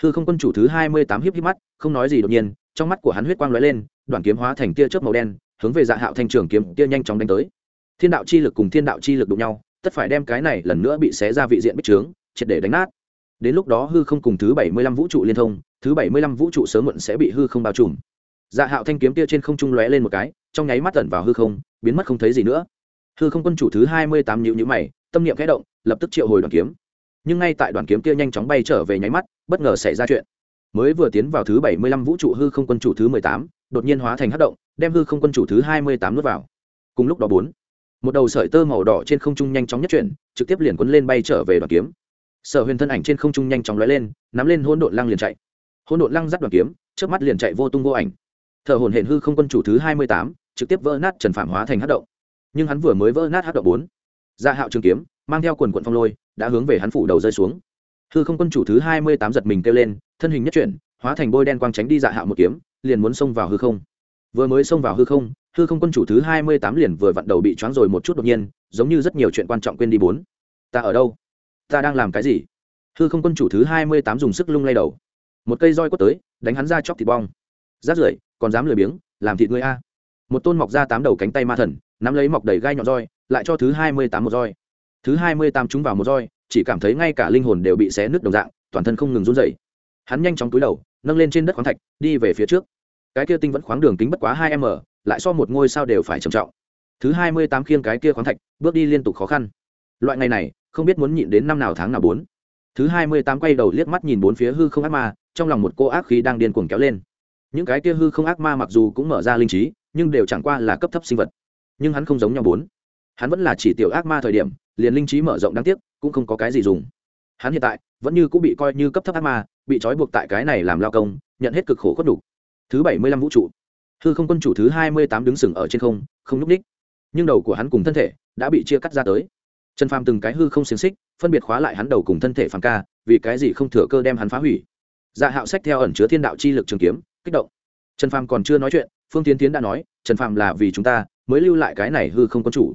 Hư không quân chủ thứ hai mươi tám hiếp hiếp mắt, không nói gì đột nhiên, trong mắt của hắn huyết quang lóe lên, đoàn kiếm hóa thành tia chớp màu đen, hướng về dạ hạo thanh trường kiếm tia nhanh chóng đánh tới. Thiên đạo chi lực cùng thiên đạo chi lực đụng nhau, tất phải đem cái này lần nữa bị xé ra vị diện bích trướng, triệt để đánh nát. Đến lúc đó hư không cùng thứ bảy mươi lăm vũ trụ liên thông, thứ bảy mươi lăm vũ trụ sớm muộn sẽ bị hư không bao trùm. Dạ hạo thanh kiếm tia trên không trung lóe lên một cái, trong nháy mắt tẩn vào hư không, biến mất không thấy gì nữa hư không quân chủ thứ hai mươi tám nhịu nhữ mày, tâm niệm khẽ động, lập tức triệu hồi đoàn kiếm. Nhưng ngay tại đoàn kiếm kia nhanh chóng bay trở về nháy mắt, bất ngờ xảy ra chuyện. Mới vừa tiến vào thứ bảy mươi lăm vũ trụ hư không quân chủ thứ mười tám, đột nhiên hóa thành hát động, đem hư không quân chủ thứ hai mươi tám nuốt vào. Cùng lúc đó bốn, một đầu sợi tơ màu đỏ trên không trung nhanh chóng nhất chuyển, trực tiếp liền quấn lên bay trở về đoàn kiếm. Sở huyền thân ảnh trên không trung nhanh chóng lóe lên, nắm lên hôn độn lăng liền chạy. Hôn độn lăng dắt đoàn kiếm trước mắt liền chạy vô tung vô ảnh. Thở hồn hển hư không quân chủ thứ hai mươi tám, trực tiếp vỡ nát trần phạm hóa thành hát động nhưng hắn vừa mới vỡ nát hát động bốn. Gia hạo trường kiếm, mang theo quần quận phong lôi, đã hướng về hắn phủ đầu rơi xuống. Hư không quân chủ thứ hai mươi tám giật mình kêu lên, thân hình nhất chuyển, hóa thành bôi đen quang tránh đi dạ hạo một kiếm, liền muốn xông vào hư không. Vừa mới xông vào hư không hư không quân chủ thứ hai mươi tám liền vừa vặn đầu bị choáng rồi một chút đột nhiên, giống như rất nhiều chuyện quan trọng quên đi bốn. Ta ở đâu? Ta đang làm cái gì? Hư không quân chủ thứ hai mươi tám dùng sức lung lay đầu. Một cây roi quất tới, đánh hắn ra chóc thịt bong. Rát rưởi, còn dám lười biếng, làm thịt người a. Một tôn mọc ra tám đầu cánh tay ma thần nắm lấy mọc đầy gai nhọn roi, lại cho thứ hai mươi tám một roi. Thứ hai mươi tám trúng vào một roi, chỉ cảm thấy ngay cả linh hồn đều bị xé nứt đồng dạng, toàn thân không ngừng run dậy hắn nhanh chóng túi đầu, nâng lên trên đất khoáng thạch, đi về phía trước. Cái kia tinh vẫn khoáng đường kính bất quá hai m, lại so một ngôi sao đều phải trầm trọng. Thứ hai mươi tám khiêng cái kia khoáng thạch, bước đi liên tục khó khăn. Loại ngày này, không biết muốn nhịn đến năm nào tháng nào bốn. Thứ hai mươi tám quay đầu liếc mắt nhìn bốn phía hư không ác ma, trong lòng một cô ác khí đang điên cuồng kéo lên. Những cái kia hư không ác ma mặc dù cũng mở ra linh trí, nhưng đều chẳng qua là cấp thấp sinh vật nhưng hắn không giống nhau bốn. Hắn vẫn là chỉ tiểu ác ma thời điểm, liền linh trí mở rộng đáng tiếc, cũng không có cái gì dùng. Hắn hiện tại, vẫn như cũng bị coi như cấp thấp ác ma, bị trói buộc tại cái này làm lao công, nhận hết cực khổ khuất đủ thứ bảy mươi lăm vũ trụ. Hư không quân chủ thứ hai mươi tám đứng sừng ở trên không không nhúc ních nhưng đầu của hắn cùng thân thể đã bị chia cắt ra tới. Trần phàm từng cái hư không xiềng xích, phân biệt khóa lại hắn đầu cùng thân thể phàm ca, vì cái gì không thừa cơ đem hắn phá hủy. Dạ hạo sách theo ẩn chứa thiên đạo chi lực trường kiếm, kích động. Trần phàm còn chưa nói chuyện, phương tiến tiến đã nói, trần phàm là vì chúng ta mới lưu lại cái này hư không quân chủ.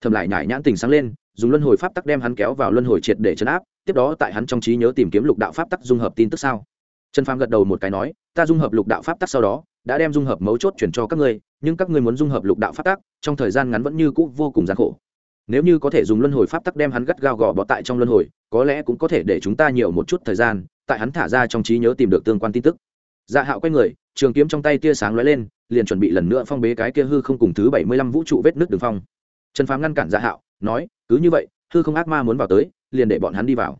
Thầm lại nhải nhãn tình sáng lên, dùng luân hồi pháp tắc đem hắn kéo vào luân hồi triệt để chấn áp, tiếp đó tại hắn trong trí nhớ tìm kiếm lục đạo pháp tắc dung hợp tin tức sao? Trần phàm gật đầu một cái nói, ta dung hợp lục đạo pháp tắc sau đó, đã đem dung hợp mấu chốt chuyển cho các ngươi, nhưng các ngươi muốn dung hợp lục đạo pháp tắc, trong thời gian ngắn vẫn như cũ vô cùng gian khổ. Nếu như có thể dùng luân hồi pháp tắc đem hắn gắt gao gò bó tại trong luân hồi, có lẽ cũng có thể để chúng ta nhiều một chút thời gian, tại hắn thả ra trong trí nhớ tìm được tương quan tin tức dạ hạo quay người, trường kiếm trong tay tia sáng lóe lên, liền chuẩn bị lần nữa phong bế cái kia hư không cùng thứ bảy mươi lăm vũ trụ vết nước đường phong. Trần phàm ngăn cản dạ hạo, nói, cứ như vậy, hư không ác ma muốn vào tới, liền để bọn hắn đi vào.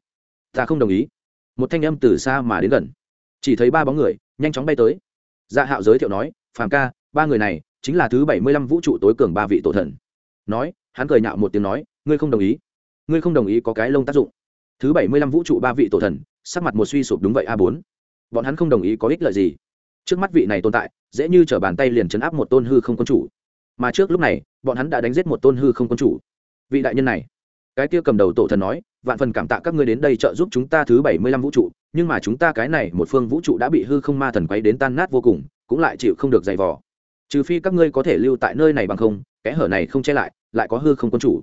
Ta không đồng ý. Một thanh âm từ xa mà đến gần. Chỉ thấy ba bóng người, nhanh chóng bay tới. Dạ hạo giới thiệu nói, phàm ca, ba người này chính là thứ bảy mươi lăm vũ trụ tối cường ba vị tổ thần. Nói, hắn cười nhạo một tiếng nói, ngươi không đồng ý. Ngươi không đồng ý có cái lông tác dụng. Thứ bảy mươi lăm vũ trụ ba vị tổ thần, sắc mặt một suy sụp đúng vậy a bốn bọn hắn không đồng ý có ích lợi gì. Trước mắt vị này tồn tại, dễ như t r ở bàn tay liền chấn áp một tôn hư không quân chủ. Mà trước lúc này, bọn hắn đã đánh giết một tôn hư không quân chủ. Vị đại nhân này, cái kia cầm đầu tổ thần nói, vạn phần cảm tạ các ngươi đến đây trợ giúp chúng ta thứ bảy mươi lăm vũ trụ, nhưng mà chúng ta cái này một phương vũ trụ đã bị hư không ma thần quấy đến tan nát vô cùng, cũng lại chịu không được dày vò. Trừ phi các ngươi có thể lưu tại nơi này bằng không, kẽ hở này không che lại lại có hư không quân chủ.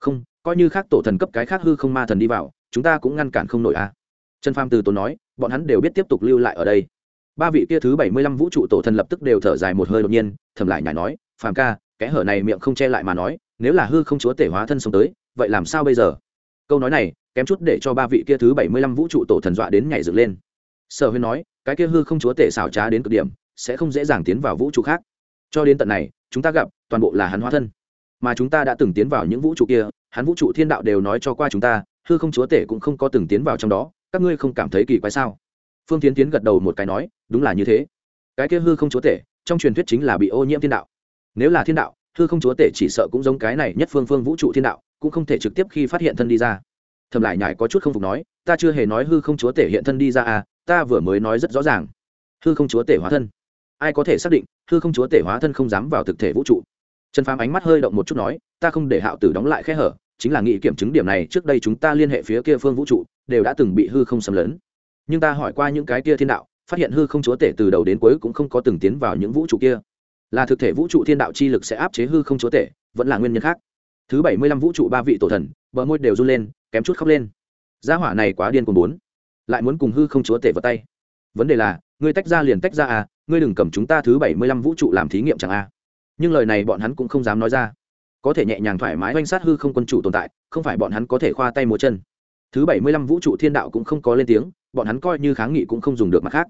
Không, coi như khác tổ thần cấp cái khác hư không ma thần đi vào, chúng ta cũng ngăn cản không nổi a à. trần pham từ tốn nói bọn hắn đều biết tiếp tục lưu lại ở đây. Ba vị kia thứ bảy mươi lăm vũ trụ tổ thần lập tức đều thở dài một hơi đột nhiên, thầm lại nhảy nói, phàm ca kẽ hở này miệng không che lại mà nói, nếu là hư không chúa tể hóa thân sống tới, vậy làm sao bây giờ? Câu nói này, kém chút để cho ba vị kia thứ bảy mươi lăm vũ trụ tổ thần dọa đến nhảy dựng lên. Sở huyên nói, cái kia hư không chúa tể xảo trá đến cực điểm, sẽ không dễ dàng tiến vào vũ trụ khác. Cho đến tận này, chúng ta gặp, toàn bộ là hắn hóa thân. Mà chúng ta đã từng tiến vào những vũ trụ kia, hắn vũ trụ thiên đạo đều nói cho qua chúng ta, hư không chúa tể cũng không có từng tiến vào trong đó các ngươi không cảm thấy kỳ quái sao? Phương tiến tiến gật đầu một cái nói, đúng là như thế. Cái kia hư không chúa tể, trong truyền thuyết chính là bị ô nhiễm thiên đạo. Nếu là thiên đạo, hư không chúa tể chỉ sợ cũng giống cái này nhất phương phương vũ trụ thiên đạo, cũng không thể trực tiếp khi phát hiện thân đi ra. Thầm lại nhải có chút không phục nói, ta chưa hề nói hư không chúa tể hiện thân đi ra à ta vừa mới nói rất rõ ràng. Hư không chúa tể hóa thân. Ai có thể xác định, hư không chúa tể hóa thân không dám vào thực thể vũ trụ? Trần phàm ánh mắt hơi động một chút nói, ta không để hạo tử đóng lại khe hở, chính là nghị kiểm chứng điểm này, trước đây chúng ta liên hệ phía kia phương vũ trụ đều đã từng bị hư không xâm lấn. Nhưng ta hỏi qua những cái kia thiên đạo, phát hiện hư không chúa tể từ đầu đến cuối cũng không có từng tiến vào những vũ trụ kia. Là thực thể vũ trụ thiên đạo chi lực sẽ áp chế hư không chúa tể, vẫn là nguyên nhân khác. Thứ bảy mươi lăm vũ trụ ba vị tổ thần, bờ môi đều run lên, kém chút khóc lên. Gia hỏa này quá điên cuồng bốn. Lại muốn cùng hư không chúa tể vào tay. Vấn đề là, ngươi tách ra liền tách ra à ngươi đừng cầm chúng ta thứ bảy mươi lăm vũ trụ làm thí nghiệm chẳng à. Nhưng lời này bọn hắn cũng không dám nói ra. Có thể nhẹ nhàng thoải mái oanh sát hư không quân chủ tồn tại, không phải bọn hắn có thể khoa tay múa chân thứ bảy mươi lăm vũ trụ thiên đạo cũng không có lên tiếng, bọn hắn coi như kháng nghị cũng không dùng được mặt khác.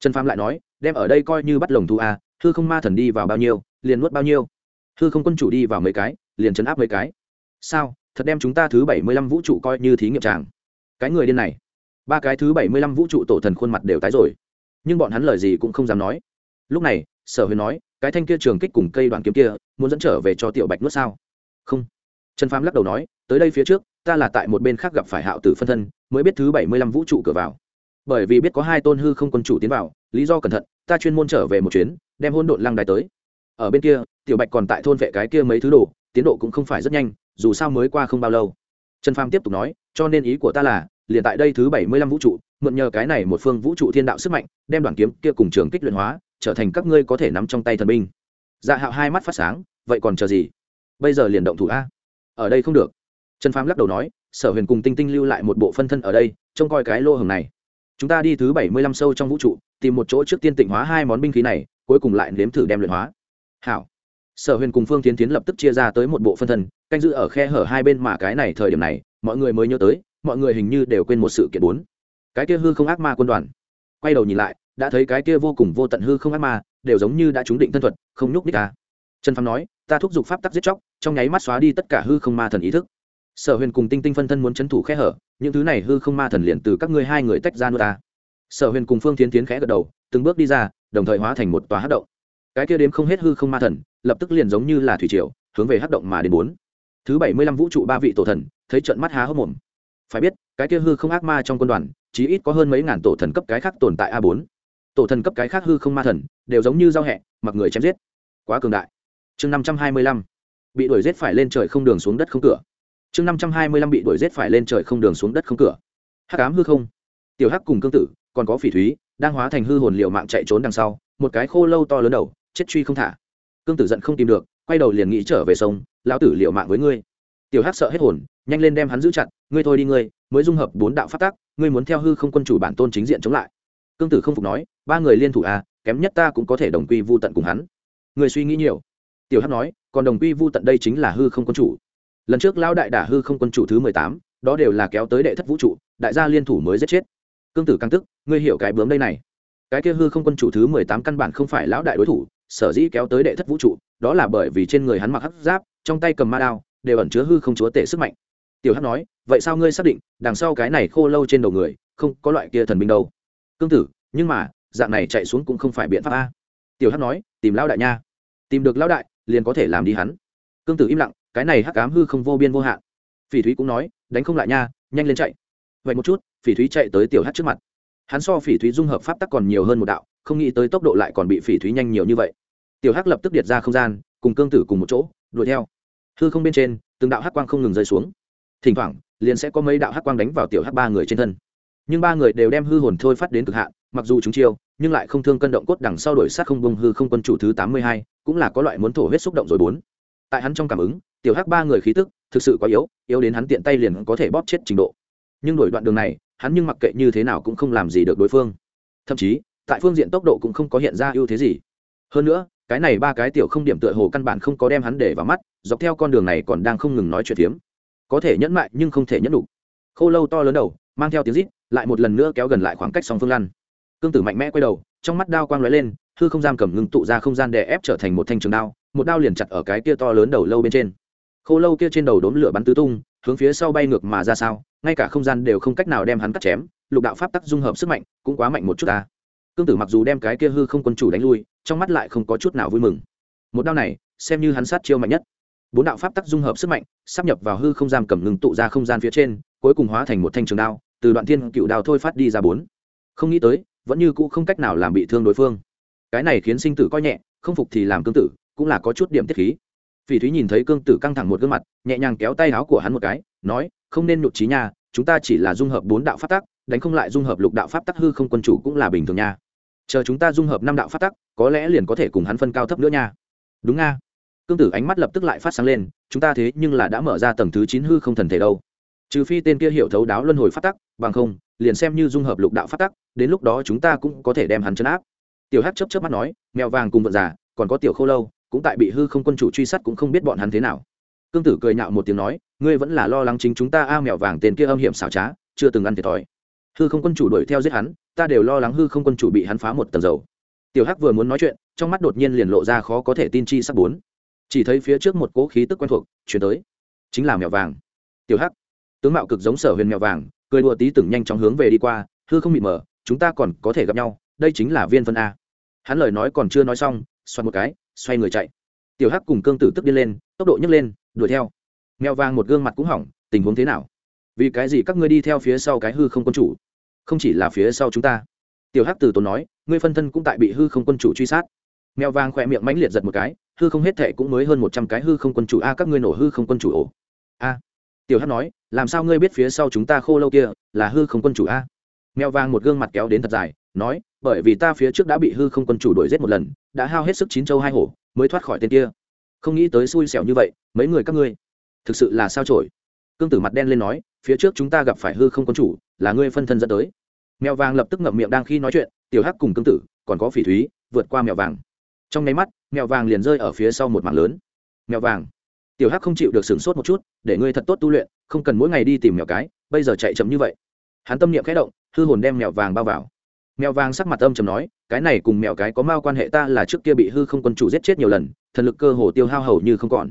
Trần phàm lại nói, đem ở đây coi như bắt lồng thu a, hư không ma thần đi vào bao nhiêu, liền nuốt bao nhiêu. Hư không quân chủ đi vào mấy cái, liền chấn áp mấy cái. Sao? Thật đem chúng ta thứ bảy mươi lăm vũ trụ coi như thí nghiệm tràng? Cái người điên này. Ba cái thứ bảy mươi lăm vũ trụ tổ thần khuôn mặt đều tái rồi. Nhưng bọn hắn lời gì cũng không dám nói. Lúc này, sở huyền nói, cái thanh kia trường kích cùng cây đoàn kiếm kia, muốn dẫn trở về cho tiểu bạch nuốt sao? Không. Trần phàm lắc đầu nói, tới đây phía trước ta là tại một bên khác gặp phải hạo tử phân thân, mới biết thứ bảy mươi lăm vũ trụ cửa vào. Bởi vì biết có hai tôn hư không quân chủ tiến vào, lý do cẩn thận, ta chuyên môn trở về một chuyến, đem hôn độn lăng đài tới. Ở bên kia, tiểu bạch còn tại thôn vệ cái kia mấy thứ đồ, tiến độ cũng không phải rất nhanh, dù sao mới qua không bao lâu. Trần pham tiếp tục nói, cho nên ý của ta là, liền tại đây thứ bảy mươi lăm vũ trụ, mượn nhờ cái này một phương vũ trụ thiên đạo sức mạnh, đem đoàn kiếm kia cùng trường kích luyện hóa, trở thành các ngươi có thể nắm trong tay thần binh. Dạ hạo hai mắt phát sáng, vậy còn chờ gì? Bây giờ liền động thủ a. Ở đây không được trần phàm lắc đầu nói, sở huyền cùng tinh tinh lưu lại một bộ phân thân ở đây, trông coi cái lô hồng này. Chúng ta đi thứ bảy mươi lăm sâu trong vũ trụ, tìm một chỗ trước tiên tịnh hóa hai món binh khí này, cuối cùng lại nếm thử đem luyện hóa. Hảo. Sở huyền cùng phương tiến tiến lập tức chia ra tới một bộ phân thân, canh giữ ở khe hở hai bên mà cái này thời điểm này, mọi người mới nhớ tới, mọi người hình như đều quên một sự kiện bốn. Cái kia hư không ác ma quân đoàn. Quay đầu nhìn lại, đã thấy cái kia vô cùng vô tận hư không ác ma, đều giống như đã trúng định thân thuật, không nhúc ních ta à. trần phàm nói, ta thúc giục pháp tắc giết chóc, trong nháy mắt xóa đi tất cả hư không ma thần ý thức sở huyền cùng tinh tinh phân thân muốn c h ấ n thủ khe hở, những thứ này hư không ma thần liền từ các ngươi hai người tách ra nuôi ta. Sở huyền cùng phương tiến tiến khẽ gật đầu, từng bước đi ra, đồng thời hóa thành một tòa hát động. Cái kia đếm không hết hư không ma thần, lập tức liền giống như là thủy triều, hướng về hát động mà đến bốn. Thứ bảy mươi lăm vũ trụ ba vị tổ thần, thấy trận mắt há hốc mồm. Phải biết, cái kia hư không ác ma trong quân đoàn, chí ít có hơn mấy ngàn tổ thần cấp cái khác tồn tại a bốn. Tổ thần cấp cái khác hư không ma thần, đều giống như giao hẹ, mặc người chém giết. Quá cường đại. Chương năm trăm hai mươi lăm. Bị đuổi giết phải lên trời không đường xuống đất không cửa chương năm trăm hai mươi lăm bị đuổi giết phải lên trời không đường xuống đất không cửa. Hắc ám hư không. Tiểu hắc cùng cương tử, còn có phỉ thúy, đang hóa thành hư hồn liệu mạng chạy trốn đằng sau, một cái khô lâu to lớn đầu, chết truy không thả. Cương tử giận không tìm được, quay đầu liền nghĩ trở về sông, lão tử liệu mạng với ngươi. Tiểu hắc sợ hết hồn, nhanh lên đem hắn giữ chặt, ngươi thôi đi ngươi, mới dung hợp bốn đạo phát tác ngươi muốn theo hư không quân chủ bản tôn chính diện chống lại. Cương tử không phục nói, ba người liên thủ à kém nhất ta cũng có thể đồng quy vô tận cùng hắn. Người suy nghĩ nhiều. Tiểu hắc nói, còn đồng quy vô tận đây chính là hư không quân chủ lần trước lão đại đả hư không quân chủ thứ mười tám, đó đều là kéo tới đệ thất vũ trụ, đại gia liên thủ mới giết chết. Cương tử căng tức, ngươi hiểu cái bướm đây này. Cái kia hư không quân chủ thứ mười tám căn bản không phải lão đại đối thủ, sở dĩ kéo tới đệ thất vũ trụ, đó là bởi vì trên người hắn mặc hắc giáp, trong tay cầm ma đao, đều ẩn chứa hư không chúa tể sức mạnh. Tiểu hắc nói, vậy sao ngươi xác định, đằng sau cái này khô lâu trên đầu người, không có loại kia thần binh đâu? Cương tử, nhưng mà, dạng này chạy xuống cũng không phải biện pháp a. Tiểu hắc nói, tìm lão đại nha. Tìm được lão đại, liền có thể làm đi hắn. Cương tử im lặng cái này hắc ám hư không vô biên vô hạn. Phỉ thúy cũng nói, đánh không lại nha, nhanh lên chạy. Vậy một chút, phỉ thúy chạy tới tiểu hắc trước mặt. Hắn so phỉ thúy dung hợp pháp tắc còn nhiều hơn một đạo, không nghĩ tới tốc độ lại còn bị phỉ thúy nhanh nhiều như vậy. Tiểu hắc lập tức điệt ra không gian, cùng cương tử cùng một chỗ, đuổi theo. Hư không bên trên, từng đạo hắc quang không ngừng rơi xuống. Thỉnh thoảng, liền sẽ có mấy đạo hắc quang đánh vào tiểu hắc ba người trên thân. Nhưng ba người đều đem hư hồn thôi phát đến cực hạn, mặc dù chúng chiêu, nhưng lại không thương cân động cốt đằng sau đổi sát không bông hư không quân chủ thứ tám mươi hai, cũng là có loại muốn thổ huyết xúc động rồi bốn. Tại hắn trong cảm ứng tiểu hắc ba người khí tức thực sự quá yếu yếu đến hắn tiện tay liền có thể bóp chết trình độ. Nhưng đổi đoạn đường này, hắn nhưng mặc kệ như thế nào cũng không làm gì được đối phương. Thậm chí, tại phương diện tốc độ cũng không có hiện ra ưu thế gì. Hơn nữa, cái này ba cái tiểu không điểm tựa hồ căn bản không có đem hắn để vào mắt, dọc theo con đường này còn đang không ngừng nói chuyện phiếm. Có thể nhẫn mại nhưng không thể nhẫn đủ khô lâu to lớn đầu, mang theo tiếng rít, lại một lần nữa kéo gần lại khoảng cách song phương lăn. Cương tử mạnh mẽ quay đầu, trong mắt đao quang lóe lên, hư không giam cầm ngưng tụ ra không gian đè ép trở thành một thanh trường đao, một đao liền chặt ở cái kia to lớn đầu lâu bên trên khô lâu kia trên đầu đốn lửa bắn tứ tung, hướng phía sau bay ngược mà ra sao, ngay cả không gian đều không cách nào đem hắn cắt chém, lục đạo pháp tắc dung hợp sức mạnh, cũng quá mạnh một chút ta. Cương tử mặc dù đem cái kia hư không quân chủ đánh lui, trong mắt lại không có chút nào vui mừng. Một đao này, xem như hắn sát chiêu mạnh nhất. Bốn đạo pháp tắc dung hợp sức mạnh, sắp nhập vào hư không giam cầm ngừng tụ ra không gian phía trên, cuối cùng hóa thành một thanh trường đao, từ đoạn thiên cựu đao thôi phát đi ra bốn. Không nghĩ tới, vẫn như cũ không cách nào làm bị thương đối phương. Cái này khiến sinh tử coi nhẹ, không phục thì làm cương tử, cũng là có chút điểm tiết khí phỉ thúy nhìn thấy cương tử căng thẳng một gương mặt, nhẹ nhàng kéo tay áo của hắn một cái, nói, không nên nhụt trí nha, chúng ta chỉ là dung hợp bốn đạo pháp tắc, đánh không lại dung hợp lục đạo pháp tắc hư không quân chủ cũng là bình thường nha. Chờ chúng ta dung hợp năm đạo pháp tắc, có lẽ liền có thể cùng hắn phân cao thấp nữa nha. Đúng nga. Cương tử ánh mắt lập tức lại phát sáng lên, chúng ta thế nhưng là đã mở ra tầng thứ chín hư không thần thể đâu. Trừ phi tên kia hiểu thấu đáo luân hồi pháp tắc, bằng không, liền xem như dung hợp lục đạo pháp tắc, đến lúc đó chúng ta cũng có thể đem hắn chấn áp. Tiểu hát chấp chấp mắt nói, mèo vàng cùng vợ già, còn có tiểu khô lâu cũng tại bị hư không quân chủ truy sát cũng không biết bọn hắn thế nào. Cương tử cười nhạo một tiếng nói, ngươi vẫn là lo lắng chính chúng ta a mèo vàng tên kia âm hiểm xảo trá, chưa từng ăn thiệt thòi. Hư không quân chủ đuổi theo giết hắn, ta đều lo lắng hư không quân chủ bị hắn phá một tầng dầu. Tiểu hắc vừa muốn nói chuyện, trong mắt đột nhiên liền lộ ra khó có thể tin chi sắc bốn. Chỉ thấy phía trước một cỗ khí tức quen thuộc chuyển tới, chính là mèo vàng. Tiểu hắc. Tướng mạo cực giống sở huyền mèo vàng, cười đùa tí từng nhanh chóng hướng về đi qua, hư không bị mờ, chúng ta còn có thể gặp nhau, đây chính là viên phân a. Hắn lời nói còn chưa nói xong xoắn một cái xoay người chạy. Tiểu hắc cùng cương tử tức đi lên, tốc độ nhấc lên, đuổi theo. Mèo vàng một gương mặt cũng hỏng, tình huống thế nào? Vì cái gì các ngươi đi theo phía sau cái hư không quân chủ? Không chỉ là phía sau chúng ta. Tiểu hắc từ tốn nói, ngươi phân thân cũng tại bị hư không quân chủ truy sát. Mèo vàng khỏe miệng mãnh liệt giật một cái, hư không hết thệ cũng mới hơn một trăm cái hư không quân chủ. A, các ngươi nổ hư không quân chủ ổ. A. Tiểu hắc nói, làm sao ngươi biết phía sau chúng ta khô lâu kia là hư không quân chủ a? Mèo vàng một gương mặt kéo đến thật dài, nói, bởi vì ta phía trước đã bị hư không quân chủ đuổi giết một lần, đã hao hết sức chín châu hai hổ, mới thoát khỏi tên kia. Không nghĩ tới xui xẻo như vậy, mấy người các ngươi, thực sự là sao trổi cương tử mặt đen lên nói, phía trước chúng ta gặp phải hư không quân chủ, là ngươi phân thân dẫn tới. Mèo vàng lập tức ngậm miệng đang khi nói chuyện, tiểu hắc cùng cương tử, còn có phỉ thúy, vượt qua mèo vàng. Trong nháy mắt, mèo vàng liền rơi ở phía sau một mảng lớn. Mèo vàng. Tiểu hắc không chịu được sửng sốt một chút, để ngươi thật tốt tu luyện, không cần mỗi ngày đi tìm mèo cái, bây giờ chạy chậm như vậy hắn tâm niệm khẽ động, hư hồn đem mèo vàng bao vào. Mèo vàng sắc mặt âm chầm nói, cái này cùng mèo cái có mao quan hệ ta là trước kia bị hư không quân chủ giết chết nhiều lần, thần lực cơ hồ tiêu hao hầu như không còn.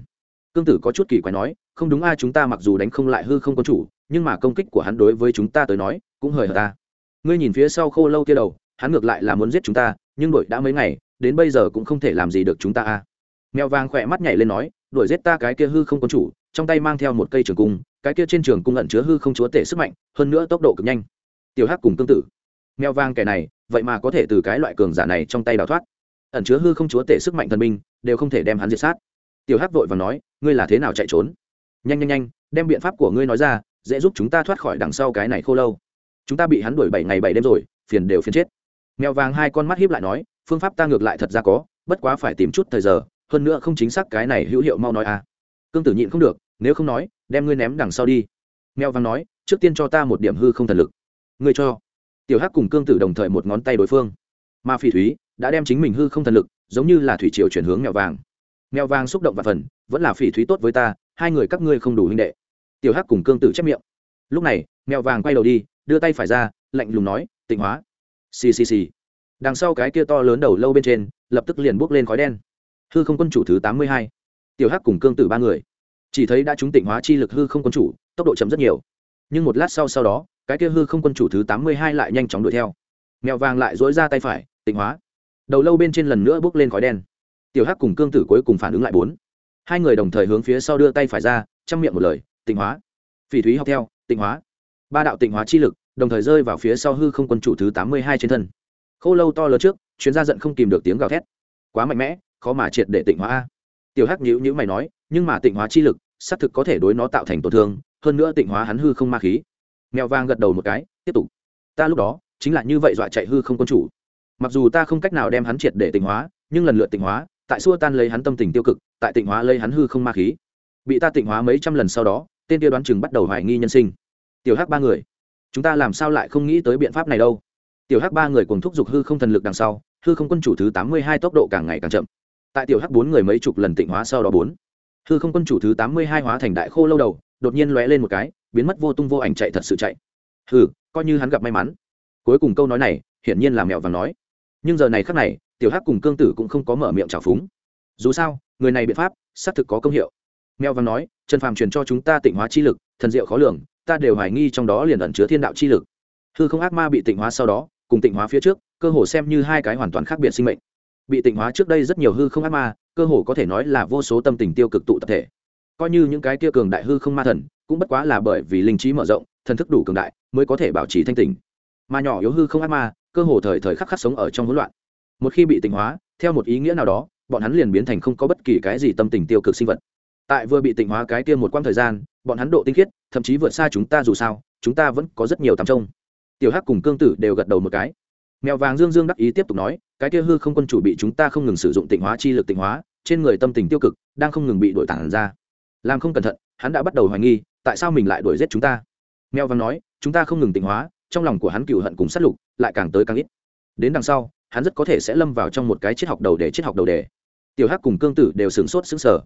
Cương tử có chút kỳ quái nói, không đúng ai chúng ta mặc dù đánh không lại hư không quân chủ, nhưng mà công kích của hắn đối với chúng ta tới nói, cũng hời hợt ta ngươi nhìn phía sau khô lâu kia đầu, hắn ngược lại là muốn giết chúng ta, nhưng đội đã mấy ngày, đến bây giờ cũng không thể làm gì được chúng ta a. Mèo vàng khỏe mắt nhảy lên nói, đuổi giết ta cái kia hư không quân chủ trong tay mang theo một cây trường cung, cái kia trên trường cung ẩn chứa hư không chúa tể sức mạnh, hơn nữa tốc độ cực nhanh. Tiểu hắc cùng tương tự. Mèo Vang kẻ này, vậy mà có thể từ cái loại cường giả này trong tay đào thoát. Ẩn chứa hư không chúa tể sức mạnh thần minh, đều không thể đem hắn diệt sát. Tiểu hắc vội và nói, ngươi là thế nào chạy trốn? Nhanh nhanh nhanh, đem biện pháp của ngươi nói ra, dễ giúp chúng ta thoát khỏi đằng sau cái này khô lâu. Chúng ta bị hắn đuổi bảy ngày bảy đêm rồi, phiền đều phiền chết. Mèo vàng hai con mắt hiếp lại nói, phương pháp ta ngược lại thật ra có, bất quá phải tìm chút thời giờ, hơn nữa không chính xác cái này hữu hiệu mau nói à cương tử nhịn không được, nếu không nói, đem ngươi ném đằng sau đi. Mèo vàng nói, trước tiên cho ta một điểm hư không thần lực. Ngươi cho. Tiểu hắc cùng cương tử đồng thời một ngón tay đối phương. Mà phỉ thúy đã đem chính mình hư không thần lực, giống như là thủy triều chuyển hướng mèo vàng. Mèo vàng xúc động và phần, vẫn là phỉ thúy tốt với ta, hai người các ngươi không đủ huynh đệ. Tiểu hắc cùng cương tử chép miệng. Lúc này, mèo vàng quay đầu đi, đưa tay phải ra, lạnh lùng nói, tịnh hóa. Xì xì xì. Đằng sau cái kia to lớn đầu lâu bên trên, lập tức liền bốc lên khói đen. Hư không quân chủ thứ tám mươi hai tiểu hắc cùng cương tử ba người, chỉ thấy đã trúng tịnh hóa chi lực hư không quân chủ, tốc độ chậm rất nhiều. Nhưng một lát sau sau đó, cái kia hư không quân chủ thứ tám mươi hai lại nhanh chóng đuổi theo. Mèo vàng lại dối ra tay phải, tịnh hóa. Đầu lâu bên trên lần nữa bước lên khói đen. Tiểu hắc cùng cương tử cuối cùng phản ứng lại bốn. Hai người đồng thời hướng phía sau đưa tay phải ra, chăm miệng một lời, tịnh hóa. Phỉ thúy học theo, tịnh hóa. Ba đạo tịnh hóa chi lực, đồng thời rơi vào phía sau hư không quân chủ thứ tám mươi hai trên thân. Khô lâu to lớn trước, chuyến gia giận không kìm được tiếng gào thét. Quá mạnh mẽ, khó mà triệt để tịnh hóa a tiểu hắc nhữ nhữ mày nói, nhưng mà tịnh hóa chi lực, xác thực có thể đối nó tạo thành tổn thương, hơn nữa tịnh hóa hắn hư không ma khí. Mèo vàng gật đầu một cái, tiếp tục. Ta lúc đó, chính là như vậy dọa chạy hư không quân chủ. Mặc dù ta không cách nào đem hắn triệt để tịnh hóa, nhưng lần lượt tịnh hóa, tại xua tan lấy hắn tâm tình tiêu cực, tại tịnh hóa lấy hắn hư không ma khí. Bị ta tịnh hóa mấy trăm lần sau đó, tên tiêu đoán chừng bắt đầu hoài nghi nhân sinh. Tiểu hắc ba người, chúng ta làm sao lại không nghĩ tới biện pháp này đâu? Tiểu hắc ba người cùng thúc giục hư không thần lực đằng sau, hư không quân chủ thứ tám mươi hai tốc độ càng ngày càng chậm tại tiểu hắc bốn người mấy chục lần tịnh hóa sau đó bốn. Hư không quân chủ thứ tám mươi hai hóa thành đại khô lâu đầu, đột nhiên lóe lên một cái, biến mất vô tung vô ảnh chạy thật sự chạy. Hừ, coi như hắn gặp may mắn. Cuối cùng câu nói này, hiển nhiên là mẹo vàng nói. Nhưng giờ này khắc này, tiểu hắc cùng cương tử cũng không có mở miệng trào phúng. Dù sao, người này biện pháp, xác thực có công hiệu. Mẹo vàng nói, trần phàm truyền cho chúng ta tịnh hóa chi lực, thần diệu khó lường, ta đều hoài nghi trong đó liền ẩn chứa thiên đạo chi lực. Hư không ác ma bị tịnh hóa sau đó, cùng tịnh hóa phía trước, cơ hồ xem như hai cái hoàn toàn khác biệt sinh mệnh bị tịnh hóa trước đây rất nhiều hư không ác ma, cơ hồ có thể nói là vô số tâm tình tiêu cực tụ tập thể. Coi như những cái kia cường đại hư không ma thần, cũng bất quá là bởi vì linh trí mở rộng, thần thức đủ cường đại, mới có thể bảo trì thanh tình mà nhỏ yếu hư không ác ma, cơ hồ thời thời khắc khắc sống ở trong hỗn loạn. Một khi bị tịnh hóa, theo một ý nghĩa nào đó, bọn hắn liền biến thành không có bất kỳ cái gì tâm tình tiêu cực sinh vật. Tại vừa bị tịnh hóa cái kia một quãng thời gian, bọn hắn độ tinh khiết, thậm chí vượt xa chúng ta dù sao, chúng ta vẫn có rất nhiều tầm trông. Tiểu hắc cùng cương tử đều gật đầu một cái mèo vàng dương dương đắc ý tiếp tục nói, cái kia hư không quân chủ bị chúng ta không ngừng sử dụng tịnh hóa chi lực tịnh hóa, trên người tâm tình tiêu cực, đang không ngừng bị đổi tản ra. Làm không cẩn thận, hắn đã bắt đầu hoài nghi, tại sao mình lại đuổi giết chúng ta? Mèo vàng nói, chúng ta không ngừng tịnh hóa, trong lòng của hắn cựu hận cùng sát lục, lại càng tới càng ít. Đến đằng sau, hắn rất có thể sẽ lâm vào trong một cái triết học đầu để triết học đầu để. tiểu hắc cùng cương tử đều sửng sốt sững sờ.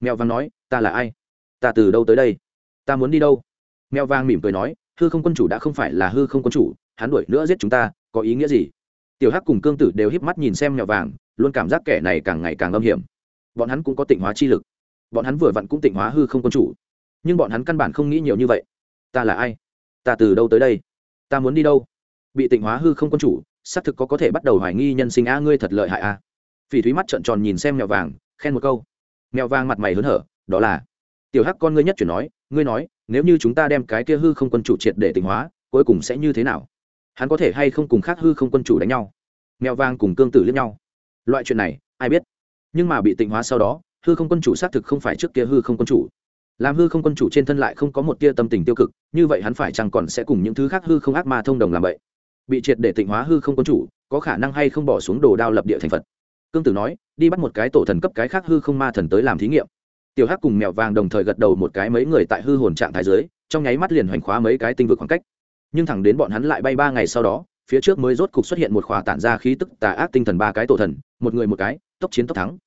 Mèo vàng nói, ta là ai? Ta từ đâu tới đây? Ta muốn đi đâu? Mèo vàng mỉm cười nói, hư không quân chủ đã không phải là hư không quân chủ, hắn đuổi nữa giết chúng ta có ý nghĩa gì? Tiểu hắc cùng cương tử đều híp mắt nhìn xem nhỏ vàng, luôn cảm giác kẻ này càng ngày càng âm hiểm. Bọn hắn cũng có tịnh hóa chi lực. Bọn hắn vừa vặn cũng tịnh hóa hư không quân chủ. Nhưng bọn hắn căn bản không nghĩ nhiều như vậy. Ta là ai? Ta từ đâu tới đây? Ta muốn đi đâu? Bị tịnh hóa hư không quân chủ, xác thực có có thể bắt đầu hoài nghi nhân sinh a ngươi thật lợi hại a phỉ thúy mắt trợn tròn nhìn xem mèo vàng, khen một câu. Mèo vàng mặt mày hớn hở, đó là, tiểu hắc, con ngươi nhất chuyển nói, ngươi nói, nếu như chúng ta đem cái kia hư không quân chủ triệt để tịnh hóa, cuối cùng sẽ như thế nào? Hắn có thể hay không cùng khác hư không quân chủ đánh nhau? Mèo vang cùng cương tử lẫn nhau. Loại chuyện này, ai biết? Nhưng mà bị tịnh hóa sau đó, hư không quân chủ xác thực không phải trước kia hư không quân chủ. Làm hư không quân chủ trên thân lại không có một tia tâm tình tiêu cực, như vậy hắn phải chăng còn sẽ cùng những thứ khác hư không ác ma thông đồng làm vậy? Bị triệt để tịnh hóa hư không quân chủ, có khả năng hay không bỏ xuống đồ đao lập địa thành phật? Cương tử nói, đi bắt một cái tổ thần cấp cái khác hư không ma thần tới làm thí nghiệm. Tiểu hắc cùng mèo vàng đồng thời gật đầu một cái mấy người tại hư hồn trạng thái giới trong nháy mắt liền hoành khóa mấy cái tinh vực khoảng cách nhưng thẳng đến bọn hắn lại bay ba ngày sau đó, phía trước mới rốt cục xuất hiện một khóa tản ra khí tức tà ác tinh thần ba cái tổ thần, một người một cái, tốc chiến tốc thắng.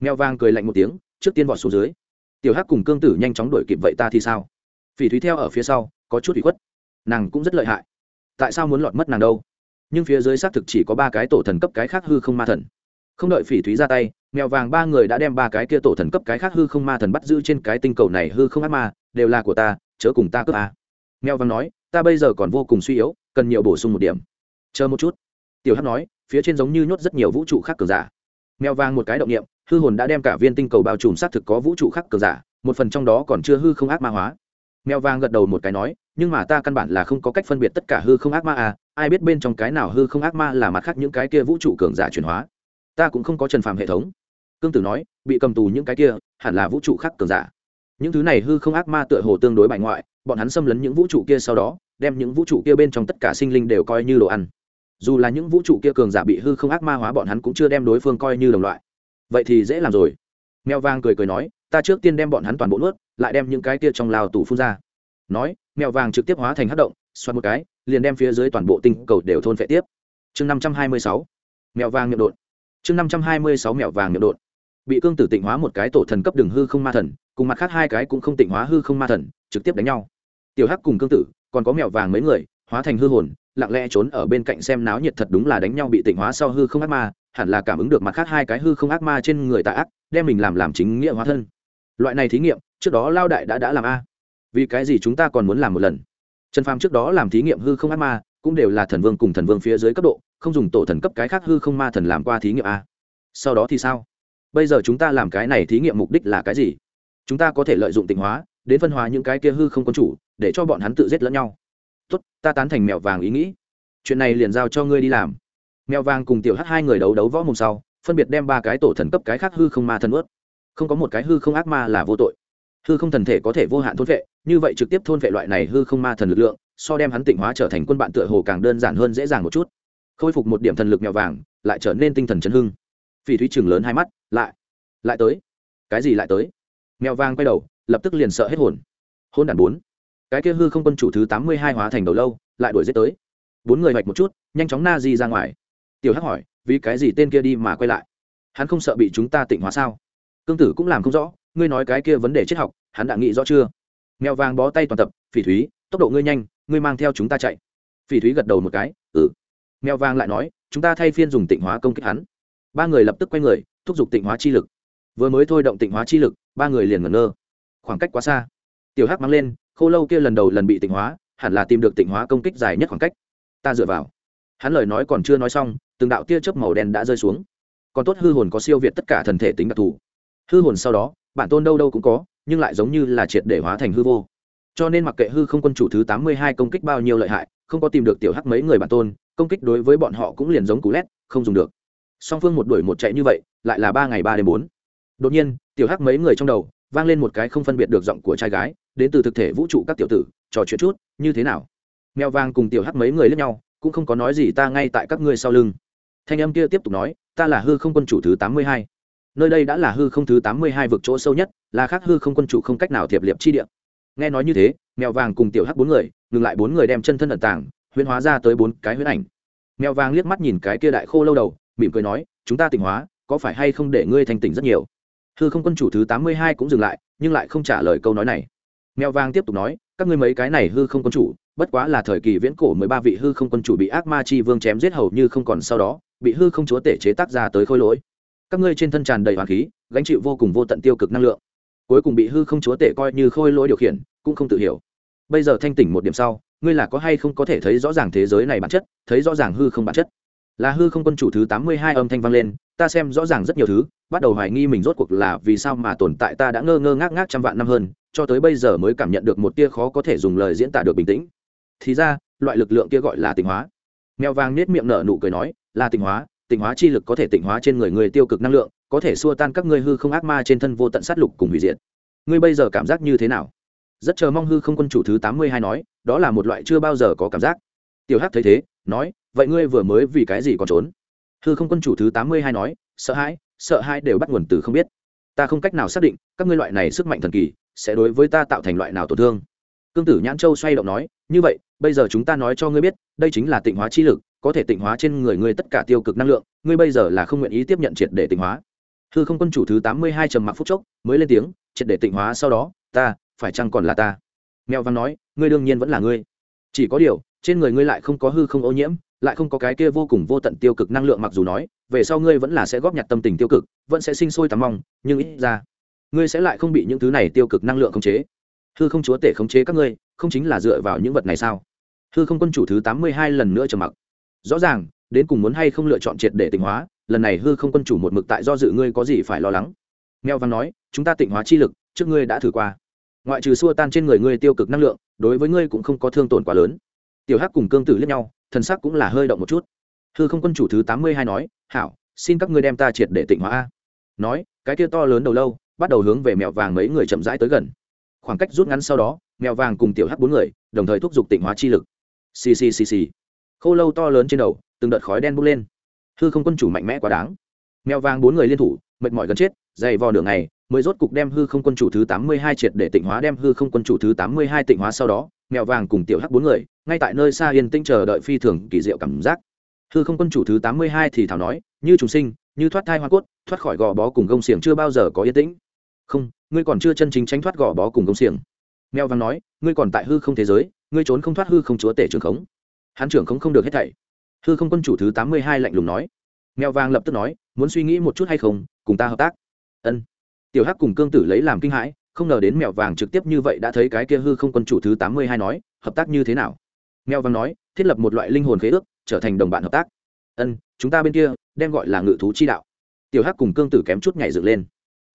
Mèo vàng cười lạnh một tiếng, trước tiên vọt xuống dưới. Tiểu hắc cùng cương tử nhanh chóng đuổi kịp vậy ta thì sao? Phỉ thúy theo ở phía sau, có chút ủy khuất. Nàng cũng rất lợi hại. Tại sao muốn lọt mất nàng đâu? Nhưng phía dưới xác thực chỉ có ba cái tổ thần cấp cái khác hư không ma thần. Không đợi phỉ thúy ra tay, mèo vàng ba người đã đem ba cái kia tổ thần cấp cái khác hư không ma thần bắt giữ trên cái tinh cầu này hư không ác ma, đều là của ta, chớ cùng ta cướp à mèo vàng nói ta bây giờ còn vô cùng suy yếu, cần nhiều bổ sung một điểm. Chờ một chút. Tiểu hắc nói, phía trên giống như nhốt rất nhiều vũ trụ khác cường giả. Mèo vàng một cái động nghiệm hư hồn đã đem cả viên tinh cầu bao trùm xác thực có vũ trụ khác cường giả, một phần trong đó còn chưa hư không ác ma hóa. Mèo vàng gật đầu một cái nói, nhưng mà ta căn bản là không có cách phân biệt tất cả hư không ác ma à ai biết bên trong cái nào hư không ác ma là mặt khác những cái kia vũ trụ cường giả chuyển hóa. Ta cũng không có trần phàm hệ thống. Cương tử nói, bị cầm tù những cái kia, hẳn là vũ trụ khác cường giả. Những thứ này hư không ác ma tựa hồ tương đối bại ngoại bọn hắn xâm lấn những vũ trụ kia sau đó, đem những vũ trụ kia bên trong tất cả sinh linh đều coi như đồ ăn. Dù là những vũ trụ kia cường giả bị hư không ác ma hóa, bọn hắn cũng chưa đem đối phương coi như đồng loại. Vậy thì dễ làm rồi. Mèo vàng cười cười nói, ta trước tiên đem bọn hắn toàn bộ nuốt, lại đem những cái kia trong lào tủ phun ra. Nói, mèo vàng trực tiếp hóa thành hát động xoắn một cái, liền đem phía dưới toàn bộ tinh cầu đều thôn phệ tiếp. Chương năm trăm hai mươi sáu. Mèo vàng nhậm đột. Chương năm trăm hai mươi sáu mèo vàng nhậm đột. Bị cương tử tịnh hóa một cái tổ thần cấp đường hư không ma thần, cùng mặt khác hai cái cũng không tịnh hóa hư không ma thần, trực tiếp đánh nhau tiểu hắc cùng cương tử, còn có mèo vàng mấy người, hóa thành hư hồn, lặng lẽ trốn ở bên cạnh xem náo nhiệt thật đúng là đánh nhau bị tịnh hóa sau hư không ác ma, hẳn là cảm ứng được mặt khác hai cái hư không ác ma trên người tạ ác, đem mình làm làm chính nghĩa hóa thân. Loại này thí nghiệm, trước đó lao đại đã đã làm a. Vì cái gì chúng ta còn muốn làm một lần? Trần phàm trước đó làm thí nghiệm hư không ác ma, cũng đều là thần vương cùng thần vương phía dưới cấp độ, không dùng tổ thần cấp cái khác hư không ma thần làm qua thí nghiệm a. Sau đó thì sao? Bây giờ chúng ta làm cái này thí nghiệm mục đích là cái gì? Chúng ta có thể lợi dụng tịnh hóa, đến phân hóa những cái kia hư không quân chủ để cho bọn hắn tự giết lẫn nhau. Tốt, ta tán thành mèo vàng ý nghĩ. Chuyện này liền giao cho ngươi đi làm. Mèo vàng cùng tiểu Hắc hai người đấu đấu võ mồm sau, phân biệt đem ba cái tổ thần cấp cái khác hư không ma thần ướt. Không có một cái hư không ác ma là vô tội. Hư không thần thể có thể vô hạn thôn vệ, như vậy trực tiếp thôn vệ loại này hư không ma thần lực lượng, so đem hắn tịnh hóa trở thành quân bạn tựa hồ càng đơn giản hơn dễ dàng một chút. Khôi phục một điểm thần lực mèo vàng, lại trở nên tinh thần chấn hưng. Phỉ thúy chừng lớn hai mắt, lại lại tới. Cái gì lại tới? Mèo vàng quay đầu, lập tức liền sợ hết hồn. Hôn đản bốn cái kia hư không quân chủ thứ tám mươi hai hóa thành đầu lâu, lại đuổi giết tới. Bốn người hoạch một chút, nhanh chóng na di ra ngoài. Tiểu hắc hỏi, vì cái gì tên kia đi mà quay lại? Hắn không sợ bị chúng ta tịnh hóa sao? Cương tử cũng làm không rõ, ngươi nói cái kia vấn đề triết học, hắn đã nghĩ rõ chưa? Mèo vàng bó tay toàn tập, phỉ thúy, tốc độ ngươi nhanh, ngươi mang theo chúng ta chạy. Phỉ thúy gật đầu một cái ừ. Mèo vàng lại nói, chúng ta thay phiên dùng tịnh hóa công kích hắn. Ba người lập tức quay người, thúc giục tịnh hóa chi lực. Vừa mới thôi động tịnh hóa chi lực, ba người liền ngẩn ngơ. Khoảng cách quá xa. Tiểu hắc mang lên khô lâu kia lần đầu lần bị tịnh hóa, hẳn là tìm được tịnh hóa công kích dài nhất khoảng cách. Ta dựa vào. Hắn lời nói còn chưa nói xong, từng đạo tia chớp màu đen đã rơi xuống. Còn tốt hư hồn có siêu việt tất cả thần thể tính đặc thù. Hư hồn sau đó, bản tôn đâu đâu cũng có, nhưng lại giống như là triệt để hóa thành hư vô. Cho nên mặc kệ hư không quân chủ thứ tám mươi hai công kích bao nhiêu lợi hại, không có tìm được tiểu hắc mấy người bản tôn, công kích đối với bọn họ cũng liền giống cú lét, không dùng được. Song phương một đuổi một chạy như vậy, lại là ba ngày ba đêm bốn. Đột nhiên, tiểu hắc mấy người trong đầu vang lên một cái không phân biệt được giọng của trai gái đến từ thực thể vũ trụ các tiểu tử, trò chuyện chút, như thế nào? Mèo vàng cùng tiểu hắc mấy người lẫn nhau, cũng không có nói gì ta ngay tại các ngươi sau lưng. Thanh âm kia tiếp tục nói, ta là hư không quân chủ thứ tám mươi hai. Nơi đây đã là hư không thứ tám mươi hai vực chỗ sâu nhất, là khác hư không quân chủ không cách nào thiệp liệp chi địa. Nghe nói như thế, mèo vàng cùng tiểu hắc bốn người, ngừng lại bốn người đem chân thân ẩn tàng, huyễn hóa ra tới bốn cái huyễn ảnh. Mèo vàng liếc mắt nhìn cái kia đại khô lâu đầu, mỉm cười nói, chúng ta tỉnh hóa, có phải hay không để ngươi thành tỉnh rất nhiều? Hư không quân chủ thứ tám mươi hai cũng dừng lại, nhưng lại không trả lời câu nói này mèo vàng tiếp tục nói, các ngươi mấy cái này hư không quân chủ, bất quá là thời kỳ viễn cổ mười ba vị hư không quân chủ bị ác ma chi vương chém giết hầu như không còn sau đó, bị hư không chúa tể chế tác ra tới khôi lỗi. Các ngươi trên thân tràn đầy hoàng khí, gánh chịu vô cùng vô tận tiêu cực năng lượng. Cuối cùng bị hư không chúa tể coi như khôi lỗi điều khiển, cũng không tự hiểu. Bây giờ thanh tỉnh một điểm sau, ngươi là có hay không có thể thấy rõ ràng thế giới này bản chất, thấy rõ ràng hư không bản chất? Là hư không quân chủ thứ tám mươi hai âm thanh vang lên, ta xem rõ ràng rất nhiều thứ, bắt đầu hoài nghi mình rốt cuộc là vì sao mà tồn tại ta đã ngơ ngơ ngác ngác trăm vạn năm hơn, cho tới bây giờ mới cảm nhận được một tia khó có thể dùng lời diễn tả được bình tĩnh. Thì ra, loại lực lượng kia gọi là tịnh hóa. Mèo vàng nết miệng nở nụ cười nói, là tịnh hóa tịnh hóa chi lực có thể tịnh hóa trên người người tiêu cực năng lượng, có thể xua tan các ngươi hư không ác ma trên thân vô tận sát lục cùng hủy diệt. Ngươi bây giờ cảm giác như thế nào? Rất chờ mong hư không quân chủ thứ tám mươi hai nói, đó là một loại chưa bao giờ có cảm giác. Tiểu hắc thấy thế, nói vậy ngươi vừa mới vì cái gì còn trốn? Hư không quân chủ thứ tám mươi hai nói, sợ hãi sợ hãi đều bắt nguồn từ không biết. Ta không cách nào xác định, các ngươi loại này sức mạnh thần kỳ, sẽ đối với ta tạo thành loại nào tổn thương. Cương tử nhãn châu xoay động nói, như vậy, bây giờ chúng ta nói cho ngươi biết, đây chính là tịnh hóa chi lực, có thể tịnh hóa trên người ngươi tất cả tiêu cực năng lượng, ngươi bây giờ là không nguyện ý tiếp nhận triệt để tịnh hóa. Hư không quân chủ thứ tám mươi hai trầm mặc phút chốc, mới lên tiếng, triệt để tịnh hóa sau đó, ta, phải chăng còn là ta? Mèo văn nói, ngươi đương nhiên vẫn là ngươi. Chỉ có điều, trên người ngươi lại không có hư không ô nhiễm lại không có cái kia vô cùng vô tận tiêu cực năng lượng mặc dù nói, về sau ngươi vẫn là sẽ góp nhặt tâm tình tiêu cực, vẫn sẽ sinh sôi tắm mong, nhưng ít ra, ngươi sẽ lại không bị những thứ này tiêu cực năng lượng khống chế. Hư không chúa tể khống chế các ngươi, không chính là dựa vào những vật này sao? Hư không quân chủ thứ tám mươi hai lần nữa trầm mặc. Rõ ràng, đến cùng muốn hay không lựa chọn triệt để tịnh hóa, lần này hư không quân chủ một mực tại do dự ngươi có gì phải lo lắng. Mèo văn nói, chúng ta tịnh hóa chi lực, trước ngươi đã thử qua. Ngoại trừ xua tan trên người ngươi tiêu cực năng lượng, đối với ngươi cũng không có thương tổn quá lớn. Tiểu hắc cùng cương tử liếc nhau thần sắc cũng là hơi động một chút. Hư không quân chủ thứ tám mươi hai nói, hảo, xin các ngươi đem ta triệt để tịnh hóa a. Nói, cái kia to lớn đầu lâu, bắt đầu hướng về mèo vàng mấy người chậm rãi tới gần. Khoảng cách rút ngắn sau đó, mèo vàng cùng tiểu hắc bốn người, đồng thời thúc giục tịnh hóa chi lực. Xì xì xì xì. Khô lâu to lớn trên đầu, từng đợt khói đen bốc lên. Hư không quân chủ mạnh mẽ quá đáng. Mèo vàng bốn người liên thủ mệt mỏi gần chết, dày vò nửa ngày, mới rốt cục đem hư không quân chủ thứ tám mươi hai triệt để tịnh hóa, đem hư không quân chủ thứ tám mươi hai tịnh hóa sau đó, mèo vàng cùng tiểu hắc bốn người, ngay tại nơi xa yên tĩnh chờ đợi phi thường kỳ diệu cảm giác. Hư không quân chủ thứ tám mươi hai thì thảo nói, như trùng sinh, như thoát thai hoa cốt, thoát khỏi gò bó cùng gông xiềng chưa bao giờ có yên tĩnh. Không, ngươi còn chưa chân chính tránh thoát gò bó cùng gông xiềng. Mèo vàng nói, ngươi còn tại hư không thế giới, ngươi trốn không thoát hư không chúa tể trường khống. Hắn trưởng không không được hết thảy. Hư không quân chủ thứ tám mươi hai lạnh lùng nói. Mèo vàng lập tức nói, muốn suy nghĩ một chút hay không cùng ta hợp tác. Ân. Tiểu hắc cùng cương tử lấy làm kinh hãi, không ngờ đến mèo vàng trực tiếp như vậy đã thấy cái kia hư không quân chủ thứ tám mươi hai nói, hợp tác như thế nào? Mèo vàng nói, thiết lập một loại linh hồn khế ước, trở thành đồng bạn hợp tác. Ân, chúng ta bên kia, đem gọi là ngự thú chi đạo. Tiểu hắc cùng cương tử kém chút nhảy dựng lên.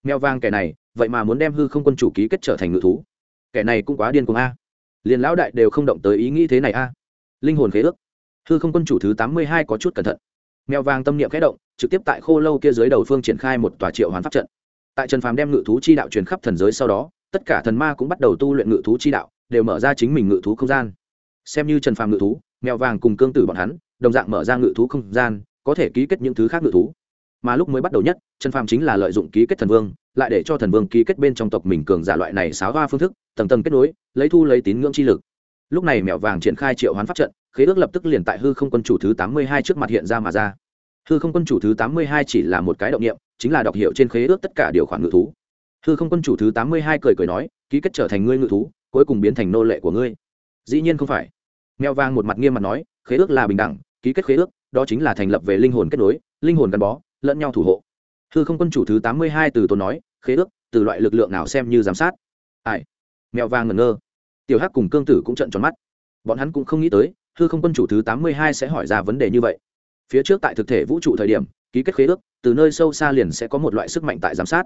Mèo vàng kẻ này, vậy mà muốn đem hư không quân chủ ký kết trở thành ngự thú? Kẻ này cũng quá điên cuồng a. Liền lão đại đều không động tới ý nghĩ thế này a. Linh hồn khế ước. Hư không quân chủ thứ tám mươi hai có chút cẩn thận mèo vàng tâm niệm khẽ động, trực tiếp tại khô lâu kia dưới đầu phương triển khai một tòa triệu hoán pháp trận. Tại trần phàm đem ngự thú chi đạo truyền khắp thần giới sau đó, tất cả thần ma cũng bắt đầu tu luyện ngự thú chi đạo, đều mở ra chính mình ngự thú không gian. Xem như trần phàm ngự thú, mèo vàng cùng cương tử bọn hắn, đồng dạng mở ra ngự thú không gian, có thể ký kết những thứ khác ngự thú. Mà lúc mới bắt đầu nhất, trần phàm chính là lợi dụng ký kết thần vương, lại để cho thần vương ký kết bên trong tộc mình cường giả loại này xáo hoa phương thức, tầng tầng kết nối, lấy thu lấy tín ngưỡng chi lực lúc này mèo vàng triển khai triệu hoán pháp trận, khế ước lập tức liền tại hư không quân chủ thứ tám mươi hai trước mặt hiện ra mà ra. Hư không quân chủ thứ tám mươi hai chỉ là một cái động niệm, chính là đọc hiệu trên khế ước tất cả điều khoản ngự thú. Hư không quân chủ thứ tám mươi hai cười cười nói, ký kết trở thành ngươi ngự thú, cuối cùng biến thành nô lệ của ngươi. Dĩ nhiên không phải. Mèo vàng một mặt nghiêm mặt nói, khế ước là bình đẳng, ký kết khế ước, đó chính là thành lập về linh hồn kết nối, linh hồn gắn bó, lẫn nhau thủ hộ. Hư không quân chủ thứ tám mươi hai từ tốn nói, khế ước, từ loại lực lượng nào xem như giám sát? Ai? Mèo vàng ngẩn ngơ tiểu hắc cùng cương tử cũng trận tròn mắt. Bọn hắn cũng không nghĩ tới, hư không quân chủ thứ tám mươi hai sẽ hỏi ra vấn đề như vậy. Phía trước tại thực thể vũ trụ thời điểm, ký kết khế ước, từ nơi sâu xa liền sẽ có một loại sức mạnh tại giám sát.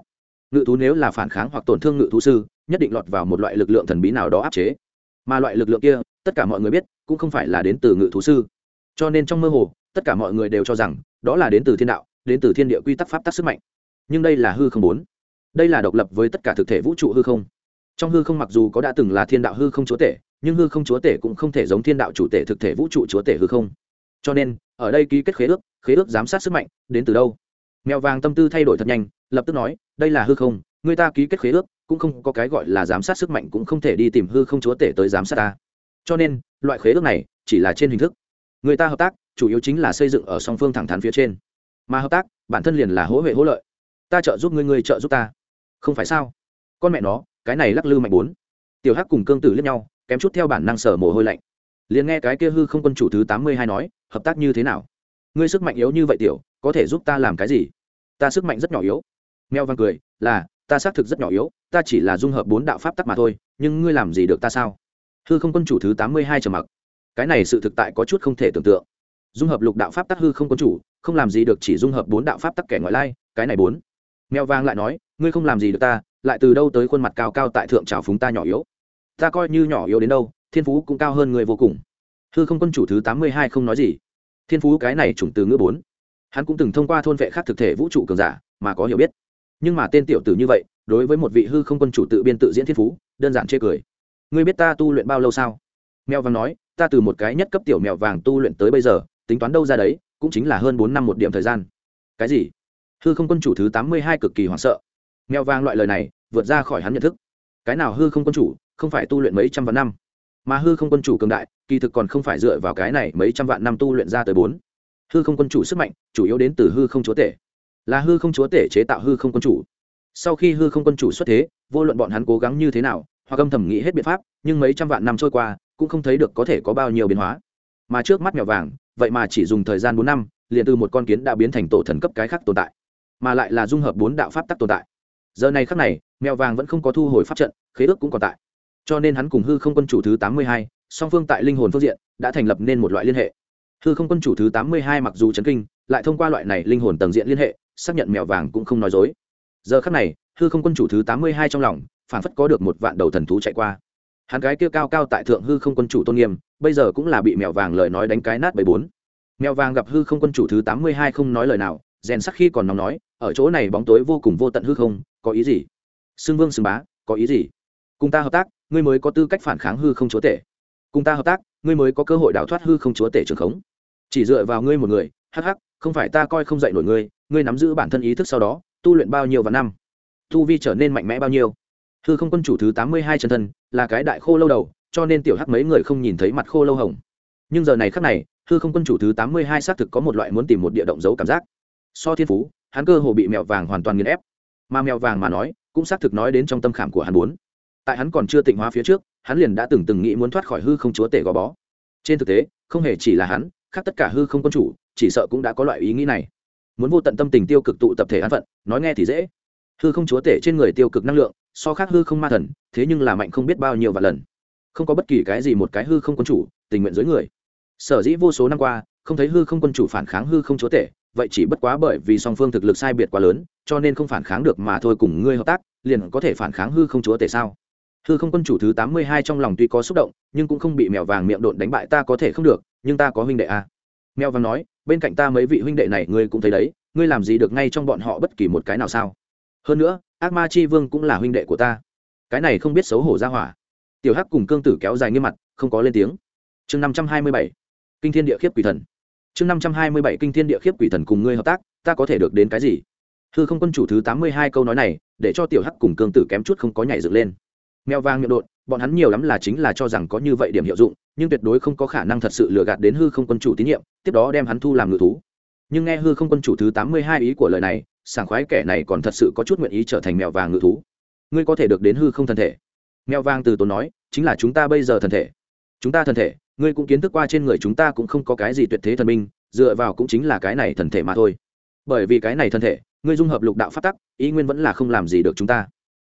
Ngự thú nếu là phản kháng hoặc tổn thương ngự thú sư, nhất định lọt vào một loại lực lượng thần bí nào đó áp chế. Mà loại lực lượng kia, tất cả mọi người biết, cũng không phải là đến từ ngự thú sư. Cho nên trong mơ hồ, tất cả mọi người đều cho rằng, đó là đến từ thiên đạo, đến từ thiên địa quy tắc pháp tắc sức mạnh. Nhưng đây là hư không bốn. Đây là độc lập với tất cả thực thể vũ trụ hư không trong hư không mặc dù có đã từng là thiên đạo hư không chúa tể, nhưng hư không chúa tể cũng không thể giống thiên đạo chủ tể thực thể vũ trụ chúa tể hư không. Cho nên, ở đây ký kết khế ước khế ước giám sát sức mạnh, đến từ đâu? Mèo vàng tâm tư thay đổi thật nhanh, lập tức nói, đây là hư không, người ta ký kết khế ước, cũng không có cái gọi là giám sát sức mạnh cũng không thể đi tìm hư không chúa tể tới giám sát ta. Cho nên, loại khế ước này chỉ là trên hình thức. Người ta hợp tác, chủ yếu chính là xây dựng ở song phương thẳng thắn phía trên. Mà hợp tác, bản thân liền là hỗ huệ hỗ lợi. Ta trợ giúp ngươi ngươi trợ giúp ta. Không phải sao? Con mẹ nó cái này lắc lư mạnh bốn. Tiểu hắc cùng cương tử liếc nhau, kém chút theo bản năng sở mồ hôi lạnh. Liền nghe cái kia hư không quân chủ thứ tám mươi hai nói, hợp tác như thế nào? Ngươi sức mạnh yếu như vậy tiểu, có thể giúp ta làm cái gì? Ta sức mạnh rất nhỏ yếu. Mèo văn cười, là, ta xác thực rất nhỏ yếu, ta chỉ là dung hợp bốn đạo pháp tắc mà thôi, nhưng ngươi làm gì được ta sao? Hư không quân chủ thứ tám mươi hai trầm mặc. Cái này sự thực tại có chút không thể tưởng tượng. Dung hợp lục đạo pháp tắc hư không quân chủ, không làm gì được chỉ dung hợp bốn đạo pháp tắc kẻ ngoại lai, cái này bốn. Mèo vang lại nói ngươi không làm gì được ta, lại từ đâu tới khuôn mặt cao cao tại thượng trào phúng ta nhỏ yếu? Ta coi như nhỏ yếu đến đâu, thiên phú cũng cao hơn người vô cùng. Hư không quân chủ thứ tám mươi hai không nói gì. Thiên phú cái này chủng từ ngữ bốn. Hắn cũng từng thông qua thôn vệ khác thực thể vũ trụ cường giả, mà có hiểu biết. Nhưng mà tên tiểu tử như vậy, đối với một vị hư không quân chủ tự biên tự diễn thiên phú, đơn giản chê cười. Ngươi biết ta tu luyện bao lâu sao? Mèo vàng nói, ta từ một cái nhất cấp tiểu mèo vàng tu luyện tới bây giờ, tính toán đâu ra đấy, cũng chính là hơn bốn năm một điểm thời gian. Cái gì? Hư không quân chủ thứ tám mươi hai cực kỳ hoảng sợ mèo vàng loại lời này, vượt ra khỏi hắn nhận thức. Cái nào hư không quân chủ, không phải tu luyện mấy trăm vạn năm. Mà hư không quân chủ cường đại, kỳ thực còn không phải dựa vào cái này mấy trăm vạn năm tu luyện ra tới bốn. Hư không quân chủ sức mạnh, chủ yếu đến từ hư không chúa tể. Là hư không chúa tể chế tạo hư không quân chủ. Sau khi hư không quân chủ xuất thế, vô luận bọn hắn cố gắng như thế nào, hoặc âm thầm nghĩ hết biện pháp, nhưng mấy trăm vạn năm trôi qua, cũng không thấy được có thể có bao nhiêu biến hóa. Mà trước mắt mèo vàng, vậy mà chỉ dùng thời gian bốn năm, liền từ một con kiến đã biến thành tổ thần cấp cái khác tồn tại. Mà lại là dung hợp bốn đạo pháp tắc tồn tại giờ này khắc này, mèo vàng vẫn không có thu hồi pháp trận, khế ước cũng còn tại. Cho nên hắn cùng hư không quân chủ thứ tám mươi hai, song phương tại linh hồn phương diện, đã thành lập nên một loại liên hệ. Hư không quân chủ thứ tám mươi hai mặc dù chấn kinh, lại thông qua loại này linh hồn tầng diện liên hệ, xác nhận mèo vàng cũng không nói dối. Giờ khắc này, hư không quân chủ thứ tám mươi hai trong lòng phản phất có được một vạn đầu thần thú chạy qua. Hắn gái kia cao cao tại thượng hư không quân chủ tôn nghiêm, bây giờ cũng là bị mèo vàng lời nói đánh cái nát bảy bốn. Mèo vàng gặp hư không quân chủ thứ tám mươi hai không nói lời nào, rèn sắc khi còn nóng nói, ở chỗ này bóng tối vô cùng vô tận hư không có ý gì? Xưng vương xưng bá, có ý gì? Cùng ta hợp tác, ngươi mới có tư cách phản kháng hư không chúa tể. Cùng ta hợp tác, ngươi mới có cơ hội đào thoát hư không chúa tể trường khống. Chỉ dựa vào ngươi một người, hắc hắc, không phải ta coi không dạy nổi ngươi ngươi nắm giữ bản thân ý thức sau đó, tu luyện bao nhiêu và năm? Tu vi trở nên mạnh mẽ bao nhiêu? Hư không quân chủ thứ tám mươi hai chân thân, là cái đại khô lâu đầu, cho nên tiểu hắc mấy người không nhìn thấy mặt khô lâu hồng. Nhưng giờ này khắc này, hư không quân chủ thứ tám mươi hai xác thực có một loại muốn tìm một địa động giấu cảm giác. So thiên phú, hắn cơ hồ bị mẹo vàng hoàn toàn nghiền ép mà mèo vàng mà nói, cũng xác thực nói đến trong tâm khảm của hắn muốn. Tại hắn còn chưa tịnh hóa phía trước, hắn liền đã từng từng nghĩ muốn thoát khỏi hư không chúa tể gò bó. Trên thực tế, không hề chỉ là hắn, khác tất cả hư không quân chủ, chỉ sợ cũng đã có loại ý nghĩ này. Muốn vô tận tâm tình tiêu cực tụ tập thể an phận, nói nghe thì dễ. Hư không chúa tể trên người tiêu cực năng lượng, so khác hư không ma thần, thế nhưng là mạnh không biết bao nhiêu và lần. Không có bất kỳ cái gì một cái hư không quân chủ tình nguyện dưới người. Sở dĩ vô số năm qua, không thấy hư không quân chủ phản kháng hư không chúa tể vậy chỉ bất quá bởi vì song phương thực lực sai biệt quá lớn, cho nên không phản kháng được mà thôi cùng ngươi hợp tác, liền có thể phản kháng hư không chúa tể sao? Hư không quân chủ thứ tám mươi hai trong lòng tuy có xúc động, nhưng cũng không bị mèo vàng miệng độn đánh bại ta có thể không được, nhưng ta có huynh đệ a à. mèo vàng nói, bên cạnh ta mấy vị huynh đệ này ngươi cũng thấy đấy, ngươi làm gì được ngay trong bọn họ bất kỳ một cái nào sao? Hơn nữa, ác ma chi vương cũng là huynh đệ của ta. Cái này không biết xấu hổ ra hỏa. Tiểu hắc cùng cương tử kéo dài nghiêm mặt, không có lên tiếng. Chương năm trăm hai mươi bảy. Kinh thiên địa khiếp quỷ thần chương năm trăm hai mươi bảy kinh thiên địa khiếp quỷ thần cùng ngươi hợp tác, ta có thể được đến cái gì? Hư không quân chủ thứ tám mươi hai câu nói này, để cho tiểu hắc cùng cương tử kém chút không có nhảy dựng lên. Mèo vàng miệng đột, bọn hắn nhiều lắm là chính là cho rằng có như vậy điểm hiệu dụng, nhưng tuyệt đối không có khả năng thật sự lừa gạt đến hư không quân chủ tín nhiệm, tiếp đó đem hắn thu làm ngự thú. Nhưng nghe hư không quân chủ thứ tám mươi hai ý của lời này, sảng khoái kẻ này còn thật sự có chút nguyện ý trở thành mèo vàng ngự thú. Ngươi có thể được đến hư không thân thể. Mèo vàng từ tốn nói, chính là chúng ta bây giờ thân thể. Chúng ta thân thể ngươi cũng kiến thức qua trên người chúng ta cũng không có cái gì tuyệt thế thần minh, dựa vào cũng chính là cái này thần thể mà thôi. Bởi vì cái này thân thể, ngươi dung hợp lục đạo phát tắc, ý nguyên vẫn là không làm gì được chúng ta.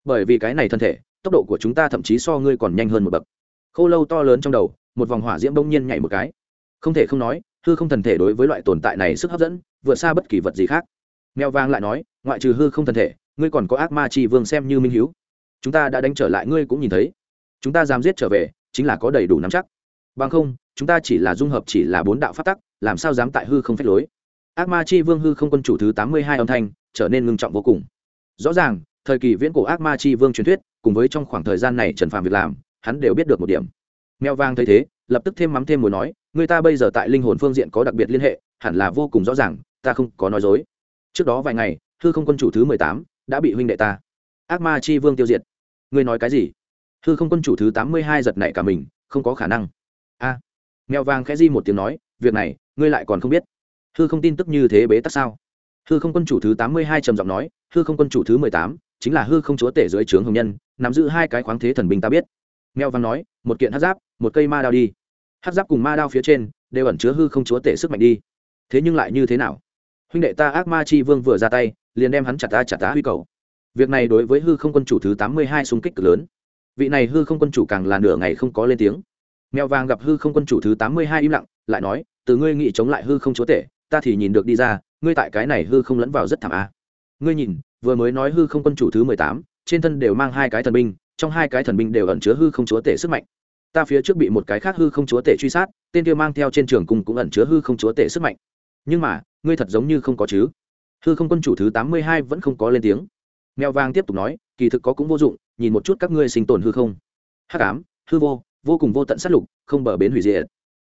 Bởi vì cái này thân thể, tốc độ của chúng ta thậm chí so ngươi còn nhanh hơn một bậc. Khô lâu to lớn trong đầu, một vòng hỏa diễm bỗng nhiên nhảy một cái. Không thể không nói, hư không thần thể đối với loại tồn tại này sức hấp dẫn, vượt xa bất kỳ vật gì khác. Mèo vang lại nói, ngoại trừ hư không thần thể, ngươi còn có ác ma tri vương xem như minh hiếu. Chúng ta đã đánh trở lại ngươi cũng nhìn thấy. Chúng ta dám giết trở về, chính là có đầy đủ nắm chắc bằng không, chúng ta chỉ là dung hợp chỉ là bốn đạo phát tắc, làm sao dám tại hư không phép lối? Ác ma chi vương hư không quân chủ thứ tám mươi hai âm thanh, trở nên ngưng trọng vô cùng. Rõ ràng, thời kỳ viễn cổ ác ma chi vương truyền thuyết, cùng với trong khoảng thời gian này trần phàm việc làm, hắn đều biết được một điểm. Mèo vang thấy thế, lập tức thêm mắm thêm mùi nói, người ta bây giờ tại linh hồn phương diện có đặc biệt liên hệ, hẳn là vô cùng rõ ràng, ta không có nói dối. Trước đó vài ngày, hư không quân chủ thứ mười tám đã bị huynh đệ ta, ác ma chi vương tiêu diệt. Ngươi nói cái gì? Hư không quân chủ thứ tám mươi hai giật nảy cả mình, không có khả năng a. Mèo vàng khẽ di một tiếng nói, việc này, ngươi lại còn không biết. Hư không tin tức như thế bế tắc sao? Hư không quân chủ thứ tám mươi hai trầm giọng nói, hư không quân chủ thứ mười tám, chính là hư không chúa tể dưới trướng hồng nhân, nắm giữ hai cái khoáng thế thần binh ta biết. Mèo vàng nói, một kiện hát giáp, một cây ma đao đi. Hát giáp cùng ma đao phía trên đều ẩn chứa hư không chúa tể sức mạnh đi. Thế nhưng lại như thế nào? Huynh đệ ta ác ma chi vương vừa ra tay, liền đem hắn chặt ta chặt tá huy cầu. Việc này đối với hư không quân chủ thứ tám mươi hai xung kích cực lớn. Vị này hư không quân chủ càng là nửa ngày không có lên tiếng mèo vàng gặp hư không quân chủ thứ tám mươi hai im lặng, lại nói, từ ngươi nghĩ chống lại hư không chúa tể, ta thì nhìn được đi ra, ngươi tại cái này hư không lẫn vào rất thảm a. Ngươi nhìn, vừa mới nói hư không quân chủ thứ mười tám, trên thân đều mang hai cái thần binh, trong hai cái thần binh đều ẩn chứa hư không chúa tể sức mạnh. Ta phía trước bị một cái khác hư không chúa tể truy sát, tên kia mang theo trên trường cùng cũng ẩn chứa hư không chúa tể sức mạnh. Nhưng mà, ngươi thật giống như không có chứ? Hư không quân chủ thứ tám mươi hai vẫn không có lên tiếng. Mèo vàng tiếp tục nói, kỳ thực có cũng vô dụng, nhìn một chút các ngươi sinh tồn hư không. Hắc ám, hư vô vô cùng vô tận sát lục, không bờ bến hủy diệt.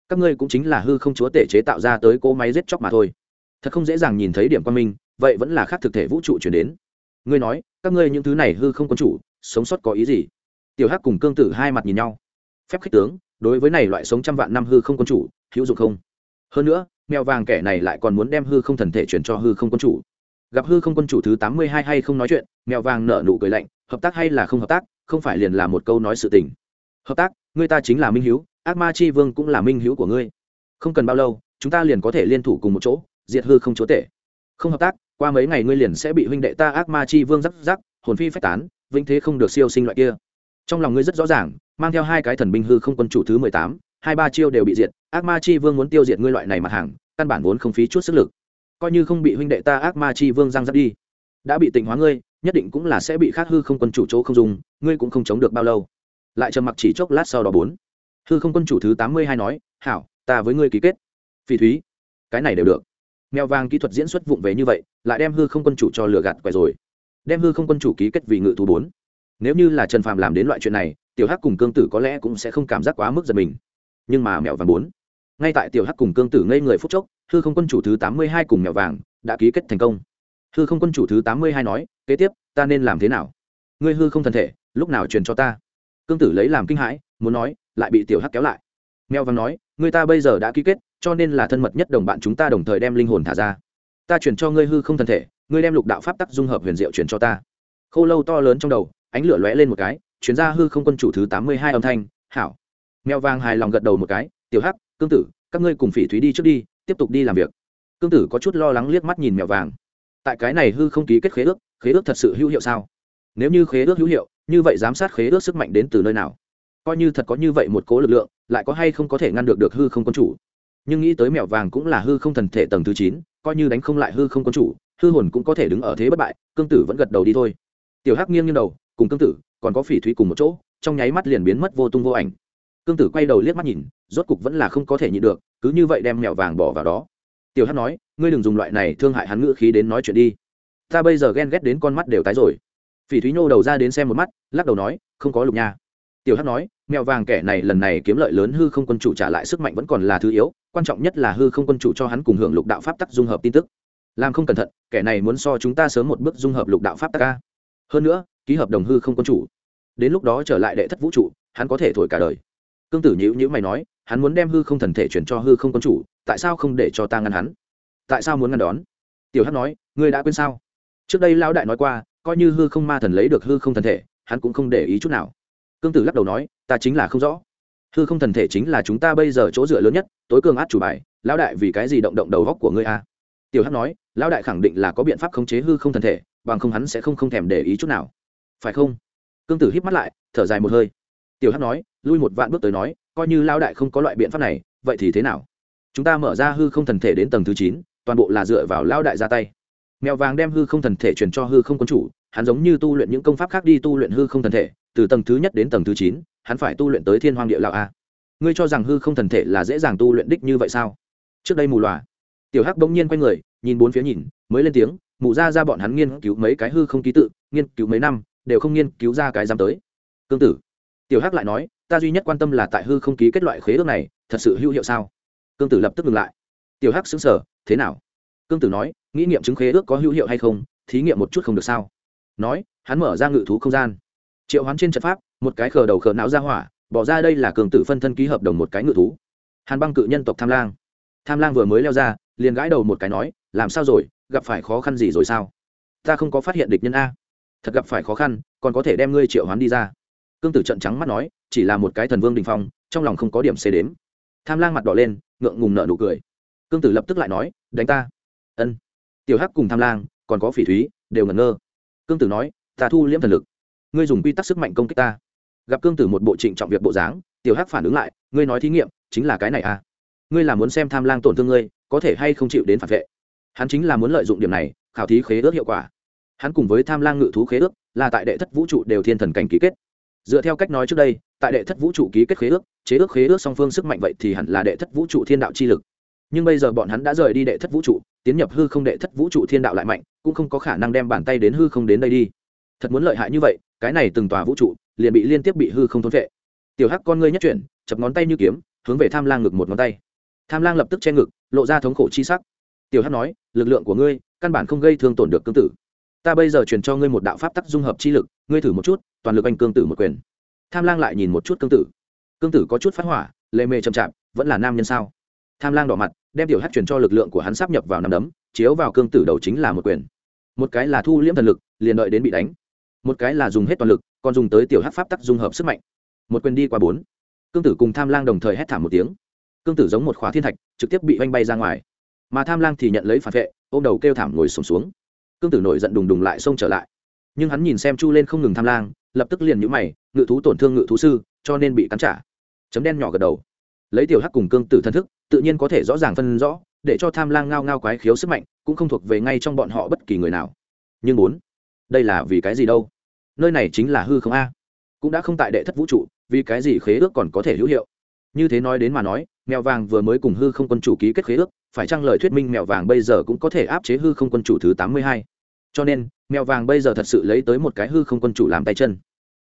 Các ngươi cũng chính là hư không chúa tể chế tạo ra tới cỗ máy giết chóc mà thôi. Thật không dễ dàng nhìn thấy điểm quan minh, vậy vẫn là khác thực thể vũ trụ chuyển đến. Ngươi nói, các ngươi những thứ này hư không quân chủ, sống sót có ý gì? Tiểu hắc cùng cương tử hai mặt nhìn nhau. Phép khích tướng, đối với này loại sống trăm vạn năm hư không quân chủ, hữu dụng không? Hơn nữa, mèo vàng kẻ này lại còn muốn đem hư không thần thể chuyển cho hư không quân chủ. Gặp hư không quân chủ thứ tám mươi hai hay không nói chuyện, mèo vàng nở nụ cười lạnh, hợp tác hay là không hợp tác, không phải liền là một câu nói sự tình hợp tác, ngươi ta chính là minh hiếu, ác ma chi vương cũng là minh hiếu của ngươi. Không cần bao lâu, chúng ta liền có thể liên thủ cùng một chỗ, diệt hư không chúa tể. Không hợp tác, qua mấy ngày ngươi liền sẽ bị huynh đệ ta ác ma chi vương rắc rắc, hồn phi phách tán, vĩnh thế không được siêu sinh loại kia. Trong lòng ngươi rất rõ ràng, mang theo hai cái thần binh hư không quân chủ thứ mười tám, hai ba chiêu đều bị diệt, ác ma chi vương muốn tiêu diệt ngươi loại này mặt hàng, căn bản vốn không phí chút sức lực. Coi như không bị huynh đệ ta ác ma chi vương giang dắt đi, đã bị tịnh hóa ngươi, nhất định cũng là sẽ bị khác hư không quân chủ chỗ không dùng, ngươi cũng không chống được bao lâu lại trầm mặc chỉ chốc lát sau đó bốn. Hư không quân chủ thứ tám mươi hai nói, hảo, ta với ngươi ký kết. Phỉ thúy, cái này đều được. Mèo vàng kỹ thuật diễn xuất vụng về như vậy, lại đem hư không quân chủ cho lừa gạt quẻ rồi. Đem hư không quân chủ ký kết vì ngự thú bốn. Nếu như là trần phàm làm đến loại chuyện này, tiểu hắc cùng cương tử có lẽ cũng sẽ không cảm giác quá mức giật mình. Nhưng mà mèo vàng bốn, ngay tại tiểu hắc cùng cương tử ngây người phút chốc, hư không quân chủ thứ tám mươi hai cùng mèo vàng đã ký kết thành công. Hư không quân chủ thứ tám mươi hai nói, kế tiếp, ta nên làm thế nào? Ngươi hư không thân thể, lúc nào truyền cho ta? Cương tử lấy làm kinh hãi, muốn nói, lại bị tiểu hắc kéo lại. Mèo vàng nói người ta bây giờ đã ký kết, cho nên là thân mật nhất đồng bạn chúng ta đồng thời đem linh hồn thả ra. Ta chuyển cho ngươi hư không thân thể, ngươi đem lục đạo pháp tắc dung hợp huyền diệu chuyển cho ta. Khô lâu to lớn trong đầu, ánh lửa lóe lên một cái, chuyển ra hư không quân chủ thứ tám mươi hai âm thanh, hảo. Mèo vàng hài lòng gật đầu một cái, tiểu hắc, cương tử, các ngươi cùng phỉ thúy đi trước đi, tiếp tục đi làm việc. Cương tử có chút lo lắng liếc mắt nhìn mèo vàng. Tại cái này hư không ký kết khế ước khế ước thật sự hữu hiệu sao? Nếu như khế ước hữu hiệu như vậy giám sát khế ước sức mạnh đến từ nơi nào? Coi như thật có như vậy một cố lực lượng, lại có hay không có thể ngăn được được hư không quân chủ? Nhưng nghĩ tới mèo vàng cũng là hư không thần thể tầng thứ chín, coi như đánh không lại hư không quân chủ, hư hồn cũng có thể đứng ở thế bất bại, cương tử vẫn gật đầu đi thôi. Tiểu hắc nghiêng nghiêng đầu, cùng cương tử, còn có phỉ thúy cùng một chỗ, trong nháy mắt liền biến mất vô tung vô ảnh. Cương tử quay đầu liếc mắt nhìn, rốt cục vẫn là không có thể nhịn được, cứ như vậy đem mèo vàng bỏ vào đó. Tiểu hắc nói, ngươi đừng dùng loại này thương hại hắn ngữ khí đến nói chuyện đi. Ta bây giờ ghen ghét đến con mắt đều tái rồi phỉ thúy nhô đầu ra đến xem một mắt, lắc đầu nói, không có lục nha. Tiểu hắc nói, mèo vàng kẻ này lần này kiếm lợi lớn hư không quân chủ trả lại sức mạnh vẫn còn là thứ yếu, quan trọng nhất là hư không quân chủ cho hắn cùng hưởng lục đạo pháp tắc dung hợp tin tức. Làm không cẩn thận, kẻ này muốn so chúng ta sớm một bước dung hợp lục đạo pháp tắc ca hơn nữa, ký hợp đồng hư không quân chủ, đến lúc đó trở lại đệ thất vũ trụ, hắn có thể thổi cả đời. Cương tử nhữ nhữ mày nói, hắn muốn đem hư không thần thể chuyển cho hư không quân chủ, tại sao không để cho ta ngăn hắn? Tại sao muốn ngăn đón? Tiểu hắc nói, ngươi đã quên sao? Trước đây lão đại nói qua coi như hư không ma thần lấy được hư không thần thể, hắn cũng không để ý chút nào. Cương tử lắc đầu nói, ta chính là không rõ. Hư không thần thể chính là chúng ta bây giờ chỗ dựa lớn nhất, tối cường át chủ bài, lão đại vì cái gì động động đầu góc của ngươi a? Tiểu hắc nói, lão đại khẳng định là có biện pháp khống chế hư không thần thể, bằng không hắn sẽ không không thèm để ý chút nào. Phải không? Cương tử híp mắt lại, thở dài một hơi. Tiểu hắc nói, lui một vạn bước tới nói, coi như lão đại không có loại biện pháp này, vậy thì thế nào? Chúng ta mở ra hư không thần thể đến tầng thứ chín, toàn bộ là dựa vào lão đại ra tay mèo vàng đem hư không thần thể truyền cho hư không quân chủ, hắn giống như tu luyện những công pháp khác đi tu luyện hư không thần thể, từ tầng thứ nhất đến tầng thứ chín, hắn phải tu luyện tới thiên hoàng địa lão a. Ngươi cho rằng hư không thần thể là dễ dàng tu luyện đích như vậy sao? Trước đây mù loà. Tiểu hắc bỗng nhiên quay người, nhìn bốn phía nhìn, mới lên tiếng, mù ra ra bọn hắn nghiên cứu mấy cái hư không ký tự, nghiên cứu mấy năm, đều không nghiên cứu ra cái dám tới. Cương tử. Tiểu hắc lại nói, ta duy nhất quan tâm là tại hư không ký kết loại khế ước này, thật sự hữu hiệu sao? Cương tử lập tức ngừng lại. Tiểu hắc xứng sở thế nào? Cương tử nói nghĩ nghiệm chứng khế ước có hữu hiệu hay không, thí nghiệm một chút không được sao? Nói, hắn mở ra ngự thú không gian. Triệu hoán trên trận pháp, một cái khờ đầu khờ não ra hỏa, bỏ ra đây là cường tử phân thân ký hợp đồng một cái ngự thú. Hàn băng cự nhân tộc tham lang. Tham lang vừa mới leo ra, liền gãi đầu một cái nói, làm sao rồi, gặp phải khó khăn gì rồi sao? Ta không có phát hiện địch nhân a. Thật gặp phải khó khăn, còn có thể đem ngươi triệu hoán đi ra. Cương tử trận trắng mắt nói, chỉ là một cái thần vương đình phong, trong lòng không có điểm xê đếm. Tham lang mặt đỏ lên, ngượng ngùng nợ nụ cười. Cương tử lập tức lại nói, đánh ta. Ân tiểu hắc cùng tham lang, còn có phỉ thúy, đều ngẩn ngơ. Cương tử nói, ta thu liễm thần lực. Ngươi dùng quy tắc sức mạnh công kích ta. Gặp cương tử một bộ trịnh trọng việc bộ dáng, tiểu hắc phản ứng lại, ngươi nói thí nghiệm, chính là cái này à? Ngươi là muốn xem tham lang tổn thương ngươi, có thể hay không chịu đến phản vệ? Hắn chính là muốn lợi dụng điểm này, khảo thí khế ước hiệu quả. Hắn cùng với tham lang ngự thú khế ước, là tại đệ thất vũ trụ đều thiên thần cảnh ký kết. Dựa theo cách nói trước đây, tại đệ thất vũ trụ ký kết khế ước, chế ước khế ước song phương sức mạnh vậy thì hẳn là đệ thất vũ trụ thiên đạo chi lực nhưng bây giờ bọn hắn đã rời đi đệ thất vũ trụ, tiến nhập hư không đệ thất vũ trụ thiên đạo lại mạnh, cũng không có khả năng đem bàn tay đến hư không đến đây đi. Thật muốn lợi hại như vậy, cái này từng tòa vũ trụ, liền bị liên tiếp bị hư không thốn vệ. Tiểu hắc con ngươi nhất chuyển, chập ngón tay như kiếm, hướng về tham lang ngực một ngón tay. Tham lang lập tức che ngực, lộ ra thống khổ chi sắc. Tiểu hắc nói, lực lượng của ngươi, căn bản không gây thương tổn được cương tử. Ta bây giờ truyền cho ngươi một đạo pháp tắc dung hợp chi lực, ngươi thử một chút, toàn lực anh cương tử một quyền. Tham lang lại nhìn một chút cương tử. Cương tử có chút phát hỏa, lệ mề chậm chạp, vẫn là nam nhân sao? Tham lang đỏ mặt đem tiểu hát truyền cho lực lượng của hắn sắp nhập vào nằm đấm chiếu vào cương tử đầu chính là một quyền. Một cái là thu liễm thần lực liền đợi đến bị đánh. Một cái là dùng hết toàn lực còn dùng tới tiểu hắc pháp tắc dung hợp sức mạnh. Một quyền đi qua bốn. Cương tử cùng tham lang đồng thời hét thảm một tiếng. Cương tử giống một khóa thiên thạch trực tiếp bị oanh bay ra ngoài. Mà tham lang thì nhận lấy phản vệ ôm đầu kêu thảm ngồi sùng xuống, xuống cương tử nổi giận đùng đùng lại xông trở lại. Nhưng hắn nhìn xem chu lên không ngừng tham lang lập tức liền nhũ mày ngự thú tổn thương ngự thú sư cho nên bị cắn trả. Chấm đen nhỏ gật đầu. Lấy tiểu hắc cùng cương tử thân thức tự nhiên có thể rõ ràng phân rõ, để cho tham lang ngao ngao quái khiếu sức mạnh cũng không thuộc về ngay trong bọn họ bất kỳ người nào. Nhưng bốn đây là vì cái gì đâu? Nơi này chính là hư không a. Cũng đã không tại đệ thất vũ trụ, vì cái gì khế ước còn có thể hữu hiệu? Như thế nói đến mà nói, mèo vàng vừa mới cùng hư không quân chủ ký kết khế ước, phải chăng lời thuyết minh mèo vàng bây giờ cũng có thể áp chế hư không quân chủ thứ tám mươi hai? Cho nên, mèo vàng bây giờ thật sự lấy tới một cái hư không quân chủ làm tay chân.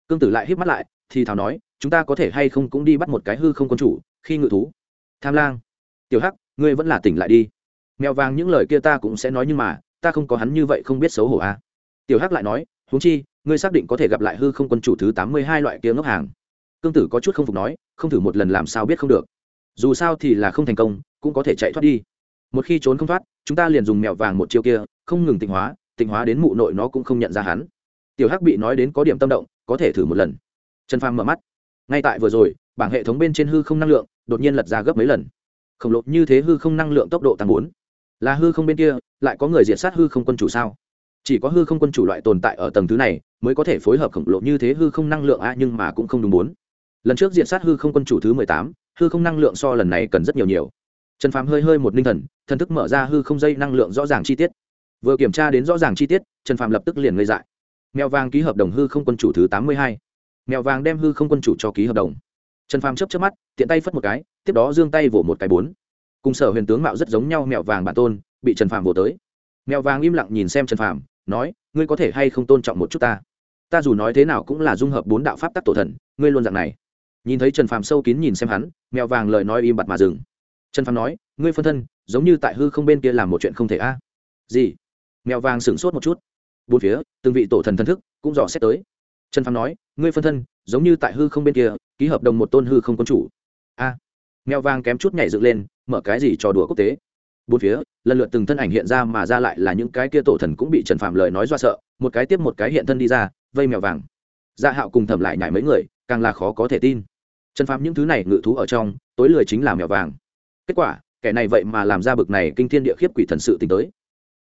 Cương tử lại hít mắt lại, thì thảo nói, chúng ta có thể hay không cũng đi bắt một cái hư không quân chủ, khi ngự thú? Tham lang tiểu hắc, ngươi vẫn là tỉnh lại đi. Mèo vàng những lời kia ta cũng sẽ nói nhưng mà, ta không có hắn như vậy không biết xấu hổ à. tiểu hắc lại nói, huống chi, ngươi xác định có thể gặp lại hư không quân chủ thứ tám mươi hai loại kia ngốc hàng. Cương tử có chút không phục nói, không thử một lần làm sao biết không được. Dù sao thì là không thành công, cũng có thể chạy thoát đi. Một khi trốn không thoát, chúng ta liền dùng mèo vàng một chiêu kia, không ngừng tịnh hóa tịnh hóa đến mụ nội nó cũng không nhận ra hắn. Tiểu hắc bị nói đến có điểm tâm động, có thể thử một lần. Trần phàm mở mắt. Ngay tại vừa rồi, bảng hệ thống bên trên hư không năng lượng đột nhiên lật ra gấp mấy lần khổng lồ như thế hư không năng lượng tốc độ tăng bốn là hư không bên kia lại có người diệt sát hư không quân chủ sao chỉ có hư không quân chủ loại tồn tại ở tầng thứ này mới có thể phối hợp khổng lồ như thế hư không năng lượng a nhưng mà cũng không đúng bốn lần trước diện sát hư không quân chủ thứ mười tám hư không năng lượng so lần này cần rất nhiều nhiều trần phàm hơi hơi một ninh thần thần thức mở ra hư không dây năng lượng rõ ràng chi tiết vừa kiểm tra đến rõ ràng chi tiết trần phàm lập tức liền ngây dại mèo vàng ký hợp đồng hư không quân chủ thứ tám mươi hai mèo vàng đem hư không quân chủ cho ký hợp đồng trần phàm chấp chấp mắt, tiện tay phất một cái, tiếp đó giương tay vỗ một cái bốn. Cùng sở huyền tướng mạo rất giống nhau, mèo vàng bản tôn, bị trần phàm vỗ tới. Mèo vàng im lặng nhìn xem trần phàm, nói, ngươi có thể hay không tôn trọng một chút ta? Ta dù nói thế nào cũng là dung hợp bốn đạo pháp tắc tổ thần, ngươi luôn dạng này. Nhìn thấy trần phàm sâu kín nhìn xem hắn, mèo vàng lời nói im bặt mà dừng. Trần phàm nói, ngươi phân thân, giống như tại hư không bên kia làm một chuyện không thể a. Gì? Mèo vàng sửng sốt một chút. Bốn phía, từng vị tổ thần thân thức cũng dò xét tới trần phàm nói, ngươi phân thân, giống như tại hư không bên kia, ký hợp đồng một tôn hư không quân chủ. A. Mèo vàng kém chút nhảy dựng lên, mở cái gì trò đùa quốc tế. Bốn phía, lần lượt từng thân ảnh hiện ra mà ra lại là những cái kia tổ thần cũng bị trần phàm lời nói do sợ, một cái tiếp một cái hiện thân đi ra, vây mèo vàng. Dạ hạo cùng thẩm lại nhảy mấy người, càng là khó có thể tin. Trần phàm những thứ này ngự thú ở trong, tối lười chính là mèo vàng. Kết quả, kẻ này vậy mà làm ra bực này kinh thiên địa khiếp quỷ thần sự tính tới.